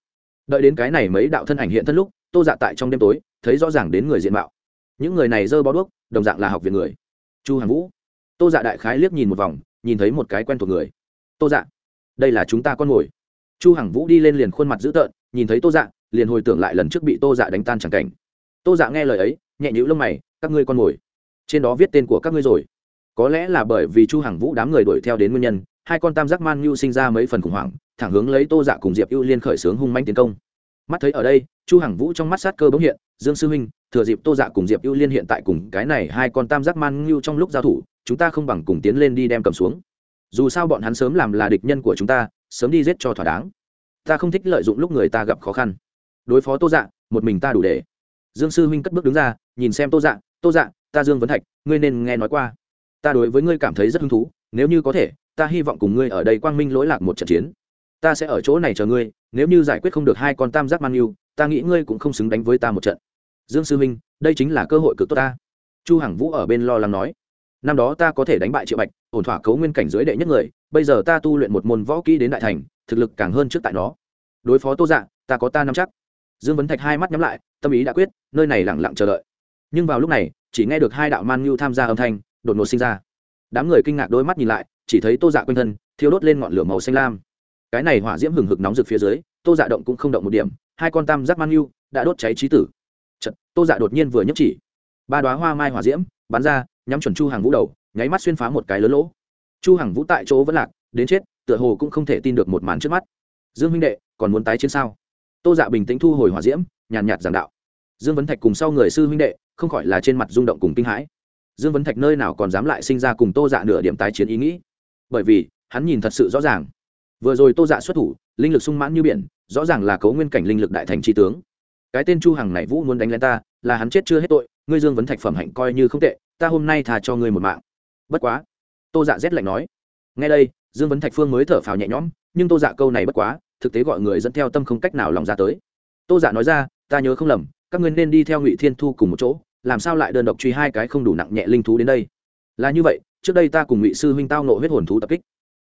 Đợi đến cái này mấy đạo thân ảnh hiện thân lúc, tô dạ tại trong đêm tối, thấy rõ ràng đến người diện mạo. Những người này dơ bó đuốc, đồng dạng là học viện người. Chu hàng vũ. Tô dạ đại khái liếc nhìn một vòng, nhìn thấy một cái quen thuộc người. Tô dạ đây là chúng ta con mồi. Chu hằng vũ đi lên liền khuôn mặt dữ tợn, nhìn thấy tô dạ liền hồi tưởng lại lần trước bị tô dạ đánh tan chẳng cảnh. Tô dạ nghe lời ấy, nhẹ nhữ lông mày, các ngươi con mồi. Trên đó viết tên của các ngươi rồi có lẽ là bởi vì chu hằng vũ đám người đuổi theo đến nguyên nhân, hai con tam giác man nhu sinh ra mấy phần khủng hoảng, thẳng hướng lấy tô dạ cùng diệp ưu liên khởi xướng hung manh tiến công. Mắt thấy ở đây, chu hằng vũ trong mắt sát cơ bỗng hiện, dương sư huynh, thừa dịp tô dạ cùng diệp ưu liên hiện tại cùng cái này hai con tam giác man nhu trong lúc giao thủ, chúng ta không bằng cùng tiến lên đi đem cầm xuống. Dù sao bọn hắn sớm làm là địch nhân của chúng ta, sớm đi giết cho thỏa đáng. Ta không thích lợi dụng lúc người ta gặp khó khăn. Đối phó tô dạ một mình ta đủ để. Dương sư huynh cất bước đứng ra, nhìn xem tô dạ tô dạ ta dương vấn thạch, ngươi nên nghe nói qua ta đối với ngươi cảm thấy rất hứng thú, nếu như có thể, ta hy vọng cùng ngươi ở đây quang minh lỗi lạc một trận chiến. Ta sẽ ở chỗ này chờ ngươi, nếu như giải quyết không được hai con tam giác man yêu, ta nghĩ ngươi cũng không xứng đánh với ta một trận. Dương sư minh đây chính là cơ hội cực tốt ta. Chu hằng vũ ở bên lo lắng nói. Năm đó ta có thể đánh bại triệu bạch, ổn thỏa cấu nguyên cảnh giới đệ nhất người, bây giờ ta tu luyện một môn võ kỹ đến đại thành, thực lực càng hơn trước tại nó. Đối phó tô dạ ta có ta nắm chắc. Dương vấn thạch hai mắt nhắm lại, tâm ý đã quyết, nơi này lẳng lặng chờ đợi. Nhưng vào lúc này, chỉ nghe được hai đạo man nhu tham gia âm thanh đột ngột sinh ra. Đám người kinh ngạc đôi mắt nhìn lại chỉ thấy tô dạ quanh thân thiêu đốt lên ngọn lửa màu xanh lam. Cái này hỏa diễm hừng hực nóng rực phía dưới tô dạ động cũng không động một điểm hai con tam giác man yêu đã đốt cháy trí tử. Chật, tô dạ đột nhiên vừa nhấc chỉ. Ba đoá hoa mai hỏa diễm bắn ra nhắm chuẩn chu hàng vũ đầu nháy mắt xuyên phá một cái lớn lỗ. Chu hàng vũ tại chỗ vẫn lạc đến chết tựa hồ cũng không thể tin được một màn trước mắt. Dương huynh đệ còn muốn tái chiến sao? Tô dạ bình tĩnh thu hồi hỏa diễm nhàn nhạt giảng đạo. Dương vấn thạch cùng sau người sư huynh đệ không khỏi là trên mặt rung động cùng kinh hãi dương vấn thạch nơi nào còn dám lại sinh ra cùng tô dạ nửa điểm tái chiến ý nghĩ. Bởi vì, hắn nhìn thật sự rõ ràng. Vừa rồi tô dạ xuất thủ, linh lực sung mãn như biển, rõ ràng là cấu nguyên cảnh linh lực đại thành tri tướng. Cái tên chu hằng này vũ muốn đánh lên ta, là hắn chết chưa hết tội, ngươi dương vấn thạch phẩm hạnh coi như không tệ, ta hôm nay thà cho ngươi một mạng. Bất quá, tô dạ rét lạnh nói. Ngay đây, dương vấn thạch phương mới thở phào nhẹ nhõm, nhưng tô dạ câu này bất quá, thực tế gọi người dẫn theo tâm không cách nào lòng ra tới. Tô dạ nói ra, ta nhớ không lầm, các ngươi nên đi theo ngụy thiên thu cùng một chỗ làm sao lại đơn độc truy hai cái không đủ nặng nhẹ linh thú đến đây? Là như vậy, trước đây ta cùng ngụy sư huynh tao nộ huyết hồn thú tập kích.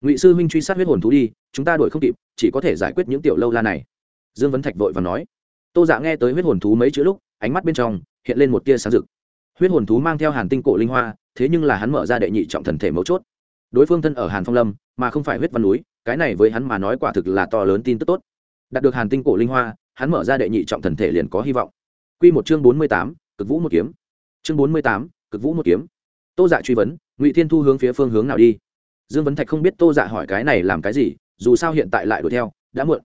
Ngụy sư huynh truy sát huyết hồn thú đi, chúng ta đuổi không kịp, chỉ có thể giải quyết những tiểu lâu la này. Dương vấn thạch vội và nói. Tô dạ nghe tới huyết hồn thú mấy chữ lúc, ánh mắt bên trong hiện lên một tia sáng rực. Huyết hồn thú mang theo hàn tinh cổ linh hoa, thế nhưng là hắn mở ra đệ nhị trọng thần thể mấu chốt. Đối phương thân ở hàn phong lâm, mà không phải huyết văn núi, cái này với hắn mà nói quả thực là to lớn tin tức tốt. Đạt được hàn tinh cổ linh hoa, hắn mở ra đệ nhị trọng thần thể liền có hy vọng. Q một chương bốn mươi tám cực vũ một kiếm. Chương bốn mươi tám, cực vũ một kiếm. Tô dạ truy vấn, ngụy thiên thu hướng phía phương hướng nào đi? Dương vấn thạch không biết tô dạ hỏi cái này làm cái gì, dù sao hiện tại lại đuổi theo, đã muộn.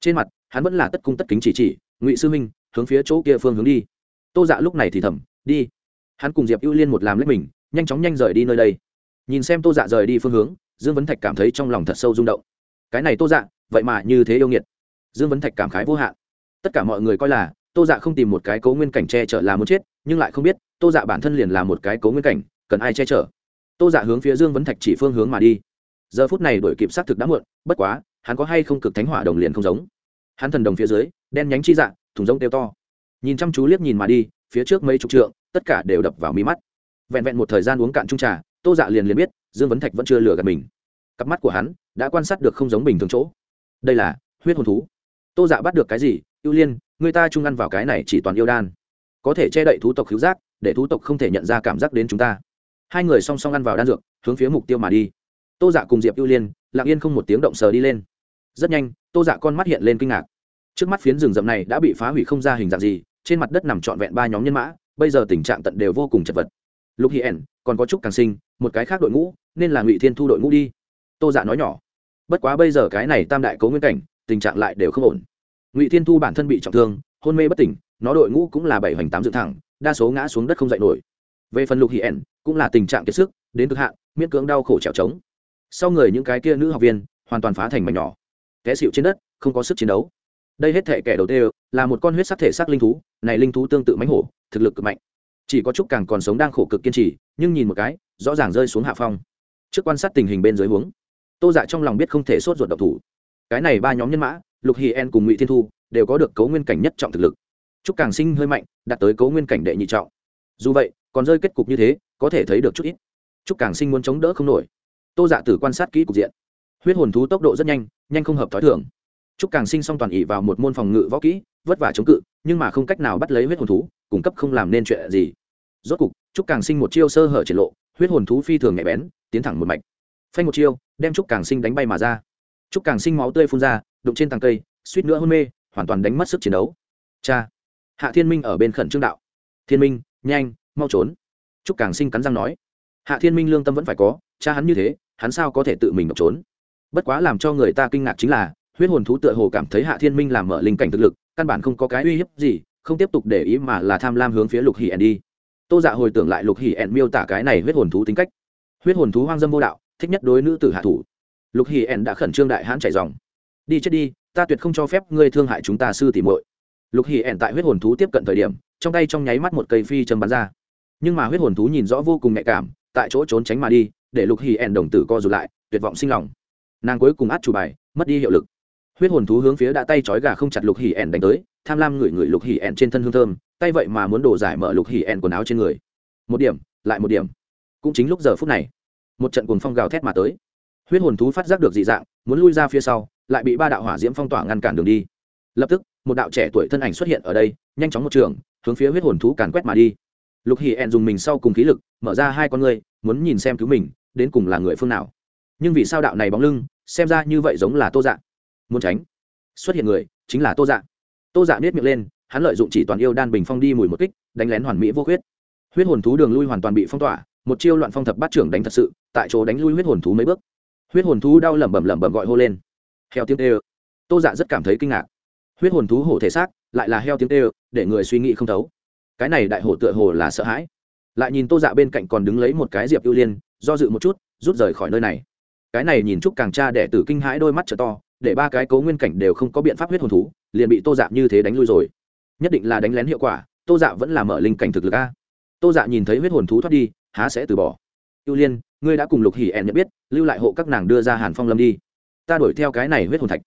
Trên mặt, hắn vẫn là tất cung tất kính chỉ chỉ, ngụy sư minh hướng phía chỗ kia phương hướng đi. Tô dạ lúc này thì thầm, đi. Hắn cùng diệp ưu liên một làm lấy mình, nhanh chóng nhanh rời đi nơi đây. Nhìn xem tô dạ rời đi phương hướng, dương vấn thạch cảm thấy trong lòng thật sâu rung động. Cái này tô dạ vậy mà như thế yêu nghiệt. Dương vấn thạch cảm khái vô hạn. Tất cả mọi người coi là tô dạ không tìm một cái cấu nguyên cảnh che chở là muốn chết, nhưng lại không biết, tô dạ bản thân liền là một cái cấu nguyên cảnh, cần ai che chở? Tô dạ hướng phía dương vấn thạch chỉ phương hướng mà đi. Giờ phút này đổi kịp xác thực đã muộn, bất quá, hắn có hay không cực thánh hỏa đồng liền không giống. Hắn thần đồng phía dưới, đen nhánh chi dạ thùng rông tiêu to. Nhìn chăm chú liếc nhìn mà đi, phía trước mấy chục trượng, tất cả đều đập vào mi mắt. Vẹn vẹn một thời gian uống cạn trung trà, tô dạ liền liền biết, dương vấn thạch vẫn chưa lừa gạt mình. Cặp mắt của hắn đã quan sát được không giống bình thường chỗ. Đây là huyết hồn thú. Tô dạ bắt được cái gì? Ưu liên người ta chung ăn vào cái này chỉ toàn yêu đan. Có thể che đậy thú tộc hữu giác, để thú tộc không thể nhận ra cảm giác đến chúng ta. Hai người song song ăn vào đan dược, hướng phía mục tiêu mà đi. Tô dạ cùng diệp ưu liên, lặng yên không một tiếng động sờ đi lên. Rất nhanh, tô dạ con mắt hiện lên kinh ngạc. Trước mắt phiến rừng rậm này đã bị phá hủy không ra hình dạng gì, trên mặt đất nằm trọn vẹn ba nhóm nhân mã, bây giờ tình trạng tận đều vô cùng chật vật. Lục hi ẩn, còn có chút càng sinh, một cái khác đội ngũ, nên là ngụy thiên thu đội ngũ đi. Tô dạ nói nhỏ. Bất quá bây giờ cái này tam đại cấu nguyên cảnh, tình trạng lại đều không ổn ngụy thiên thu bản thân bị trọng thương, hôn mê bất tỉnh, nó đội ngũ cũng là bảy hoành tám dựng thẳng, đa số ngã xuống đất không dậy nổi. Về phần lục Hỷ ẻn, cũng là tình trạng kiệt sức, đến cực hạn, miễn cưỡng đau khổ trèo trống. Sau người những cái kia nữ học viên, hoàn toàn phá thành mảnh nhỏ. Té xịu trên đất, không có sức chiến đấu. Đây hết thể kẻ đầu tiên, là một con huyết sắc thể sắc linh thú, này linh thú tương tự mánh hổ, thực lực cực mạnh. Chỉ có chút càng còn sống đang khổ cực kiên trì, nhưng nhìn một cái, rõ ràng rơi xuống hạ phong. Trước quan sát tình hình bên dưới huống, tô dạ trong lòng biết không thể sốt ruột độc thủ. Cái này ba nhóm nhân mã lục hì en cùng ngụy thiên thu đều có được cấu nguyên cảnh nhất trọng thực lực. Trúc càng sinh hơi mạnh, đạt tới cấu nguyên cảnh đệ nhị trọng. Dù vậy, còn rơi kết cục như thế, có thể thấy được chút ít. Trúc càng sinh muốn chống đỡ không nổi. Tô dạ tử quan sát kỹ cục diện. Huyết hồn thú tốc độ rất nhanh nhanh không hợp t h ó i thường. Trúc càng sinh xong toàn ỉ vào một môn phòng ngự võ kỹ, vất vả chống cự, nhưng mà không cách nào bắt lấy huyết hồn thú, cung cấp không làm nên chuyện gì. Rốt cục Trúc càng sinh một chiêu sơ hở triển lộ, huyết hồn thú phi thường nhạy bén, tiến thẳng một mạch. Phanh một chiêu, đem chúc càng sinh đánh bay mà ra. Chúc càng sinh máu tươi phun ra đụng trên tàng cây, suýt nữa hôn mê, hoàn toàn đánh mất sức chiến đấu. Cha, hạ thiên minh ở bên khẩn trương đạo. Thiên minh, nhanh, mau trốn. Trúc càng sinh cắn răng nói. Hạ thiên minh lương tâm vẫn phải có, cha hắn như thế, hắn sao có thể tự mình độc trốn? Bất quá làm cho người ta kinh ngạc chính là, huyết hồn thú tựa hồ cảm thấy hạ thiên minh làm mở linh cảnh thực lực, căn bản không có cái uy hiếp gì, không tiếp tục để ý mà là tham lam hướng phía lục hỉ ẻn đi. Tô dạ hồi tưởng lại lục hỉ ẻn miêu tả cái này huyết hồn thú tính cách. Huyết hồn thú hoang dâm vô đạo, thích nhất đối nữ tử hạ thủ. Lục hỉ ẻn đã khẩn trương đại hãn chạy dòng đi chết đi, ta tuyệt không cho phép ngươi thương hại chúng ta sư tỉ muội. Lục hỉ ẻn tại huyết hồn thú tiếp cận thời điểm, trong tay trong nháy mắt một cây phi châm bắn ra. Nhưng mà huyết hồn thú nhìn rõ vô cùng nhạy cảm, tại chỗ trốn tránh mà đi, để lục hỉ ẻn đồng tử co rụt lại, tuyệt vọng sinh lòng. Nàng cuối cùng át chủ bài, mất đi hiệu lực. Huyết hồn thú hướng phía đã tay trói gà không chặt lục hỉ ẻn đánh tới, tham lam ngửi ngửi lục hỉ ẻn trên thân hương thơm, tay vậy mà muốn đổ giải mở lục hỉ ẻn quần áo trên người. Một điểm, lại một điểm. Cũng chính lúc giờ phút này, một trận cuồng phong gào thét mà tới huyết hồn thú phát giác được dị dạng muốn lui ra phía sau lại bị ba đạo hỏa diễm phong tỏa ngăn cản đường đi. Lập tức một đạo trẻ tuổi thân ảnh xuất hiện ở đây nhanh chóng một trường hướng phía huyết hồn thú càn quét mà đi. Lục hỉ ẹn dùng mình sau cùng khí lực mở ra hai con người, muốn nhìn xem cứu mình đến cùng là người phương nào. Nhưng vì sao đạo này bóng lưng xem ra như vậy giống là tô dạ. Muốn tránh xuất hiện người chính là tô dạ. Tô dạ biết miệng lên hắn lợi dụng chỉ toàn yêu đan bình phong đi mùi một kích đánh lén hoàn mỹ vô huyết huyết hồn thú đường lui hoàn toàn bị phong tỏa một chiêu loạn phong thập bát trưởng đánh thật sự tại chỗ đánh lui huyết hồn thú mấy bước huyết hồn thú đau lẩm bẩm lẩm bẩm gọi hô lên. Heo tiếng tê tô dạ rất cảm thấy kinh ngạc. Huyết hồn thú hổ thể xác, lại là heo tiếng tê để người suy nghĩ không thấu. Cái này đại hổ tựa hồ là sợ hãi. Lại nhìn tô dạ bên cạnh còn đứng lấy một cái diệp ưu liên, do dự một chút, rút rời khỏi nơi này. Cái này nhìn chúc càng cha đẻ tử kinh hãi đôi mắt t to, để ba cái cấu nguyên cảnh đều không có biện pháp huyết hồn thú, liền bị tô dạ như thế đánh lui rồi. Nhất định là đánh lén hiệu quả, tô dạ vẫn là mở linh cảnh thực lực a. Tô dạ nhìn thấy huyết hồn thú thoát đi, há sẽ từ bỏ. Ưu liên ngươi đã cùng lục hỉ ẹn nhận biết lưu lại hộ các nàng đưa ra hàn phong lâm đi ta đuổi theo cái này huyết hồn thạch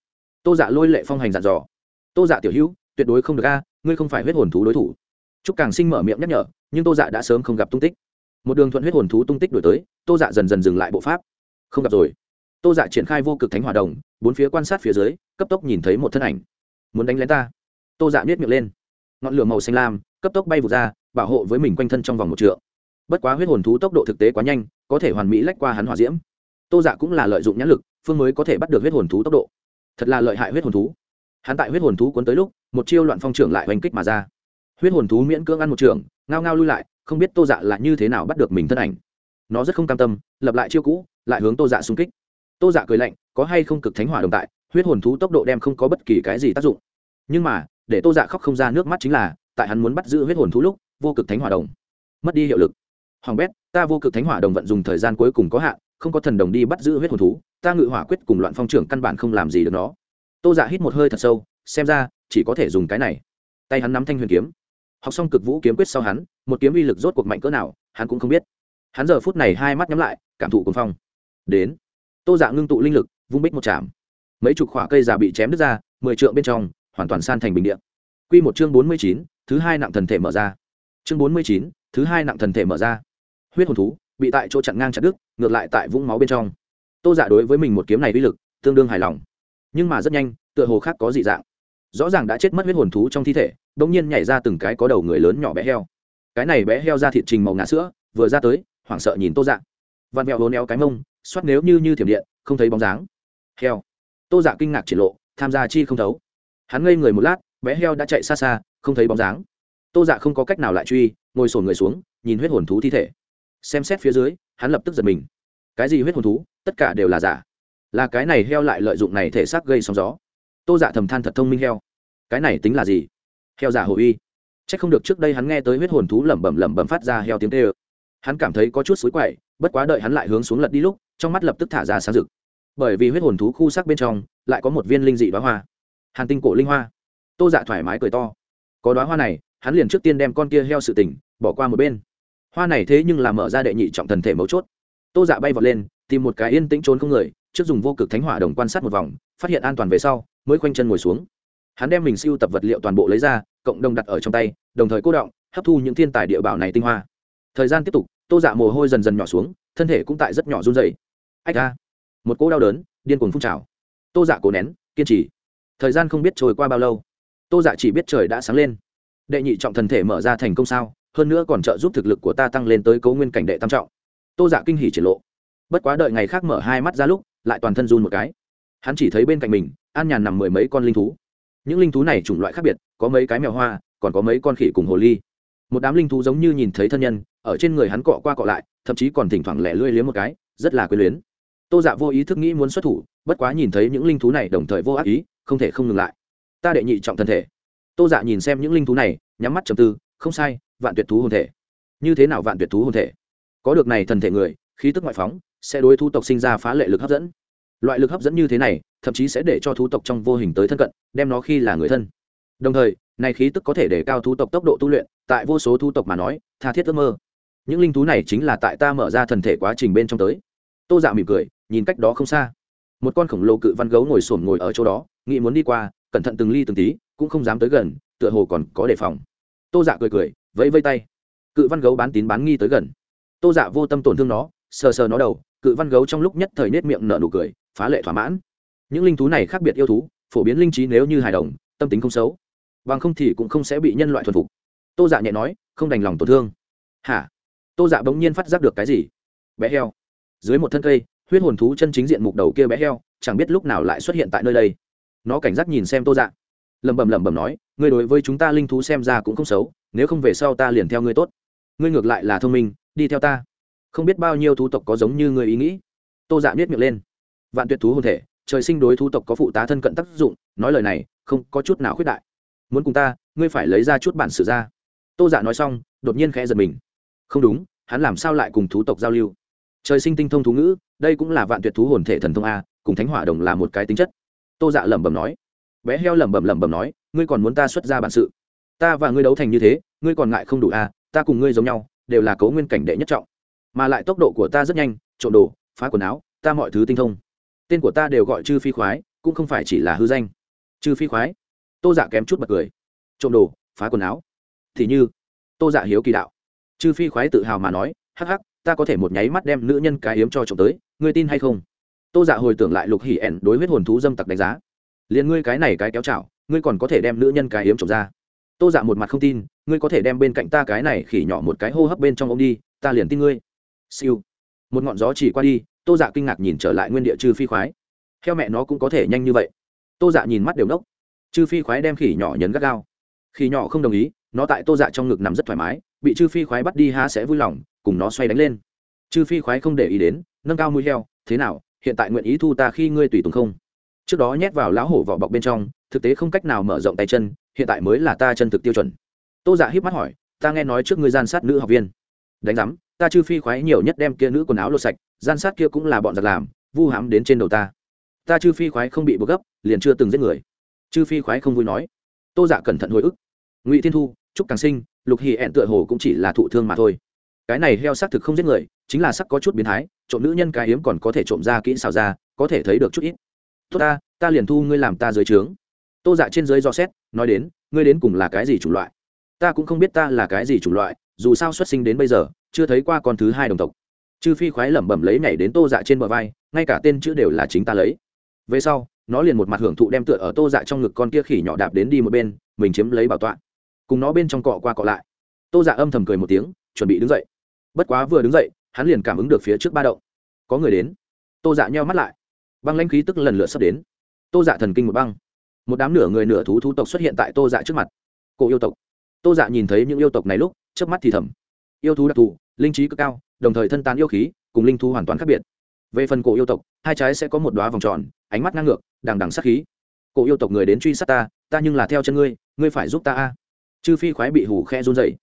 tô dạ lôi lệ phong hành dặn dò tô dạ tiểu hữu tuyệt đối không được a ngươi không phải huyết hồn thú đối thủ Trúc Càng Sinh mở miệng nhắc nhở, nhưng Tô Dạ đã sớm không gặp tung tích. Một đường thuận huyết hồn thú tung tích đuổi tới, Tô Dạ dần dần dừng lại bộ pháp. Không gặp rồi. Tô Dạ triển khai vô cực thánh hỏa đồng, bốn phía quan sát phía dưới, cấp tốc nhìn thấy một thân ảnh. Muốn đánh lén ta. Tô Dạ nhếch miệng lên. Ngọn lửa màu xanh lam cấp tốc bay vụt ra, bảo hộ với mình quanh thân trong vòng một trượng. Bất quá huyết hồn thú tốc độ thực tế quá nhanh, có thể hoàn mỹ lách qua hắn hỏa diễm. Tô Dạ cũng là lợi dụng nhãn lực, phương mới có thể bắt được huyết hồn thú tốc độ. Thật là lợi hại huyết hồn thú. Hắn tại huyết hồn thú cuốn tới lúc, một chiêu loạn phong trưởng lại hoành kích mà ra huyết hồn thú miễn cưỡng ăn một trường ngao ngao lui lại không biết tô dạ là như thế nào bắt được mình thân ảnh nó rất không cam tâm lập lại chiêu cũ lại hướng tô dạ xung kích tô dạ cười lạnh có hay không cực thánh hỏa đồng tại huyết hồn thú tốc độ đem không có bất kỳ cái gì tác dụng nhưng mà để tô dạ khóc không ra nước mắt chính là tại hắn muốn bắt giữ huyết hồn thú lúc vô cực thánh hỏa đồng mất đi hiệu lực hoàng bét, ta vô cực thánh hỏa đồng vận dùng thời gian cuối cùng có hạn, không có thần đồng đi bắt giữ huyết hồn thú, ta ngự hỏa quyết cùng loạn phong trưởng căn bản không làm gì được nó. Tô dạ hít một hơi thật sâu, xem ra, chỉ có thể dùng cái này. Tay hắn nắm thanh huyền kiếm. Học xong cực vũ kiếm quyết sau hắn, một kiếm uy lực rốt cuộc mạnh cỡ nào, hắn cũng không biết. Hắn giờ phút này hai mắt nhắm lại, cảm thụ cuồng phong. Đến. Tô dạ ngưng tụ linh lực, vung bích một chạm. Mấy chục khỏa cây già bị chém đứt ra, mười trượng bên trong, hoàn toàn san thành bình điện q một chương bốn mươi chín, thứ hai nặng thần thể mở ra. Chương bốn mươi chín, thứ hai nặng thần thể mở ra huyết hồn thú bị tại chỗ chặn ngang chặt đứt, ngược lại tại vũng máu bên trong. Tô dạ đối với mình một kiếm này uy lực, tương đương hài lòng. Nhưng mà rất nhanh, tựa hồ khác có dị dạng. Rõ ràng đã chết mất huyết hồn thú trong thi thể đ ỗ n g nhiên nhảy ra từng cái có đầu người lớn nhỏ bé heo. Cái này bé heo ra thịt trình màu ngã sữa, vừa ra tới, hoảng sợ nhìn tô dạ. Vặn vẹo hồn éo cái mông xoắt nếu như như thiểm điện, không thấy bóng dáng. Heo. Tô dạ kinh ngạc chỉ lộ, tham gia chi không thấu. Hắn ngây người một lát, bé heo đã chạy xa xa, không thấy bóng dáng. Tô dạ không có cách nào lại truy, ngồi sổn người xuống, nhìn huyết hồn thú thi thể xem xét phía dưới, hắn lập tức giật mình. Cái gì huyết hồn thú, tất cả đều là giả. Là cái này heo lại lợi dụng này thể xác gây sóng gió. Tô dạ thầm than thật thông minh heo. Cái này tính là gì? Heo giả hồ uy. C h ắ c không được trước đây hắn nghe tới huyết hồn thú lẩm bẩm lẩm bẩm phát ra heo tiếng tê ơ. Hắn cảm thấy có chút xối quậy, bất quá đợi hắn lại hướng xuống lật đi lúc, trong mắt lập tức thả ra sáng rực. Bởi vì huyết hồn thú khu sắc bên trong, lại có một viên linh dị đoá hoa. Hàn tinh cổ linh hoa. Tô dạ thoải mái cười to. Có đoá hoa này, hắn liền trước tiên đem con kia heo sự tỉnh, bỏ qua một bên hoa này thế nhưng là mở ra đệ nhị trọng thần thể mấu chốt. Tô dạ bay vọt lên, tìm một cái yên tĩnh trốn không người, trước dùng vô cực thánh hỏa đồng quan sát một vòng, phát hiện an toàn về sau, mới khoanh chân ngồi xuống. Hắn đem mình siêu tập vật liệu toàn bộ lấy ra, cộng đồng đặt ở trong tay, đồng thời cố động, hấp thu những thiên tài địa bảo này tinh hoa. Thời gian tiếp tục, tô dạ mồ hôi dần dần nhỏ xuống, thân thể cũng tại rất nhỏ run dày ách ra một cỗ đau đớn, điên cuồng phun trào. Tô dạ cố nén, kiên trì. Thời gian không biết trôi qua bao lâu. Tô dạ chỉ biết trời đã sáng lên. Đệ nhị trọng thần thể mở ra thành công sao? Hơn nữa còn trợ giúp thực lực của ta tăng lên tới cấu nguyên cảnh đệ tam trọng. Tô dạ kinh hỉ triển lộ. Bất quá đợi ngày khác mở hai mắt ra lúc, lại toàn thân run một cái. Hắn chỉ thấy bên cạnh mình, an nhàn nằm mười mấy con linh thú. Những linh thú này chủng loại khác biệt, có mấy cái mèo hoa, còn có mấy con khỉ cùng hồ ly. Một đám linh thú giống như nhìn thấy thân nhân, ở trên người hắn cọ qua cọ lại, thậm chí còn thỉnh thoảng lẻ lưỡi liếm một cái, rất là quyến luyến. Tô dạ vô ý thức nghĩ muốn xuất thủ, bất quá nhìn thấy những linh thú này đồng thời vô ác ý, không thể không ngừng lại. Ta đệ nhị trọng thân thể. Tô dạ nhìn xem những linh thú này, nhắm mắt trầm tư không sai, vạn tuyệt thú hồn thể. Như thế nào vạn tuyệt thú hồn thể? Có được này thần thể người, khí tức ngoại phóng, sẽ đối thu tộc sinh ra phá lệ lực hấp dẫn. Loại lực hấp dẫn như thế này, thậm chí sẽ để cho thú tộc trong vô hình tới thân cận, đem nó khi là người thân. Đồng thời, này khí tức có thể để cao thú tộc tốc độ tu luyện, tại vô số thú tộc mà nói, tha thiết ước mơ. Những linh thú này chính là tại ta mở ra thần thể quá trình bên trong tới. Tô dạ mỉm cười, nhìn cách đó không xa. Một con khổng lồ cự văn gấu ngồi xổm ngồi ở chỗ đó, nghĩ muốn đi qua, cẩn thận từng ly từng tí, cũng không dám tới gần, tựa hồ còn có đề phòng tô dạ cười cười, vẫy vây tay. Cự văn gấu bán tín bán nghi tới gần. Tô dạ vô tâm tổn thương nó, sờ sờ nó đầu, cự văn gấu trong lúc nhất thời nết miệng nở nụ cười, phá lệ thỏa mãn. Những linh thú này khác biệt yêu thú, phổ biến linh trí nếu như hài đồng, tâm tính không xấu. Bằng không thì cũng không sẽ bị nhân loại thuần phục. Tô dạ nhẹ nói, không đành lòng tổn thương. Hả? Tô dạ bỗng nhiên phát giác được cái gì? Bé heo. Dưới một thân cây, huyết hồn thú chân chính diện mục đầu kia bé heo, chẳng biết lúc nào lại xuất hiện tại nơi đây. Nó cảnh giác nhìn xem tô dạ. Lẩm bẩm lẩm bẩm nói ngươi đối với chúng ta linh thú xem ra cũng không xấu, nếu không về sau ta liền theo ngươi tốt. Ngươi ngược lại là thông minh, đi theo ta. Không biết bao nhiêu thú tộc có giống như ngươi ý nghĩ. Tô dạ biết miệng lên. Vạn tuyệt thú hồn thể, trời sinh đối thú tộc có phụ tá thân cận tác dụng, nói lời này, không có chút nào khuyết đại. Muốn cùng ta, ngươi phải lấy ra chút bản sự ra. Tô dạ nói xong, đột nhiên khẽ giật mình. Không đúng, hắn làm sao lại cùng thú tộc giao lưu? Trời sinh tinh thông thú ngữ, đây cũng là vạn tuyệt thú hồn thể thần thông a, cùng thánh hỏa đồng là một cái tính chất. Tô dạ lẩm bẩm nói bé heo lẩm bẩm lẩm bẩm nói ngươi còn muốn ta xuất ra bản sự? Ta và ngươi đấu thành như thế ngươi còn ngại không đủ à, ta cùng ngươi giống nhau đều là cấu nguyên cảnh đệ nhất trọng. Mà lại tốc độ của ta rất nhanh trộm đồ phá quần áo ta mọi thứ tinh thông. Tên của ta đều gọi chư phi khoái cũng không phải chỉ là hư danh. Chư phi khoái? Tô dạ kém chút bật cười. Trộm đồ phá quần áo? Thì như tô dạ hiếu kỳ đạo. Chư phi khoái tự hào mà nói hắc hắc ta có thể một nháy mắt đem nữ nhân cái hiếm cho trộm tới ngươi tin hay không? Tô dạ hồi tưởng lại lục hỉ ẻn đối huyết hồn thú dâm tặc đánh giá liền ngươi cái này cái kéo chảo, ngươi còn có thể đem nữ nhân cái hiếm trộm ra. Tô dạ một mặt không tin, ngươi có thể đem bên cạnh ta cái này khỉ nhỏ một cái hô hấp bên trong ô m đi, ta liền tin ngươi. Siêu. Một ngọn gió chỉ qua đi, tô dạ kinh ngạc nhìn trở lại nguyên địa chư phi khoái. Theo mẹ nó cũng có thể nhanh như vậy. Tô dạ nhìn mắt đều nốc chư phi khoái đem khỉ nhỏ nhấn gắt gao. Khỉ nhỏ không đồng ý, nó tại tô dạ trong ngực nằm rất thoải mái, bị chư phi khoái bắt đi há sẽ vui lòng, cùng nó xoay đánh lên. Chư phi khoái không để ý đến, nâng cao mũi heo, thế nào, hiện tại nguyện ý thu ta khi ngươi tùy tùng không? Trước đó nhét vào lão hổ vỏ bọc bên trong, thực tế không cách nào mở rộng tay chân, hiện tại mới là ta chân thực tiêu chuẩn. Tô dạ híp mắt hỏi, ta nghe nói trước ngươi gian sát nữ học viên. Đánh giám, ta chư phi khoái nhiều nhất đem kia nữ quần áo lột sạch, gian sát kia cũng là bọn giặc làm, vu hãm đến trên đầu ta. Ta chư phi khoái không bị buộc gấp, liền chưa từng giết người. Chư phi khoái không vui nói. Tô dạ cẩn thận hồi ức. Ngụy thiên thu, trúc càng sinh, lục hì ẹn tựa hồ cũng chỉ là thụ thương mà thôi. Cái này heo xác thực không giết người, chính là sắc có chút biến thái, trộm nữ nhân cái hiếm còn có thể trộm ra kỹ xào ra, có thể thấy được chút ít tốt ta ta liền thu ngươi làm ta dưới trướng. Tô dạ trên dưới do xét, nói đến, ngươi đến cùng là cái gì chủng loại? Ta cũng không biết ta là cái gì chủng loại, dù sao xuất sinh đến bây giờ, chưa thấy qua con thứ hai đồng tộc. Chư phi khoái lẩm bẩm lấy nhảy đến tô dạ trên bờ vai, ngay cả tên chữ đều là chính ta lấy. Về sau, nó liền một mặt hưởng thụ đem tựa ở tô dạ trong ngực con kia khỉ nhỏ đạp đến đi một bên, mình chiếm lấy bảo tọa. Cùng nó bên trong cọ qua cọ lại. Tô dạ âm thầm cười một tiếng, chuẩn bị đứng dậy. Bất quá vừa đứng dậy, hắn liền cảm ứng được phía trước ba động. Có người đến. Tô dạ nheo mắt lại băng lãnh khí tức lần lượt sắp đến. Tô dạ thần kinh một băng. Một đám nửa người nửa thú thú tộc xuất hiện tại tô dạ trước mặt. Cổ yêu tộc. Tô dạ nhìn thấy những yêu tộc này lúc trước mắt thì thầm. Yêu thú đặc thù, linh trí cực cao, đồng thời thân tán yêu khí, cùng linh thú hoàn toàn khác biệt. Về phần cổ yêu tộc, hai trái sẽ có một đoá vòng tròn, ánh mắt ngang ngược, đằng đằng sát khí. Cổ yêu tộc người đến truy sát ta ta nhưng là theo chân ngươi ngươi phải giúp ta a. Chư phi khoái bị hủ khe run dậy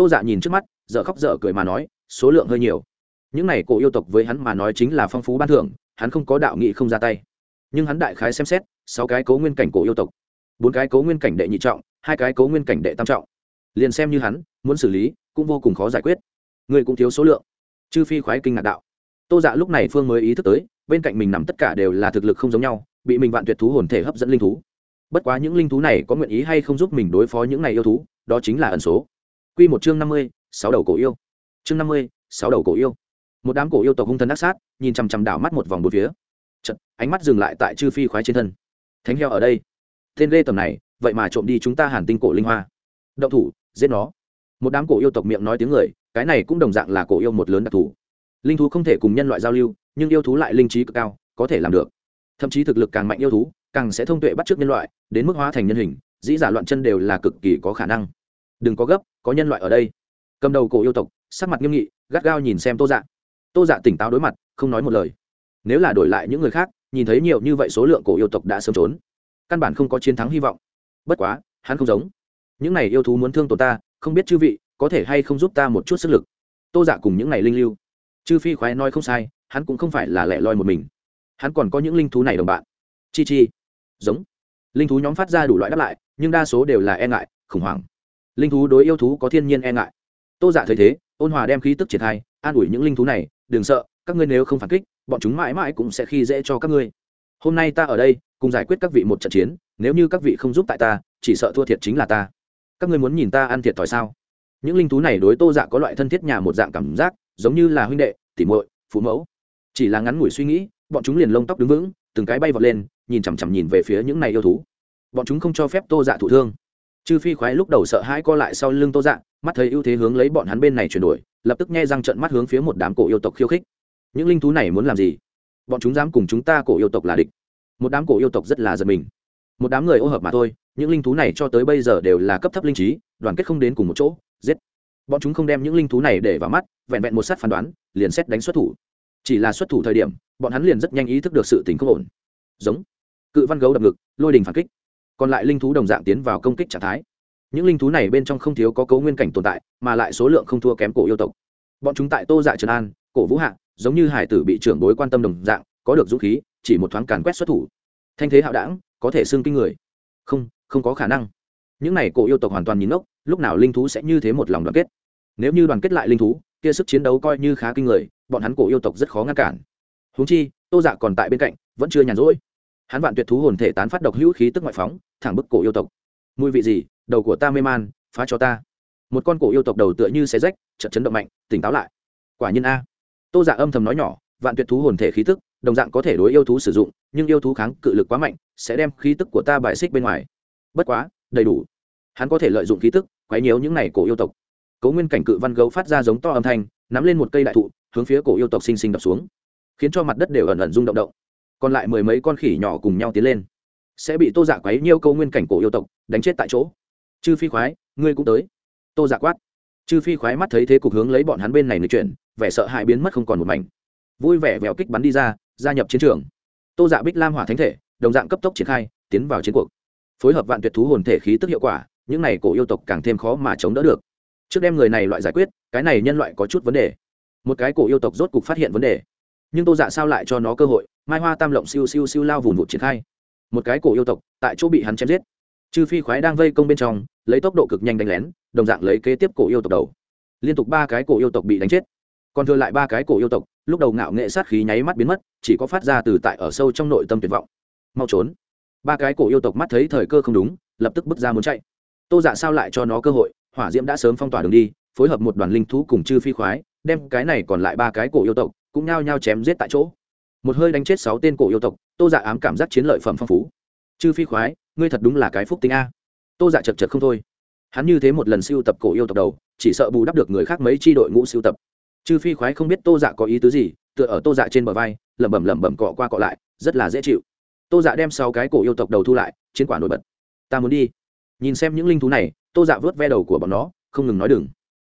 tô dạ nhìn trước mắt, dở khóc dở cười mà nói, số lượng hơi nhiều. Những này cổ yêu tộc với hắn mà nói chính là phong phú ban thưởng hắn không có đạo nghị không ra tay. Nhưng hắn đại khái xem xét, sáu cái cấu nguyên cảnh cổ yêu tộc, bốn cái cấu nguyên cảnh đệ nhị trọng, hai cái cấu nguyên cảnh đệ tam trọng. Liền xem như hắn, muốn xử lý, cũng vô cùng khó giải quyết. Người cũng thiếu số lượng chư phi khoái kinh ngạc đạo. Tô dạ lúc này phương mới ý thức tới, bên cạnh mình nằm tất cả đều là thực lực không giống nhau, bị mình vạn tuyệt thú hồn thể hấp dẫn linh thú. Bất quá những linh thú này có nguyện ý hay không giúp mình đối phó những này yêu thú, đó chính là ẩn số. Q một chương năm mươi, sáu đầu cổ yêu. Chương năm mươi, sáu đầu cổ yêu một đám cổ yêu tộc hung thần ác sát nhìn chằm chằm đảo mắt một vòng bốn phía. Chật, ánh mắt dừng lại tại chư phi khoái trên thân. Thánh heo ở đây. Tên lê tầm này vậy mà trộm đi chúng ta hàn tinh cổ linh hoa. Động thủ giết nó. Một đám cổ yêu tộc miệng nói tiếng người cái này cũng đồng dạng là cổ yêu một lớn đặc thù. Linh thú không thể cùng nhân loại giao lưu nhưng yêu thú lại linh trí cực cao có thể làm được. Thậm chí thực lực càng mạnh yêu thú càng sẽ thông tuệ bắt t r ư ớ c nhân loại đến mức hóa thành nhân hình dĩ giả loạn chân đều là cực kỳ có khả năng. Đừng có gấp có nhân loại ở đây. Cầm đầu cổ yêu tộc sắc mặt nghiêm nghị gắt gao nhìn xem tô dạng tô dạ tỉnh táo đối mặt, không nói một lời. Nếu là đổi lại những người khác, nhìn thấy nhiều như vậy số lượng cổ yêu tộc đã sớm trốn, căn bản không có chiến thắng hy vọng. Bất quá, hắn không giống. Những này yêu thú muốn thương tổ ta, không biết chư vị có thể hay không giúp ta một chút sức lực. Tô dạ cùng những này linh lưu. Chư phi khoái nói không sai, hắn cũng không phải là lẻ loi một mình. Hắn còn có những linh thú này đồng bạn. Chi chi. Giống. Linh thú nhóm phát ra đủ loại đáp lại, nhưng đa số đều là e ngại, khủng hoảng. Linh thú đối yêu thú có thiên nhiên e ngại. Tô dạ thấy thế, ôn hòa đem khí tức triển khai, an ủi những linh thú này đừng sợ, các ngươi nếu không phản kích, bọn chúng mãi mãi cũng sẽ khi dễ cho các ngươi. Hôm nay ta ở đây, cùng giải quyết các vị một trận chiến, nếu như các vị không giúp tại ta, chỉ sợ thua thiệt chính là ta. Các ngươi muốn nhìn ta ăn thiệt thòi sao? Những linh thú này đối tô dạ có loại thân thiết nhà một dạng cảm giác, giống như là huynh đệ, tỉ muội, phụ mẫu. Chỉ là ngắn ngủi suy nghĩ, bọn chúng liền lông tóc đứng vững, từng cái bay vọt lên, nhìn chằm chằm nhìn về phía những này yêu thú. Bọn chúng không cho phép tô dạ thụ thương chư phi khoái lúc đầu sợ hãi co lại sau lưng tô dạng, mắt thấy ưu thế hướng lấy bọn hắn bên này chuyển đổi lập tức nghe răng trận mắt hướng phía một đám cổ yêu tộc khiêu khích. Những linh thú này muốn làm gì? Bọn chúng dám cùng chúng ta cổ yêu tộc là địch. Một đám cổ yêu tộc rất là giật mình. Một đám người ô hợp mà thôi những linh thú này cho tới bây giờ đều là cấp thấp linh trí đoàn kết không đến cùng một chỗ giết. Bọn chúng không đem những linh thú này để vào mắt vẹn vẹn một sát phán đoán liền xét đánh xuất thủ. Chỉ là xuất thủ thời điểm bọn hắn liền rất nhanh ý thức được sự tình không ổn. Giống. Cự văn gấu đập ngực lôi đình phản kích còn lại linh thú đồng dạng tiến vào công kích trạng thái. Những linh thú này bên trong không thiếu có cấu nguyên cảnh tồn tại, mà lại số lượng không thua kém cổ yêu tộc. Bọn chúng tại tô dạ trần an, cổ vũ hạ, giống như hải tử bị trưởng bối quan tâm đồng dạng, có được dũng khí, chỉ một thoáng càn quét xuất thủ. Thanh thế hạo đảng có thể xưng kinh người. Không không có khả năng. Những này cổ yêu tộc hoàn toàn nhìn ngốc, lúc nào linh thú sẽ như thế một lòng đoàn kết? Nếu như đoàn kết lại linh thú, kia sức chiến đấu coi như khá kinh người, bọn hắn cổ yêu tộc rất khó ngăn cản. Húng chi, tô dạ còn tại bên cạnh, vẫn chưa nhàn rỗi hắn vạn tuyệt thú hồn thể tán phát độc hữu khí tức ngoại phóng, thẳng bức cổ yêu tộc. Mùi vị gì? Đầu của ta mê man, phá cho ta. Một con cổ yêu tộc đầu tựa như xe rách chật chấn động mạnh, tỉnh táo lại. Quả nhiên a. Tô giả âm thầm nói nhỏ, vạn tuyệt thú hồn thể khí tức, đồng dạng có thể đối yêu thú sử dụng, nhưng yêu thú kháng cự lực quá mạnh, sẽ đem khí tức của ta bài xích bên ngoài. Bất quá, đầy đủ. Hắn có thể lợi dụng khí tức, quấy nhiễu những này cổ yêu tộc. Cố nguyên cảnh cự văn gấu phát ra giống to âm thanh, nắm lên một cây đại thụ, hướng phía cổ yêu tộc xinh xinh đập xuống. Khiến cho mặt đất đều ẩn ẩn rung động động còn lại mười mấy con khỉ nhỏ cùng nhau tiến lên. Sẽ bị tô giả quấy nhiêu câu nguyên cảnh cổ yêu tộc, đánh chết tại chỗ. Chư phi khoái, ngươi cũng tới. Tô giả quát. Chư phi khoái mắt thấy thế cục hướng lấy bọn hắn bên này lịch chuyển vẻ sợ hãi biến mất không còn một mảnh. Vui vẻ vèo kích bắn đi ra, gia nhập chiến trường. Tô giả bích lam hỏa thánh thể, đồng dạng cấp tốc triển khai, tiến vào chiến cuộc. Phối hợp vạn tuyệt thú hồn thể khí tức hiệu quả, những này cổ yêu tộc càng thêm khó mà chống đỡ được. Trước đem người này loại giải quyết, cái này nhân loại có chút vấn đề. Một cái cổ yêu tộc rốt cục phát hiện vấn đề. Nhưng tô dạ sao lại cho nó cơ hội? Mai hoa tam lộng siêu siêu siêu lao vùn vụt triển khai. Một cái cổ yêu tộc, tại chỗ bị hắn chém giết. Chư phi khoái đang vây công bên trong, lấy tốc độ cực nhanh đánh lén, đồng dạng lấy kế tiếp cổ yêu tộc đầu. Liên tục ba cái cổ yêu tộc bị đánh chết. Còn thừa lại ba cái cổ yêu tộc, lúc đầu ngạo nghệ sát khí nháy mắt biến mất, chỉ có phát ra từ tại ở sâu trong nội tâm tuyệt vọng. Mau trốn. Ba cái cổ yêu tộc mắt thấy thời cơ không đúng, lập tức bước ra muốn chạy. Tô dạ sao lại cho nó cơ hội, hỏa diễm đã sớm phong tỏa đường đi, phối hợp một đoàn linh thú cùng chư phi khoái, đem cái này còn lại ba cái cổ yêu tộc, cũng nhao nhao chém giết tại chỗ một hơi đánh chết sáu tên cổ yêu tộc, tô dạ ám cảm giác chiến lợi phẩm phong phú. Chư phi khoái, ngươi thật đúng là cái phúc tính a. Tô dạ chật chật không thôi. Hắn như thế một lần siêu tập cổ yêu tộc đầu, chỉ sợ bù đắp được người khác mấy tri đội ngũ siêu tập. Chư phi khoái không biết tô dạ có ý tứ gì, tựa ở tô dạ trên bờ vai, lẩm bẩm lẩm bẩm cọ qua cọ lại, rất là dễ chịu. Tô dạ đem sáu cái cổ yêu tộc đầu thu lại, chiến quả nổi bật. Ta muốn đi. Nhìn xem những linh thú này, tô dạ vớt ve đầu của bọn nó, không ngừng nói đừng.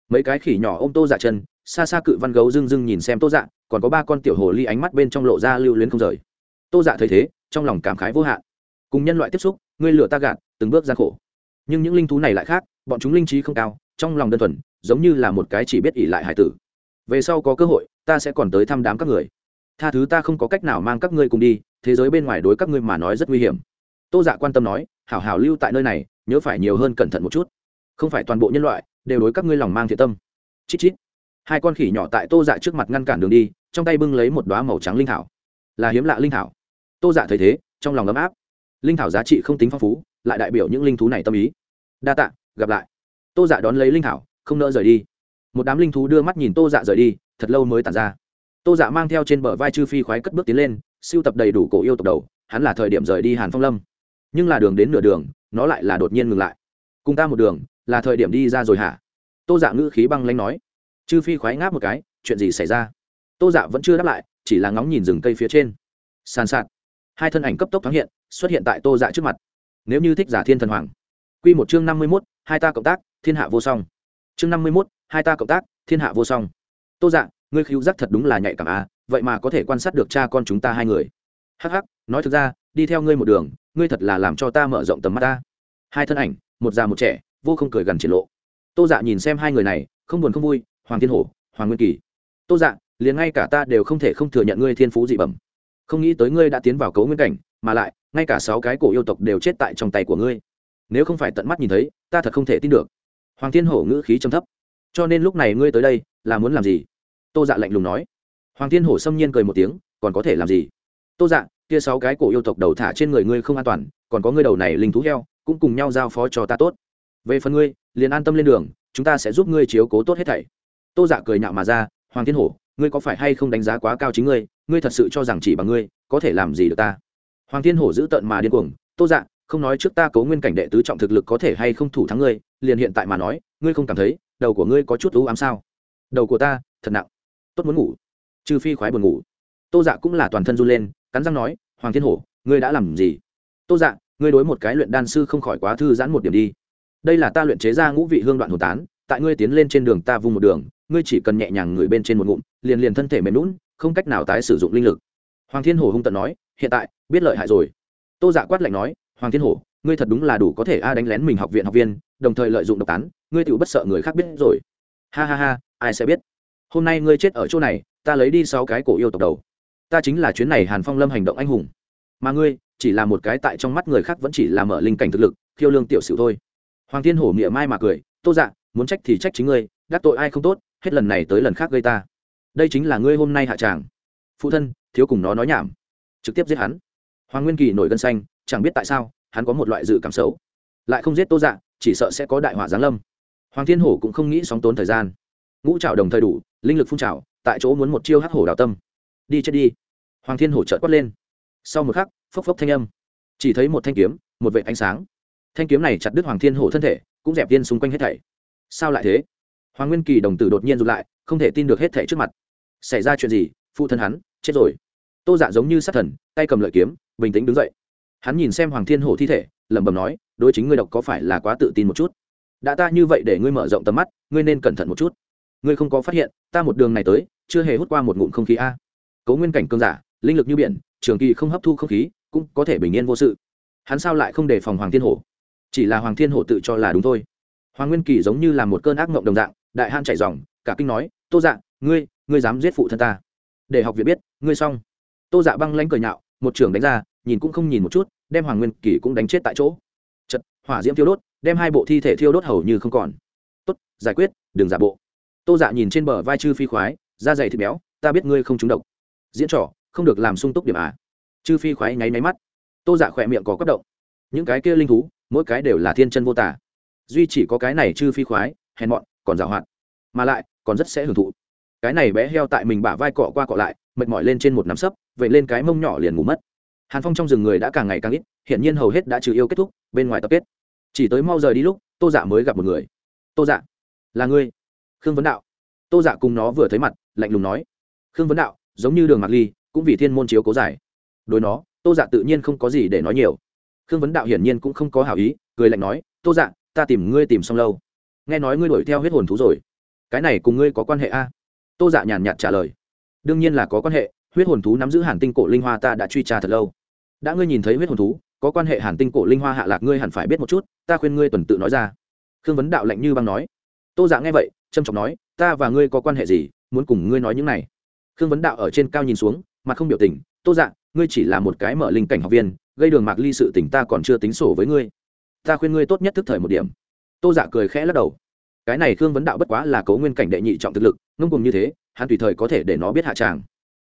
Mấy cái khỉ nhỏ ô m tô dạ chân, xa xa cự văn gấu dưng dưng nhìn xem tô dạ còn có ba con tiểu hồ ly ánh mắt bên trong lộ ra lưu luyến không rời. Tô dạ thấy thế, trong lòng cảm khái vô hạn. Cùng nhân loại tiếp xúc, ngươi lửa ta gạt, từng bước gian khổ. Nhưng những linh thú này lại khác, bọn chúng linh trí không cao, trong lòng đơn thuần, giống như là một cái chỉ biết ỉ lại hải tử. Về sau có cơ hội, ta sẽ còn tới thăm đám các người. Tha thứ ta không có cách nào mang các ngươi cùng đi, thế giới bên ngoài đối các ngươi mà nói rất nguy hiểm. Tô dạ quan tâm nói, hảo hảo lưu tại nơi này, nhớ phải nhiều hơn cẩn thận một chút. Không phải toàn bộ nhân loại đều đối các ngươi lòng mang thiện tâm. Chít chít hai con khỉ nhỏ tại tô dạ trước mặt ngăn cản đường đi, trong tay bưng lấy một đoá màu trắng linh thảo. Là hiếm lạ linh thảo. Tô dạ thấy thế, trong lòng ấm áp. Linh thảo giá trị không tính phong phú, lại đại biểu những linh thú này tâm ý. Đa tạ, gặp lại. Tô dạ đón lấy linh thảo, không nỡ rời đi. Một đám linh thú đưa mắt nhìn tô dạ rời đi, thật lâu mới tàn ra. Tô dạ mang theo trên bờ vai chư phi khoái cất bước tiến lên siêu tập đầy đủ cổ yêu tộc đầu, hắn là thời điểm rời đi hàn phong lâm. Nhưng là đường đến nửa đường, nó lại là đột nhiên ngừng lại. Cùng ta một đường, là thời điểm đi ra rồi hả? Tô dạ ngữ khí băng lanh nói chư phi khoái ngáp một cái, chuyện gì xảy ra? Tô dạ vẫn chưa đáp lại, chỉ là ngóng nhìn rừng cây phía trên. Sàn sạt. Hai thân ảnh cấp tốc thoáng hiện, xuất hiện tại tô dạ trước mặt. Nếu như thích giả thiên thần hoàng. Q một chương năm mươi mốt, hai ta cộng tác, thiên hạ vô song. Chương năm mươi mốt, hai ta cộng tác, thiên hạ vô song. Tô dạ ngươi khiêu giác thật đúng là nhạy cảm à vậy mà có thể quan sát được cha con chúng ta hai người. Hắc hắc, nói thực ra, đi theo ngươi một đường, ngươi thật là làm cho ta mở rộng tầm mắt ta. Hai thân ảnh, một già một trẻ, vô không cười gần triển lộ. Tô dạ nhìn xem hai người này, không buồn không vui hoàng thiên hổ, hoàng nguyên kỳ. Tô dạ liền ngay cả ta đều không thể không thừa nhận ngươi thiên phú dị bẩm. Không nghĩ tới ngươi đã tiến vào cấu nguyên cảnh, mà lại, ngay cả sáu cái cổ yêu tộc đều chết tại trong tay của ngươi. Nếu không phải tận mắt nhìn thấy, ta thật không thể tin được. Hoàng thiên hổ ngữ khí trầm thấp. Cho nên lúc này ngươi tới đây, là muốn làm gì? Tô dạ lạnh lùng nói. Hoàng thiên hổ xâm nhiên cười một tiếng, còn có thể làm gì? Tô dạ kia sáu cái cổ yêu tộc đầu thả trên người ngươi không an toàn, còn có ngươi đầu này linh thú heo, cũng cùng nhau giao phó cho ta tốt. Về phần ngươi, liền an tâm lên đường, chúng ta sẽ giúp ngươi chiếu cố tốt hết thảy tô dạ cười nhạo mà ra, hoàng thiên hổ, ngươi có phải hay không đánh giá quá cao chính ngươi? Ngươi thật sự cho rằng chỉ bằng ngươi có thể làm gì được ta? Hoàng thiên hổ giữ tợn mà điên cuồng, tô dạ không nói trước ta cấu nguyên cảnh đệ tứ trọng thực lực có thể hay không thủ thắng ngươi, liền hiện tại mà nói, ngươi không cảm thấy đầu của ngươi có chút ưu ám sao? Đầu của ta, thật nặng. Tốt muốn ngủ. Trừ phi khoái buồn ngủ. Tô dạ cũng là toàn thân run lên, cắn răng nói, hoàng thiên hổ, ngươi đã làm gì? Tô dạ ngươi đối một cái luyện đan sư không khỏi quá thư giãn một điểm đi. Đây là ta luyện chế ra ngũ vị hương đoạn hồ tán, tại ngươi tiến lên trên đường ta vung một đường ngươi chỉ cần nhẹ nhàng ngửi bên trên một ngụm, liền liền thân thể mềm lún không cách nào tái sử dụng linh lực. Hoàng thiên hổ hung tận nói, hiện tại, biết lợi hại rồi. Tô dạ quát lạnh nói, hoàng thiên hổ, ngươi thật đúng là đủ có thể a đánh lén mình học viện học viên, đồng thời lợi dụng độc tán, ngươi tự bất sợ người khác biết rồi. Ha ha ha, ai sẽ biết? Hôm nay ngươi chết ở chỗ này, ta lấy đi sáu cái cổ yêu tộc đầu. Ta chính là chuyến này hàn phong lâm hành động anh hùng. Mà ngươi, chỉ là một cái tại trong mắt người khác vẫn chỉ là mở linh cảnh thực lực, khiêu lương tiểu sử thôi. Hoàng thiên hổ miệng mai mà cười, tô dạ muốn trách thì trách chính ngươi, đắc tội ai không tốt hết lần này tới lần khác gây ta. Đây chính là ngươi hôm nay hạ tràng. Phụ thân, thiếu cùng nó nói nhảm. Trực tiếp giết hắn. Hoàng nguyên kỳ nổi gân xanh, chẳng biết tại sao, hắn có một loại dự cảm xấu. Lại không giết tô dạ chỉ sợ sẽ có đại họa giáng lâm. Hoàng thiên hổ cũng không nghĩ sóng tốn thời gian. Ngũ trào đồng thời đủ, linh lực phun trào, tại chỗ muốn một chiêu hắc hổ đào tâm. Đi chết đi. Hoàng thiên hổ trợt quát lên. Sau một khắc, phốc phốc thanh âm. Chỉ thấy một thanh kiếm, một vệ ánh sáng. Thanh kiếm này chặt đứt hoàng thiên hổ thân thể, cũng dẹp viên xung quanh hết thảy. Sao lại thế? Hoàng nguyên kỳ đồng tử đột nhiên rụt lại, không thể tin được hết thẻ trước mặt. Xảy ra chuyện gì? Phụ thân hắn, chết rồi. Tô dạ giống như sát thần, tay cầm lợi kiếm, bình tĩnh đứng dậy. Hắn nhìn xem hoàng thiên hổ thi thể, lẩm bẩm nói, đối chính ngươi độc có phải là quá tự tin một chút? Đã ta như vậy để ngươi mở rộng tầm mắt, ngươi nên cẩn thận một chút. Ngươi không có phát hiện, ta một đường này tới, chưa hề hút qua một ngụm không khí a. Cấu nguyên cảnh cơn giả, linh lực như biển, trường kỳ không hấp thu không khí, cũng có thể bình yên vô sự. Hắn sao lại không đề phòng hoàng thiên hổ? Chỉ là hoàng thiên hổ tự cho là đúng thôi. Hoàng nguyên kỳ giống như là một cơn ác mộng đồng dạng đại han chạy dòng, cả kinh nói, tô dạ ngươi ngươi dám giết phụ thân ta? Để học viện biết, ngươi xong. Tô dạ băng lanh cười nhạo, một trường đánh ra, nhìn cũng không nhìn một chút, đem hoàng nguyên kỳ cũng đánh chết tại chỗ. Chật, hỏa diễm thiêu đốt, đem hai bộ thi thể thiêu đốt hầu như không còn. Tốt, giải quyết, đừng giả bộ. Tô dạ nhìn trên bờ vai chư phi khoái, da dày thịt béo, ta biết ngươi không trúng độc. Diễn trò, không được làm sung túc điểm à. Chư phi khoái nháy máy mắt. Tô dạ khỏe miệng có cấp động. Những cái kia linh thú, mỗi cái đều là thiên chân vô tả. Duy chỉ có cái này chư phi khoái, hèn mọn còn dạo hoạt. Mà lại, còn rất sẽ hưởng thụ. Cái này bé heo tại mình bả vai cọ qua cọ lại, mệt mỏi lên trên một nắm sấp, vậy lên cái mông nhỏ liền ngủ mất. Hàn phong trong rừng người đã càng ngày càng ít hiện nhiên hầu hết đã trừ yêu kết thúc, bên ngoài tập kết. Chỉ tới mau rời đi lúc, tô dạ mới gặp một người. Tô dạ là ngươi? Khương vấn đạo. Tô dạ cùng nó vừa thấy mặt, lạnh lùng nói. Khương vấn đạo, giống như đường mạc ly, cũng vì thiên môn chiếu cố giải. Đối nó, tô dạ tự nhiên không có gì để nói nhiều. Khương vấn đạo hiển nhiên cũng không có hảo ý, cười lạnh nói, tô dạ ta tìm ngươi tìm xong lâu nghe nói ngươi đuổi theo huyết hồn thú rồi. Cái này cùng ngươi có quan hệ a? Tô dạ nhàn nhạt trả lời. Đương nhiên là có quan hệ, huyết hồn thú nắm giữ hàn tinh cổ linh hoa ta đã truy tra thật lâu. Đã ngươi nhìn thấy huyết hồn thú, có quan hệ hàn tinh cổ linh hoa hạ lạc ngươi hẳn phải biết một chút, ta khuyên ngươi tuần tự nói ra. Khương vấn đạo lạnh như băng nói. Tô dạ nghe vậy trâm trọng nói, ta và ngươi có quan hệ gì, muốn cùng ngươi nói những này. Khương vấn đạo ở trên cao nhìn xuống, mặt không biểu tình, tô dạ ngươi chỉ là một cái mở linh cảnh học viên, gây đường mạc ly sự tỉnh ta còn chưa tính sổ với ngươi. Ta khuyên ngươi tốt nhất thức thời một điểm tô dạ cười khẽ lắc đầu. Cái này khương vấn đạo bất quá là cấu nguyên cảnh đệ nhị trọng thực lực, ngông cùng như thế, hắn tùy thời có thể để nó biết hạ tràng.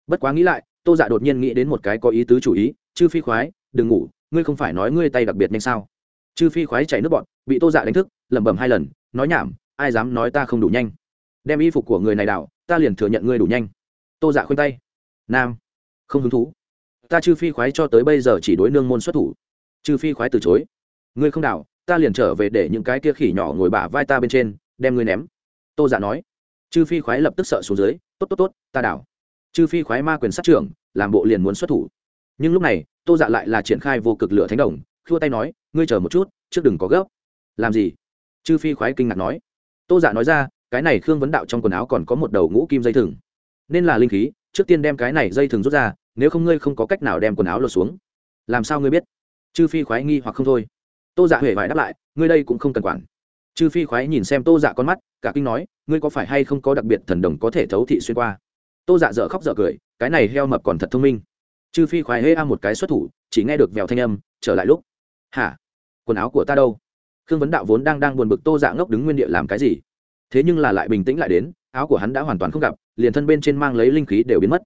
Bất quá nghĩ lại, tô dạ đột nhiên nghĩ đến một cái có ý tứ chủ ý, chư phi khoái, đừng ngủ, ngươi không phải nói ngươi tay đặc biệt nhanh sao? Chư phi khoái chảy nước bọn bị tô dạ đánh thức, lẩm bẩm hai lần, nói nhảm, ai dám nói ta không đủ nhanh? Đem y phục của người này đảo, ta liền thừa nhận ngươi đủ nhanh. Tô dạ khuyên tay. Nam, không hứng thú. Ta chư phi khoái cho tới bây giờ chỉ đối nương môn xuất thủ. Chư phi khoái từ chối. Ngươi không đảo ta liền trở về để những cái kia khỉ nhỏ ngồi bả vai ta bên trên, đem ngươi ném. Tô giả nói. Chư phi khoái lập tức sợ xuống dưới, tốt tốt tốt, ta đảo. Chư phi khoái ma quyền sát trưởng, làm bộ liền muốn xuất thủ. Nhưng lúc này, tô dạ lại là triển khai vô cực lửa thánh đồng, khua tay nói, ngươi chờ một chút, trước đừng có gấp. Làm gì? Chư phi khoái kinh ngạc nói. Tô dạ nói ra, cái này khương vấn đạo trong quần áo còn có một đầu ngũ kim dây thừng. Nên là linh khí, trước tiên đem cái này dây thừng rút ra, nếu không ngươi không có cách nào đem quần áo lột xuống. Làm sao ngươi biết? Chư phi khoái nghi hoặc không thôi tô dạ huệ vải đáp lại, ngươi đây cũng không cần quản. Chư phi khoái nhìn xem tô dạ con mắt, cả kinh nói, ngươi có phải hay không có đặc biệt thần đồng có thể thấu thị xuyên qua? Tô dạ dở khóc dở cười, cái này heo mập còn thật thông minh. Chư phi khoái hê a một cái xuất thủ, chỉ nghe được vèo thanh âm, trở lại lúc, hả? Quần áo của ta đâu? Khương vấn đạo vốn đang đang buồn bực tô dạ ngốc đứng nguyên địa làm cái gì? Thế nhưng là lại bình tĩnh lại đến, áo của hắn đã hoàn toàn không gặp, liền thân bên trên mang lấy linh khí đều biến mất.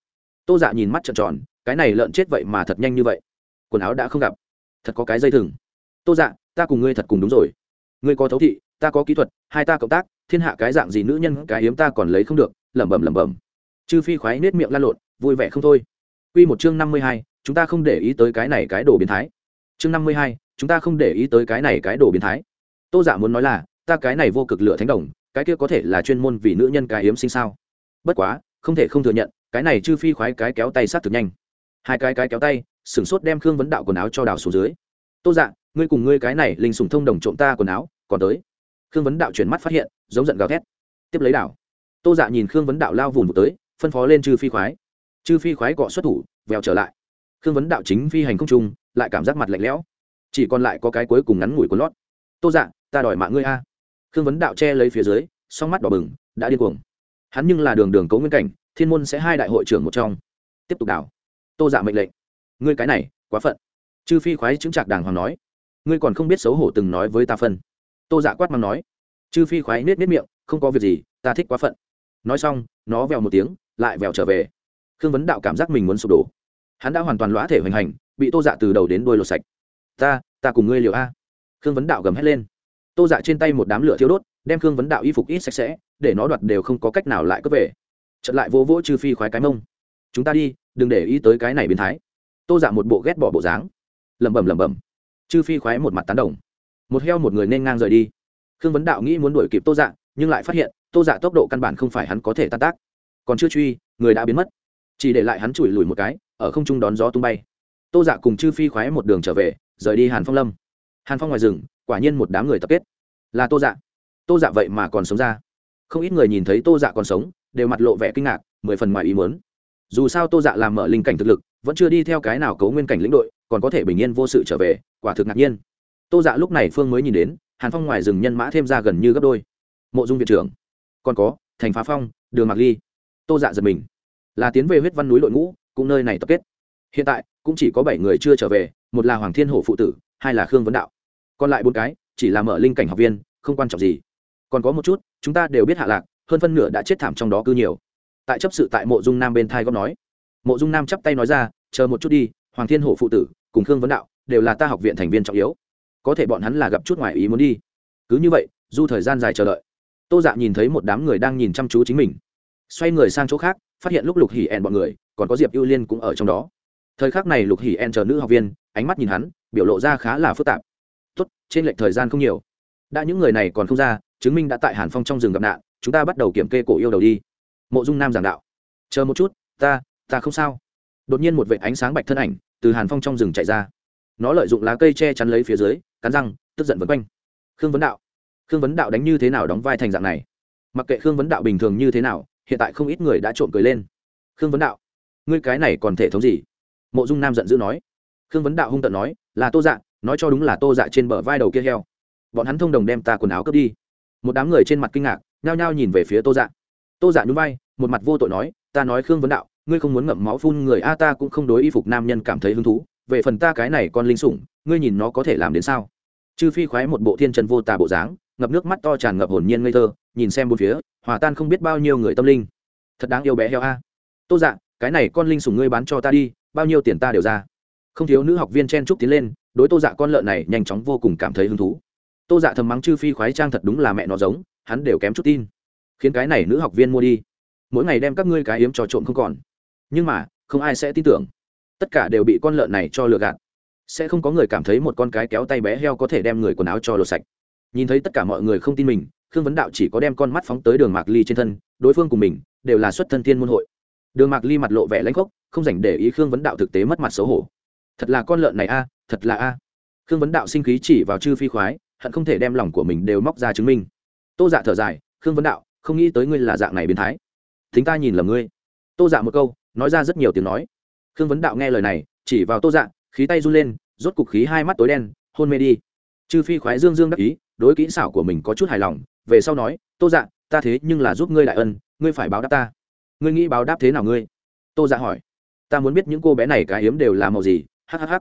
Tô dạ nhìn mắt trợn tròn, cái này lợn chết vậy mà thật nhanh như vậy. Quần áo đã không gặp. Thật có cái dây thừng. Tô dạ ta cùng ngươi thật cùng đúng rồi ngươi có thấu thị ta có kỹ thuật hai ta cộng tác thiên hạ cái dạng gì nữ nhân cái hiếm ta còn lấy không được lẩm bẩm lẩm bẩm chư phi khoái nết miệng lan lộn vui vẻ không thôi Quy một chương năm mươi hai, chúng ta không để ý tới cái này cái đồ biến thái. Chương năm mươi hai, chúng ta không để ý tới cái này cái đồ biến thái. Tô Dạ muốn nói là, ta cái này vô cực lửa thánh đồng, cái kia có thể là chuyên môn vì nữ nhân cái hiếm sinh sao? Bất quá, không thể không thừa nhận, cái này chư phi khoái cái kéo tay sát thực nhanh. Hai cái cái kéo tay, sừng sốt đem Khương vấn đạo quần áo cho đào xuống dưới. Tô Dạ, ngươi cùng ngươi cái này linh sủng thông đồng trộm ta quần áo, còn tới. Khương vấn đạo chuyển mắt phát hiện, giống giận gào thét. Tiếp lấy đảo. Tô Dạ nhìn Khương vấn đạo lao vùng tới, phân phó lên chư phi khoái. Chư phi khoái cọ xuất thủ vèo trở lại. Khương vấn đạo chính phi hành không trung lại cảm giác mặt lạnh lẽo. Chỉ còn lại có cái cuối cùng ngắn ngủi của lót. Tô dạ ta đòi mạng ngươi a. Khương vấn đạo che lấy phía dưới song mắt đỏ bừng đã điên cuồng. Hắn nhưng là đường đường cấu nguyên cảnh thiên môn sẽ hai đại hội trưởng một trong. Tiếp tục đảo. Tô dạ mệnh lệnh. Ngươi cái này quá phận. Chư phi khoái chứng trạc đàng hoàng nói ngươi còn không biết xấu hổ từng nói với ta phân. Tô dạ quát mắng nói, chư phi khoái nết nết miệng, không có việc gì, ta thích quá phận. Nói xong, nó vèo một tiếng, lại vèo trở về. Khương vấn đạo cảm giác mình muốn sụp đổ. Hắn đã hoàn toàn lõa thể hoành hành, bị tô dạ từ đầu đến đôi lột sạch. Ta ta cùng ngươi liều a. Khương vấn đạo gầm hét lên. Tô dạ trên tay một đám lửa thiêu đốt, đem khương vấn đạo y phục ít sạch sẽ, để nó đoạt đều không có cách nào lại cướp về. Trận lại vô vỗ trừ phi khoái cái mông. Chúng ta đi, đừng để ý tới cái này biến thái. Tô dạ một bộ ghét bỏ bộ dáng. Lẩm bẩm lẩm bẩm chư phi khoái một mặt tán đồng. Một heo một người nên ngang rời đi. Khương vấn đạo nghĩ muốn đuổi kịp tô dạ nhưng lại phát hiện, tô dạ tốc độ căn bản không phải hắn có thể tan tác. Còn chưa truy, người đã biến mất. Chỉ để lại hắn chùi lùi một cái, ở không trung đón gió tung bay. Tô dạ cùng chư phi khoái một đường trở về, rời đi hàn phong lâm. Hàn phong ngoài rừng, quả nhiên một đám người tập kết. Là tô dạ. Tô dạ vậy mà còn sống ra. Không ít người nhìn thấy tô dạ còn sống, đều mặt lộ vẻ kinh ngạc, mười phần ngoài ý muốn. Dù sao tô dạ làm mở linh cảnh thực lực vẫn chưa đi theo cái nào cấu nguyên cảnh lĩnh đội, còn có thể bình yên vô sự trở về, quả thực ngạc nhiên. Tô dạ lúc này phương mới nhìn đến, hàn phong ngoài rừng nhân mã thêm ra gần như gấp đôi. Mộ dung viện trưởng. Còn có, thành phá phong, đường mạc ly. Tô dạ giật mình. Là tiến về huyết văn núi đội ngũ, cũng nơi này tập kết. Hiện tại, cũng chỉ có bảy người chưa trở về, một là hoàng thiên hổ phụ tử, hai là khương vấn đạo. Còn lại bốn cái, chỉ là mở linh cảnh học viên, không quan trọng gì. Còn có một chút, chúng ta đều biết hạ lạc, hơn phân nửa đã chết thảm trong đó cư nhiều. Tại chấp sự tại mộ dung nam bên thai góp nói mộ dung nam chắp tay nói ra, chờ một chút đi, hoàng thiên hổ phụ tử cùng khương vấn đạo đều là ta học viện thành viên trọng yếu. Có thể bọn hắn là gặp chút ngoài ý muốn đi. Cứ như vậy, du thời gian dài chờ đợi, tô dạ nhìn thấy một đám người đang nhìn chăm chú chính mình. Xoay người sang chỗ khác, phát hiện lúc lục hỉ ẹn bọn người, còn có diệp ưu liên cũng ở trong đó. Thời khắc này lục hỉ en chờ nữ học viên, ánh mắt nhìn hắn, biểu lộ ra khá là phức tạp. Tốt, trên lệch thời gian không nhiều. Đã những người này còn không ra, chứng minh đã tại hàn phong trong rừng gặp nạn, chúng ta bắt đầu kiểm kê cổ yêu đầu đi. Mộ dung nam giảng đạo. Chờ một chút, ta ta không sao. Đột nhiên một vệ ánh sáng bạch thân ảnh từ hàn phong trong rừng chạy ra. Nó lợi dụng lá cây che chắn lấy phía dưới, cắn răng, tức giận vấn quanh. Khương vấn đạo, khương vấn đạo đánh như thế nào đóng vai thành dạng này? Mặc kệ khương vấn đạo bình thường như thế nào, hiện tại không ít người đã trộm cười lên. Khương vấn đạo, ngươi cái này còn thể thống gì? Mộ dung nam giận dữ nói. Khương vấn đạo hung tận nói, là tô dạ nói cho đúng là tô dạ trên bờ vai đầu kia heo. Bọn hắn thông đồng đem ta quần áo cướp đi. Một đám người trên mặt kinh ngạc, nhao nhao nhìn về phía tô dạ. Tô dạ nhún vai, một mặt vô tội nói, ta nói khương vấn đạo ngươi không muốn ngậm máu phun người, a, ta cũng không đối y phục nam nhân cảm thấy hứng thú. Về phần ta cái này con linh sủng, ngươi nhìn nó có thể làm đến sao? Chư phi khoái một bộ thiên trần vô tà bộ dáng, ngập nước mắt to tràn ngập hồn nhiên ngây thơ, nhìn xem bốn phía, hòa tan không biết bao nhiêu người tâm linh. Thật đáng yêu bé heo a. Tô dạ cái này con linh sủng ngươi bán cho ta đi, bao nhiêu tiền ta đều ra. Không thiếu nữ học viên chen trúc tiến lên, đối tô dạ con lợn này nhanh chóng vô cùng cảm thấy hứng thú. Tô dạ thầm mắng chư phi khoái trang thật đúng là mẹ nó giống, hắn đều kém chút tin. Khiến cái này nữ học viên mua đi. Mỗi ngày đem các ngươi cái hiếm trò trộn không còn nhưng mà, không ai sẽ tin tưởng. Tất cả đều bị con lợn này cho lừa gạt. Sẽ không có người cảm thấy một con cái kéo tay bé heo có thể đem người quần áo cho lột sạch. Nhìn thấy tất cả mọi người không tin mình, khương vấn đạo chỉ có đem con mắt phóng tới đường mạc ly trên thân, đối phương cùng mình đều là xuất thân thiên môn hội. Đường mạc ly mặt lộ vẻ lãnh khốc, không dành để ý khương vấn đạo thực tế mất mặt xấu hổ. Thật là con lợn này a, thật là a. Khương vấn đạo sinh khí chỉ vào chư phi khoái, hận không thể đem lòng của mình đều móc ra chứng minh. Tô dạ thở dài, khương vấn đạo, không nghĩ tới ngươi là dạng này biến thái. Thính ta nhìn lầm ngươi. Tô dạ một câu nói ra rất nhiều tiếng nói. Khương vấn đạo nghe lời này, chỉ vào tô dạ khí tay run lên, rốt cục khí hai mắt tối đen, hôn mê đi. Chư phi khoái dương dương đắc ý, đối kỹ xảo của mình có chút hài lòng, về sau nói, tô dạ ta thế nhưng là giúp ngươi đại ân, ngươi phải báo đáp ta. Ngươi nghĩ báo đáp thế nào ngươi? Tô dạ hỏi. Ta muốn biết những cô bé này cái hiếm đều là màu gì hhh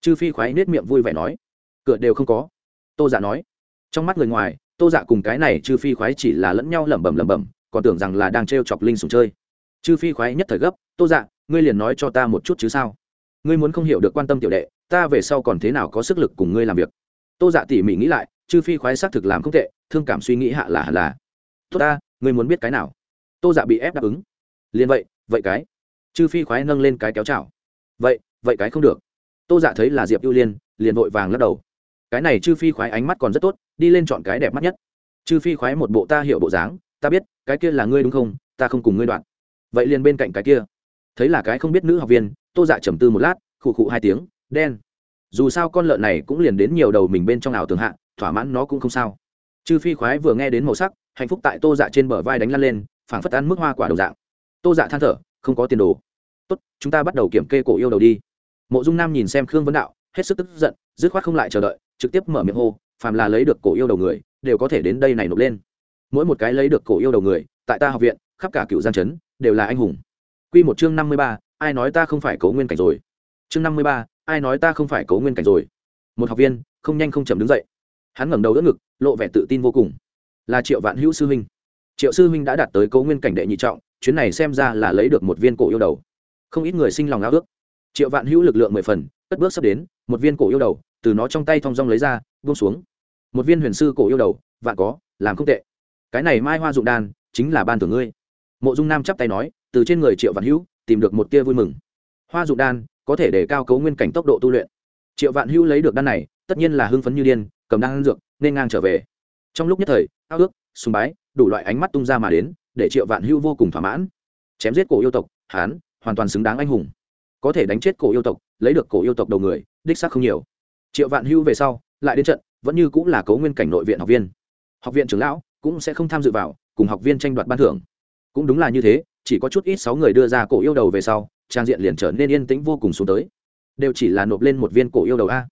chư phi khoái nết miệng vui vẻ nói. Cửa đều không có. Tô dạ nói. Trong mắt người ngoài, tô dạ cùng cái này chư phi khoái chỉ là lẫn nhau lẩm bẩm lẩm bẩm, còn tưởng rằng là đang t r e o chọc linh sùng chơi chư phi khoái nhất thời gấp, tô dạ ngươi liền nói cho ta một chút chứ sao? Ngươi muốn không hiểu được quan tâm tiểu đệ, ta về sau còn thế nào có sức lực cùng ngươi làm việc? Tô dạ tỉ mỉ nghĩ lại chư phi khoái xác thực làm không tệ, thương cảm suy nghĩ hạ là hạ. là. Tốt ta, ngươi muốn biết cái nào? Tô dạ bị ép đáp ứng. Liền vậy vậy cái. Chư phi khoái nâng lên cái kéo chảo. Vậy vậy cái không được. Tô dạ thấy là diệp ưu liên, liền vội vàng lắc đầu. Cái này chư phi khoái ánh mắt còn rất tốt, đi lên chọn cái đẹp mắt nhất. Chư phi khoái một bộ ta hiểu bộ dáng, ta biết, cái kia là ngươi đúng không? Ta không cùng ngươi đoạn vậy liền bên cạnh cái kia. Thấy là cái không biết nữ học viên, tô dạ trầm tư một lát, khụ khụ hai tiếng, đen, dù sao con lợn này cũng liền đến nhiều đầu mình bên trong ảo tường hạ, thỏa mãn nó cũng không sao. Chư phi khoái vừa nghe đến màu sắc, hạnh phúc tại tô dạ trên bờ vai đánh lăn lên, phảng phất ăn mức hoa quả đầu dạng. Tô dạ than thở, không có tiền đồ. Tốt, chúng ta bắt đầu kiểm kê cổ yêu đầu đi. Mộ dung nam nhìn xem khương vấn đạo, hết sức tức giận, dứt khoát không lại chờ đợi, trực tiếp mở miệng hô, phàm là lấy được cổ yêu đầu người, đều có thể đến đây này nộp lên. Mỗi một cái lấy được cổ yêu đầu người, tại ta học viện, khắp cả cựu giang trấn đều là anh hùng. Q một chương năm mươi ba, ai nói ta không phải cấu nguyên cảnh rồi? Chương năm mươi ba, ai nói ta không phải cấu nguyên cảnh rồi? Một học viên, không nhanh không chậm đứng dậy. Hắn ngẩng đầu đỡ ngực, lộ vẻ tự tin vô cùng. Là triệu vạn hữu sư huynh. Triệu sư huynh đã đạt tới cấu nguyên cảnh đệ nhị trọng, chuyến này xem ra là lấy được một viên cổ yêu đầu. Không ít người sinh lòng ao ước. Triệu vạn hữu lực lượng mười phần, cất bước sắp đến, một viên cổ yêu đầu, từ nó trong tay thong dong lấy ra, buông xuống. Một viên huyền sư cổ yêu đầu, vạn có, làm không tệ. Cái này mai hoa dụng đan, chính là ban thưởng ngươi mộ dung nam chắp tay nói, từ trên người triệu vạn hữu, tìm được một tia vui mừng. Hoa dụng đan, có thể để cao cấu nguyên cảnh tốc độ tu luyện. Triệu vạn hữu lấy được đan này, tất nhiên là hưng phấn như điên, cầm đan dược, nên ngang trở về. Trong lúc nhất thời, ao ước, sùng bái, đủ loại ánh mắt tung ra mà đến, để triệu vạn hữu vô cùng thỏa mãn. Chém giết cổ yêu tộc, hán, hoàn toàn xứng đáng anh hùng. Có thể đánh chết cổ yêu tộc, lấy được cổ yêu tộc đầu người, đích xác không nhiều. Triệu vạn hữu về sau, lại đến trận, vẫn như cũng là cấu nguyên cảnh nội viện học viên. Học viện trưởng lão cũng sẽ không tham dự vào, cùng học viên tranh đoạt ban thưởng cũng đúng là như thế, chỉ có chút ít sáu người đưa ra cổ yêu đầu về sau, trang diện liền trở nên yên tĩnh vô cùng xuống tới. Đều chỉ là nộp lên một viên cổ yêu đầu a.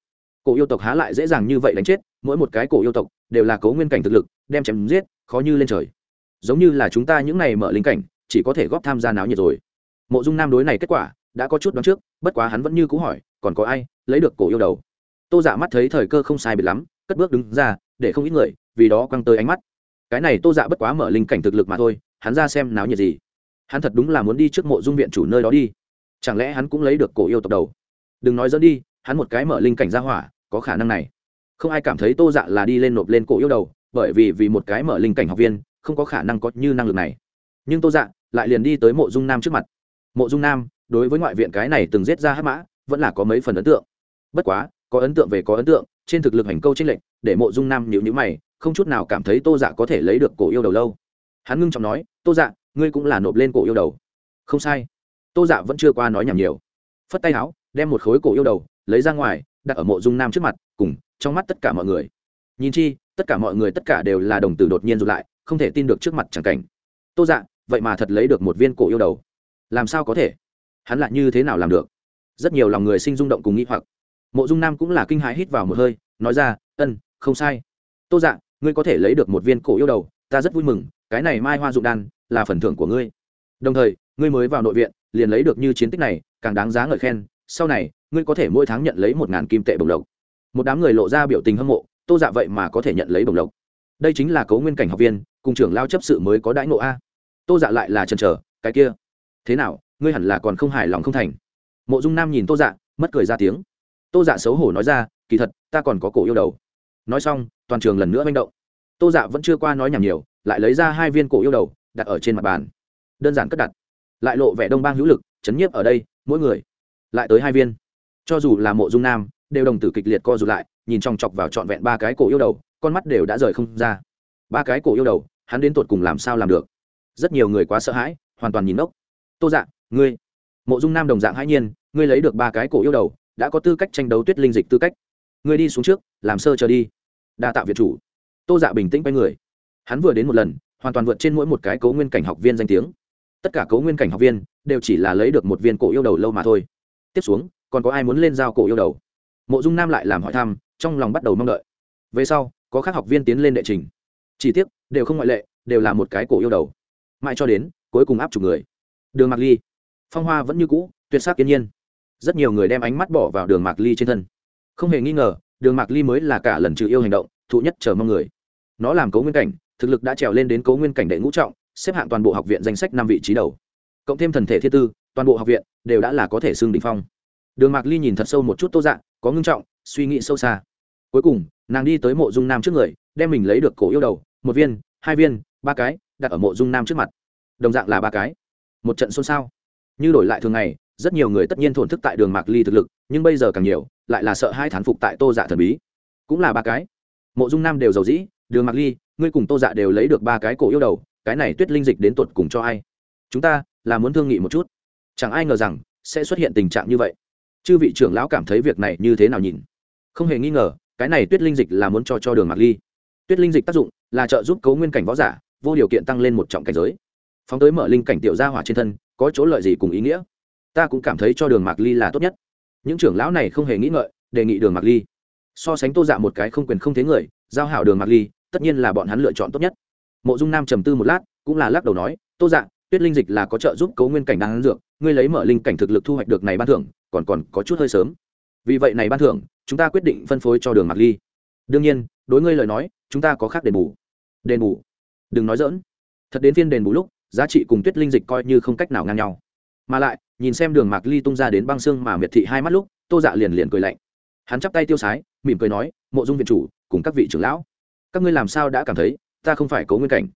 Cổ yêu tộc há lại dễ dàng như vậy đánh chết, mỗi một cái cổ yêu tộc đều là cấu nguyên cảnh thực lực, đem chém giết, khó như lên trời. Giống như là chúng ta những này mở linh cảnh, chỉ có thể góp tham gia náo nhiệt rồi. Mộ dung nam đối này kết quả, đã có chút đoán trước, bất quá hắn vẫn như cũ hỏi, còn có ai lấy được cổ yêu đầu? Tô dạ mắt thấy thời cơ không sai biệt lắm, cất bước đứng ra, để không ít người, vì đó quăng tới ánh mắt. Cái này tô dạ bất quá mở linh cảnh thực lực mà thôi hắn ra xem náo nhiệt gì. Hắn thật đúng là muốn đi trước mộ dung viện chủ nơi đó đi. Chẳng lẽ hắn cũng lấy được cổ yêu tộc đầu? Đừng nói dẫn đi, hắn một cái mở linh cảnh ra hỏa, có khả năng này. Không ai cảm thấy tô dạ là đi lên nộp lên cổ yêu đầu, bởi vì vì một cái mở linh cảnh học viên, không có khả năng có như năng lực này. Nhưng tô dạ lại liền đi tới mộ dung nam trước mặt. Mộ dung nam, đối với ngoại viện cái này từng giết ra hát mã, vẫn là có mấy phần ấn tượng. Bất quá, có ấn tượng về có ấn tượng, trên thực lực hành câu tranh lệnh để mộ dung nam nhịu nhữ mày, không chút nào cảm thấy tô dạ có thể lấy được cổ yêu đầu lâu hắn ngưng trọng nói, tô dạ ngươi cũng là nộp lên cổ yêu đầu. Không sai. Tô dạ vẫn chưa qua nói nhảm nhiều. Phất tay áo đem một khối cổ yêu đầu lấy ra ngoài, đặt ở mộ dung nam trước mặt, cùng trong mắt tất cả mọi người. Nhìn chi, tất cả mọi người tất cả đều là đồng tử đột nhiên rụt lại, không thể tin được trước mặt chẳng cảnh. Tô dạ vậy mà thật lấy được một viên cổ yêu đầu. Làm sao có thể? Hắn lại như thế nào làm được? Rất nhiều lòng người sinh rung động cùng nghĩ hoặc. Mộ dung nam cũng là kinh hãi hít vào một hơi, nói ra, ân, không sai. Tô dạ ngươi có thể lấy được một viên cổ yêu đầu, ta rất vui mừng cái này mai hoa dụng đan là phần thưởng của ngươi. Đồng thời, ngươi mới vào nội viện, liền lấy được như chiến tích này, càng đáng giá ngợi khen, sau này, ngươi có thể mỗi tháng nhận lấy một ngàn kim tệ bồng lộc. Một đám người lộ ra biểu tình hâm mộ, tô dạ vậy mà có thể nhận lấy bồng lộc. Đây chính là cấu nguyên cảnh học viên, cùng trưởng lao chấp sự mới có đãi ngộ a. Tô dạ lại là chần chờ, cái kia. Thế nào, ngươi hẳn là còn không hài lòng không thành. Mộ dung nam nhìn tô dạ mất cười ra tiếng. Tô dạ xấu hổ nói ra, kỳ thật, ta còn có cổ yêu đầu. Nói xong, toàn trường lần nữa manh động. Tô dạ vẫn chưa qua nói nhảm nhiều lại lấy ra hai viên cổ yêu đầu, đặt ở trên mặt bàn. Đơn giản cất đặt. Lại lộ vẻ đông bang hữu lực, chấn nhiếp ở đây, mỗi người. Lại tới hai viên. Cho dù là mộ dung nam, đều đồng tử kịch liệt co rụt lại, nhìn chòng chọc vào trọn vẹn ba cái cổ yêu đầu, con mắt đều đã rời không ra. Ba cái cổ yêu đầu, hắn đến tột cùng làm sao làm được? Rất nhiều người quá sợ hãi, hoàn toàn nhìn ốc tô dạ ngươi. Mộ dung nam đồng dạng hãi nhiên, ngươi lấy được ba cái cổ yêu đầu, đã có tư cách tranh đấu tuyết linh dịch tư cách. Ngươi đi xuống trước, làm sơ chờ đi. Đa tạo việt chủ. Tô dạ bình tĩnh quay người hắn vừa đến một lần, hoàn toàn vượt trên mỗi một cái cấu nguyên cảnh học viên danh tiếng. Tất cả cấu nguyên cảnh học viên đều chỉ là lấy được một viên cổ yêu đầu lâu mà thôi. Tiếp xuống, còn có ai muốn lên giao cổ yêu đầu? Mộ dung nam lại làm hỏi thăm, trong lòng bắt đầu mong đợi. Về sau, có các học viên tiến lên đệ trình. Chỉ tiếc, đều không ngoại lệ, đều là một cái cổ yêu đầu. Mãi cho đến, cuối cùng áp chủ người. Đường mạc ly. Phong hoa vẫn như cũ, tuyệt sắc kiên nhiên. Rất nhiều người đem ánh mắt bỏ vào đường mạc ly trên thân. Không hề nghi ngờ, đường mạc ly mới là cả lần trừ yêu hành động, thụ nhất chờ mong người. Nó làm cấu nguyên cảnh thực lực đã trèo lên đến cấu nguyên cảnh đệ ngũ trọng, xếp hạng toàn bộ học viện danh sách năm vị trí đầu. Cộng thêm thần thể thiết tư, toàn bộ học viện đều đã là có thể xương đ phong. Đường mạc ly nhìn thật sâu một chút tô dạng có ngưng trọng, suy nghĩ sâu xa. Cuối cùng, nàng đi tới mộ dung nam trước người, đem mình lấy được cổ yêu đầu, một viên, hai viên, ba cái, đặt ở mộ dung nam trước mặt. Đồng dạng là ba cái. Một trận xôn xao. Như đổi lại thường ngày, rất nhiều người tất nhiên thổn thức tại đường mạc ly thực lực, nhưng bây giờ càng nhiều, lại là sợ hai thán phục tại tô dạ thần bí. Cũng là ba cái. Mộ dung nam đều giàu dĩ, đường mạc ly ngươi cùng tô dạ đều lấy được ba cái cổ yêu đầu, cái này tuyết linh dịch đến tột cùng cho ai? Chúng ta là muốn thương nghị một chút. Chẳng ai ngờ rằng, sẽ xuất hiện tình trạng như vậy. Chư vị trưởng lão cảm thấy việc này như thế nào nhìn? Không hề nghi ngờ, cái này tuyết linh dịch là muốn cho cho đường mạc ly. Tuyết linh dịch tác dụng là trợ giúp cấu nguyên cảnh võ giả vô điều kiện tăng lên một trọng cảnh giới. Phóng tới mở linh cảnh tiểu gia hỏa trên thân, có chỗ lợi gì cùng ý nghĩa? Ta cũng cảm thấy cho đường mạc ly là tốt nhất. Những trưởng lão này không hề nghĩ ngợi, đề nghị đường mạc ly. So sánh tô dạ một cái không quyền không thế người, giao hảo đường mạc ly tất nhiên là bọn hắn lựa chọn tốt nhất. Mộ dung nam trầm tư một lát, cũng là lắc đầu nói, tô dạ tuyết linh dịch là có trợ giúp cấu nguyên cảnh đáng dược, ngươi lấy mở linh cảnh thực lực thu hoạch được này ban thưởng, còn còn có chút hơi sớm. Vì vậy này ban thưởng, chúng ta quyết định phân phối cho đường mạc ly. Đương nhiên, đối ngươi lời nói, chúng ta có khác đền bù. Đền bù? Đừng nói dỡn thật đến phiên đền bù lúc, giá trị cùng tuyết linh dịch coi như không cách nào ngang nhau. Mà lại, nhìn xem đường mạc ly tung ra đến băng xương mà miệt thị hai mắt lúc, tô dạ liền liền cười lạnh. Hắn chắp tay tiêu sái, mỉm cười nói, mộ dung viện chủ, cùng các vị trưởng lão các ngươi làm sao đã cảm thấy ta không phải cố nguyên cảnh?